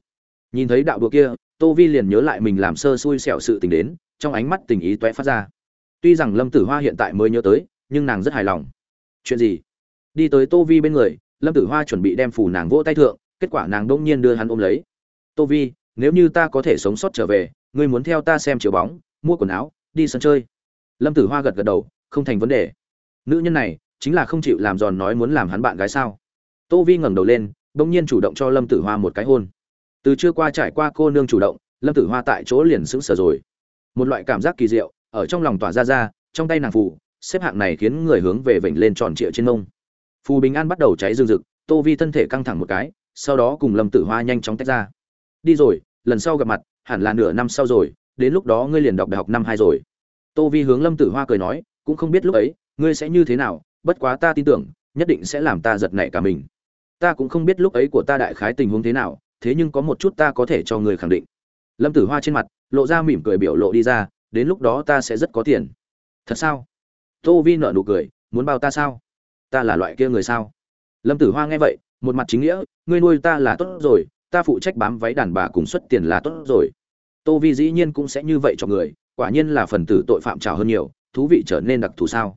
nhìn thấy đạo đùa kia, tô vi liền nhớ lại mình làm sơ xui xẻo sự tình đến, trong ánh mắt tình ý toé phát ra. Tuy rằng lâm tử hoa hiện tại mới nhớ tới, nhưng nàng rất hài lòng. Chuyện gì? Đi tới tô vi bên người, lâm tử hoa chuẩn bị đem phủ nàng vỗ tay thượng, kết quả nàng đông nhiên đưa hắn ôm lấy. Tô vi, nếu như ta có thể sống sót trở về, ngươi muốn theo ta xem chiều bóng, mua quần áo, đi sân chơi. Lâm tử hoa gật gật đầu, không thành vấn đề. Nữ nhân này chính là không chịu làm giòn nói muốn làm hắn bạn gái sao? Tô vi ngẩng đầu lên, bỗng nhiên chủ động cho lâm tử hoa một cái hôn. Từ chưa qua trải qua cô nương chủ động, lâm tử hoa tại chỗ liền sững sờ rồi. Một loại cảm giác kỳ diệu, ở trong lòng tỏa ra ra, trong tay nàng phù, xếp hạng này khiến người hướng về vểnh lên tròn trịa trên mông. Phù bình an bắt đầu cháy rừng rực, tô vi thân thể căng thẳng một cái, sau đó cùng lâm tử hoa nhanh chóng tách ra. Đi rồi, lần sau gặp mặt, hẳn là nửa năm sau rồi, đến lúc đó ngươi liền đọc đại học năm hai rồi. Tô vi hướng lâm tử hoa cười nói, cũng không biết lúc ấy, ngươi sẽ như thế nào bất quá ta tin tưởng, nhất định sẽ làm ta giật nảy cả mình. Ta cũng không biết lúc ấy của ta đại khái tình huống thế nào, thế nhưng có một chút ta có thể cho người khẳng định. Lâm tử hoa trên mặt, lộ ra mỉm cười biểu lộ đi ra, đến lúc đó ta sẽ rất có tiền. Thật sao? Tô vi nợ nụ cười, muốn bao ta sao? Ta là loại kia người sao? Lâm tử hoa nghe vậy, một mặt chính nghĩa, ngươi nuôi ta là tốt rồi, ta phụ trách bám váy đàn bà cùng xuất tiền là tốt rồi. Tô vi dĩ nhiên cũng sẽ như vậy cho người, quả nhiên là phần tử tội phạm trào hơn nhiều, thú vị trở nên đặc thù sao?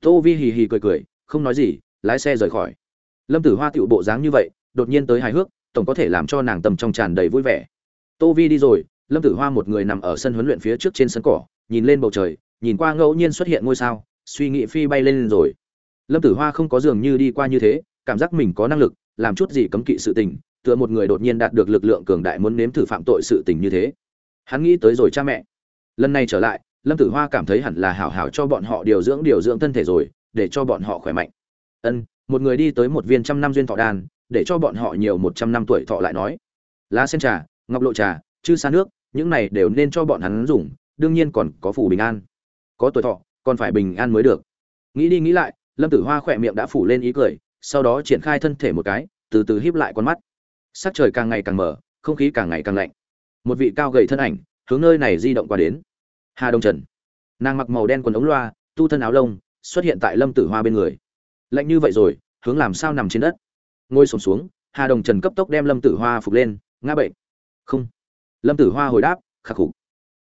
Tô vi hì hì cười cười, không nói gì, lái xe rời khỏi. Lâm tử hoa tựu bộ dáng như vậy, đột nhiên tới hài hước, tổng có thể làm cho nàng tầm trong tràn đầy vui vẻ. Tô vi đi rồi, lâm tử hoa một người nằm ở sân huấn luyện phía trước trên sân cỏ, nhìn lên bầu trời, nhìn qua ngẫu nhiên xuất hiện ngôi sao, suy nghĩ phi bay lên rồi. Lâm tử hoa không có dường như đi qua như thế, cảm giác mình có năng lực, làm chút gì cấm kỵ sự tình, tựa một người đột nhiên đạt được lực lượng cường đại muốn nếm thử phạm tội sự tình như thế. Hắn nghĩ tới rồi cha mẹ. Lần này trở lại lâm tử hoa cảm thấy hẳn là hảo hảo cho bọn họ điều dưỡng điều dưỡng thân thể rồi, để cho bọn họ khỏe mạnh. Ân, một người đi tới một viên trăm năm duyên thọ đan, để cho bọn họ nhiều một trăm năm tuổi thọ lại nói. Lá sen trà, ngọc lộ trà, chư sa nước, những này đều nên cho bọn hắn dùng, đương nhiên còn có phủ bình an. Có tuổi thọ, còn phải bình an mới được. Nghĩ đi nghĩ lại, lâm tử hoa khỏe miệng đã phủ lên ý cười, sau đó triển khai thân thể một cái, từ từ híp lại con mắt. Sắc trời càng ngày càng mở, không khí càng ngày càng lạnh. Một vị cao gầy thân ảnh, hướng nơi này di động qua đến hà đông trần. Nàng mặc màu đen quần ống loa tu thân áo lông xuất hiện tại lâm tử hoa bên người. Lạnh như vậy rồi hướng làm sao nằm trên đất? Ngồi sổm xuống, xuống hà đồng trần cấp tốc đem lâm tử hoa phục lên ngã bệnh. Không. Lâm tử hoa hồi đáp khắc phục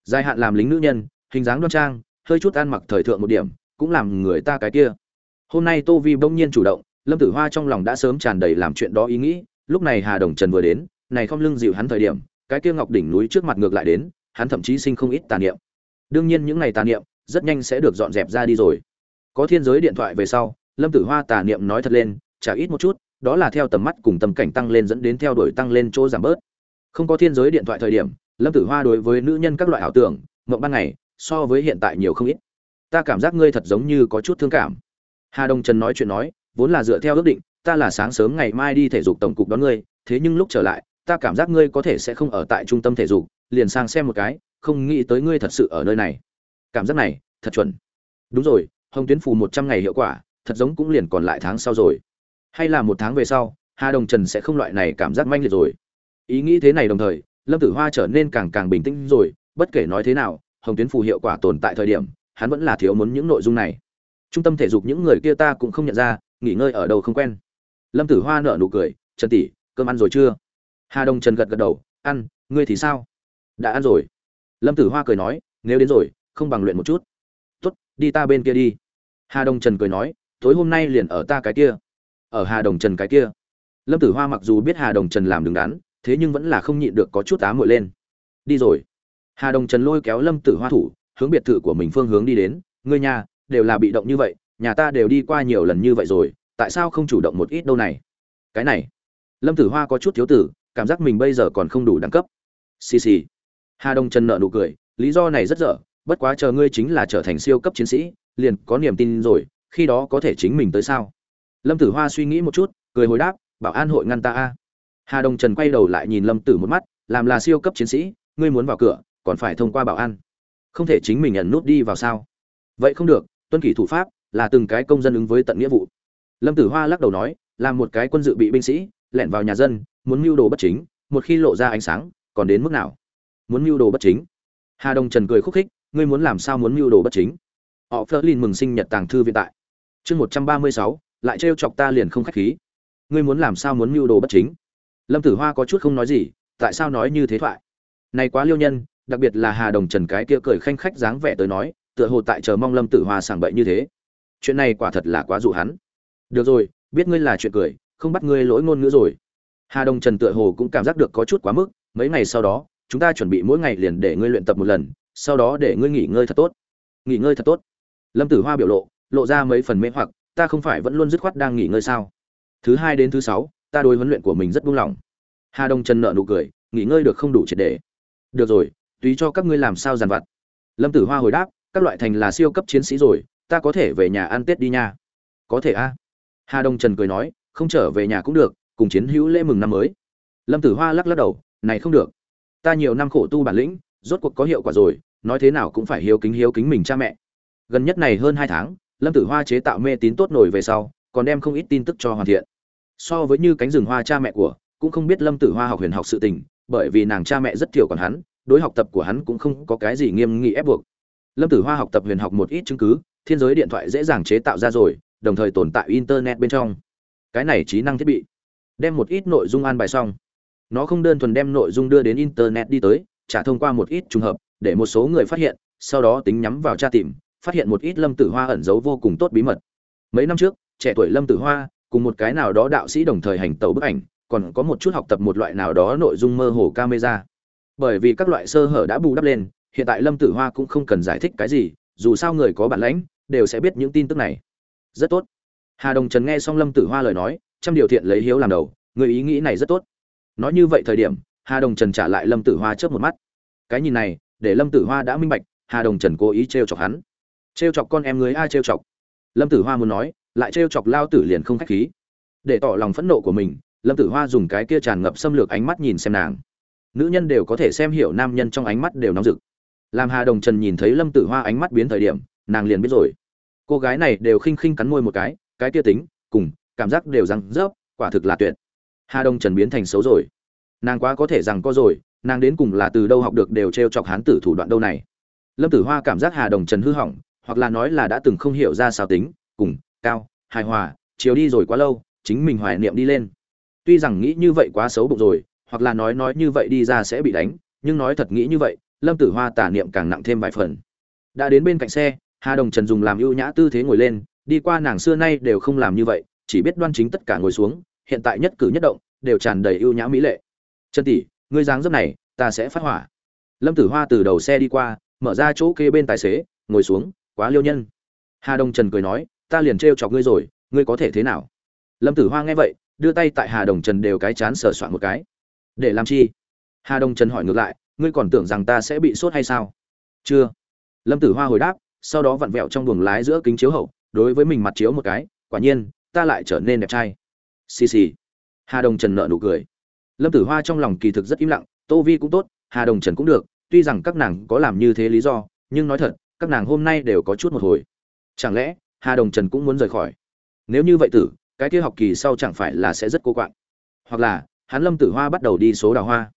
dài hạn làm lính nữ nhân hình dáng đoan trang hơi chút ăn mặc thời thượng một điểm cũng làm người ta cái kia. Hôm nay tô vi bỗng nhiên chủ động lâm tử hoa trong lòng đã sớm tràn đầy làm chuyện đó ý nghĩ lúc này hà đồng trần vừa đến này không lưng dịu hắn thời điểm cái kia ngọc đỉnh núi trước mặt ngược lại đến hắn thậm chí sinh không ít tà niệm đương nhiên những ngày tà niệm rất nhanh sẽ được dọn dẹp ra đi rồi. Có thiên giới điện thoại về sau, lâm tử hoa tà niệm nói thật lên, chả ít một chút, đó là theo tầm mắt cùng tầm cảnh tăng lên dẫn đến theo đuổi tăng lên chỗ giảm bớt. Không có thiên giới điện thoại thời điểm, lâm tử hoa đối với nữ nhân các loại ảo tưởng, mộng ban ngày, so với hiện tại nhiều không ít. Ta cảm giác ngươi thật giống như có chút thương cảm. Hà đông trần nói chuyện nói, vốn là dựa theo ước định, ta là sáng sớm ngày mai đi thể dục tổng cục đón ngươi, thế nhưng lúc trở lại, ta cảm giác ngươi có thể sẽ không ở tại trung tâm thể dục, liền sang xem một cái không nghĩ tới ngươi thật sự ở nơi này. Cảm giác này, thật chuẩn. Đúng rồi, hồng tuyến phù một trăm ngày hiệu quả, thật giống cũng liền còn lại tháng sau rồi. Hay là một tháng về sau, hà đồng trần sẽ không loại này cảm giác manh liệt rồi. Ý nghĩ thế này đồng thời, lâm tử hoa trở nên càng càng bình tĩnh rồi, bất kể nói thế nào, hồng tuyến phù hiệu quả tồn tại thời điểm, hắn vẫn là thiếu muốn những nội dung này. Trung tâm thể dục những người kia ta cũng không nhận ra, nghỉ ngơi ở đâu không quen. Lâm tử hoa nở nụ cười, trần tỷ, cơm ăn rồi chưa? Hà đồng trần gật gật đầu, ăn, ngươi thì sao? Đã ăn rồi lâm tử hoa cười nói, nếu đến rồi, không bằng luyện một chút. Tốt, đi ta bên kia đi. Hà đồng trần cười nói, tối hôm nay liền ở ta cái kia. Ở hà đồng trần cái kia. Lâm tử hoa mặc dù biết hà đồng trần làm đứng đắn, thế nhưng vẫn là không nhịn được có chút á muội lên. Đi rồi. Hà đồng trần lôi kéo lâm tử hoa thủ, hướng biệt thự của mình phương hướng đi đến, ngươi nhà, đều là bị động như vậy, nhà ta đều đi qua nhiều lần như vậy rồi, tại sao không chủ động một ít đâu này? Cái này. Lâm tử hoa có chút thiếu tử, cảm giác mình bây giờ còn không đủ đẳng cấp. Xì xì hà đông trần nợ nụ cười, lý do này rất dở, bất quá chờ ngươi chính là trở thành siêu cấp chiến sĩ, liền có niềm tin rồi, khi đó có thể chính mình tới sao? Lâm tử hoa suy nghĩ một chút, cười hồi đáp, bảo an hội ngăn ta a. Hà đông trần quay đầu lại nhìn lâm tử một mắt, làm là siêu cấp chiến sĩ, ngươi muốn vào cửa, còn phải thông qua bảo an. Không thể chính mình ẩn nút đi vào sao? Vậy không được, tuân kỷ thủ pháp, là từng cái công dân ứng với tận nghĩa vụ. Lâm tử hoa lắc đầu nói, làm một cái quân dự bị binh sĩ, lẻn vào nhà dân, muốn mưu đồ bất chính, một khi lộ ra ánh sáng, còn đến mức nào? Muốn mưu đồ bất chính. Hà đông trần cười khúc khích, ngươi muốn làm sao muốn mưu đồ bất chính? Họ phớt lên mừng sinh nhật tàng thư viện tại. Chương một trăm ba mươi sáu, lại trêu chọc ta liền không khách khí. Ngươi muốn làm sao muốn mưu đồ bất chính? Lâm tử hoa có chút không nói gì, tại sao nói như thế thoại? Này quá liêu nhân, đặc biệt là hà đồng trần cái kia cười khanh khách dáng vẻ tới nói, tựa hồ tại chờ mong lâm tử hoa sảng bậy như thế. Chuyện này quả thật là quá dụ hắn. Được rồi, biết ngươi là chuyện cười, không bắt ngươi lỗi ngôn ngữ rồi. Hà đồng trần tựa hồ cũng cảm giác được có chút quá mức, mấy ngày sau đó chúng ta chuẩn bị mỗi ngày liền để ngươi luyện tập một lần, sau đó để ngươi nghỉ ngơi thật tốt. Nghỉ ngơi thật tốt? Lâm tử hoa biểu lộ lộ ra mấy phần mê hoặc, ta không phải vẫn luôn dứt khoát đang nghỉ ngơi sao? Thứ hai đến thứ sáu, ta đối huấn luyện của mình rất buông lỏng. Hà đông trần nợ nụ cười, nghỉ ngơi được không đủ triệt để. Được rồi, tùy cho các ngươi làm sao dàn vặt. Lâm tử hoa hồi đáp, các loại thành là siêu cấp chiến sĩ rồi, ta có thể về nhà ăn tết đi nha. Có thể a. Hà đông trần cười nói, không trở về nhà cũng được, cùng chiến hữu lễ mừng năm mới. Lâm tử hoa lắc lắc đầu, này không được ta nhiều năm khổ tu bản lĩnh, rốt cuộc có hiệu quả rồi, nói thế nào cũng phải hiếu kính hiếu kính mình cha mẹ. Gần nhất này hơn hai tháng, lâm tử hoa chế tạo mê tín tốt nổi về sau, còn đem không ít tin tức cho hoàn thiện. So với như cánh rừng hoa cha mẹ của, cũng không biết lâm tử hoa học huyền học sự tình, bởi vì nàng cha mẹ rất thiểu còn hắn, đối học tập của hắn cũng không có cái gì nghiêm nghị ép buộc. Lâm tử hoa học tập huyền học một ít chứng cứ, thiên giới điện thoại dễ dàng chế tạo ra rồi, đồng thời tồn tại internet bên trong. Cái này trí năng thiết bị. Đem một ít nội dung an bài xong nó không đơn thuần đem nội dung đưa đến internet đi tới, trả thông qua một ít trùng hợp, để một số người phát hiện, sau đó tính nhắm vào tra tìm, phát hiện một ít lâm tử hoa ẩn giấu vô cùng tốt bí mật. Mấy năm trước, trẻ tuổi lâm tử hoa, cùng một cái nào đó đạo sĩ đồng thời hành tàu bức ảnh, còn có một chút học tập một loại nào đó nội dung mơ hồ camera. Bởi vì các loại sơ hở đã bù đắp lên, hiện tại lâm tử hoa cũng không cần giải thích cái gì, dù sao người có bản lãnh, đều sẽ biết những tin tức này. Rất tốt. Hà đồng trần nghe xong lâm tử hoa lời nói, trăm điều thiện lấy hiếu làm đầu, người ý nghĩ này rất tốt nói như vậy thời điểm, hà đồng trần trả lại lâm tử hoa chớp một mắt. Cái nhìn này, để lâm tử hoa đã minh bạch, hà đồng trần cố ý t r e o chọc hắn. T r e o chọc con em người ai t r e o chọc? Lâm tử hoa muốn nói, lại t r e o chọc lao tử liền không k h á c h khí. Để tỏ lòng phẫn nộ của mình, lâm tử hoa dùng cái kia tràn ngập xâm lược ánh mắt nhìn xem nàng. Nữ nhân đều có thể xem hiểu nam nhân trong ánh mắt đều nóng rực. Làm hà đồng trần nhìn thấy lâm tử hoa ánh mắt biến thời điểm, nàng liền biết rồi. Cô gái này đều khinh khinh cắn môi một cái cái kia tính, cùng, cảm giác đều răng rớp, quả thực là tuyệt hà đông trần biến thành xấu rồi. Nàng quá có thể rằng có rồi, nàng đến cùng là từ đâu học được đều t r e o chọc hán tử thủ đoạn đâu này. Lâm tử hoa cảm giác hà đồng trần hư hỏng, hoặc là nói là đã từng không hiểu ra sao tính, cùng, cao, hài hòa, chiều đi rồi quá lâu, chính mình hoài niệm đi lên. Tuy rằng nghĩ như vậy quá xấu bụng rồi, hoặc là nói nói như vậy đi ra sẽ bị đánh, nhưng nói thật nghĩ như vậy, lâm tử hoa tả niệm càng nặng thêm vài phần. Đã đến bên cạnh xe, hà đồng trần dùng làm ưu nhã tư thế ngồi lên, đi qua nàng xưa nay đều không làm như vậy, chỉ biết đoan chính tất cả ngồi xuống hiện tại nhất cử nhất động, đều tràn đầy ưu nhã mỹ lệ. Trần tỷ, ngươi dáng dấp này, ta sẽ phát hỏa. Lâm tử hoa từ đầu xe đi qua, mở ra chỗ kê bên tài xế, ngồi xuống, quá liêu nhân. Hà đồng trần cười nói, ta liền trêu chọc ngươi rồi, ngươi có thể thế nào? Lâm tử hoa nghe vậy, đưa tay tại hà đồng trần đều cái chán sờ soạn một cái. Để làm chi? Hà đồng trần hỏi ngược lại, ngươi còn tưởng rằng ta sẽ bị sốt hay sao? Chưa. Lâm tử hoa hồi đáp, sau đó vặn vẹo trong buồng lái giữa kính chiếu hậu, đối với mình mặt chiếu một cái, quả nhiên, ta lại trở nên đẹp trai xì xì. Hà đồng trần nợ nụ cười. Lâm tử hoa trong lòng kỳ thực rất im lặng, tô vi cũng tốt, hà đồng trần cũng được, tuy rằng các nàng có làm như thế lý do, nhưng nói thật, các nàng hôm nay đều có chút một hồi. Chẳng lẽ, hà đồng trần cũng muốn rời khỏi? Nếu như vậy tử, cái kia học kỳ sau chẳng phải là sẽ rất cô quạng? Hoặc là, hắn lâm tử hoa bắt đầu đi số đào hoa?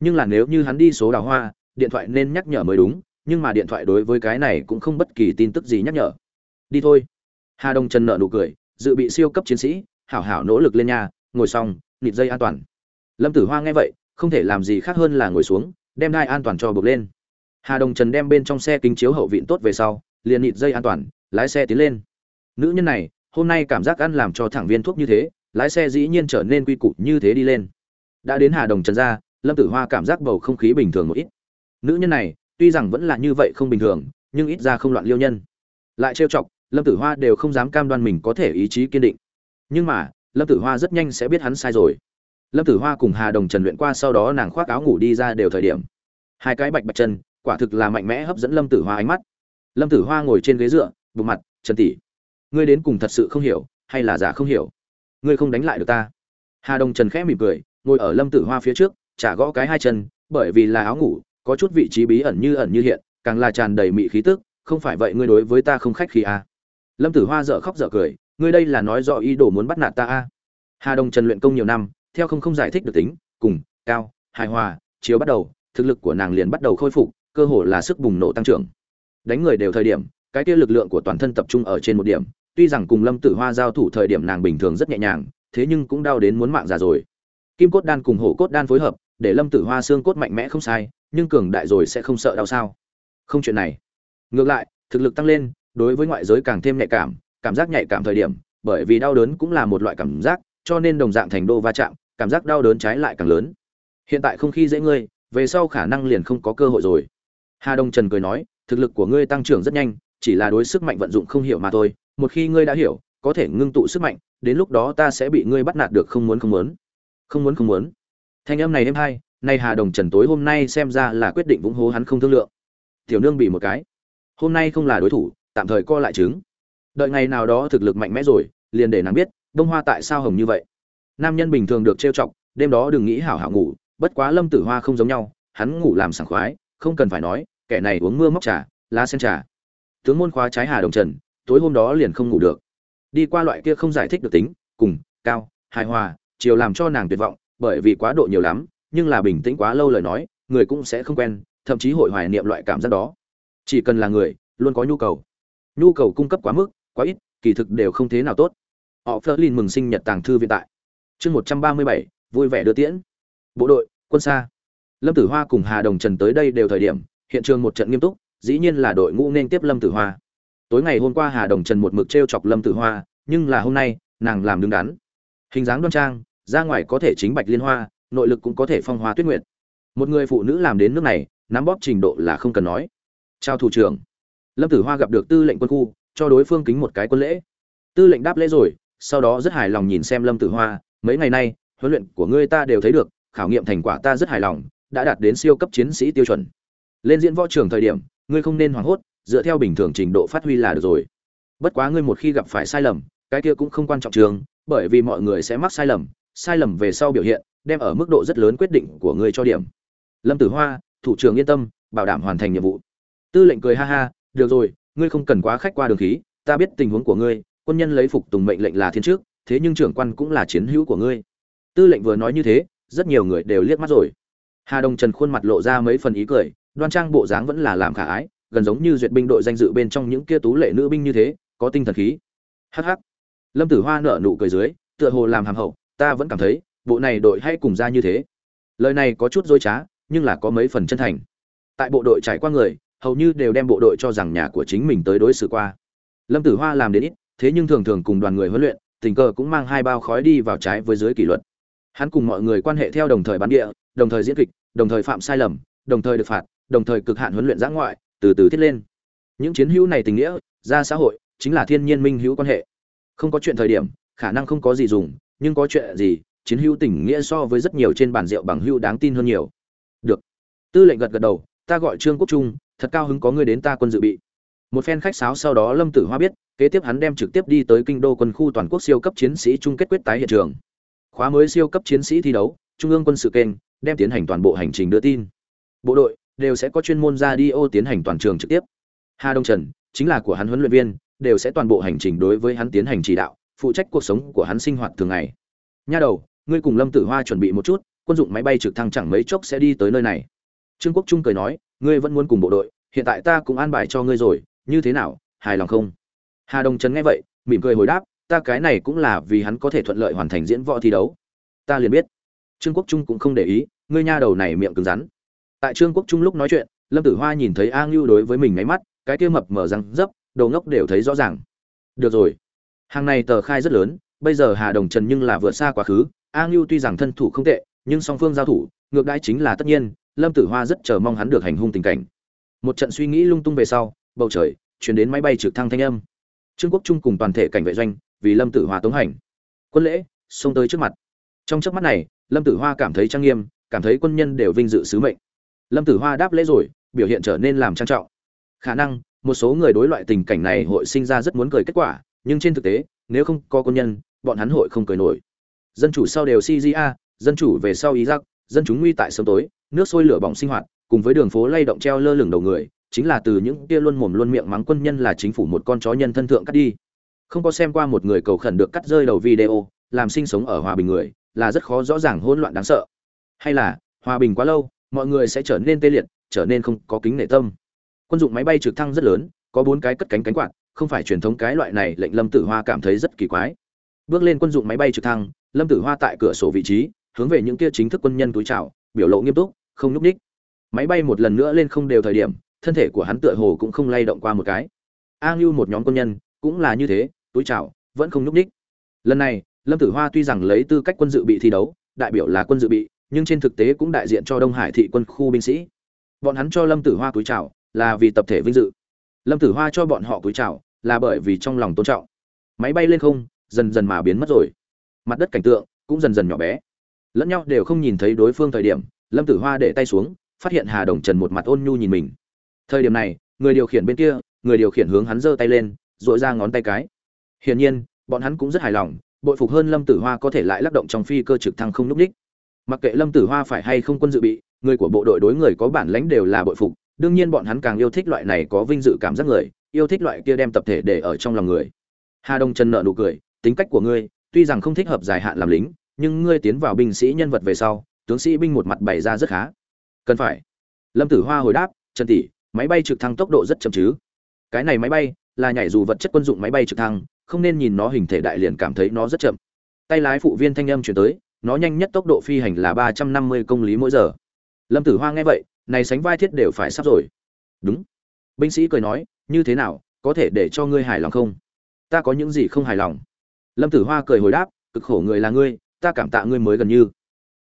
Nhưng là nếu như hắn đi số đào hoa, điện thoại nên nhắc nhở mới đúng, nhưng mà điện thoại đối với cái này cũng không bất kỳ tin tức gì nhắc nhở. Đi thôi. Hà Đồng trần nợ nụ cười, dự bị siêu cấp chiến sĩ hảo hảo nỗ lực lên nhà ngồi xong, nịt dây an toàn. Lâm tử hoa nghe vậy, không thể làm gì khác hơn là ngồi xuống, đem đai an toàn cho buộc lên. Hà đồng trần đem bên trong xe kính chiếu hậu vịn tốt về sau, liền nịt dây an toàn, lái xe tiến lên. Nữ nhân này, hôm nay cảm giác ăn làm cho thẳng viên thuốc như thế, lái xe dĩ nhiên trở nên quy củ như thế đi lên. Đã đến hà đồng trần ra, lâm tử hoa cảm giác bầu không khí bình thường một ít. Nữ nhân này, tuy rằng vẫn là như vậy không bình thường, nhưng ít ra không loạn liêu nhân. Lại trêu chọc, lâm tử hoa đều không dám cam đoan mình có thể ý chí kiên định nhưng mà, lâm tử hoa rất nhanh sẽ biết hắn sai rồi. Lâm tử hoa cùng hà đồng trần luyện qua sau đó nàng khoác áo ngủ đi ra đều thời điểm. Hai cái bạch bạch chân, quả thực là mạnh mẽ hấp dẫn lâm tử hoa ánh mắt. Lâm tử hoa ngồi trên ghế dựa, bụng mặt, trần tỷ, ngươi đến cùng thật sự không hiểu, hay là giả không hiểu? Ngươi không đánh lại được ta. Hà đồng trần khẽ mỉm cười, ngồi ở lâm tử hoa phía trước, chả gõ cái hai chân, bởi vì là áo ngủ, có chút vị trí bí ẩn như ẩn như hiện, càng là tràn đầy mị khí tức, không phải vậy ngươi đối với ta không khách khí à. lâm tử hoa dở khóc dở cười ngươi đây là nói rõ ý đồ muốn bắt nạt ta à. hà đồng trần luyện công nhiều năm, theo không không giải thích được tính, cùng, cao, hài hòa, chiếu bắt đầu, thực lực của nàng liền bắt đầu khôi phục, cơ hồ là sức bùng nổ tăng trưởng. Đánh người đều thời điểm, cái kia lực lượng của toàn thân tập trung ở trên một điểm, tuy rằng cùng lâm tử hoa giao thủ thời điểm nàng bình thường rất nhẹ nhàng, thế nhưng cũng đau đến muốn mạng già rồi. Kim cốt đan cùng hổ cốt đan phối hợp, để lâm tử hoa xương cốt mạnh mẽ không sai, nhưng cường đại rồi sẽ không sợ đau sao? Không chuyện này. Ngược lại, thực lực tăng lên, đối với ngoại giới càng thêm nhạy cảm cảm giác nhạy cảm thời điểm, bởi vì đau đớn cũng là một loại cảm giác, cho nên đồng dạng thành đô va chạm, cảm giác đau đớn trái lại càng lớn. Hiện tại không khi dễ ngươi, về sau khả năng liền không có cơ hội rồi. Hà đông trần cười nói, thực lực của ngươi tăng trưởng rất nhanh, chỉ là đối sức mạnh vận dụng không hiểu mà thôi, một khi ngươi đã hiểu, có thể ngưng tụ sức mạnh, đến lúc đó ta sẽ bị ngươi bắt nạt được không muốn không muốn. Không muốn không muốn. Thanh âm này êm hai nay hà đồng trần tối hôm nay xem ra là quyết định vũng hố hắn không thương lượng. Tiểu nương bị một cái. Hôm nay không là đối thủ, tạm thời co lại trứng đợi ngày nào đó thực lực mạnh mẽ rồi, liền để nàng biết, đông hoa tại sao hồng như vậy. Nam nhân bình thường được trêu chọc, đêm đó đừng nghĩ hảo hảo ngủ, bất quá lâm tử hoa không giống nhau, hắn ngủ làm sảng khoái, không cần phải nói, kẻ này uống mưa móc trà, lá sen trà. Tướng môn khóa trái hà đồng trần, tối hôm đó liền không ngủ được. Đi qua loại kia không giải thích được tính, cùng, cao, hài hòa, chiều làm cho nàng tuyệt vọng, bởi vì quá độ nhiều lắm, nhưng là bình tĩnh quá lâu lời nói, người cũng sẽ không quen, thậm chí hội hoài niệm loại cảm giác đó. Chỉ cần là người, luôn có nhu cầu. Nhu cầu cung cấp quá mức quá ít, kỳ thực đều không thế nào tốt. Họ phớt lên mừng sinh nhật tàng thư viện tại. Chương một trăm ba mươi bảy, vui vẻ đưa tiễn. Bộ đội, quân xa. Lâm tử hoa cùng hà đồng trần tới đây đều thời điểm, hiện trường một trận nghiêm túc, dĩ nhiên là đội ngũ nên tiếp lâm tử hoa. Tối ngày hôm qua hà đồng trần một mực t r e o chọc lâm tử hoa, nhưng là hôm nay, nàng làm đứng đắn. Hình dáng đoan trang ra ngoài có thể chính bạch liên hoa, nội lực cũng có thể phong hoa tuyết nguyệt. Một người phụ nữ làm đến nước này, nắm bóp trình độ là không cần nói. Chào thủ trưởng. Lâm tử hoa gặp được tư lệnh quân khu cho đối phương kính một cái quân lễ. Tư lệnh đáp lễ rồi, sau đó rất hài lòng nhìn xem lâm tử hoa, mấy ngày nay, huấn luyện của ngươi ta đều thấy được, khảo nghiệm thành quả ta rất hài lòng, đã đạt đến siêu cấp chiến sĩ tiêu chuẩn. Lên diễn võ trường thời điểm, ngươi không nên hoảng hốt, dựa theo bình thường trình độ phát huy là được rồi. Bất quá ngươi một khi gặp phải sai lầm, cái kia cũng không quan trọng trường, bởi vì mọi người sẽ mắc sai lầm sai lầm về sau biểu hiện, đem ở mức độ rất lớn quyết định của ngươi cho điểm. Lâm tử hoa, thủ trưởng yên tâm, bảo đảm hoàn thành nhiệm vụ. Tư lệnh cười ha ha, được rồi ngươi không cần quá khách qua đường khí, ta biết tình huống của ngươi, quân nhân lấy phục tùng mệnh lệnh là thiên trước, thế nhưng trưởng quan cũng là chiến hữu của ngươi. Tư lệnh vừa nói như thế, rất nhiều người đều liếc mắt rồi. Hà đông trần khuôn mặt lộ ra mấy phần ý cười, đoan trang bộ dáng vẫn là làm khả ái, gần giống như duyệt binh đội danh dự bên trong những kia tú lệ nữ binh như thế, có tinh thần khí. Hh lâm tử hoa nở nụ cười dưới, tựa hồ làm hàm hậu, ta vẫn cảm thấy, bộ này đội hay cùng ra như thế. Lời này có chút dối trá, nhưng là có mấy phần chân thành. Tại bộ đội trải qua người hầu như đều đem bộ đội cho rằng nhà của chính mình tới đối xử qua. Lâm tử hoa làm đến ít, thế nhưng thường thường cùng đoàn người huấn luyện, tình cờ cũng mang hai bao khói đi vào trái với dưới kỷ luật. Hắn cùng mọi người quan hệ theo đồng thời bán địa, đồng thời diễn kịch, đồng thời phạm sai lầm, đồng thời được phạt, đồng thời cực hạn huấn luyện giã ngoại, từ từ thiết lên. Những chiến hữu này tình nghĩa, ra xã hội, chính là thiên nhiên minh hữu quan hệ. Không có chuyện thời điểm, khả năng không có gì dùng, nhưng có chuyện gì, chiến hữu tình nghĩa so với rất nhiều trên bàn rượu bằng hữu đáng tin hơn nhiều. Được. Tư lệnh gật gật đầu ta gọi trương quốc trung, thật cao hứng có người đến ta quân dự bị. Một phen khách sáo sau đó lâm tử hoa biết, kế tiếp hắn đem trực tiếp đi tới kinh đô quân khu toàn quốc siêu cấp chiến sĩ chung kết quyết tái hiện trường. Khóa mới siêu cấp chiến sĩ thi đấu, trung ương quân sự kênh, đem tiến hành toàn bộ hành trình đưa tin. Bộ đội đều sẽ có chuyên môn ra đi ô tiến hành toàn trường trực tiếp. Hà đông trần, chính là của hắn huấn luyện viên, đều sẽ toàn bộ hành trình đối với hắn tiến hành chỉ đạo, phụ trách cuộc sống của hắn sinh hoạt thường ngày. Nha đầu, ngươi cùng lâm tử hoa chuẩn bị một chút, quân dụng máy bay trực thăng chẳng mấy chốc sẽ đi tới nơi này trương quốc trung cười nói, ngươi vẫn muốn cùng bộ đội, hiện tại ta cũng an bài cho ngươi rồi, như thế nào, hài lòng không? Hà đồng trần nghe vậy, mỉm cười hồi đáp, ta cái này cũng là vì hắn có thể thuận lợi hoàn thành diễn võ thi đấu. Ta liền biết. Trương quốc trung cũng không để ý, ngươi nha đầu này miệng cứng rắn. Tại trương quốc trung lúc nói chuyện, lâm tử hoa nhìn thấy a ngưu đối với mình ngáy mắt, cái kia mập mở răng dấp đầu ngốc đều thấy rõ ràng. Được rồi. Hàng này tờ khai rất lớn, bây giờ hà đồng trần nhưng là vượt xa quá khứ, a ngưu tuy rằng thân thủ không tệ, nhưng song phương giao thủ, ngược đãi chính là tất nhiên lâm tử hoa rất chờ mong hắn được hành hung tình cảnh. Một trận suy nghĩ lung tung về sau, bầu trời chuyển đến máy bay trực thăng thanh âm. Trương quốc trung cùng toàn thể cảnh vệ doanh, vì lâm tử hoa tống hành. Quân lễ, xông tới trước mặt. Trong trước mắt này, lâm tử hoa cảm thấy trang nghiêm, cảm thấy quân nhân đều vinh dự sứ mệnh. Lâm tử hoa đáp lễ rồi, biểu hiện trở nên làm trang trọng. Khả năng, một số người đối loại tình cảnh này hội sinh ra rất muốn cười kết quả, nhưng trên thực tế, nếu không có quân nhân, bọn hắn hội không cười nổi. Dân chủ sau đều cja dân chủ về sau iraq, dân chúng nguy tại sớm tối nước sôi lửa bỏng sinh hoạt, cùng với đường phố lay động treo lơ lửng đầu người, chính là từ những kia luôn mồm luôn miệng mắng quân nhân là chính phủ một con chó nhân thân thượng cắt đi. Không có xem qua một người cầu khẩn được cắt rơi đầu video, làm sinh sống ở hòa bình người, là rất khó rõ ràng hỗn loạn đáng sợ. Hay là, hòa bình quá lâu, mọi người sẽ trở nên tê liệt, trở nên không có kính nể tâm. Quân dụng máy bay trực thăng rất lớn, có bốn cái cất cánh cánh quạt, không phải truyền thống cái loại này, lệnh lâm tử hoa cảm thấy rất kỳ quái. Bước lên quân dụng máy bay trực thăng, lâm tử hoa tại cửa sổ vị trí, hướng về những kia chính thức quân nhân túi chào, biểu lộ nghiêm túc không nhúc ních. Máy bay một lần nữa lên không đều thời điểm, thân thể của hắn tựa hồ cũng không lay động qua một cái. A ngưu một nhóm quân nhân, cũng là như thế, túi chào, vẫn không nhúc ních. Lần này, lâm tử hoa tuy rằng lấy tư cách quân dự bị thi đấu, đại biểu là quân dự bị, nhưng trên thực tế cũng đại diện cho đông hải thị quân khu binh sĩ. Bọn hắn cho lâm tử hoa túi chào, là vì tập thể vinh dự. Lâm tử hoa cho bọn họ túi chào, là bởi vì trong lòng tôn trọng. Máy bay lên không, dần dần mà biến mất rồi. Mặt đất cảnh tượng cũng dần dần nhỏ bé. Lẫn nhau đều không nhìn thấy đối phương thời điểm lâm tử hoa để tay xuống, phát hiện hà đồng trần một mặt ôn nhu nhìn mình. Thời điểm này, người điều khiển bên kia, người điều khiển hướng hắn giơ tay lên dội ra ngón tay cái. Hiển nhiên, bọn hắn cũng rất hài lòng, bội phục hơn lâm tử hoa có thể lại lắc động trong phi cơ trực thăng không n ú c ních mặc kệ lâm tử hoa phải hay không quân dự bị, người của bộ đội đối người có bản lãnh đều là bội phục, đương nhiên bọn hắn càng yêu thích loại này có vinh dự cảm giác người, yêu thích loại kia đem tập thể để ở trong lòng người. Hà đông trần nợ nụ cười, tính cách của ngươi, tuy rằng không thích hợp dài hạn làm lính, nhưng ngươi tiến vào binh sĩ nhân vật về sau tướng sĩ binh một mặt bày ra rất khá. Cần phải. Lâm tử hoa hồi đáp, trần tỷ, máy bay trực thăng tốc độ rất chậm chứ? Cái này máy bay là nhảy dù vật chất quân dụng máy bay trực thăng, không nên nhìn nó hình thể đại liền cảm thấy nó rất chậm. Tay lái phụ viên thanh âm chuyển tới, nó nhanh nhất tốc độ phi hành là ba trăm năm mươi công lý mỗi giờ. Lâm tử hoa nghe vậy, này sánh vai thiết đều phải sắp rồi. Đúng. Binh sĩ cười nói, như thế nào, có thể để cho ngươi hài lòng không? Ta có những gì không hài lòng? Lâm tử hoa cười hồi đáp, cực khổ người là ngươi, ta cảm tạ ngươi mới gần như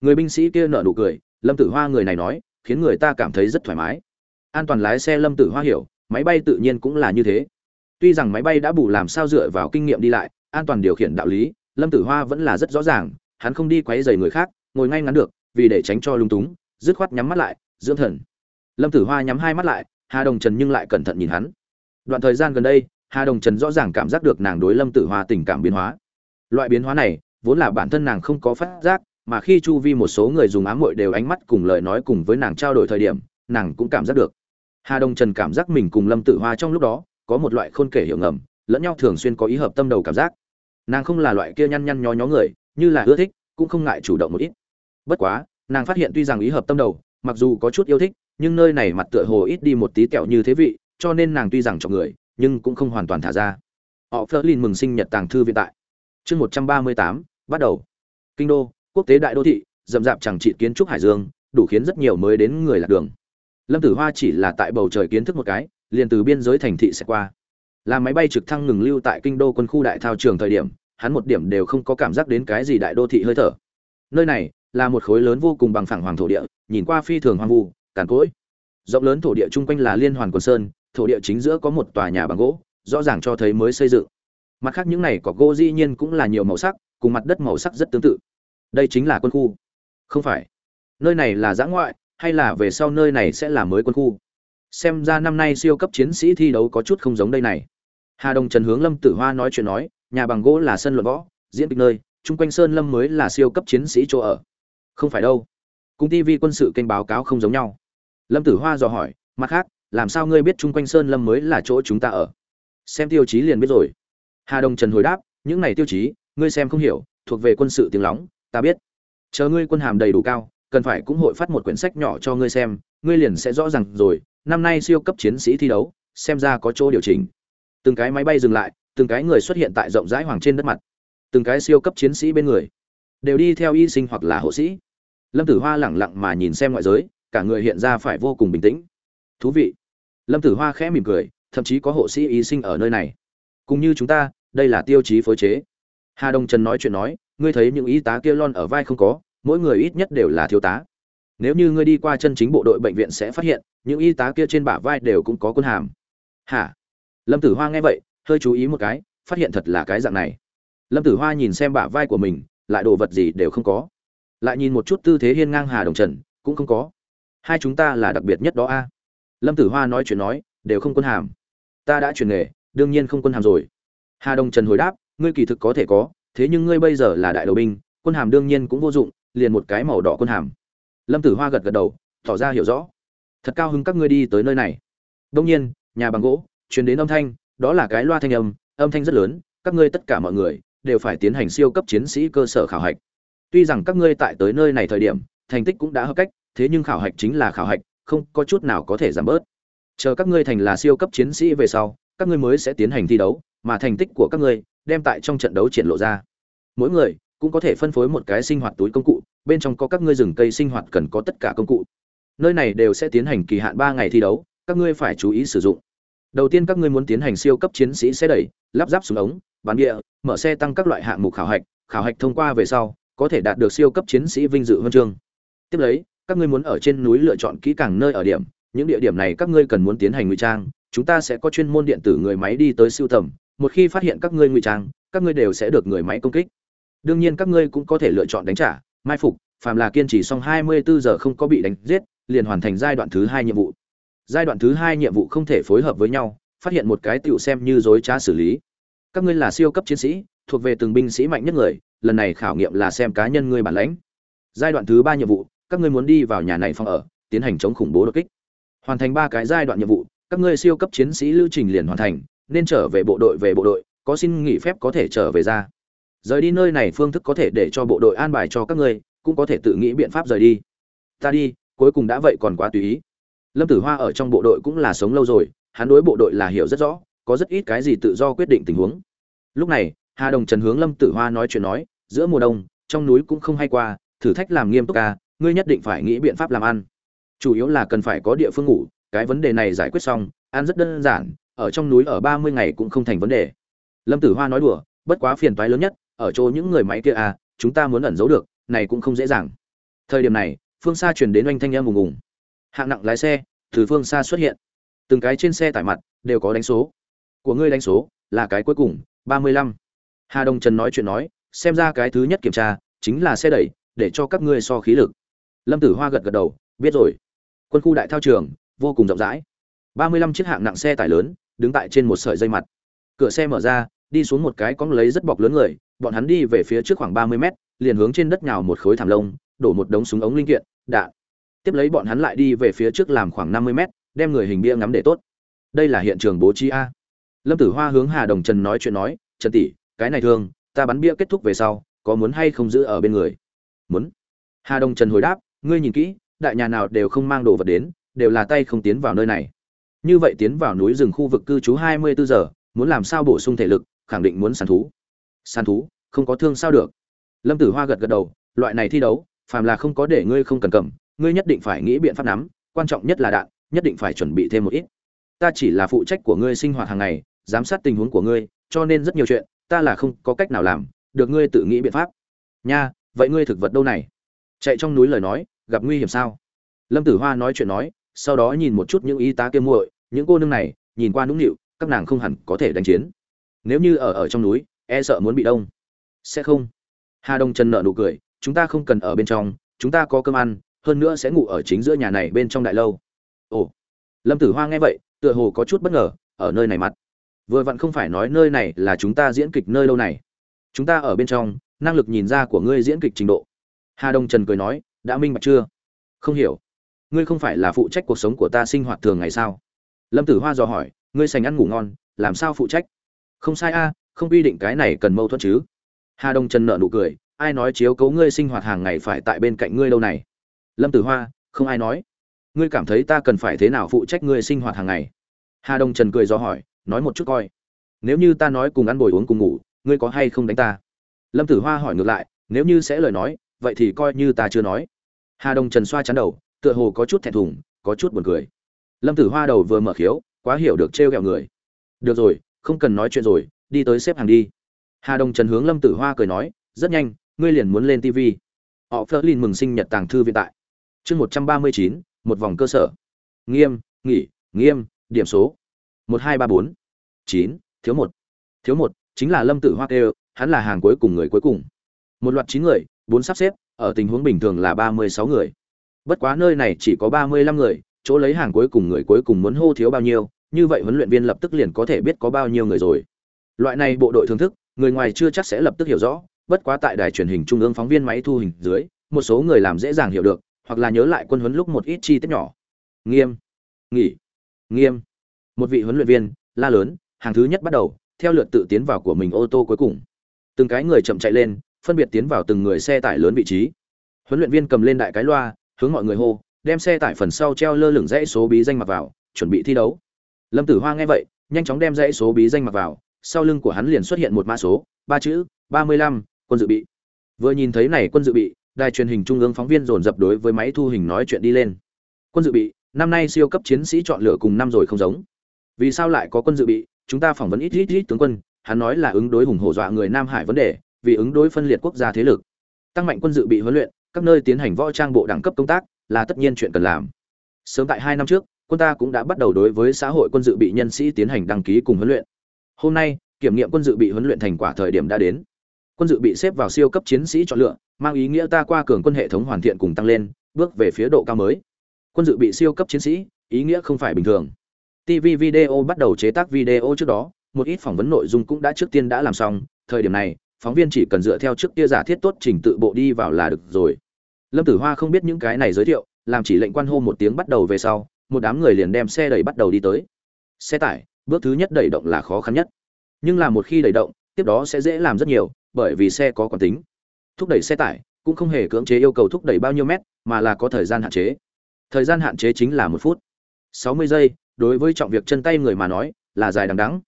người binh sĩ kia nở nụ cười, lâm tử hoa người này nói, khiến người ta cảm thấy rất thoải mái. An toàn lái xe lâm tử hoa hiểu, máy bay tự nhiên cũng là như thế. Tuy rằng máy bay đã bù làm sao dựa vào kinh nghiệm đi lại, an toàn điều khiển đạo lý, lâm tử hoa vẫn là rất rõ ràng, hắn không đi quấy dày người khác, ngồi ngay ngắn được, vì để tránh cho lung túng, dứt khoát nhắm mắt lại, dưỡng thần. Lâm tử hoa nhắm hai mắt lại, hà đồng trần nhưng lại cẩn thận nhìn hắn. Đoạn thời gian gần đây, hà đồng trần rõ ràng cảm giác được nàng đối lâm tử hoa tình cảm biến hóa. Loại biến hóa này, vốn là bản thân nàng không có phát giác mà khi chu vi một số người dùng ám muội đều ánh mắt cùng lời nói cùng với nàng trao đổi thời điểm, nàng cũng cảm giác được. Hà đông trần cảm giác mình cùng lâm tử hoa trong lúc đó, có một loại khôn kể hiểu ngầm, lẫn nhau thường xuyên có ý hợp tâm đầu cảm giác. Nàng không là loại kia nhăn nhăn nhó nhó người, như là ưa thích, cũng không ngại chủ động một ít. Bất quá, nàng phát hiện tuy rằng ý hợp tâm đầu, mặc dù có chút yêu thích, nhưng nơi này mặt tựa hồ ít đi một tí kẹo như thế vị, cho nên nàng tuy rằng chọn người, nhưng cũng không hoàn toàn thả ra. Họ phớt lên mừng sinh nhật tàng thư viện tại. Chương một trăm ba mươi tám, bắt đầu. Kinh đô quốc tế đại đô thị, rậm rạp chẳng trị kiến trúc hải dương, đủ khiến rất nhiều mới đến người lạc đường. Lâm tử hoa chỉ là tại bầu trời kiến thức một cái, liền từ biên giới thành thị sẽ qua. Là máy bay trực thăng ngừng lưu tại kinh đô quân khu đại thao trường thời điểm, hắn một điểm đều không có cảm giác đến cái gì đại đô thị hơi thở. Nơi này là một khối lớn vô cùng bằng phẳng hoàng thổ địa, nhìn qua phi thường hoang vu, càn cỗi. Rộng lớn thổ địa chung quanh là liên hoàn quần sơn, thổ địa chính giữa có một tòa nhà bằng gỗ, rõ ràng cho thấy mới xây dựng. Mặt khác những này có gỗ dĩ nhiên cũng là nhiều màu sắc, cùng mặt đất màu sắc rất tương tự đây chính là quân khu. Không phải. Nơi này là giã ngoại, hay là về sau nơi này sẽ là mới quân khu? Xem ra năm nay siêu cấp chiến sĩ thi đấu có chút không giống đây này. Hà đồng trần hướng lâm tử hoa nói chuyện nói, nhà bằng gỗ là sân luận võ, diễn kịch nơi, chung quanh sơn lâm mới là siêu cấp chiến sĩ chỗ ở. Không phải đâu. Cùng tv quân sự kênh báo cáo không giống nhau. Lâm tử hoa dò hỏi, mặt khác, làm sao ngươi biết chung quanh sơn lâm mới là chỗ chúng ta ở? Xem tiêu chí liền biết rồi. Hà đồng trần hồi đáp, những này tiêu chí, ngươi xem không hiểu, thuộc về quân sự tiếng lóng ta biết. Chờ ngươi quân hàm đầy đủ cao, cần phải cũng hội phát một quyển sách nhỏ cho ngươi xem, ngươi liền sẽ rõ ràng rồi, năm nay siêu cấp chiến sĩ thi đấu, xem ra có chỗ điều chỉnh. Từng cái máy bay dừng lại, từng cái người xuất hiện tại rộng rãi hoàng trên đất mặt. Từng cái siêu cấp chiến sĩ bên người, đều đi theo y sinh hoặc là hộ sĩ. Lâm tử hoa lẳng lặng mà nhìn xem ngoại giới, cả người hiện ra phải vô cùng bình tĩnh. Thú vị. Lâm tử hoa khẽ mỉm cười, thậm chí có hộ sĩ y sinh ở nơi này. Cũng như chúng ta, đây là tiêu chí phối chế. Hà đông trần nói chuyện nói ngươi thấy những y tá kia lon ở vai không có, mỗi người ít nhất đều là thiếu tá. Nếu như ngươi đi qua chân chính bộ đội bệnh viện sẽ phát hiện, những y tá kia trên bả vai đều cũng có quân hàm. Hả? Lâm tử hoa nghe vậy, hơi chú ý một cái, phát hiện thật là cái dạng này. Lâm tử hoa nhìn xem bả vai của mình, lại đồ vật gì đều không có. Lại nhìn một chút tư thế hiên ngang hà đồng trần, cũng không có. Hai chúng ta là đặc biệt nhất đó a. Lâm tử hoa nói chuyện nói, đều không quân hàm. Ta đã chuyển nghề, đương nhiên không quân hàm rồi. Hà đồng trần hồi đáp, ngươi kỳ thực có thể có thế nhưng ngươi bây giờ là đại đầu binh, quân hàm đương nhiên cũng vô dụng, liền một cái màu đỏ quân hàm. Lâm tử hoa gật gật đầu, tỏ ra hiểu rõ. Thật cao hứng các ngươi đi tới nơi này. Đông nhiên, nhà bằng gỗ chuyển đến âm thanh, đó là cái loa thanh âm âm thanh rất lớn, các ngươi tất cả mọi người đều phải tiến hành siêu cấp chiến sĩ cơ sở khảo hạch. Tuy rằng các ngươi tại tới nơi này thời điểm, thành tích cũng đã hợp cách, thế nhưng khảo hạch chính là khảo hạch, không có chút nào có thể giảm bớt. Chờ các ngươi thành là siêu cấp chiến sĩ về sau, các ngươi mới sẽ tiến hành thi đấu, mà thành tích của các ngươi đem tại trong trận đấu triển lộ ra. Mỗi người cũng có thể phân phối một cái sinh hoạt túi công cụ, bên trong có các ngươi rừng cây sinh hoạt cần có tất cả công cụ. Nơi này đều sẽ tiến hành kỳ hạn ba ngày thi đấu, các ngươi phải chú ý sử dụng. Đầu tiên các ngươi muốn tiến hành siêu cấp chiến sĩ xe đẩy, lắp ráp súng ống bán địa, mở xe tăng các loại hạng mục khảo hạch khảo hạch thông qua về sau, có thể đạt được siêu cấp chiến sĩ vinh dự huân chương. Tiếp lấy, các ngươi muốn ở trên núi lựa chọn kỹ càng nơi ở điểm, những địa điểm này các ngươi cần muốn tiến hành ngụy trang, chúng ta sẽ có chuyên môn điện tử người máy đi tới siêu tầm một khi phát hiện các ngươi ngụy trang, các ngươi đều sẽ được người máy công kích. Đương nhiên các ngươi cũng có thể lựa chọn đánh trả. Mai phục, phàm là kiên trì xong 24 giờ không có bị đánh giết, liền hoàn thành giai đoạn thứ hai nhiệm vụ. Giai đoạn thứ hai nhiệm vụ không thể phối hợp với nhau, phát hiện một cái tựu xem như dối trá xử lý. Các ngươi là siêu cấp chiến sĩ, thuộc về từng binh sĩ mạnh nhất người, lần này khảo nghiệm là xem cá nhân ngươi bản lãnh. Giai đoạn thứ ba nhiệm vụ, các ngươi muốn đi vào nhà này phòng ở, tiến hành chống khủng bố đột kích. Hoàn thành ba cái giai đoạn nhiệm vụ, các ngươi siêu cấp chiến sĩ lưu trình liền hoàn thành nên trở về bộ đội về bộ đội, có xin nghỉ phép có thể trở về ra. Rời đi nơi này phương thức có thể để cho bộ đội an bài cho các ngươi, cũng có thể tự nghĩ biện pháp rời đi. Ta đi, cuối cùng đã vậy còn quá tùy ý. Lâm tử hoa ở trong bộ đội cũng là sống lâu rồi, hắn đối bộ đội là hiểu rất rõ, có rất ít cái gì tự do quyết định tình huống. Lúc này, hà đồng trần hướng lâm tử hoa nói chuyện nói, giữa mùa đông, trong núi cũng không hay qua, thử thách làm nghiêm túc ca ngươi nhất định phải nghĩ biện pháp làm ăn. Chủ yếu là cần phải có địa phương ngủ, cái vấn đề này giải quyết xong, ăn rất đơn giản ở trong núi ở ba mươi ngày cũng không thành vấn đề. Lâm tử hoa nói đùa, bất quá phiền toái lớn nhất, ở chỗ những người máy kia à chúng ta muốn ẩn giấu được, này cũng không dễ dàng. Thời điểm này, phương xa truyền đến oanh thanh em ùng ùng. Hạng nặng lái xe, từ phương xa xuất hiện. Từng cái trên xe tải mặt, đều có đánh số. Của ngươi đánh số, là cái cuối cùng, ba mươi lăm. Hà đông trần nói chuyện nói, xem ra cái thứ nhất kiểm tra, chính là xe đẩy, để cho các ngươi so khí lực. Lâm tử hoa gật gật đầu, biết rồi. Quân khu đại thao trường, vô cùng rộng rãi ba mươi lăm chiếc hạng nặng xe tải lớn, đứng tại trên một sợi dây mặt. Cửa xe mở ra, đi xuống một cái cong lấy rất bọc lớn người, bọn hắn đi về phía trước khoảng ba mươi mét, liền hướng trên đất nhào một khối thảm lông, đổ một đống súng ống linh kiện, đạn. Tiếp lấy bọn hắn lại đi về phía trước làm khoảng năm mươi mét, đem người hình bia ngắm để tốt. Đây là hiện trường bố trí a. Lâm tử hoa hướng hà đồng trần nói chuyện nói, trần tỷ, cái này thương ta bắn bia kết thúc về sau, có muốn hay không giữ ở bên người? Muốn. Hà đồng trần hồi đáp, ngươi nhìn kỹ, đại nhà nào đều không mang đồ vật đến, đều là tay không tiến vào nơi này như vậy tiến vào núi rừng khu vực cư trú hai mươi bốn giờ, muốn làm sao bổ sung thể lực, khẳng định muốn săn thú. Săn thú, không có thương sao được. Lâm tử hoa gật gật đầu, loại này thi đấu, phàm là không có để ngươi không cần cầm, ngươi nhất định phải nghĩ biện pháp nắm, quan trọng nhất là đạn, nhất định phải chuẩn bị thêm một ít. Ta chỉ là phụ trách của ngươi sinh hoạt hàng ngày, giám sát tình huống của ngươi, cho nên rất nhiều chuyện, ta là không có cách nào làm, được ngươi tự nghĩ biện pháp. Nha, vậy ngươi thực vật đâu này? Chạy trong núi lời nói, gặp nguy hiểm sao? Lâm tử hoa nói chuyện nói sau đó nhìn một chút những y tá kia muội, những cô nương này, nhìn qua nũng nịu, các nàng không hẳn có thể đánh chiến. Nếu như ở ở trong núi e sợ muốn bị đông. Sẽ không. Hà đông trần nợ nụ cười, chúng ta không cần ở bên trong, chúng ta có cơm ăn, hơn nữa sẽ ngủ ở chính giữa nhà này bên trong đại lâu. Ồ. Lâm tử hoa nghe vậy, tựa hồ có chút bất ngờ, ở nơi này mặt. Vừa vặn không phải nói nơi này là chúng ta diễn kịch nơi lâu này. Chúng ta ở bên trong, năng lực nhìn ra của ngươi diễn kịch trình độ. Hà đông trần cười nói, đã minh bạch chưa? Không hiểu ngươi không phải là phụ trách cuộc sống của ta sinh hoạt thường ngày sao? Lâm tử hoa dò hỏi, ngươi sành ăn ngủ ngon, làm sao phụ trách? Không sai a, không quy định cái này cần mâu thuẫn chứ. Hà đông trần nợ nụ cười, ai nói chiếu cấu ngươi sinh hoạt hàng ngày phải tại bên cạnh ngươi lâu này? Lâm tử hoa, không ai nói. Ngươi cảm thấy ta cần phải thế nào phụ trách ngươi sinh hoạt hàng ngày? Hà đông trần cười do hỏi, nói một chút coi. Nếu như ta nói cùng ăn bồi uống cùng ngủ, ngươi có hay không đánh ta? Lâm tử hoa hỏi ngược lại, nếu như sẽ lời nói, vậy thì coi như ta chưa nói. Hà đông trần xoa chắn đầu tựa hồ có chút thẹn thùng, có chút buồn cười. Lâm tử hoa đầu vừa mở khiếu, quá hiểu được trêu ghẹo người. Được rồi, không cần nói chuyện rồi, đi tới xếp hàng đi. Hà đông trần hướng lâm tử hoa cười nói, rất nhanh, ngươi liền muốn lên tv họ phớt lên mừng sinh nhật tàng thư viện tại. Chương một trăm ba mươi chín, một vòng cơ sở. Nghiêm, nghỉ, nghiêm, điểm số. một hai ba bốn. Chín, thiếu một. Thiếu một, chính là lâm tử hoa kêu, hắn là hàng cuối cùng người cuối cùng. Một loạt chín người, bốn sắp xếp, ở tình huống bình thường là ba mươi sáu người bất quá nơi này chỉ có ba mươi lăm người, chỗ lấy hàng cuối cùng người cuối cùng muốn hô thiếu bao nhiêu, như vậy huấn luyện viên lập tức liền có thể biết có bao nhiêu người rồi. Loại này bộ đội thưởng thức, người ngoài chưa chắc sẽ lập tức hiểu rõ, bất quá tại đài truyền hình trung ương phóng viên máy thu hình dưới, một số người làm dễ dàng hiểu được, hoặc là nhớ lại quân huấn lúc một ít chi tiết nhỏ. Nghiêm. Nghỉ. Nghiêm. Một vị huấn luyện viên, la lớn, hàng thứ nhất bắt đầu, theo lượt tự tiến vào của mình ô tô cuối cùng. Từng cái người chậm chạy lên, phân biệt tiến vào từng người xe tải lớn vị trí. Huấn luyện viên cầm lên đại cái loa hướng mọi người hô, đem xe tải phần sau treo lơ lửng dãy số bí danh mặc vào, chuẩn bị thi đấu. Lâm tử hoa nghe vậy, nhanh chóng đem dãy số bí danh mặc vào, sau lưng của hắn liền xuất hiện một mã số, ba chữ, ba mươi lăm, quân dự bị. Vừa nhìn thấy này quân dự bị, đài truyền hình trung ương phóng viên dồn dập đối với máy thu hình nói chuyện đi lên. Quân dự bị, năm nay siêu cấp chiến sĩ chọn lựa cùng năm rồi không giống. Vì sao lại có quân dự bị? Chúng ta phỏng vấn ít ít ít tướng quân, hắn nói là ứng đối hùng hổ dọa người nam hải vấn đề, vì ứng đối phân liệt quốc gia thế lực. Tăng mạnh quân dự bị huấn luyện các nơi tiến hành võ trang bộ đẳng cấp công tác là tất nhiên chuyện cần làm. Sớm tại hai năm trước, quân ta cũng đã bắt đầu đối với xã hội quân dự bị nhân sĩ tiến hành đăng ký cùng huấn luyện. Hôm nay, kiểm nghiệm quân dự bị huấn luyện thành quả thời điểm đã đến. Quân dự bị xếp vào siêu cấp chiến sĩ chọn lựa, mang ý nghĩa ta qua cường quân hệ thống hoàn thiện cùng tăng lên, bước về phía độ cao mới. Quân dự bị siêu cấp chiến sĩ, ý nghĩa không phải bình thường. Tv video bắt đầu chế tác video trước đó, một ít phỏng vấn nội dung cũng đã trước tiên đã làm xong, thời điểm này phóng viên chỉ cần dựa theo trước kia giả thiết tốt trình tự bộ đi vào là được rồi. Lâm tử hoa không biết những cái này giới thiệu, làm chỉ lệnh quan hô một tiếng bắt đầu về sau, một đám người liền đem xe đẩy bắt đầu đi tới. Xe tải, bước thứ nhất đẩy động là khó khăn nhất. Nhưng là một khi đẩy động, tiếp đó sẽ dễ làm rất nhiều, bởi vì xe có quản tính. Thúc đẩy xe tải cũng không hề cưỡng chế yêu cầu thúc đẩy bao nhiêu mét, mà là có thời gian hạn chế. Thời gian hạn chế chính là một phút. Sáu mươi giây, đối với trọng việc chân tay người mà nói, là dài đằng đắng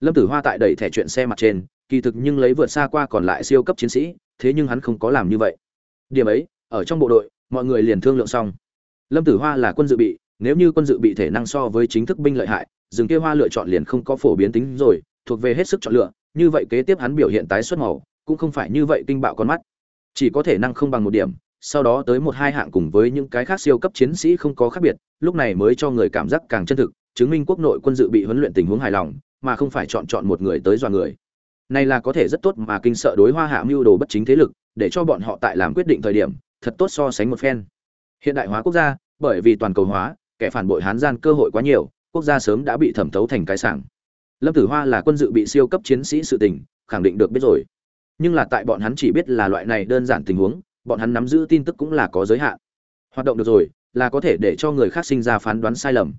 lâm tử hoa tại đẩy thẻ chuyện xe mặt trên kỳ thực nhưng lấy vượt xa qua còn lại siêu cấp chiến sĩ, thế nhưng hắn không có làm như vậy. Điểm ấy, ở trong bộ đội, mọi người liền thương lượng xong. Lâm tử hoa là quân dự bị, nếu như quân dự bị thể năng so với chính thức binh lợi hại, rừng kia hoa lựa chọn liền không có phổ biến tính rồi, thuộc về hết sức chọn lựa, như vậy kế tiếp hắn biểu hiện tái xuất màu, cũng không phải như vậy kinh bạo con mắt. Chỉ có thể năng không bằng một điểm, sau đó tới một hai hạng cùng với những cái khác siêu cấp chiến sĩ không có khác biệt, lúc này mới cho người cảm giác càng chân thực, chứng minh quốc nội quân dự bị huấn luyện tình huống hài lòng, mà không phải chọn chọn một người tới dò người này là có thể rất tốt mà kinh sợ đối hoa hạ mưu đồ bất chính thế lực, để cho bọn họ tại làm quyết định thời điểm, thật tốt so sánh một phen. Hiện đại hóa quốc gia, bởi vì toàn cầu hóa, kẻ phản bội hán gian cơ hội quá nhiều, quốc gia sớm đã bị thẩm thấu thành cái sảng. Lâm tử hoa là quân dự bị siêu cấp chiến sĩ sự tình, khẳng định được biết rồi. Nhưng là tại bọn hắn chỉ biết là loại này đơn giản tình huống, bọn hắn nắm giữ tin tức cũng là có giới hạn. Hoạt động được rồi, là có thể để cho người khác sinh ra phán đoán sai lầm.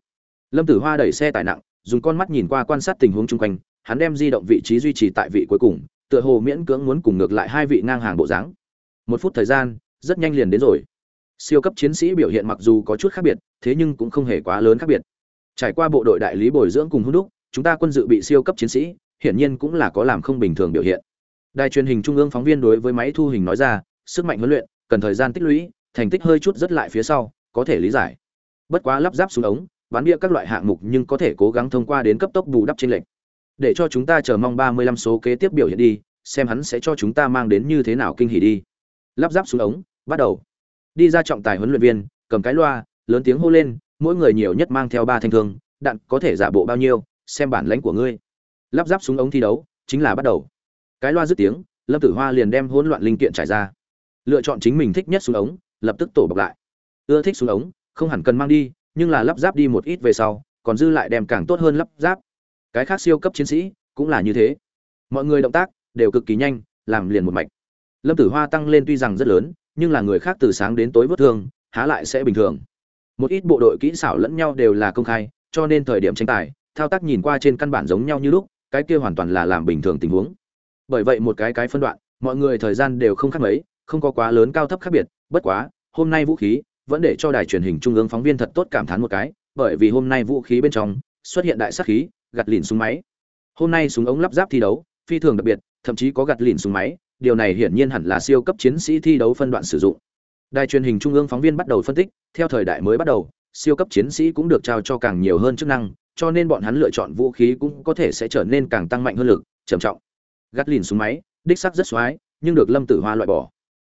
Lâm tử hoa đẩy xe tải nặng, dùng con mắt nhìn qua quan sát tình huống chung quanh hắn đem di động vị trí duy trì tại vị cuối cùng, tựa hồ miễn cưỡng muốn cùng ngược lại hai vị ngang hàng bộ dáng. Một phút thời gian, rất nhanh liền đến rồi. Siêu cấp chiến sĩ biểu hiện mặc dù có chút khác biệt, thế nhưng cũng không hề quá lớn khác biệt. Trải qua bộ đội đại lý bồi dưỡng cùng huấn đúc, chúng ta quân dự bị siêu cấp chiến sĩ, hiển nhiên cũng là có làm không bình thường biểu hiện. Đài truyền hình trung ương phóng viên đối với máy thu hình nói ra, sức mạnh huấn luyện, cần thời gian tích lũy, thành tích hơi chút rất lại phía sau, có thể lý giải. Bất quá lắp ráp xuống ống, bán bia các loại hạng mục nhưng có thể cố gắng thông qua đến cấp tốc bù đắp trên lệnh để cho chúng ta chờ mong 35 số kế tiếp biểu hiện đi, xem hắn sẽ cho chúng ta mang đến như thế nào kinh hỉ đi. Lắp ráp xuống ống, bắt đầu. Đi ra trọng tài huấn luyện viên, cầm cái loa, lớn tiếng hô lên, mỗi người nhiều nhất mang theo ba thanh thương, đạn có thể giả bộ bao nhiêu, xem bản lãnh của ngươi. Lắp ráp súng ống thi đấu, chính là bắt đầu. Cái loa dứt tiếng, lâm tử hoa liền đem hỗn loạn linh kiện trải ra. Lựa chọn chính mình thích nhất súng ống, lập tức tổ bọc lại. Ưa thích súng ống, không hẳn cần mang đi, nhưng là lắp ráp đi một ít về sau, còn dư lại đem càng tốt hơn lắp ráp cái khác siêu cấp chiến sĩ cũng là như thế. Mọi người động tác đều cực kỳ nhanh, làm liền một mạch. Lâm tử hoa tăng lên tuy rằng rất lớn, nhưng là người khác từ sáng đến tối vớt thương, há lại sẽ bình thường. Một ít bộ đội kỹ xảo lẫn nhau đều là công khai, cho nên thời điểm tranh tài, thao tác nhìn qua trên căn bản giống nhau như lúc, cái kia hoàn toàn là làm bình thường tình huống. Bởi vậy một cái cái phân đoạn, mọi người thời gian đều không khác mấy, không có quá lớn cao thấp khác biệt, bất quá, hôm nay vũ khí vẫn để cho đài truyền hình trung ương phóng viên thật tốt cảm thán một cái, bởi vì hôm nay vũ khí bên trong xuất hiện đại sát khí gạt lìn súng máy. Hôm nay súng ống lắp ráp thi đấu, phi thường đặc biệt, thậm chí có gạt lìn súng máy, điều này hiển nhiên hẳn là siêu cấp chiến sĩ thi đấu phân đoạn sử dụng. Đài truyền hình trung ương phóng viên bắt đầu phân tích, theo thời đại mới bắt đầu, siêu cấp chiến sĩ cũng được trao cho càng nhiều hơn chức năng, cho nên bọn hắn lựa chọn vũ khí cũng có thể sẽ trở nên càng tăng mạnh hơn lực, trầm trọng. Gắt lìn súng máy, đích sắc rất xoái, nhưng được lâm tử hoa loại bỏ.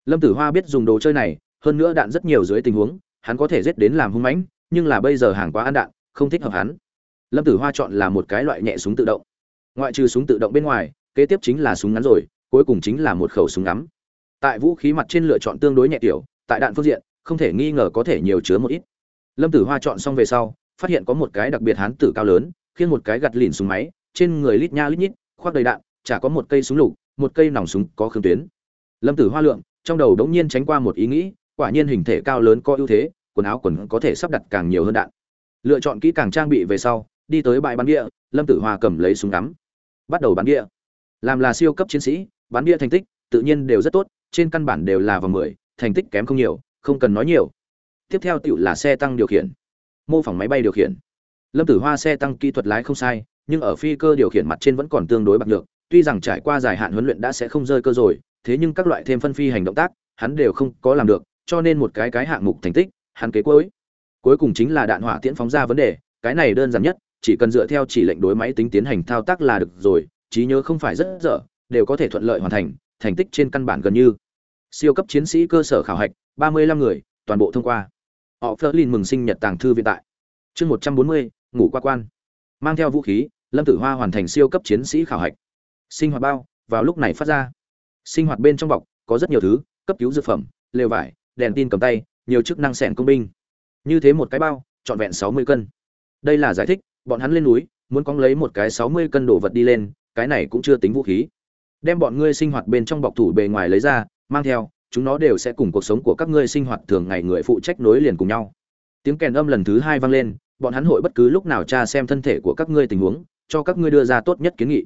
Lâm tử hoa biết dùng đồ chơi này, hơn nữa đạn rất nhiều dưới tình huống, hắn có thể giết đến làm hung mãnh, nhưng là bây giờ hàng quá ăn đạn, không thích hợp hắn lâm tử hoa chọn là một cái loại nhẹ súng tự động. Ngoại trừ súng tự động bên ngoài, kế tiếp chính là súng ngắn rồi, cuối cùng chính là một khẩu súng ngắm. Tại vũ khí mặt trên lựa chọn tương đối nhẹ tiểu, tại đạn phương diện, không thể nghi ngờ có thể nhiều chứa một ít. Lâm tử hoa chọn xong về sau, phát hiện có một cái đặc biệt hán tử cao lớn khiến một cái gặt lìn súng máy, trên người lít nha lít nhít, khoác đầy đạn, chả có một cây súng lục, một cây nòng súng có khương tuyến. Lâm tử hoa lượng, trong đầu đống nhiên tránh qua một ý nghĩ, quả nhiên hình thể cao lớn có ưu thế, quần áo quần có thể sắp đặt càng nhiều hơn đạn. Lựa chọn kỹ càng trang bị về sau đi tới bãi bắn địa, lâm tử hoa cầm lấy súng ngắm. Bắt đầu bắn địa. Làm là siêu cấp chiến sĩ bắn địa thành tích, tự nhiên đều rất tốt, trên căn bản đều là vòng mười, thành tích kém không nhiều, không cần nói nhiều. Tiếp theo tựu là xe tăng điều khiển. Mô phỏng máy bay điều khiển. Lâm tử hoa xe tăng kỹ thuật lái không sai, nhưng ở phi cơ điều khiển mặt trên vẫn còn tương đối bạc được tuy rằng trải qua dài hạn huấn luyện đã sẽ không rơi cơ rồi, thế nhưng các loại thêm phân phi hành động tác, hắn đều không có làm được, cho nên một cái cái hạng mục thành tích, hắn kế cuối. Cuối cùng chính là đạn hỏa tiễn phóng ra vấn đề, cái này đơn giản nhất chỉ cần dựa theo chỉ lệnh đối máy tính tiến hành thao tác là được rồi, trí nhớ không phải rất dở, đều có thể thuận lợi hoàn thành thành tích trên căn bản gần như. Siêu cấp chiến sĩ cơ sở khảo hạch, ba mươi lăm người, toàn bộ thông qua. Họ Flerlin mừng sinh nhật tàng thư viện tại. Chương một trăm bốn mươi, ngủ qua quan. Mang theo vũ khí, lâm tử hoa hoàn thành siêu cấp chiến sĩ khảo hạch. Sinh hoạt bao, vào lúc này phát ra. Sinh hoạt bên trong bọc, có rất nhiều thứ, cấp cứu dược phẩm, lều vải, đèn tin cầm tay, nhiều chức năng sẻn công binh. Như thế một cái bao, trọn vẹn sáu mươi cân. Đây là giải thích bọn hắn lên núi, muốn cóng lấy một cái sáu mươi cân đồ vật đi lên, cái này cũng chưa tính vũ khí. Đem bọn ngươi sinh hoạt bên trong bọc thủ bề ngoài lấy ra, mang theo, chúng nó đều sẽ cùng cuộc sống của các ngươi sinh hoạt thường ngày người phụ trách nối liền cùng nhau. Tiếng kèn âm lần thứ hai vang lên, bọn hắn hội bất cứ lúc nào tra xem thân thể của các ngươi tình huống, cho các ngươi đưa ra tốt nhất kiến nghị.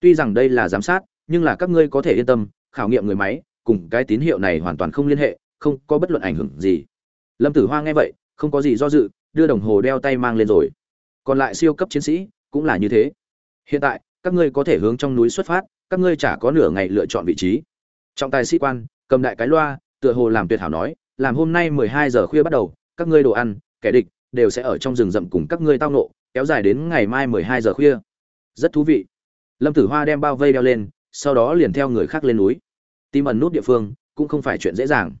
Tuy rằng đây là giám sát, nhưng là các ngươi có thể yên tâm, khảo nghiệm người máy, cùng cái tín hiệu này hoàn toàn không liên hệ, không có bất luận ảnh hưởng gì. Lâm tử hoa nghe vậy, không có gì do dự, đưa đồng hồ đeo tay mang lên rồi còn lại siêu cấp chiến sĩ cũng là như thế. Hiện tại, các ngươi có thể hướng trong núi xuất phát, các ngươi chả có nửa ngày lựa chọn vị trí. Trọng tài sĩ quan, cầm đại cái loa, tựa hồ làm tuyệt hảo nói, làm hôm nay mười hai giờ khuya bắt đầu, các ngươi đồ ăn, kẻ địch đều sẽ ở trong rừng rậm cùng các ngươi tao nộ kéo dài đến ngày mai mười hai giờ khuya. Rất thú vị. Lâm tử hoa đem bao vây đeo lên, sau đó liền theo người khác lên núi. Tìm ẩn nút địa phương cũng không phải chuyện dễ dàng.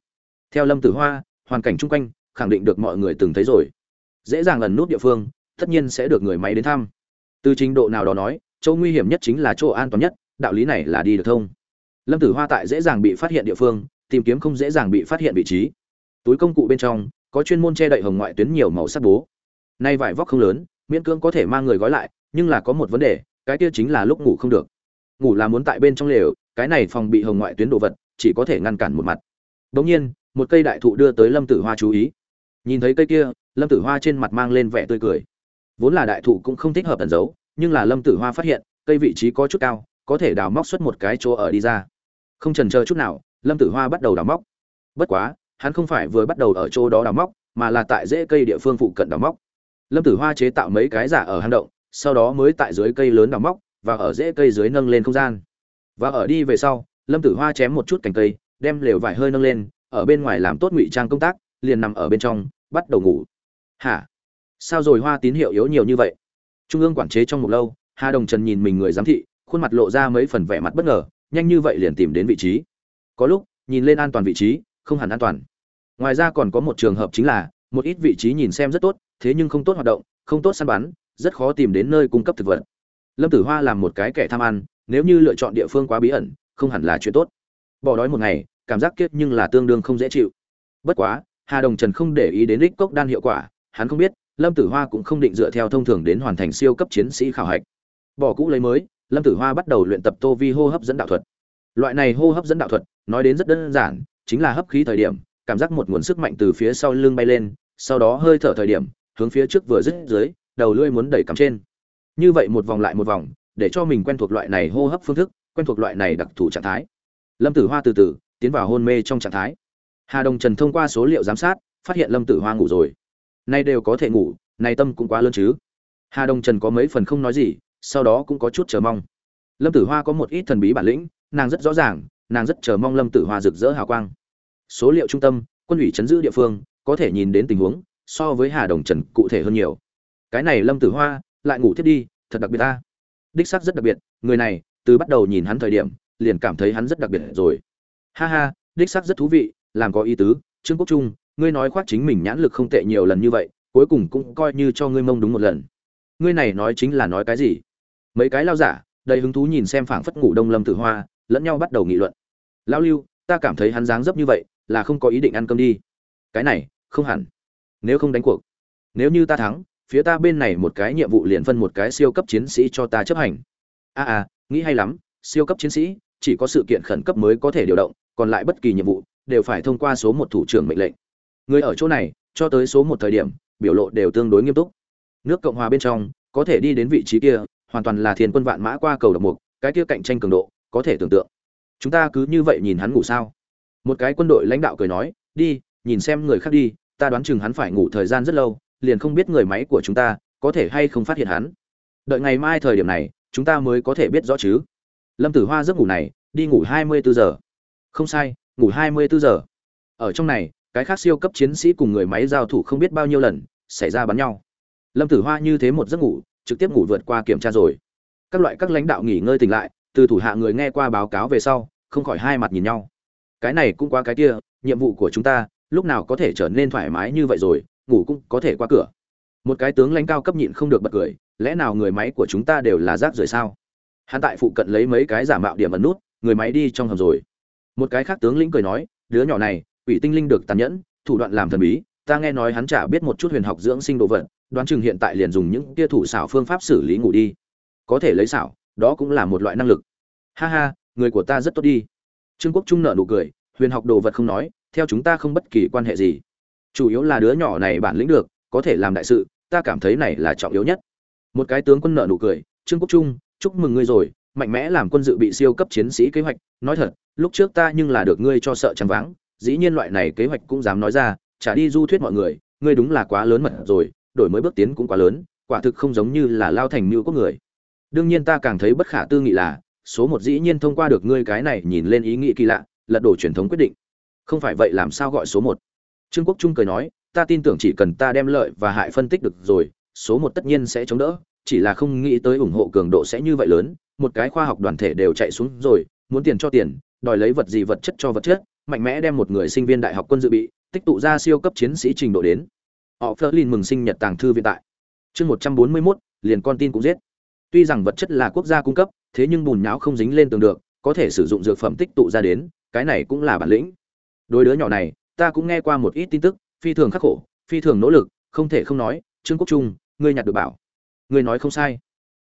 Theo lâm tử hoa, hoàn cảnh chung quanh khẳng định được mọi người từng thấy rồi. Dễ dàng ẩn nút địa phương tất nhiên sẽ được người máy đến thăm. Từ trình độ nào đó nói, chỗ nguy hiểm nhất chính là chỗ an toàn nhất, đạo lý này là đi được thông. Lâm tử hoa tại dễ dàng bị phát hiện địa phương, tìm kiếm không dễ dàng bị phát hiện vị trí. Túi công cụ bên trong, có chuyên môn che đậy hồng ngoại tuyến nhiều màu sắc bố. Nay vải vóc không lớn, miễn cưỡng có thể mang người gói lại, nhưng là có một vấn đề, cái kia chính là lúc ngủ không được. Ngủ là muốn tại bên trong lều, cái này phòng bị hồng ngoại tuyến đồ vật, chỉ có thể ngăn cản một mặt. Đống nhiên, một cây đại thụ đưa tới lâm tử hoa chú ý. Nhìn thấy cây kia, lâm tử hoa trên mặt mang lên vẻ tươi cười vốn là đại thụ cũng không thích hợp tẩn giấu, nhưng là lâm tử hoa phát hiện, cây vị trí có chút cao, có thể đào móc xuất một cái chỗ ở đi ra. Không trần chờ chút nào, lâm tử hoa bắt đầu đào móc. Bất quá, hắn không phải vừa bắt đầu ở chỗ đó đào móc, mà là tại rễ cây địa phương phụ cận đào móc. Lâm tử hoa chế tạo mấy cái giả ở hang động, sau đó mới tại dưới cây lớn đào móc, và ở rễ cây dưới nâng lên không gian. Và ở đi về sau, lâm tử hoa chém một chút cành cây, đem lều vải hơi nâng lên, ở bên ngoài làm tốt ngụy trang công tác, liền nằm ở bên trong, bắt đầu ngủ. Hả? Sao rồi hoa tín hiệu yếu nhiều như vậy? Trung ương quản chế trong một lâu, hà đồng trần nhìn mình người giám thị, khuôn mặt lộ ra mấy phần vẻ mặt bất ngờ, nhanh như vậy liền tìm đến vị trí. Có lúc, nhìn lên an toàn vị trí, không hẳn an toàn. Ngoài ra còn có một trường hợp chính là, một ít vị trí nhìn xem rất tốt, thế nhưng không tốt hoạt động, không tốt săn bắn, rất khó tìm đến nơi cung cấp thực vật. Lâm tử hoa làm một cái kẻ tham ăn, nếu như lựa chọn địa phương quá bí ẩn, không hẳn là chuyện tốt. Bỏ đói một ngày, cảm giác kiết nhưng là tương đương không dễ chịu. Bất quá, hà đồng trần không để ý đến đích cốc đan hiệu quả, hắn không biết lâm tử hoa cũng không định dựa theo thông thường đến hoàn thành siêu cấp chiến sĩ khảo hạch. Bỏ cũ lấy mới, lâm tử hoa bắt đầu luyện tập tô vi hô hấp dẫn đạo thuật. Loại này hô hấp dẫn đạo thuật, nói đến rất đơn giản, chính là hấp khí thời điểm, cảm giác một nguồn sức mạnh từ phía sau lưng bay lên, sau đó hơi thở thời điểm, hướng phía trước vừa dứt dưới, đầu lưỡi muốn đẩy cắm trên. Như vậy một vòng lại một vòng, để cho mình quen thuộc loại này hô hấp phương thức, quen thuộc loại này đặc thù trạng thái. Lâm tử hoa từ từ, tiến vào hôn mê trong trạng thái. Hà đồng trần thông qua số liệu giám sát, phát hiện lâm tử hoa ngủ rồi nay đều có thể ngủ, nay tâm cũng quá lớn chứ. Hà đồng trần có mấy phần không nói gì, sau đó cũng có chút chờ mong. Lâm tử hoa có một ít thần bí bản lĩnh, nàng rất rõ ràng, nàng rất chờ mong lâm tử hoa rực rỡ hào quang. Số liệu trung tâm, quân ủy chấn giữ địa phương, có thể nhìn đến tình huống, so với hà đồng trần cụ thể hơn nhiều. Cái này lâm tử hoa, lại ngủ thiết đi, thật đặc biệt ta. Đích xác rất đặc biệt, người này, từ bắt đầu nhìn hắn thời điểm, liền cảm thấy hắn rất đặc biệt rồi. Ha ha, đích xác rất thú vị, làm có ý tứ, trương quốc trung ngươi nói khoác chính mình nhãn lực không tệ nhiều lần như vậy cuối cùng cũng coi như cho ngươi mông đúng một lần. Ngươi này nói chính là nói cái gì? Mấy cái lao giả đầy hứng thú nhìn xem phảng phất ngủ đông lâm tử hoa lẫn nhau bắt đầu nghị luận. Lao lưu ta cảm thấy hắn dáng dấp như vậy là không có ý định ăn cơm đi. Cái này không hẳn. Nếu không đánh cuộc nếu như ta thắng phía ta bên này một cái nhiệm vụ liền phân một cái siêu cấp chiến sĩ cho ta chấp hành. A à, à nghĩ hay lắm siêu cấp chiến sĩ chỉ có sự kiện khẩn cấp mới có thể điều động còn lại bất kỳ nhiệm vụ đều phải thông qua số một thủ trưởng mệnh lệnh người ở chỗ này, cho tới số một thời điểm, biểu lộ đều tương đối nghiêm túc. Nước cộng hòa bên trong, có thể đi đến vị trí kia, hoàn toàn là thiên quân vạn mã qua cầu độc mục, cái kia cạnh tranh cường độ, có thể tưởng tượng. Chúng ta cứ như vậy nhìn hắn ngủ sao? Một cái quân đội lãnh đạo cười nói, đi, nhìn xem người khác đi, ta đoán chừng hắn phải ngủ thời gian rất lâu, liền không biết người máy của chúng ta có thể hay không phát hiện hắn. Đợi ngày mai thời điểm này, chúng ta mới có thể biết rõ chứ. Lâm tử hoa giấc ngủ này, đi ngủ hai mươi bốn giờ. Không sai, ngủ hai mươi bốn giờ. Ở trong này cái khác siêu cấp chiến sĩ cùng người máy giao thủ không biết bao nhiêu lần, xảy ra bắn nhau. Lâm tử hoa như thế một giấc ngủ, trực tiếp ngủ vượt qua kiểm tra rồi. Các loại các lãnh đạo nghỉ ngơi tỉnh lại, từ thủ hạ người nghe qua báo cáo về sau, không khỏi hai mặt nhìn nhau. Cái này cũng qua cái kia, nhiệm vụ của chúng ta, lúc nào có thể trở nên thoải mái như vậy rồi, ngủ cũng có thể qua cửa. Một cái tướng lãnh cao cấp nhịn không được bật cười, lẽ nào người máy của chúng ta đều là rác rưởi sao? Hắn tại phụ cận lấy mấy cái giả mạo điểm ẩn nút, người máy đi trong hầm rồi. Một cái khác tướng lĩnh cười nói, đứa nhỏ này ủy tinh linh được tàn nhẫn, thủ đoạn làm thần bí, ta nghe nói hắn chả biết một chút huyền học dưỡng sinh đồ vật, đoán chừng hiện tại liền dùng những tia thủ xảo phương pháp xử lý ngủ đi. Có thể lấy xảo, đó cũng là một loại năng lực. Ha ha, người của ta rất tốt đi. Trương quốc trung nợ nụ cười, huyền học đồ vật không nói, theo chúng ta không bất kỳ quan hệ gì. Chủ yếu là đứa nhỏ này bản lĩnh được, có thể làm đại sự, ta cảm thấy này là trọng yếu nhất. Một cái tướng quân nợ nụ cười, trương quốc trung, chúc mừng ngươi rồi, mạnh mẽ làm quân dự bị siêu cấp chiến sĩ kế hoạch, nói thật, lúc trước ta nhưng là được ngươi cho sợ chăm váng dĩ nhiên loại này kế hoạch cũng dám nói ra trả đi du thuyết mọi người, ngươi đúng là quá lớn mật rồi, đổi mới bước tiến cũng quá lớn, quả thực không giống như là lao thành mưu quốc người. Đương nhiên ta càng thấy bất khả tư nghị là, số một dĩ nhiên thông qua được ngươi cái này nhìn lên ý nghĩ kỳ lạ, lật đổ truyền thống quyết định. Không phải vậy làm sao gọi số một? Trương quốc trung cười nói, ta tin tưởng chỉ cần ta đem lợi và hại phân tích được rồi, số một tất nhiên sẽ chống đỡ, chỉ là không nghĩ tới ủng hộ cường độ sẽ như vậy lớn, một cái khoa học đoàn thể đều chạy xuống rồi, muốn tiền cho tiền, đòi lấy vật gì vật chất cho vật chất mạnh mẽ đem một người sinh viên đại học quân dự bị tích tụ ra siêu cấp chiến sĩ trình độ đến. Họ Flerlin mừng sinh nhật tàng thư viện tại. Chương một trăm bốn mươi 141, liền con tin cũng giết. Tuy rằng vật chất là quốc gia cung cấp thế nhưng bùn nhão không dính lên tường được có thể sử dụng dược phẩm tích tụ ra đến cái này cũng là bản lĩnh. Đôi đứa nhỏ này ta cũng nghe qua một ít tin tức phi thường khắc khổ phi thường nỗ lực không thể không nói trương quốc trung ngươi nhặt được bảo. Ngươi nói không sai.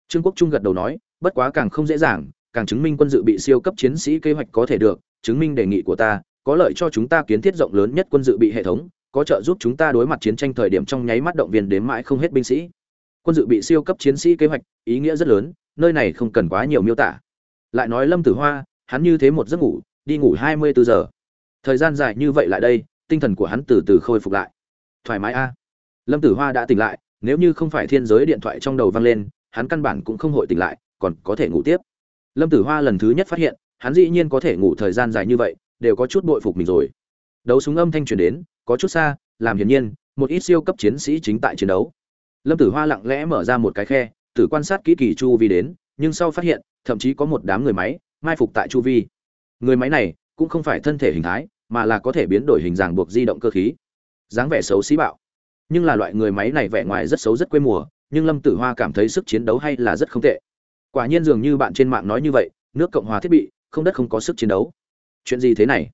Trương quốc trung gật đầu nói bất quá càng không dễ dàng càng chứng minh quân dự bị siêu cấp chiến sĩ kế hoạch có thể được chứng minh đề nghị của ta có lợi cho chúng ta kiến thiết rộng lớn nhất quân dự bị hệ thống, có trợ giúp chúng ta đối mặt chiến tranh thời điểm trong nháy mắt động viên đến mãi không hết binh sĩ. Quân dự bị siêu cấp chiến sĩ kế hoạch, ý nghĩa rất lớn, nơi này không cần quá nhiều miêu tả. Lại nói lâm tử hoa, hắn như thế một giấc ngủ, đi ngủ hai mươi bốn giờ. Thời gian dài như vậy lại đây, tinh thần của hắn từ từ khôi phục lại. Thoải mái a. Lâm tử hoa đã tỉnh lại, nếu như không phải thiên giới điện thoại trong đầu vang lên, hắn căn bản cũng không hội tỉnh lại, còn có thể ngủ tiếp. Lâm tử hoa lần thứ nhất phát hiện, hắn dĩ nhiên có thể ngủ thời gian dài như vậy đều có chút bội phục mình rồi. Đấu súng âm thanh truyền đến, có chút xa, làm hiển nhiên, một ít siêu cấp chiến sĩ chính tại chiến đấu. Lâm tử hoa lặng lẽ mở ra một cái khe, tử quan sát kỹ kỳ chu vi đến, nhưng sau phát hiện, thậm chí có một đám người máy, mai phục tại chu vi. Người máy này, cũng không phải thân thể hình thái, mà là có thể biến đổi hình dạng buộc di động cơ khí. Dáng vẻ xấu xí bạo. Nhưng là loại người máy này vẻ ngoài rất xấu rất quê mùa, nhưng lâm tử hoa cảm thấy sức chiến đấu hay là rất không tệ. Quả nhiên dường như bạn trên mạng nói như vậy, nước cộng hòa thiết bị, không đất không có sức chiến đấu chuyện gì thế này?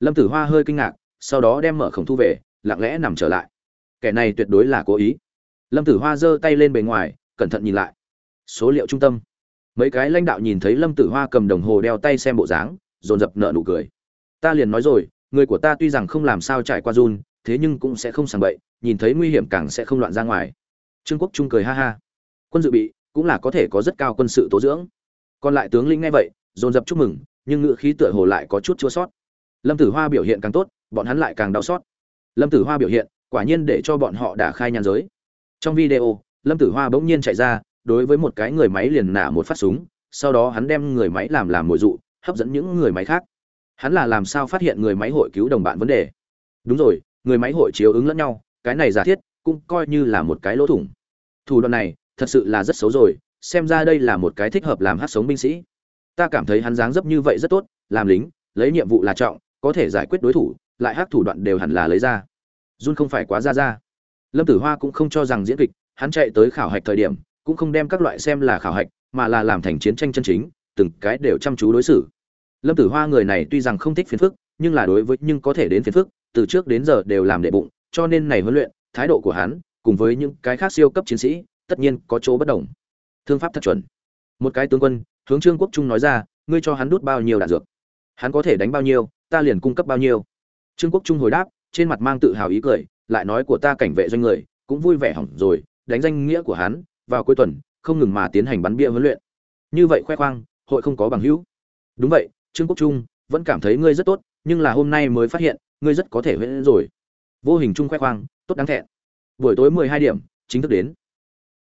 Lâm tử hoa hơi kinh ngạc, sau đó đem mở khổng thu về, lặng lẽ nằm trở lại. Kẻ này tuyệt đối là cố ý. Lâm tử hoa giơ tay lên bề ngoài, cẩn thận nhìn lại. Số liệu trung tâm. Mấy cái lãnh đạo nhìn thấy lâm tử hoa cầm đồng hồ đeo tay xem bộ dáng, dồn dập nợ nụ cười. Ta liền nói rồi, người của ta tuy rằng không làm sao trải qua run, thế nhưng cũng sẽ không sàng bậy, nhìn thấy nguy hiểm càng sẽ không loạn ra ngoài. Trương quốc trung cười ha ha. Quân dự bị, cũng là có thể có rất cao quân sự tố dưỡng. Còn lại tướng lĩnh nghe vậy, dồn dập chúc mừng nhưng ngựa khí tựa hồ lại có chút chua sót. Lâm tử hoa biểu hiện càng tốt, bọn hắn lại càng đau xót. Lâm tử hoa biểu hiện, quả nhiên để cho bọn họ đã khai nhàn giới. Trong video, lâm tử hoa bỗng nhiên chạy ra, đối với một cái người máy liền nả một phát súng, sau đó hắn đem người máy làm làm mồi dụ, hấp dẫn những người máy khác. Hắn là làm sao phát hiện người máy hội cứu đồng bạn vấn đề? Đúng rồi, người máy hội chiếu ứng lẫn nhau, cái này giả thiết, cũng coi như là một cái lỗ thủng. Thủ đoạn này, thật sự là rất xấu rồi, xem ra đây là một cái thích hợp làm hát sống binh sĩ ta cảm thấy hắn dáng dấp như vậy rất tốt, làm lính, lấy nhiệm vụ là trọng, có thể giải quyết đối thủ, lại hát thủ đoạn đều hẳn là lấy ra. Run không phải quá ra ra. Lâm tử hoa cũng không cho rằng diễn kịch, hắn chạy tới khảo hạch thời điểm, cũng không đem các loại xem là khảo hạch, mà là làm thành chiến tranh chân chính, từng cái đều chăm chú đối xử. Lâm tử hoa người này tuy rằng không thích phiền phức, nhưng là đối với nhưng có thể đến phiền phức, từ trước đến giờ đều làm đệ bụng, cho nên này huấn luyện, thái độ của hắn, cùng với những cái khác siêu cấp chiến sĩ, tất nhiên có chỗ bất đồng. Thương pháp thật chuẩn. Một cái tướng quân hướng trương quốc trung nói ra, ngươi cho hắn đút bao nhiêu đạn dược? Hắn có thể đánh bao nhiêu, ta liền cung cấp bao nhiêu? Trương quốc trung hồi đáp, trên mặt mang tự hào ý cười, lại nói của ta cảnh vệ doanh người, cũng vui vẻ hỏng rồi, đánh danh nghĩa của hắn, vào cuối tuần, không ngừng mà tiến hành bắn bia huấn luyện. Như vậy khoe khoang, hội không có bằng hữu. Đúng vậy, trương quốc trung, vẫn cảm thấy ngươi rất tốt, nhưng là hôm nay mới phát hiện, ngươi rất có thể huyễn rồi. Vô hình trung khoe khoang, tốt đáng thẹn. Buổi tối mười hai điểm, chính thức đến.